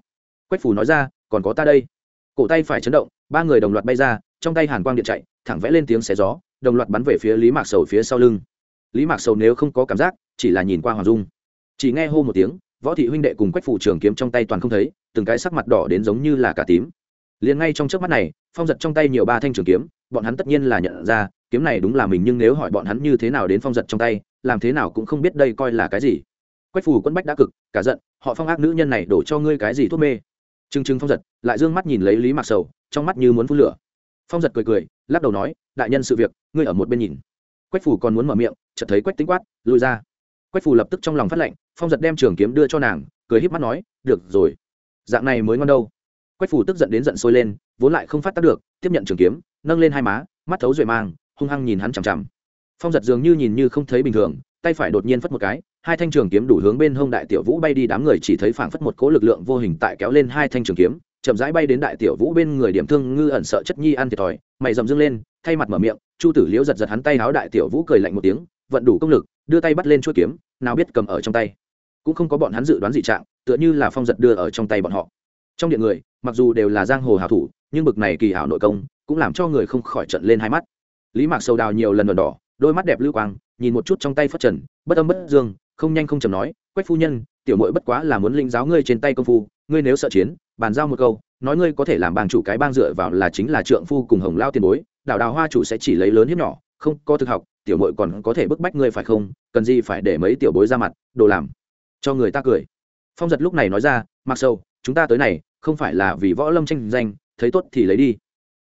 Quách phủ nói ra, còn có ta đây cổ tay phải chấn động, ba người đồng loạt bay ra, trong tay hàn quang điện chạy, thẳng vẽ lên tiếng xé gió, đồng loạt bắn về phía lý mạc sầu phía sau lưng. Lý mạc sầu nếu không có cảm giác, chỉ là nhìn qua hoàng dung. Chỉ nghe hô một tiếng, võ thị huynh đệ cùng quách phủ trường kiếm trong tay toàn không thấy, từng cái sắc mặt đỏ đến giống như là cả tím. Liền ngay trong trước mắt này, phong giật trong tay nhiều ba thanh trường kiếm, bọn hắn tất nhiên là nhận ra, kiếm này đúng là mình nhưng nếu hỏi bọn hắn như thế nào đến phong giật trong tay, làm thế nào cũng không biết đây coi là cái gì. Quách phủ quân bách đã cực, cả giận, họ phong ác nữ nhân này đổ cho ngươi cái gì thuốc mê trừng trừng phong giật, lại dương mắt nhìn lấy lý mạc sầu, trong mắt như muốn phun lửa. Phong giật cười cười, lắc đầu nói, đại nhân sự việc, ngươi ở một bên nhìn. Quách phủ còn muốn mở miệng, chợt thấy quách tĩnh quát, lùi ra. Quách phủ lập tức trong lòng phát lạnh phong giật đem trường kiếm đưa cho nàng, cười híp mắt nói, được rồi, dạng này mới ngon đâu. Quách phủ tức giận đến giận sôi lên, vốn lại không phát tác được, tiếp nhận trường kiếm, nâng lên hai má, mắt thấu duệ mang, hung hăng nhìn hắn chằm chằm. Phong giật dường như nhìn như không thấy bình thường, tay phải đột nhiên phất một cái hai thanh trường kiếm đủ hướng bên hông đại tiểu vũ bay đi, đám người chỉ thấy phảng phất một cỗ lực lượng vô hình tại kéo lên hai thanh trường kiếm, chậm rãi bay đến đại tiểu vũ bên người, điểm thương ngư ẩn sợ chất nhi ăn thiệt thòi, mày dầm dưng lên, thay mặt mở miệng, chu tử liễu giật giật hắn tay háo đại tiểu vũ cười lạnh một tiếng, vận đủ công lực, đưa tay bắt lên chuỗi kiếm, nào biết cầm ở trong tay. Cũng không có bọn hắn dự đoán dị trạng, tựa như là phong giật đưa ở trong tay bọn họ. Trong điện người, mặc dù đều là giang hồ hào thủ, nhưng bực này kỳ hảo nội công, cũng làm cho người không khỏi trận lên hai mắt. Lý mạc sầu đào nhiều lần đỏ, đôi mắt đẹp lưu quang, nhìn một chút trong tay phất trần, bất âm bất dương không nhanh không chầm nói, quách phu nhân, tiểu mội bất quá là muốn linh giáo ngươi trên tay công phu, ngươi nếu sợ chiến, bàn giao một câu, nói ngươi có thể làm bàng chủ cái bang dựa vào là chính là trượng phu cùng hồng lao tiền bối, đảo đào hoa chủ sẽ chỉ lấy lớn hiếp nhỏ, không có thực học, tiểu mội còn có thể bức bách ngươi phải không, cần gì phải để mấy tiểu bối ra mặt, đồ làm, cho người ta cười. Phong giật lúc này nói ra mặc sâu chúng ta tới này, không phải là vì võ lâm tranh danh, thấy tốt thì lấy đi.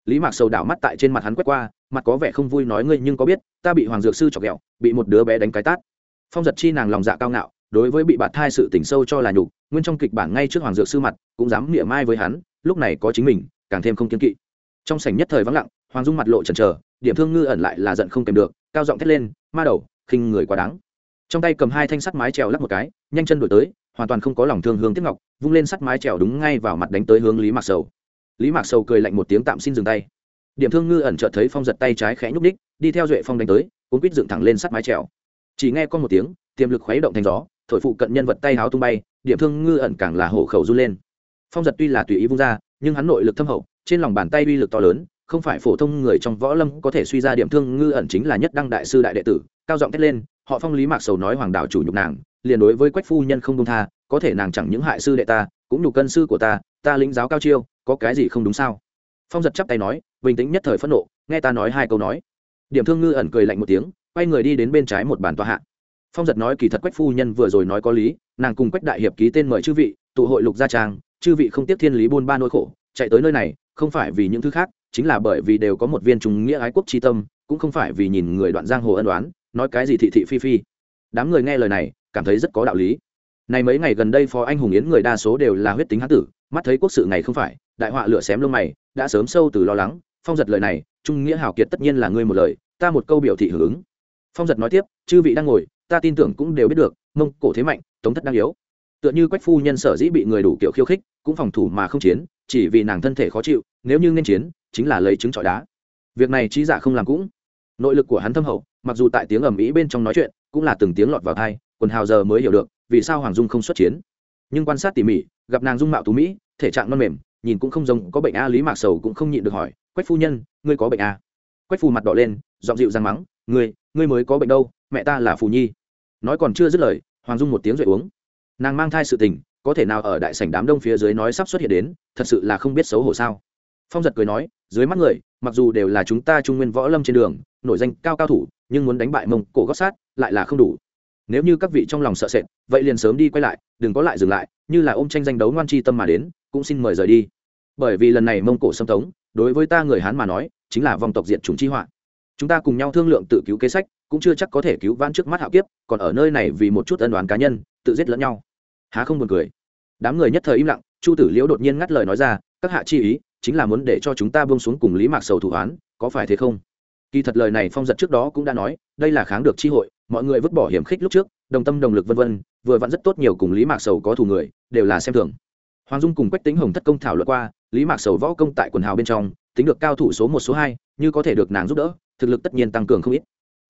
Lý mạc sầu đảo mắt tại trên mặt hắn quét qua, mặt có vẻ không vui nói, ngươi nhưng có biết, ta bị hoàng dược sư chọc ghẹo, bị một đứa bé đánh cái tát phong giật chi nàng lòng dạ cao ngạo, đối với bị bạt thai sự tỉnh sâu cho là nhục, nguyên trong kịch bản ngay trước hoàng dược sư mặt, cũng dám miệng mai với hắn, lúc này có chính mình, càng thêm không kiên kỵ. Trong sảnh nhất thời vắng lặng, hoàng dung mặt lộ trần trờ điểm thương ngư ẩn lại là giận không kèm được, cao giọng thét lên, ma đầu, khinh người quá đáng. Trong tay cầm hai thanh sắt mái trèo lắc một cái, nhanh chân đổi tới, hoàn toàn không có lòng thương hướng tiếp ngọc, vung lên sắt mái trèo đúng ngay vào mặt đánh tới hướng lý mạc sầu. Lý mạc sầu cười lạnh một tiếng tạm xin dừng tay. Điểm thương ngư ẩn chợt thấy phong giật tay trái khẽ nhúc đích đi theo duệ phong đánh tới, cuốn quýt dựng thẳng lên sắt mái trèo chỉ nghe con một tiếng, tiềm lực khuấy động thành gió, thổi phụ cận nhân vật tay háo tung bay, điểm thương ngư ẩn càng là hổ khẩu run lên. Phong giật tuy là tùy ý vung ra, nhưng hắn nội lực thâm hậu, trên lòng bàn tay uy lực to lớn, không phải phổ thông người trong võ lâm có thể suy ra điểm thương ngư ẩn chính là nhất đăng đại sư đại đệ tử, cao giọng thét lên, họ phong lý mạc sầu nói hoàng đạo chủ nhục nàng, liền đối với quách phu nhân không công tha, có thể nàng chẳng những hại sư đệ ta, cũng nhục cân sư của ta ta lĩnh giáo cao chiêu, có cái gì không đúng sao? Phong giật chắp tay nói, bình tĩnh nhất thời phẫn nộ, nghe ta nói hai câu nói. Điểm thương ngư ẩn cười lạnh một tiếng quay người đi đến bên trái một bàn tòa hạ. Phong giật nói kỳ thật quách phu nhân vừa rồi nói có lý, nàng cùng quách đại hiệp ký tên mời chư vị, tụ hội lục gia trang, chư vị không tiếp thiên lý buôn ba nỗi khổ, chạy tới nơi này, không phải vì những thứ khác, chính là bởi vì đều có một viên trùng nghĩa ái quốc tri tâm, cũng không phải vì nhìn người đoạn giang hồ ân đoán nói cái gì thị thị phi phi. Đám người nghe lời này, cảm thấy rất có đạo lý. Này mấy ngày gần đây phó anh hùng yến người đa số đều là huyết tính hán tử, mắt thấy quốc sự ngày không phải, đại họa lửa xém lông mày, đã sớm sâu từ lo lắng. Phong giật lời này, trung nghĩa hào kiệt tất nhiên là ngươi một lời, ta một câu biểu thị hưởng ứng phong giật nói tiếp, chư vị đang ngồi, ta tin tưởng cũng đều biết được, mông cổ thế mạnh, tống thất đang yếu. Tựa như quách phu nhân sở dĩ bị người đủ kiểu khiêu khích, cũng phòng thủ mà không chiến, chỉ vì nàng thân thể khó chịu, nếu như nên chiến, chính là lấy trứng trọi đá. Việc này trí giả không làm cũng. Nội lực của hắn thâm hậu, mặc dù tại tiếng ầm ĩ bên trong nói chuyện, cũng là từng tiếng lọt vào thai quần hào giờ mới hiểu được, vì sao hoàng dung không xuất chiến. Nhưng quan sát tỉ mỉ, gặp nàng dung mạo tú mỹ, thể trạng non mềm, nhìn cũng không giống, có bệnh a lý mạc sầu cũng không nhịn được hỏi, quách phu nhân, ngươi có bệnh a? Quách phu mặt đỏ lên, giọng dịu răng mắng ngươi ngươi mới có bệnh đâu, mẹ ta là phù nhi. Nói còn chưa dứt lời, hoàng dung một tiếng rồi uống. Nàng mang thai sự tình, có thể nào ở đại sảnh đám đông phía dưới nói sắp xuất hiện đến, thật sự là không biết xấu hổ sao. Phong giật cười nói, dưới mắt người, mặc dù đều là chúng ta trung nguyên võ lâm trên đường, nổi danh cao cao thủ, nhưng muốn đánh bại mông cổ gót sát, lại là không đủ. Nếu như các vị trong lòng sợ sệt, vậy liền sớm đi quay lại, đừng có lại dừng lại, như là ôm tranh danh đấu ngoan chi tâm mà đến, cũng xin mời rời đi. Bởi vì lần này mông cổ xâm tống, đối với ta người hán mà nói, chính là vòng tộc diện chúng chi họa chúng ta cùng nhau thương lượng tự cứu kế sách, cũng chưa chắc có thể cứu vãn trước mắt hạo kiếp, còn ở nơi này vì một chút ân đoán cá nhân, tự giết lẫn nhau. Há không buồn cười. Đám người nhất thời im lặng, chu tử liễu đột nhiên ngắt lời nói ra, các hạ chi ý, chính là muốn để cho chúng ta buông xuống cùng lý mạc sầu thủ án có phải thế không? Kỳ thật lời này phong giật trước đó cũng đã nói, đây là kháng được chi hội, mọi người vứt bỏ hiểm khích lúc trước, đồng tâm đồng lực vân vân, vừa vặn rất tốt nhiều cùng lý mạc sầu có thủ người, đều là xem thường. Hoàng dung cùng quách tính hồng thất công thảo luận qua, lý mạc sầu võ công tại quần hào bên trong, tính được cao thủ số một, số hai như có thể được nàng giúp đỡ, thực lực tất nhiên tăng cường không ít.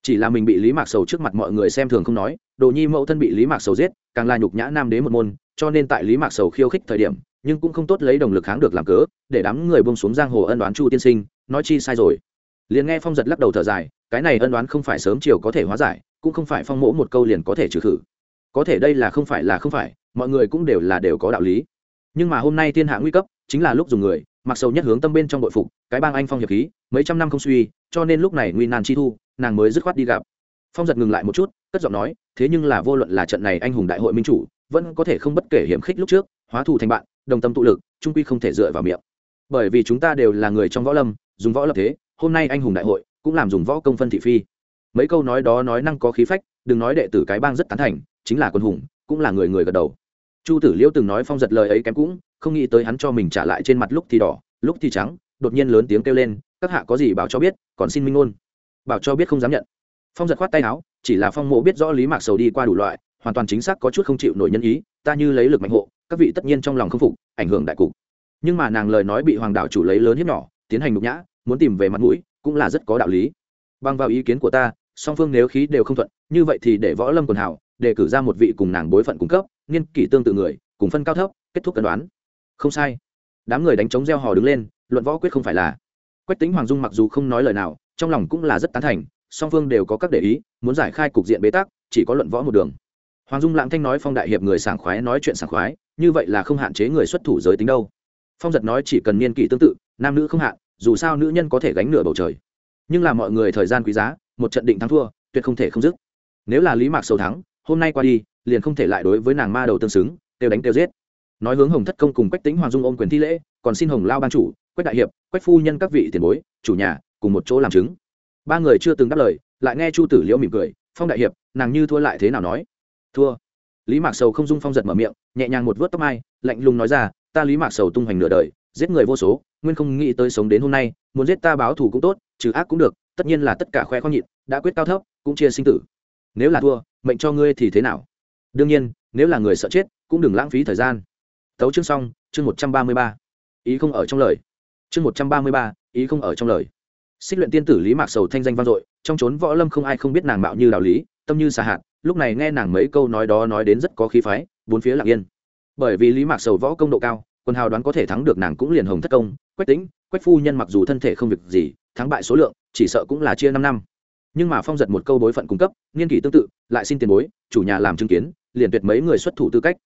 Chỉ là mình bị lý mạc sầu trước mặt mọi người xem thường không nói, đồ nhi mẫu thân bị lý mạc sầu giết, càng là nhục nhã nam đế một môn, cho nên tại lý mạc sầu khiêu khích thời điểm, nhưng cũng không tốt lấy đồng lực kháng được làm cớ, để đám người bông xuống giang hồ ân đoán chu tiên sinh, nói chi sai rồi. Liền nghe phong giật lắc đầu thở dài, cái này ân đoán không phải sớm chiều có thể hóa giải, cũng không phải phong mỗ một câu liền có thể trừ khử. Có thể đây là không phải là không phải, mọi người cũng đều là đều có đạo lý. Nhưng mà hôm nay thiên hạ nguy cấp, chính là lúc dùng người mặc sầu nhất hướng tâm bên trong bội phục, cái bang anh phong hiệp khí, mấy trăm năm không suy, cho nên lúc này nguy nan chi thu, nàng mới dứt khoát đi gặp. Phong giật ngừng lại một chút, cất giọng nói, thế nhưng là vô luận là trận này anh hùng đại hội minh chủ, vẫn có thể không bất kể hiểm khích lúc trước, hóa thù thành bạn, đồng tâm tụ lực, trung quy không thể dựa vào miệng. Bởi vì chúng ta đều là người trong võ lâm, dùng võ lập thế, hôm nay anh hùng đại hội cũng làm dùng võ công phân thị phi. Mấy câu nói đó nói năng có khí phách, đừng nói đệ tử cái bang rất tán thành, chính là quân hùng, cũng là người người gật đầu chu tử liêu từng nói phong giật lời ấy kém cũng, không nghĩ tới hắn cho mình trả lại trên mặt lúc thì đỏ, lúc thì trắng, đột nhiên lớn tiếng kêu lên, các hạ có gì bảo cho biết, còn xin minh ngôn. Bảo cho biết không dám nhận. Phong giật khoát tay áo, chỉ là phong mộ biết rõ lý mạc sầu đi qua đủ loại, hoàn toàn chính xác có chút không chịu nổi nhân ý, ta như lấy lực mạnh hộ, các vị tất nhiên trong lòng không phục, ảnh hưởng đại cục. Nhưng mà nàng lời nói bị hoàng đạo chủ lấy lớn hiếp nhỏ, tiến hành nhục nhã, muốn tìm về mặt mũi, cũng là rất có đạo lý. Bằng vào ý kiến của ta, song phương nếu khí đều không thuận, như vậy thì để võ lâm quần hảo để cử ra một vị cùng nàng bối phận cung cấp Niên kỷ tương tự người, cùng phân cao thấp, kết thúc cân đoán. Không sai. Đám người đánh chống gieo hò đứng lên, luận võ quyết không phải là. Quách tính hoàng dung mặc dù không nói lời nào, trong lòng cũng là rất tán thành, song phương đều có các để ý, muốn giải khai cục diện bế tắc, chỉ có luận võ một đường. Hoàng dung lãng thanh nói phong đại hiệp người sảng khoái nói chuyện sảng khoái, như vậy là không hạn chế người xuất thủ giới tính đâu. Phong giật nói chỉ cần niên kỷ tương tự, nam nữ không hạn, dù sao nữ nhân có thể gánh nửa bầu trời. Nhưng là mọi người thời gian quý giá, một trận định thắng thua, tuyệt không thể không dứt. Nếu là lý mạc sầu thắng, hôm nay qua đi liền không thể lại đối với nàng ma đầu tương xứng tiêu đánh tiêu giết. Nói hướng hồng thất công cùng quách tính hoàng dung ôm quyền thi lễ, còn xin hồng lao ban chủ, quách đại hiệp, quách phu nhân các vị tiền bối, chủ nhà, cùng một chỗ làm chứng. Ba người chưa từng đáp lời, lại nghe chu tử liễu mỉm cười, phong đại hiệp, nàng như thua lại thế nào nói? Thua. Lý mạc sầu không dung phong giật mở miệng, nhẹ nhàng một vớt tóc mai, lạnh lùng nói ra, ta lý mạc sầu tung hoành nửa đời, giết người vô số, nguyên không nghĩ tới sống đến hôm nay, muốn giết ta báo thù cũng tốt, trừ ác cũng được, tất nhiên là tất cả khoe khoang nhịn, đã quyết cao thấp, cũng chia sinh tử. Nếu là thua, mệnh cho ngươi thì thế nào? Đương nhiên, nếu là người sợ chết, cũng đừng lãng phí thời gian. Tấu chương xong, chương một trăm ba mươi ba. Ý không ở trong lời. Chương một trăm ba mươi ba, ý không ở trong lời. Xích luyện tiên tử lý mạc sầu thanh danh vang dội, trong trốn võ lâm không ai không biết nàng mạo như đạo lý, tâm như xà hạt, lúc này nghe nàng mấy câu nói đó nói đến rất có khí phái, bốn phía lặng yên. Bởi vì lý mạc sầu võ công độ cao, quân hào đoán có thể thắng được nàng cũng liền hồng thất công, quách tính quách phu nhân mặc dù thân thể không việc gì, thắng bại số lượng, chỉ sợ cũng là chia năm năm. Nhưng mà phong giật một câu bối phận cung cấp nghiên kỷ tương tự, lại xin tiền bối, chủ nhà làm chứng kiến liền tuyệt mấy người xuất thủ tư cách.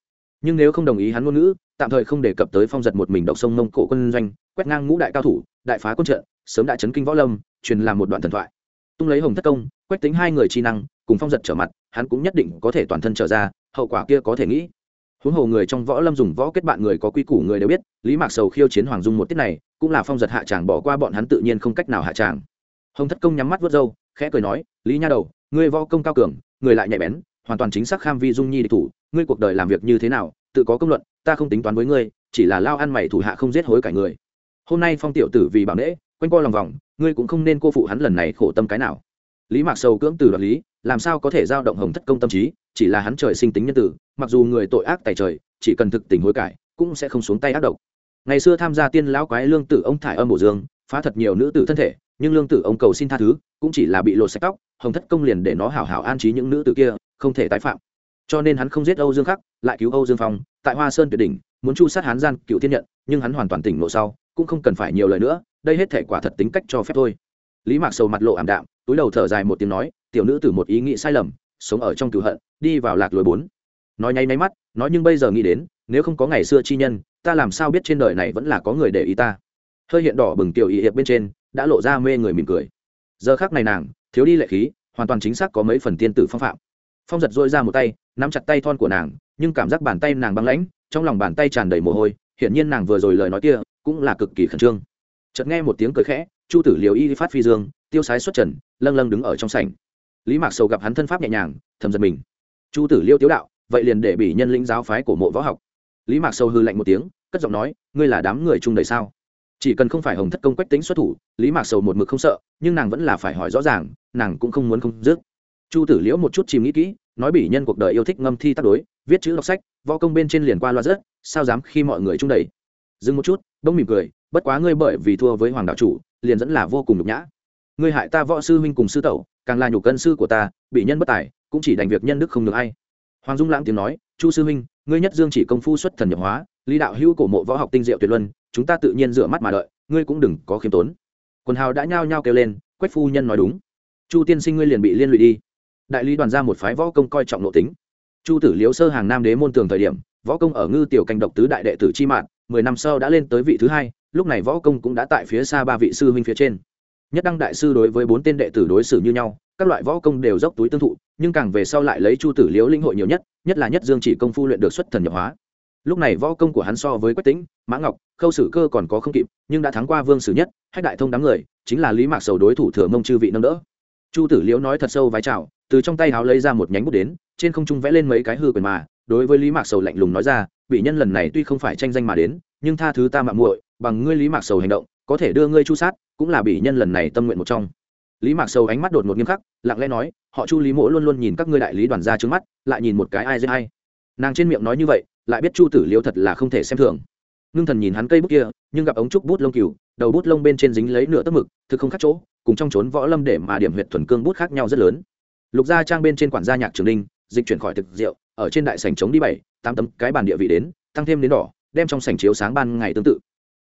Nhưng nếu không đồng ý hắn ngôn ngữ, tạm thời không đề cập tới phong giật một mình độc sông mông cổ quân doanh, quét ngang ngũ đại cao thủ, đại phá quân trận, sớm đã chấn kinh võ lâm, truyền làm một đoạn thần thoại. Tung lấy hồng thất công quét tính hai người chi năng, cùng phong giật trở mặt, hắn cũng nhất định có thể toàn thân trở ra, hậu quả kia có thể nghĩ. Huống hồ người trong võ lâm dùng võ kết bạn người có quy củ người đều biết, lý mạc sầu khiêu chiến hoàng dung một tiết này, cũng là phong giật hạ tràng bỏ qua bọn hắn tự nhiên không cách nào hạ tràng. Hồng thất công nhắm mắt vớt râu, khẽ cười nói, lý nha đầu, ngươi võ công cao cường, người lại nhạy bén hoàn toàn chính xác kham vi dung nhi địch thủ, ngươi cuộc đời làm việc như thế nào, tự có công luận, ta không tính toán với ngươi, chỉ là lao ăn mày thủ hạ không giết hối cải người. Hôm nay phong tiểu tử vì bảo nễ, quanh co lòng vòng, ngươi cũng không nên cô phụ hắn lần này khổ tâm cái nào. Lý mạc sầu cưỡng từ đoạt lý, làm sao có thể giao động hồng thất công tâm trí, chỉ là hắn trời sinh tính nhân tử, mặc dù người tội ác tại trời, chỉ cần thực tình hối cải, cũng sẽ không xuống tay ác độc. Ngày xưa tham gia tiên lão quái lương tử ông thải âm bổ dương, phá thật nhiều nữ tử thân thể, nhưng lương tử ông cầu xin tha thứ, cũng chỉ là bị lột sạch tóc, hồng thất công liền để nó hảo hảo an trí những nữ tử kia không thể tái phạm. Cho nên hắn không giết âu dương khắc, lại cứu âu dương phong, tại hoa sơn tuyệt đỉnh, muốn chu sát hán gian, cựu thiên nhận, nhưng hắn hoàn toàn tỉnh lộ sau, cũng không cần phải nhiều lời nữa, đây hết thể quả thật tính cách cho phép thôi. Lý mạc sầu mặt lộ ảm đạm, túi đầu thở dài một tiếng nói, tiểu nữ từ một ý nghĩ sai lầm, sống ở trong cựu hận, đi vào lạc lối bốn. Nói nháy máy mắt, nói nhưng bây giờ nghĩ đến, nếu không có ngày xưa chi nhân, ta làm sao biết trên đời này vẫn là có người để ý ta? Hơi hiện đỏ bừng tiểu ý hiệp bên trên, đã lộ ra mê người mỉm cười. Giờ khác này nàng, thiếu đi lệ khí, hoàn toàn chính xác có mấy phần tiên tử phong phạm phong giật dội ra một tay, nắm chặt tay thon của nàng, nhưng cảm giác bàn tay nàng băng lãnh, trong lòng bàn tay tràn đầy mồ hôi, hiển nhiên nàng vừa rồi lời nói kia cũng là cực kỳ khẩn trương. Chợt nghe một tiếng cười khẽ, chu tử liều y phát phi dương, tiêu sái xuất trần, lâng lâng đứng ở trong sảnh. Lý mạc sầu gặp hắn thân pháp nhẹ nhàng, thầm giật mình. Chu tử liêu tiếu đạo, vậy liền để bị nhân lĩnh giáo phái của mộ võ học. Lý mạc sầu hư lạnh một tiếng, cất giọng nói, ngươi là đám người chung đầy sao? Chỉ cần không phải hồng thất công quách tính xuất thủ, lý mạc sầu một mực không sợ, nhưng nàng vẫn là phải hỏi rõ ràng, nàng cũng không muốn không dứt chu tử liễu một chút chìm nghĩ kỹ nói bỉ nhân cuộc đời yêu thích ngâm thi tác đối viết chữ đọc sách võ công bên trên liền qua loa rớt, sao dám khi mọi người chung đầy. Dừng một chút bỗng mỉm cười bất quá ngươi bởi vì thua với hoàng đạo chủ liền dẫn là vô cùng nhục nhã. Ngươi hại ta võ sư huynh cùng sư tẩu càng là nhục cân sư của ta bị nhân bất tài cũng chỉ đành việc nhân đức không được hay. hoàng dung lãng tiếng nói chu sư huynh ngươi nhất dương chỉ công phu xuất thần nhập hóa lý đạo hữu cổ mộ võ học tinh diệu tuyệt luân chúng ta tự nhiên dựa mắt mà đợi ngươi cũng đừng có khiêm tốn. Quần hào đã nhao nhao kêu lên quách phu nhân nói đúng. Chu tiên sinh ngươi liền bị liên lụy đi đại lý đoàn ra một phái võ công coi trọng nội tính. Chu tử liếu sơ hàng nam đế môn tường thời điểm, võ công ở ngư tiểu canh độc tứ đại đệ tử chi mạng mười năm sau đã lên tới vị thứ hai, lúc này võ công cũng đã tại phía xa ba vị sư huynh phía trên. Nhất đăng đại sư đối với bốn tên đệ tử đối xử như nhau, các loại võ công đều dốc túi tương thụ, nhưng càng về sau lại lấy chu tử liếu linh hội nhiều nhất nhất là nhất dương chỉ công phu luyện được xuất thần nhập hóa. Lúc này võ công của hắn so với quách tĩnh, mã ngọc, khâu sử cơ còn có không kịp, nhưng đã thắng qua vương sử nhất, hách đại thông đám người, chính là lý mạc sầu đối thủ thừa mông chư vị nâng đỡ. Chu tử liễu nói thật sâu vái chào từ trong tay háo lấy ra một nhánh bút đến, trên không trung vẽ lên mấy cái hư quyền mà, đối với lý mạc sầu lạnh lùng nói ra bị nhân lần này tuy không phải tranh danh mà đến, nhưng tha thứ ta mạng muội, bằng ngươi lý mạc sầu hành động, có thể đưa ngươi chu sát, cũng là bị nhân lần này tâm nguyện một trong. Lý mạc sầu ánh mắt đột ngột nghiêm khắc, lặng lẽ nói, họ chu lý mỗ luôn luôn nhìn các ngươi đại lý đoàn ra trước mắt, lại nhìn một cái ai dễ hay nàng trên miệng nói như vậy, lại biết chu tử liễu thật là không thể xem thường. Ngưng thần nhìn hắn cây bút kia, nhưng gặp ống trúc bút lông cừu, đầu bút lông bên trên dính lấy nửa tấc mực, thực không khác chỗ, cùng trong trốn võ lâm để mà điểm huyện thuần cương bút khác nhau rất lớn lục gia trang bên trên quản gia nhạc trường đinh dịch chuyển khỏi thực rượu, ở trên đại sảnh trống đi bảy, tám tấm cái bàn địa vị đến, tăng thêm đến đỏ, đem trong sảnh chiếu sáng ban ngày tương tự.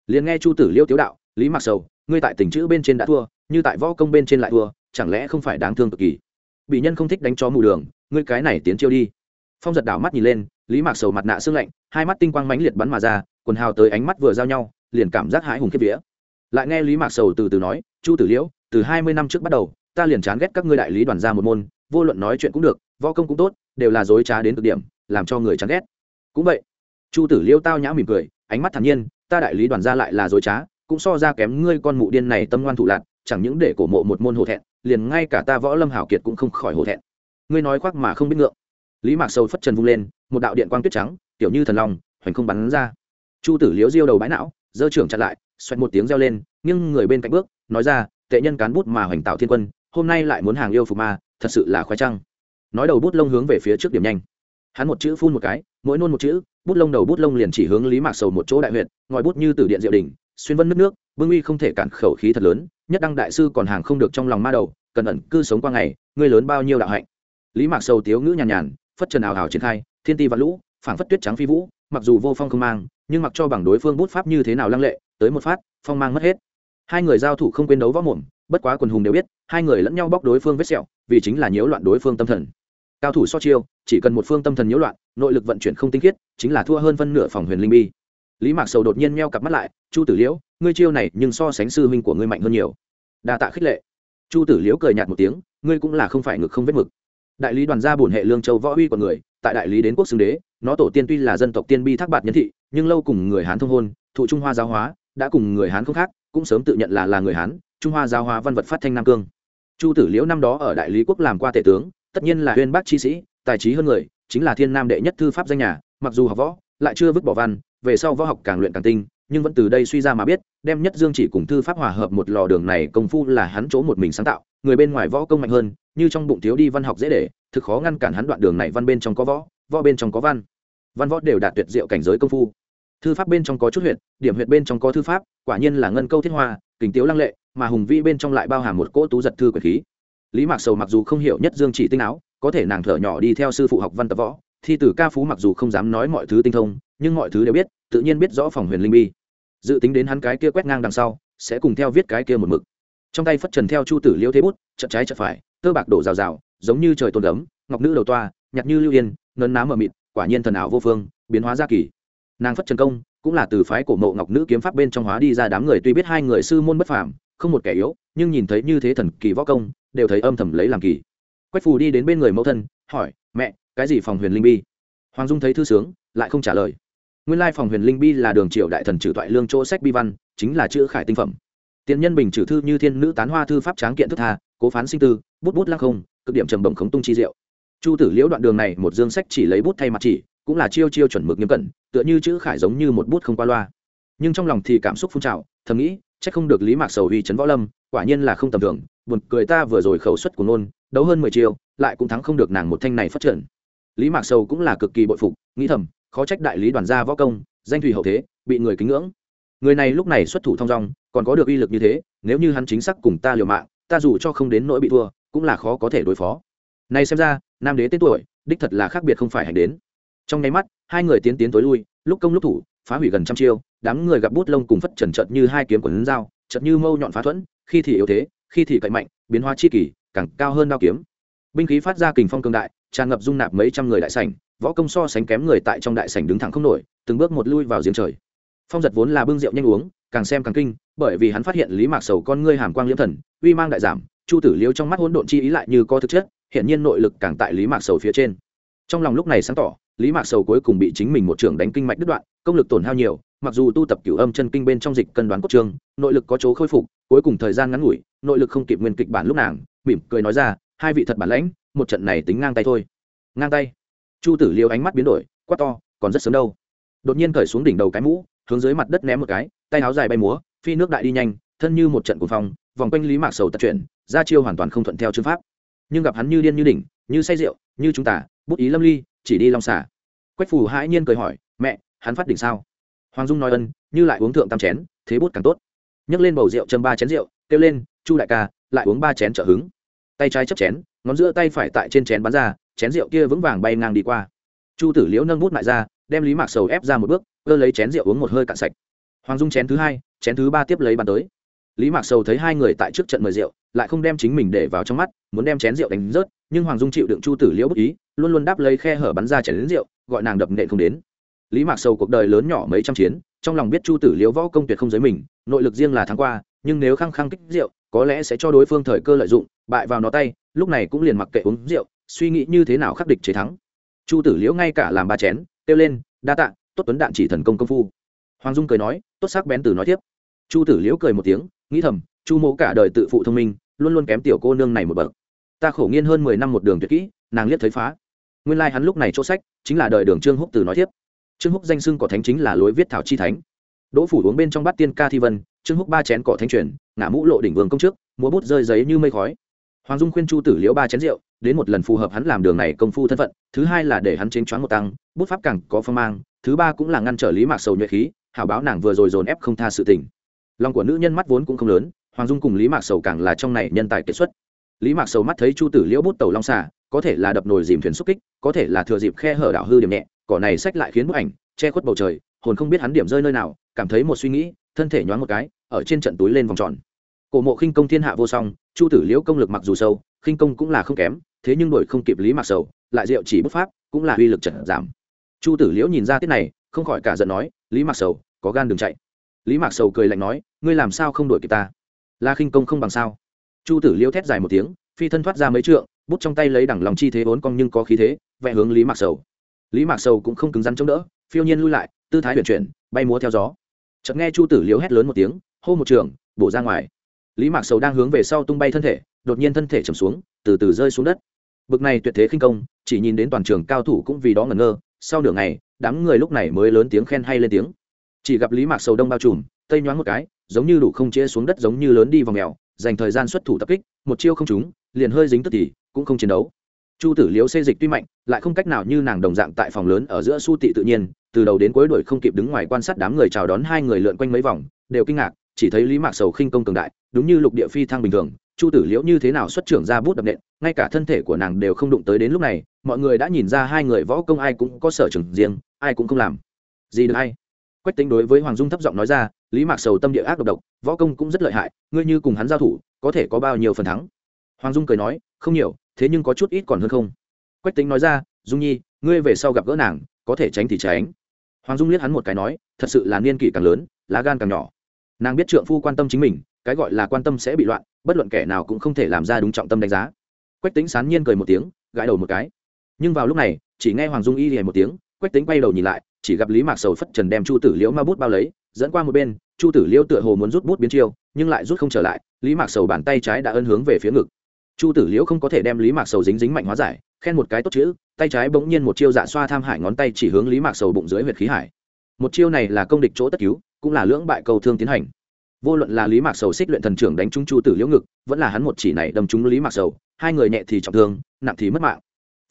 Liền nghe chu tử liêu tiếu đạo, lý mặc sầu, ngươi tại tỉnh chữ bên trên đã thua, như tại võ công bên trên lại thua, chẳng lẽ không phải đáng thương cực kỳ? Bị nhân không thích đánh chó mù đường, ngươi cái này tiến chiêu đi. Phong giật đảo mắt nhìn lên, lý mạc sầu mặt nạ xương lạnh, hai mắt tinh quang mãnh liệt bắn mà ra, quần hào tới ánh mắt vừa giao nhau, liền cảm giác hãi hùng kiếp vía. Lại nghe lý mạc sầu từ từ nói, chu tử liễu từ hai mươi năm trước bắt đầu, ta liền chán ghét các ngươi đại lý đoàn ra một môn vô luận nói chuyện cũng được, võ công cũng tốt, đều là dối trá đến cực điểm, làm cho người chán ghét. Cũng vậy, chu tử liêu tao nhã mỉm cười, ánh mắt thản nhiên, ta đại lý đoàn gia lại là dối trá, cũng so ra kém ngươi con mụ điên này tâm ngoan thủ lạc chẳng những để cổ mộ một môn hổ thẹn, liền ngay cả ta võ lâm hảo kiệt cũng không khỏi hổ thẹn. Ngươi nói khoác mà không biết ngượng. Lý mạc sâu phất trần vung lên, một đạo điện quang tuyết trắng tiểu như thần long, hoành không bắn ra. Chu tử liễu diêu đầu bãi não, giơ trưởng chặn lại, xoẹt một tiếng reo lên nhưng người bên cạnh bước, nói ra, tệ nhân cán bút mà hoành tạo thiên quân, hôm nay lại muốn hàng yêu phục ma thật sự là khoái trăng. Nói đầu bút lông hướng về phía trước điểm nhanh. Hắn một chữ phun một cái, mỗi nôn một chữ, bút lông đầu bút lông liền chỉ hướng lý mạc sầu một chỗ đại huyện ngòi bút như từ điện diệu đình xuyên vân nước nước, bưng uy không thể cản khẩu khí thật lớn, nhất đăng đại sư còn hàng không được trong lòng ma đầu, cần ẩn cư sống qua ngày, ngươi lớn bao nhiêu đạo hạnh. Lý mạc sầu tiếu ngữ nhàn nhàn, phất trần ảo hào triển khai, thiên ti và lũ, phảng phất tuyết trắng phi vũ, mặc dù vô phong không mang, nhưng mặc cho bằng đối phương bút pháp như thế nào lăng lệ, tới một phát, phong mang mất hết. Hai người giao thủ không quên đấu võ mồm bất quá quần hùng đều biết, hai người lẫn nhau bóc đối phương vết sẹo, vì chính là nhiễu loạn đối phương tâm thần. Cao thủ so chiêu, chỉ cần một phương tâm thần nhiễu loạn, nội lực vận chuyển không tinh khiết, chính là thua hơn phân nửa phòng huyền linh bi. Lý mạc sầu đột nhiên meo cặp mắt lại, chu tử liễu, ngươi chiêu này nhưng so sánh sư huynh của ngươi mạnh hơn nhiều. Đa tạ khích lệ. Chu tử liễu cười nhạt một tiếng, ngươi cũng là không phải ngực không vết mực. Đại lý đoàn gia bổn hệ lương châu võ uy của người, tại đại lý đến quốc xưng đế, nó tổ tiên tuy là dân tộc tiên bi thác bạt nhân thị, nhưng lâu cùng người hán thông hôn, thụ trung hoa giáo hóa, đã cùng người hán không khác, cũng sớm tự nhận là là người hán trung hoa giáo hóa văn vật phát thanh nam cương. Chu tử liễu năm đó ở đại lý quốc làm qua tể tướng, tất nhiên là huyên bác chi sĩ, tài trí hơn người, chính là thiên nam đệ nhất thư pháp danh nhà, mặc dù học võ, lại chưa vứt bỏ văn, về sau võ học càng luyện càng tinh, nhưng vẫn từ đây suy ra mà biết, đem nhất dương chỉ cùng thư pháp hòa hợp một lò đường này công phu là hắn chỗ một mình sáng tạo, người bên ngoài võ công mạnh hơn, như trong bụng thiếu đi văn học dễ để, thực khó ngăn cản hắn đoạn đường này văn bên trong có võ võ bên trong có văn. Văn võ đều đạt tuyệt diệu cảnh giới công phu. Thư pháp bên trong có chút huyện điểm huyện bên trong có thư pháp, quả nhiên là ngân câu thiết hoa, kình tiếu lăng lệ mà hùng vĩ bên trong lại bao hàm một cỗ tú giật thư quyền khí. Lý mạc sầu mặc dù không hiểu nhất dương chỉ tinh áo, có thể nàng thở nhỏ đi theo sư phụ học văn tập võ, thi tử ca phú mặc dù không dám nói mọi thứ tinh thông, nhưng mọi thứ đều biết, tự nhiên biết rõ phòng huyền linh bi. Dự tính đến hắn cái kia quét ngang đằng sau, sẽ cùng theo viết cái kia một mực. Trong tay phất trần theo chu tử liêu thế bút chậm trái chậm phải, tơ bạc đổ rào rào, giống như trời tôn đấm ngọc nữ đầu toa nhặt như lưu yên nấn nám mờ mịt, quả nhiên thần ảo vô phương, biến hóa ra kỳ. Nàng phất trần công, cũng là từ phái cổ mộ ngọc nữ kiếm pháp bên trong hóa đi ra đám người, tuy biết hai người sư môn bất phàm không một kẻ yếu, nhưng nhìn thấy như thế thần kỳ võ công, đều thấy âm thầm lấy làm kỳ. Quách phù đi đến bên người mẫu thân, hỏi, mẹ, cái gì phòng huyền linh bi? Hoàng dung thấy thư sướng, lại không trả lời. Nguyên lai phòng huyền linh bi là đường triều đại thần trừ toại lương chỗ sách bi văn, chính là chữ khải tinh phẩm. Tiền nhân bình trừ thư như thiên nữ tán hoa thư pháp tráng kiện thức tha, cố phán sinh tư, bút bút lăng không, cực điểm trầm bổng khống tung chi diệu. Chu tử liễu đoạn đường này một dương sách chỉ lấy bút thay mặt chỉ, cũng là chiêu chiêu chuẩn mực nghiêm cẩn, tựa như chữ khải giống như một bút không qua loa. Nhưng trong lòng thì cảm xúc phun trào, thầm nghĩ chắc không được lý mạc sầu uy trấn võ lâm, quả nhiên là không tầm thường, buồn cười ta vừa rồi khẩu suất của nôn, đấu hơn mười chiêu, lại cũng thắng không được nàng một thanh này phát triển. Lý mạc sầu cũng là cực kỳ bội phục, nghĩ thầm, khó trách đại lý đoàn gia võ công, danh thủy hậu thế, bị người kính ngưỡng. Người này lúc này xuất thủ thong dong, còn có được uy lực như thế, nếu như hắn chính xác cùng ta liều mạng, ta dù cho không đến nỗi bị thua, cũng là khó có thể đối phó. Này xem ra, nam đế tên tuổi, đích thật là khác biệt không phải hành đến. Trong nháy mắt, hai người tiến tiến tối lui, lúc công lúc thủ, phá hủy gần trăm chiêu đám người gặp bút lông cùng phất trần trợt như hai kiếm quần dao trợt như mâu nhọn phá thuẫn, khi thì yếu thế, khi thì cậy mạnh, biến hóa chi kỳ, càng cao hơn đao kiếm. Binh khí phát ra kình phong cường đại, tràn ngập dung nạp mấy trăm người đại sảnh, võ công so sánh kém người tại trong đại sảnh đứng thẳng không nổi, từng bước một lui vào giếng trời. Phong giật vốn là bưng rượu nhanh uống, càng xem càng kinh, bởi vì hắn phát hiện lý mạc sầu con ngươi hàm quang liễm thần, uy mang đại giảm, chu tử liêu trong mắt hỗn độn chi ý lại như có thực chất hiện nhiên nội lực càng tại lý mạc sầu phía trên. Trong lòng lúc này sáng tỏ lý mạc sầu cuối cùng bị chính mình một trưởng đánh kinh mạch đứt đoạn, công lực tổn hao nhiều, mặc dù tu tập cửu âm chân kinh bên trong dịch cân đoán cốt trương nội lực có chỗ khôi phục, cuối cùng thời gian ngắn ngủi, nội lực không kịp nguyên kịch bản lúc nàng, mỉm cười nói ra, hai vị thật bản lãnh, một trận này tính ngang tay thôi. Ngang tay. Chu tử liêu ánh mắt biến đổi, quát to, còn rất sớm đâu. Đột nhiên cởi xuống đỉnh đầu cái mũ, hướng dưới mặt đất ném một cái, tay áo dài bay múa, phi nước đại đi nhanh, thân như một trận cuồng phong, vòng quanh lý mạc sầu tật chuyển, ra chiêu hoàn toàn không thuận theo chương pháp. Nhưng gặp hắn như điên như đỉnh, như say rượu, như chúng ta bút ý lâm ly chỉ đi long xả quách phù hãi nhiên cười hỏi, mẹ, hắn phát đỉnh sao? Hoàng dung nói ân, như lại uống thượng tam chén, thế bút càng tốt. Nhấc lên bầu rượu châm ba chén rượu, kêu lên, chu đại ca, lại uống ba chén trợ hứng. Tay trái chấp chén, ngón giữa tay phải tại trên chén bắn ra, chén rượu kia vững vàng bay ngang đi qua. Chu tử liễu nâng bút lại ra, đem lý mạc sầu ép ra một bước cơ lấy chén rượu uống một hơi cạn sạch. Hoàng dung chén thứ hai, chén thứ ba tiếp lấy bàn tới. Lý mạc sầu thấy hai người tại trước trận mời rượu, lại không đem chính mình để vào trong mắt, muốn đem chén rượu đánh rớt nhưng hoàng dung chịu đựng chu tử liễu bất ý, luôn luôn đáp lấy khe hở bắn ra chảy đến rượu, gọi nàng đập nện không đến. Lý mạc sầu cuộc đời lớn nhỏ mấy trăm chiến, trong lòng biết chu tử liễu võ công tuyệt không giới mình, nội lực riêng là thắng qua, nhưng nếu khăng khăng kích rượu, có lẽ sẽ cho đối phương thời cơ lợi dụng, bại vào nó tay, lúc này cũng liền mặc kệ uống rượu, suy nghĩ như thế nào khắc địch chế thắng. Chu tử liễu ngay cả làm ba chén, kêu lên, đa tạ, tốt tuấn đạn chỉ thần công công phu. Hoàng dung cười nói, tốt sắc bén từ nói tiếp. Chu tử liễu cười một tiếng, nghĩ thầm, chu Mỗ cả đời tự phụ thông minh, luôn luôn kém tiểu cô nương này một bậc ta khổ nghiên hơn mười năm một đường tuyệt kỹ, nàng liếc thấy phá. Nguyên lai hắn lúc này chỗ sách chính là đời đường trương húc từ nói tiếp. Trương húc danh xưng cỏ thánh chính là lối viết thảo chi thánh. Đỗ phủ uống bên trong bát tiên ca thi vân, trương húc ba chén cỏ thánh truyền, ngả mũ lộ đỉnh vương công trước, múa bút rơi giấy như mây khói. Hoàng dung khuyên chu tử liễu ba chén rượu, đến một lần phù hợp hắn làm đường này công phu thân phận, thứ hai là để hắn chênh choáng một tăng, bút pháp càng có phong mang, thứ ba cũng là ngăn trở lý mạc sầu nhuệ khí, hảo báo nàng vừa rồi dồn ép không tha sự tình. Lòng của nữ nhân mắt vốn cũng không lớn, hoàng dung cùng lý mạc sầu càng là trong này nhân tài kết xuất lý mạc sầu mắt thấy chu tử liễu bút tàu long xà, có thể là đập nồi dìm thuyền xúc kích, có thể là thừa dịp khe hở đảo hư điểm nhẹ, cỏ này sách lại khiến bức ảnh che khuất bầu trời, hồn không biết hắn điểm rơi nơi nào, cảm thấy một suy nghĩ, thân thể nhoáng một cái, ở trên trận túi lên vòng tròn. Cổ mộ khinh công thiên hạ vô song, chu tử liễu công lực mặc dù sâu, khinh công cũng là không kém, thế nhưng đổi không kịp lý mạc sầu, lại diệu chỉ bút pháp, cũng là uy lực trận giảm. Chu tử liễu nhìn ra tiết này, không khỏi cả giận nói, lý mạc sầu, có gan đừng chạy. Lý mạc sầu cười lạnh nói, ngươi làm sao không đuổi kịp ta? La khinh công không bằng sao? Chu tử Liêu thét dài một tiếng, phi thân thoát ra mấy trượng, bút trong tay lấy đẳng lòng chi thế vốn cong nhưng có khí thế, vẽ hướng lý mạc sầu. Lý mạc sầu cũng không cứng rắn chống đỡ, phiêu nhiên lui lại, tư thái huyền chuyển, bay múa theo gió. Chợt nghe chu tử Liêu hét lớn một tiếng, hô một trường, bổ ra ngoài. Lý mạc sầu đang hướng về sau tung bay thân thể, đột nhiên thân thể chầm xuống, từ từ rơi xuống đất. Bực này tuyệt thế khinh công, chỉ nhìn đến toàn trường cao thủ cũng vì đó ngẩn ngơ, sau nửa ngày, đám người lúc này mới lớn tiếng khen hay lên tiếng. Chỉ gặp lý mạc sầu đông bao trùm, tây nhoáng một cái, giống như đủ không chia xuống đất giống như lớn đi vào mèo dành thời gian xuất thủ tập kích, một chiêu không trúng, liền hơi dính tức thì cũng không chiến đấu. Chu tử liếu xê dịch tuy mạnh, lại không cách nào như nàng đồng dạng tại phòng lớn ở giữa su tị tự nhiên, từ đầu đến cuối đuổi không kịp đứng ngoài quan sát đám người chào đón hai người lượn quanh mấy vòng, đều kinh ngạc, chỉ thấy lý mạc sầu khinh công cường đại, đúng như lục địa phi thăng bình thường, chu tử liễu như thế nào xuất trưởng ra bút đập nện, ngay cả thân thể của nàng đều không đụng tới đến lúc này, mọi người đã nhìn ra hai người võ công ai cũng có sở trường riêng, ai cũng không làm gì được hay quách tính đối với hoàng dung thấp giọng nói ra lý mạc sầu tâm địa ác độc độc, võ công cũng rất lợi hại, ngươi như cùng hắn giao thủ, có thể có bao nhiêu phần thắng? Hoàng dung cười nói, không nhiều, thế nhưng có chút ít còn hơn không. Quách tính nói ra, dung nhi, ngươi về sau gặp gỡ nàng, có thể tránh thì tránh. Hoàng dung liếc hắn một cái nói, thật sự là niên kỷ càng lớn, lá gan càng nhỏ. Nàng biết trượng phu quan tâm chính mình, cái gọi là quan tâm sẽ bị loạn, bất luận kẻ nào cũng không thể làm ra đúng trọng tâm đánh giá. Quách tính sán nhiên cười một tiếng, gãi đầu một cái. Nhưng vào lúc này, chỉ nghe hoàng dung y hề một tiếng, quách tính quay đầu nhìn lại chỉ gặp lý mạc sầu phất trần đem chu tử liễu ma bút bao lấy, dẫn qua một bên, chu tử liễu tựa hồ muốn rút bút biến chiêu, nhưng lại rút không trở lại, lý mạc sầu bàn tay trái đã ân hướng về phía ngực. Chu tử liễu không có thể đem lý mạc sầu dính dính mạnh hóa giải, khen một cái tốt chữ, tay trái bỗng nhiên một chiêu dạ xoa tham hải ngón tay chỉ hướng lý mạc sầu bụng dưới huyệt khí hải. Một chiêu này là công địch chỗ tất cứu, cũng là lưỡng bại cầu thương tiến hành. Vô luận là lý mạc sầu xích luyện thần trưởng đánh trúng chu tử liễu ngực, vẫn là hắn một chỉ này đâm trúng lý mạc sầu, hai người nhẹ thì trọng thương, nặng thì mất mạng.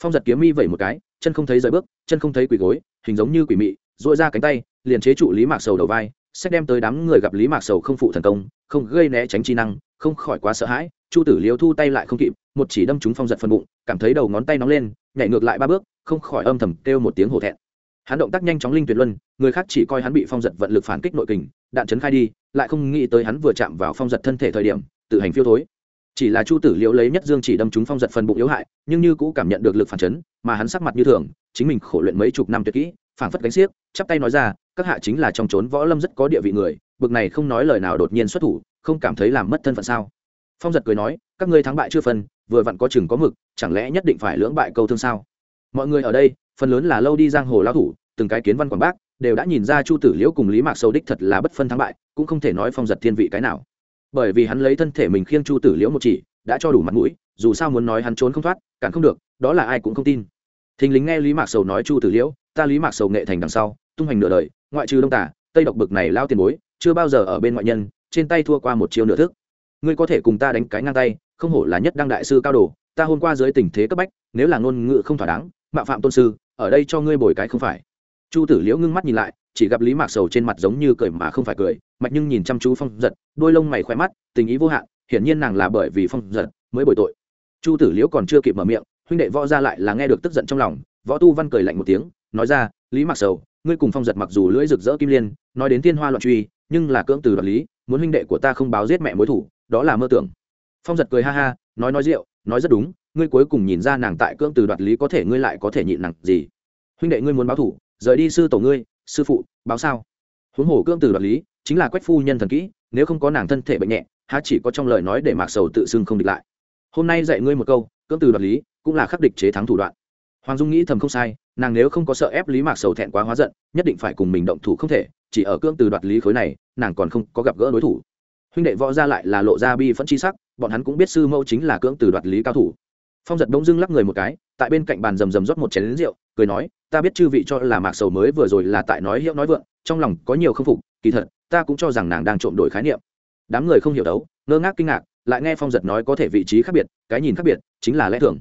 Phong giật kiếm mi vẩy một cái chân không thấy rời bước, chân không thấy quỳ gối, hình giống như quỷ mị dội ra cánh tay, liền chế trụ lý mạc sầu đầu vai xét đem tới đám người gặp lý mạc sầu không phụ thần công, không gây né tránh chi năng, không khỏi quá sợ hãi, chu tử Liêu thu tay lại không kịp, một chỉ đâm trúng phong giật phần bụng, cảm thấy đầu ngón tay nóng lên, nhảy ngược lại ba bước, không khỏi âm thầm kêu một tiếng hổ thẹn. Hắn động tác nhanh chóng linh tuyệt luân, người khác chỉ coi hắn bị phong giật vận lực phản kích nội kình, đạn chấn khai đi, lại không nghĩ tới hắn vừa chạm vào phong giật thân thể thời điểm, tự hành phiêu thối chỉ là chu tử liễu lấy nhất dương chỉ đâm trúng phong giật phần bụng yếu hại, nhưng như cũ cảm nhận được lực phản chấn, mà hắn sắc mặt như thường, chính mình khổ luyện mấy chục năm tuyệt kỹ, phảng phất gánh xiếc, chắp tay nói ra, các hạ chính là trong trốn võ lâm rất có địa vị người, bực này không nói lời nào đột nhiên xuất thủ, không cảm thấy làm mất thân phận sao? Phong giật cười nói, các ngươi thắng bại chưa phân, vừa vặn có chừng có mực, chẳng lẽ nhất định phải lưỡng bại câu thương sao? Mọi người ở đây, phần lớn là lâu đi giang hồ lao thủ, từng cái kiến văn quảng bác, đều đã nhìn ra chu tử liễu cùng lý mạc sâu đích thật là bất phân thắng bại, cũng không thể nói phong giật thiên vị cái nào bởi vì hắn lấy thân thể mình khiêng chu tử liễu một chỉ, đã cho đủ mặt mũi, dù sao muốn nói hắn trốn không thoát, cản không được, đó là ai cũng không tin. Thình lính nghe lý mạc sầu nói chu tử liễu, ta lý mạc sầu nghệ thành đằng sau, tung hoành nửa đời, ngoại trừ đông tả, tây độc bực này lao tiền bối, chưa bao giờ ở bên ngoại nhân, trên tay thua qua một chiêu nửa thức. Ngươi có thể cùng ta đánh cái ngang tay, không hổ là nhất đăng đại sư cao đồ, ta hôm qua dưới tình thế cấp bách, nếu là ngôn ngữ không thỏa đáng, mạo phạm tôn sư, ở đây cho ngươi bồi cái không phải. Chu tử liễu ngưng mắt nhìn lại chỉ gặp lý mạc sầu trên mặt giống như cười mà không phải cười, mạch nhưng nhìn chăm chú phong giật, đôi lông mày khỏe mắt, tình ý vô hạn, hiển nhiên nàng là bởi vì phong giật mới bồi tội. Chu tử liễu còn chưa kịp mở miệng, huynh đệ võ ra lại là nghe được tức giận trong lòng, võ tu văn cười lạnh một tiếng, nói ra, lý mạc sầu, ngươi cùng phong giật mặc dù lưỡi rực rỡ kim liên, nói đến tiên hoa loạn truy, nhưng là cưỡng từ đoạt lý, muốn huynh đệ của ta không báo giết mẹ mối thủ, đó là mơ tưởng. Phong giật cười ha ha, nói nói rượu, nói rất đúng, ngươi cuối cùng nhìn ra nàng tại cưỡng từ đoạt lý có thể ngươi lại có thể nhịn nặng gì. Huynh đệ ngươi muốn báo thủ, rời đi sư tổ ngươi sư phụ, báo sao? Huống hồ cưỡng từ đoạt lý, chính là quách phu nhân thần kỹ, nếu không có nàng thân thể bệnh nhẹ, há chỉ có trong lời nói để mạc sầu tự xưng không địch lại. Hôm nay dạy ngươi một câu cưỡng từ đoạt lý, cũng là khắc địch chế thắng thủ đoạn. Hoàng dung nghĩ thầm không sai, nàng nếu không có sợ ép lý mạc sầu thẹn quá hóa giận, nhất định phải cùng mình động thủ không thể, chỉ ở cưỡng từ đoạt lý khối này, nàng còn không có gặp gỡ đối thủ. Huynh đệ võ ra lại là lộ ra bi phẫn chi sắc, bọn hắn cũng biết sư mẫu chính là cưỡng từ đoạt lý cao thủ phong giật đông dưng lắc người một cái, tại bên cạnh bàn rầm rầm rót một chén lính rượu, cười nói, ta biết chư vị cho là mạc sầu mới vừa rồi là tại nói hiệu nói vượng, trong lòng có nhiều không phục, kỳ thật, ta cũng cho rằng nàng đang trộm đổi khái niệm. Đám người không hiểu đấu, ngơ ngác kinh ngạc, lại nghe phong giật nói có thể vị trí khác biệt, cái nhìn khác biệt, chính là lẽ thường.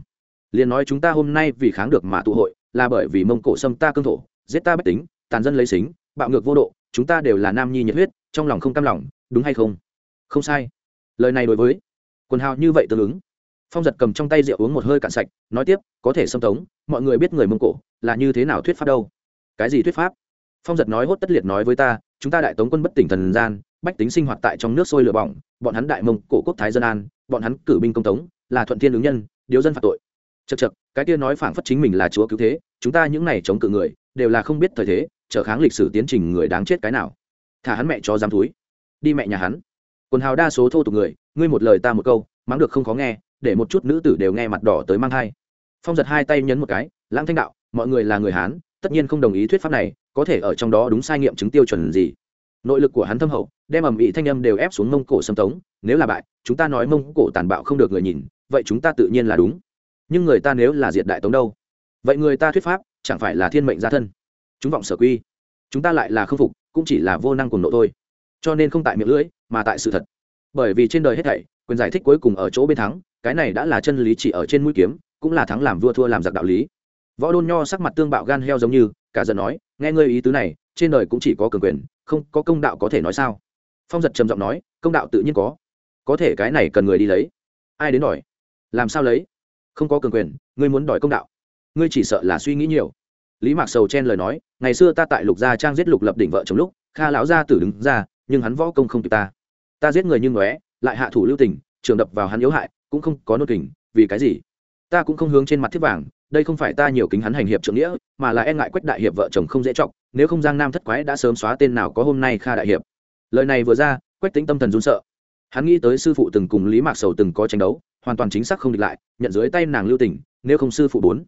Liền nói chúng ta hôm nay vì kháng được mà tụ hội, là bởi vì mông cổ xâm ta cương thổ, giết ta bách tính, tàn dân lấy xính, bạo ngược vô độ, chúng ta đều là nam nhi nhiệt huyết, trong lòng không cam lòng, đúng hay không? Không sai. Lời này đối với. Quần hào như vậy tương ứng phong giật cầm trong tay rượu uống một hơi cạn sạch, nói tiếp, có thể xâm tống, mọi người biết người mông cổ là như thế nào thuyết pháp đâu? Cái gì thuyết pháp? Phong giật nói hốt tất liệt nói với ta, chúng ta đại tống quân bất tỉnh thần gian, bách tính sinh hoạt tại trong nước sôi lửa bỏng, bọn hắn đại mông cổ quốc thái dân an, bọn hắn cử binh công tống, là thuận thiên ứng nhân, điếu dân phạt tội. Chật chật cái kia nói phảng phất chính mình là chúa cứu thế, chúng ta những này chống cự người, đều là không biết thời thế trở kháng lịch sử tiến trình người đáng chết cái nào. Thả hắn mẹ cho dám túi. Đi mẹ nhà hắn. Quần hào đa số thô tục người, ngươi một lời ta một câu, mắng được không khó nghe để một chút nữ tử đều nghe mặt đỏ tới mang thai. Phong giật hai tay nhấn một cái, lãng thanh đạo, mọi người là người hán, tất nhiên không đồng ý thuyết pháp này, có thể ở trong đó đúng sai nghiệm chứng tiêu chuẩn gì? Nội lực của hắn thâm hậu, đem ầm ĩ thanh âm đều ép xuống mông cổ xâm tống, nếu là bại, chúng ta nói mông cổ tàn bạo không được người nhìn, vậy chúng ta tự nhiên là đúng. Nhưng người ta nếu là diệt đại tống đâu? Vậy người ta thuyết pháp, chẳng phải là thiên mệnh gia thân? Chúng vọng sở quy. Chúng ta lại là k phục, cũng chỉ là vô năng cùng nộ thôi. Cho nên không tại miệng lưỡi, mà tại sự thật. Bởi vì trên đời hết thảy, quyền giải thích cuối cùng ở chỗ bên thắng cái này đã là chân lý chỉ ở trên mũi kiếm, cũng là thắng làm vua thua làm giặc đạo lý. Võ đôn nho sắc mặt tương bạo gan heo giống như, cả giận nói, nghe ngươi ý tứ này, trên đời cũng chỉ có cường quyền, không có công đạo có thể nói sao? Phong giật trầm giọng nói, công đạo tự nhiên có. Có thể cái này cần người đi lấy. Ai đến đòi? Làm sao lấy? Không có cường quyền, ngươi muốn đòi công đạo. Ngươi chỉ sợ là suy nghĩ nhiều. Lý mạc sầu chen lời nói, ngày xưa ta tại lục gia trang giết lục lập đỉnh vợ chồng lúc, kha lão gia tử đứng ra, nhưng hắn võ công không kịp ta. Ta giết người như ngóe, lại hạ thủ lưu tình, trường đập vào hắn yếu hại cũng không có nô kình, vì cái gì? Ta cũng không hướng trên mặt thiết vàng, đây không phải ta nhiều kính hắn hành hiệp trượng nghĩa, mà là e ngại quách đại hiệp vợ chồng không dễ trọng nếu không giang nam thất quái đã sớm xóa tên nào có hôm nay kha đại hiệp. Lời này vừa ra, quách tính tâm thần run sợ. Hắn nghĩ tới sư phụ từng cùng lý mạc sầu từng có tranh đấu, hoàn toàn chính xác không địch lại, nhận dưới tay nàng lưu tình nếu không sư phụ bốn.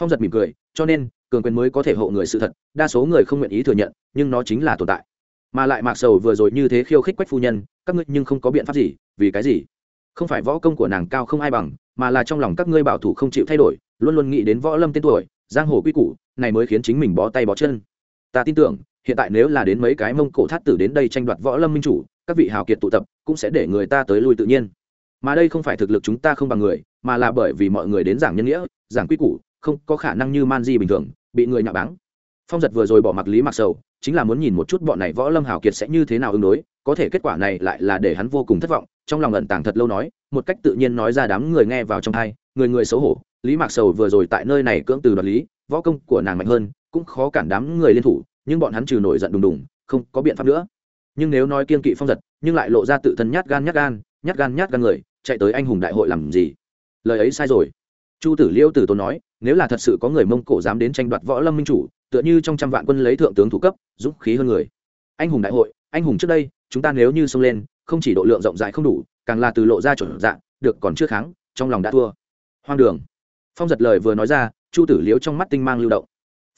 Phong giật mỉm cười, cho nên, cường quyền mới có thể hộ người sự thật, đa số người không nguyện ý thừa nhận, nhưng nó chính là tồn tại. Mà lại mạc sầu vừa rồi như thế khiêu khích quách phu nhân, các ngươi nhưng không có biện pháp gì, vì cái gì? Không phải võ công của nàng cao không ai bằng, mà là trong lòng các ngươi bảo thủ không chịu thay đổi, luôn luôn nghĩ đến võ lâm tên tuổi, giang hồ quy củ, này mới khiến chính mình bó tay bó chân. Ta tin tưởng, hiện tại nếu là đến mấy cái mông cổ thát tử đến đây tranh đoạt võ lâm minh chủ, các vị hào kiệt tụ tập, cũng sẽ để người ta tới lui tự nhiên. Mà đây không phải thực lực chúng ta không bằng người, mà là bởi vì mọi người đến giảng nhân nghĩa, giảng quy củ, không có khả năng như man di bình thường, bị người nhạo báng. Phong giật vừa rồi bỏ mặc lý mặc sầu, chính là muốn nhìn một chút bọn này võ lâm hào kiệt sẽ như thế nào ứng đối, có thể kết quả này lại là để hắn vô cùng thất vọng trong lòng ẩn tàng thật lâu nói, một cách tự nhiên nói ra đám người nghe vào trong thai người người xấu hổ. Lý mạc sầu vừa rồi tại nơi này cưỡng từ đoạt lý, võ công của nàng mạnh hơn, cũng khó cản đám người liên thủ, nhưng bọn hắn trừ nổi giận đùng đùng, không có biện pháp nữa. Nhưng nếu nói kiên kỵ phong giật, nhưng lại lộ ra tự thân nhát gan nhát gan nhát gan nhát gan người, chạy tới anh hùng đại hội làm gì? Lời ấy sai rồi. Chu tử liêu tử tôn nói, nếu là thật sự có người mông cổ dám đến tranh đoạt võ lâm minh chủ, tựa như trong trăm vạn quân lấy thượng tướng thủ cấp, dũng khí hơn người. Anh hùng đại hội, anh hùng trước đây, chúng ta nếu như xông lên không chỉ độ lượng rộng rãi không đủ, càng là từ lộ ra chuẩn dạng, được còn chưa kháng, trong lòng đã thua. Hoang đường. Phong giật lời vừa nói ra, chu tử liếu trong mắt tinh mang lưu động.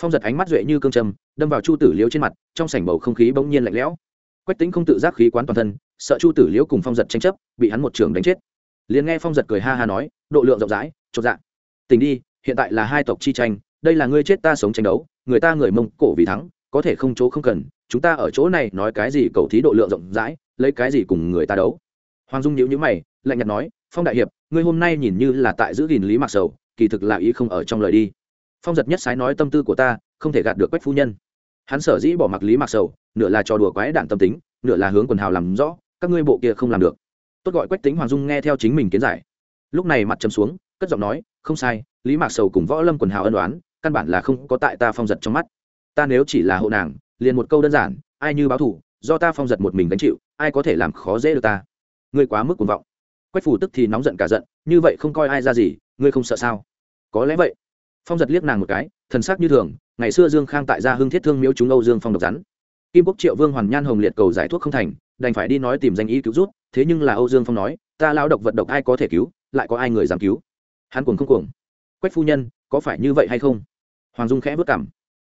Phong giật ánh mắt duệ như cương trầm, đâm vào chu tử liếu trên mặt, trong sảnh bầu không khí bỗng nhiên lạnh lẽo. Quách tính không tự giác khí quán toàn thân, sợ chu tử liếu cùng phong giật tranh chấp, bị hắn một trường đánh chết. Liền nghe phong giật cười ha ha nói, độ lượng rộng rãi, chột dạng tình đi, hiện tại là hai tộc chi tranh, đây là ngươi chết ta sống tranh đấu, người ta người mông cổ vì thắng, có thể không chỗ không cần, chúng ta ở chỗ này nói cái gì cầu thí độ lượng rộng rãi lấy cái gì cùng người ta đấu? Hoàng dung nhíu nhíu mày, lạnh nhạt nói, phong đại hiệp, ngươi hôm nay nhìn như là tại giữ gìn lý mạc sầu, kỳ thực là ý không ở trong lời đi. Phong giật nhất sái nói tâm tư của ta, không thể gạt được quách phu nhân. Hắn sở dĩ bỏ mặc lý mạc sầu, nửa là trò đùa quái đản tâm tính, nửa là hướng quần hào làm rõ, các ngươi bộ kia không làm được. Tốt gọi quách tính hoàng dung nghe theo chính mình kiến giải. Lúc này mặt chấm xuống, cất giọng nói, không sai, lý mạc sầu cùng võ lâm quần hào ân đoán căn bản là không có tại ta phong giật trong mắt. Ta nếu chỉ là hộ nàng, liền một câu đơn giản, ai như báo thủ, do ta phong giật một mình gánh chịu ai có thể làm khó dễ được ta? Ngươi quá mức cuồng vọng. Quách phủ tức thì nóng giận cả giận, như vậy không coi ai ra gì, ngươi không sợ sao? Có lẽ vậy. Phong giật liếc nàng một cái, thần sắc như thường, ngày xưa dương khang tại gia hưng thiết thương miếu chúng âu dương phong độc rắn. Kim quốc triệu vương hoàn nhan hồng liệt cầu giải thuốc không thành, đành phải đi nói tìm danh y cứu rút thế nhưng là âu dương phong nói, ta lao độc vật độc ai có thể cứu, lại có ai người dám cứu? Hắn cuồng không cuồng. Quách phu nhân, có phải như vậy hay không? Hoàng dung khẽ vất cảm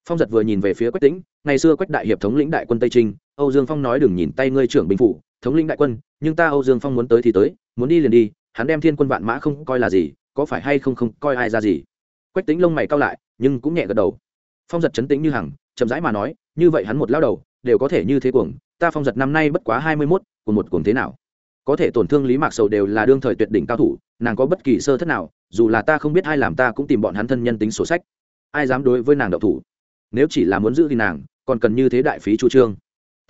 phong giật vừa nhìn về phía quách tĩnh, ngày xưa quách đại hiệp thống lĩnh đại quân tây trinh âu dương phong nói đừng nhìn tay ngươi trưởng bình phủ, thống lĩnh đại quân, nhưng ta âu dương phong muốn tới thì tới, muốn đi liền đi, hắn đem thiên quân vạn mã không coi là gì, có phải hay không không coi ai ra gì. Quách tính lông mày cao lại, nhưng cũng nhẹ gật đầu. Phong giật chấn tĩnh như hằng, chậm rãi mà nói, như vậy hắn một lao đầu, đều có thể như thế cuồng, ta phong giật năm nay bất quá hai mươi mốt của một cuồng thế nào? Có thể tổn thương lý mạc sầu đều là đương thời tuyệt đỉnh cao thủ, nàng có bất kỳ sơ thất nào, dù là ta không biết ai làm ta cũng tìm bọn hắn thân nhân tính sổ sách. Ai dám đối với nàng động thủ? Nếu chỉ là muốn giữ thì nàng, còn cần như thế đại phí chu trương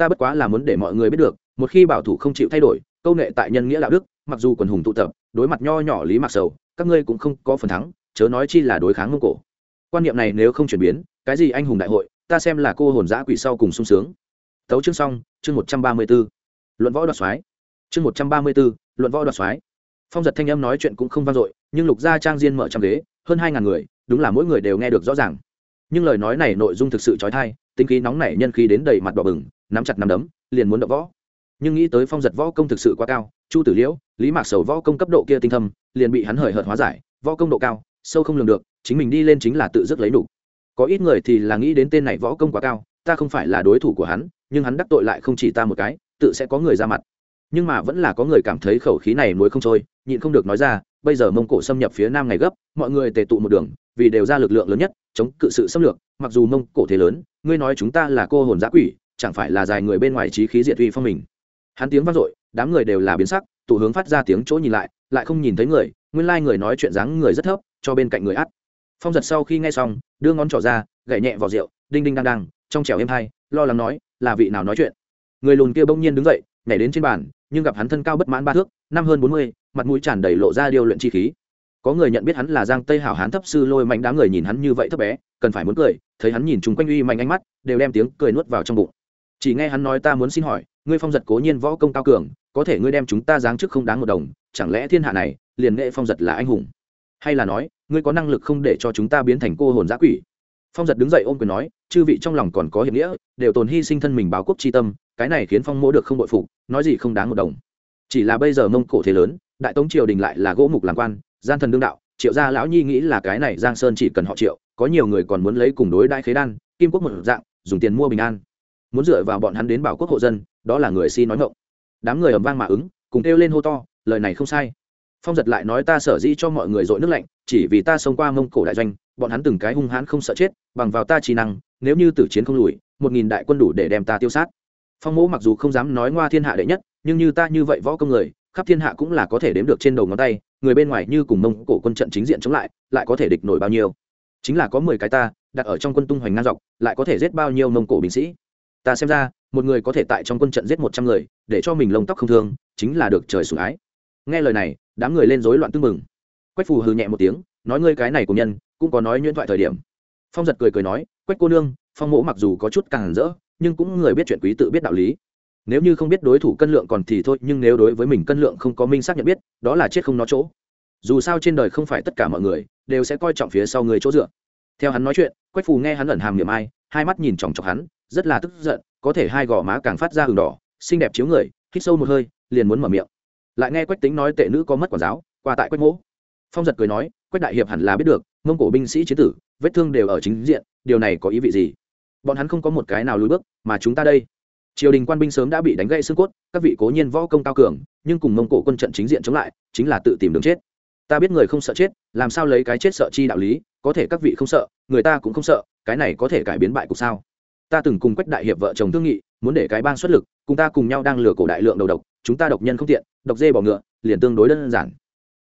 ta bất quá là muốn để mọi người biết được, một khi bảo thủ không chịu thay đổi, câu nghệ tại nhân nghĩa đạo đức, mặc dù quần hùng tụ tập, đối mặt nho nhỏ lý mạc sầu, các ngươi cũng không có phần thắng, chớ nói chi là đối kháng mông cổ. Quan niệm này nếu không chuyển biến, cái gì anh hùng đại hội, ta xem là cô hồn giã quỷ sau cùng sung sướng. Tấu chương xong, chương một trăm ba mươi b ố luận võ đoạt soái. Chương một trăm ba mươi b ố luận võ đoạt soái. Phong giật thanh âm nói chuyện cũng không vang dội, nhưng lục gia trang diên mở trăm ghế, hơn hai ngàn người, đúng là mỗi người đều nghe được rõ ràng. Nhưng lời nói này nội dung thực sự trói thai, tính khí nóng nảy, nhân khí đến đầy mặt đỏ bừng nắm chặt nắm đấm, liền muốn đỡ võ nhưng nghĩ tới phong giật võ công thực sự quá cao, chu tử liễu, lý mạc sầu võ công cấp độ kia tinh thâm, liền bị hắn hời hợt hóa giải, võ công độ cao, sâu không lường được, chính mình đi lên chính là tự dứt lấy đủ. có ít người thì là nghĩ đến tên này võ công quá cao, ta không phải là đối thủ của hắn, nhưng hắn đắc tội lại không chỉ ta một cái, tự sẽ có người ra mặt nhưng mà vẫn là có người cảm thấy khẩu khí này nuối không trôi, nhịn không được nói ra, bây giờ mông cổ xâm nhập phía nam ngày gấp, mọi người tề tụ một đường, vì đều ra lực lượng lớn nhất, chống cự sự xâm lược, mặc dù mông cổ thế lớn, ngươi nói chúng ta là cô hồn giã quỷ chẳng phải là dài người bên ngoài trí khí diệt uy phong mình. Hắn tiếng vang dội, đám người đều là biến sắc, tụ hướng phát ra tiếng chỗ nhìn lại lại không nhìn thấy người, nguyên lai người nói chuyện dáng người rất thấp, cho bên cạnh người ắt phong giật sau khi nghe xong, đưa ngón trỏ ra gậy nhẹ vào rượu, đinh đinh đang đang, trong trẻo êm hai, lo lắng nói, là vị nào nói chuyện? Người lùn kia bỗng nhiên đứng dậy, nhảy đến trên bàn, nhưng gặp hắn thân cao bất mãn ba thước, năm hơn bốn mươi, mặt mũi tràn đầy lộ ra điều luyện chi khí. Có người nhận biết hắn là giang tây hảo hán thấp sư lôi mạnh đám người nhìn hắn như vậy thấp bé, cần phải muốn cười, thấy hắn nhìn chung quanh uy mạnh ánh mắt, đều đem tiếng cười nuốt vào trong bụng chỉ nghe hắn nói ta muốn xin hỏi, ngươi phong giật cố nhiên võ công cao cường, có thể ngươi đem chúng ta giáng chức không đáng một đồng, chẳng lẽ thiên hạ này, liền nghệ phong giật là anh hùng? Hay là nói, ngươi có năng lực không để cho chúng ta biến thành cô hồn giã quỷ? Phong giật đứng dậy ôm quyền nói, chư vị trong lòng còn có hiệp nghĩa, đều tồn hy sinh thân mình báo quốc tri tâm, cái này khiến phong mỗ được không bội phục, nói gì không đáng một đồng. Chỉ là bây giờ mông cổ thế lớn, đại tống triều đình lại là gỗ mục làm quan, gian thần đương đạo, triệu gia lão nhi nghĩ là cái này giang sơn chỉ cần họ triệu, có nhiều người còn muốn lấy cùng đối đại khế đan, kim quốc một dạng, dùng tiền mua bình an muốn dựa vào bọn hắn đến bảo quốc hộ dân, đó là người si nói ngộng đám người ầm vang mà ứng, cùng kêu lên hô to, lời này không sai. Phong giật lại nói ta sở dĩ cho mọi người dội nước lạnh, chỉ vì ta xông qua mông cổ đại doanh, bọn hắn từng cái hung hãn không sợ chết, bằng vào ta trí năng, nếu như tử chiến không lùi, một nghìn đại quân đủ để đem ta tiêu sát. Phong mỗ mặc dù không dám nói ngoa thiên hạ đệ nhất, nhưng như ta như vậy võ công người, khắp thiên hạ cũng là có thể đếm được trên đầu ngón tay, người bên ngoài như cùng mông cổ quân trận chính diện chống lại lại có thể địch nổi bao nhiêu. Chính là có mười cái ta, đặt ở trong quân tung hoành ngang dọc, lại có thể giết bao nhiêu mông cổ binh sĩ ta xem ra, một người có thể tại trong quân trận giết một trăm người, để cho mình lông tóc không thương, chính là được trời sủng ái. Nghe lời này, đám người lên rối loạn tưng mừng quách phù hừ nhẹ một tiếng, nói ngươi cái này của nhân, cũng có nói nhuyễn thoại thời điểm. Phong giật cười cười nói, quách cô nương, phong mỗ mặc dù có chút càng rỡ, nhưng cũng người biết chuyện quý tự biết đạo lý. Nếu như không biết đối thủ cân lượng còn thì thôi, nhưng nếu đối với mình cân lượng không có minh xác nhận biết, đó là chết không nó chỗ. Dù sao trên đời không phải tất cả mọi người, đều sẽ coi trọng phía sau người chỗ dựa. Theo hắn nói chuyện, quách phù nghe hắn ẩn hàm niệm ai, hai mắt nhìn chòng chọc hắn rất là tức giận, có thể hai gò má càng phát ra hừng đỏ, xinh đẹp chiếu người, hít sâu một hơi, liền muốn mở miệng. Lại nghe quách tính nói tệ nữ có mất quản giáo, qua tại quách mỗ. Phong giật cười nói, quách đại hiệp hẳn là biết được, mông cổ binh sĩ chế tử, vết thương đều ở chính diện, điều này có ý vị gì? Bọn hắn không có một cái nào lùi bước, mà chúng ta đây. Triều đình quan binh sớm đã bị đánh gãy xương cốt, các vị cố nhiên võ công cao cường, nhưng cùng mông cổ quân trận chính diện chống lại, chính là tự tìm đường chết. Ta biết người không sợ chết, làm sao lấy cái chết sợ chi đạo lý, có thể các vị không sợ, người ta cũng không sợ, cái này có thể cải biến bại cục sao? Ta từng cùng quách đại hiệp vợ chồng thương nghị, muốn để cái bang xuất lực, cùng ta cùng nhau đang lừa cổ đại lượng đầu độc, chúng ta độc nhân không tiện, độc dê bỏ ngựa, liền tương đối đơn giản.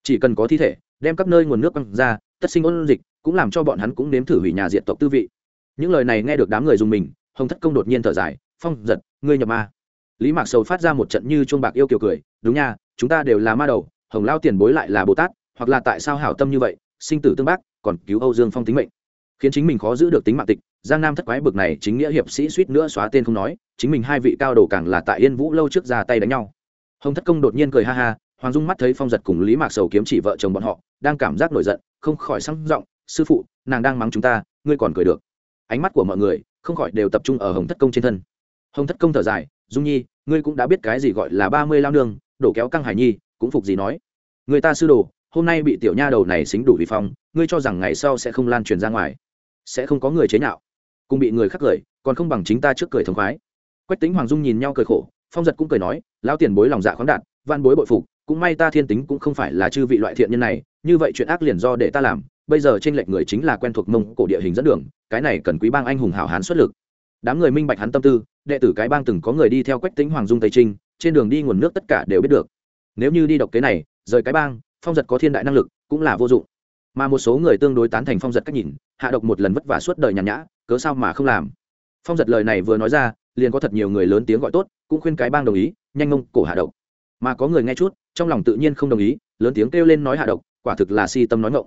Chỉ cần có thi thể, đem các nơi nguồn nước băng ra, tất sinh ôn dịch, cũng làm cho bọn hắn cũng nếm thử hủy nhà diện tộc tư vị. Những lời này nghe được đám người dùng mình, hồng thất công đột nhiên thở dài, phong, giật, ngươi nhập ma. Lý mạc sầu phát ra một trận như chuông bạc yêu kiều cười, đúng nha, chúng ta đều là ma đầu, hồng lao tiền bối lại là bồ tát, hoặc là tại sao hảo tâm như vậy, sinh tử tương bác, còn cứu âu dương phong tính mệnh khiến chính mình khó giữ được tính mạng tịch. Giang nam thất quái bực này, chính nghĩa hiệp sĩ suýt nữa xóa tên không nói, chính mình hai vị cao đồ càng là tại yên vũ lâu trước ra tay đánh nhau. Hồng thất công đột nhiên cười ha ha, hoàng dung mắt thấy phong giật cùng lý mạc sầu kiếm chỉ vợ chồng bọn họ, đang cảm giác nổi giận, không khỏi sang giọng, sư phụ, nàng đang mắng chúng ta, ngươi còn cười được. Ánh mắt của mọi người, không khỏi đều tập trung ở hồng thất công trên thân. Hồng thất công thở dài, dung nhi, ngươi cũng đã biết cái gì gọi là ba mươi lao nương, đổ kéo căng hải nhi, cũng phục gì nói. Người ta sư đồ, hôm nay bị tiểu nha đầu này xính đủ vì phong, ngươi cho rằng ngày sau sẽ không lan truyền ra ngoài sẽ không có người chế nhạo. Cùng bị người khác cười, còn không bằng chính ta trước cười thống khoái. Quách tính hoàng dung nhìn nhau cười khổ, phong giật cũng cười nói lao tiền bối lòng dạ khoáng đạt van bối bội phục, cũng may ta thiên tính cũng không phải là chư vị loại thiện nhân này, như vậy chuyện ác liền do để ta làm, bây giờ trên lệnh người chính là quen thuộc mông cổ địa hình dẫn đường, cái này cần quý bang anh hùng hảo hán xuất lực. Đám người minh bạch hắn tâm tư, đệ tử cái bang từng có người đi theo quách tính hoàng dung tây trinh, trên đường đi nguồn nước tất cả đều biết được. Nếu như đi độc kế này, rời cái bang, phong giật có thiên đại năng lực, cũng là vô dụng mà một số người tương đối tán thành phong giật cách nhìn, hạ độc một lần vất vả suốt đời nhàn nhã, cớ sao mà không làm? Phong giật lời này vừa nói ra, liền có thật nhiều người lớn tiếng gọi tốt, cũng khuyên cái bang đồng ý, nhanh ngông cổ hạ độc. Mà có người nghe chút, trong lòng tự nhiên không đồng ý, lớn tiếng kêu lên nói hạ độc, quả thực là si tâm nói ngộng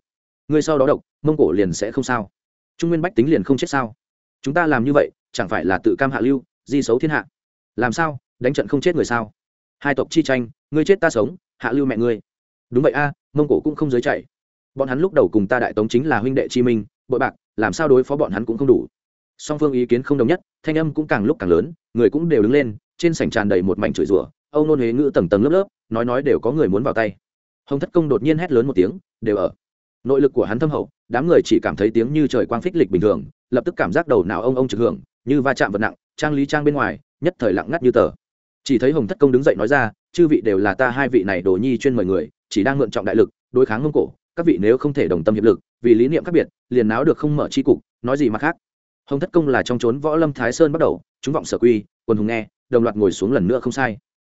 người sau đó độc, mông cổ liền sẽ không sao. Trung nguyên bách tính liền không chết sao? Chúng ta làm như vậy, chẳng phải là tự cam hạ lưu, di xấu thiên hạ? Làm sao, đánh trận không chết người sao? Hai tộc chi tranh, ngươi chết ta sống, hạ lưu mẹ ngươi. Đúng vậy a, mông cổ cũng không giới chạy bọn hắn lúc đầu cùng ta đại tống chính là huynh đệ chi minh, bội bạc, làm sao đối phó bọn hắn cũng không đủ. Song phương ý kiến không đồng nhất, thanh âm cũng càng lúc càng lớn, người cũng đều đứng lên, trên sảnh tràn đầy một mảnh chửi rủa, âu nôn huế ngữ tầng tầng lớp lớp, nói nói đều có người muốn vào tay. Hồng thất công đột nhiên hét lớn một tiếng, đều ở. Nội lực của hắn thâm hậu, đám người chỉ cảm thấy tiếng như trời quang phích lịch bình thường, lập tức cảm giác đầu não ông ông trực hưởng, như va chạm vật nặng, trang lý trang bên ngoài, nhất thời lặng ngắt như tờ. Chỉ thấy hồng thất công đứng dậy nói ra, chư vị đều là ta hai vị này đồ nhi chuyên mời người, chỉ đang mượn trọng đại lực, đối kháng ngông cổ các vị nếu không thể đồng tâm hiệp lực, vì lý niệm khác biệt, liền náo được không mở chi cục, nói gì mà khác. Hồng thất công là trong trốn võ lâm thái sơn bắt đầu, chúng vọng sở quy quân hùng nghe, đồng loạt ngồi xuống lần nữa không sai.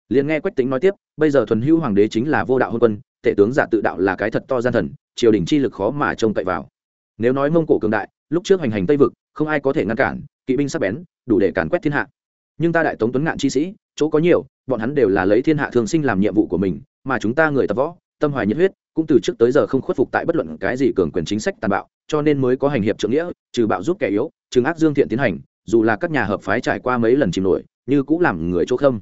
Liền nghe quách tính nói tiếp, bây giờ thuần hữu hoàng đế chính là vô đạo hôn quân, tể tướng giả tự đạo là cái thật to gian thần, triều đình chi lực khó mà trông cậy vào. Nếu nói mông cổ cường đại, lúc trước hành hành tây vực, không ai có thể ngăn cản, kỵ binh sắp bén, đủ để càn quét thiên hạ. Nhưng ta đại tống tuấn ngạn chi sĩ, chỗ có nhiều, bọn hắn đều là lấy thiên hạ thường sinh làm nhiệm vụ của mình, mà chúng ta người tập võ, tâm hoài nhiệt huyết cũng từ trước tới giờ không khuất phục tại bất luận cái gì cường quyền chính sách tàn bạo, cho nên mới có hành hiệp trượng nghĩa, trừ bạo giúp kẻ yếu trừng ác dương thiện tiến hành, dù là các nhà hợp phái trải qua mấy lần chìm nổi, như cũng làm người chỗ không.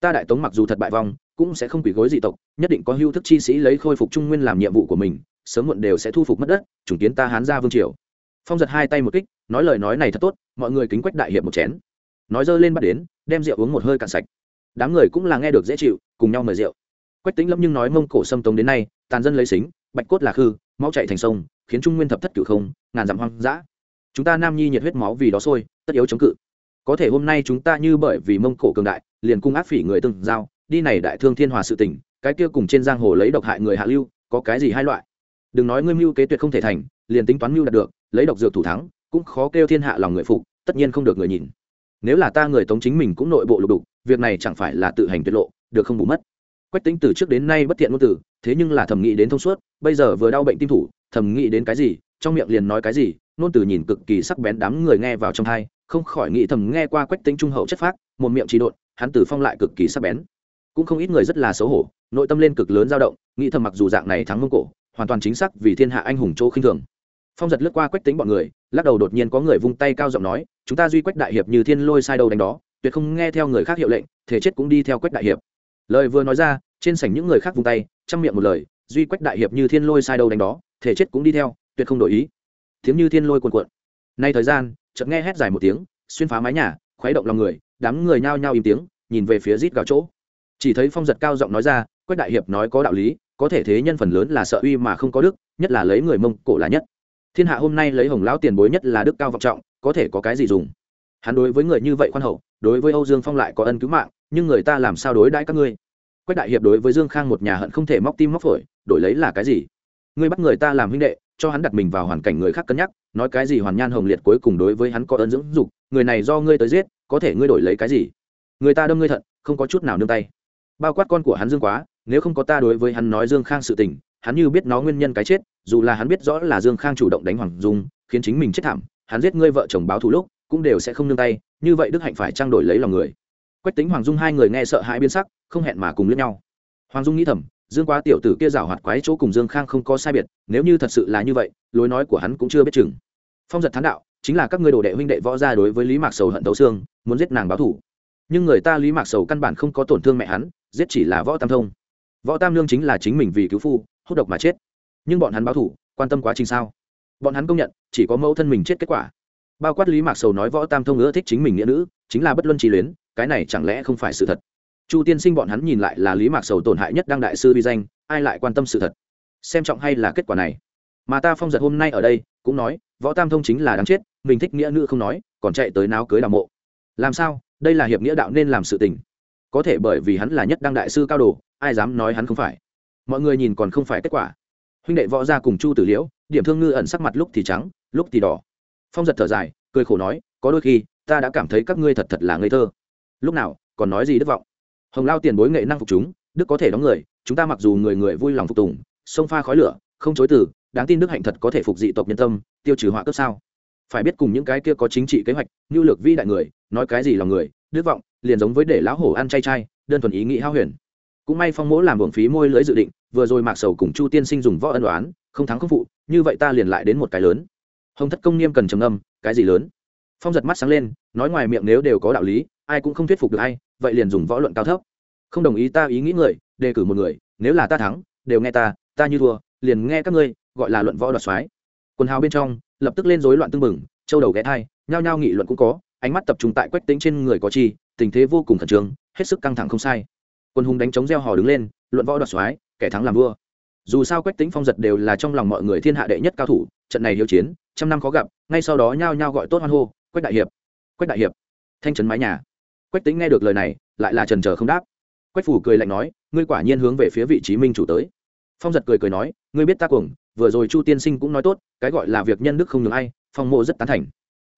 ta đại tống mặc dù thật bại vong, cũng sẽ không quỷ gối dị tộc, nhất định có hưu thức chi sĩ lấy khôi phục trung nguyên làm nhiệm vụ của mình, sớm muộn đều sẽ thu phục mất đất chủng kiến ta hán ra vương triều. Phong giật hai tay một kích, nói lời nói này thật tốt, mọi người kính quách đại hiệp một chén. Nói dơ lên bắt đến, đem rượu uống một hơi cạn sạch. Đám người cũng là nghe được dễ chịu, cùng nhau mời rượu quách tính lâm nhưng nói mông cổ xâm tống đến nay, tàn dân lấy xính, bạch cốt là khư, máu chạy thành sông, khiến trung nguyên thập thất cửu không, ngàn dặm hoang dã. Chúng ta nam nhi nhiệt huyết máu vì đó sôi, tất yếu chống cự. Có thể hôm nay chúng ta như bởi vì mông cổ cường đại, liền cung ác phỉ người từng giao, đi này đại thương thiên hòa sự tình, cái kia cùng trên giang hồ lấy độc hại người hạ lưu, có cái gì hai loại? Đừng nói ngươi mưu kế tuyệt không thể thành, liền tính toán mưu đạt được, lấy độc dược thủ thắng, cũng khó kêu thiên hạ lòng người phục, tất nhiên không được người nhìn. Nếu là ta người tống chính mình cũng nội bộ lục đục, việc này chẳng phải là tự hành tiết lộ, được không bù mất? Quách tính từ trước đến nay bất thiện ngôn từ, thế nhưng là thẩm nghĩ đến thông suốt, bây giờ vừa đau bệnh tim thủ thẩm nghĩ đến cái gì, trong miệng liền nói cái gì, ngôn từ nhìn cực kỳ sắc bén đám người nghe vào trong thai không khỏi nghĩ thầm nghe qua quách tính trung hậu chất phác, một miệng trị độn, hắn tử phong lại cực kỳ sắc bén. Cũng không ít người rất là xấu hổ, nội tâm lên cực lớn dao động, nghĩ thầm mặc dù dạng này thắng mông cổ, hoàn toàn chính xác vì thiên hạ anh hùng chỗ khinh thường. Phong giật lướt qua quách tính bọn người, lắc đầu đột nhiên có người vung tay cao giọng nói, chúng ta duy quách đại hiệp như thiên lôi sai đầu đánh đó, tuyệt không nghe theo người khác hiệu lệnh, thể chết cũng đi theo quách đại hiệp lời vừa nói ra, trên sảnh những người khác vung tay, chăm miệng một lời, duy quách đại hiệp như thiên lôi sai đâu đánh đó, thể chết cũng đi theo, tuyệt không đổi ý. Tiếng như thiên lôi cuồn cuộn. Nay thời gian, chợt nghe hét dài một tiếng, xuyên phá mái nhà, khuấy động lòng người, đám người nhao nhao im tiếng, nhìn về phía rít gào chỗ. Chỉ thấy phong giật cao giọng nói ra, quách đại hiệp nói có đạo lý, có thể thế nhân phần lớn là sợ uy mà không có đức, nhất là lấy người mông cổ là nhất. Thiên hạ hôm nay lấy hồng lão tiền bối nhất là đức cao vọng trọng, có thể có cái gì dùng? Hắn đối với người như vậy khoan hậu, đối với âu dương phong lại có ân cứu mạng, nhưng người ta làm sao đối đãi các ngươi? Quách đại hiệp đối với dương khang một nhà hận không thể móc tim móc phổi, đổi lấy là cái gì? Ngươi bắt người ta làm huynh đệ, cho hắn đặt mình vào hoàn cảnh người khác cân nhắc, nói cái gì hoàn nhan hồng liệt cuối cùng đối với hắn có ơn dưỡng dục, người này do ngươi tới giết, có thể ngươi đổi lấy cái gì? Người ta đâm ngươi thận, không có chút nào nương tay. Bao quát con của hắn dương quá, nếu không có ta đối với hắn nói dương khang sự tình, hắn như biết nó nguyên nhân cái chết, dù là hắn biết rõ là dương khang chủ động đánh hoàng dung, khiến chính mình chết thảm, hắn giết ngươi vợ chồng báo thù lúc cũng đều sẽ không nương tay, như vậy đức hạnh phải trang đổi lấy lòng người. Quách tính hoàng dung hai người nghe sợ hãi biến sắc, không hẹn mà cùng lẫn nhau. Hoàng dung nghĩ thầm, dương quá tiểu tử kia rào hoạt quái chỗ cùng dương khang không có sai biệt, nếu như thật sự là như vậy, lối nói của hắn cũng chưa biết chừng. Phong giật thán đạo, chính là các ngươi đồ đệ huynh đệ võ ra đối với lý mạc sầu hận tấu xương, muốn giết nàng báo thủ. Nhưng người ta lý mạc sầu căn bản không có tổn thương mẹ hắn, giết chỉ là võ tam thông. Võ tam lương chính là chính mình vì cứu phu, hút độc mà chết. Nhưng bọn hắn báo thủ, quan tâm quá trình sao? Bọn hắn công nhận, chỉ có mẫu thân mình chết kết quả bao quát lý mạc sầu nói võ tam thông ưa thích chính mình nghĩa nữ, chính là bất luân trí luyến, cái này chẳng lẽ không phải sự thật? Chu tiên sinh bọn hắn nhìn lại là lý mạc sầu tổn hại nhất đăng đại sư vi danh, ai lại quan tâm sự thật? Xem trọng hay là kết quả này? Mà ta phong giật hôm nay ở đây, cũng nói, võ tam thông chính là đáng chết, mình thích nghĩa nữ không nói, còn chạy tới náo cưới đào mộ. Làm sao? Đây là hiệp nghĩa đạo nên làm sự tình. Có thể bởi vì hắn là nhất đăng đại sư cao đồ, ai dám nói hắn không phải? Mọi người nhìn còn không phải kết quả. Huynh đệ võ ra cùng chu tử liễu, điểm thương ngư ẩn sắc mặt lúc thì trắng, lúc thì đỏ phong giật thở dài, cười khổ nói, có đôi khi, ta đã cảm thấy các ngươi thật thật là ngây thơ. Lúc nào, còn nói gì đức vọng? Hồng lao tiền bối nghệ năng phục chúng, đức có thể đóng người, chúng ta mặc dù người người vui lòng phục tùng, sông pha khói lửa, không chối từ, đáng tin đức hạnh thật có thể phục dị tộc nhân tâm, tiêu trừ họa cấp sao? Phải biết cùng những cái kia có chính trị kế hoạch nhu lược vi đại người, nói cái gì lòng người, đức vọng, liền giống với để lão hổ ăn chay chay, đơn thuần ý nghĩ hao huyền. Cũng may phong mỗ làm buồng phí môi lưới dự định, vừa rồi mạc sầu cùng chu tiên sinh dùng võ ân đoán không thắng không phụ, như vậy ta liền lại đến một cái lớn hồng thất công niêm cần trầm âm cái gì lớn? Phong giật mắt sáng lên, nói ngoài miệng nếu đều có đạo lý, ai cũng không thuyết phục được ai, vậy liền dùng võ luận cao thấp. Không đồng ý ta ý nghĩ người, đề cử một người, nếu là ta thắng, đều nghe ta ta như thua, liền nghe các ngươi, gọi là luận võ đoạt soái. Quần hào bên trong, lập tức lên rối loạn tưng bừng, châu đầu ghé thai, nhao nhao nghị luận cũng có, ánh mắt tập trung tại quách tính trên người có chi, tình thế vô cùng khẩn trương, hết sức căng thẳng không sai. Quân hùng đánh chống gieo hò đứng lên, luận võ đoạt soái, kẻ thắng làm vua dù sao quách tính phong giật đều là trong lòng mọi người thiên hạ đệ nhất cao thủ, trận này hiếu chiến, trăm năm khó gặp, ngay sau đó nhao nhao gọi tốt hoan hô, quách đại hiệp, quách đại hiệp, thanh trấn mái nhà. Quách tính nghe được lời này, lại là trần trờ không đáp. Quách phủ cười lạnh nói, ngươi quả nhiên hướng về phía vị trí minh chủ tới. Phong giật cười cười nói, ngươi biết ta cuồng, vừa rồi chu tiên sinh cũng nói tốt, cái gọi là việc nhân đức không ngừng ai, phong mộ rất tán thành.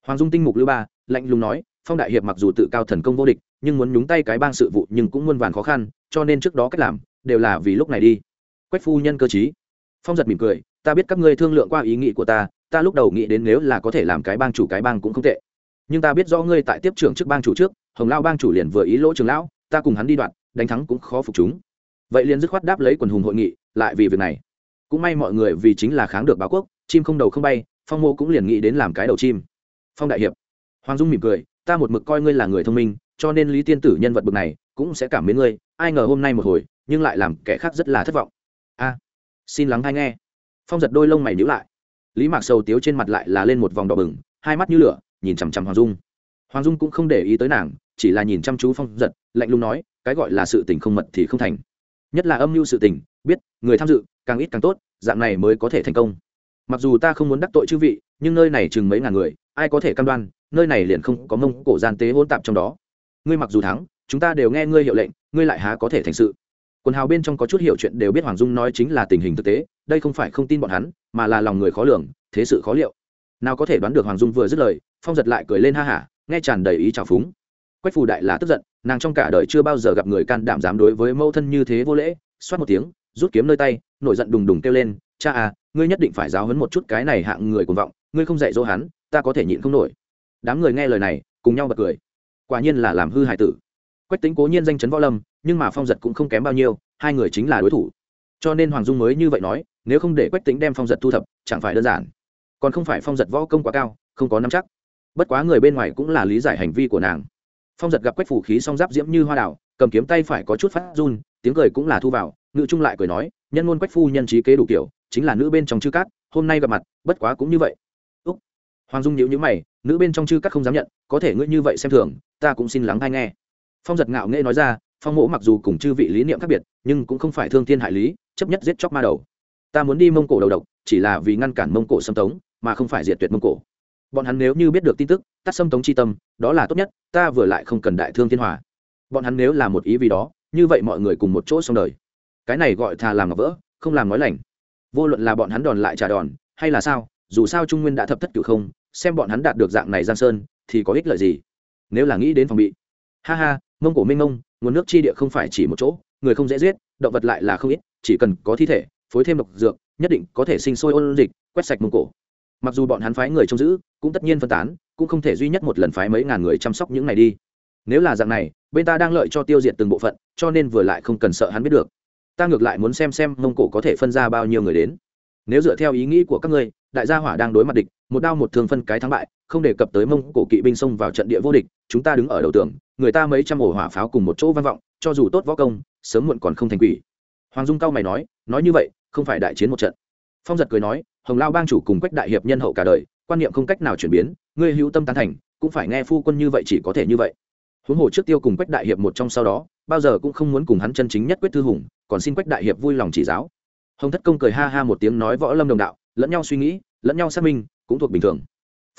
Hoàng dung tinh mục lưu ba, lạnh lùng nói, phong đại hiệp mặc dù tự cao thần công vô địch, nhưng muốn nhúng tay cái bang sự vụ nhưng cũng muôn vàn khó khăn, cho nên trước đó cách làm, đều là vì lúc này đi quách phu nhân cơ chí phong giật mỉm cười, ta biết các ngươi thương lượng qua ý nghĩ của ta ta lúc đầu nghĩ đến nếu là có thể làm cái bang chủ, cái bang cũng không tệ. Nhưng ta biết rõ ngươi tại tiếp trưởng trước bang chủ trước, hồng lao bang chủ liền vừa ý lỗ trường lão, ta cùng hắn đi đoạn, đánh thắng cũng khó phục chúng. Vậy liền dứt khoát đáp lấy quần hùng hội nghị, lại vì việc này. Cũng may mọi người vì chính là kháng được báo quốc, chim không đầu không bay, phong mô cũng liền nghĩ đến làm cái đầu chim. Phong đại hiệp. Hoàng dung mỉm cười, ta một mực coi ngươi là người thông minh, cho nên lý tiên tử nhân vật bực này cũng sẽ cảm mến ngươi, ai ngờ hôm nay một hồi, nhưng lại làm kẻ khác rất là thất vọng a, xin lắng hay nghe. Phong giật đôi lông mày nhữ lại. Lý mạc sầu tiếu trên mặt lại là lên một vòng đỏ bừng, hai mắt như lửa, nhìn chằm chằm hoàng dung. Hoàng dung cũng không để ý tới nàng, chỉ là nhìn chăm chú phong giật, lạnh lùng nói, cái gọi là sự tình không mật thì không thành. Nhất là âm mưu sự tình, biết, người tham dự, càng ít càng tốt, dạng này mới có thể thành công. Mặc dù ta không muốn đắc tội chư vị, nhưng nơi này chừng mấy ngàn người, ai có thể cam đoan, nơi này liền không có mông cổ gian tế hôn tạp trong đó. Ngươi mặc dù thắng, chúng ta đều nghe ngươi hiệu lệnh, ngươi lại há có thể thành sự quần hào bên trong có chút hiểu chuyện đều biết hoàng dung nói chính là tình hình thực tế, đây không phải không tin bọn hắn, mà là lòng người khó lường, thế sự khó liệu. Nào có thể đoán được hoàng dung vừa dứt lời, phong giật lại cười lên ha hả, nghe tràn đầy ý trào phúng. Quách phù đại là tức giận, nàng trong cả đời chưa bao giờ gặp người can đảm dám đối với mẫu thân như thế vô lễ, xoát một tiếng, rút kiếm nơi tay, nổi giận đùng đùng kêu lên, cha à ngươi nhất định phải giáo hấn một chút cái này hạng người cuồng vọng, ngươi không dạy dỗ hắn, ta có thể nhịn không nổi. Đám người nghe lời này, cùng nhau bật cười. Quả nhiên là làm hư hại tử quách tính cố nhiên danh chấn võ lâm, nhưng mà phong giật cũng không kém bao nhiêu, hai người chính là đối thủ. Cho nên hoàng dung mới như vậy nói, nếu không để quách tính đem phong giật thu thập, chẳng phải đơn giản. Còn không phải phong giật võ công quá cao, không có nắm chắc. Bất quá người bên ngoài cũng là lý giải hành vi của nàng. Phong giật gặp quách phủ khí song giáp diễm như hoa đảo cầm kiếm tay phải có chút phát run, tiếng cười cũng là thu vào ngự trung lại cười nói, nhân ngôn quách phu nhân trí kế đủ kiểu, chính là nữ bên trong chư cát, hôm nay gặp mặt, bất quá cũng như vậy. Úc. Hoàng dung nhíu nhíu mày, nữ bên trong chư cát không dám nhận, có thể ngươi như vậy xem thường, ta cũng xin lắng hay nghe phong giật ngạo nghễ nói ra, phong mỗ mặc dù cùng chư vị lý niệm khác biệt, nhưng cũng không phải thương thiên hại lý, chấp nhất giết chóc ma đầu. Ta muốn đi mông cổ đầu độc, chỉ là vì ngăn cản mông cổ xâm tống, mà không phải diệt tuyệt mông cổ. Bọn hắn nếu như biết được tin tức, tắt xâm tống chi tâm, đó là tốt nhất, ta vừa lại không cần đại thương thiên hòa. Bọn hắn nếu là một ý vì đó, như vậy mọi người cùng một chỗ xong đời. Cái này gọi thà làm ngọc vỡ, không làm nói lành. Vô luận là bọn hắn đòn lại trả đòn, hay là sao, dù sao trung nguyên đã thập thất cửu không, xem bọn hắn đạt được dạng này giang sơn, thì có ích lợi gì? Nếu là nghĩ đến phòng bị. Ha ha mông cổ minh mông, nguồn nước chi địa không phải chỉ một chỗ, người không dễ giết, động vật lại là không ít, chỉ cần có thi thể, phối thêm độc dược, nhất định có thể sinh sôi ôn dịch, quét sạch mông cổ. Mặc dù bọn hắn phái người trông giữ, cũng tất nhiên phân tán, cũng không thể duy nhất một lần phái mấy ngàn người chăm sóc những này đi. Nếu là dạng này, bên ta đang lợi cho tiêu diệt từng bộ phận, cho nên vừa lại không cần sợ hắn biết được. Ta ngược lại muốn xem xem mông cổ có thể phân ra bao nhiêu người đến. Nếu dựa theo ý nghĩ của các ngươi đại gia hỏa đang đối mặt địch, một đao một thương phân cái thắng bại, không đề cập tới mông cổ kỵ binh xông vào trận địa vô địch, chúng ta đứng ở đầu tường, người ta mấy trăm ổ hỏa pháo cùng một chỗ vang vọng, cho dù tốt võ công, sớm muộn còn không thành quỷ. Hoàng dung cao mày nói nói như vậy, không phải đại chiến một trận. Phong giật cười nói, hồng lao bang chủ cùng quách đại hiệp nhân hậu cả đời, quan niệm không cách nào chuyển biến, ngươi hữu tâm tán thành, cũng phải nghe phu quân như vậy chỉ có thể như vậy. Huống hồ trước tiêu cùng quách đại hiệp một trong sau đó, bao giờ cũng không muốn cùng hắn chân chính nhất quyết thư hùng, còn xin quách đại hiệp vui lòng chỉ giáo. Hồng thất công cười ha ha một tiếng nói võ lâm đồng đạo lẫn nhau suy nghĩ, lẫn nhau xác minh, cũng thuộc bình thường.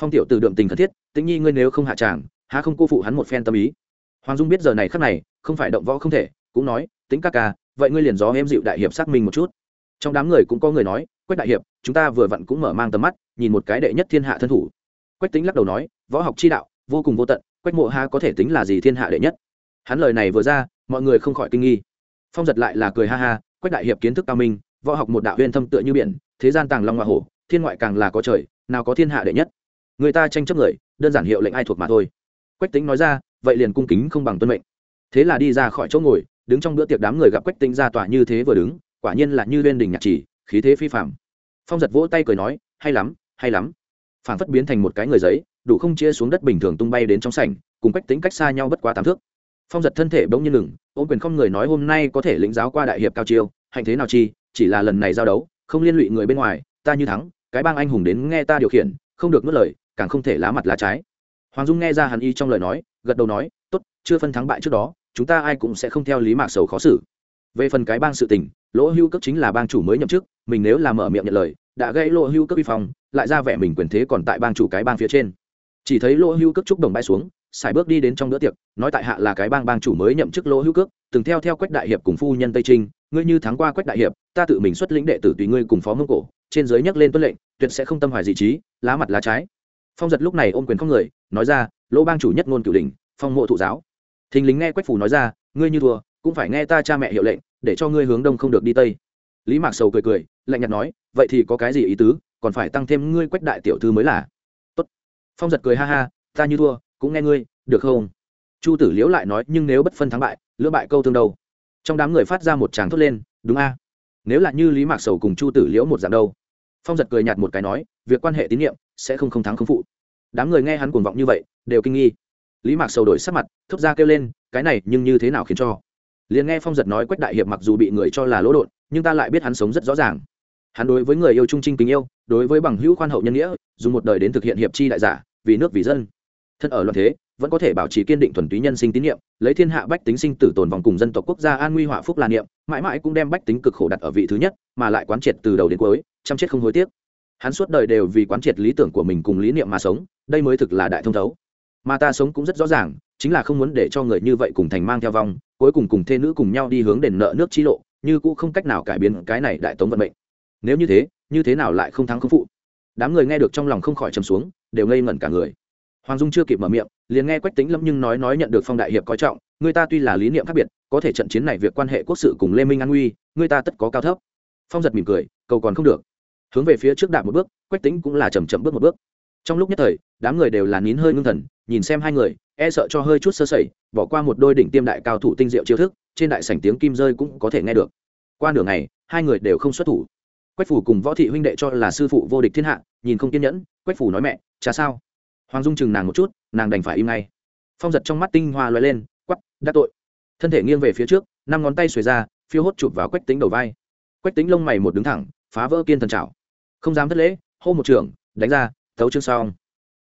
Phong tiểu từ đượm tình thân thiết, tĩnh nhi ngươi nếu không hạ tràng, há không cô phụ hắn một phen tâm ý. Hoàng dung biết giờ này khắc này, không phải động võ không thể, cũng nói tính ca ca, vậy ngươi liền gió em dịu đại hiệp xác minh một chút. Trong đám người cũng có người nói, quách đại hiệp, chúng ta vừa vặn cũng mở mang tầm mắt, nhìn một cái đệ nhất thiên hạ thân thủ. Quách tính lắc đầu nói, võ học chi đạo, vô cùng vô tận, quách mộ ha có thể tính là gì thiên hạ đệ nhất? Hắn lời này vừa ra, mọi người không khỏi kinh nghi. Phong giật lại là cười ha ha, quách đại hiệp kiến thức cao minh, võ học một đạo huyên thâm tựa như biển thế gian tàng long hoa hổ, thiên ngoại càng là có trời, nào có thiên hạ đệ nhất. Người ta tranh chấp người, đơn giản hiệu lệnh ai thuộc mà thôi. Quách tính nói ra, vậy liền cung kính không bằng tuân mệnh. Thế là đi ra khỏi chỗ ngồi, đứng trong bữa tiệc đám người gặp quách tính ra tòa như thế vừa đứng, quả nhiên là như lên đình nhạc chỉ, khí thế phi phạm phong giật vỗ tay cười nói, hay lắm hay lắm. Phản phất biến thành một cái người giấy, đủ không chia xuống đất bình thường tung bay đến trong sảnh, cùng quách tính cách xa nhau bất quá tám thước. Phong giật thân thể bỗng nhiên ngừng, ôm quyền không người nói hôm nay có thể lĩnh giáo qua đại hiệp cao chiêu, hạnh thế nào chi, chỉ là lần này giao đấu không liên lụy người bên ngoài, ta như thắng, cái bang anh hùng đến nghe ta điều khiển, không được nuốt lời, càng không thể lá mặt lá trái. Hoàng dung nghe ra hàn y trong lời nói, gật đầu nói, tốt, chưa phân thắng bại trước đó, chúng ta ai cũng sẽ không theo lý mạc sầu khó xử. Về phần cái bang sự tình, lỗ hưu cấp chính là bang chủ mới nhậm chức, mình nếu làm mở miệng nhận lời, đã gây lỗ hưu cấp vi phong, lại ra vẻ mình quyền thế còn tại bang chủ cái bang phía trên. Chỉ thấy lỗ hưu cấp trúc đồng bay xuống xài bước đi đến trong bữa tiệc, nói tại hạ là cái bang bang chủ mới nhậm chức lỗ hưu cước từng theo theo quách đại hiệp cùng phu nhân tây trinh ngươi như thắng qua quách đại hiệp, ta tự mình xuất lĩnh đệ tử tùy ngươi cùng phó mông cổ, trên giới nhắc lên tuân lệnh, tuyệt sẽ không tâm hoài dị trí, lá mặt lá trái. Phong giật lúc này ôm quyền không người, nói ra, lỗ bang chủ nhất ngôn cửu đình phong mộ thụ giáo. Thình lính nghe quách phủ nói ra, ngươi như thua, cũng phải nghe ta cha mẹ hiệu lệnh, để cho ngươi hướng đông không được đi tây. Lý mạc sầu cười cười, lạnh nhạt nói, vậy thì có cái gì ý tứ, còn phải tăng thêm ngươi quách đại tiểu thư mới là. Tốt. phong giật cười ha ha, ta như thua, cũng nghe ngươi, được không? Chu tử liễu lại nói, nhưng nếu bất phân thắng bại, lưỡng bại câu tương đầu trong đám người phát ra một tràng thốt lên, đúng a. Nếu là như lý mạc sầu cùng chu tử liễu một dạng đâu? Phong giật cười nhạt một cái nói, việc quan hệ tín nhiệm sẽ không không thắng không phụ. Đám người nghe hắn cuồng vọng như vậy, đều kinh nghi. Lý mạc sầu đổi sắc mặt, thốt ra kêu lên, cái này nhưng như thế nào khiến cho? Liền nghe phong giật nói quách đại hiệp mặc dù bị người cho là lỗ đột nhưng ta lại biết hắn sống rất rõ ràng. Hắn đối với người yêu trung trinh tình yêu, đối với bằng hữu khoan hậu nhân nghĩa, dùng một đời đến thực hiện hiệp chi đại giả, vì nước vì dân. Thân ở loạn thế vẫn có thể bảo trì kiên định thuần túy nhân sinh tín nhiệm, lấy thiên hạ bách tính sinh tử tồn vòng cùng dân tộc quốc gia an nguy họa phúc là niệm, mãi mãi cũng đem bách tính cực khổ đặt ở vị thứ nhất, mà lại quán triệt từ đầu đến cuối, chăm chết không hối tiếc. Hắn suốt đời đều vì quán triệt lý tưởng của mình cùng lý niệm mà sống, đây mới thực là đại thông thấu. Mà ta sống cũng rất rõ ràng, chính là không muốn để cho người như vậy cùng thành mang theo vong, cuối cùng cùng thê nữ cùng nhau đi hướng đền nợ nước chi lộ, như cũ không cách nào cải biến cái này đại tống vận mệnh. Nếu như thế như thế nào lại không thắng không phụ? Đám người nghe được trong lòng không khỏi trầm xuống, đều ngây ngẩn cả người hoàng dung chưa kịp mở miệng, liền nghe quách tính lâm nhưng nói nói nhận được phong đại hiệp coi trọng người ta tuy là lý niệm khác biệt, có thể trận chiến này việc quan hệ quốc sự cùng lê minh an nguy người ta tất có cao thấp. Phong giật mỉm cười, cầu còn không được. Hướng về phía trước đạp một bước, quách tính cũng là chầm chậm bước một bước. Trong lúc nhất thời, đám người đều là nín hơi ngưng thần, nhìn xem hai người e sợ cho hơi chút sơ sẩy, bỏ qua một đôi đỉnh tiêm đại cao thủ tinh diệu chiêu thức, trên đại sảnh tiếng kim rơi cũng có thể nghe được. Qua nửa ngày, hai người đều không xuất thủ. Quách phủ cùng võ thị huynh đệ cho là sư phụ vô địch thiên hạ, nhìn không kiên nhẫn, quách phủ nói mẹ cha sao hoàng dung chừng nàng một chút, nàng đành phải im ngay. Phong giật trong mắt tinh hoa loay lên quắp đắc tội. Thân thể nghiêng về phía trước, năm ngón tay xuề ra, phiêu hốt chụp vào quách tính đầu vai. Quách tính lông mày một đứng thẳng, phá vỡ kiên thần trào không dám thất lễ, hô một trường, đánh ra, thấu chương xong.